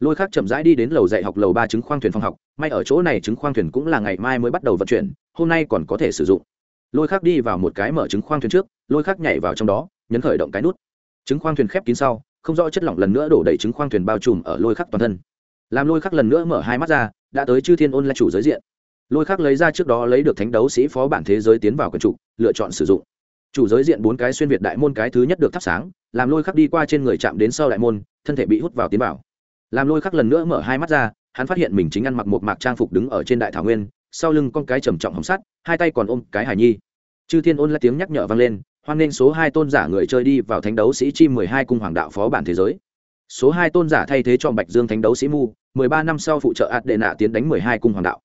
Lôi khác chậm rãi đi đến lầu dạy học lầu ba chứng khoang thuyền phòng học, may ở chỗ này chứng khoang thuyền cũng là ngày mai mới bắt đầu vận chuyển hôm nay còn có thể sử dụng. Lôi khác đi vào một cái mở chứng khoang thuyền trước, lôi khác nhảy vào trong đó, nhấn khởi động cái nút. Chứng khoang thuyền khép kín sau, không rõ chất lỏng lần nữa đổ đầy chứng khoang thuyền bao trùm ở lôi khắc toàn thân. Làm lôi khắc lần nữa mở hai mắt ra, đã tới chư thiên ôn là chủ giới diện. Lôi khắc lấy ra trước đó lấy được thánh đấu sĩ phó bản thế giới tiến vào quần trụ, lựa chọn sử dụng. Chủ giới diện bốn cái xuyên việt đại môn cái thứ nhất được thắp sáng, làm lôi khắc đi qua trên người chạm đến sau đại môn, thân thể bị hút vào tiến vào. Làm lôi khắc lần nữa mở hai mắt ra, hắn phát hiện mình chính ăn mặc một mạc trang phục đứng ở trên đại thảo nguyên sau lưng con cái trầm trọng hồng sắt, hai tay còn ôm cái hài nhi. Chư thiên ôn là tiếng nhắc nhở vang lên, hoan nghênh số hai tôn giả người chơi đi vào thánh đấu sĩ chi mười hai cung hoàng đạo phó bản thế giới. Số hai tôn giả thay thế cho bạch dương thánh đấu sĩ mu, mười ba năm sau phụ trợ ạt đệ nạ tiến đánh mười hai cung hoàng đạo.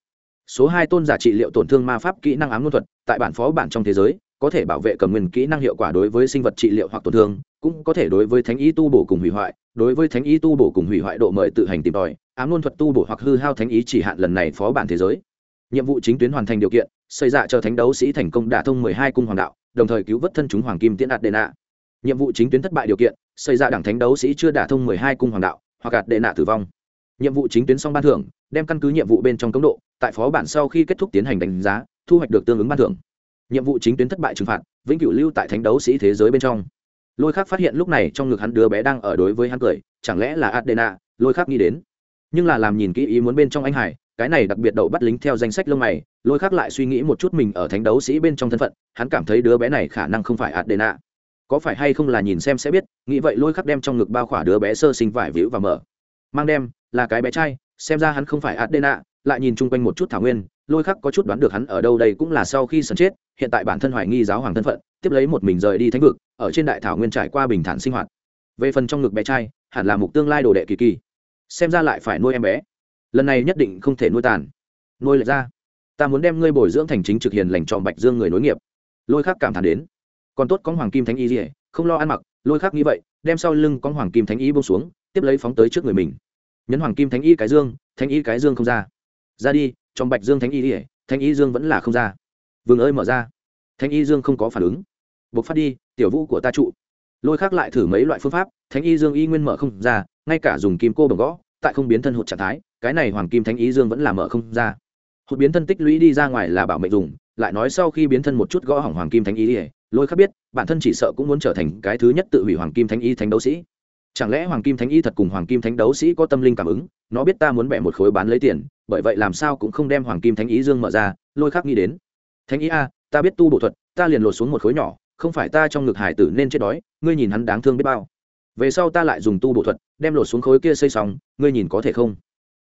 Số hai tôn giả trị liệu tổn thương ma pháp kỹ năng ám luân thuật, tại bản phó bản trong thế giới, có thể bảo vệ cầm nguyên kỹ năng hiệu quả đối với sinh vật trị liệu hoặc tổn thương, cũng có thể đối với thánh ý tu bổ cùng hủy hoại, đối với thánh ý tu bổ cùng hủy hoại độ mời tự hành tìm tòi, ám luân thuật tu bổ hoặc hư hao thánh ý chỉ hạn lần này phó bản thế giới nhiệm vụ chính tuyến hoàn thành điều kiện, xây dạ chờ thánh đấu sĩ thành công đả thông mười hai cung hoàng đạo, đồng thời cứu vớt thân chúng hoàng kim tiễn đạt đệ nạ. Nhiệm vụ chính tuyến thất bại điều kiện, xây dạ ra đảng thánh đấu sĩ chưa đả thông mười hai cung hoàng đạo, hoặc gạt đệ nạ tử vong. Nhiệm vụ chính tuyến xong ban thưởng, đem căn cứ nhiệm vụ bên trong cống độ, tại phó bản sau khi kết thúc tiến hành đánh giá, thu hoạch được tương ứng ban thưởng. Nhiệm vụ chính tuyến thất bại trừng phạt, vĩnh cửu lưu tại thánh đấu sĩ thế giới bên trong. Lôi khác phát hiện lúc này trong ngực hắn đứa bé đang ở đối với hắn cười, chẳng lẽ là adena? Lôi khác nghĩ đến. Nhưng là làm nhìn kỹ ý muốn bên trong anh hải cái này đặc biệt đậu bắt lính theo danh sách lông mày, lôi khác lại suy nghĩ một chút mình ở thánh đấu sĩ bên trong thân phận, hắn cảm thấy đứa bé này khả năng không phải adena. Có phải hay không là nhìn xem sẽ biết, nghĩ vậy lôi khắc đem trong ngực bao khỏa đứa bé sơ sinh vải víu và mở. Mang đem, là cái bé trai, xem ra hắn không phải adena, lại nhìn chung quanh một chút thảo nguyên, lôi khắc có chút đoán được hắn ở đâu đây cũng là sau khi sân chết, hiện tại bản thân hoài nghi giáo hoàng thân phận, tiếp lấy một mình rời đi thánh vực, ở trên đại thảo nguyên trải qua bình thản sinh hoạt. Về phần trong ngực bé trai, hẳn là mục tương lai đồ đệ kỳ kỳ. Xem ra lại phải nuôi em bé lần này nhất định không thể nuôi tàn. Nuôi lại ra. Ta muốn đem ngươi bồi dưỡng thành chính trực hiền lành tròn bạch dương người nối nghiệp. Lôi khắc cảm thán đến. Còn tốt có hoàng kim thánh y gì không lo ăn mặc. Lôi khắc nghĩ vậy, đem sau lưng con hoàng kim thánh y bông xuống, tiếp lấy phóng tới trước người mình. Nhấn hoàng kim thánh y cái dương, thánh y cái dương không ra. Ra đi trong bạch dương thánh y ỉa thánh y dương vẫn là không ra. Vương ơi mở ra. Thánh y dương không có phản ứng. Buộc phát đi, tiểu vũ của ta trụ. Lôi khác lại thử mấy loại phương pháp, thánh y dương y nguyên mở không ra, ngay cả dùng kim cô bằng gõ, tại không biến thân hụt trạng thái cái này hoàng kim thánh ý dương vẫn là mở không ra. Hụt biến thân tích lũy đi ra ngoài là bảo mệnh dùng, lại nói sau khi biến thân một chút gõ hỏng hoàng kim thánh ý ỉa lôi khắc biết, bản thân chỉ sợ cũng muốn trở thành cái thứ nhất tự hủy hoàng kim thánh ý thánh đấu sĩ. Chẳng lẽ hoàng kim thánh y thật cùng hoàng kim thánh đấu sĩ có tâm linh cảm ứng, nó biết ta muốn bẻ một khối bán lấy tiền, bởi vậy làm sao cũng không đem hoàng kim thánh ý dương mở ra, lôi khắc nghĩ đến. Thánh ý a, ta biết tu bộ thuật, ta liền lột xuống một khối nhỏ, không phải ta trong ngực hải tử nên chết đói, ngươi nhìn hắn đáng thương biết bao. Về sau ta lại dùng tu bộ thuật, đem lột xuống khối kia xây xong, ngươi nhìn có thể không?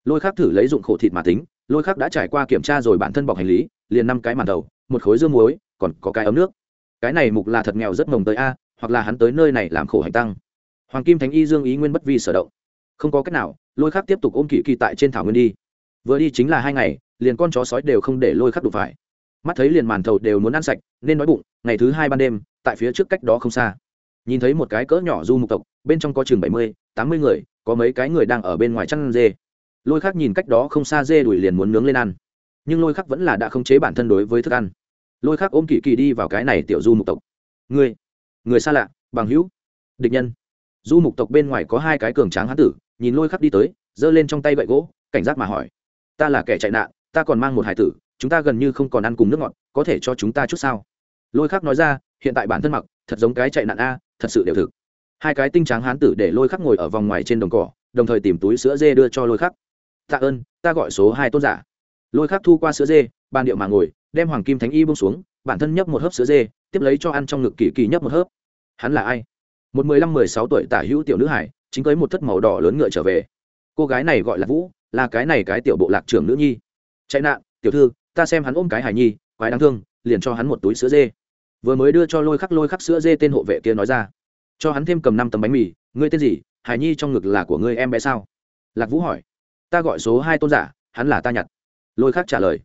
Lôi khác thử lấy dụng khổ thịt mà tính, lôi khác đã trải qua kiểm tra rồi bản thân bọc hành lý, liền năm cái màn đầu, một khối dương muối, còn có cái ấm nước. Cái này mục là thật nghèo rất mồng tới a, hoặc là hắn tới nơi này làm khổ hành tăng. Hoàng kim thánh y dương ý nguyên bất vi sở động. Không có cách nào, lôi khắc tiếp tục ôm kỳ kỳ tại trên thảo nguyên đi. Vừa đi chính là hai ngày, liền con chó sói đều không để lôi khắc đụng phải. Mắt thấy liền màn thầu đều muốn ăn sạch, nên nói bụng, ngày thứ hai ban đêm, tại phía trước cách đó không xa. Nhìn thấy một cái cỡ nhỏ du mục tộc, bên trong có chừng bảy mươi, tám mươi người, có mấy cái người đang ở bên ngoài chăn dê lôi khắc nhìn cách đó không xa dê đuổi liền muốn nướng lên ăn. Nhưng lôi khắc vẫn là đã không chế bản thân đối với thức ăn. Lôi khắc ôm kỳ kỳ đi vào cái này tiểu du mục tộc. Người người xa lạ, bằng hữu, địch nhân. Du mục tộc bên ngoài có hai cái cường tráng hán tử, nhìn lôi khắc đi tới, giơ lên trong tay gậy gỗ, cảnh giác mà hỏi. Ta là kẻ chạy nạn, ta còn mang một hải tử, chúng ta gần như không còn ăn cùng nước ngọt, có thể cho chúng ta chút sao? Lôi khắc nói ra, hiện tại bản thân mặc, thật giống cái chạy nạn a, thật sự đều thực. Hai cái tinh tráng hán tử để lôi khắc ngồi ở vòng ngoài trên đồng cỏ, đồng thời tìm túi sữa dê đưa cho lôi khắc tạ ơn, ta gọi số hai tôn giả. Lôi khắc thu qua sữa dê ban điệu mà ngồi, đem hoàng kim thánh y bông xuống, bản thân nhấp một hớp sữa dê, tiếp lấy cho ăn trong ngực kỳ kỳ nhấp một hớp. Hắn là ai? Một mười lăm mười sáu tuổi tả hữu tiểu nữ hải, chính tới một thất màu đỏ lớn ngựa trở về. Cô gái này gọi là vũ, là cái này cái tiểu bộ lạc trưởng nữ nhi. Chạy nạn, tiểu thư, ta xem hắn ôm cái hải nhi, quái đáng thương, liền cho hắn một túi sữa dê. Vừa mới đưa cho lôi khắc lôi khắc sữa dê tên hộ vệ kia nói ra. Cho hắn thêm cầm năm tấm bánh mì, ngươi tên gì? Hải nhi trong ngực là của ngươi em bé sao? Lạc vũ hỏi ta gọi số hai tôn giả, hắn là ta nhặt. Lôi khắc trả lời,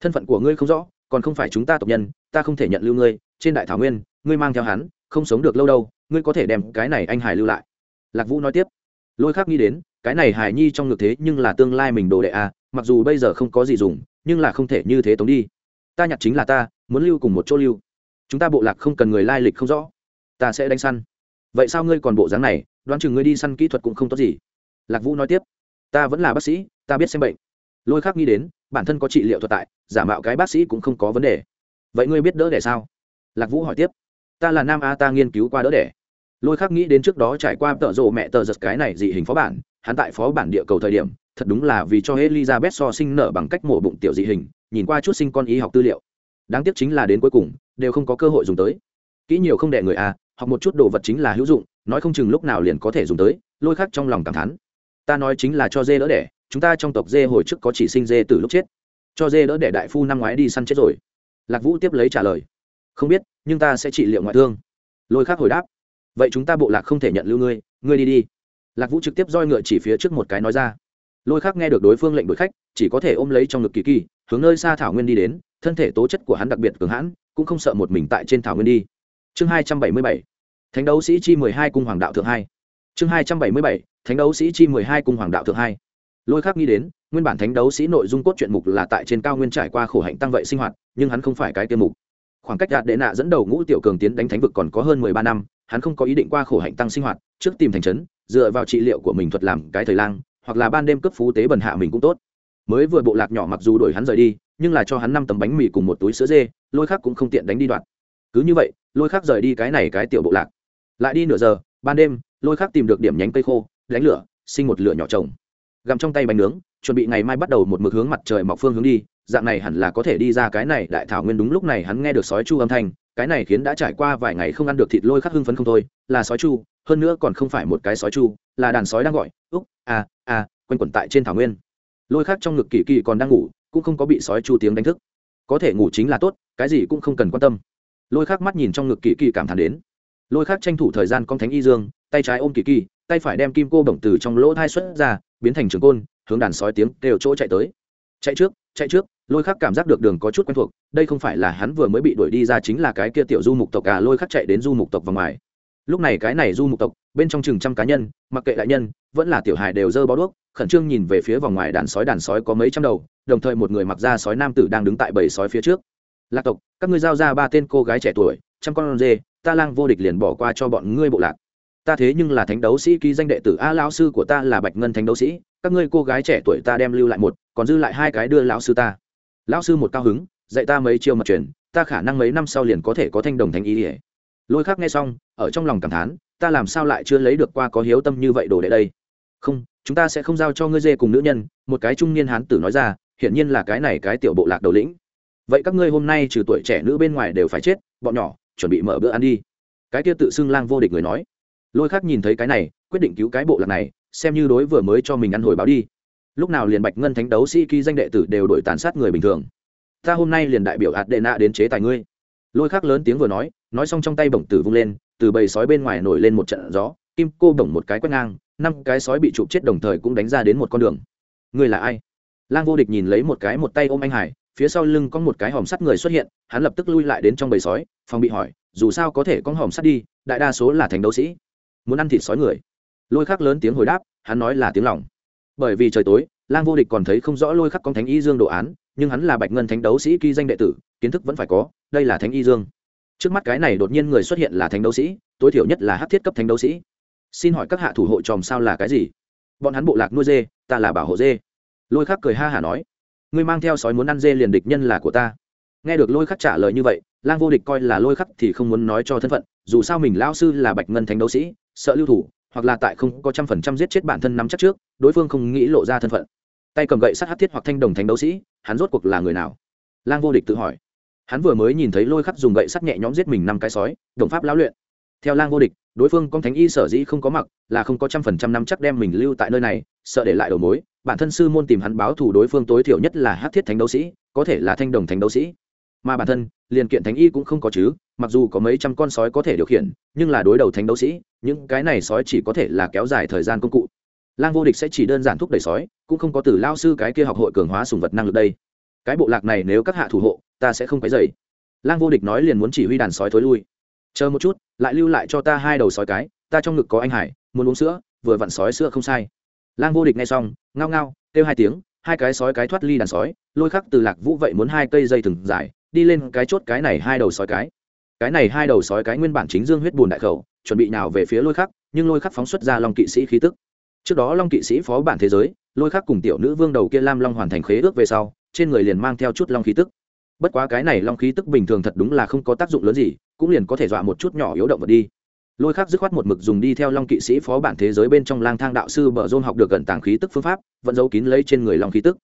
thân phận của ngươi không rõ, còn không phải chúng ta tộc nhân, ta không thể nhận lưu ngươi, trên đại thảo nguyên, ngươi mang theo hắn, không sống được lâu đâu, ngươi có thể đem cái này anh hải lưu lại. Lạc vũ nói tiếp, lôi khác nghĩ đến, cái này hải nhi trong ngực thế nhưng là tương lai mình đồ đệ à mặc dù bây giờ không có gì dùng, nhưng là không thể như thế tống đi. Ta nhặt chính là ta, muốn lưu cùng một chỗ lưu. Chúng ta bộ lạc không cần người lai lịch không rõ. Ta sẽ đánh săn. Vậy sao ngươi còn bộ dáng này, đoán chừng ngươi đi săn kỹ thuật cũng không tốt gì. Lạc vũ nói tiếp ta vẫn là bác sĩ, ta biết xem bệnh. Lôi khác nghĩ đến, bản thân có trị liệu thuật tại, giả mạo cái bác sĩ cũng không có vấn đề. Vậy ngươi biết đỡ đẻ sao? Lạc vũ hỏi tiếp. Ta là nam a, ta nghiên cứu qua đỡ đẻ. Lôi khác nghĩ đến trước đó trải qua tợ rộ mẹ tờ giật cái này dị hình phó bản, hắn tại phó bản địa cầu thời điểm, thật đúng là vì cho elizabeth so sinh nở bằng cách mổ bụng tiểu dị hình, nhìn qua chút sinh con y học tư liệu. Đáng tiếc chính là đến cuối cùng, đều không có cơ hội dùng tới. Kỹ nhiều không đẻ người a, học một chút đồ vật chính là hữu dụng, nói không chừng lúc nào liền có thể dùng tới, lôi khắc trong lòng cảm thán ta nói chính là cho dê đỡ đẻ, chúng ta trong tộc dê hồi trước có chỉ sinh dê từ lúc chết. Cho dê đỡ đẻ đại phu năm ngoái đi săn chết rồi. Lạc vũ tiếp lấy trả lời. Không biết, nhưng ta sẽ trị liệu ngoại thương. Lôi khắc hồi đáp. Vậy chúng ta bộ lạc không thể nhận lưu ngươi ngươi đi đi. Lạc vũ trực tiếp roi ngựa chỉ phía trước một cái nói ra. Lôi khắc nghe được đối phương lệnh đuổi khách, chỉ có thể ôm lấy trong ngực kỳ kỳ, hướng nơi xa thảo nguyên đi đến, thân thể tố chất của hắn đặc biệt cường hãn, cũng không sợ một mình tại trên thảo nguyên đi. Chương hai trăm bảy mươi bảy. Thánh đấu sĩ chi mười hai cung hoàng đạo thượng hai chương hai trăm bảy mươi bảy, thánh đấu sĩ chi mười hai cung hoàng đạo thượng hai. Lôi khắc nghĩ đến, nguyên bản thánh đấu sĩ nội dung cốt truyện mục là tại trên cao nguyên trải qua khổ hạnh tăng vậy sinh hoạt, nhưng hắn không phải cái tiêu mục. Khoảng cách đạt đệ nạ dẫn đầu ngũ tiểu cường tiến đánh thánh vực còn có hơn mười ba năm, hắn không có ý định qua khổ hạnh tăng sinh hoạt, trước tìm thành trấn, dựa vào trị liệu của mình thuật làm cái thời lang, hoặc là ban đêm cấp phú tế bần hạ mình cũng tốt. Mới vừa bộ lạc nhỏ mặc dù đuổi hắn rời đi, nhưng là cho hắn năm tấm bánh mì cùng một túi sữa dê, lôi khác cũng không tiện đánh đi đoạn. Cứ như vậy, lôi khác rời đi cái này cái tiểu bộ lạc. Lại đi nửa giờ, ban đêm lôi khác tìm được điểm nhánh cây khô đánh lửa, sinh một lửa nhỏ trồng. Gặm trong tay bánh nướng, chuẩn bị ngày mai bắt đầu một mực hướng mặt trời mọc phương hướng đi, dạng này hẳn là có thể đi ra cái này đại thảo nguyên đúng lúc này hắn nghe được sói chu âm thanh, cái này khiến đã trải qua vài ngày không ăn được thịt lôi khắc hưng phấn không thôi, là sói chu, hơn nữa còn không phải một cái sói chu, là đàn sói đang gọi, úc, a a, quanh quẩn tại trên thảo nguyên. Lôi khắc trong ngực kỳ kỳ còn đang ngủ, cũng không có bị sói chu tiếng đánh thức. Có thể ngủ chính là tốt, cái gì cũng không cần quan tâm. Lôi khắc mắt nhìn trong ngực kỳ kỳ cảm thán đến. Lôi khắc tranh thủ thời gian con thánh y dương tay trái ôm kỳ kỳ, tay phải đem kim cô bổng từ trong lỗ thai xuất ra, biến thành trường côn, hướng đàn sói tiếng đều chỗ chạy tới. Chạy trước chạy trước, lôi khắc cảm giác được đường có chút quen thuộc, đây không phải là hắn vừa mới bị đuổi đi ra chính là cái kia tiểu du mục tộc à lôi khắc chạy đến du mục tộc và ngoài. Lúc này cái này du mục tộc, bên trong chừng trăm cá nhân, mặc kệ đại nhân, vẫn là tiểu hài đều dơ bó đuốc, khẩn trương nhìn về phía vòng ngoài đàn sói đàn sói có mấy trăm đầu, đồng thời một người mặc da sói nam tử đang đứng tại bầy sói phía trước. Lạc tộc, các ngươi giao ra ba tên cô gái trẻ tuổi, trăm con dê ta lang vô địch liền bỏ qua cho bọn ngươi bộ lạc ta thế nhưng là thánh đấu sĩ ký danh đệ tử a lão sư của ta là bạch ngân thánh đấu sĩ, các ngươi cô gái trẻ tuổi ta đem lưu lại một, còn dư lại hai cái đưa lão sư ta. Lão sư một cao hứng, dạy ta mấy chiêu mật truyền, ta khả năng mấy năm sau liền có thể có thanh đồng thánh ý ỉa lôi khắc nghe xong, ở trong lòng cảm thán, ta làm sao lại chưa lấy được qua có hiếu tâm như vậy đồ đệ đây? Không, chúng ta sẽ không giao cho ngươi dê cùng nữ nhân, một cái trung niên hán tử nói ra, hiển nhiên là cái này cái tiểu bộ lạc đầu lĩnh. Vậy các ngươi hôm nay trừ tuổi trẻ nữ bên ngoài đều phải chết, bọn nhỏ, chuẩn bị mở bữa ăn đi. Cái kia tự xưng lang vô địch người nói lôi khác nhìn thấy cái này, quyết định cứu cái bộ lạc này, xem như đối vừa mới cho mình ăn hồi báo đi. Lúc nào liền bạch ngân thánh đấu sĩ ký danh đệ tử đều đổi tàn sát người bình thường. Ta hôm nay liền đại biểu ạt đệ nạ đến chế tài ngươi. Lôi khác lớn tiếng vừa nói nói xong trong tay bổng tử vung lên, từ bầy sói bên ngoài nổi lên một trận gió, kim cô bổng một cái quét ngang, năm cái sói bị chụp chết đồng thời cũng đánh ra đến một con đường. Ngươi là ai? Lang vô địch nhìn lấy một cái một tay ôm anh hải, phía sau lưng có một cái hòm sắt người xuất hiện, hắn lập tức lui lại đến trong bầy sói, phòng bị hỏi, dù sao có thể có hòm sắt đi, đại đa số là thành đấu sĩ muốn ăn thịt sói người. Lôi khắc lớn tiếng hồi đáp, hắn nói là tiếng lòng. Bởi vì trời tối, lang vô địch còn thấy không rõ lôi khắc con thánh y dương đồ án, nhưng hắn là bạch ngân thánh đấu sĩ kỳ danh đệ tử, kiến thức vẫn phải có, đây là thánh y dương. Trước mắt cái này đột nhiên người xuất hiện là thánh đấu sĩ, tối thiểu nhất là hát thiết cấp thánh đấu sĩ. Xin hỏi các hạ thủ hộ tròm sao là cái gì? Bọn hắn bộ lạc nuôi dê, ta là bảo hộ dê. Lôi khắc cười ha hả nói, ngươi mang theo sói muốn ăn dê liền địch nhân là của ta. Nghe được lôi khắc trả lời như vậy, lang vô địch coi là lôi khắc thì không muốn nói cho thân phận, dù sao mình lao sư là bạch ngân thánh đấu sĩ sợ lưu thủ, hoặc là tại không có trăm phần trăm giết chết bản thân nắm chắc trước, đối phương không nghĩ lộ ra thân phận. Tay cầm gậy sắt hát thiết hoặc thanh đồng thánh đấu sĩ, hắn rốt cuộc là người nào? Lang vô địch tự hỏi. Hắn vừa mới nhìn thấy lôi khắc dùng gậy sắt nhẹ nhõm giết mình năm cái sói, đồng pháp lão luyện. Theo lang vô địch, đối phương con thánh y sở dĩ không có mặc, là không có trăm phần trăm năm chắc đem mình lưu tại nơi này, sợ để lại đầu mối. Bản thân sư môn tìm hắn báo thù đối phương tối thiểu nhất là hát thiết thánh đấu sĩ, có thể là thanh đồng thánh đấu sĩ mà bản thân, liền kiện thánh y cũng không có chứ, mặc dù có mấy trăm con sói có thể điều khiển, nhưng là đối đầu thánh đấu sĩ, những cái này sói chỉ có thể là kéo dài thời gian công cụ. Lang vô địch sẽ chỉ đơn giản thúc đẩy sói, cũng không có từ lao sư cái kia học hội cường hóa sùng vật năng lực đây. Cái bộ lạc này nếu các hạ thủ hộ, ta sẽ không phải dày lang vô địch nói liền muốn chỉ huy đàn sói thối lui. Chờ một chút, lại lưu lại cho ta hai đầu sói cái, ta trong ngực có anh hải, muốn uống sữa, vừa vặn sói sữa không sai. Lang vô địch nghe xong, ngao ngao, kêu hai tiếng, hai cái sói cái thoát ly đàn sói, lôi khắc từ lạc vũ vậy muốn hai cây dây thừng dài đi lên cái chốt cái này hai đầu sói cái. Cái này hai đầu sói cái nguyên bản chính dương huyết bùn đại khẩu, chuẩn bị nào về phía lôi khắc, nhưng lôi khắc phóng xuất ra long kỵ sĩ khí tức. Trước đó long kỵ sĩ phó bản thế giới, lôi khắc cùng tiểu nữ vương đầu kia lam long hoàn thành khế ước về sau, trên người liền mang theo chút long khí tức. Bất quá cái này long khí tức bình thường thật đúng là không có tác dụng lớn gì, cũng liền có thể dọa một chút nhỏ yếu động vật đi. Lôi khắc dứt khoát một mực dùng đi theo long kỵ sĩ phó bản thế giới bên trong lang thang đạo sư bờ dôn học được gần tàng khí tức phương pháp, vẫn giấu kín lấy trên người long khí tức.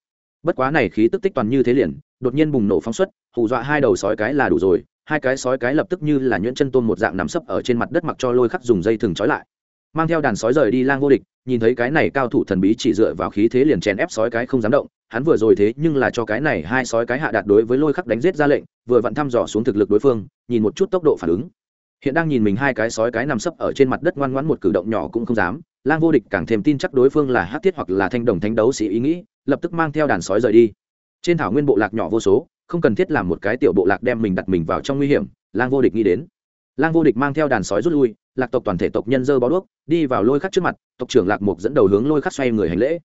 Bất quá này khí tức tích toàn như thế liền đột nhiên bùng nổ phóng xuất, hù dọa hai đầu sói cái là đủ rồi, hai cái sói cái lập tức như là nhuyễn chân tôm một dạng nằm sấp ở trên mặt đất mặc cho lôi khắc dùng dây thừng trói lại. Mang theo đàn sói rời đi lang vô địch, nhìn thấy cái này cao thủ thần bí chỉ dựa vào khí thế liền chèn ép sói cái không dám động, hắn vừa rồi thế nhưng là cho cái này hai sói cái hạ đạt đối với lôi khắc đánh giết ra lệnh, vừa vặn thăm dò xuống thực lực đối phương, nhìn một chút tốc độ phản ứng. Hiện đang nhìn mình hai cái sói cái nằm sấp ở trên mặt đất ngoan ngoãn một cử động nhỏ cũng không dám, lang vô địch càng thêm tin chắc đối phương là hát thiết hoặc là thanh đồng thánh đấu sĩ ý nghĩ, lập tức mang theo đàn sói rời đi trên thảo nguyên bộ lạc nhỏ vô số, không cần thiết làm một cái tiểu bộ lạc đem mình đặt mình vào trong nguy hiểm, lang vô địch nghĩ đến. Lang vô địch mang theo đàn sói rút lui, lạc tộc toàn thể tộc nhân dơ bó đuốc, đi vào lôi khắc trước mặt, tộc trưởng lạc mục dẫn đầu hướng lôi khắc xoay người hành lễ.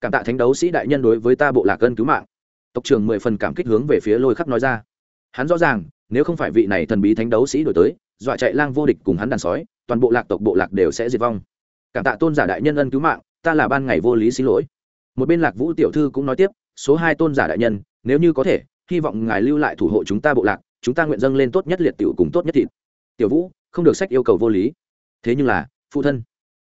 Cảm tạ thánh đấu sĩ đại nhân đối với ta bộ lạc ân cứu mạng. Tộc trưởng mười phần cảm kích hướng về phía lôi khắc nói ra. Hắn rõ ràng, nếu không phải vị này thần bí thánh đấu sĩ đổi tới, dọa chạy lang vô địch cùng hắn đàn sói, toàn bộ lạc tộc bộ lạc đều sẽ diệt vong. Cảm tạ tôn giả đại nhân ân cứu mạng, ta là ban ngày vô lý xin lỗi. Một bên lạc vũ tiểu thư cũng nói tiếp số hai tôn giả đại nhân, nếu như có thể, hy vọng ngài lưu lại thủ hộ chúng ta bộ lạc, chúng ta nguyện dâng lên tốt nhất liệt tiểu cùng tốt nhất thịt. Tiểu vũ, không được sách yêu cầu vô lý. Thế nhưng là, phụ thân.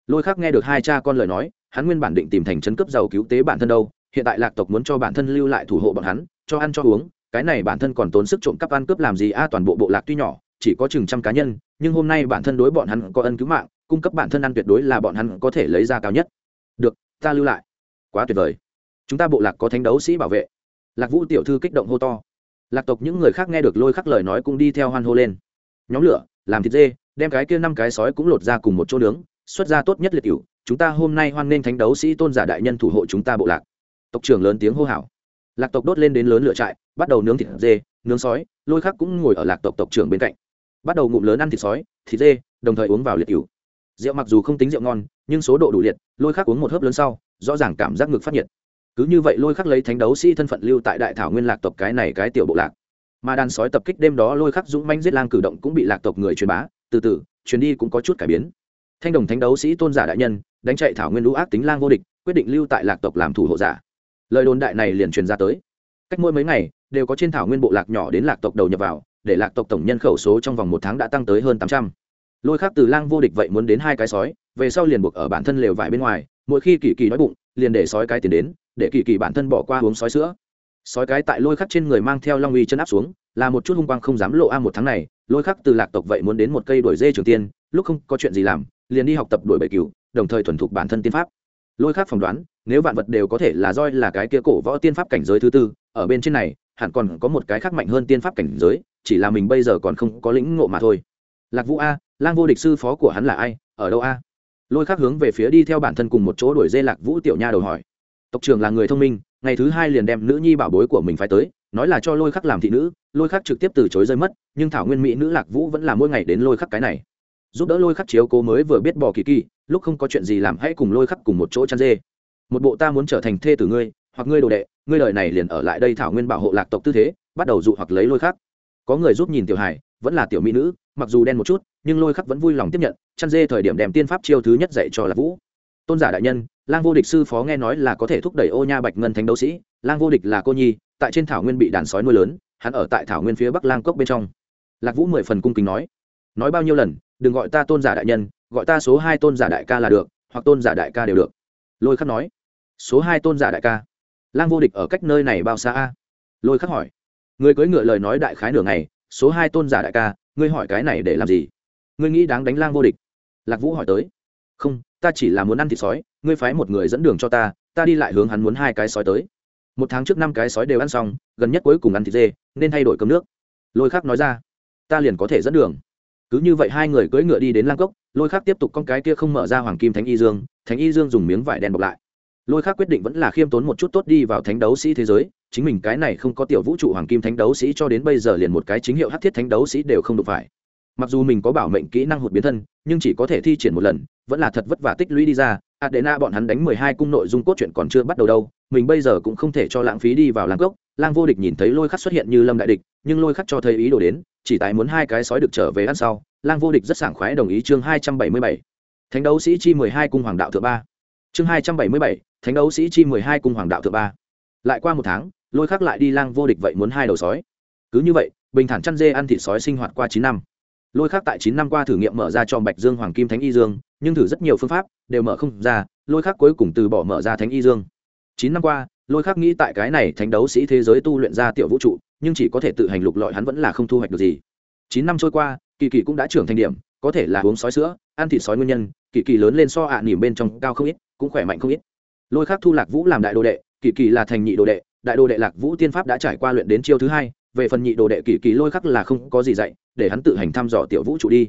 Lôi khắc nghe được hai cha con lời nói, hắn nguyên bản định tìm thành chân cấp giàu cứu tế bản thân đâu, hiện tại lạc tộc muốn cho bản thân lưu lại thủ hộ bọn hắn, cho ăn cho uống, cái này bản thân còn tốn sức trộm cắp ăn cướp làm gì a, toàn bộ bộ lạc tuy nhỏ, chỉ có chừng trăm cá nhân, nhưng hôm nay bản thân đối bọn hắn có ân cứu mạng, cung cấp bản thân ăn tuyệt đối là bọn hắn có thể lấy ra cao nhất. Được, ta lưu lại. Quá tuyệt vời chúng ta bộ lạc có thánh đấu sĩ bảo vệ. Lạc vũ tiểu thư kích động hô to. Lạc tộc những người khác nghe được lôi khắc lời nói cũng đi theo hoan hô lên. Nhóm lửa, làm thịt dê, đem cái kia năm cái sói cũng lột ra cùng một chỗ nướng, xuất ra tốt nhất liệt cựu chúng ta hôm nay hoan nghênh thánh đấu sĩ tôn giả đại nhân thủ hộ chúng ta bộ lạc. Tộc trưởng lớn tiếng hô hào. Lạc tộc đốt lên đến lớn lửa trại, bắt đầu nướng thịt dê, nướng sói, lôi khắc cũng ngồi ở lạc tộc tộc trưởng bên cạnh. Bắt đầu ngụm lớn ăn thịt sói, thịt dê, đồng thời uống vào liệt cựu rượu mặc dù không tính rượu ngon, nhưng số độ đủ liệt, lôi khắc uống một hớp lớn sau, rõ ràng cảm giác ngực phát nhiệt cứ như vậy lôi khắc lấy thánh đấu sĩ thân phận lưu tại đại thảo nguyên lạc tộc cái này cái tiểu bộ lạc. Mà đàn sói tập kích đêm đó lôi khắc dũng manh giết lang cử động cũng bị lạc tộc người truyền bá, từ từ, truyền đi cũng có chút cải biến. Thanh đồng thánh đấu sĩ tôn giả đại nhân, đánh chạy thảo nguyên lũ ác tính lang vô địch, quyết định lưu tại lạc tộc làm thủ hộ giả. Lời đồn đại này liền truyền ra tới. Cách mỗi mấy ngày, đều có trên thảo nguyên bộ lạc nhỏ đến lạc tộc đầu nhập vào, để lạc tộc tổng nhân khẩu số trong vòng một tháng đã tăng tới hơn tám trăm. Lôi khác từ lang vô địch vậy muốn đến hai cái sói, về sau liền buộc ở bản thân lều vải bên ngoài, mỗi khi kỳ kỳ nói bụng, liền để sói cái tiền đến để kỳ kỳ bản thân bỏ qua uống sói sữa. Sói cái tại lôi khắc trên người mang theo long uy chân áp xuống, là một chút hung quang không dám lộ a một tháng này, lôi khắc từ lạc tộc vậy muốn đến một cây đuổi dê trường tiên, lúc không có chuyện gì làm, liền đi học tập đuổi bệ cửu, đồng thời thuần thục bản thân tiên pháp. Lôi khắc phỏng đoán, nếu vạn vật đều có thể là roi là cái kia cổ võ tiên pháp cảnh giới thứ tư, ở bên trên này, hẳn còn có một cái khác mạnh hơn tiên pháp cảnh giới, chỉ là mình bây giờ còn không có lĩnh ngộ mà thôi. Lạc vũ a, lang vô địch sư phó của hắn là ai, ở đâu a? Lôi khắc hướng về phía đi theo bản thân cùng một chỗ đuổi dê lạc vũ tiểu nha đầu hỏi tộc trưởng là người thông minh, ngày thứ hai liền đem nữ nhi bảo bối của mình phải tới, nói là cho lôi khắc làm thị nữ, lôi khắc trực tiếp từ chối rơi mất, nhưng thảo nguyên mỹ nữ lạc vũ vẫn là mỗi ngày đến lôi khắc cái này. Giúp đỡ lôi khắc chiếu cố mới vừa biết bỏ kỳ kỳ, lúc không có chuyện gì làm hãy cùng lôi khắc cùng một chỗ chăn dê. Một bộ ta muốn trở thành thê tử ngươi, hoặc ngươi đồ đệ, ngươi đời này liền ở lại đây thảo nguyên bảo hộ lạc tộc tư thế, bắt đầu dụ hoặc lấy lôi khắc. Có người giúp nhìn tiểu hải vẫn là tiểu mỹ nữ, mặc dù đen một chút, nhưng lôi khắc vẫn vui lòng tiếp nhận, chăn dê thời điểm đem tiên pháp chiêu thứ nhất dạy cho lạc vũ tôn giả đại nhân, lang vô địch sư phó nghe nói là có thể thúc đẩy ô nha bạch ngân thánh đấu sĩ, lang vô địch là cô nhi, tại trên thảo nguyên bị đàn sói nuôi lớn, hắn ở tại thảo nguyên phía bắc lang cốc bên trong. Lạc vũ mười phần cung kính nói nói bao nhiêu lần, đừng gọi ta tôn giả đại nhân, gọi ta số hai tôn giả đại ca là được, hoặc tôn giả đại ca đều được. Lôi khắc nói, số hai tôn giả đại ca? Lang vô địch ở cách nơi này bao xa a? Lôi khắc hỏi, người cưỡi ngựa lời nói đại khái nửa ngày, số hai tôn giả đại ca, ngươi hỏi cái này để làm gì? Ngươi nghĩ đáng đánh lang vô địch? Lạc vũ hỏi tới, không ta chỉ là muốn ăn thịt sói, ngươi phái một người dẫn đường cho ta ta đi lại hướng hắn muốn hai cái sói tới. Một tháng trước năm cái sói đều ăn xong, gần nhất cuối cùng ăn thịt dê, nên thay đổi cơm nước. Lôi khác nói ra, ta liền có thể dẫn đường. Cứ như vậy hai người cưỡi ngựa đi đến lang cốc, lôi khác tiếp tục con cái kia không mở ra hoàng kim thánh y dương, thánh y dương dùng miếng vải đen bọc lại. Lôi khác quyết định vẫn là khiêm tốn một chút tốt đi vào thánh đấu sĩ thế giới, chính mình cái này không có tiểu vũ trụ hoàng kim thánh đấu sĩ cho đến bây giờ liền một cái chính hiệu hát thiết thánh đấu sĩ đều không được phải mặc dù mình có bảo mệnh kỹ năng hụt biến thân, nhưng chỉ có thể thi triển một lần, vẫn là thật vất vả tích lũy đi ra. Adena bọn hắn đánh mười hai cung nội dung cốt truyện còn chưa bắt đầu đâu, mình bây giờ cũng không thể cho lãng phí đi vào làng gốc lang vô địch nhìn thấy lôi khắc xuất hiện như lâm đại địch, nhưng lôi khắc cho thấy ý đồ đến, chỉ tại muốn hai cái sói được trở về ăn sau. Lang vô địch rất sảng khoái đồng ý chương hai trăm bảy mươi bảy. Thánh đấu sĩ chi mười hai cung hoàng đạo thượng ba. Chương hai trăm bảy mươi bảy, thánh đấu sĩ chi mười hai cung hoàng đạo thượng ba. Lại qua một tháng, lôi khắc lại đi lang vô địch vậy muốn hai đầu sói. Cứ như vậy, bình thản chăn dê ăn thịt sói sinh hoạt qua chín năm lôi khắc tại chín năm qua thử nghiệm mở ra cho bạch dương hoàng kim thánh y dương, nhưng thử rất nhiều phương pháp đều mở không ra, lôi khắc cuối cùng từ bỏ mở ra thánh y dương. Chín năm qua, lôi khắc nghĩ tại cái này thánh đấu sĩ thế giới tu luyện ra tiểu vũ trụ, nhưng chỉ có thể tự hành lục lọi, hắn vẫn là không thu hoạch được gì. Chín năm trôi qua, kỳ kỳ cũng đã trưởng thành điểm, có thể là uống sói sữa, ăn thịt sói nguyên nhân, kỳ kỳ lớn lên so ạ à nỉm bên trong cao không ít, cũng khỏe mạnh không ít. Lôi khác thu lạc vũ làm đại đồ đệ, kỳ kỳ là thành nhị đồ đệ, đại đồ đệ lạc vũ tiên pháp đã trải qua luyện đến chiêu thứ hai về phần nhị đồ đệ kỳ kỳ lôi khắc là không có gì dạy, để hắn tự hành thăm dò tiểu vũ trụ đi.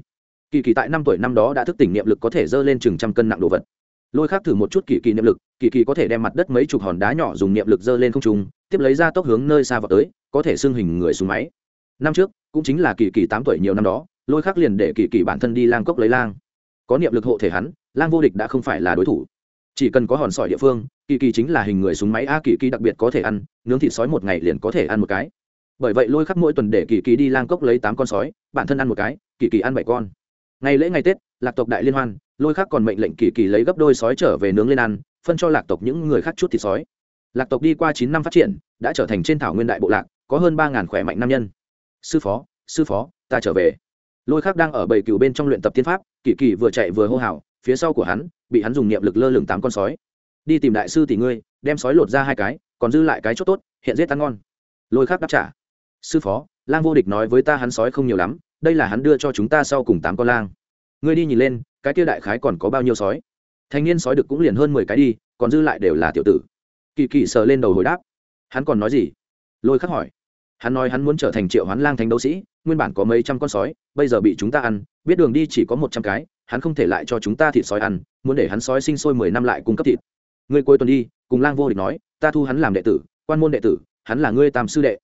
Kỳ kỳ tại năm tuổi năm đó đã thức tỉnh niệm lực có thể dơ lên chừng trăm cân nặng đồ vật. Lôi khắc thử một chút kỳ kỳ niệm lực, kỳ kỳ có thể đem mặt đất mấy chục hòn đá nhỏ dùng niệm lực dơ lên không trung, tiếp lấy ra tốc hướng nơi xa vào tới, có thể xưng hình người xuống máy. Năm trước, cũng chính là kỳ kỳ tám tuổi nhiều năm đó, lôi khắc liền để kỳ kỳ bản thân đi lang cốc lấy lang. Có niệm lực hộ thể hắn, lang vô địch đã không phải là đối thủ. Chỉ cần có hòn sỏi địa phương, kỳ kỳ chính là hình người súng máy, a kỳ kỳ đặc biệt có thể ăn, nướng thịt sói một ngày liền có thể ăn một cái bởi vậy lôi khắc mỗi tuần để kỳ kỳ đi lang cốc lấy tám con sói, bản thân ăn một cái, kỳ kỳ ăn bảy con. Ngày lễ ngày tết, lạc tộc đại liên hoan, lôi khắc còn mệnh lệnh kỳ kỳ lấy gấp đôi sói trở về nướng lên ăn, phân cho lạc tộc những người khác chút thịt sói. Lạc tộc đi qua chín năm phát triển, đã trở thành trên thảo nguyên đại bộ lạc, có hơn ba ngàn khỏe mạnh nam nhân. Sư phó sư phó, ta trở về. Lôi khắc đang ở bầy cừu bên trong luyện tập tiên pháp, kỳ kỳ vừa chạy vừa hô hào, phía sau của hắn, bị hắn dùng niệm lực lơ lửng tám con sói. Đi tìm đại sư tỷ ngươi, đem sói lột ra hai cái, còn dư lại cái chốt tốt, hiện giết ăn ngon. Lôi khắc đáp trả sư phó, lang vô địch nói với ta hắn sói không nhiều lắm, đây là hắn đưa cho chúng ta sau cùng tám con lang. Ngươi đi nhìn lên, cái kia đại khái còn có bao nhiêu sói? Thanh niên sói được cũng liền hơn mười cái đi, còn dư lại đều là tiểu tử. Kỳ kỳ sờ lên đầu hồi đáp. Hắn còn nói gì? Lôi khắc hỏi. Hắn nói hắn muốn trở thành triệu hoán lang thành đấu sĩ, nguyên bản có mấy trăm con sói, bây giờ bị chúng ta ăn, biết đường đi chỉ có một trăm cái, hắn không thể lại cho chúng ta thịt sói ăn, muốn để hắn sói sinh sôi mười năm lại cung cấp thịt. Ngươi cuối tuần đi, cùng lang vô địch nói, ta thu hắn làm đệ tử, quan môn đệ tử, hắn là ngươi tam sư đệ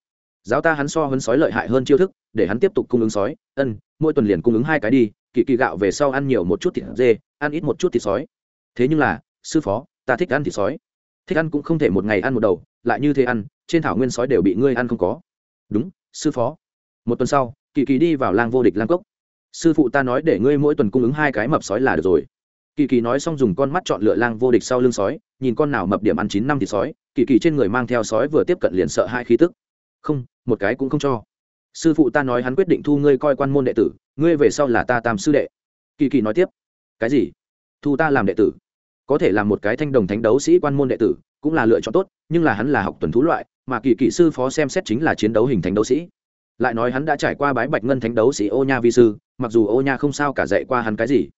giáo ta hắn so hấn sói lợi hại hơn chiêu thức, để hắn tiếp tục cung ứng sói. Ân, mỗi tuần liền cung ứng hai cái đi, kỳ kỳ gạo về sau ăn nhiều một chút thịt dê, ăn ít một chút thịt sói. Thế nhưng là, sư phó, ta thích ăn thịt sói. Thích ăn cũng không thể một ngày ăn một đầu, lại như thế ăn, trên thảo nguyên sói đều bị ngươi ăn không có. Đúng, sư phó. Một tuần sau, kỳ kỳ đi vào lang vô địch lang cốc. Sư phụ ta nói để ngươi mỗi tuần cung ứng hai cái mập sói là được rồi. Kỳ kỳ nói xong dùng con mắt chọn lựa lang vô địch sau lưng sói, nhìn con nào mập điểm ăn chín năm thịt sói, kỳ kỳ trên người mang theo sói vừa tiếp cận liền sợ hai khí tức không, một cái cũng không cho. Sư phụ ta nói hắn quyết định thu ngươi coi quan môn đệ tử, ngươi về sau là ta tam sư đệ. Kỳ kỳ nói tiếp. Cái gì? Thu ta làm đệ tử? Có thể là một cái thanh đồng thánh đấu sĩ quan môn đệ tử, cũng là lựa chọn tốt, nhưng là hắn là học tuần thú loại, mà kỳ kỳ sư phó xem xét chính là chiến đấu hình thánh đấu sĩ. Lại nói hắn đã trải qua bái bạch ngân thánh đấu sĩ ô nha vi sư, mặc dù ô nha không sao cả dạy qua hắn cái gì,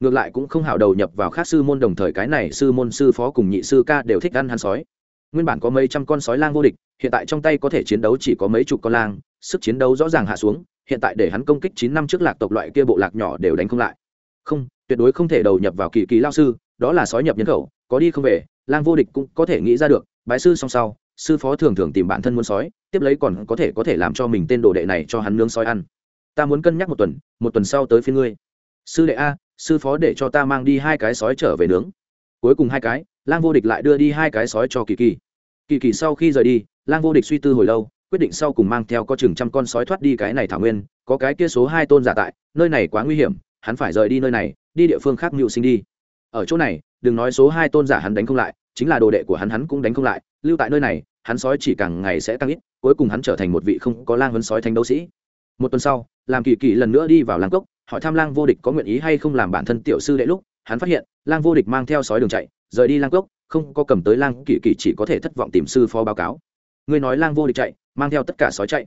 ngược lại cũng không hào đầu nhập vào khác sư môn, đồng thời cái này sư môn sư phó cùng nhị sư ca đều thích ăn hắn sói nguyên bản có mấy trăm con sói lang vô địch, hiện tại trong tay có thể chiến đấu chỉ có mấy chục con lang, sức chiến đấu rõ ràng hạ xuống, hiện tại để hắn công kích chín năm trước lạc tộc loại kia bộ lạc nhỏ đều đánh không lại. Không, tuyệt đối không thể đầu nhập vào kỳ kỳ lao sư, đó là sói nhập nhân khẩu, có đi không về, lang vô địch cũng có thể nghĩ ra được, bái sư song sau, sư phó thường thường tìm bản thân muốn sói, tiếp lấy còn có thể có thể làm cho mình tên đồ đệ này cho hắn nướng sói ăn. Ta muốn cân nhắc một tuần một tuần sau tới phía ngươi. Sư đệ a, sư phó để cho ta mang đi hai cái sói trở về nướng cuối cùng hai cái, lang vô địch lại đưa đi hai cái sói cho kỳ kỳ. Kỳ kỳ sau khi rời đi, lang vô địch suy tư hồi lâu, quyết định sau cùng mang theo có chừng trăm con sói thoát đi cái này thảo nguyên, có cái kia số hai tôn giả tại, nơi này quá nguy hiểm, hắn phải rời đi nơi này, đi địa phương khác mưu sinh đi. Ở chỗ này, đừng nói số hai tôn giả hắn đánh không lại, chính là đồ đệ của hắn hắn cũng đánh không lại, lưu tại nơi này, hắn sói chỉ càng ngày sẽ tăng ít, cuối cùng hắn trở thành một vị không có lang hơn sói thành đấu sĩ. Một tuần sau, làm kỳ kỳ lần nữa đi vào làng cốc, hỏi tham lang vô địch có nguyện ý hay không làm bản thân tiểu sư đệ lúc hắn phát hiện, lang vô địch mang theo sói đường chạy, rời đi lang cốc, không có cầm tới lang kỳ kỳ chỉ có thể thất vọng tìm sư phó báo cáo. Ngươi nói lang vô địch chạy, mang theo tất cả sói chạy.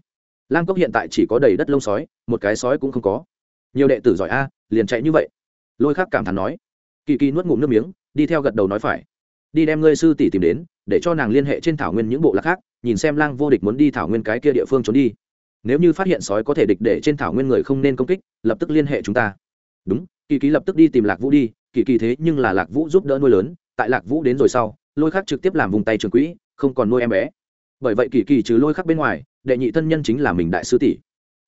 Lang cốc hiện tại chỉ có đầy đất lông sói, một cái sói cũng không có. Nhiều đệ tử giỏi a, liền chạy như vậy. Lôi khắc cảm thán nói. Kỳ kỳ nuốt ngụm nước miếng, đi theo gật đầu nói phải. Đi đem ngươi sư tỷ tìm đến, để cho nàng liên hệ trên thảo nguyên những bộ lạc khác, nhìn xem lang vô địch muốn đi thảo nguyên cái kia địa phương trốn đi. Nếu như phát hiện sói có thể địch để trên thảo nguyên người không nên công kích, lập tức liên hệ chúng ta. Đúng kỳ ký lập tức đi tìm lạc vũ đi kỳ kỳ thế nhưng là lạc vũ giúp đỡ nuôi lớn, tại lạc vũ đến rồi sau, lôi khắc trực tiếp làm vùng tay trường quỹ, không còn nuôi em bé. Bởi vậy kỳ kỳ trừ lôi khắc bên ngoài, đệ nhị thân nhân chính là mình đại sư tỷ.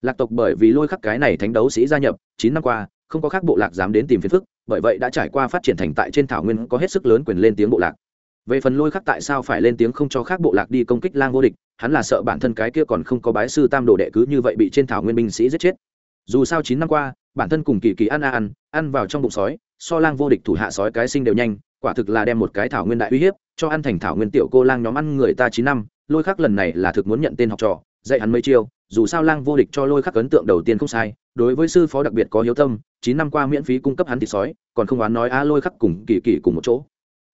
Lạc tộc bởi vì lôi khắc cái này thánh đấu sĩ gia nhập, chín năm qua, không có khác bộ lạc dám đến tìm phiền phức, bởi vậy đã trải qua phát triển thành tại trên thảo nguyên có hết sức lớn quyền lên tiếng bộ lạc. Về phần lôi khắc tại sao phải lên tiếng không cho khác bộ lạc đi công kích lang vô địch, hắn là sợ bản thân cái kia còn không có bái sư tam đồ đệ cứ như vậy bị trên thảo nguyên binh sĩ giết chết. Dù sao chín năm qua, bản thân cùng kỳ kỳ ăn a ăn ăn vào trong bụng sói so lang vô địch thủ hạ sói cái sinh đều nhanh, quả thực là đem một cái thảo nguyên đại uy hiếp, cho ăn thành thảo nguyên tiểu cô lang nhóm ăn người ta chín năm, lôi khắc lần này là thực muốn nhận tên học trò, dạy hắn mấy chiêu, dù sao lang vô địch cho lôi khắc ấn tượng đầu tiên không sai, đối với sư phó đặc biệt có hiếu tâm, chín năm qua miễn phí cung cấp hắn thịt sói, còn không oán nói a lôi khắc cùng kỳ kỳ cùng một chỗ.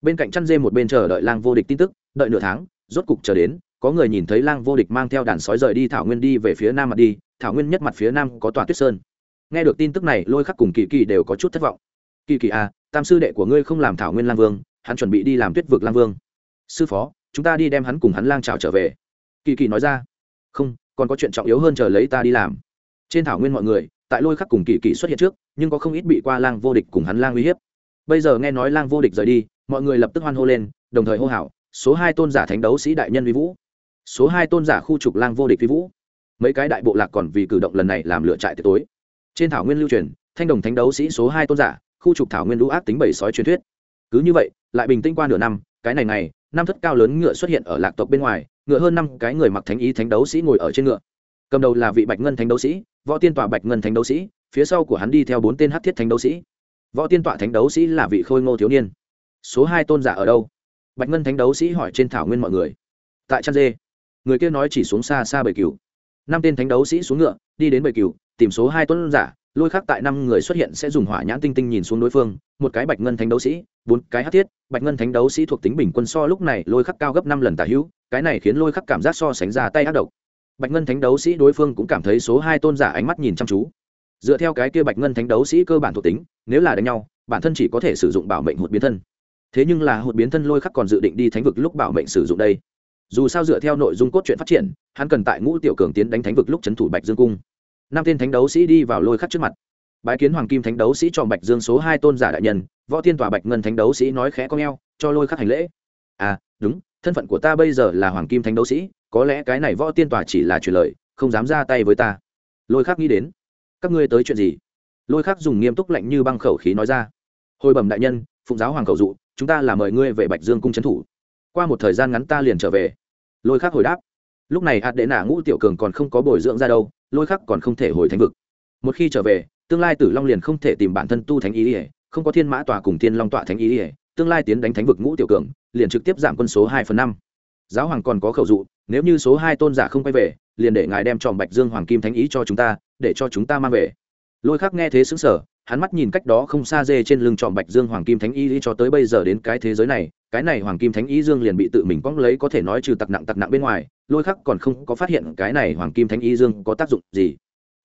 Bên cạnh chăn dê một bên chờ đợi lang vô địch tin tức, đợi nửa tháng, rốt cục chờ đến, có người nhìn thấy lang vô địch mang theo đàn sói rời đi thảo nguyên đi về phía nam mặt đi, thảo nguyên nhất mặt phía nam có tòa tuyết sơn. Nghe được tin tức này, lôi khắc cùng kỳ kỳ đều có chút thất vọng kỳ kỳ à tam sư đệ của ngươi không làm thảo nguyên lang vương, hắn chuẩn bị đi làm tuyết vực lang vương. Sư phó, chúng ta đi đem hắn cùng hắn lang trào trở về. Kỳ kỳ nói ra. Không, còn có chuyện trọng yếu hơn chờ lấy ta đi làm. Trên thảo nguyên mọi người, tại lôi khắc cùng kỳ kỳ xuất hiện trước, nhưng có không ít bị qua lang vô địch cùng hắn lang uy hiếp. Bây giờ nghe nói lang vô địch rời đi, mọi người lập tức hoan hô lên, đồng thời hô hào, số hai tôn giả thánh đấu sĩ đại nhân vi vũ. Số hai tôn giả khu trục lang vô địch vi vũ. Mấy cái đại bộ lạc còn vì cử động lần này làm lựa trại tiệc tối. Trên thảo nguyên lưu truyền, thanh đồng thánh đấu sĩ số hai tôn giả khu trục thảo nguyên lũ ác tính bảy sói truyền thuyết. Cứ như vậy, lại bình tĩnh qua nửa năm, cái này này năm thất cao lớn ngựa xuất hiện ở lạc tộc bên ngoài, ngựa hơn năm cái người mặc thánh ý thánh đấu sĩ ngồi ở trên ngựa. Cầm đầu là vị bạch ngân thánh đấu sĩ, võ tiên tọa bạch ngân thánh đấu sĩ, phía sau của hắn đi theo bốn tên hát thiết thánh đấu sĩ. Võ tiên tọa thánh đấu sĩ là vị khôi ngô thiếu niên. Số hai tôn giả ở đâu? Bạch ngân thánh đấu sĩ hỏi trên thảo nguyên mọi người. Tại chăn dê. Người kia nói chỉ xuống xa xa bầy cừu. Năm tên thánh đấu sĩ xuống ngựa, đi đến bầy cừu, tìm số hai tôn giả lôi khắc tại năm người xuất hiện sẽ dùng hỏa nhãn tinh tinh nhìn xuống đối phương, một cái bạch ngân thánh đấu sĩ, bốn cái hát thiết, bạch ngân thánh đấu sĩ thuộc tính bình quân so lúc này lôi khắc cao gấp năm lần tả hữu, cái này khiến lôi khắc cảm giác so sánh ra tay ác độc. Bạch ngân thánh đấu sĩ đối phương cũng cảm thấy số hai tôn giả ánh mắt nhìn chăm chú. Dựa theo cái kia bạch ngân thánh đấu sĩ cơ bản thuộc tính, nếu là đánh nhau, bản thân chỉ có thể sử dụng bảo mệnh hụt biến thân. Thế nhưng là hụt biến thân lôi khắc còn dự định đi thánh vực lúc bảo mệnh sử dụng đây. Dù sao dựa theo nội dung cốt truyện phát triển, hắn cần tại ngũ tiểu cường tiến đánh thánh vực lúc c thủ bạch dương cung năm tên thánh đấu sĩ đi vào lôi khắc trước mặt. Bái kiến hoàng kim thánh đấu sĩ cho bạch dương số hai tôn giả đại nhân, võ tiên tòa bạch ngân thánh đấu sĩ nói khẽ con g cho lôi khắc hành lễ. À đúng, thân phận của ta bây giờ là hoàng kim thánh đấu sĩ, có lẽ cái này võ tiên tòa chỉ là truyền lời, không dám ra tay với ta. Lôi khắc nghĩ đến, các ngươi tới chuyện gì? Lôi khắc dùng nghiêm túc lạnh như băng khẩu khí nói ra. Hồi bẩm đại nhân, phụng giáo hoàng khẩu dụ, chúng ta là mời ngươi về bạch dương cung trấn thủ. Qua một thời gian ngắn ta liền trở về. Lôi khắc hồi đáp lúc này hạt đệ nạ ngũ tiểu cường còn không có bồi dưỡng ra đâu, lôi khắc còn không thể hồi thánh vực. Một khi trở về, tương lai tử long liền không thể tìm bản thân tu thánh ý ỉa không có thiên mã tòa cùng thiên long tọa thánh ý ỉa tương lai tiến đánh thánh vực ngũ tiểu cường, liền trực tiếp giảm quân số hai phần năm. Giáo hoàng còn có khẩu dụ, nếu như số hai tôn giả không quay về, liền để ngài đem tròn bạch dương hoàng kim thánh ý cho chúng ta, để cho chúng ta mang về. Lôi khắc nghe thế xứng sở hắn mắt nhìn cách đó không xa dê trên lưng tròn bạch dương hoàng kim thánh ý cho tới bây giờ đến cái thế giới này, cái này hoàng kim thánh Y dương liền bị tự mình quăng lấy có thể nói trừ tặc nặng tặc nặng bên ngoài, lôi khắc còn không có phát hiện cái này hoàng kim thánh Y dương có tác dụng gì.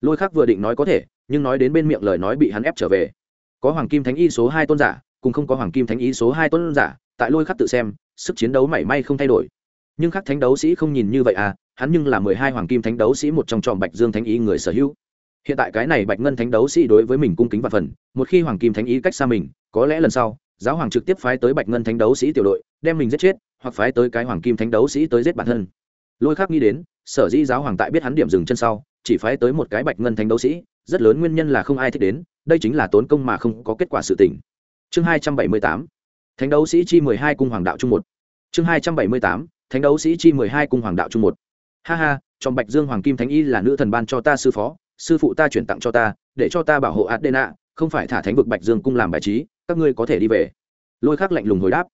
Lôi khắc vừa định nói có thể, nhưng nói đến bên miệng lời nói bị hắn ép trở về. Có hoàng kim thánh y số hai tôn giả, cùng không có hoàng kim thánh y số hai tôn giả, tại lôi khắc tự xem, sức chiến đấu mảy may không thay đổi. Nhưng khắc thánh đấu sĩ không nhìn như vậy à hắn nhưng là mười hai hoàng kim thánh đấu sĩ một trong tròn bạch dương thánh y người sở hữu hiện tại cái này bạch ngân thánh đấu sĩ đối với mình cung kính và phần, một khi hoàng kim thánh y cách xa mình, có lẽ lần sau, giáo hoàng trực tiếp phái tới bạch ngân thánh đấu sĩ tiểu đội, đem mình giết chết, hoặc phái tới cái hoàng kim thánh đấu sĩ tới giết bản thân. Lôi khác nghĩ đến, sở dĩ giáo hoàng tại biết hắn điểm dừng chân sau, chỉ phái tới một cái bạch ngân thánh đấu sĩ, rất lớn nguyên nhân là không ai thích đến, đây chính là tốn công mà không có kết quả sự tỉnh chương hai trăm bảy mươi tám, thánh đấu sĩ chi mười hai cung hoàng đạo trung một. Chương hai trăm bảy mươi tám, thánh đấu sĩ chi mười hai cung hoàng đạo trung một. Ha ha trong bạch dương hoàng kim thánh y là nữ thần ban cho ta sư phó sư phụ ta chuyển tặng cho ta, để cho ta bảo hộ adena, không phải thả thánh vực bạch dương cung làm bài trí, các ngươi có thể đi về. Lôi khắc lạnh lùng hồi đáp.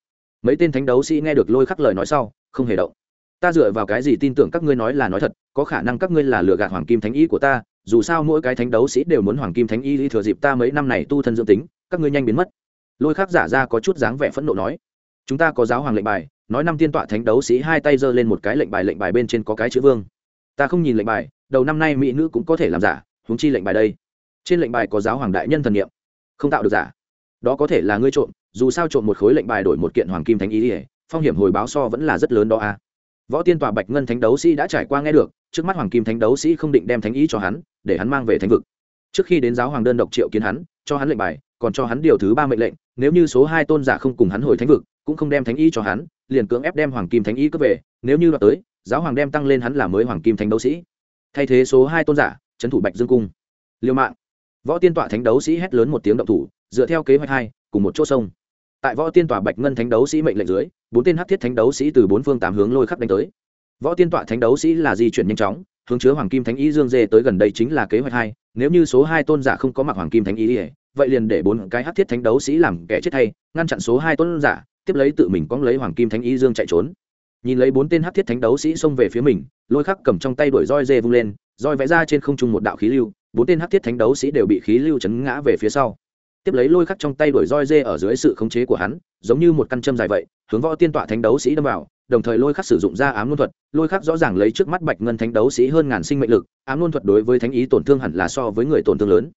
Mấy tên thánh đấu sĩ nghe được lôi khắc lời nói sau, không hề động. Ta dựa vào cái gì tin tưởng các ngươi nói là nói thật, có khả năng các ngươi là lừa gạt hoàng kim thánh y của ta, dù sao mỗi cái thánh đấu sĩ đều muốn hoàng kim thánh y thừa dịp ta mấy năm này tu thân dưỡng tính, các ngươi nhanh biến mất. Lôi khắc giả ra có chút dáng vẻ phẫn nộ nói. Chúng ta có giáo hoàng lệnh bài, nói năm tiên tọa thánh đấu sĩ hai tay giơ lên một cái lệnh bài lệnh bài bên trên có cái chữ vương. Ta không nhìn lệnh bài đầu năm nay mỹ nữ cũng có thể làm giả, huống chi lệnh bài đây. Trên lệnh bài có giáo hoàng đại nhân thần niệm. Không tạo được giả. Đó có thể là ngươi trộm, dù sao trộm một khối lệnh bài đổi một kiện hoàng kim thánh ý ỉa phong hiểm hồi báo so vẫn là rất lớn đó a. Võ tiên tòa bạch ngân thánh đấu sĩ đã trải qua nghe được, trước mắt hoàng kim thánh đấu sĩ không định đem thánh ý cho hắn, để hắn mang về thánh vực. Trước khi đến giáo hoàng đơn độc triệu kiến hắn, cho hắn lệnh bài, còn cho hắn điều thứ ba mệnh lệnh, nếu như số hai tôn giả không cùng hắn hồi thánh vực, cũng không đem thánh ý cho hắn, liền cưỡng ép đem hoàng kim thánh ý cướp về, nếu như đoạt tới, giáo hoàng đem tăng lên hắn là mới hoàng kim thánh đấu sĩ thay thế số hai tôn giả trấn thủ bạch dương cung. Liêu mạng. Võ tiên tọa thánh đấu sĩ hét lớn một tiếng động thủ, dựa theo kế hoạch hai, cùng một chỗ sông. Tại võ tiên tọa bạch ngân thánh đấu sĩ mệnh lệnh dưới, bốn tên hắc thiết thánh đấu sĩ từ bốn phương tám hướng lôi khắc đánh tới. Võ tiên tọa thánh đấu sĩ là di chuyển nhanh chóng, hướng chứa hoàng kim thánh ý dương dê tới gần đây chính là kế hoạch hai, nếu như số hai tôn giả không có mặc hoàng kim thánh ý ỉa vậy liền để bốn cái hắc thiết thánh đấu sĩ làm kẻ chết thay, ngăn chặn số hai tôn giả, tiếp lấy tự mình cóng lấy hoàng kim thánh ý dương chạy trốn nhìn lấy bốn tên hắc thiết thánh đấu sĩ xông về phía mình lôi khắc cầm trong tay đuổi roi dê vung lên roi vẽ ra trên không trung một đạo khí lưu bốn tên hắc thiết thánh đấu sĩ đều bị khí lưu chấn ngã về phía sau. Tiếp lấy lôi khắc trong tay đuổi roi dê ở dưới sự khống chế của hắn giống như một căn châm dài vậy hướng võ tiên tọa thánh đấu sĩ đâm vào đồng thời lôi khắc sử dụng ra ám luân thuật lôi khắc rõ ràng lấy trước mắt bạch ngân thánh đấu sĩ hơn ngàn sinh mệnh lực ám luân thuật đối với thánh ý tổn thương hẳn là so với người tổn thương lớn.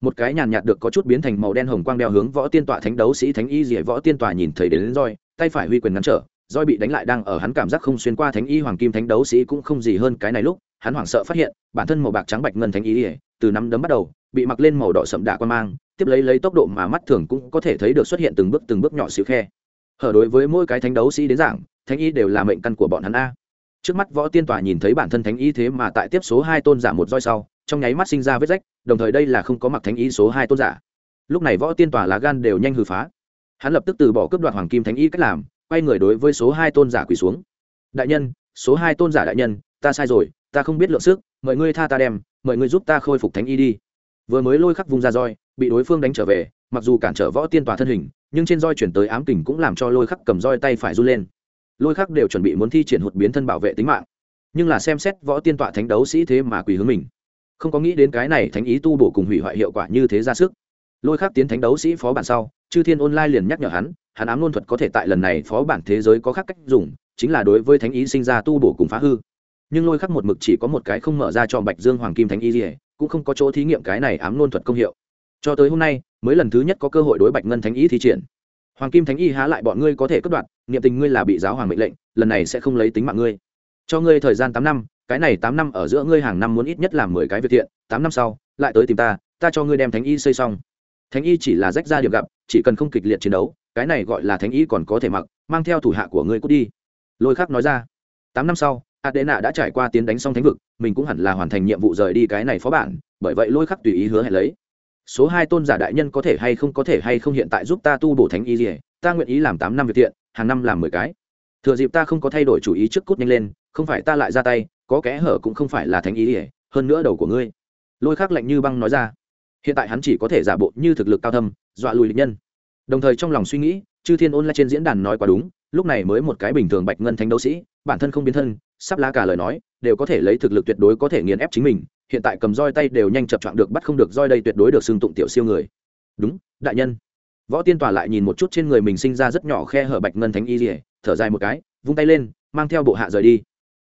Một cái nhàn nhạt được có chút biến thành màu đen hồng quang đeo hướng võ tiên tọa thánh đấu sĩ thánh y dỉa võ tiên tọa nhìn thấy đến, đến roi tay phải huy quyền ngăn trở roi bị đánh lại đang ở hắn cảm giác không xuyên qua thánh y hoàng kim thánh đấu sĩ cũng không gì hơn cái này lúc, hắn hoảng sợ phát hiện, bản thân màu bạc trắng bạch ngân thánh y từ năm đấm bắt đầu, bị mặc lên màu đỏ sậm đạ quan mang, tiếp lấy lấy tốc độ mà mắt thường cũng có thể thấy được xuất hiện từng bước từng bước nhỏ xíu khe. Hở đối với mỗi cái thánh đấu sĩ đến giảng thánh y đều là mệnh căn của bọn hắn a. Trước mắt võ tiên tòa nhìn thấy bản thân thánh y thế mà tại tiếp số hai tôn giả một roi sau, trong nháy mắt sinh ra vết rách, đồng thời đây là không có mặc thánh y số hai tôn giả. Lúc này võ tiên tòa lá gan đều nhanh hư phá. Hắn lập tức từ bỏ cướp đoạt hoàng kim thánh y cách làm quay người đối với số hai tôn giả quỳ xuống. Đại nhân, số hai tôn giả đại nhân, ta sai rồi, ta không biết lượng sức, mời ngươi tha ta đem, mời ngươi giúp ta khôi phục thánh y đi. Vừa mới lôi khắc vung ra roi, bị đối phương đánh trở về, mặc dù cản trở võ tiên tòa thân hình, nhưng trên roi chuyển tới ám kình cũng làm cho lôi khắc cầm roi tay phải run lên. Lôi khắc đều chuẩn bị muốn thi triển hụt biến thân bảo vệ tính mạng. Nhưng là xem xét võ tiên tọa thánh đấu sĩ thế mà quỳ hướng mình. Không có nghĩ đến cái này thánh ý tu bổ cùng hủy hoại hiệu quả như thế ra sức lôi khắc tiến thánh đấu sĩ phó bản sau, chư thiên online liền nhắc nhở hắn hắn ám luân thuật có thể tại lần này phó bản thế giới có khác cách dùng, chính là đối với thánh ý sinh ra tu bổ cùng phá hư. Nhưng lôi khắc một mực chỉ có một cái không mở ra cho bạch dương hoàng kim thánh y gì cũng không có chỗ thí nghiệm cái này ám luân thuật công hiệu. Cho tới hôm nay, mới lần thứ nhất có cơ hội đối bạch ngân thánh y thi triển. Hoàng kim thánh y há lại bọn ngươi có thể cất đoạt niệm tình ngươi là bị giáo hoàng mệnh lệnh, lần này sẽ không lấy tính mạng ngươi. Cho ngươi thời gian tám năm, cái này tám năm ở giữa ngươi hàng năm muốn ít nhất làm mười cái việc thiện, tám năm sau, lại tới tìm ta ta cho ngươi đem thánh y xây xong thánh y chỉ là rách ra điểm gặp chỉ cần không kịch liệt chiến đấu cái này gọi là thánh y còn có thể mặc mang theo thủ hạ của ngươi cút đi. Lôi khắc nói ra. Tám năm sau adena đã trải qua tiến đánh xong thánh vực mình cũng hẳn là hoàn thành nhiệm vụ rời đi cái này phó bản bởi vậy lôi khắc tùy ý hứa hẹn lấy. Số hai tôn giả đại nhân có thể hay không có thể hay không hiện tại giúp ta tu bổ thánh y gì ta nguyện ý làm tám năm việc thiện hàng năm làm mười cái. Thừa dịp ta không có thay đổi chủ ý trước cút nhanh lên không phải ta lại ra tay có kẽ hở cũng không phải là thánh y gì, hơn nữa đầu của ngươi. Lôi khắc lạnh như băng nói ra hiện tại hắn chỉ có thể giả bộ như thực lực cao thâm, dọa lùi lịch nhân. Đồng thời trong lòng suy nghĩ, chư thiên ôn lại trên diễn đàn nói quá đúng, lúc này mới một cái bình thường bạch ngân thánh đấu sĩ, bản thân không biến thân, sắp lá cả lời nói, đều có thể lấy thực lực tuyệt đối có thể nghiền ép chính mình, hiện tại cầm roi tay đều nhanh chập chọn được bắt không được roi đây tuyệt đối được xưng tụng tiểu siêu người. Đúng, đại nhân. Võ tiên tòa lại nhìn một chút trên người mình sinh ra rất nhỏ khe hở bạch ngân thánh y dỉa thở dài một cái, vung tay lên, mang theo bộ hạ rời đi.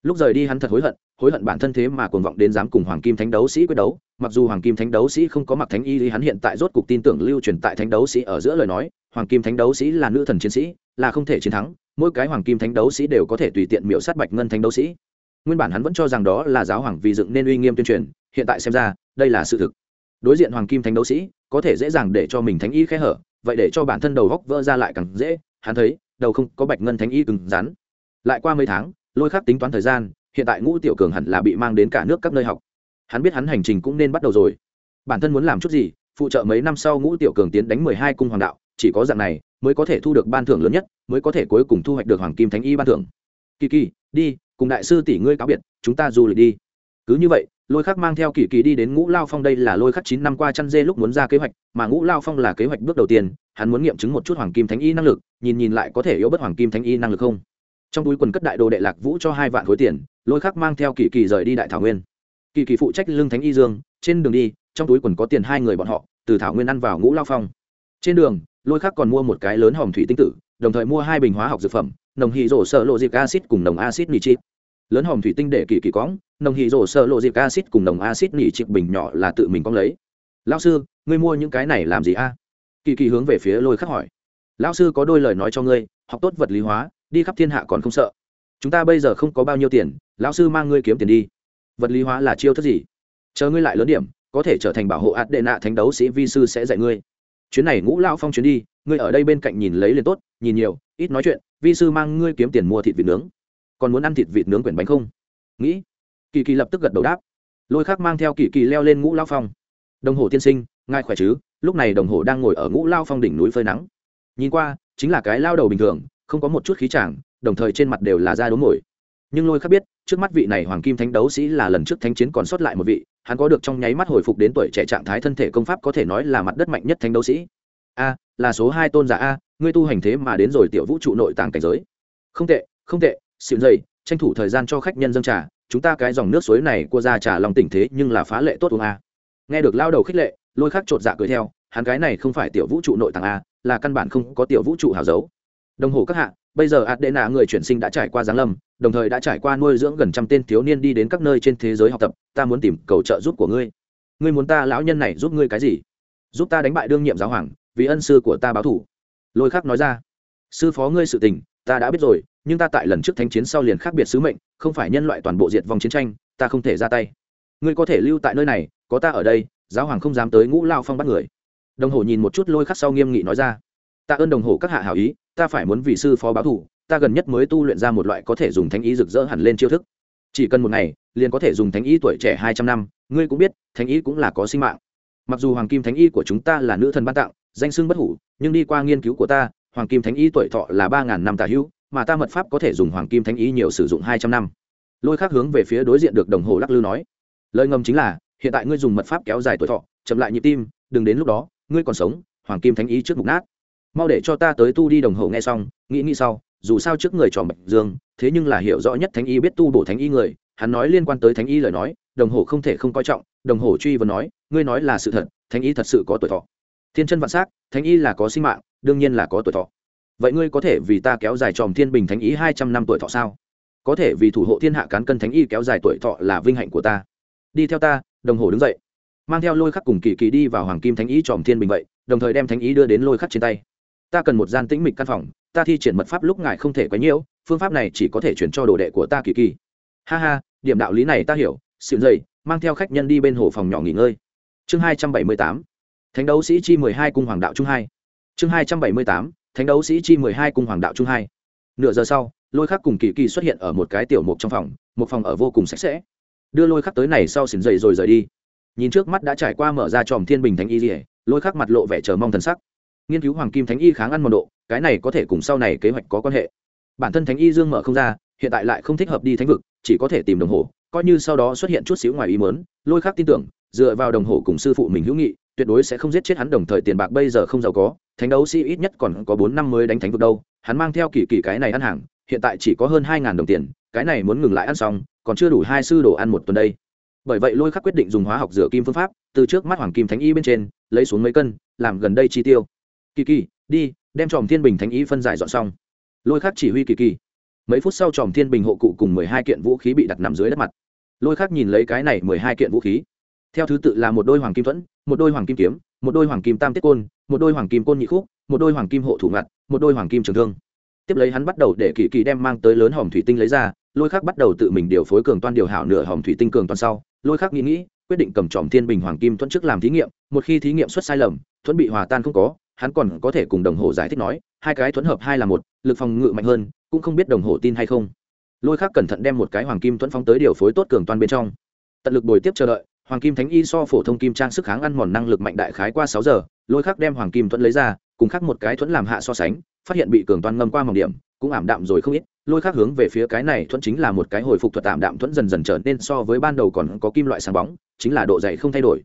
Lúc rời đi hắn thật hối hận hối hận bản thân thế mà cuồng vọng đến dám cùng hoàng kim thánh đấu sĩ quyết đấu, mặc dù hoàng kim thánh đấu sĩ không có mặc thánh y thì hắn hiện tại rốt cục tin tưởng lưu truyền tại thánh đấu sĩ ở giữa lời nói, hoàng kim thánh đấu sĩ là nữ thần chiến sĩ, là không thể chiến thắng, mỗi cái hoàng kim thánh đấu sĩ đều có thể tùy tiện miễu sát bạch ngân thánh đấu sĩ. Nguyên bản hắn vẫn cho rằng đó là giáo hoàng vì dựng nên uy nghiêm tuyên truyền, hiện tại xem ra, đây là sự thực. Đối diện hoàng kim thánh đấu sĩ, có thể dễ dàng để cho mình thánh y khẽ hở, vậy để cho bản thân đầu góc vỡ ra lại càng dễ, hắn thấy, đầu không có bạch ngân thánh y cứng rắn. Lại qua mấy tháng, lôi khắc tính toán thời gian hiện tại ngũ tiểu cường hẳn là bị mang đến cả nước các nơi học. Hắn biết hắn hành trình cũng nên bắt đầu rồi. Bản thân muốn làm chút gì, phụ trợ mấy năm sau ngũ tiểu cường tiến đánh mười hai cung hoàng đạo, chỉ có dạng này mới có thể thu được ban thưởng lớn nhất, mới có thể cuối cùng thu hoạch được hoàng kim thánh y ban thưởng. Kỳ kỳ, đi, cùng đại sư tỷ ngươi cáo biệt, chúng ta du lịch đi. Cứ như vậy, lôi khắc mang theo kỳ kỳ đi đến ngũ lao phong đây là lôi khắc chín năm qua chăn dê lúc muốn ra kế hoạch, mà ngũ lao phong là kế hoạch bước đầu tiên, hắn muốn nghiệm chứng một chút hoàng kim thánh y năng lực, nhìn nhìn lại có thể yếu bất hoàng kim thánh y năng lực không? Trong túi quần cất đại đồ đệ lạc vũ cho hai vạn khối tiền, lôi khắc mang theo kỳ kỳ rời đi đại thảo nguyên. Kỳ kỳ phụ trách lưng thánh y dương, trên đường đi, trong túi quần có tiền hai người bọn họ, từ thảo nguyên ăn vào ngũ lao phong. Trên đường, lôi khắc còn mua một cái lớn hòm thủy tinh tử, đồng thời mua hai bình hóa học dược phẩm, nồng hì rổ sợ lộ dịp acid cùng nồng acid nitric lớn hòm thủy tinh để kỳ kỳ cóng nồng hì rổ sợ lộ dịp acid cùng nồng acid nitric bình nhỏ là tự mình cóng lấy. Lão sư, ngươi mua những cái này làm gì a? Kỳ kỳ hướng về phía lôi khắc hỏi. Lão sư có đôi lời nói cho ngươi, học tốt vật lý hóa đi khắp thiên hạ còn không sợ. Chúng ta bây giờ không có bao nhiêu tiền, lão sư mang ngươi kiếm tiền đi. Vật lý hóa là chiêu thức gì? Chờ ngươi lại lớn điểm, có thể trở thành bảo hộ ạt đệ nạ thánh đấu sĩ vi sư sẽ dạy ngươi. Chuyến này ngũ lao phong chuyến đi, ngươi ở đây bên cạnh nhìn lấy liền tốt, nhìn nhiều, ít nói chuyện, vi sư mang ngươi kiếm tiền mua thịt vịt nướng. Còn muốn ăn thịt vịt nướng quyển bánh không? Nghĩ. Kỳ kỳ lập tức gật đầu đáp. Lôi khác mang theo kỳ kỳ leo lên ngũ lao phong. Đồng hồ tiên sinh, ngài khỏe chứ? Lúc này đồng hồ đang ngồi ở ngũ lao phong đỉnh núi phơi nắng. Nhìn qua, chính là cái lao đầu bình thường không có một chút khí chàng, đồng thời trên mặt đều là da đốm mồi. Nhưng lôi khác biết, trước mắt vị này hoàng kim thánh đấu sĩ là lần trước thánh chiến còn sót lại một vị, hắn có được trong nháy mắt hồi phục đến tuổi trẻ trạng thái thân thể công pháp có thể nói là mặt đất mạnh nhất thánh đấu sĩ. A, là số hai tôn giả a, ngươi tu hành thế mà đến rồi tiểu vũ trụ nội tàng cảnh giới. Không tệ không tệ xịn dày, tranh thủ thời gian cho khách nhân dân trà, chúng ta cái dòng nước suối này cua ra trà lòng tỉnh thế nhưng là phá lệ tốt uống a. Nghe được lao đầu khích lệ, lôi khắc chột dạ cười theo, hắn cái này không phải tiểu vũ trụ nội tàng a, là căn bản không có tiểu vũ trụ hào dấu đồng hồ các hạ, bây giờ ạt đệ nạ người chuyển sinh đã trải qua giáng lâm, đồng thời đã trải qua nuôi dưỡng gần trăm tên thiếu niên đi đến các nơi trên thế giới học tập, ta muốn tìm cầu trợ giúp của ngươi. Ngươi muốn ta lão nhân này giúp ngươi cái gì? Giúp ta đánh bại đương nhiệm giáo hoàng, vì ân sư của ta báo thủ. Lôi khắc nói ra. Sư phó ngươi sự tình, ta đã biết rồi, nhưng ta tại lần trước thánh chiến sau liền khác biệt sứ mệnh, không phải nhân loại toàn bộ diệt vong chiến tranh, ta không thể ra tay. Ngươi có thể lưu tại nơi này, có ta ở đây, giáo hoàng không dám tới ngũ lao phong bắt người. Đồng hồ nhìn một chút lôi khắc sau nghiêm nghị nói ra ta ơn đồng hồ các hạ hảo ý, ta phải muốn vị sư phó báo thủ, ta gần nhất mới tu luyện ra một loại có thể dùng thánh ý rực rỡ hẳn lên chiêu thức. Chỉ cần một ngày, liền có thể dùng thánh ý tuổi trẻ hai trăm năm, ngươi cũng biết, thánh ý cũng là có sinh mạng. Mặc dù hoàng kim thánh ý của chúng ta là nữ thần ban tặng, danh xưng bất hủ, nhưng đi qua nghiên cứu của ta, hoàng kim thánh ý tuổi thọ là ba ngàn năm tà hữu, mà ta mật pháp có thể dùng hoàng kim thánh ý nhiều sử dụng hai trăm năm. Lôi khác hướng về phía đối diện được đồng hồ lắc lư nói. Lời ngầm chính là, hiện tại ngươi dùng mật pháp kéo dài tuổi thọ, chậm lại nhịp tim, đừng đến lúc đó, ngươi còn sống, hoàng kim thánh ý trước mục nát mau để cho ta tới tu đi đồng hồ nghe xong, nghĩ nghĩ sau, dù sao trước người trò bạch dương, thế nhưng là hiểu rõ nhất thánh y, biết tu bổ thánh y người, hắn nói liên quan tới thánh y lời nói, đồng hồ không thể không coi trọng, đồng hồ truy vấn nói, ngươi nói là sự thật, thánh y thật sự có tuổi thọ. Thiên chân vạn s á c thánh y là có sinh mạng, đương nhiên là có tuổi thọ. Vậy ngươi có thể vì ta kéo dài tròm thiên bình thánh y hai trăm năm tuổi thọ sao? Có thể vì thủ hộ thiên hạ cán cân thánh y kéo dài tuổi thọ là vinh hạnh của ta. Đi theo ta, đồng hồ đứng dậy. Mang theo lôi khắc cùng kỳ kỳ đi vào hoàng kim thánh y tròm thiên bình vậy, đồng thời đem thánh y đưa đến lôi khắc trên tay ta cần một gian tĩnh mịch căn phòng, ta thi triển mật pháp lúc ngài không thể quấy nhiễu phương pháp này chỉ có thể chuyển cho đồ đệ của ta kỳ kỳ. Ha ha, điểm đạo lý này ta hiểu, xịn dậy, mang theo khách nhân đi bên hồ phòng nhỏ nghỉ ngơi. Chương hai trăm bảy mươi tám, thánh đấu sĩ chi mười hai cung hoàng đạo trung hai. Chương hai trăm bảy mươi tám, thánh đấu sĩ chi mười hai cung hoàng đạo trung hai. Nửa giờ sau, lôi khắc cùng kỳ kỳ xuất hiện ở một cái tiểu mục trong phòng, một phòng ở vô cùng sạch sẽ. Đưa lôi khắc tới này sau xỉn dậy rồi rời đi. Nhìn trước mắt đã trải qua mở ra tròm thiên bình thánh y dỉa lôi khắc mặt lộ vẻ chờ mong thần sắc nghiên cứu hoàng kim thánh y kháng ăn mòn độ, cái này có thể cùng sau này kế hoạch có quan hệ. Bản thân thánh y dương mở không ra, hiện tại lại không thích hợp đi thánh vực, chỉ có thể tìm đồng hồ, coi như sau đó xuất hiện chút xíu ngoài ý mớn lôi khắc tin tưởng, dựa vào đồng hồ cùng sư phụ mình hữu nghị, tuyệt đối sẽ không giết chết hắn đồng thời tiền bạc bây giờ không giàu có, thánh đấu sĩ ít nhất còn có bốn năm mới đánh thánh vực đâu, hắn mang theo kỳ kỳ cái này ăn hàng, hiện tại chỉ có hơn hai ngàn đồng tiền, cái này muốn ngừng lại ăn xong, còn chưa đủ hai sư đồ ăn một tuần đây. Bởi vậy lôi khắc quyết định dùng hóa học rửa kim phương pháp, từ trước mắt hoàng kim thánh y bên trên, lấy xuống mấy cân, làm gần đây chi tiêu kỳ kỳ, đi, đem tròm thiên bình thánh ý phân giải dọn xong. Lôi khắc chỉ huy kỳ kỳ. Mấy phút sau tròm thiên bình hộ cụ cùng mười hai kiện vũ khí bị đặt nằm dưới đất mặt. Lôi khắc nhìn lấy cái này mười hai kiện vũ khí. Theo thứ tự là một đôi hoàng kim thuẫn, một đôi hoàng kim kiếm, một đôi hoàng kim tam tiết côn, một đôi hoàng kim côn nhị khúc, một đôi hoàng kim hộ thủ ngặt, một đôi hoàng kim trường thương. Tiếp lấy hắn bắt đầu để kỳ kỳ đem mang tới lớn hòm thủy tinh lấy ra, lôi khắc bắt đầu tự mình điều phối cường toan điều hảo nửa hòm thủy tinh cường toan sau, lôi khắc nghĩ nghĩ, quyết định cầm tròm thiên bình hoàng kim thuẫn trước làm thí nghiệm, một khi thí nghiệm xuất sai lầm, thuẫn bị hòa tan không có hắn còn có thể cùng đồng hồ giải thích nói, hai cái thuẫn hợp hai là một, lực phòng ngự mạnh hơn, cũng không biết đồng hồ tin hay không. Lôi khắc cẩn thận đem một cái hoàng kim thuẫn phóng tới điều phối tốt cường toan bên trong. Tận lực bồi tiếp chờ đợi, hoàng kim thánh y so phổ thông kim trang sức kháng ăn mòn năng lực mạnh đại khái qua sáu giờ, lôi khắc đem hoàng kim thuẫn lấy ra, cùng khắc một cái thuẫn làm hạ so sánh, phát hiện bị cường toan ngâm qua mỏng điểm, cũng ảm đạm rồi không ít. Lôi khắc hướng về phía cái này thuẫn chính là một cái hồi phục thuật tạm đạm thuẫn dần dần trở nên so với ban đầu còn có kim loại sáng bóng, chính là độ dày không thay đổi.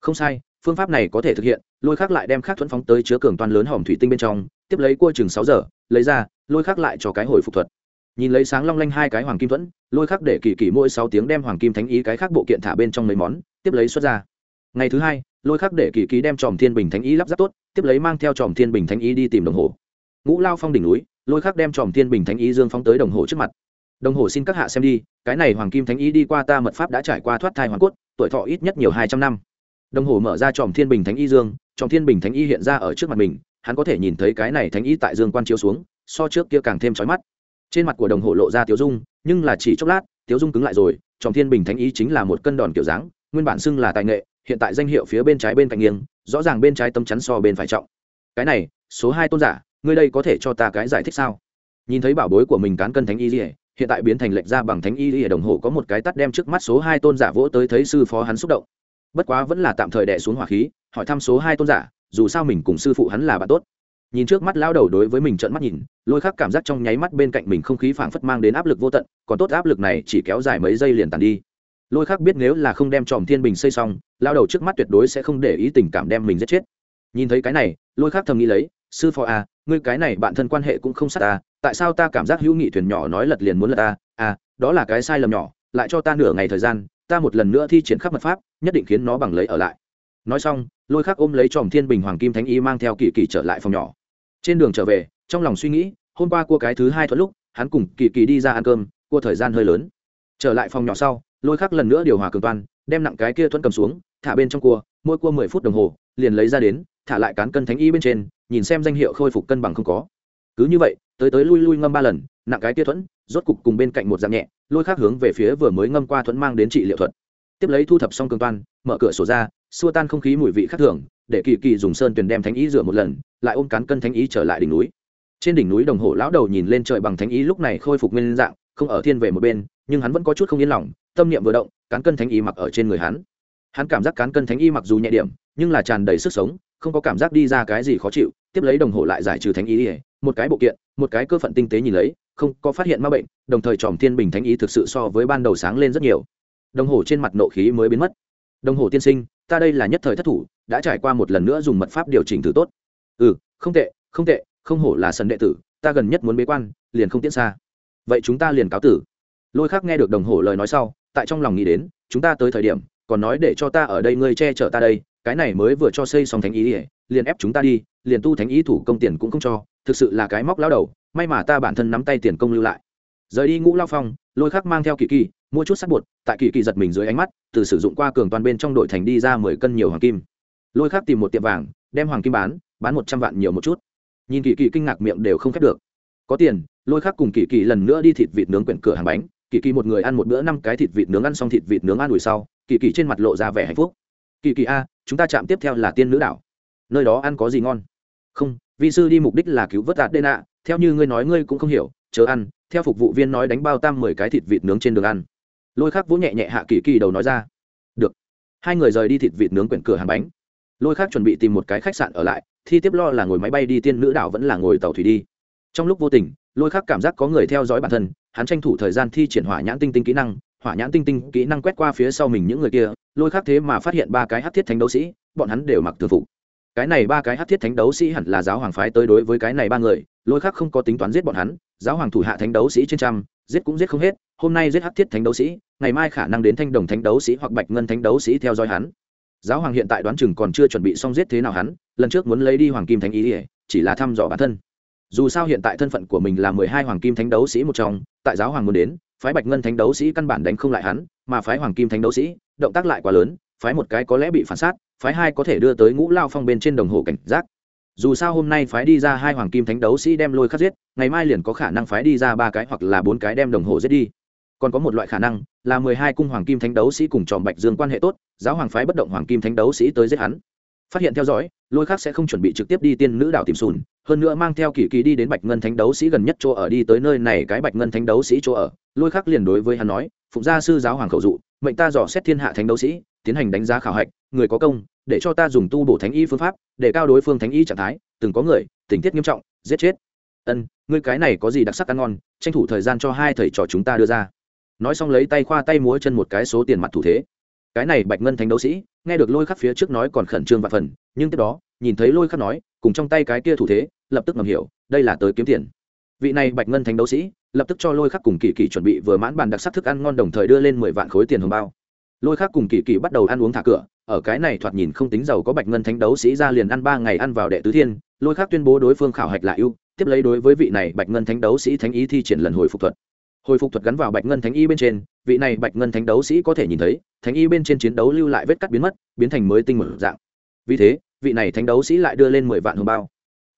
Không sai phương pháp này có thể thực hiện, lôi khắc lại đem khắc thuẫn phóng tới chứa cường toan lớn hòm thủy tinh bên trong, tiếp lấy cua chừng sáu giờ, lấy ra, lôi khắc lại cho cái hồi phục thuật. Nhìn lấy sáng long lanh hai cái hoàng kim thuẫn, lôi khắc để kỳ kỳ mỗi sáu tiếng đem hoàng kim thánh ý cái khác bộ kiện thả bên trong mấy món, tiếp lấy xuất ra. Ngày thứ hai, lôi khắc để kỳ kỳ đem tròm thiên bình thánh ý lắp ráp tốt, tiếp lấy mang theo tròm thiên bình thánh ý đi tìm đồng hồ. Ngũ lao phong đỉnh núi, lôi khắc đem tròm thiên bình thánh ý dương phóng tới đồng hồ trước mặt. Đồng hồ xin các hạ xem đi, cái này hoàng kim thánh ý đi qua ta mật pháp đã trải qua thoát thai hoàng cốt, tuổi thọ ít nhất nhiều hai trăm năm đồng hồ mở ra tròm thiên bình thánh y dương, tròm thiên bình thánh y hiện ra ở trước mặt mình, hắn có thể nhìn thấy cái này thánh y tại dương quan chiếu xuống, so trước kia càng thêm trói mắt. Trên mặt của đồng hồ lộ ra tiếu dung, nhưng là chỉ chốc lát, tiếu dung cứng lại rồi, tròm thiên bình thánh y chính là một cân đòn kiểu dáng, nguyên bản xưng là tài nghệ, hiện tại danh hiệu phía bên trái bên cạnh nghiêng, rõ ràng bên trái tâm chắn so bên phải trọng. Cái này, số hai tôn giả, ngươi đây có thể cho ta cái giải thích sao? Nhìn thấy bảo bối của mình cán cân thánh y lìa hiện tại biến thành lệch ra bằng thánh y lìa đồng hồ có một cái tắt đem trước mắt số hai tôn giả vỗ tới thấy sư phó hắn xúc động bất quá vẫn là tạm thời đẻ xuống hỏa khí, hỏi thăm số hai tôn giả, dù sao mình cùng sư phụ hắn là bạn tốt. Nhìn trước mắt lao đầu đối với mình trợn mắt nhìn, lôi khắc cảm giác trong nháy mắt bên cạnh mình không khí phảng phất mang đến áp lực vô tận, còn tốt áp lực này chỉ kéo dài mấy giây liền tàn đi. Lôi khắc biết nếu là không đem tròm thiên bình xây xong lao đầu trước mắt tuyệt đối sẽ không để ý tình cảm đem mình giết chết. Nhìn thấy cái này, lôi khắc thầm nghĩ lấy, sư phó à ngươi cái này bạn thân quan hệ cũng không sát ta, tại sao ta cảm giác hữu nghị thuyền nhỏ nói lật liền muốn lật ta? À đó là cái sai lầm nhỏ, lại cho ta nửa ngày thời gian ta một lần nữa thi triển khắp mật pháp nhất định khiến nó bằng lấy ở lại. Nói xong lôi khắc ôm lấy tròm thiên bình hoàng kim thánh y mang theo kỳ kỳ trở lại phòng nhỏ. Trên đường trở về trong lòng suy nghĩ hôm qua cua cái thứ hai thuận lúc hắn cùng kỳ kỳ đi ra ăn cơm cua thời gian hơi lớn. Trở lại phòng nhỏ sau lôi khắc lần nữa điều hòa cường toàn, đem nặng cái kia thuận cầm xuống thả bên trong cua mỗi cua mười phút đồng hồ liền lấy ra đến thả lại cán cân thánh y bên trên nhìn xem danh hiệu khôi phục cân bằng không có. Cứ như vậy tới tới lui lui ngâm ba lần nặng cái tia thuẫn, rốt cục cùng bên cạnh một dạng nhẹ, lôi khác hướng về phía vừa mới ngâm qua thuẫn mang đến trị liệu thuật. Tiếp lấy thu thập xong cường toan, mở cửa sổ ra, xua tan không khí mùi vị khác thường, để kỳ kỳ dùng sơn tuyền đem thánh ý rửa một lần, lại ôm cán cân thánh ý trở lại đỉnh núi. Trên đỉnh núi đồng hồ lão đầu nhìn lên trời bằng thánh ý lúc này khôi phục nguyên dạng, không ở thiên về một bên, nhưng hắn vẫn có chút không yên lòng, tâm niệm vừa động, cán cân thánh ý mặc ở trên người hắn. Hắn cảm giác cán cân thánh y mặc dù nhẹ điểm, nhưng là tràn đầy sức sống, không có cảm giác đi ra cái gì khó chịu tiếp lấy đồng hồ lại giải trừ thánh ý ỉa một cái bộ kiện, một cái cơ phận tinh tế nhìn lấy, không có phát hiện ma bệnh, đồng thời tròm thiên bình thánh ý thực sự so với ban đầu sáng lên rất nhiều. Đồng hồ trên mặt nộ khí mới biến mất. Đồng hồ tiên sinh, ta đây là nhất thời thất thủ, đã trải qua một lần nữa dùng mật pháp điều chỉnh từ tốt. Ừ không tệ không tệ, không hổ là sân đệ tử, ta gần nhất muốn bế quan, liền không tiễn xa. Vậy chúng ta liền cáo tử. Lôi khác nghe được đồng hồ lời nói sau, tại trong lòng nghĩ đến, chúng ta tới thời điểm, còn nói để cho ta ở đây ngươi che chở ta đây, cái này mới vừa cho xây xong thánh ý ỉa liền ép chúng ta đi liền tu thánh ý thủ công tiền cũng không cho, thực sự là cái móc lao đầu, may mà ta bản thân nắm tay tiền công lưu lại. Rời đi ngũ lao phong, lôi khắc mang theo kỳ kỳ, mua chút sắt bột, tại kỳ kỳ giật mình dưới ánh mắt, từ sử dụng qua cường toàn bên trong đội thành đi ra mười cân nhiều hoàng kim. Lôi khắc tìm một tiệm vàng, đem hoàng kim bán bán một trăm vạn nhiều một chút. Nhìn kỳ kỳ kinh ngạc miệng đều không khép được. Có tiền, lôi khắc cùng kỳ kỳ lần nữa đi thịt vịt nướng quyển cửa hàng bánh. Kỳ kỳ một người ăn một bữa năm cái thịt vịt nướng ăn xong thịt vịt nướng ăn ủi sau kỳ kỳ trên mặt lộ ra vẻ hạnh phúc. Kỳ kỳ a, chúng ta chạm tiếp theo là tiên nữ đảo nơi đó ăn có gì ngon? Không vị sư đi mục đích là cứu vớt đạt đê nạ. Theo như ngươi nói, ngươi cũng không hiểu. Chờ ăn. Theo phục vụ viên nói đánh bao tam mười cái thịt vịt nướng trên đường ăn. Lôi khắc vỗ nhẹ nhẹ hạ kỳ kỳ đầu nói ra. Được. Hai người rời đi thịt vịt nướng quyển cửa hàng bánh. Lôi khắc chuẩn bị tìm một cái khách sạn ở lại. Thi tiếp lo là ngồi máy bay đi tiên nữ đảo vẫn là ngồi tàu thủy đi. Trong lúc vô tình, lôi khắc cảm giác có người theo dõi bản thân. Hắn tranh thủ thời gian thi triển hỏa nhãn tinh tinh kỹ năng. Hỏa nhãn tinh tinh kỹ năng quét qua phía sau mình những người kia. Lôi khắc thế mà phát hiện ba cái hát thiết thánh đấu sĩ. Bọn hắn đều mặc thường phục cái này ba cái hát thiết thánh đấu sĩ hẳn là giáo hoàng phái tới đối với cái này ba người, lôi khác không có tính toán giết bọn hắn, giáo hoàng thủ hạ thánh đấu sĩ trên trăm, giết cũng giết không hết, hôm nay giết hát thiết thánh đấu sĩ, ngày mai khả năng đến thanh đồng thánh đấu sĩ hoặc bạch ngân thánh đấu sĩ theo dõi hắn. Giáo hoàng hiện tại đoán chừng còn chưa chuẩn bị xong giết thế nào hắn, lần trước muốn lấy đi hoàng kim thánh ý ỉa chỉ là thăm dò bản thân. Dù sao hiện tại thân phận của mình là mười hai hoàng kim thánh đấu sĩ một trong, tại giáo hoàng muốn đến, phái bạch ngân thánh đấu sĩ căn bản đánh không lại hắn, mà phái hoàng kim thánh đấu sĩ, động tác lại quá lớn, phái một cái có lẽ bị phản sát phái hai có thể đưa tới ngũ lao phong bên trên đồng hồ cảnh giác. Dù sao hôm nay phái đi ra hai hoàng kim thánh đấu sĩ đem lôi khắc giết, ngày mai liền có khả năng phái đi ra ba cái hoặc là bốn cái đem đồng hồ giết đi. Còn có một loại khả năng là mười hai cung hoàng kim thánh đấu sĩ cùng tròm bạch dương quan hệ tốt, giáo hoàng phái bất động hoàng kim thánh đấu sĩ tới giết hắn. Phát hiện theo dõi, lôi khắc sẽ không chuẩn bị trực tiếp đi tiên nữ đảo tìm sùn, hơn nữa mang theo kỳ kỳ đi đến bạch ngân thánh đấu sĩ gần nhất chỗ ở đi tới nơi này cái bạch ngân thánh đấu sĩ chỗ ở. Lôi khắc liền đối với hắn nói, phụng gia sư giáo hoàng khẩu dụ, mệnh ta dò xét thiên hạ thánh đấu sĩ tiến hành đánh giá khảo hạch, người có công, để cho ta dùng tu bổ thánh y phương pháp, để cao đối phương thánh y trạng thái, từng có người, tình tiết nghiêm trọng, giết chết. Ân, ngươi cái này có gì đặc sắc ăn ngon, tranh thủ thời gian cho hai thầy trò chúng ta đưa ra. Nói xong lấy tay khoa tay múa chân một cái số tiền mặt thủ thế. Cái này bạch ngân thánh đấu sĩ, nghe được lôi khắc phía trước nói còn khẩn trương và phần, nhưng tiếp đó, nhìn thấy lôi khắc nói, cùng trong tay cái kia thủ thế, lập tức ngầm hiểu, đây là tới kiếm tiền. Vị này bạch ngân thánh đấu sĩ, lập tức cho lôi khắc cùng kỳ kỳ chuẩn bị vừa mãn bàn đặc sắc thức ăn ngon đồng thời đưa lên mười vạn khối tiền hồng bao lôi khác cùng kỳ kỳ bắt đầu ăn uống thả cửa, ở cái này thoạt nhìn không tính giàu có bạch ngân thánh đấu sĩ ra liền ăn ba ngày ăn vào đệ tứ thiên, lôi khác tuyên bố đối phương khảo hạch là ưu, tiếp lấy đối với vị này bạch ngân thánh đấu sĩ thánh ý thi triển lần hồi phục thuật. Hồi phục thuật gắn vào bạch ngân thánh y bên trên, vị này bạch ngân thánh đấu sĩ có thể nhìn thấy, thánh y bên trên chiến đấu lưu lại vết cắt biến mất, biến thành mới tinh mở dạng. Vì thế, vị này thánh đấu sĩ lại đưa lên mười vạn hồng bao.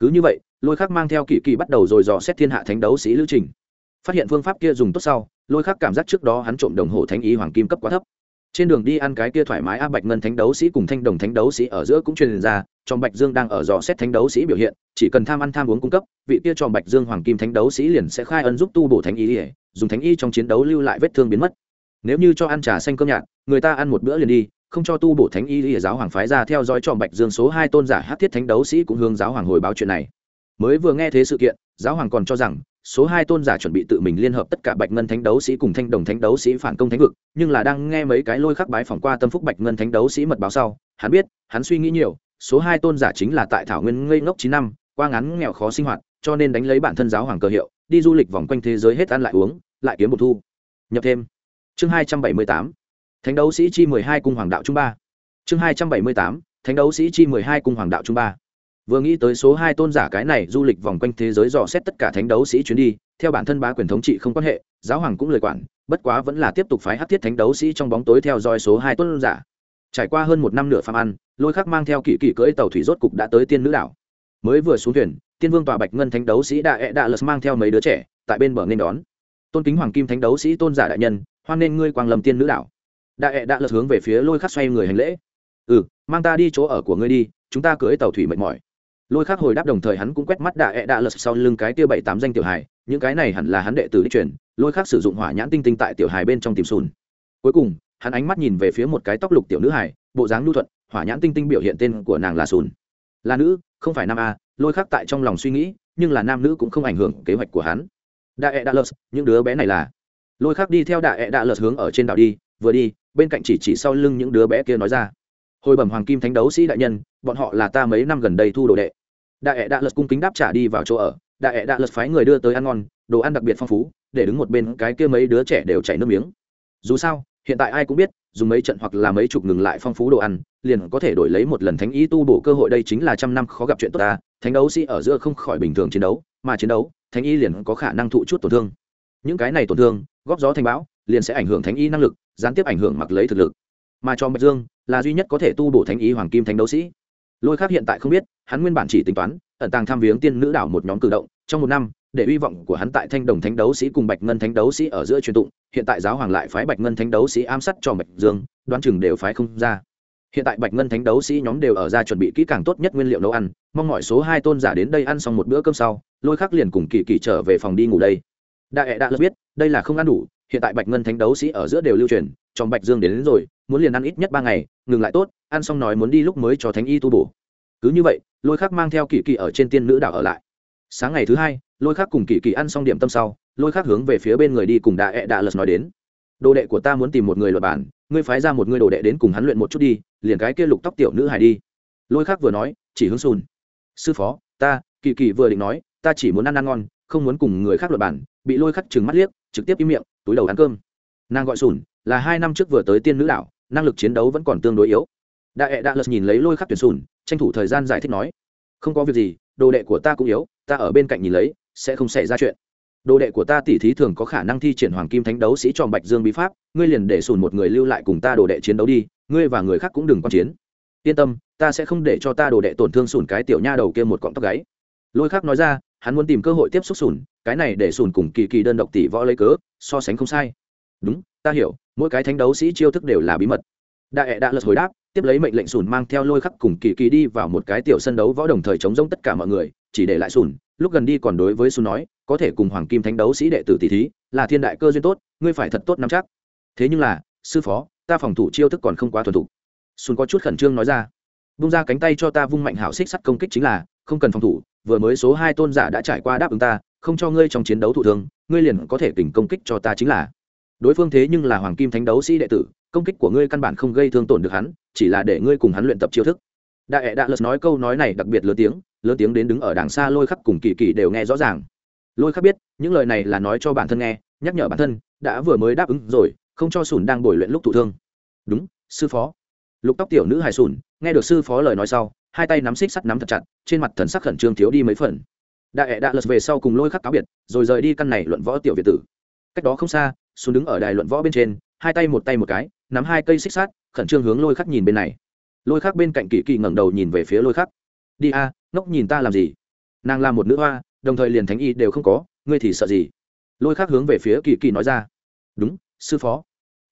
Cứ như vậy, lôi khắc mang theo kỳ kỳ bắt đầu rồi dò xét thiên hạ thánh đấu sĩ lữ trình. Phát hiện phương pháp kia dùng tốt sau, lôi khắc cảm giác trước đó hắn trộm đồng hồ thánh Y hoàng kim cấp quá thấp trên đường đi ăn cái kia thoải mái a bạch ngân thánh đấu sĩ cùng thanh đồng thánh đấu sĩ ở giữa cũng truyền ra trong bạch dương đang ở dò xét thánh đấu sĩ biểu hiện, chỉ cần tham ăn tham uống cung cấp, vị kia cho bạch dương hoàng kim thánh đấu sĩ liền sẽ khai ân giúp tu bổ thánh y dùng thánh y trong chiến đấu lưu lại vết thương biến mất. Nếu như cho ăn trà xanh cơm nhạt, người ta ăn một bữa liền đi, không cho tu bổ thánh y ỉa giáo hoàng phái ra theo dõi tròn bạch dương số hai tôn giả hát thiết thánh đấu sĩ cũng hướng giáo hoàng hồi báo chuyện này. Mới vừa nghe thế sự kiện giáo hoàng còn cho rằng, số hai tôn giả chuẩn bị tự mình liên hợp tất cả bạch ngân thánh đấu sĩ cùng thanh đồng thánh đấu sĩ phản công thánh vực, nhưng là đang nghe mấy cái lôi khắc bái phỏng qua tâm phúc bạch ngân thánh đấu sĩ mật báo sau, hắn biết, hắn suy nghĩ nhiều, số hai tôn giả chính là tại thảo nguyên ngây ngốc chín năm, qua ngắn nghèo khó sinh hoạt, cho nên đánh lấy bản thân giáo hoàng cơ hiệu, đi du lịch vòng quanh thế giới hết ăn lại uống, lại kiếm một thu. Nhập thêm. Chương hai trăm bảy mươi tám. Thánh đấu sĩ chi mười hai cung hoàng đạo trung ba. Chương hai trăm bảy mươi tám. Thánh đấu sĩ chi mười hai cung hoàng đạo trung ba vừa nghĩ tới số hai tôn giả cái này du lịch vòng quanh thế giới dò xét tất cả thánh đấu sĩ chuyến đi, theo bản thân bá quyền thống trị không quan hệ, giáo hoàng cũng lời quản, bất quá vẫn là tiếp tục phái hát thiết thánh đấu sĩ trong bóng tối theo dõi số hai tôn giả. Trải qua hơn một năm nửa phạm ăn, lôi khắc mang theo kỵ kỵ cưỡi tàu thủy rốt cục đã tới tiên nữ đảo. Mới vừa xuống thuyền, tiên vương tòa bạch ngân thánh đấu sĩ đại ẹ e đạ lật mang theo mấy đứa trẻ, tại bên bờ nên đón. Tôn kính hoàng kim thánh đấu sĩ tôn giả đại nhân, hoan nên ngươi quang lầm tiên nữ đảo. Đại ẹ e đạ lật hướng về phía lôi khắc xoay người hành lễ. Ừ mang ta đi chỗ ở của ngươi đi, chúng ta cưỡi tàu thủy mệt mỏi lôi khắc hồi đáp đồng thời hắn cũng quét mắt đạ ẹ đạ lật sau lưng cái tia bảy tám danh tiểu hài, những cái này hẳn là hắn đệ tử đi truyền, lôi khắc sử dụng hỏa nhãn tinh tinh tại tiểu hài bên trong tìm sùn. Cuối cùng, hắn ánh mắt nhìn về phía một cái tóc lục tiểu nữ hài, bộ dáng lưu thuận, hỏa nhãn tinh tinh biểu hiện tên của nàng là sùn. Là nữ, không phải nam a, lôi khắc tại trong lòng suy nghĩ, nhưng là nam nữ cũng không ảnh hưởng kế hoạch của hắn. Đại ẹ đạ lợt những đứa bé này là. Lôi khắc đi theo đại ẹ đạ lợt hướng ở trên đảo đi, vừa đi, bên cạnh chỉ chỉ sau lưng những đứa bé kia nói ra. Hồi bẩm hoàng kim thánh đấu sĩ đại nhân, bọn họ là ta mấy năm gần đây thu đồ đệ đại ẹ đạ lật cung kính đáp trả đi vào chỗ ở. Đại ẹ đạ lật phái người đưa tới ăn ngon, đồ ăn đặc biệt phong phú, để đứng một bên cái kia mấy đứa trẻ đều chảy nước miếng. Dù sao, hiện tại ai cũng biết, dùng mấy trận hoặc là mấy chục ngừng lại phong phú đồ ăn, liền có thể đổi lấy một lần thánh ý tu bổ cơ hội đây chính là trăm năm khó gặp chuyện tốt ta. Thánh đấu sĩ ở giữa không khỏi bình thường chiến đấu, mà chiến đấu, thánh y liền có khả năng thụ chút tổn thương. Những cái này tổn thương, góp gió thành bão, liền sẽ ảnh hưởng thánh y năng lực, gián tiếp ảnh hưởng mặc lấy thực lực. Mà cho bạch dương là duy nhất có thể tu bổ thánh y hoàng kim thánh đấu sĩ. Lôi khác hiện tại không biết hắn nguyên bản chỉ tính toán ẩn tàng tham viếng tiên nữ đảo một nhóm cử động trong một năm để hy vọng của hắn tại thanh đồng thánh đấu sĩ cùng bạch ngân thánh đấu sĩ ở giữa truyền tụng hiện tại giáo hoàng lại phái bạch ngân thánh đấu sĩ ám sát cho bạch dương đoán chừng đều phái không ra. Hiện tại bạch ngân thánh đấu sĩ nhóm đều ở ra chuẩn bị kỹ càng tốt nhất nguyên liệu nấu ăn mong mọi số hai tôn giả đến đây ăn xong một bữa cơm sau lôi khắc liền cùng kỳ kỳ trở về phòng đi ngủ đây. Đại ẹ đã biết đây là không ăn đủ hiện tại bạch ngân thánh đấu sĩ ở giữa đều lưu truyền trong bạch dương đến, đến rồi muốn liền ăn ít nhất ba ngày ngừng lại tốt ăn xong nói muốn đi lúc mới cho thánh y tu bổ cứ như vậy, lôi khắc mang theo kỳ kỳ ở trên tiên nữ đảo ở lại. Sáng ngày thứ hai, lôi khắc cùng kỳ kỳ ăn xong điểm tâm sau, lôi khắc hướng về phía bên người đi cùng đại ẹ e đà lật nói đến. Đồ đệ của ta muốn tìm một người luật bản, ngươi phái ra một ngươi đồ đệ đến cùng hắn luyện một chút đi, liền cái kia lục tóc tiểu nữ hài đi. Lôi khắc vừa nói, chỉ hướng sùn. Sư phó, ta kỳ kỳ vừa định nói, ta chỉ muốn ăn ăn ngon, không muốn cùng người khác luật bản, bị lôi khắc trừng mắt liếc, trực tiếp im miệng, túi đầu ăn cơm. Nàng gọi sùn, là hai năm trước vừa tới tiên nữ đảo, năng lực chiến đấu vẫn còn tương đối yếu. Đại ẹ e đạ lật nhìn lấy lôi khắc tuyển sùn tranh thủ thời gian giải thích nói, không có việc gì, đồ đệ của ta cũng yếu, ta ở bên cạnh nhìn lấy, sẽ không xảy ra chuyện. Đồ đệ của ta tỉ thí thường có khả năng thi triển hoàng kim thánh đấu sĩ tròn bạch dương bí pháp, ngươi liền để sùn một người lưu lại cùng ta đồ đệ chiến đấu đi, ngươi và người khác cũng đừng quan chiến. Yên tâm, ta sẽ không để cho ta đồ đệ tổn thương sùn cái tiểu nha đầu kia một cọng tóc gáy. Lôi khác nói ra, hắn muốn tìm cơ hội tiếp xúc sùn, cái này để sùn cùng kỳ kỳ đơn độc tỷ võ lấy cớ, so sánh không sai. Đúng, ta hiểu, mỗi cái thánh đấu sĩ chiêu thức đều là bí mật. Đại ẹ đã lật hồi đáp tiếp lấy mệnh lệnh sùn mang theo lôi khắc cùng kỳ kỳ đi vào một cái tiểu sân đấu võ đồng thời chống giống tất cả mọi người, chỉ để lại sùn, lúc gần đi còn đối với sùn nói, có thể cùng hoàng kim thánh đấu sĩ đệ tử tỷ thí, là thiên đại cơ duyên tốt, ngươi phải thật tốt nắm chắc. Thế nhưng là, sư phó, ta phòng thủ chiêu thức còn không quá thuần thục. Sùn có chút khẩn trương nói ra. Bung ra cánh tay cho ta vung mạnh hảo xích sắt công kích chính là, không cần phòng thủ, vừa mới số hai tôn giả đã trải qua đáp ứng ta, không cho ngươi trong chiến đấu thủ thương, ngươi liền có thể kình công kích cho ta chính là. Đối phương thế nhưng là hoàng kim thánh đấu sĩ đệ tử công kích của ngươi căn bản không gây thương tổn được hắn, chỉ là để ngươi cùng hắn luyện tập chiêu thức. Đại ẹ đạ lật nói câu nói này đặc biệt lớn tiếng lớn tiếng đến đứng ở đàng xa lôi khắc cùng kỳ kỳ đều nghe rõ ràng. Lôi khắc biết, những lời này là nói cho bản thân nghe, nhắc nhở bản thân, đã vừa mới đáp ứng rồi, không cho sùn đang bồi luyện lúc thụ thương. Đúng, sư phó. Lục tóc tiểu nữ hài sùn, nghe được sư phó lời nói sau, hai tay nắm xích sắt nắm thật chặt, trên mặt thần sắc khẩn trương thiếu đi mấy phần. Đại ẹ đạ lật về sau cùng lôi khắc cáo biệt, rồi rời đi căn này luận võ tiểu việt tử. Cách đó không xa, sùn đứng ở đài luận võ bên trên, hai tay một tay một cái nắm hai cây xích sắt, khẩn trương hướng lôi khắc nhìn bên này. Lôi khắc bên cạnh kỳ kỳ ngẩng đầu nhìn về phía lôi khắc. Đi a, ngốc nhìn ta làm gì? Nàng là một nữ hoa, đồng thời liền thánh y đều không có, ngươi thì sợ gì? Lôi khắc hướng về phía kỳ kỳ nói ra. Đúng, sư phó.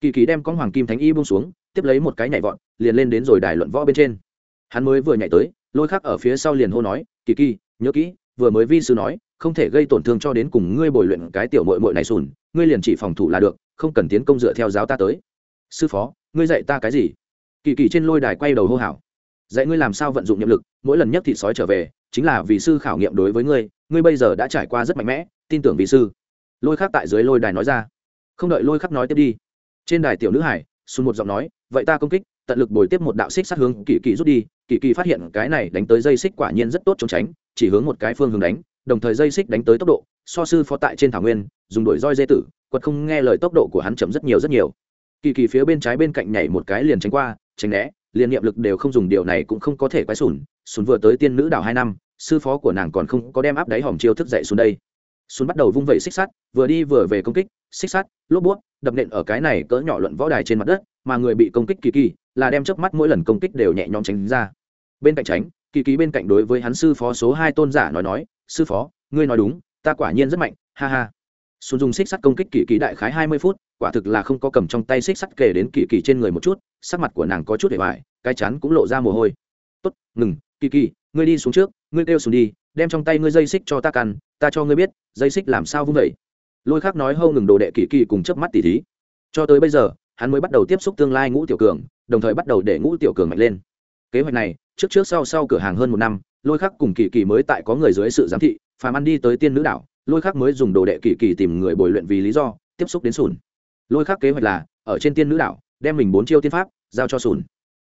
Kỳ kỳ đem con hoàng kim thánh y buông xuống, tiếp lấy một cái nhảy vọt, liền lên đến rồi đài luận võ bên trên. Hắn mới vừa nhảy tới, lôi khắc ở phía sau liền hô nói kỳ kỳ nhớ kỹ, vừa mới vi sư nói, không thể gây tổn thương cho đến cùng ngươi bồi luyện cái tiểu mội mội này sùn, ngươi liền chỉ phòng thủ là được, không cần tiến công dựa theo giáo ta tới sư phó, ngươi dạy ta cái gì? Kỳ kỳ trên lôi đài quay đầu hô hào. Dạy ngươi làm sao vận dụng nhiệm lực, mỗi lần nhất thịt sói trở về, chính là vì sư khảo nghiệm đối với ngươi ngươi bây giờ đã trải qua rất mạnh mẽ, tin tưởng vì sư. Lôi khắc tại dưới lôi đài nói ra. Không đợi lôi khắc nói tiếp đi, trên đài tiểu nữ hải xung một giọng nói, vậy ta công kích, tận lực bồi tiếp một đạo xích sát hướng kỳ kỳ rút đi. Kỳ kỳ phát hiện cái này đánh tới dây xích quả nhiên rất tốt trốn tránh, chỉ hướng một cái phương hướng đánh, đồng thời dây xích đánh tới tốc độ, so sư phó tại trên thảo nguyên, dùng đổi roi dây tử, quật không nghe lời tốc độ của hắn chậm rất nhiều rất nhiều kỳ kỳ phía bên trái bên cạnh nhảy một cái liền tránh qua tránh né liền niệm lực đều không dùng điều này cũng không có thể quái sùn sùn vừa tới tiên nữ đảo hai năm sư phó của nàng còn không có đem áp đáy hòm chiêu thức dậy xuống đây. Sùn bắt đầu vung vẩy xích sắt vừa đi vừa về công kích xích sắt lốp búa, đập nện ở cái này cỡ nhỏ luận võ đài trên mặt đất mà người bị công kích kỳ kỳ là đem chớp mắt mỗi lần công kích đều nhẹ nhõm tránh ra. Bên cạnh tránh kỳ kỳ bên cạnh đối với hắn sư phó số hai tôn giả nói nói sư phó ngươi nói đúng ta quả nhiên rất mạnh ha ha. Sùn dùng xích sắt công kích kỳ kỳ đại khái hai mươi phút quả thực là không có cầm trong tay xích sắt kể đến kỳ kỳ trên người một chút, sắc mặt của nàng có chút để hoài, cái chán cũng lộ ra mồ hôi. Tốt, ngừng, kỳ kỳ, ngươi đi xuống trước, ngươi kêu xuống đi, đem trong tay ngươi dây xích cho ta căn ta cho ngươi biết, dây xích làm sao vung vẩy lôi khác nói hâu ngừng đồ đệ kỳ kỳ cùng chớp mắt tỉ thí. Cho tới bây giờ, hắn mới bắt đầu tiếp xúc tương lai ngũ tiểu cường, đồng thời bắt đầu để ngũ tiểu cường mạnh lên. Kế hoạch này, trước trước sau sau cửa hàng hơn một năm, lôi khắc cùng kỳ kỳ mới tại có người dưới sự giám thị, phàm ăn đi tới tiên nữ đảo, lôi khắc mới dùng đồ đệ kỳ kỳ tìm người bồi luyện vì lý do, tiếp xúc đến sùn lôi khắc kế hoạch là ở trên tiên nữ đảo đem mình bốn chiêu tiên pháp giao cho sùn.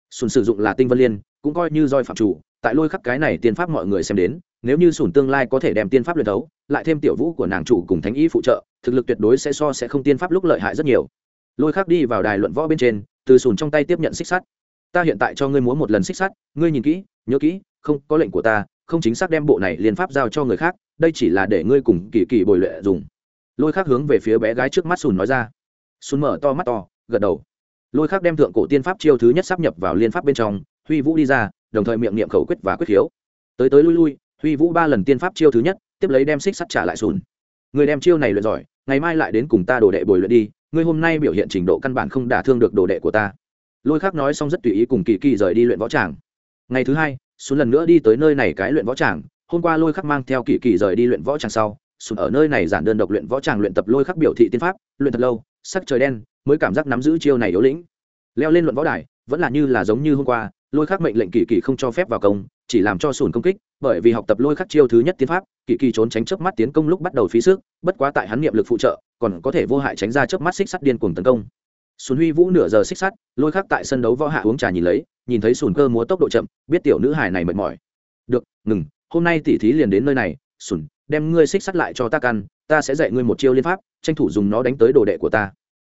Sùn sử dụng là tinh vân liên cũng coi như roi phạm chủ tại lôi khắc cái này tiên pháp mọi người xem đến nếu như sùn tương lai có thể đem tiên pháp luyện đấu, lại thêm tiểu vũ của nàng chủ cùng thánh ý phụ trợ thực lực tuyệt đối sẽ so sẽ không tiên pháp lúc lợi hại rất nhiều. Lôi khắc đi vào đài luận võ bên trên từ sùn trong tay tiếp nhận xích sắt. Ta hiện tại cho ngươi múa một lần xích sắt ngươi nhìn kỹ nhớ kỹ không có lệnh của ta không chính xác đem bộ này liên pháp giao cho người khác đây chỉ là để ngươi cùng kỳ kỳ bồi luyện dùng. Lôi khắc hướng về phía bé gái trước mắt sùn nói ra xuân mở to mắt to, gật đầu. Lôi khác đem thượng cổ tiên pháp chiêu thứ nhất sắp nhập vào liên pháp bên trong, huy vũ đi ra, đồng thời miệng niệm khẩu quyết và quyết khiếu. Tới tới lui lui, huy vũ ba lần tiên pháp chiêu thứ nhất, tiếp lấy đem xích sắt trả lại sùn. Người đem chiêu này luyện giỏi, ngày mai lại đến cùng ta đồ đệ bồi luyện đi, ngươi hôm nay biểu hiện trình độ căn bản không đả thương được đồ đệ của ta. Lôi khác nói xong rất tùy ý cùng kỳ kỳ rời đi luyện võ tràng. Ngày thứ hai xuống lần nữa đi tới nơi này cái luyện võ tràng. Hôm qua lôi khắc mang theo kỳ kỳ rời đi luyện võ tràng sau xuống ở nơi này giản đơn độc luyện võ tràng luyện tập lôi khắc biểu thị tiên pháp, luyện thật lâu sắc trời đen, mới cảm giác nắm giữ chiêu này yếu lĩnh. Leo lên luận võ đài, vẫn là như là giống như hôm qua, lôi khắc mệnh lệnh kỳ kỳ không cho phép vào công, chỉ làm cho sùn công kích, bởi vì học tập lôi khắc chiêu thứ nhất tiên pháp, kỳ kỳ trốn tránh chớp mắt tiến công lúc bắt đầu phí sức, bất quá tại hắn niệm lực phụ trợ, còn có thể vô hại tránh ra chớp mắt xích sắt điên cuồng tấn công. Sùn huy vũ nửa giờ xích sắt, lôi khắc tại sân đấu võ hạ uống trà nhìn lấy, nhìn thấy sùn cơ múa tốc độ chậm, biết tiểu nữ hài này mệt mỏi. Được, ngừng, hôm nay tỉ thí liền đến nơi này, sùn, đem ngươi xích sắt lại cho ta căn ta sẽ dạy ngươi một chiêu liên pháp, tranh thủ dùng nó đánh tới đồ đệ của ta.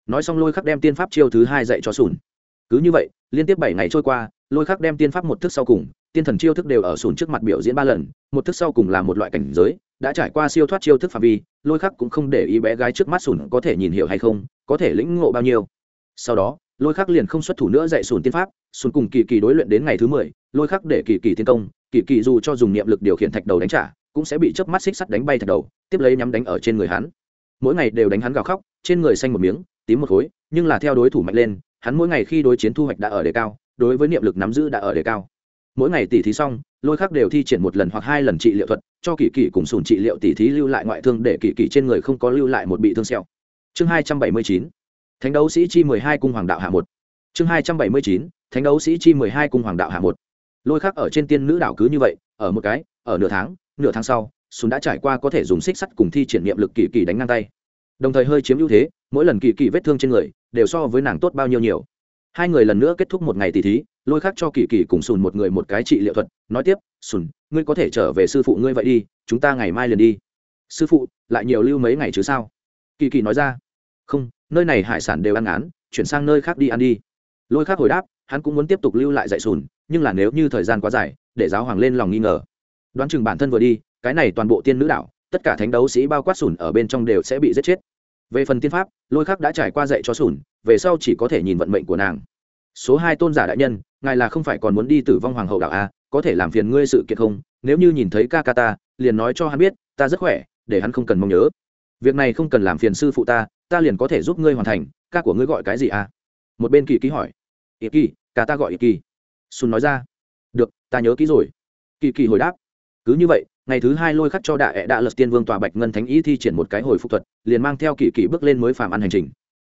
Nói xong lôi khắc đem tiên pháp chiêu thứ hai dạy cho sùn cứ như vậy, liên tiếp bảy ngày trôi qua, lôi khắc đem tiên pháp một thức sau cùng, tiên thần chiêu thức đều ở sùn trước mặt biểu diễn ba lần, một thức sau cùng là một loại cảnh giới, đã trải qua siêu thoát chiêu thức phạm vi, lôi khắc cũng không để ý bé gái trước mắt sùn có thể nhìn hiểu hay không, có thể lĩnh ngộ bao nhiêu. Sau đó, lôi khắc liền không xuất thủ nữa dạy sùn tiên pháp sùn cùng kỳ kỳ đối luyện đến ngày thứ mười, lôi khắc để kỳ kỳ tiến công, kỳ kỳ dù cho dùng niệm lực điều khiển thạch đầu đánh trả cũng sẽ bị chớp mắt xích sắt đánh bay thật đầu, tiếp lấy nhắm đánh ở trên người hắn. Mỗi ngày đều đánh hắn gào khóc, trên người xanh một miếng, tím một khối, nhưng là theo đối thủ mạnh lên, hắn mỗi ngày khi đối chiến thu hoạch đã ở đề cao, đối với niệm lực nắm giữ đã ở đề cao. Mỗi ngày tỉ thí xong, lôi khắc đều thi triển một lần hoặc hai lần trị liệu thuật, cho kỳ kỳ cùng sùn trị liệu tỉ thí lưu lại ngoại thương để kỳ kỳ trên người không có lưu lại một bị thương sẹo. Chương hai trăm bảy mươi chín, thánh đấu sĩ chi mười hai cung hoàng đạo hạ một. Chương hai trăm bảy mươi chín, thánh đấu sĩ chi mười hai cung hoàng đạo hạ một. Lôi khắc ở trên tiên nữ đảo cứ như vậy, ở một cái, ở nửa tháng nửa tháng sau sùn đã trải qua có thể dùng xích sắt cùng thi triển niệm lực kỳ kỳ đánh ngang tay. Đồng thời hơi chiếm ưu thế, mỗi lần kỳ kỳ vết thương trên người đều so với nàng tốt bao nhiêu nhiều. Hai người lần nữa kết thúc một ngày tỷ thí, lôi khắc cho kỳ kỳ cùng sùn một người một cái trị liệu thuật, nói tiếp sùn ngươi có thể trở về sư phụ ngươi vậy đi, chúng ta ngày mai liền đi. Sư phụ, lại nhiều lưu mấy ngày chứ sao? Kỳ kỳ nói ra. Không, nơi này hải sản đều ăn án chuyển sang nơi khác đi ăn đi. Lôi khắc hồi đáp, hắn cũng muốn tiếp tục lưu lại dạy sùn nhưng là nếu như thời gian quá dài, để giáo hoàng lên lòng nghi ngờ đoán chừng bản thân vừa đi, cái này toàn bộ tiên nữ đảo, tất cả thánh đấu sĩ bao quát sùn ở bên trong đều sẽ bị giết chết. Về phần tiên pháp, lôi khắc đã trải qua dạy cho sùn về sau chỉ có thể nhìn vận mệnh của nàng. Số hai tôn giả đại nhân, ngài là không phải còn muốn đi tử vong hoàng hậu đạo a à, có thể làm phiền ngươi sự kiện không? Nếu như nhìn thấy ca ca ta, liền nói cho hắn biết, ta rất khỏe, để hắn không cần mong nhớ. Việc này không cần làm phiền sư phụ ta ta liền có thể giúp ngươi hoàn thành, ca của ngươi gọi cái gì a? một bên kỳ ký hỏi. Ý kỳ ca ta gọi ý kỳ xuân nói ra. Được, ta nhớ kỹ rồi. Kỳ kỳ hồi đáp cứ như vậy, ngày thứ hai lôi khắc cho đại ẹ đạ lật tiên vương tòa bạch ngân thánh ý thi triển một cái hồi phục thuật, liền mang theo kỳ kỳ bước lên mới phàm ăn hành trình.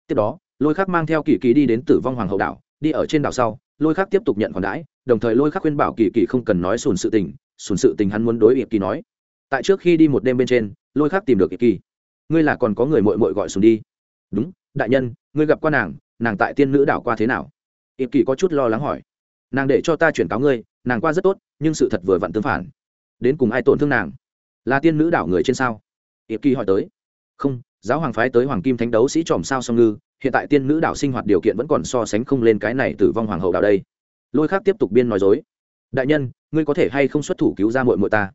Tiếp đó, lôi khắc mang theo kỳ kỳ đi đến tử vong hoàng hậu đảo, đi ở trên đảo sau, lôi khắc tiếp tục nhận khoản đãi, đồng thời lôi khắc khuyên bảo kỳ kỳ không cần nói sùn sự tình, sùn sự tình hắn muốn đối ịp kỳ nói. Tại trước khi đi một đêm bên trên, lôi khắc tìm được ịp kỳ. Ngươi là còn có người mội mội gọi sùn đi. Đúng, đại nhân, ngươi gặp qua nàng nàng tại tiên nữ đảo qua thế nào? Ịp kỳ có chút lo lắng hỏi. Nàng để cho ta chuyển cáo ngươi, nàng qua rất tốt, nhưng sự thật vừa vặn tương phản đến cùng ai tổn thương nàng? Là tiên nữ đảo người trên sao? Hiệp kỳ hỏi tới. Không, giáo hoàng phái tới hoàng kim thánh đấu sĩ tròm sao song ngư, hiện tại tiên nữ đảo sinh hoạt điều kiện vẫn còn so sánh không lên cái này tử vong hoàng hậu đảo đây. Lôi khác tiếp tục biên nói dối. Đại nhân, ngươi có thể hay không xuất thủ cứu ra mội mội ta?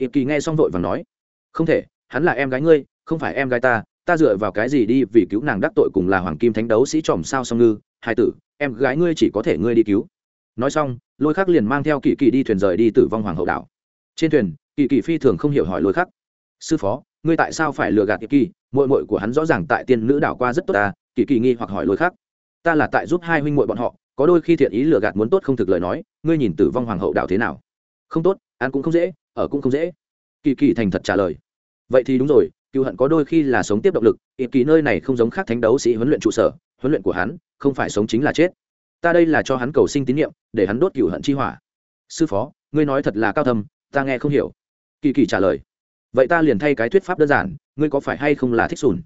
Hiệp kỳ nghe xong vội và nói. Không thể, hắn là em gái ngươi, không phải em gái ta ta dựa vào cái gì đi vì cứu nàng đắc tội cùng là hoàng kim thánh đấu sĩ tròm sao song ngư, hai tử, em gái ngươi chỉ có thể ngươi đi cứu. Nói xong, lôi khắc liền mang theo kỳ kỳ đi thuyền rời đi tử vong hoàng hậu đảo trên thuyền, kỳ kỳ phi thường không hiểu hỏi lối khắc. Sư phó, ngươi tại sao phải lừa gạt kỳ kỳ? Mội mội của hắn rõ ràng tại tiên nữ đảo qua rất tốt ta kỳ kỳ nghi hoặc hỏi lối khắc. Ta là tại giúp hai huynh mội bọn họ, có đôi khi thiện ý lừa gạt muốn tốt không thực lời nói, ngươi nhìn tử vong hoàng hậu đảo thế nào? Không tốt, ăn cũng không dễ, ở cũng không dễ. Kỳ kỳ thành thật trả lời. Vậy thì đúng rồi, cựu hận có đôi khi là sống tiếp động lực ít kỳ nơi này không giống khác thánh đấu sĩ huấn luyện trụ sở, huấn luyện của hắn không phải sống chính là chết. Ta đây là cho hắn cầu sinh tín nhiệm, để hắn đốt cựu hận chi hỏa. Sư phó, ngươi nói thật là cao thâm ta nghe không hiểu. Kỳ kỳ trả lời, vậy ta liền thay cái thuyết pháp đơn giản, ngươi có phải hay không là thích sùn?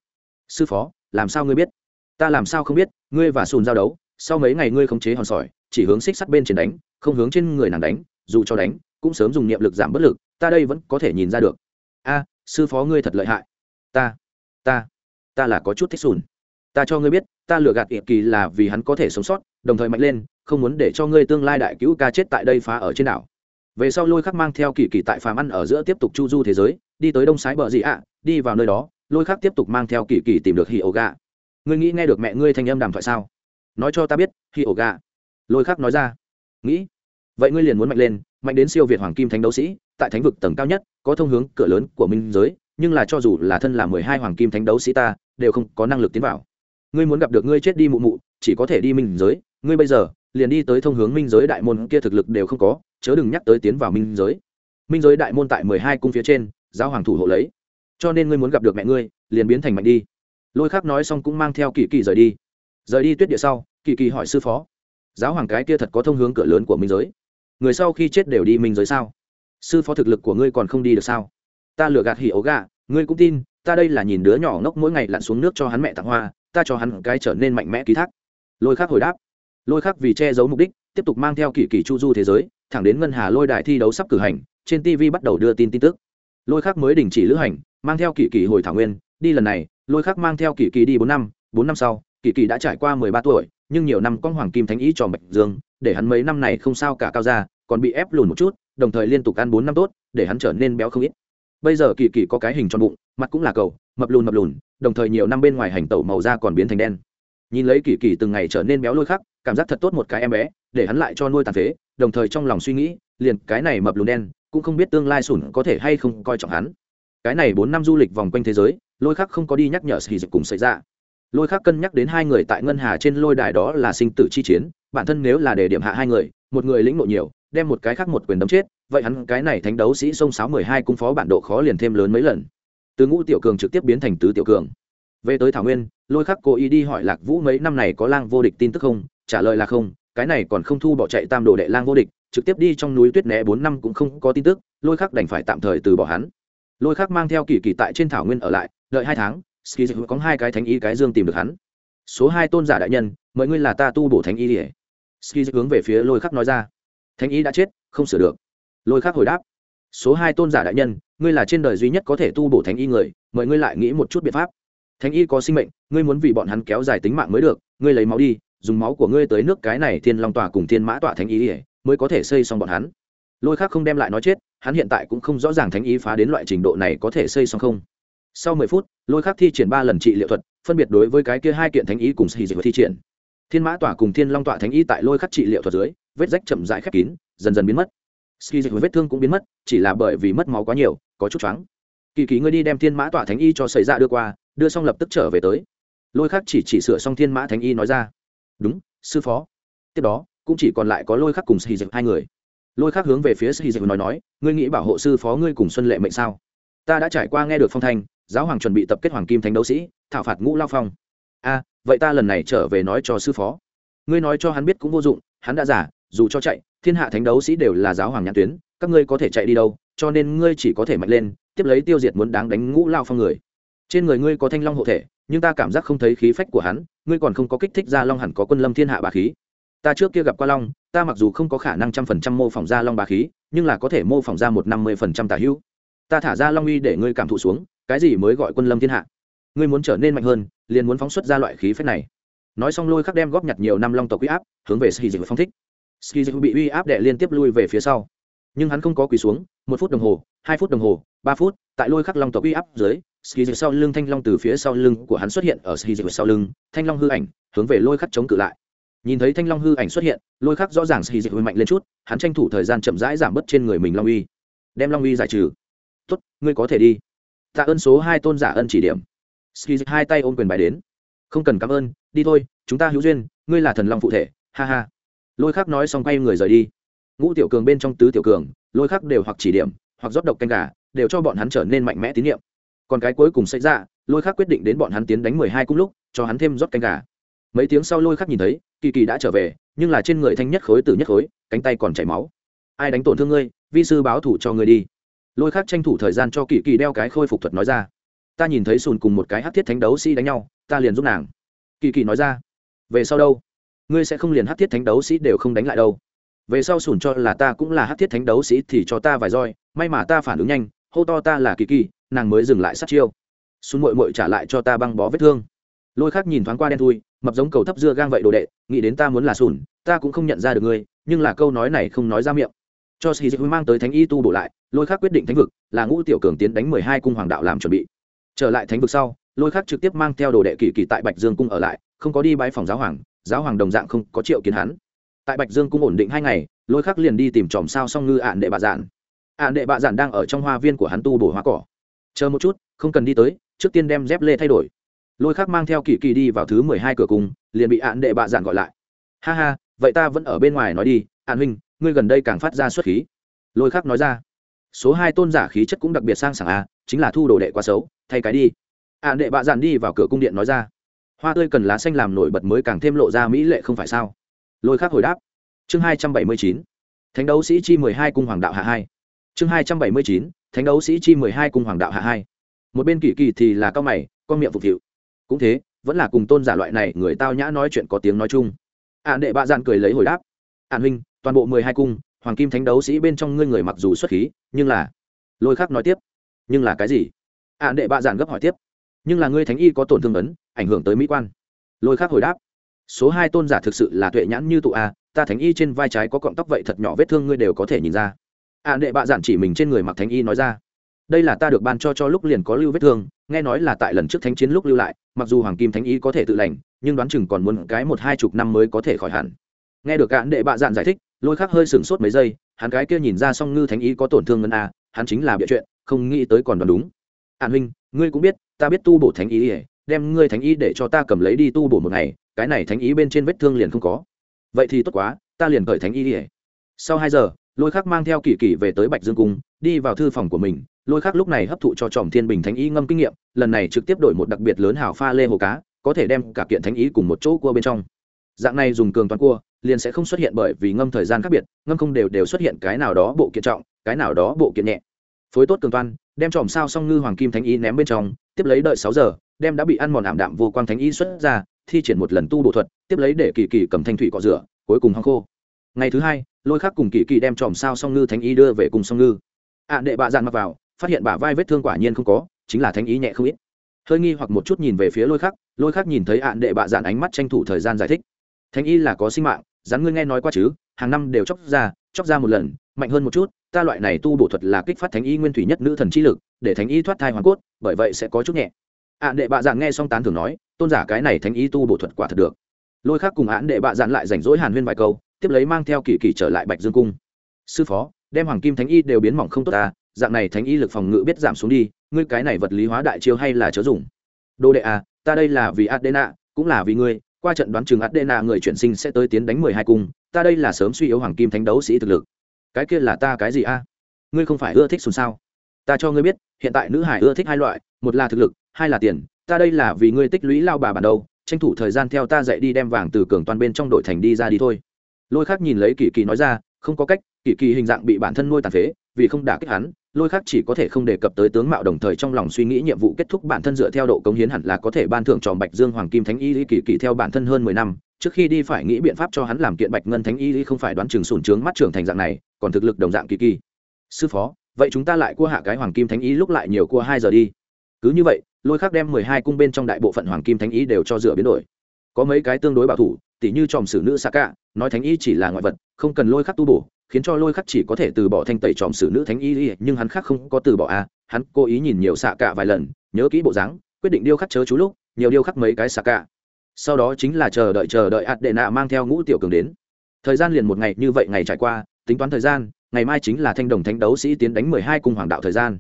Sư phó, làm sao ngươi biết? Ta làm sao không biết, ngươi và sùn giao đấu, sau mấy ngày ngươi khống chế hòn sỏi, chỉ hướng xích sắt bên trên đánh, không hướng trên người nàng đánh, dù cho đánh, cũng sớm dùng niệm lực giảm bất lực, ta đây vẫn có thể nhìn ra được. A, sư phó ngươi thật lợi hại. Ta ta ta là có chút thích sùn. Ta cho ngươi biết, ta lừa gạt ịp kỳ là vì hắn có thể sống sót, đồng thời mạnh lên, không muốn để cho ngươi tương lai đại cứu ca chết tại đây phá ở trên đảo về sau lôi khắc mang theo kỳ kỳ tại phàm ăn ở giữa tiếp tục chu du thế giới, đi tới đông sái bờ dị ạ, đi vào nơi đó, lôi khắc tiếp tục mang theo kỳ kỳ tìm được hì ổ gà ngươi nghĩ nghe được mẹ ngươi thanh âm đàm thoại sao? Nói cho ta biết hì ổ gà lôi khắc nói ra. Nghĩ. Vậy ngươi liền muốn mạnh lên, mạnh đến siêu việt hoàng kim thánh đấu sĩ, tại thánh vực tầng cao nhất, có thông hướng cửa lớn của minh giới, nhưng là cho dù là thân là mười hai hoàng kim thánh đấu sĩ ta, đều không có năng lực tiến vào. Ngươi muốn gặp được ngươi chết đi mụ mụ, chỉ có thể đi minh giới, ngươi bây giờ liền đi tới thông hướng minh giới đại môn kia thực lực đều không có chớ đừng nhắc tới tiến vào minh giới. Minh giới đại môn tại mười hai cung phía trên, giáo hoàng thủ hộ lấy. Cho nên ngươi muốn gặp được mẹ ngươi, liền biến thành mạnh đi. Lôi khác nói xong cũng mang theo kỳ kỳ rời đi. Rời đi tuyết địa sau kỳ kỳ hỏi sư phó, giáo hoàng cái kia thật có thông hướng cửa lớn của minh giới? Người sau khi chết đều đi minh giới sao? Sư phó thực lực của ngươi còn không đi được sao? Ta lừa gạt hỉ ấu gà, ngươi cũng tin, ta đây là nhìn đứa nhỏ ngốc mỗi ngày lặn xuống nước cho hắn mẹ tặng hoa, ta cho hắn cái trở nên mạnh mẽ ký thác. Lôi khác hồi đáp. Lôi khác vì che giấu mục đích tiếp tục mang theo kỳ kỳ chu du thế giới, thẳng đến ngân hà lôi đài thi đấu sắp cử hành, trên tv bắt đầu đưa tin tin tức. Lôi khác mới đình chỉ lữ hành, mang theo kỳ kỳ hồi thảo nguyên, đi lần này, lôi khác mang theo kỳ kỳ đi bốn năm bốn năm sau, kỳ kỳ đã trải qua mười ba tuổi, nhưng nhiều năm con hoàng kim thánh ý trò bạch dương, để hắn mấy năm này không sao cả cao ra, còn bị ép lùn một chút, đồng thời liên tục ăn bốn năm tốt, để hắn trở nên béo không ít. Bây giờ kỳ kỳ có cái hình tròn bụng, mặt cũng là cầu, mập lùn mập lùn, đồng thời nhiều năm bên ngoài hành tẩu màu da còn biến thành đen nhìn lấy kỳ kỳ từng ngày trở nên béo lôi khắc, cảm giác thật tốt một cái em bé, để hắn lại cho nuôi tàn phế, đồng thời trong lòng suy nghĩ, liền cái này mập lùn đen, cũng không biết tương lai sủn có thể hay không coi trọng hắn. Cái này bốn năm du lịch vòng quanh thế giới, lôi khắc không có đi nhắc nhở sĩ dịch cùng xảy ra. Lôi khắc cân nhắc đến hai người tại ngân hà trên lôi đài đó là sinh tử chi chiến, bản thân nếu là để điểm hạ hai người, một người lĩnh nội nhiều, đem một cái khác một quyền đấm chết, vậy hắn cái này thánh đấu sĩ sông sáu mười hai cung phó bản độ khó liền thêm lớn mấy lần. Từ ngũ tiểu cường trực tiếp biến thành tứ tiểu cường. Về tới thảo nguyên lôi khắc cố ý đi hỏi lạc vũ mấy năm này có lang vô địch tin tức không, trả lời là không, cái này còn không thu bỏ chạy tam đồ đệ lang vô địch, trực tiếp đi trong núi tuyết né bốn năm cũng không có tin tức, lôi khắc đành phải tạm thời từ bỏ hắn. Lôi khắc mang theo kỳ kỳ tại trên thảo nguyên ở lại, đợi hai tháng, ski có hai cái thánh y cái dương tìm được hắn. Số hai tôn giả đại nhân, mời ngươi là ta tu bổ thánh y ỉa ski hướng về phía lôi khắc nói ra. Thánh y đã chết, không sửa được. Lôi khắc hồi đáp. Số hai tôn giả đại nhân, ngươi là trên đời duy nhất có thể tu bổ thánh y người, mời ngươi lại nghĩ một chút biện pháp thánh y có sinh mệnh, ngươi muốn vì bọn hắn kéo dài tính mạng mới được, ngươi lấy máu đi, dùng máu của ngươi tới nước cái này thiên long tòa cùng thiên mã tòa thánh y ỉa mới có thể xây xong bọn hắn. Lôi khắc không đem lại nói chết, hắn hiện tại cũng không rõ ràng thánh y phá đến loại trình độ này có thể xây xong không. Sau mười phút, lôi khắc thi triển ba lần trị liệu thuật, phân biệt đối với cái kia hai kiện thánh y cùng xì dịch thi triển. Thiên mã tỏa cùng thiên long tỏa thánh y tại lôi khắc trị liệu thuật dưới, vết rách chậm rãi khép kín, dần dần biến mất. Ski dịch vết thương cũng biến mất, chỉ là bởi vì mất máu quá nhiều, có chút choáng. Kỳ kỳ ngươi đi đem thiên mã tỏa thánh y cho xảy ra dạ đưa qua đưa xong lập tức trở về tới. Lôi khắc chỉ chỉ sửa xong thiên mã thánh y nói ra. Đúng, sư phó. Tiếp đó, cũng chỉ còn lại có lôi khắc cùng ski dịch hai người. Lôi khắc hướng về phía ski dịch nói nói, ngươi nghĩ bảo hộ sư phó ngươi cùng xuân lệ mệnh sao? Ta đã trải qua nghe được phong thanh, giáo hoàng chuẩn bị tập kết hoàng kim thánh đấu sĩ, thảo phạt ngũ lao phong. A, vậy ta lần này trở về nói cho sư phó. Ngươi nói cho hắn biết cũng vô dụng, hắn đã giả dù cho chạy, thiên hạ thánh đấu sĩ đều là giáo hoàng nhãn tuyến, các ngươi có thể chạy đi đâu, cho nên ngươi chỉ có thể mạnh lên, tiếp lấy tiêu diệt muốn đáng đánh ngũ lao phong người trên người ngươi có thanh long hộ thể, nhưng ta cảm giác không thấy khí phách của hắn, ngươi còn không có kích thích ra long hẳn có quân lâm thiên hạ bà khí. Ta trước kia gặp qua long, ta mặc dù không có khả năng trăm phần trăm mô phỏng ra long bà khí, nhưng là có thể mô phỏng ra một năm mươi phần trăm tả hữu. Ta thả ra long uy để ngươi cảm thụ xuống, cái gì mới gọi quân lâm thiên hạ? Ngươi muốn trở nên mạnh hơn, liền muốn phóng xuất ra loại khí phách này. Nói xong lôi khắc đem góp nhặt nhiều năm long tộc huy áp, hướng về sĩ dịch phong thích. Ski dịch bị uy áp đệ liên tiếp lui về phía sau. Nhưng hắn không có quỳ xuống, một phút đồng hồ, hai phút đồng hồ, ba phút, tại lôi khắc long tộc uy áp dưới ski dịch sau lưng thanh long từ phía sau lưng của hắn xuất hiện ở ski dịch sau lưng, thanh long hư ảnh hướng về lôi khắc chống cự lại. Nhìn thấy thanh long hư ảnh xuất hiện, lôi khắc rõ ràng ski dịch mạnh lên chút, hắn tranh thủ thời gian chậm rãi giảm bớt trên người mình long uy. Đem long uy giải trừ. Tốt, ngươi có thể đi. Tạ ơn số hai tôn giả ân chỉ điểm. Ski hai tay ôm quyền bài đến. Không cần cảm ơn, đi thôi, chúng ta hữu duyên, ngươi là thần long phụ thể, ha ha. Lôi khắc nói xong quay người rời đi. Ngũ tiểu cường bên trong tứ tiểu cường, lôi khắc đều hoặc chỉ điểm, hoặc rót độc canh gà, đều cho bọn hắn trở nên mạnh mẽ tín nhiệm còn cái cuối cùng xảy ra, lôi khắc quyết định đến bọn hắn tiến đánh mười hai cung lúc, cho hắn thêm rót canh gà. Mấy tiếng sau lôi khắc nhìn thấy, kỳ kỳ đã trở về, nhưng là trên người thanh nhất khối từ nhất khối, cánh tay còn chảy máu. Ai đánh tổn thương ngươi, vi sư báo thủ cho ngươi đi. Lôi khắc tranh thủ thời gian cho kỳ kỳ đeo cái khôi phục thuật nói ra. Ta nhìn thấy sùn cùng một cái hát thiết thánh đấu sĩ đánh nhau, ta liền giúp nàng. Kỳ kỳ nói ra. Về sau đâu? Ngươi sẽ không liền hát thiết thánh đấu sĩ đều không đánh lại đâu. Về sau sùn cho là ta cũng là hát thiết thánh đấu sĩ thì cho ta vài roi, may mà ta phản ứng nhanh hô to ta là kỳ kỳ, nàng mới dừng lại sát chiêu. Xuống mội mội trả lại cho ta băng bó vết thương. Lôi khác nhìn thoáng qua đen thui, mập giống cầu thấp dưa gang vậy đồ đệ, nghĩ đến ta muốn là sùn, ta cũng không nhận ra được ngươi, nhưng là câu nói này không nói ra miệng. Cho sĩ dịch mang tới thánh y tu bổ lại, lôi khác quyết định thánh vực, là ngũ tiểu cường tiến đánh mười hai cung hoàng đạo làm chuẩn bị. Trở lại thánh vực sau, lôi khác trực tiếp mang theo đồ đệ kỳ kỳ tại bạch dương cung ở lại, không có đi bãi phòng giáo hoàng giáo hoàng đồng dạng không có triệu kiến hắn. Tại bạch dương cung ổn định hai ngày, lôi khắc liền đi tìm chòm sao song ngư ạn đệ bà giản ạn đệ bạ giản đang ở trong hoa viên của hắn tu bổ hoa cỏ. Chờ một chút, không cần đi tới, trước tiên đem dép lê thay đổi. Lôi khắc mang theo kỳ kỳ đi vào thứ mười hai cửa cung liền bị ạn đệ bạ giản gọi lại. Ha ha, vậy ta vẫn ở bên ngoài nói đi, ạn huynh, ngươi gần đây càng phát ra xuất khí. Lôi khắc nói ra. Số hai tôn giả khí chất cũng đặc biệt sang sảng a chính là thu đồ đệ quá xấu, thay cái đi. Ạn đệ bạ giản đi vào cửa cung điện nói ra. Hoa tươi cần lá xanh làm nổi bật mới càng thêm lộ ra mỹ lệ không phải sao? Lôi khắc hồi đáp. Chương hai trăm bảy mươi chín. Thánh đấu sĩ chi mười hai cung hoàng đạo hạ hai chương hai trăm bảy mươi chín, thánh đấu sĩ chi mười hai cung hoàng đạo hạ hai. Một bên kỳ kỳ thì là cao mày, con miệng phục vụ. Cũng thế, vẫn là cùng tôn giả loại này người tao nhã nói chuyện có tiếng nói chung. Ạn đệ bạ dạn cười lấy hồi đáp. Ạn huynh, toàn bộ mười hai cung, hoàng kim thánh đấu sĩ bên trong ngươi người mặc dù xuất khí, nhưng là lôi khắc nói tiếp. Nhưng là cái gì? Ạn đệ bạ dạn gấp hỏi tiếp. Nhưng là ngươi thánh y có tổn thương ấn, ảnh hưởng tới mỹ quan. Lôi khắc hồi đáp. Số hai tôn giả thực sự là tuệ nhãn như tụ a, ta thánh y trên vai trái có cọng tóc vậy thật nhỏ vết thương ngươi đều có thể nhìn ra ạ đệ bạ giản chỉ mình trên người mặc thánh y nói ra. Đây là ta được ban cho cho lúc liền có lưu vết thương, nghe nói là tại lần trước thánh chiến lúc lưu lại, mặc dù hoàng kim thánh y có thể tự lành, nhưng đoán chừng còn muốn cái một hai chục năm mới có thể khỏi hẳn. Nghe được cạn đệ bạ dạn giải thích, lôi khắc hơi sửng sốt mấy giây, hắn cái kia nhìn ra song ngư thánh y có tổn thương ngân a, hắn chính là bịa chuyện, không nghĩ tới còn đoán đúng. An huynh, ngươi cũng biết, ta biết tu bổ thánh y, đem ngươi thánh y để cho ta cầm lấy đi tu bổ một ngày, cái này thánh y bên trên vết thương liền không có. Vậy thì tốt quá, ta liền cởi thánh y sau hai giờ lôi khắc mang theo kỳ kỳ về tới bạch dương cung, đi vào thư phòng của mình. Lôi khắc lúc này hấp thụ cho tròm thiên bình thánh ý ngâm kinh nghiệm, lần này trực tiếp đổi một đặc biệt lớn hào pha lê hồ cá, có thể đem cả kiện thánh ý cùng một chỗ cua bên trong. Dạng này dùng cường toàn cua, liền sẽ không xuất hiện bởi vì ngâm thời gian khác biệt, ngâm không đều đều xuất hiện cái nào đó bộ kiện trọng, cái nào đó bộ kiện nhẹ. Phối tốt cường toan đem tròm sao song ngư hoàng kim thánh ý ném bên trong, tiếp lấy đợi sáu giờ, đem đã bị ăn mòn ảm đạm vô quang thánh ý xuất ra, thi triển một lần tu bộ thuật, tiếp lấy để kỳ kỳ cầm thanh thủy cọ rửa, cuối cùng hăng khô. Ngày thứ hai lôi khắc cùng kỳ kỳ đem chòm sao song ngư thánh y đưa về cùng song ngư. Ạ đệ bạ dạn mặc vào, phát hiện bả vai vết thương quả nhiên không có, chính là thánh ý nhẹ không ít. Hơi nghi hoặc một chút nhìn về phía lôi khắc lôi khắc nhìn thấy ạn đệ bạ dạn ánh mắt tranh thủ thời gian giải thích. Thánh y là có sinh mạng rắn ngươi nghe nói qua chứ, hàng năm đều chóc ra chóc ra một lần, mạnh hơn một chút, ta loại này tu bổ thuật là kích phát thánh y nguyên thủy nhất nữ thần chi lực, để thánh y thoát thai hoàn cốt, bởi vậy sẽ có chút nhẹ. Ạn đệ bạ dạn nghe xong tán thường nói, tôn giả cái này thánh y tu bổ thuật quả thật được. Lôi khắc cùng Ạn đệ bạ dạn lại rảnh rỗi hàn huyên vài câu tiếp lấy mang theo kỳ kỳ trở lại bạch dương cung. Sư phó, đem hoàng kim thánh y đều biến mỏng không tốt ta, dạng này thánh y lực phòng ngự biết giảm xuống đi, ngươi cái này vật lý hóa đại chiêu hay là chớ dùng? Đô đệ à ta đây là vì adena, cũng là vì ngươi, qua trận đoán chừng adena người chuyển sinh sẽ tới tiến đánh mười hai cung, ta đây là sớm suy yếu hoàng kim thánh đấu sĩ thực lực. Cái kia là ta cái gì a? À? ngươi không phải ưa thích xùn sao? Ta cho ngươi biết, hiện tại nữ hải ưa thích hai loại, một là thực lực, hai là tiền, ta đây là vì ngươi tích lũy lao bà bản đâu tranh thủ thời gian theo ta dậy đi đem vàng từ cường toàn bên trong đội thành đi ra đi thôi lôi khác nhìn lấy kỳ kỳ nói ra, không có cách kỳ kỳ hình dạng bị bản thân nuôi tàn phế, vì không đả kích hắn, lôi khác chỉ có thể không đề cập tới tướng mạo đồng thời trong lòng suy nghĩ nhiệm vụ kết thúc bản thân dựa theo độ cống hiến hẳn là có thể ban thưởng cho bạch dương hoàng kim thánh y lý kỳ kỳ theo bản thân hơn mười năm, trước khi đi phải nghĩ biện pháp cho hắn làm kiện bạch ngân thánh y lý không phải đoán chừng sùn trướng mắt trưởng thành dạng này, còn thực lực đồng dạng kỳ kỳ sư phó, vậy chúng ta lại cua hạ cái hoàng kim thánh y lúc lại nhiều cua hai giờ đi. Cứ như vậy, lôi khắc đem mười hai cung bên trong đại bộ phận hoàng kim thánh Y đều cho dựa biến đổi. Có mấy cái tương đối bảo thủ tỉ như tròm sử nữ xạ cả nói thánh y chỉ là ngoại vật, không cần lôi khắc tu bổ, khiến cho lôi khắc chỉ có thể từ bỏ thanh tẩy tròm sử nữ thánh y, nhưng hắn khác không có từ bỏ a hắn cố ý nhìn nhiều xạ cả vài lần, nhớ kỹ bộ dáng, quyết định điêu khắc chớ chú lúc, nhiều điêu khắc mấy cái xạ cả sau đó chính là chờ đợi chờ đợi ạt đệ nạ mang theo ngũ tiểu cường đến. Thời gian liền một ngày, như vậy ngày trải qua, tính toán thời gian, ngày mai chính là thanh đồng thánh đấu sĩ tiến đánh mười hai cung hoàng đạo thời gian.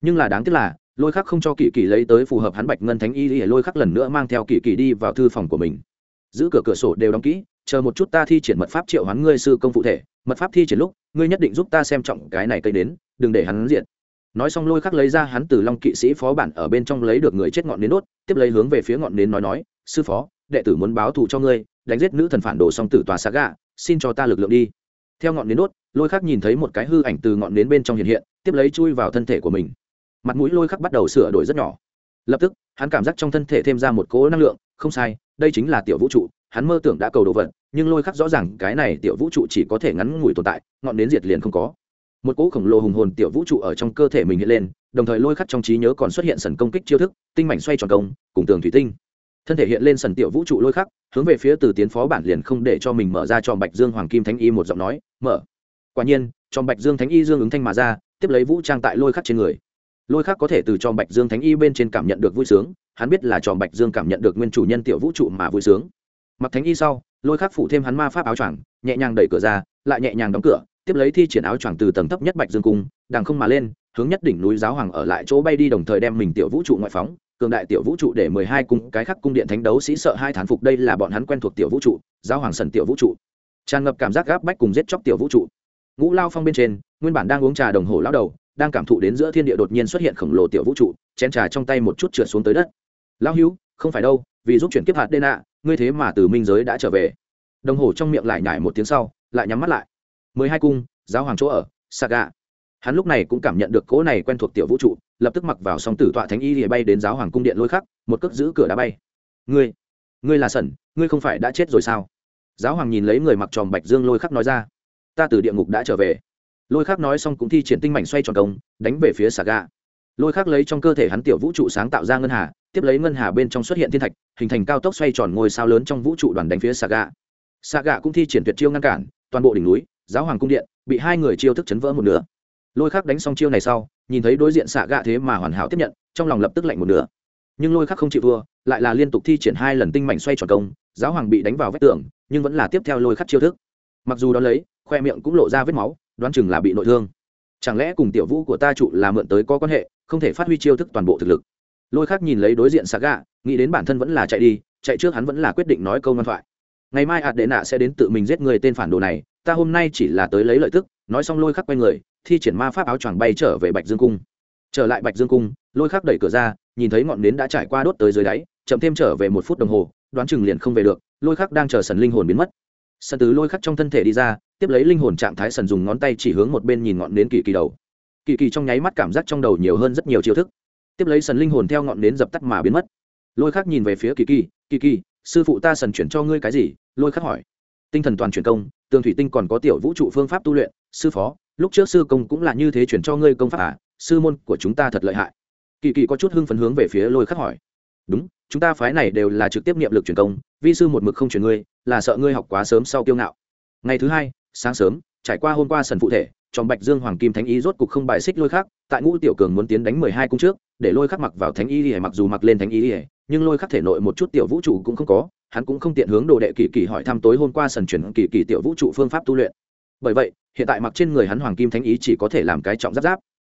Nhưng là đáng tiếc là, lôi khắc không cho kỳ kỳ lấy tới phù hợp hắn bạch ngân thánh y để lôi khắc lần nữa mang theo kỳ kỳ đi vào thư phòng của mình giữ cửa cửa sổ đều đóng kỹ, chờ một chút ta thi triển mật pháp triệu hoán ngươi sư công phụ thể. Mật pháp thi triển lúc, ngươi nhất định giúp ta xem trọng cái này cây đến, đừng để hắn diện nói xong lôi khắc lấy ra hắn từ long kỵ sĩ phó bản ở bên trong lấy được người chết ngọn nến đốt, tiếp lấy hướng về phía ngọn nến nói nói, sư phó, đệ tử muốn báo thù cho ngươi, đánh giết nữ thần phản đồ song tử tòa xá gà xin cho ta lực lượng đi. Theo ngọn nến đốt, lôi khắc nhìn thấy một cái hư ảnh từ ngọn nến bên trong hiện hiện, tiếp lấy chui vào thân thể của mình. Mặt mũi lôi khắc bắt đầu sửa đổi rất nhỏ. Lập tức, hắn cảm giác trong thân thể thêm ra một cỗ năng lượng không sai, đây chính là tiểu vũ trụ, hắn mơ tưởng đã cầu đồ vật, nhưng lôi khắc rõ ràng cái này tiểu vũ trụ chỉ có thể ngắn ngủi tồn tại, ngọn nến diệt liền không có. Một cỗ khổng lồ hùng hồn tiểu vũ trụ ở trong cơ thể mình hiện lên, đồng thời lôi khắc trong trí nhớ còn xuất hiện sần công kích chiêu thức, tinh mảnh xoay tròn công, cùng tường thủy tinh. Thân thể hiện lên sần tiểu vũ trụ lôi khắc, hướng về phía từ tiến phó bản liền không để cho mình mở ra cho bạch dương hoàng kim thánh y một giọng nói, mở. Quả nhiên cho bạch dương thánh y dương ứng thanh mà ra, tiếp lấy vũ trang tại lôi khắc trên người. Lôi khắc có thể từ cho bạch dương thánh y bên trên cảm nhận được vui sướng hắn biết là tròn bạch dương cảm nhận được nguyên chủ nhân tiểu vũ trụ mà vui sướng. Mặc thánh y sau, lôi khắc phủ thêm hắn ma pháp áo choàng, nhẹ nhàng đẩy cửa ra, lại nhẹ nhàng đóng cửa, tiếp lấy thi triển áo choàng từ tầng thấp nhất bạch dương cung, đằng không mà lên, hướng nhất đỉnh núi giáo hoàng ở lại chỗ bay đi đồng thời đem mình tiểu vũ trụ ngoại phóng, cường đại tiểu vũ trụ để mười hai cung, cái khắc cung điện thánh đấu sĩ sợ hai thán phục, đây là bọn hắn quen thuộc tiểu vũ trụ, giáo hoàng sần tiểu vũ trụ. Tràn ngập cảm giác gáp bách cùng giết chóc tiểu vũ trụ. Ngũ lao phong bên trên, nguyên bản đang uống trà đồng hồ lao đầu, đang cảm thụ đến giữa thiên địa đột nhiên xuất hiện khổng lồ tiểu vũ trụ, chén trà trong tay một chút trượt xuống tới đất lão hữu, không phải đâu, vì giúp chuyển kiếp hạt đê nạ ngươi thế mà từ minh giới đã trở về. Đồng hồ trong miệng lại nhải một tiếng sau, lại nhắm mắt lại. Mười hai cung, giáo hoàng chỗ ở, saga. Hắn lúc này cũng cảm nhận được cỗ này quen thuộc tiểu vũ trụ, lập tức mặc vào song tử tọa thánh y thì bay đến giáo hoàng cung điện lôi khắc, một cước giữ cửa đá bay. Ngươi ngươi là sẩn, ngươi không phải đã chết rồi sao? Giáo hoàng nhìn lấy người mặc tròm bạch dương lôi khắc nói ra. Ta từ địa ngục đã trở về. Lôi khắc nói xong cũng thi triển tinh mảnh xoay tròn công, đánh về phía xà gà lôi khắc lấy trong cơ thể hắn tiểu vũ trụ sáng tạo ra ngân hà tiếp lấy ngân hà bên trong xuất hiện thiên thạch, hình thành cao tốc xoay tròn ngôi sao lớn trong vũ trụ đoàn đánh phía xà gà xà gà cũng thi triển tuyệt chiêu ngăn cản, toàn bộ đỉnh núi, giáo hoàng cung điện, bị hai người chiêu thức chấn vỡ một nửa. Lôi khắc đánh xong chiêu này sau, nhìn thấy đối diện xạ gạ thế mà hoàn hảo tiếp nhận, trong lòng lập tức lạnh một nửa. Nhưng lôi khắc không chịu thua, lại là liên tục thi triển hai lần tinh mảnh xoay tròn công, giáo hoàng bị đánh vào vách tường, nhưng vẫn là tiếp theo lôi khắc chiêu thức. Mặc dù đó lấy, khoe miệng cũng lộ ra vết máu, đoán chừng là bị nội thương. Chẳng lẽ cùng tiểu vũ của ta trụ là mượn tới có quan hệ, không thể phát huy chiêu thức toàn bộ thực lực? Lôi khắc nhìn lấy đối diện xạ gạ nghĩ đến bản thân vẫn là chạy đi, chạy trước hắn vẫn là quyết định nói câu ngoan thoại. Ngày mai hạt đệ nạ sẽ đến tự mình giết người tên phản đồ này, ta hôm nay chỉ là tới lấy lợi tức, nói xong lôi khắc quay người, thi triển ma pháp áo choàng bay trở về bạch dương cung. Trở lại bạch dương cung, lôi khắc đẩy cửa ra, nhìn thấy ngọn nến đã trải qua đốt tới dưới đáy, chậm thêm trở về một phút đồng hồ, đoán chừng liền không về được, lôi khắc đang chờ sần linh hồn biến mất. Sần tứ lôi khắc trong thân thể đi ra, tiếp lấy linh hồn trạng thái sần dùng ngón tay chỉ hướng một bên nhìn ngọn nến kỳ kỳ đầu. Kỳ kỳ trong nháy mắt cảm giác trong đầu nhiều hơn rất nhiều chiêu thức tiếp lấy sần linh hồn theo ngọn nến dập tắt mà biến mất. Lôi khắc nhìn về phía kỳ kỳ kỳ kỳ, sư phụ ta sần chuyển cho ngươi cái gì? Lôi khắc hỏi. Tinh thần toàn chuyển công, tường thủy tinh còn có tiểu vũ trụ phương pháp tu luyện, sư phó, lúc trước sư công cũng là như thế chuyển cho ngươi công pháp à? Sư môn của chúng ta thật lợi hại. Kỳ kỳ có chút hưng phấn hướng về phía lôi khắc hỏi. Đúng, chúng ta phái này đều là trực tiếp niệm lực truyền công, vi sư một mực không chuyển ngươi, là sợ ngươi học quá sớm sau kiêu ngạo. Ngày thứ hai, sáng sớm, trải qua hôm qua sần phụ thể trong bạch dương hoàng kim thánh ý rốt cục không bài xích lôi khắc, tại ngũ tiểu cường muốn tiến đánh mười hai cung trước, để lôi khắc mặc vào thánh ý ỉa mặc dù mặc lên thánh ý ỉa nhưng lôi khắc thể nội một chút tiểu vũ trụ cũng không có, hắn cũng không tiện hướng đồ đệ kỳ kỳ hỏi thăm tối hôm qua sần chuyển kỳ kỳ tiểu vũ trụ phương pháp tu luyện. Bởi vậy, hiện tại mặc trên người hắn hoàng kim thánh ý chỉ có thể làm cái trọng giáp giáp.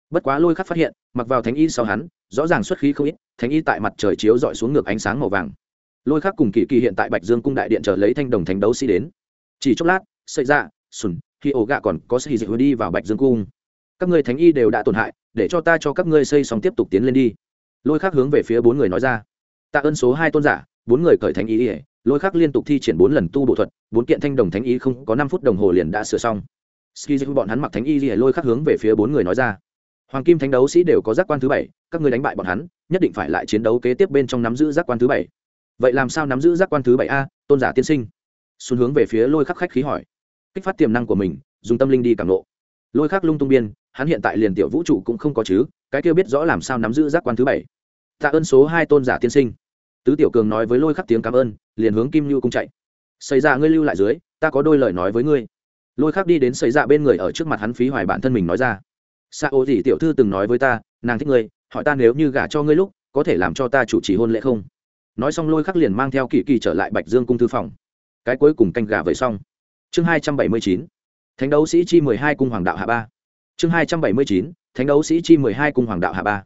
Bất quá lôi khắc phát hiện, mặc vào thánh y sau hắn, rõ ràng xuất khí không ít, thánh y tại mặt trời chiếu dọi xuống ngược ánh sáng màu vàng. Lôi khắc cùng kỳ kỳ hiện tại bạch dương cung đại điện chờ lấy thanh đồng thánh đấu sĩ đến. Chỉ chốc lát xảy ra dạ, sùn khi ổ gạ còn có sĩ dịch đi vào bạch dương cung. Các người thánh y đều đã tổn hại, để cho ta cho các ngươi xây xong tiếp tục tiến lên đi. Lôi khắc hướng về phía bốn người nói ra. Tạ ơn số hai tôn giả, bốn người cởi thánh y ỉa lôi khắc liên tục thi triển bốn lần tu bộ thuật, bốn kiện thanh đồng thánh y không có năm phút đồng hồ liền đã sửa xong. Ski dịch bọn hắn mặc thánh y ỉa lôi khắc hướng về phía bốn người nói ra. Hoàng kim thánh đấu sĩ đều có giác quan thứ bảy, các ngươi đánh bại bọn hắn, nhất định phải lại chiến đấu kế tiếp bên trong nắm giữ giác quan thứ bảy. Vậy làm sao nắm giữ giác quan thứ bảy a, tôn giả tiên sinh? Xuân hướng về phía lôi khắc khách khí hỏi kích phát tiềm năng của mình, dùng tâm linh đi cảm lộ lôi khắc lung tung biên, hắn hiện tại liền tiểu vũ trụ cũng không có chứ, cái kêu biết rõ làm sao nắm giữ giác quan thứ bảy. Tạ ơn số hai tôn giả tiên sinh. Tứ tiểu cường nói với lôi khắc tiếng cảm ơn, liền hướng kim như cung chạy. Xảy ra dạ ngươi lưu lại dưới, ta có đôi lời nói với ngươi. Lôi khắc đi đến xảy ra dạ bên người ở trước mặt hắn phí hoài bản thân mình nói ra. Sa ô gì tiểu thư từng nói với ta, nàng thích ngươi, hỏi ta nếu như gả cho ngươi lúc, có thể làm cho ta chủ trì hôn lễ không? Nói xong lôi khắc liền mang theo kỳ kỳ trở lại bạch dương cung thư phòng. Cái cuối cùng canh gà vậy xong chương hai trăm bảy mươi chín, thánh đấu sĩ chi mười hai cung hoàng đạo hạ ba. Chương hai trăm bảy mươi chín, thánh đấu sĩ chi mười hai cung hoàng đạo hạ ba.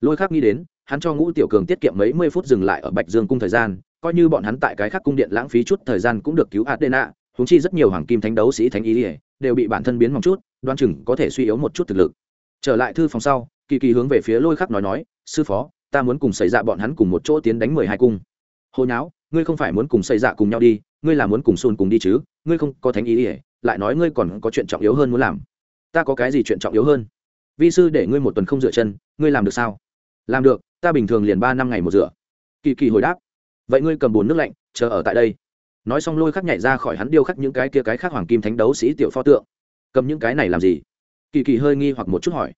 Lôi khắc nghĩ đến, hắn cho ngũ tiểu cường tiết kiệm mấy mươi phút dừng lại ở bạch dương cung thời gian, coi như bọn hắn tại cái khác cung điện lãng phí chút thời gian cũng được cứu adena húng chi rất nhiều hoàng kim thánh đấu sĩ thánh ý ỉa đều bị bản thân biến mong chút đoan chừng có thể suy yếu một chút thực lực. Trở lại thư phòng sau, kỳ kỳ hướng về phía lôi khắc nói nói, sư phó, ta muốn cùng xảy ra dạ bọn hắn cùng một chỗ tiến đánh mười hai cung. Hồi nháo, ngươi không phải muốn cùng xảy ra dạ cùng nhau đi ngươi là muốn cùng xôn cùng đi chứ? Ngươi không có thánh ý ỉa lại nói ngươi còn có chuyện trọng yếu hơn muốn làm. Ta có cái gì chuyện trọng yếu hơn? Vi sư để ngươi một tuần không dựa chân, ngươi làm được sao? Làm được, ta bình thường liền ba năm ngày một rửa. Kỳ kỳ hồi đáp. Vậy ngươi cầm bồn nước lạnh, chờ ở tại đây. Nói xong lôi khắc nhảy ra khỏi hắn điêu khắc những cái kia cái khác hoàng kim thánh đấu sĩ tiểu pho tượng. Cầm những cái này làm gì? Kỳ kỳ hơi nghi hoặc một chút hỏi.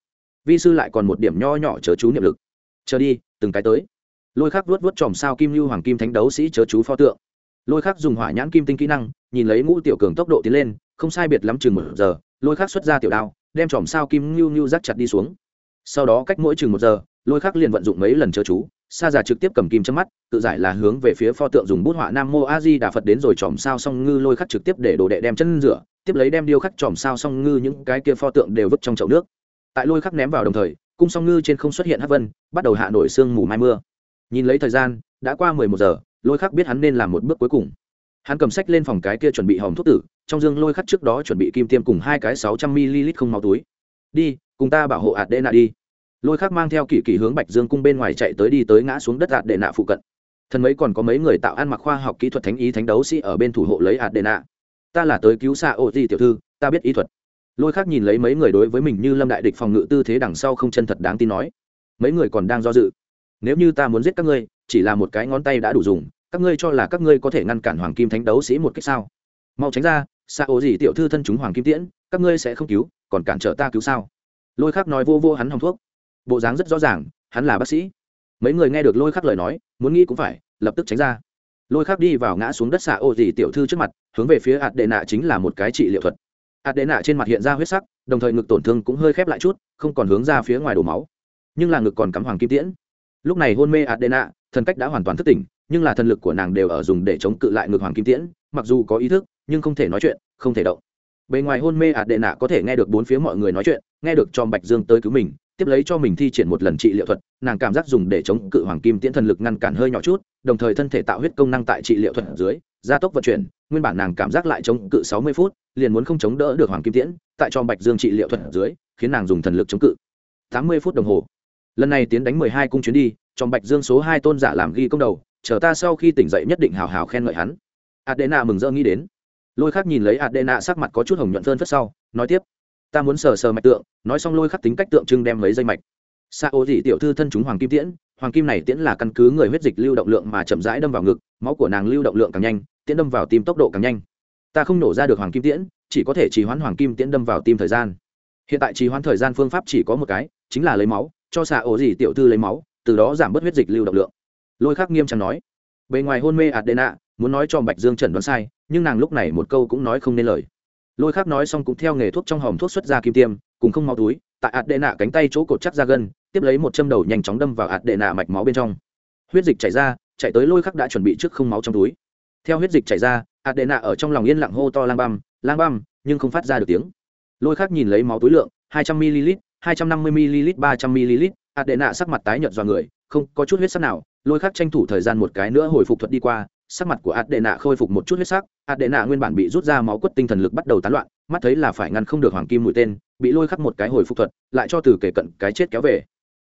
Vi sư lại còn một điểm nho nhỏ chớ chú niệm lực. Chờ đi, từng cái tới. Lôi khắc vuốt vuốt chòm sao kim lưu hoàng kim thánh đấu sĩ chớ chú pho tượng lôi khắc dùng hỏa nhãn kim tinh kỹ năng, nhìn lấy ngũ tiểu cường tốc độ tiến lên, không sai biệt lắm chừng một giờ, lôi khắc xuất ra tiểu đao, đem chòm sao kim ngưu ngưu rắc chặt đi xuống. Sau đó cách mỗi chừng một giờ, lôi khắc liền vận dụng mấy lần chớ chú, sa già trực tiếp cầm kim châm mắt, tự giải là hướng về phía pho tượng dùng bút họa nam mô a di đà phật đến rồi chòm sao song ngư lôi khắc trực tiếp để đồ đệ đem chân rửa, tiếp lấy đem điêu khắc chòm sao song ngư những cái kia pho tượng đều vứt trong chậu nước. Tại lôi khắc ném vào đồng thời, cung song ngư trên không xuất hiện hắc vân, bắt đầu hạ nổi sương mù mai mưa. Nhìn lấy thời gian, đã qua mười một giờ lôi khắc biết hắn nên làm một bước cuối cùng. Hắn cầm sách lên phòng cái kia chuẩn bị hòm thuốc tử, trong dương lôi khắc trước đó chuẩn bị kim tiêm cùng hai cái sáu trăm ml không máu túi. Đi, cùng ta bảo hộ hạt đệ nạ đi. Lôi khắc mang theo kỷ kỷ hướng bạch dương cung bên ngoài chạy tới đi tới ngã xuống đất hạt đệ nạ phụ cận. Thần mấy còn có mấy người tạo ăn mặc khoa học kỹ thuật thánh ý thánh đấu sĩ ở bên thủ hộ lấy hạt đệ nạ. Ta là tới cứu xa ô di tiểu thư, ta biết ý thuật. Lôi khắc nhìn lấy mấy người đối với mình như lâm đại địch phòng ngự tư thế đằng sau không chân thật đáng tin nói. Mấy người còn đang do dự. Nếu như ta muốn giết các ngươi, chỉ là một cái ngón tay đã đủ dùng các ngươi cho là các ngươi có thể ngăn cản hoàng kim thánh đấu sĩ một cách sao? Mau tránh ra, xa ố gì tiểu thư thân chúng hoàng kim tiễn, các ngươi sẽ không cứu, còn cản trở ta cứu sao? Lôi khắc nói vô vô hắn hòng thuốc. Bộ dáng rất rõ ràng, hắn là bác sĩ. Mấy người nghe được lôi khắc lời nói, muốn nghĩ cũng phải, lập tức tránh ra. Lôi khắc đi vào ngã xuống đất xạ ô gì tiểu thư trước mặt, hướng về phía ạt đệ nạ chính là một cái trị liệu thuật. Ạt đệ nạ trên mặt hiện ra huyết sắc, đồng thời ngực tổn thương cũng hơi khép lại chút, không còn hướng ra phía ngoài đổ máu. Nhưng là ngực còn cắm hoàng kim tiễn. Lúc này hôn mê ạt đệ nạ thần cách đã hoàn toàn thức tỉnh nhưng là thần lực của nàng đều ở dùng để chống cự lại ngược hoàng kim tiễn, mặc dù có ý thức, nhưng không thể nói chuyện, không thể động. Bề ngoài hôn mê ạt đệ nạ có thể nghe được bốn phía mọi người nói chuyện, nghe được cho bạch dương tới cứu mình, tiếp lấy cho mình thi triển một lần trị liệu thuật, nàng cảm giác dùng để chống cự hoàng kim tiễn thần lực ngăn cản hơi nhỏ chút, đồng thời thân thể tạo huyết công năng tại trị liệu thuật ở dưới, gia tốc vận chuyển, nguyên bản nàng cảm giác lại chống cự sáu mươi phút, liền muốn không chống đỡ được hoàng kim tiễn, tại cho bạch dương trị liệu thuật ở dưới, khiến nàng dùng thần lực chống cự. Tám mươi phút đồng hồ. Lần này tiến đánh mười hai cung chuyến đi trong bạch dương số hai tôn giả làm ghi công đầu chờ ta sau khi tỉnh dậy nhất định hào hào khen ngợi hắn. Adena mừng rỡ nghĩ đến. Lôi khắc nhìn lấy adena sắc mặt có chút hồng nhuận phơn phất sau, nói tiếp. Ta muốn sờ sờ mạch tượng, nói xong lôi khắc tính cách tượng trưng đem lấy dây mạch. Xa ô dị tiểu thư thân chúng hoàng kim tiễn, hoàng kim này tiễn là căn cứ người huyết dịch lưu động lượng mà chậm rãi đâm vào ngực, máu của nàng lưu động lượng càng nhanh, tiễn đâm vào tim tốc độ càng nhanh. Ta không nổ ra được hoàng kim tiễn, chỉ có thể trì hoãn hoàng kim tiễn đâm vào tim thời gian. Hiện tại trì hoãn thời gian phương pháp chỉ có một cái, chính là lấy máu, cho xạ ổ dị tiểu thư lấy máu, từ đó giảm bớt huyết dịch lưu động lượng lôi khắc nghiêm trọng nói, bề ngoài hôn mê adena, muốn nói cho bạch dương trần đoán sai, nhưng nàng lúc này một câu cũng nói không nên lời. Lôi khắc nói xong cũng theo nghề thuốc trong hòm thuốc xuất ra kim tiêm, cùng không máu túi, tại Adena cánh tay chỗ cột chắc ra gân, tiếp lấy một châm đầu nhanh chóng đâm vào Adena mạch máu bên trong. Huyết dịch chảy ra, chạy tới lôi khắc đã chuẩn bị trước không máu trong túi. Theo huyết dịch chảy ra, Adena ở trong lòng yên lặng hô to lang băm lang băm, nhưng không phát ra được tiếng. Lôi khắc nhìn lấy máu túi lượng, hai trăm ml hai trăm năm mươi ml ba trăm ml Adena sắc mặt tái nhợt do người, không có chút huyết sắc nào lôi khắc tranh thủ thời gian một cái nữa hồi phục thuật đi qua, sắc mặt của ạt đệ nạ khôi phục một chút huyết sắc ạt đệ nạ nguyên bản bị rút ra máu quất tinh thần lực bắt đầu tán loạn, mắt thấy là phải ngăn không được hoàng kim mũi tên, bị lôi khắc một cái hồi phục thuật, lại cho từ kể cận cái chết kéo về.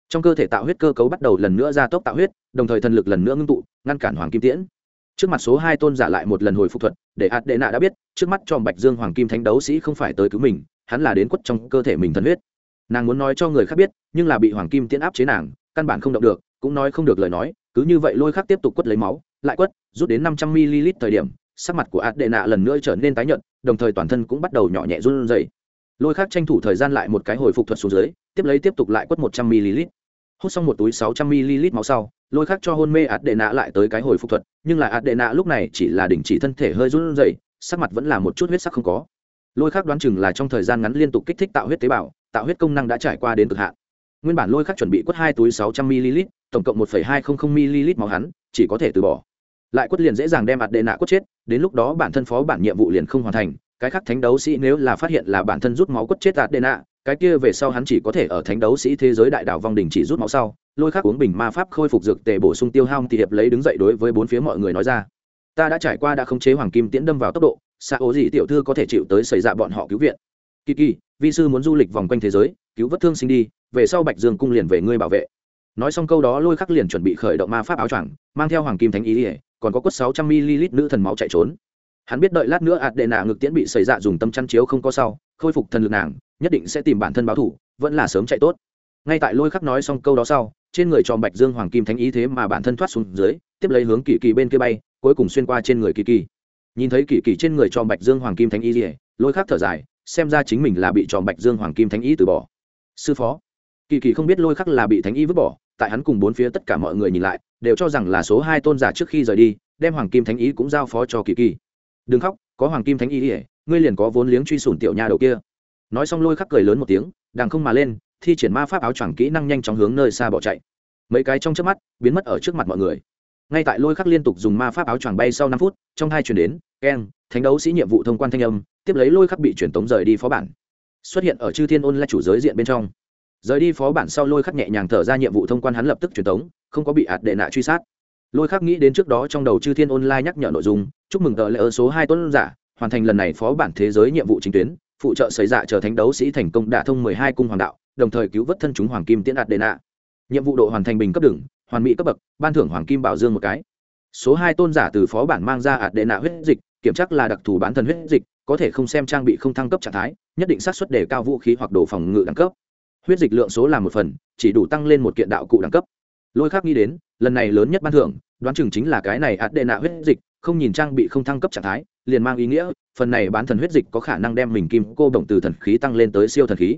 Trong cơ thể tạo huyết cơ cấu bắt đầu lần nữa ra tốc tạo huyết, đồng thời thần lực lần nữa ngưng tụ, ngăn cản hoàng kim tiễn. Trước mặt số hai tôn giả lại một lần hồi phục thuật, để ạt đệ nạ đã biết, trước mắt cho bạch dương hoàng kim thánh đấu sĩ không phải tới cứu mình, hắn là đến quất trong cơ thể mình thần huyết. Nàng muốn nói cho người khác biết, nhưng là bị hoàng kim tiễn áp chế nàng, căn bản không động được, cũng nói không được lời nói cứ như vậy lôi khắc tiếp tục quất lấy máu, lại quất, rút đến năm trăm ml thời điểm, sắc mặt của ạt đệ nạ lần nữa trở nên tái nhợt, đồng thời toàn thân cũng bắt đầu nhỏ nhẹ run rẩy. Lôi khắc tranh thủ thời gian lại một cái hồi phục thuật xuống dưới, tiếp lấy tiếp tục lại quất một trăm ml. Hút xong một túi sáu trăm ml máu sau, lôi khắc cho hôn mê ạt đệ nạ lại tới cái hồi phục thuật, nhưng là ạt đệ nạ lúc này chỉ là đình chỉ thân thể hơi run rẩy, sắc mặt vẫn là một chút huyết sắc không có. Lôi khắc đoán chừng là trong thời gian ngắn liên tục kích thích tạo huyết tế bào, tạo huyết công năng đã trải qua đến cực hạn nguyên bản lôi khắc chuẩn bị quất hai túi sáu trăm ml, tổng cộng một hai trăm linh ml máu hắn, chỉ có thể từ bỏ. Lại quất liền dễ dàng đem ạt đệ nạ quất chết, đến lúc đó bản thân phó bản nhiệm vụ liền không hoàn thành, cái khác thánh đấu sĩ nếu là phát hiện là bản thân rút máu quất chết ạt đệ nạ, cái kia về sau hắn chỉ có thể ở thánh đấu sĩ thế giới đại đảo vong đình chỉ rút máu sau, lôi khắc uống bình ma pháp khôi phục dược tề bổ sung tiêu hao, thì hiệp lấy đứng dậy đối với bốn phía mọi người nói ra. Ta đã trải qua đã khống chế hoàng kim tiễn đâm vào tốc độ xa ố gì tiểu thư có thể chịu tới xảy ra bọn họ cứu viện kỳ kỳ, vi sư muốn du lịch vòng quanh thế giới, cứu vết thương sinh đi, về sau bạch dương cung liền về ngươi bảo vệ. Nói xong câu đó lôi khắc liền chuẩn bị khởi động ma pháp áo choàng, mang theo hoàng kim thánh ý ỉa còn có quất sáu trăm ml nữ thần máu chạy trốn. Hắn biết đợi lát nữa ạt đệ nạ ngực tiễn bị xảy ra dùng tâm chăn chiếu không có sau, khôi phục thần lực nàng, nhất định sẽ tìm bản thân báo thủ, vẫn là sớm chạy tốt. Ngay tại lôi khắc nói xong câu đó sau, trên người tròn bạch dương hoàng kim thánh ý thế mà bản thân thoát xuống dưới, tiếp lấy hướng kỳ kỳ bên kia bay, cuối cùng xuyên qua trên người kỳ kỳ. Nhìn thấy kỳ kỳ trên người tròn bạch dương hoàng kim thánh ý ỉa lôi khắc thở dài xem ra chính mình là bị tròn bạch dương hoàng kim thánh ý từ bỏ. Sư phó, kỳ kỳ không biết lôi khắc là bị thánh ý vứt bỏ, tại hắn cùng bốn phía tất cả mọi người nhìn lại, đều cho rằng là số hai tôn giả trước khi rời đi, đem hoàng kim thánh ý cũng giao phó cho kỳ kỳ. Đừng khóc, có hoàng kim thánh ý ỉa ngươi liền có vốn liếng truy sủn tiểu nha đầu kia. Nói xong lôi khắc cười lớn một tiếng đàng không mà lên, thi triển ma pháp áo choàng kỹ năng nhanh chóng hướng nơi xa bỏ chạy. Mấy cái trong trước mắt, biến mất ở trước mặt mọi người ngay tại lôi khắc liên tục dùng ma pháp áo choàng bay sau năm phút, trong hai chuyển đến, keng, thánh đấu sĩ nhiệm vụ thông quan thanh âm, tiếp lấy lôi khắc bị truyền tống rời đi phó bản. Xuất hiện ở chư thiên ôn là chủ giới diện bên trong. Rời đi phó bản sau lôi khắc nhẹ nhàng thở ra nhiệm vụ thông quan hắn lập tức truyền tống, không có bị ạt đệ nạ truy sát. Lôi khắc nghĩ đến trước đó trong đầu chư thiên online nhắc nhở nội dung, chúc mừng tờ lễ ơ số hai tuấn giả, hoàn thành lần này phó bản thế giới nhiệm vụ chính tuyến, phụ trợ xảy dạ trở Thánh đấu sĩ thành công đả thông mười hai cung hoàng đạo, đồng thời cứu vớt thân chúng hoàng kim tiễn đạt đệ nạ. Nhiệm vụ độ hoàn thành bình cấp đừng hoàn mỹ cấp bậc, ban thưởng hoàng kim bảo dương một cái. Số hai tôn giả từ phó bản mang ra ạt đệ nạ huyết dịch, kiểm chắc là đặc thù bán thần huyết dịch, có thể không xem trang bị không thăng cấp trạng thái, nhất định xác suất để cao vũ khí hoặc đồ phòng ngự đẳng cấp. Huyết dịch lượng số là một phần, chỉ đủ tăng lên một kiện đạo cụ đẳng cấp. Lôi khác nghĩ đến, lần này lớn nhất ban thưởng, đoán chừng chính là cái này ạt đệ nạ huyết dịch, không nhìn trang bị không thăng cấp trạng thái, liền mang ý nghĩa, phần này bán thần huyết dịch có khả năng đem mình kim cô động từ thần khí tăng lên tới siêu thần khí.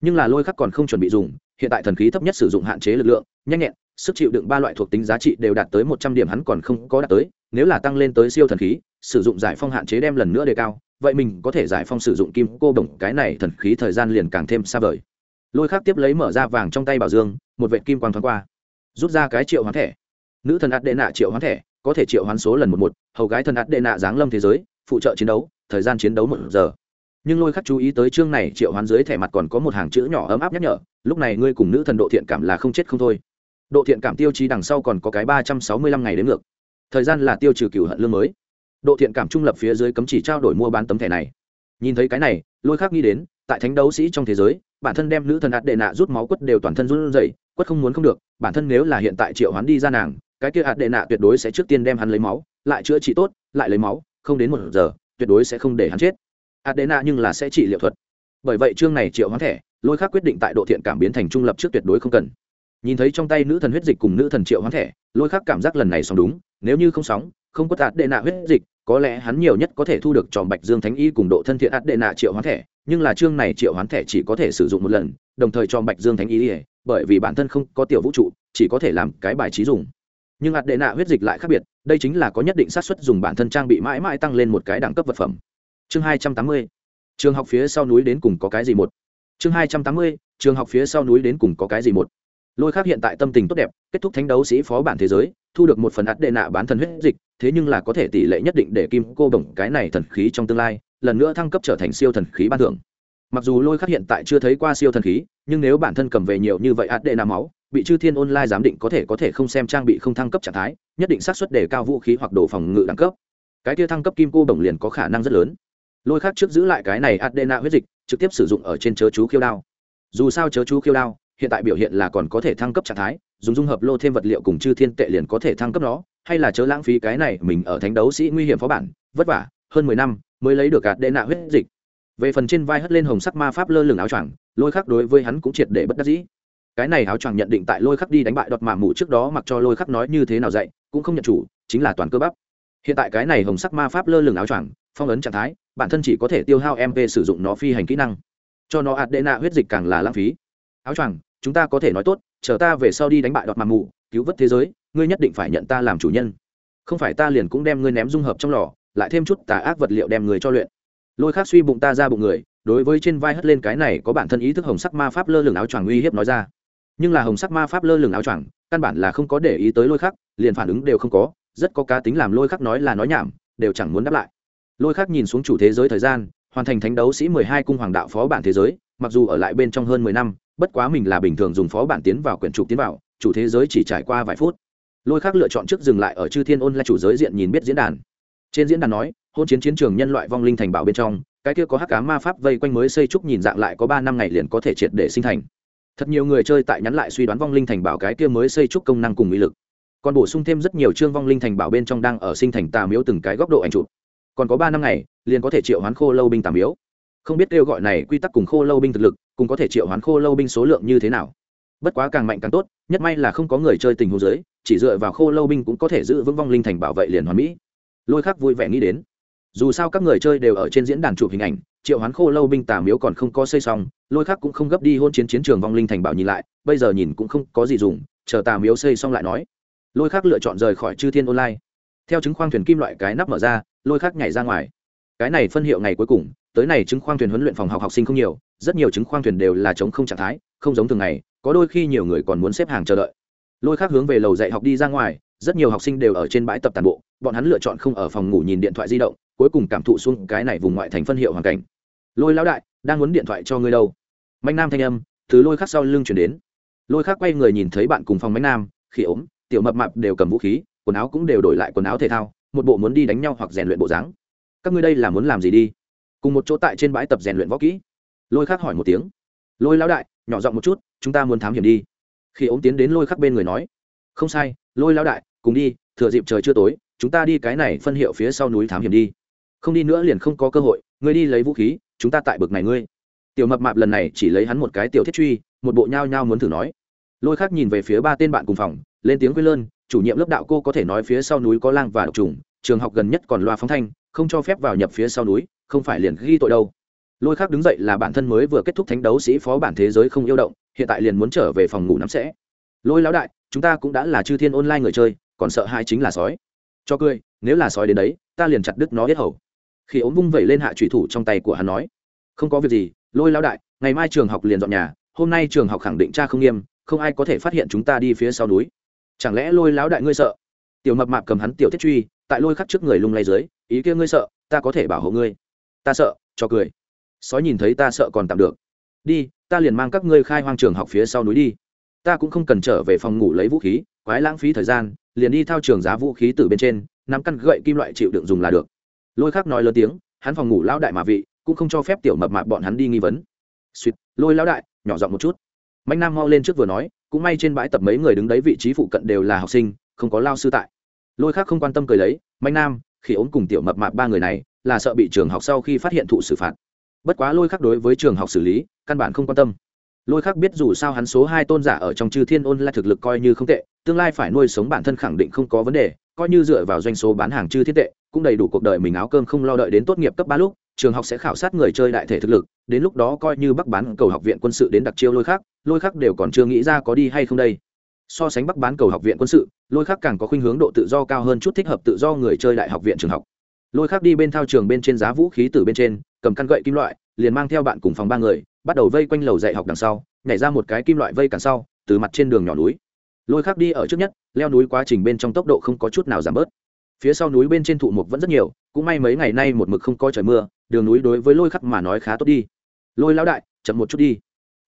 Nhưng là lôi khắc còn không chuẩn bị dùng, hiện tại thần khí thấp nhất sử dụng hạn chế lực lượng, nhanh nhẹn sức chịu đựng ba loại thuộc tính giá trị đều đạt tới một trăm điểm hắn còn không có đạt tới, nếu là tăng lên tới siêu thần khí, sử dụng giải phong hạn chế đem lần nữa đề cao, vậy mình có thể giải phong sử dụng kim cô đồng, cái này thần khí thời gian liền càng thêm xa vời. Lôi khắc tiếp lấy mở ra vàng trong tay bảo dương, một vệ kim quang thoáng qua, rút ra cái triệu hoán thẻ. Nữ thần ạt đệ nạ triệu hoán thẻ, có thể triệu hoán số lần một một, hầu gái thần ạt đệ nạ giáng lâm thế giới, phụ trợ chiến đấu, thời gian chiến đấu một giờ. Nhưng lôi khắc chú ý tới chương này triệu hoán dưới thẻ mặt còn có một hàng chữ nhỏ ấm áp nhắc nhở, lúc này ngươi cùng nữ thần độ thiện cảm là không chết không thôi độ thiện cảm tiêu chí đằng sau còn có cái ba trăm sáu mươi lăm ngày đến ngược. Thời gian là tiêu trừ cửu hận lương mới. Độ thiện cảm trung lập phía dưới cấm chỉ trao đổi mua bán tấm thẻ này. Nhìn thấy cái này, lôi khắc nghĩ đến, tại thánh đấu sĩ trong thế giới, bản thân đem nữ thần ạt đệ nạ rút máu quất đều toàn thân run rẩy, quất không muốn không được, bản thân nếu là hiện tại triệu hoán đi ra nàng, cái kia ạt đệ nạ tuyệt đối sẽ trước tiên đem hắn lấy máu, lại chữa trị tốt, lại lấy máu, không đến một giờ, tuyệt đối sẽ không để hắn chết. Adena nhưng là sẽ trị liệu thuật. Bởi vậy chương này triệu hoán thẻ, lôi khác quyết định tại độ thiện cảm biến thành trung lập trước tuyệt đối không cần nhìn thấy trong tay nữ thần huyết dịch cùng nữ thần triệu hoán thẻ, lôi khắc cảm giác lần này sóng đúng, nếu như không sóng, không có tạt đệ nạ huyết dịch, có lẽ hắn nhiều nhất có thể thu được tròn bạch dương thánh y cùng độ thân thiện ạt đệ nạ triệu hoán thẻ, nhưng là chương này triệu hoán thẻ chỉ có thể sử dụng một lần, đồng thời tròn bạch dương thánh y, bởi vì bản thân không có tiểu vũ trụ, chỉ có thể làm cái bài trí dùng. Nhưng ạt đệ nạ huyết dịch lại khác biệt, đây chính là có nhất định xác suất dùng bản thân trang bị mãi mãi tăng lên một cái đẳng cấp vật phẩm. Chương hai trăm tám mươi, trường học phía sau núi đến cùng có cái gì một? Chương hai trăm tám mươi, trường học phía sau núi đến cùng có cái gì một? Lôi khác hiện tại tâm tình tốt đẹp, kết thúc thánh đấu sĩ phó bản thế giới, thu được một phần ắt đệ nạ bán thần huyết dịch, thế nhưng là có thể tỷ lệ nhất định để kim cô đồng cái này thần khí trong tương lai, lần nữa thăng cấp trở thành siêu thần khí ban thưởng. Mặc dù lôi khắc hiện tại chưa thấy qua siêu thần khí, nhưng nếu bản thân cầm về nhiều như vậy ắt đệ nạ máu, bị chư thiên online giám định có thể có thể không xem trang bị không thăng cấp trạng thái, nhất định xác suất để cao vũ khí hoặc đồ phòng ngự đẳng cấp. Cái kia thăng cấp kim cô đồng liền có khả năng rất lớn. Lôi khác trước giữ lại cái này adena huyết dịch, trực tiếp sử dụng ở trên chớ chú khiêu đao. Dù sao chớ chú khiêu đao hiện tại biểu hiện là còn có thể thăng cấp trạng thái, dùng dung hợp lô thêm vật liệu cùng chư thiên tệ liền có thể thăng cấp nó, hay là chớ lãng phí cái này, mình ở thánh đấu sĩ nguy hiểm phó bản, vất vả, hơn mười năm mới lấy được adena huyết dịch. Về phần trên vai hất lên hồng sắc ma pháp lơ lửng áo choàng, lôi khắc đối với hắn cũng triệt để bất đắc dĩ. Cái này áo choàng nhận định tại lôi khắc đi đánh bại đọt mạ mụ trước đó mặc cho lôi khắc nói như thế nào dạy, cũng không nhận chủ, chính là toàn cơ bắp. Hiện tại cái này hồng sắc ma pháp lơ lửng áo choàng, phong ấn trạng thái, bản thân chỉ có thể tiêu hao mp sử dụng nó phi hành kỹ năng. Cho nó ạt đệ nạ huyết dịch càng là lãng phí áo choàng, chúng ta có thể nói tốt, chờ ta về sau đi đánh bại đọt mà mù, cứu vớt thế giới, ngươi nhất định phải nhận ta làm chủ nhân. Không phải ta liền cũng đem ngươi ném dung hợp trong lò, lại thêm chút tà ác vật liệu đem người cho luyện. Lôi khác suy bụng ta ra bụng người, đối với trên vai hất lên cái này có bản thân ý thức hồng sắc ma pháp lơ lửng áo choàng uy hiếp nói ra. Nhưng là hồng sắc ma pháp lơ lửng áo choàng, căn bản là không có để ý tới lôi khắc, liền phản ứng đều không có, rất có cá tính làm lôi khắc nói là nói nhảm, đều chẳng muốn đáp lại. Lôi khắc nhìn xuống chủ thế giới thời gian, hoàn thành thánh đấu sĩ mười hai cung hoàng đạo phó bản thế giới, mặc dù ở lại bên trong hơn mười năm bất quá mình là bình thường dùng phó bản tiến vào quyển trục tiến vào, chủ thế giới chỉ trải qua vài phút. Lôi khắc lựa chọn trước dừng lại ở chư thiên ôn là chủ giới diện nhìn biết diễn đàn. Trên diễn đàn nói, hôn chiến chiến trường nhân loại vong linh thành bảo bên trong, cái kia có hắc cá ma pháp vây quanh mới xây trúc nhìn dạng lại có ba năm ngày liền có thể triệt để sinh thành. Thật nhiều người chơi tại nhắn lại suy đoán vong linh thành bảo cái kia mới xây trúc công năng cùng uy lực. Còn bổ sung thêm rất nhiều chương vong linh thành bảo bên trong đang ở sinh thành tà miếu từng cái góc độ ảnh chụp. Còn có ba năm ngày, liền có thể triệu hoán khô lâu binh tà miếu. Không biết kêu gọi này quy tắc cùng khô lâu binh thực lực cùng có thể triệu hoán khô lâu binh số lượng như thế nào. Bất quá càng mạnh càng tốt, nhất may là không có người chơi tình hồ dưới, chỉ dựa vào khô lâu binh cũng có thể giữ vững vong linh thành bảo vệ liền hoàn mỹ. Lôi khắc vui vẻ nghĩ đến. Dù sao các người chơi đều ở trên diễn đàn chụp hình ảnh, triệu hoán khô lâu binh tà miếu còn không có xây xong, lôi khắc cũng không gấp đi hôn chiến chiến trường vong linh thành bảo nhìn lại, bây giờ nhìn cũng không có gì dùng, chờ tà miếu xây xong lại nói. Lôi khắc lựa chọn rời khỏi chư thiên online. Theo chứng khoang thuyền kim loại cái nắp mở ra, lôi khắc nhảy ra ngoài. Cái này phân hiệu ngày cuối cùng tới này chứng khoang thuyền huấn luyện phòng học học sinh không nhiều, rất nhiều chứng khoang thuyền đều là chống không trạng thái, không giống thường ngày, có đôi khi nhiều người còn muốn xếp hàng chờ đợi. Lôi khác hướng về lầu dạy học đi ra ngoài, rất nhiều học sinh đều ở trên bãi tập tàn bộ, bọn hắn lựa chọn không ở phòng ngủ nhìn điện thoại di động, cuối cùng cảm thụ xuống cái này vùng ngoại thành phân hiệu hoàn cảnh. Lôi lão đại, đang muốn điện thoại cho ngươi đâu? Mạnh nam thanh âm thứ lôi khác sau lưng chuyển đến. Lôi khác quay người nhìn thấy bạn cùng phòng mạnh nam khi ốm, tiểu mập mạp đều cầm vũ khí, quần áo cũng đều đổi lại quần áo thể thao, một bộ muốn đi đánh nhau hoặc rèn luyện bộ dáng. Các ngươi đây là muốn làm gì đi? Cùng một chỗ tại trên bãi tập rèn luyện võ kỹ. Lôi khắc hỏi một tiếng. Lôi lão đại, nhỏ giọng một chút, chúng ta muốn thám hiểm đi. Khi ống tiến đến lôi khắc bên người nói. Không sai, lôi lão đại, cùng đi, thừa dịp trời chưa tối, chúng ta đi cái này phân hiệu phía sau núi thám hiểm đi. Không đi nữa liền không có cơ hội, ngươi đi lấy vũ khí, chúng ta tại bực này ngươi. Tiểu mập mạp lần này chỉ lấy hắn một cái tiểu thiết truy, một bộ nhao nhao muốn thử nói. Lôi khác nhìn về phía ba tên bạn cùng phòng, lên tiếng quê lơn, chủ nhiệm lớp đạo cô có thể nói phía sau núi có lang và độc trùng trường học gần nhất còn loa phóng thanh, không cho phép vào nhập phía sau núi, không phải liền ghi tội đâu. Lôi khác đứng dậy là bản thân mới vừa kết thúc thánh đấu sĩ phó bản thế giới không yêu động, hiện tại liền muốn trở về phòng ngủ nắm sẽ. Lôi lão đại, chúng ta cũng đã là chư thiên online người chơi, còn sợ hai chính là sói. Cho cười, nếu là sói đến đấy, ta liền chặt đứt nó hết hầu. Khi ống vung vẩy lên hạ trùy thủ trong tay của hắn nói, không có việc gì, lôi lão đại, ngày mai trường học liền dọn nhà, hôm nay trường học khẳng định cha không nghiêm, không ai có thể phát hiện chúng ta đi phía sau núi. Chẳng lẽ lôi lão đại ngươi sợ? Tiểu mập mạp cầm hắn tiểu thiết truy tại lôi khắc trước người lung lay dưới, ý kia ngươi sợ, ta có thể bảo hộ ngươi. Ta sợ, cho cười. Sói nhìn thấy ta sợ còn tạm được. Đi, ta liền mang các ngươi khai hoang trường học phía sau núi đi. Ta cũng không cần trở về phòng ngủ lấy vũ khí, quái lãng phí thời gian, liền đi thao trường giá vũ khí từ bên trên, nắm căn gậy kim loại chịu đựng dùng là được. Lôi khắc nói lớn tiếng, hắn phòng ngủ lão đại mà vị, cũng không cho phép tiểu mập mạp bọn hắn đi nghi vấn. Suýt lôi lão đại, nhỏ giọng một chút. Mạnh nam mau lên trước vừa nói, cũng may trên bãi tập mấy người đứng đấy vị trí phụ cận đều là học sinh, không có lao sư tại lôi khác không quan tâm cười lấy, mạnh nam, khi ốm cùng tiểu mập mạp ba người này, là sợ bị trường học sau khi phát hiện thụ xử phạt. Bất quá lôi khác đối với trường học xử lý, căn bản không quan tâm. Lôi khác biết dù sao hắn số hai tôn giả ở trong chư thiên ôn là thực lực coi như không tệ, tương lai phải nuôi sống bản thân khẳng định không có vấn đề, coi như dựa vào doanh số bán hàng chư thiên tệ, cũng đầy đủ cuộc đời mình áo cơm không lo đợi đến tốt nghiệp cấp ba lúc, trường học sẽ khảo sát người chơi đại thể thực lực, đến lúc đó coi như bắc bán cầu học viện quân sự đến đặc chiêu lôi khác lôi khác đều còn chưa nghĩ ra có đi hay không đây so sánh bắc bán cầu học viện quân sự, lôi khác càng có khuynh hướng độ tự do cao hơn chút thích hợp tự do người chơi đại học viện trường học. Lôi khác đi bên thao trường bên trên giá vũ khí từ bên trên, cầm căn gậy kim loại, liền mang theo bạn cùng phòng ba người, bắt đầu vây quanh lầu dạy học đằng sau, nhảy ra một cái kim loại vây cản sau, từ mặt trên đường nhỏ núi. Lôi khác đi ở trước nhất, leo núi quá trình bên trong tốc độ không có chút nào giảm bớt. Phía sau núi bên trên thụ mục vẫn rất nhiều, cũng may mấy ngày nay một mực không có trời mưa, đường núi đối với lôi khắc mà nói khá tốt đi. Lôi lão đại, chậm một chút đi.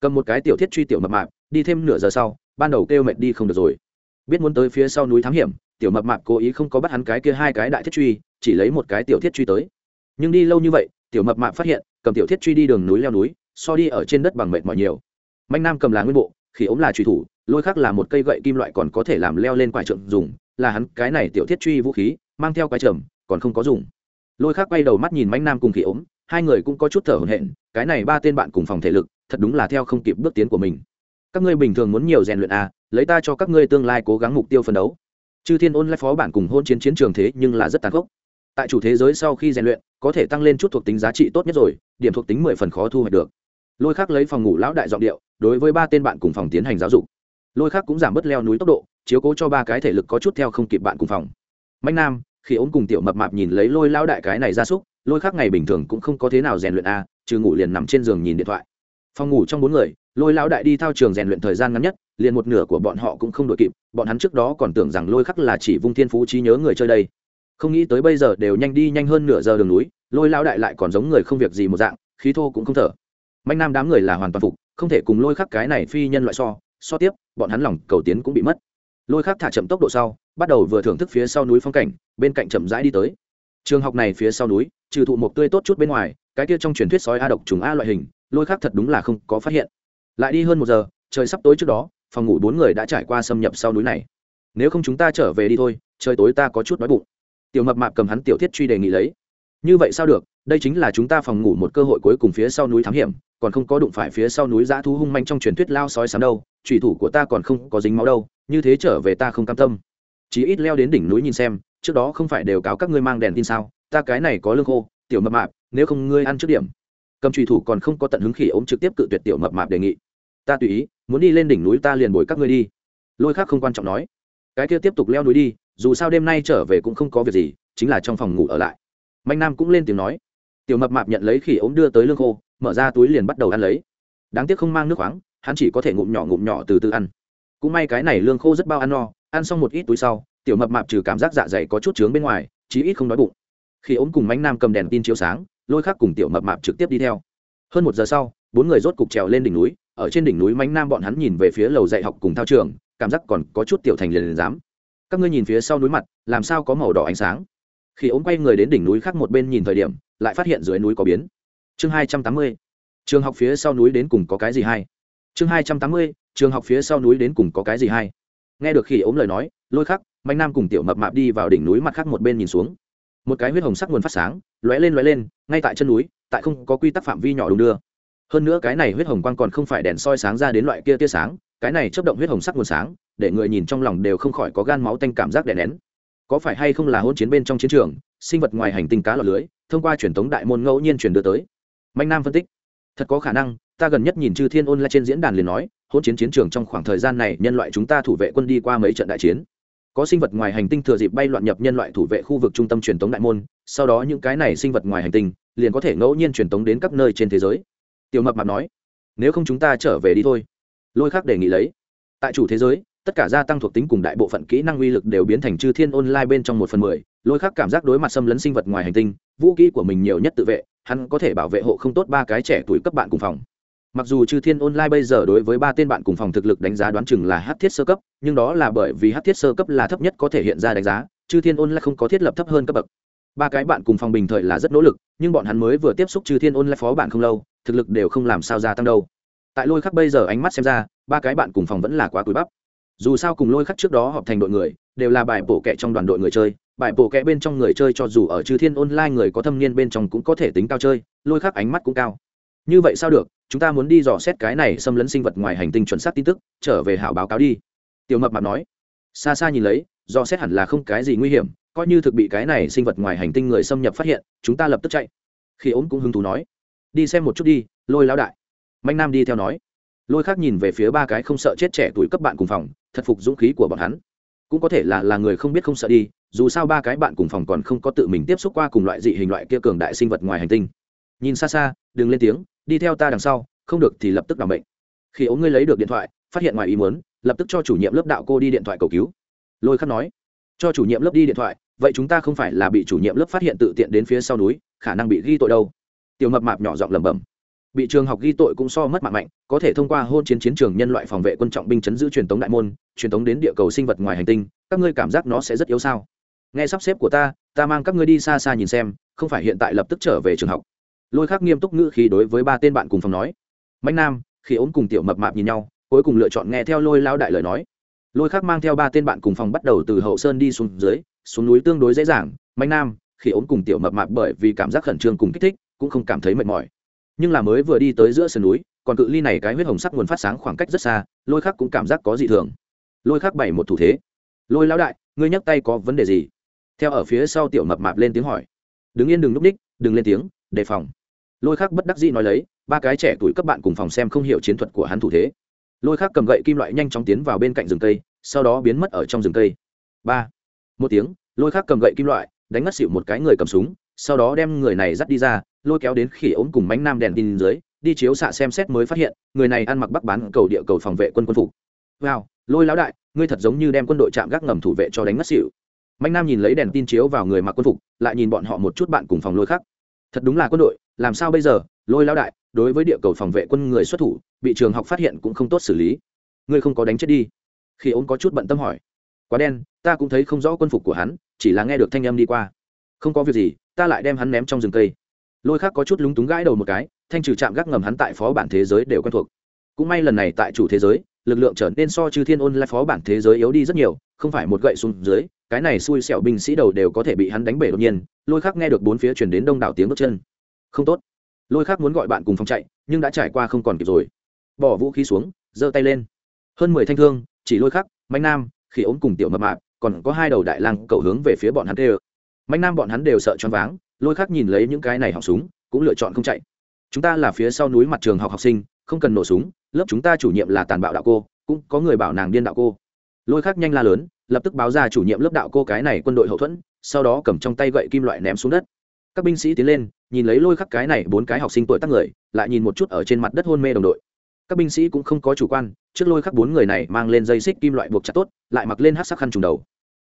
Cầm một cái tiểu thiết truy tiểu mập mạp, đi thêm nửa giờ sau ban đầu kêu mệt đi không được rồi. Biết muốn tới phía sau núi thám hiểm tiểu mập mạp cố ý không có bắt hắn cái kia hai cái đại thiết truy chỉ lấy một cái tiểu thiết truy tới. Nhưng đi lâu như vậy tiểu mập mạp phát hiện cầm tiểu thiết truy đi đường núi leo núi so đi ở trên đất bằng mệt mỏi nhiều. Mạnh nam cầm là nguyên bộ khi ống là truy thủ lôi khác là một cây gậy kim loại còn có thể làm leo lên quải trượng dùng là hắn cái này tiểu thiết truy vũ khí mang theo cái trầm còn không có dùng. Lôi khác quay đầu mắt nhìn mánh nam cùng khỉ ống, hai người cũng có chút thở hổn hển cái này ba tên bạn cùng phòng thể lực thật đúng là theo không kịp bước tiến của mình các ngươi bình thường muốn nhiều rèn luyện à lấy ta cho các ngươi tương lai cố gắng mục tiêu phấn đấu. Chư thiên ôn lại phó bản cùng hôn chiến chiến trường thế nhưng là rất tàn khốc. Tại chủ thế giới sau khi rèn luyện, có thể tăng lên chút thuộc tính giá trị tốt nhất rồi, điểm thuộc tính mười phần khó thu hoạch được. Lôi khác lấy phòng ngủ lão đại giọng điệu, đối với ba tên bạn cùng phòng tiến hành giáo dục. Lôi khác cũng giảm bớt leo núi tốc độ, chiếu cố cho ba cái thể lực có chút theo không kịp bạn cùng phòng. Mạnh nam, khi ốm cùng tiểu mập mạp nhìn lấy lôi lão đại cái này ra súc, lôi khác ngày bình thường cũng không có thế nào rèn luyện a trừ ngủ liền nằm trên giường nhìn điện thoại phòng ngủ trong bốn người, lôi lão đại đi thao trường rèn luyện thời gian ngắn nhất, liền một nửa của bọn họ cũng không đội kịp, bọn hắn trước đó còn tưởng rằng lôi khắc là chỉ vung thiên phú trí nhớ người chơi đây. Không nghĩ tới bây giờ đều nhanh đi nhanh hơn nửa giờ đường núi, lôi lão đại lại còn giống người không việc gì một dạng, khí thô cũng không thở. Mạnh nam đám người là hoàn toàn phục, không thể cùng lôi khắc cái này phi nhân loại so so tiếp, bọn hắn lòng cầu tiến cũng bị mất. Lôi khắc thả chậm tốc độ sau, bắt đầu vừa thưởng thức phía sau núi phong cảnh, bên cạnh chậm rãi đi tới. Trường học này phía sau núi, trừ thụ một tươi tốt chút bên ngoài, cái kia trong truyền thuyết sói a độc trùng a loại hình lôi khác thật đúng là không có phát hiện. Lại đi hơn một giờ, trời sắp tối trước đó, phòng ngủ bốn người đã trải qua xâm nhập sau núi này. Nếu không chúng ta trở về đi thôi, trời tối ta có chút đói bụng. Tiểu mập mạp cầm hắn tiểu thiết truy đề nghị lấy. Như vậy sao được, đây chính là chúng ta phòng ngủ một cơ hội cuối cùng phía sau núi thám hiểm, còn không có đụng phải phía sau núi dã thú hung manh trong truyền thuyết lao sói sám đâu thủy thủ của ta còn không có dính máu đâu, như thế trở về ta không cam tâm. Chí ít leo đến đỉnh núi nhìn xem, trước đó không phải đều cáo các ngươi mang đèn tin sao, ta cái này có lương khô, tiểu mập mạp, nếu không ngươi ăn trước điểm cầm trùy thủ còn không có tận hứng khỉ ốm trực tiếp cự tuyệt tiểu mập mạp đề nghị. Ta tùy ý, muốn đi lên đỉnh núi ta liền bồi các ngươi đi. Lôi khác không quan trọng nói. Cái kia tiếp tục leo núi đi, dù sao đêm nay trở về cũng không có việc gì, chính là trong phòng ngủ ở lại. Mạnh nam cũng lên tiếng nói. Tiểu mập mạp nhận lấy khỉ ống đưa tới lương khô, mở ra túi liền bắt đầu ăn lấy. Đáng tiếc không mang nước khoáng, hắn chỉ có thể ngụm nhỏ ngụm nhỏ từ từ ăn. Cũng may cái này lương khô rất bao ăn no, ăn xong một ít túi sau, tiểu mập mạp trừ cảm giác dạ dày có chút trướng bên ngoài, chí ít không đói bụng. Khi ống cùng mánh nam cầm đèn tin chiếu sáng lôi khác cùng tiểu mập mạp trực tiếp đi theo. Hơn một giờ sau, bốn người rốt cục trèo lên đỉnh núi, ở trên đỉnh núi mánh nam bọn hắn nhìn về phía lầu dạy học cùng thao trường, cảm giác còn có chút tiểu thành liền liền dám. Các ngươi nhìn phía sau núi mặt, làm sao có màu đỏ ánh sáng? Khi ống quay người đến đỉnh núi khác một bên nhìn thời điểm, lại phát hiện dưới núi có biến. Chương hai trăm tám mươi. Trường học phía sau núi đến cùng có cái gì hay? Chương hai trăm tám mươi, trường học phía sau núi đến cùng có cái gì hay? Nghe được khi ống lời nói, lôi khắc mạnh nam cùng tiểu mập mạp đi vào đỉnh núi mặt khác một bên nhìn xuống một cái huyết hồng sắc nguồn phát sáng, lóe lên lóe lên, ngay tại chân núi, tại không có quy tắc phạm vi nhỏ đúng đưa. Hơn nữa cái này huyết hồng quang còn không phải đèn soi sáng ra đến loại kia tia sáng, cái này chấp động huyết hồng sắc nguồn sáng, để người nhìn trong lòng đều không khỏi có gan máu tanh cảm giác đè nén. Có phải hay không là hôn chiến bên trong chiến trường, sinh vật ngoài hành tinh cá lọt lưới, thông qua truyền thống đại môn ngẫu nhiên truyền đưa tới? Mạnh nam phân tích. Thật có khả năng, ta gần nhất nhìn chư thiên ôn lại trên diễn đàn liền nói hôn chiến chiến trường trong khoảng thời gian này, nhân loại chúng ta thủ vệ quân đi qua mấy trận đại chiến có sinh vật ngoài hành tinh thừa dịp bay loạn nhập nhân loại thủ vệ khu vực trung tâm truyền tống đại môn, sau đó những cái này sinh vật ngoài hành tinh liền có thể ngẫu nhiên truyền tống đến các nơi trên thế giới. Tiểu mập mạp nói, nếu không chúng ta trở về đi thôi. Lôi khác đề nghị lấy. Tại chủ thế giới, tất cả gia tăng thuộc tính cùng đại bộ phận kỹ năng uy lực đều biến thành chư thiên online bên trong một phần mười. Lôi khác cảm giác đối mặt xâm lấn sinh vật ngoài hành tinh, vũ kỹ của mình nhiều nhất tự vệ, hắn có thể bảo vệ hộ không tốt ba cái trẻ tuổi cấp bạn cùng phòng mặc dù chư thiên online bây giờ đối với ba tên bạn cùng phòng thực lực đánh giá đoán chừng là hát thiết sơ cấp, nhưng đó là bởi vì hát thiết sơ cấp là thấp nhất có thể hiện ra đánh giá, chư thiên online không có thiết lập thấp hơn cấp bậc. Ba cái bạn cùng phòng bình thời là rất nỗ lực, nhưng bọn hắn mới vừa tiếp xúc chư thiên online phó bạn không lâu, thực lực đều không làm sao gia tăng đâu. Tại lôi khắc bây giờ ánh mắt xem ra, ba cái bạn cùng phòng vẫn là quá cúi bắp. Dù sao cùng lôi khắc trước đó họp thành đội người, đều là bài bổ kẹ trong đoàn đội người chơi, bài bổ kẹ bên trong người chơi cho dù ở chư thiên online người có thâm niên bên trong cũng có thể tính cao chơi, lôi khắc ánh mắt cũng cao như vậy sao được? Chúng ta muốn đi dò xét cái này xâm lấn sinh vật ngoài hành tinh chuẩn xác tin tức, trở về hảo báo cáo đi. Tiểu mập mạp nói. Xa xa nhìn lấy, dò xét hẳn là không cái gì nguy hiểm, coi như thực bị cái này sinh vật ngoài hành tinh người xâm nhập phát hiện, chúng ta lập tức chạy. Khi ốm cũng hứng thú nói. Đi xem một chút đi, lôi lao đại. Mạnh nam đi theo nói. Lôi khác nhìn về phía ba cái không sợ chết trẻ tuổi cấp bạn cùng phòng, thật phục dũng khí của bọn hắn. Cũng có thể là là người không biết không sợ đi, dù sao ba cái bạn cùng phòng còn không có tự mình tiếp xúc qua cùng loại dị hình loại kia cường đại sinh vật ngoài hành tinh. Nhìn xa xa, đừng lên tiếng đi theo ta đằng sau, không được thì lập tức làm bệnh khi ống ngươi lấy được điện thoại, phát hiện ngoài ý muốn, lập tức cho chủ nhiệm lớp đạo cô đi điện thoại cầu cứu. Lôi khắc nói. Cho chủ nhiệm lớp đi điện thoại, vậy chúng ta không phải là bị chủ nhiệm lớp phát hiện tự tiện đến phía sau núi, khả năng bị ghi tội đâu. Tiểu mập mạp nhỏ giọng lẩm bẩm. Bị trường học ghi tội cũng so mất mạng mạnh, có thể thông qua hôn chiến chiến trường nhân loại phòng vệ quân trọng binh chấn giữ truyền thống đại môn, truyền thống đến địa cầu sinh vật ngoài hành tinh, các ngươi cảm giác nó sẽ rất yếu sao? Nghe sắp xếp của ta ta mang các ngươi đi xa xa nhìn xem, không phải hiện tại lập tức trở về trường học lôi khắc nghiêm túc ngữ khi đối với ba tên bạn cùng phòng nói. Mạnh nam, khi ốm cùng tiểu mập mạp nhìn nhau, cuối cùng lựa chọn nghe theo lôi lao đại lời nói. Lôi khắc mang theo ba tên bạn cùng phòng bắt đầu từ hậu sơn đi xuống dưới, xuống núi tương đối dễ dàng. Mạnh nam, khi ốm cùng tiểu mập mạp bởi vì cảm giác khẩn trương cùng kích thích, cũng không cảm thấy mệt mỏi. Nhưng là mới vừa đi tới giữa sườn núi, còn cự ly này cái huyết hồng sắc nguồn phát sáng khoảng cách rất xa, lôi khắc cũng cảm giác có dị thường. Lôi khắc bày một thủ thế. Lôi lão đại, ngươi nhắc tay có vấn đề gì? Theo ở phía sau tiểu mập mạp lên tiếng hỏi. Đứng yên đừng núp ních đừng lên tiếng đề phòng. Lôi khắc bất đắc dĩ nói lấy, ba cái trẻ tuổi các bạn cùng phòng xem không hiểu chiến thuật của hắn thủ thế. Lôi khác cầm gậy kim loại nhanh chóng tiến vào bên cạnh rừng cây, sau đó biến mất ở trong rừng cây. Ba. Một tiếng, lôi khác cầm gậy kim loại, đánh ngất xịu một cái người cầm súng, sau đó đem người này dắt đi ra, lôi kéo đến khỉ ống cùng bánh nam đèn tin dưới, đi chiếu xạ xem xét mới phát hiện, người này ăn mặc bắc bán cầu địa cầu phòng vệ quân quân phục. Wow, lôi lão đại, ngươi thật giống như đem quân đội chạm gác ngầm thủ vệ cho đánh ngất xịu mạnh nam nhìn lấy đèn tin chiếu vào người mặc quân phục, lại nhìn bọn họ một chút bạn cùng phòng lôi khác thật đúng là quân đội, làm sao bây giờ? Lôi lão đại, đối với địa cầu phòng vệ quân người xuất thủ, bị trường học phát hiện cũng không tốt xử lý. Ngươi không có đánh chết đi. Khi ôn có chút bận tâm hỏi. Quá đen, ta cũng thấy không rõ quân phục của hắn, chỉ là nghe được thanh âm đi qua. Không có việc gì, ta lại đem hắn ném trong rừng cây. Lôi khác có chút lúng túng gãi đầu một cái, thanh trừ chạm gác ngầm hắn tại phó bản thế giới đều quen thuộc. Cũng may lần này tại chủ thế giới lực lượng trở nên so chư thiên ôn lại phó bản thế giới yếu đi rất nhiều, không phải một gậy xuống dưới, cái này xui xẻo binh sĩ đầu đều có thể bị hắn đánh bể đột nhiên, lôi khác nghe được bốn phía chuyển đến đông đảo tiếng bước chân. Không tốt. Lôi khác muốn gọi bạn cùng phòng chạy, nhưng đã trải qua không còn kịp rồi. Bỏ vũ khí xuống, giơ tay lên. Hơn mười thanh thương, chỉ lôi khắc mạnh nam khi ốm cùng tiểu mập mạp, còn có hai đầu đại lang cầu hướng về phía bọn hắn tê mạnh nam bọn hắn đều sợ choáng váng, lôi khắc nhìn lấy những cái này họng súng, cũng lựa chọn không chạy. Chúng ta là phía sau núi mặt trường học học sinh, không cần nổ súng lớp chúng ta chủ nhiệm là tàn bạo đạo cô, cũng có người bảo nàng điên đạo cô. Lôi khắc nhanh la lớn, lập tức báo ra chủ nhiệm lớp đạo cô cái này quân đội hậu thuẫn, sau đó cầm trong tay gậy kim loại ném xuống đất. Các binh sĩ tiến lên, nhìn lấy lôi khắc cái này bốn cái học sinh tuổi tác người, lại nhìn một chút ở trên mặt đất hôn mê đồng đội. Các binh sĩ cũng không có chủ quan, trước lôi khắc bốn người này mang lên dây xích kim loại buộc chặt tốt, lại mặc lên hát sắc khăn trùng đầu.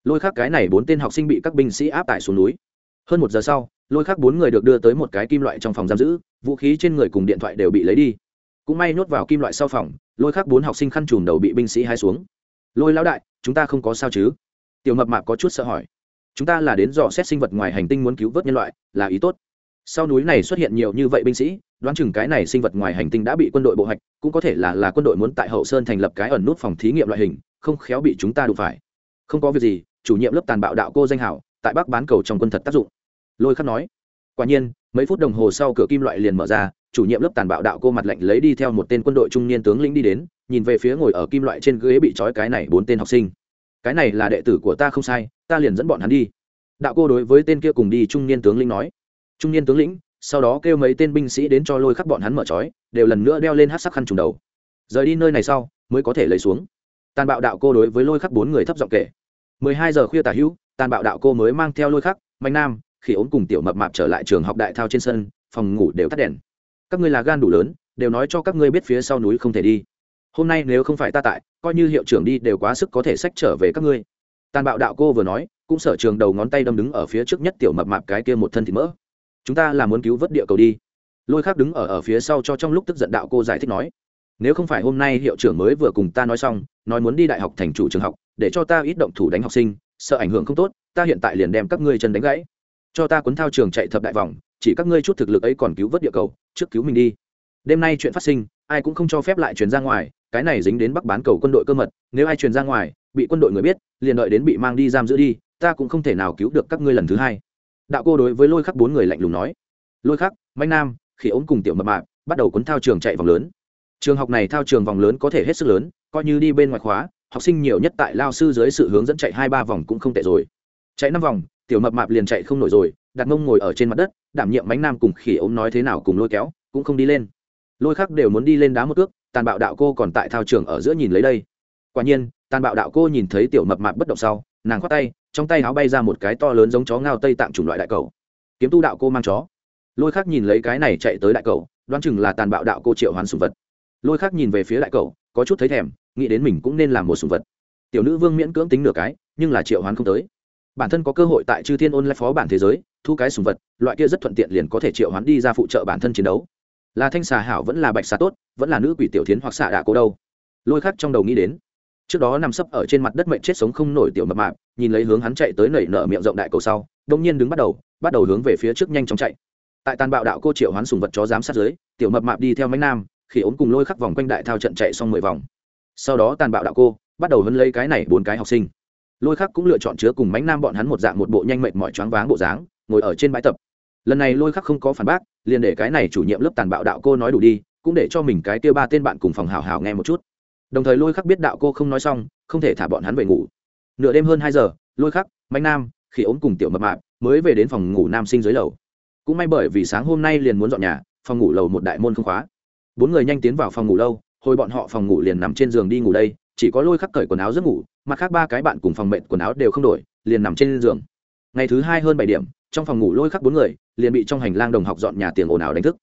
Lôi khắc cái này bốn tên học sinh bị các binh sĩ áp tải xuống núi. Hơn một giờ sau, lôi khắc bốn người được đưa tới một cái kim loại trong phòng giam giữ, vũ khí trên người cùng điện thoại đều bị lấy đi cũng may nhốt vào kim loại sau phòng, lôi khắc bốn học sinh khăn trùm đầu bị binh sĩ hai xuống. Lôi lão đại, chúng ta không có sao chứ? Tiểu mập mạp có chút sợ hỏi. Chúng ta là đến dò xét sinh vật ngoài hành tinh muốn cứu vớt nhân loại, là ý tốt. Sau núi này xuất hiện nhiều như vậy binh sĩ, đoán chừng cái này sinh vật ngoài hành tinh đã bị quân đội bộ hạch, cũng có thể là là quân đội muốn tại hậu sơn thành lập cái ẩn nút phòng thí nghiệm loại hình, không khéo bị chúng ta đụng phải. Không có việc gì, chủ nhiệm lớp tàn bạo đạo cô danh hảo, tại bắc bán cầu trong quân thật tác dụng. Lôi khắc nói. Quả nhiên mấy phút đồng hồ sau cửa kim loại liền mở ra, chủ nhiệm lớp tàn bạo đạo cô mặt lạnh lấy đi theo một tên quân đội trung niên tướng lĩnh đi đến, nhìn về phía ngồi ở kim loại trên ghế bị trói cái này bốn tên học sinh. Cái này là đệ tử của ta không sai, ta liền dẫn bọn hắn đi. Đạo cô đối với tên kia cùng đi trung niên tướng lĩnh nói. Trung niên tướng lĩnh, sau đó kêu mấy tên binh sĩ đến cho lôi khắc bọn hắn mở trói, đều lần nữa đeo lên hát sắc khăn trùng đầu. Rời đi nơi này sau, mới có thể lấy xuống. Tàn bạo đạo cô đối với lôi khắc bốn người thấp giọng kể. Mười hai giờ khuya tả hữu, tàn bạo đạo cô mới mang theo lôi khắc, mạnh nam khi ốm cùng tiểu mập mạp trở lại trường học đại thao trên sân, phòng ngủ đều tắt đèn. Các ngươi là gan đủ lớn, đều nói cho các ngươi biết phía sau núi không thể đi. Hôm nay nếu không phải ta tại, coi như hiệu trưởng đi đều quá sức có thể sách trở về các ngươi. Tàn bạo đạo cô vừa nói, cũng sở trường đầu ngón tay đâm đứng ở phía trước nhất tiểu mập mạp cái kia một thân thịt mỡ. Chúng ta là muốn cứu vớt địa cầu đi. Lôi khác đứng ở ở phía sau cho trong lúc tức giận đạo cô giải thích nói. Nếu không phải hôm nay hiệu trưởng mới vừa cùng ta nói xong, nói muốn đi đại học thành chủ trường học, để cho ta ít động thủ đánh học sinh, sợ ảnh hưởng không tốt, ta hiện tại liền đem các ngươi chân đánh gãy cho ta cuốn thao trường chạy thập đại vòng, chỉ các ngươi chút thực lực ấy còn cứu vớt địa cầu, trước cứu mình đi. Đêm nay chuyện phát sinh, ai cũng không cho phép lại truyền ra ngoài, cái này dính đến bắc bán cầu quân đội cơ mật, nếu ai truyền ra ngoài, bị quân đội người biết, liền đợi đến bị mang đi giam giữ đi, ta cũng không thể nào cứu được các ngươi lần thứ hai. Đạo cô đối với lôi khắc bốn người lạnh lùng nói. Lôi khắc, mạnh nam khi ống cùng tiểu mập mạp, bắt đầu cuốn thao trường chạy vòng lớn. Trường học này thao trường vòng lớn có thể hết sức lớn, coi như đi bên ngoài khóa, học sinh nhiều nhất tại lao sư dưới sự hướng dẫn chạy hai ba vòng cũng không tệ rồi. Chạy năm vòng tiểu mập mạp liền chạy không nổi rồi, đặt mông ngồi ở trên mặt đất, đảm nhiệm bánh nam cùng khỉ ống nói thế nào cùng lôi kéo, cũng không đi lên. Lôi khác đều muốn đi lên đá một cước, tàn bạo đạo cô còn tại thao trường ở giữa nhìn lấy đây. Quả nhiên, tàn bạo đạo cô nhìn thấy tiểu mập mạp bất động sau, nàng khoát tay, trong tay áo bay ra một cái to lớn giống chó ngao tây tạm chủng loại đại cầu. Kiếm tu đạo cô mang chó. Lôi khác nhìn lấy cái này chạy tới đại cầu, đoán chừng là tàn bạo đạo cô triệu hoán sùng vật. Lôi khác nhìn về phía đại cầu, có chút thấy thèm, nghĩ đến mình cũng nên làm một sùng vật. Tiểu nữ vương miễn cưỡng tính nửa cái, nhưng là triệu hoán không tới bản thân có cơ hội tại chư thiên ôn lại phó bản thế giới, thu cái sùng vật, loại kia rất thuận tiện liền có thể triệu hoán đi ra phụ trợ bản thân chiến đấu. Là thanh xà hảo vẫn là bạch xà tốt, vẫn là nữ quỷ tiểu thiến hoặc xạ đạ cô đâu. Lôi khắc trong đầu nghĩ đến, trước đó nằm sấp ở trên mặt đất mệnh chết sống không nổi tiểu mập mạp, nhìn lấy hướng hắn chạy tới nảy nở miệng rộng đại cầu sau, đông nhiên đứng bắt đầu bắt đầu hướng về phía trước nhanh chóng chạy. Tại tàn bạo đạo cô triệu hoán sùng vật chó giám sát dưới, tiểu mập mạp đi theo mấy nam, khi ốm cùng lôi khắc vòng quanh đại thao trận chạy xong mười vòng. Sau đó tàn bạo đạo cô, bắt đầu hấn lấy cái này bốn cái học sinh lôi khắc cũng lựa chọn chứa cùng mánh nam bọn hắn một dạng một bộ nhanh mệt mỏi choáng váng bộ dáng, ngồi ở trên bãi tập. Lần này lôi khắc không có phản bác, liền để cái này chủ nhiệm lớp tàn bạo đạo cô nói đủ đi, cũng để cho mình cái kia ba tên bạn cùng phòng hào hào nghe một chút. Đồng thời lôi khắc biết đạo cô không nói xong, không thể thả bọn hắn về ngủ. Nửa đêm hơn hai giờ, lôi khắc mạnh nam khi ốm cùng tiểu mập mạp mới về đến phòng ngủ nam sinh dưới lầu. Cũng may bởi vì sáng hôm nay liền muốn dọn nhà, phòng ngủ lầu một đại môn không khóa. Bốn người nhanh tiến vào phòng ngủ lâu, hồi bọn họ phòng ngủ liền nằm trên giường đi ngủ đây chỉ có lôi khắc cởi quần áo giấc ngủ, mặt khác ba cái bạn cùng phòng mệnh quần áo đều không đổi, liền nằm trên giường. Ngày thứ hai hơn bảy điểm, trong phòng ngủ lôi khắc bốn người, liền bị trong hành lang đồng học dọn nhà tiền ồn ào đánh thức.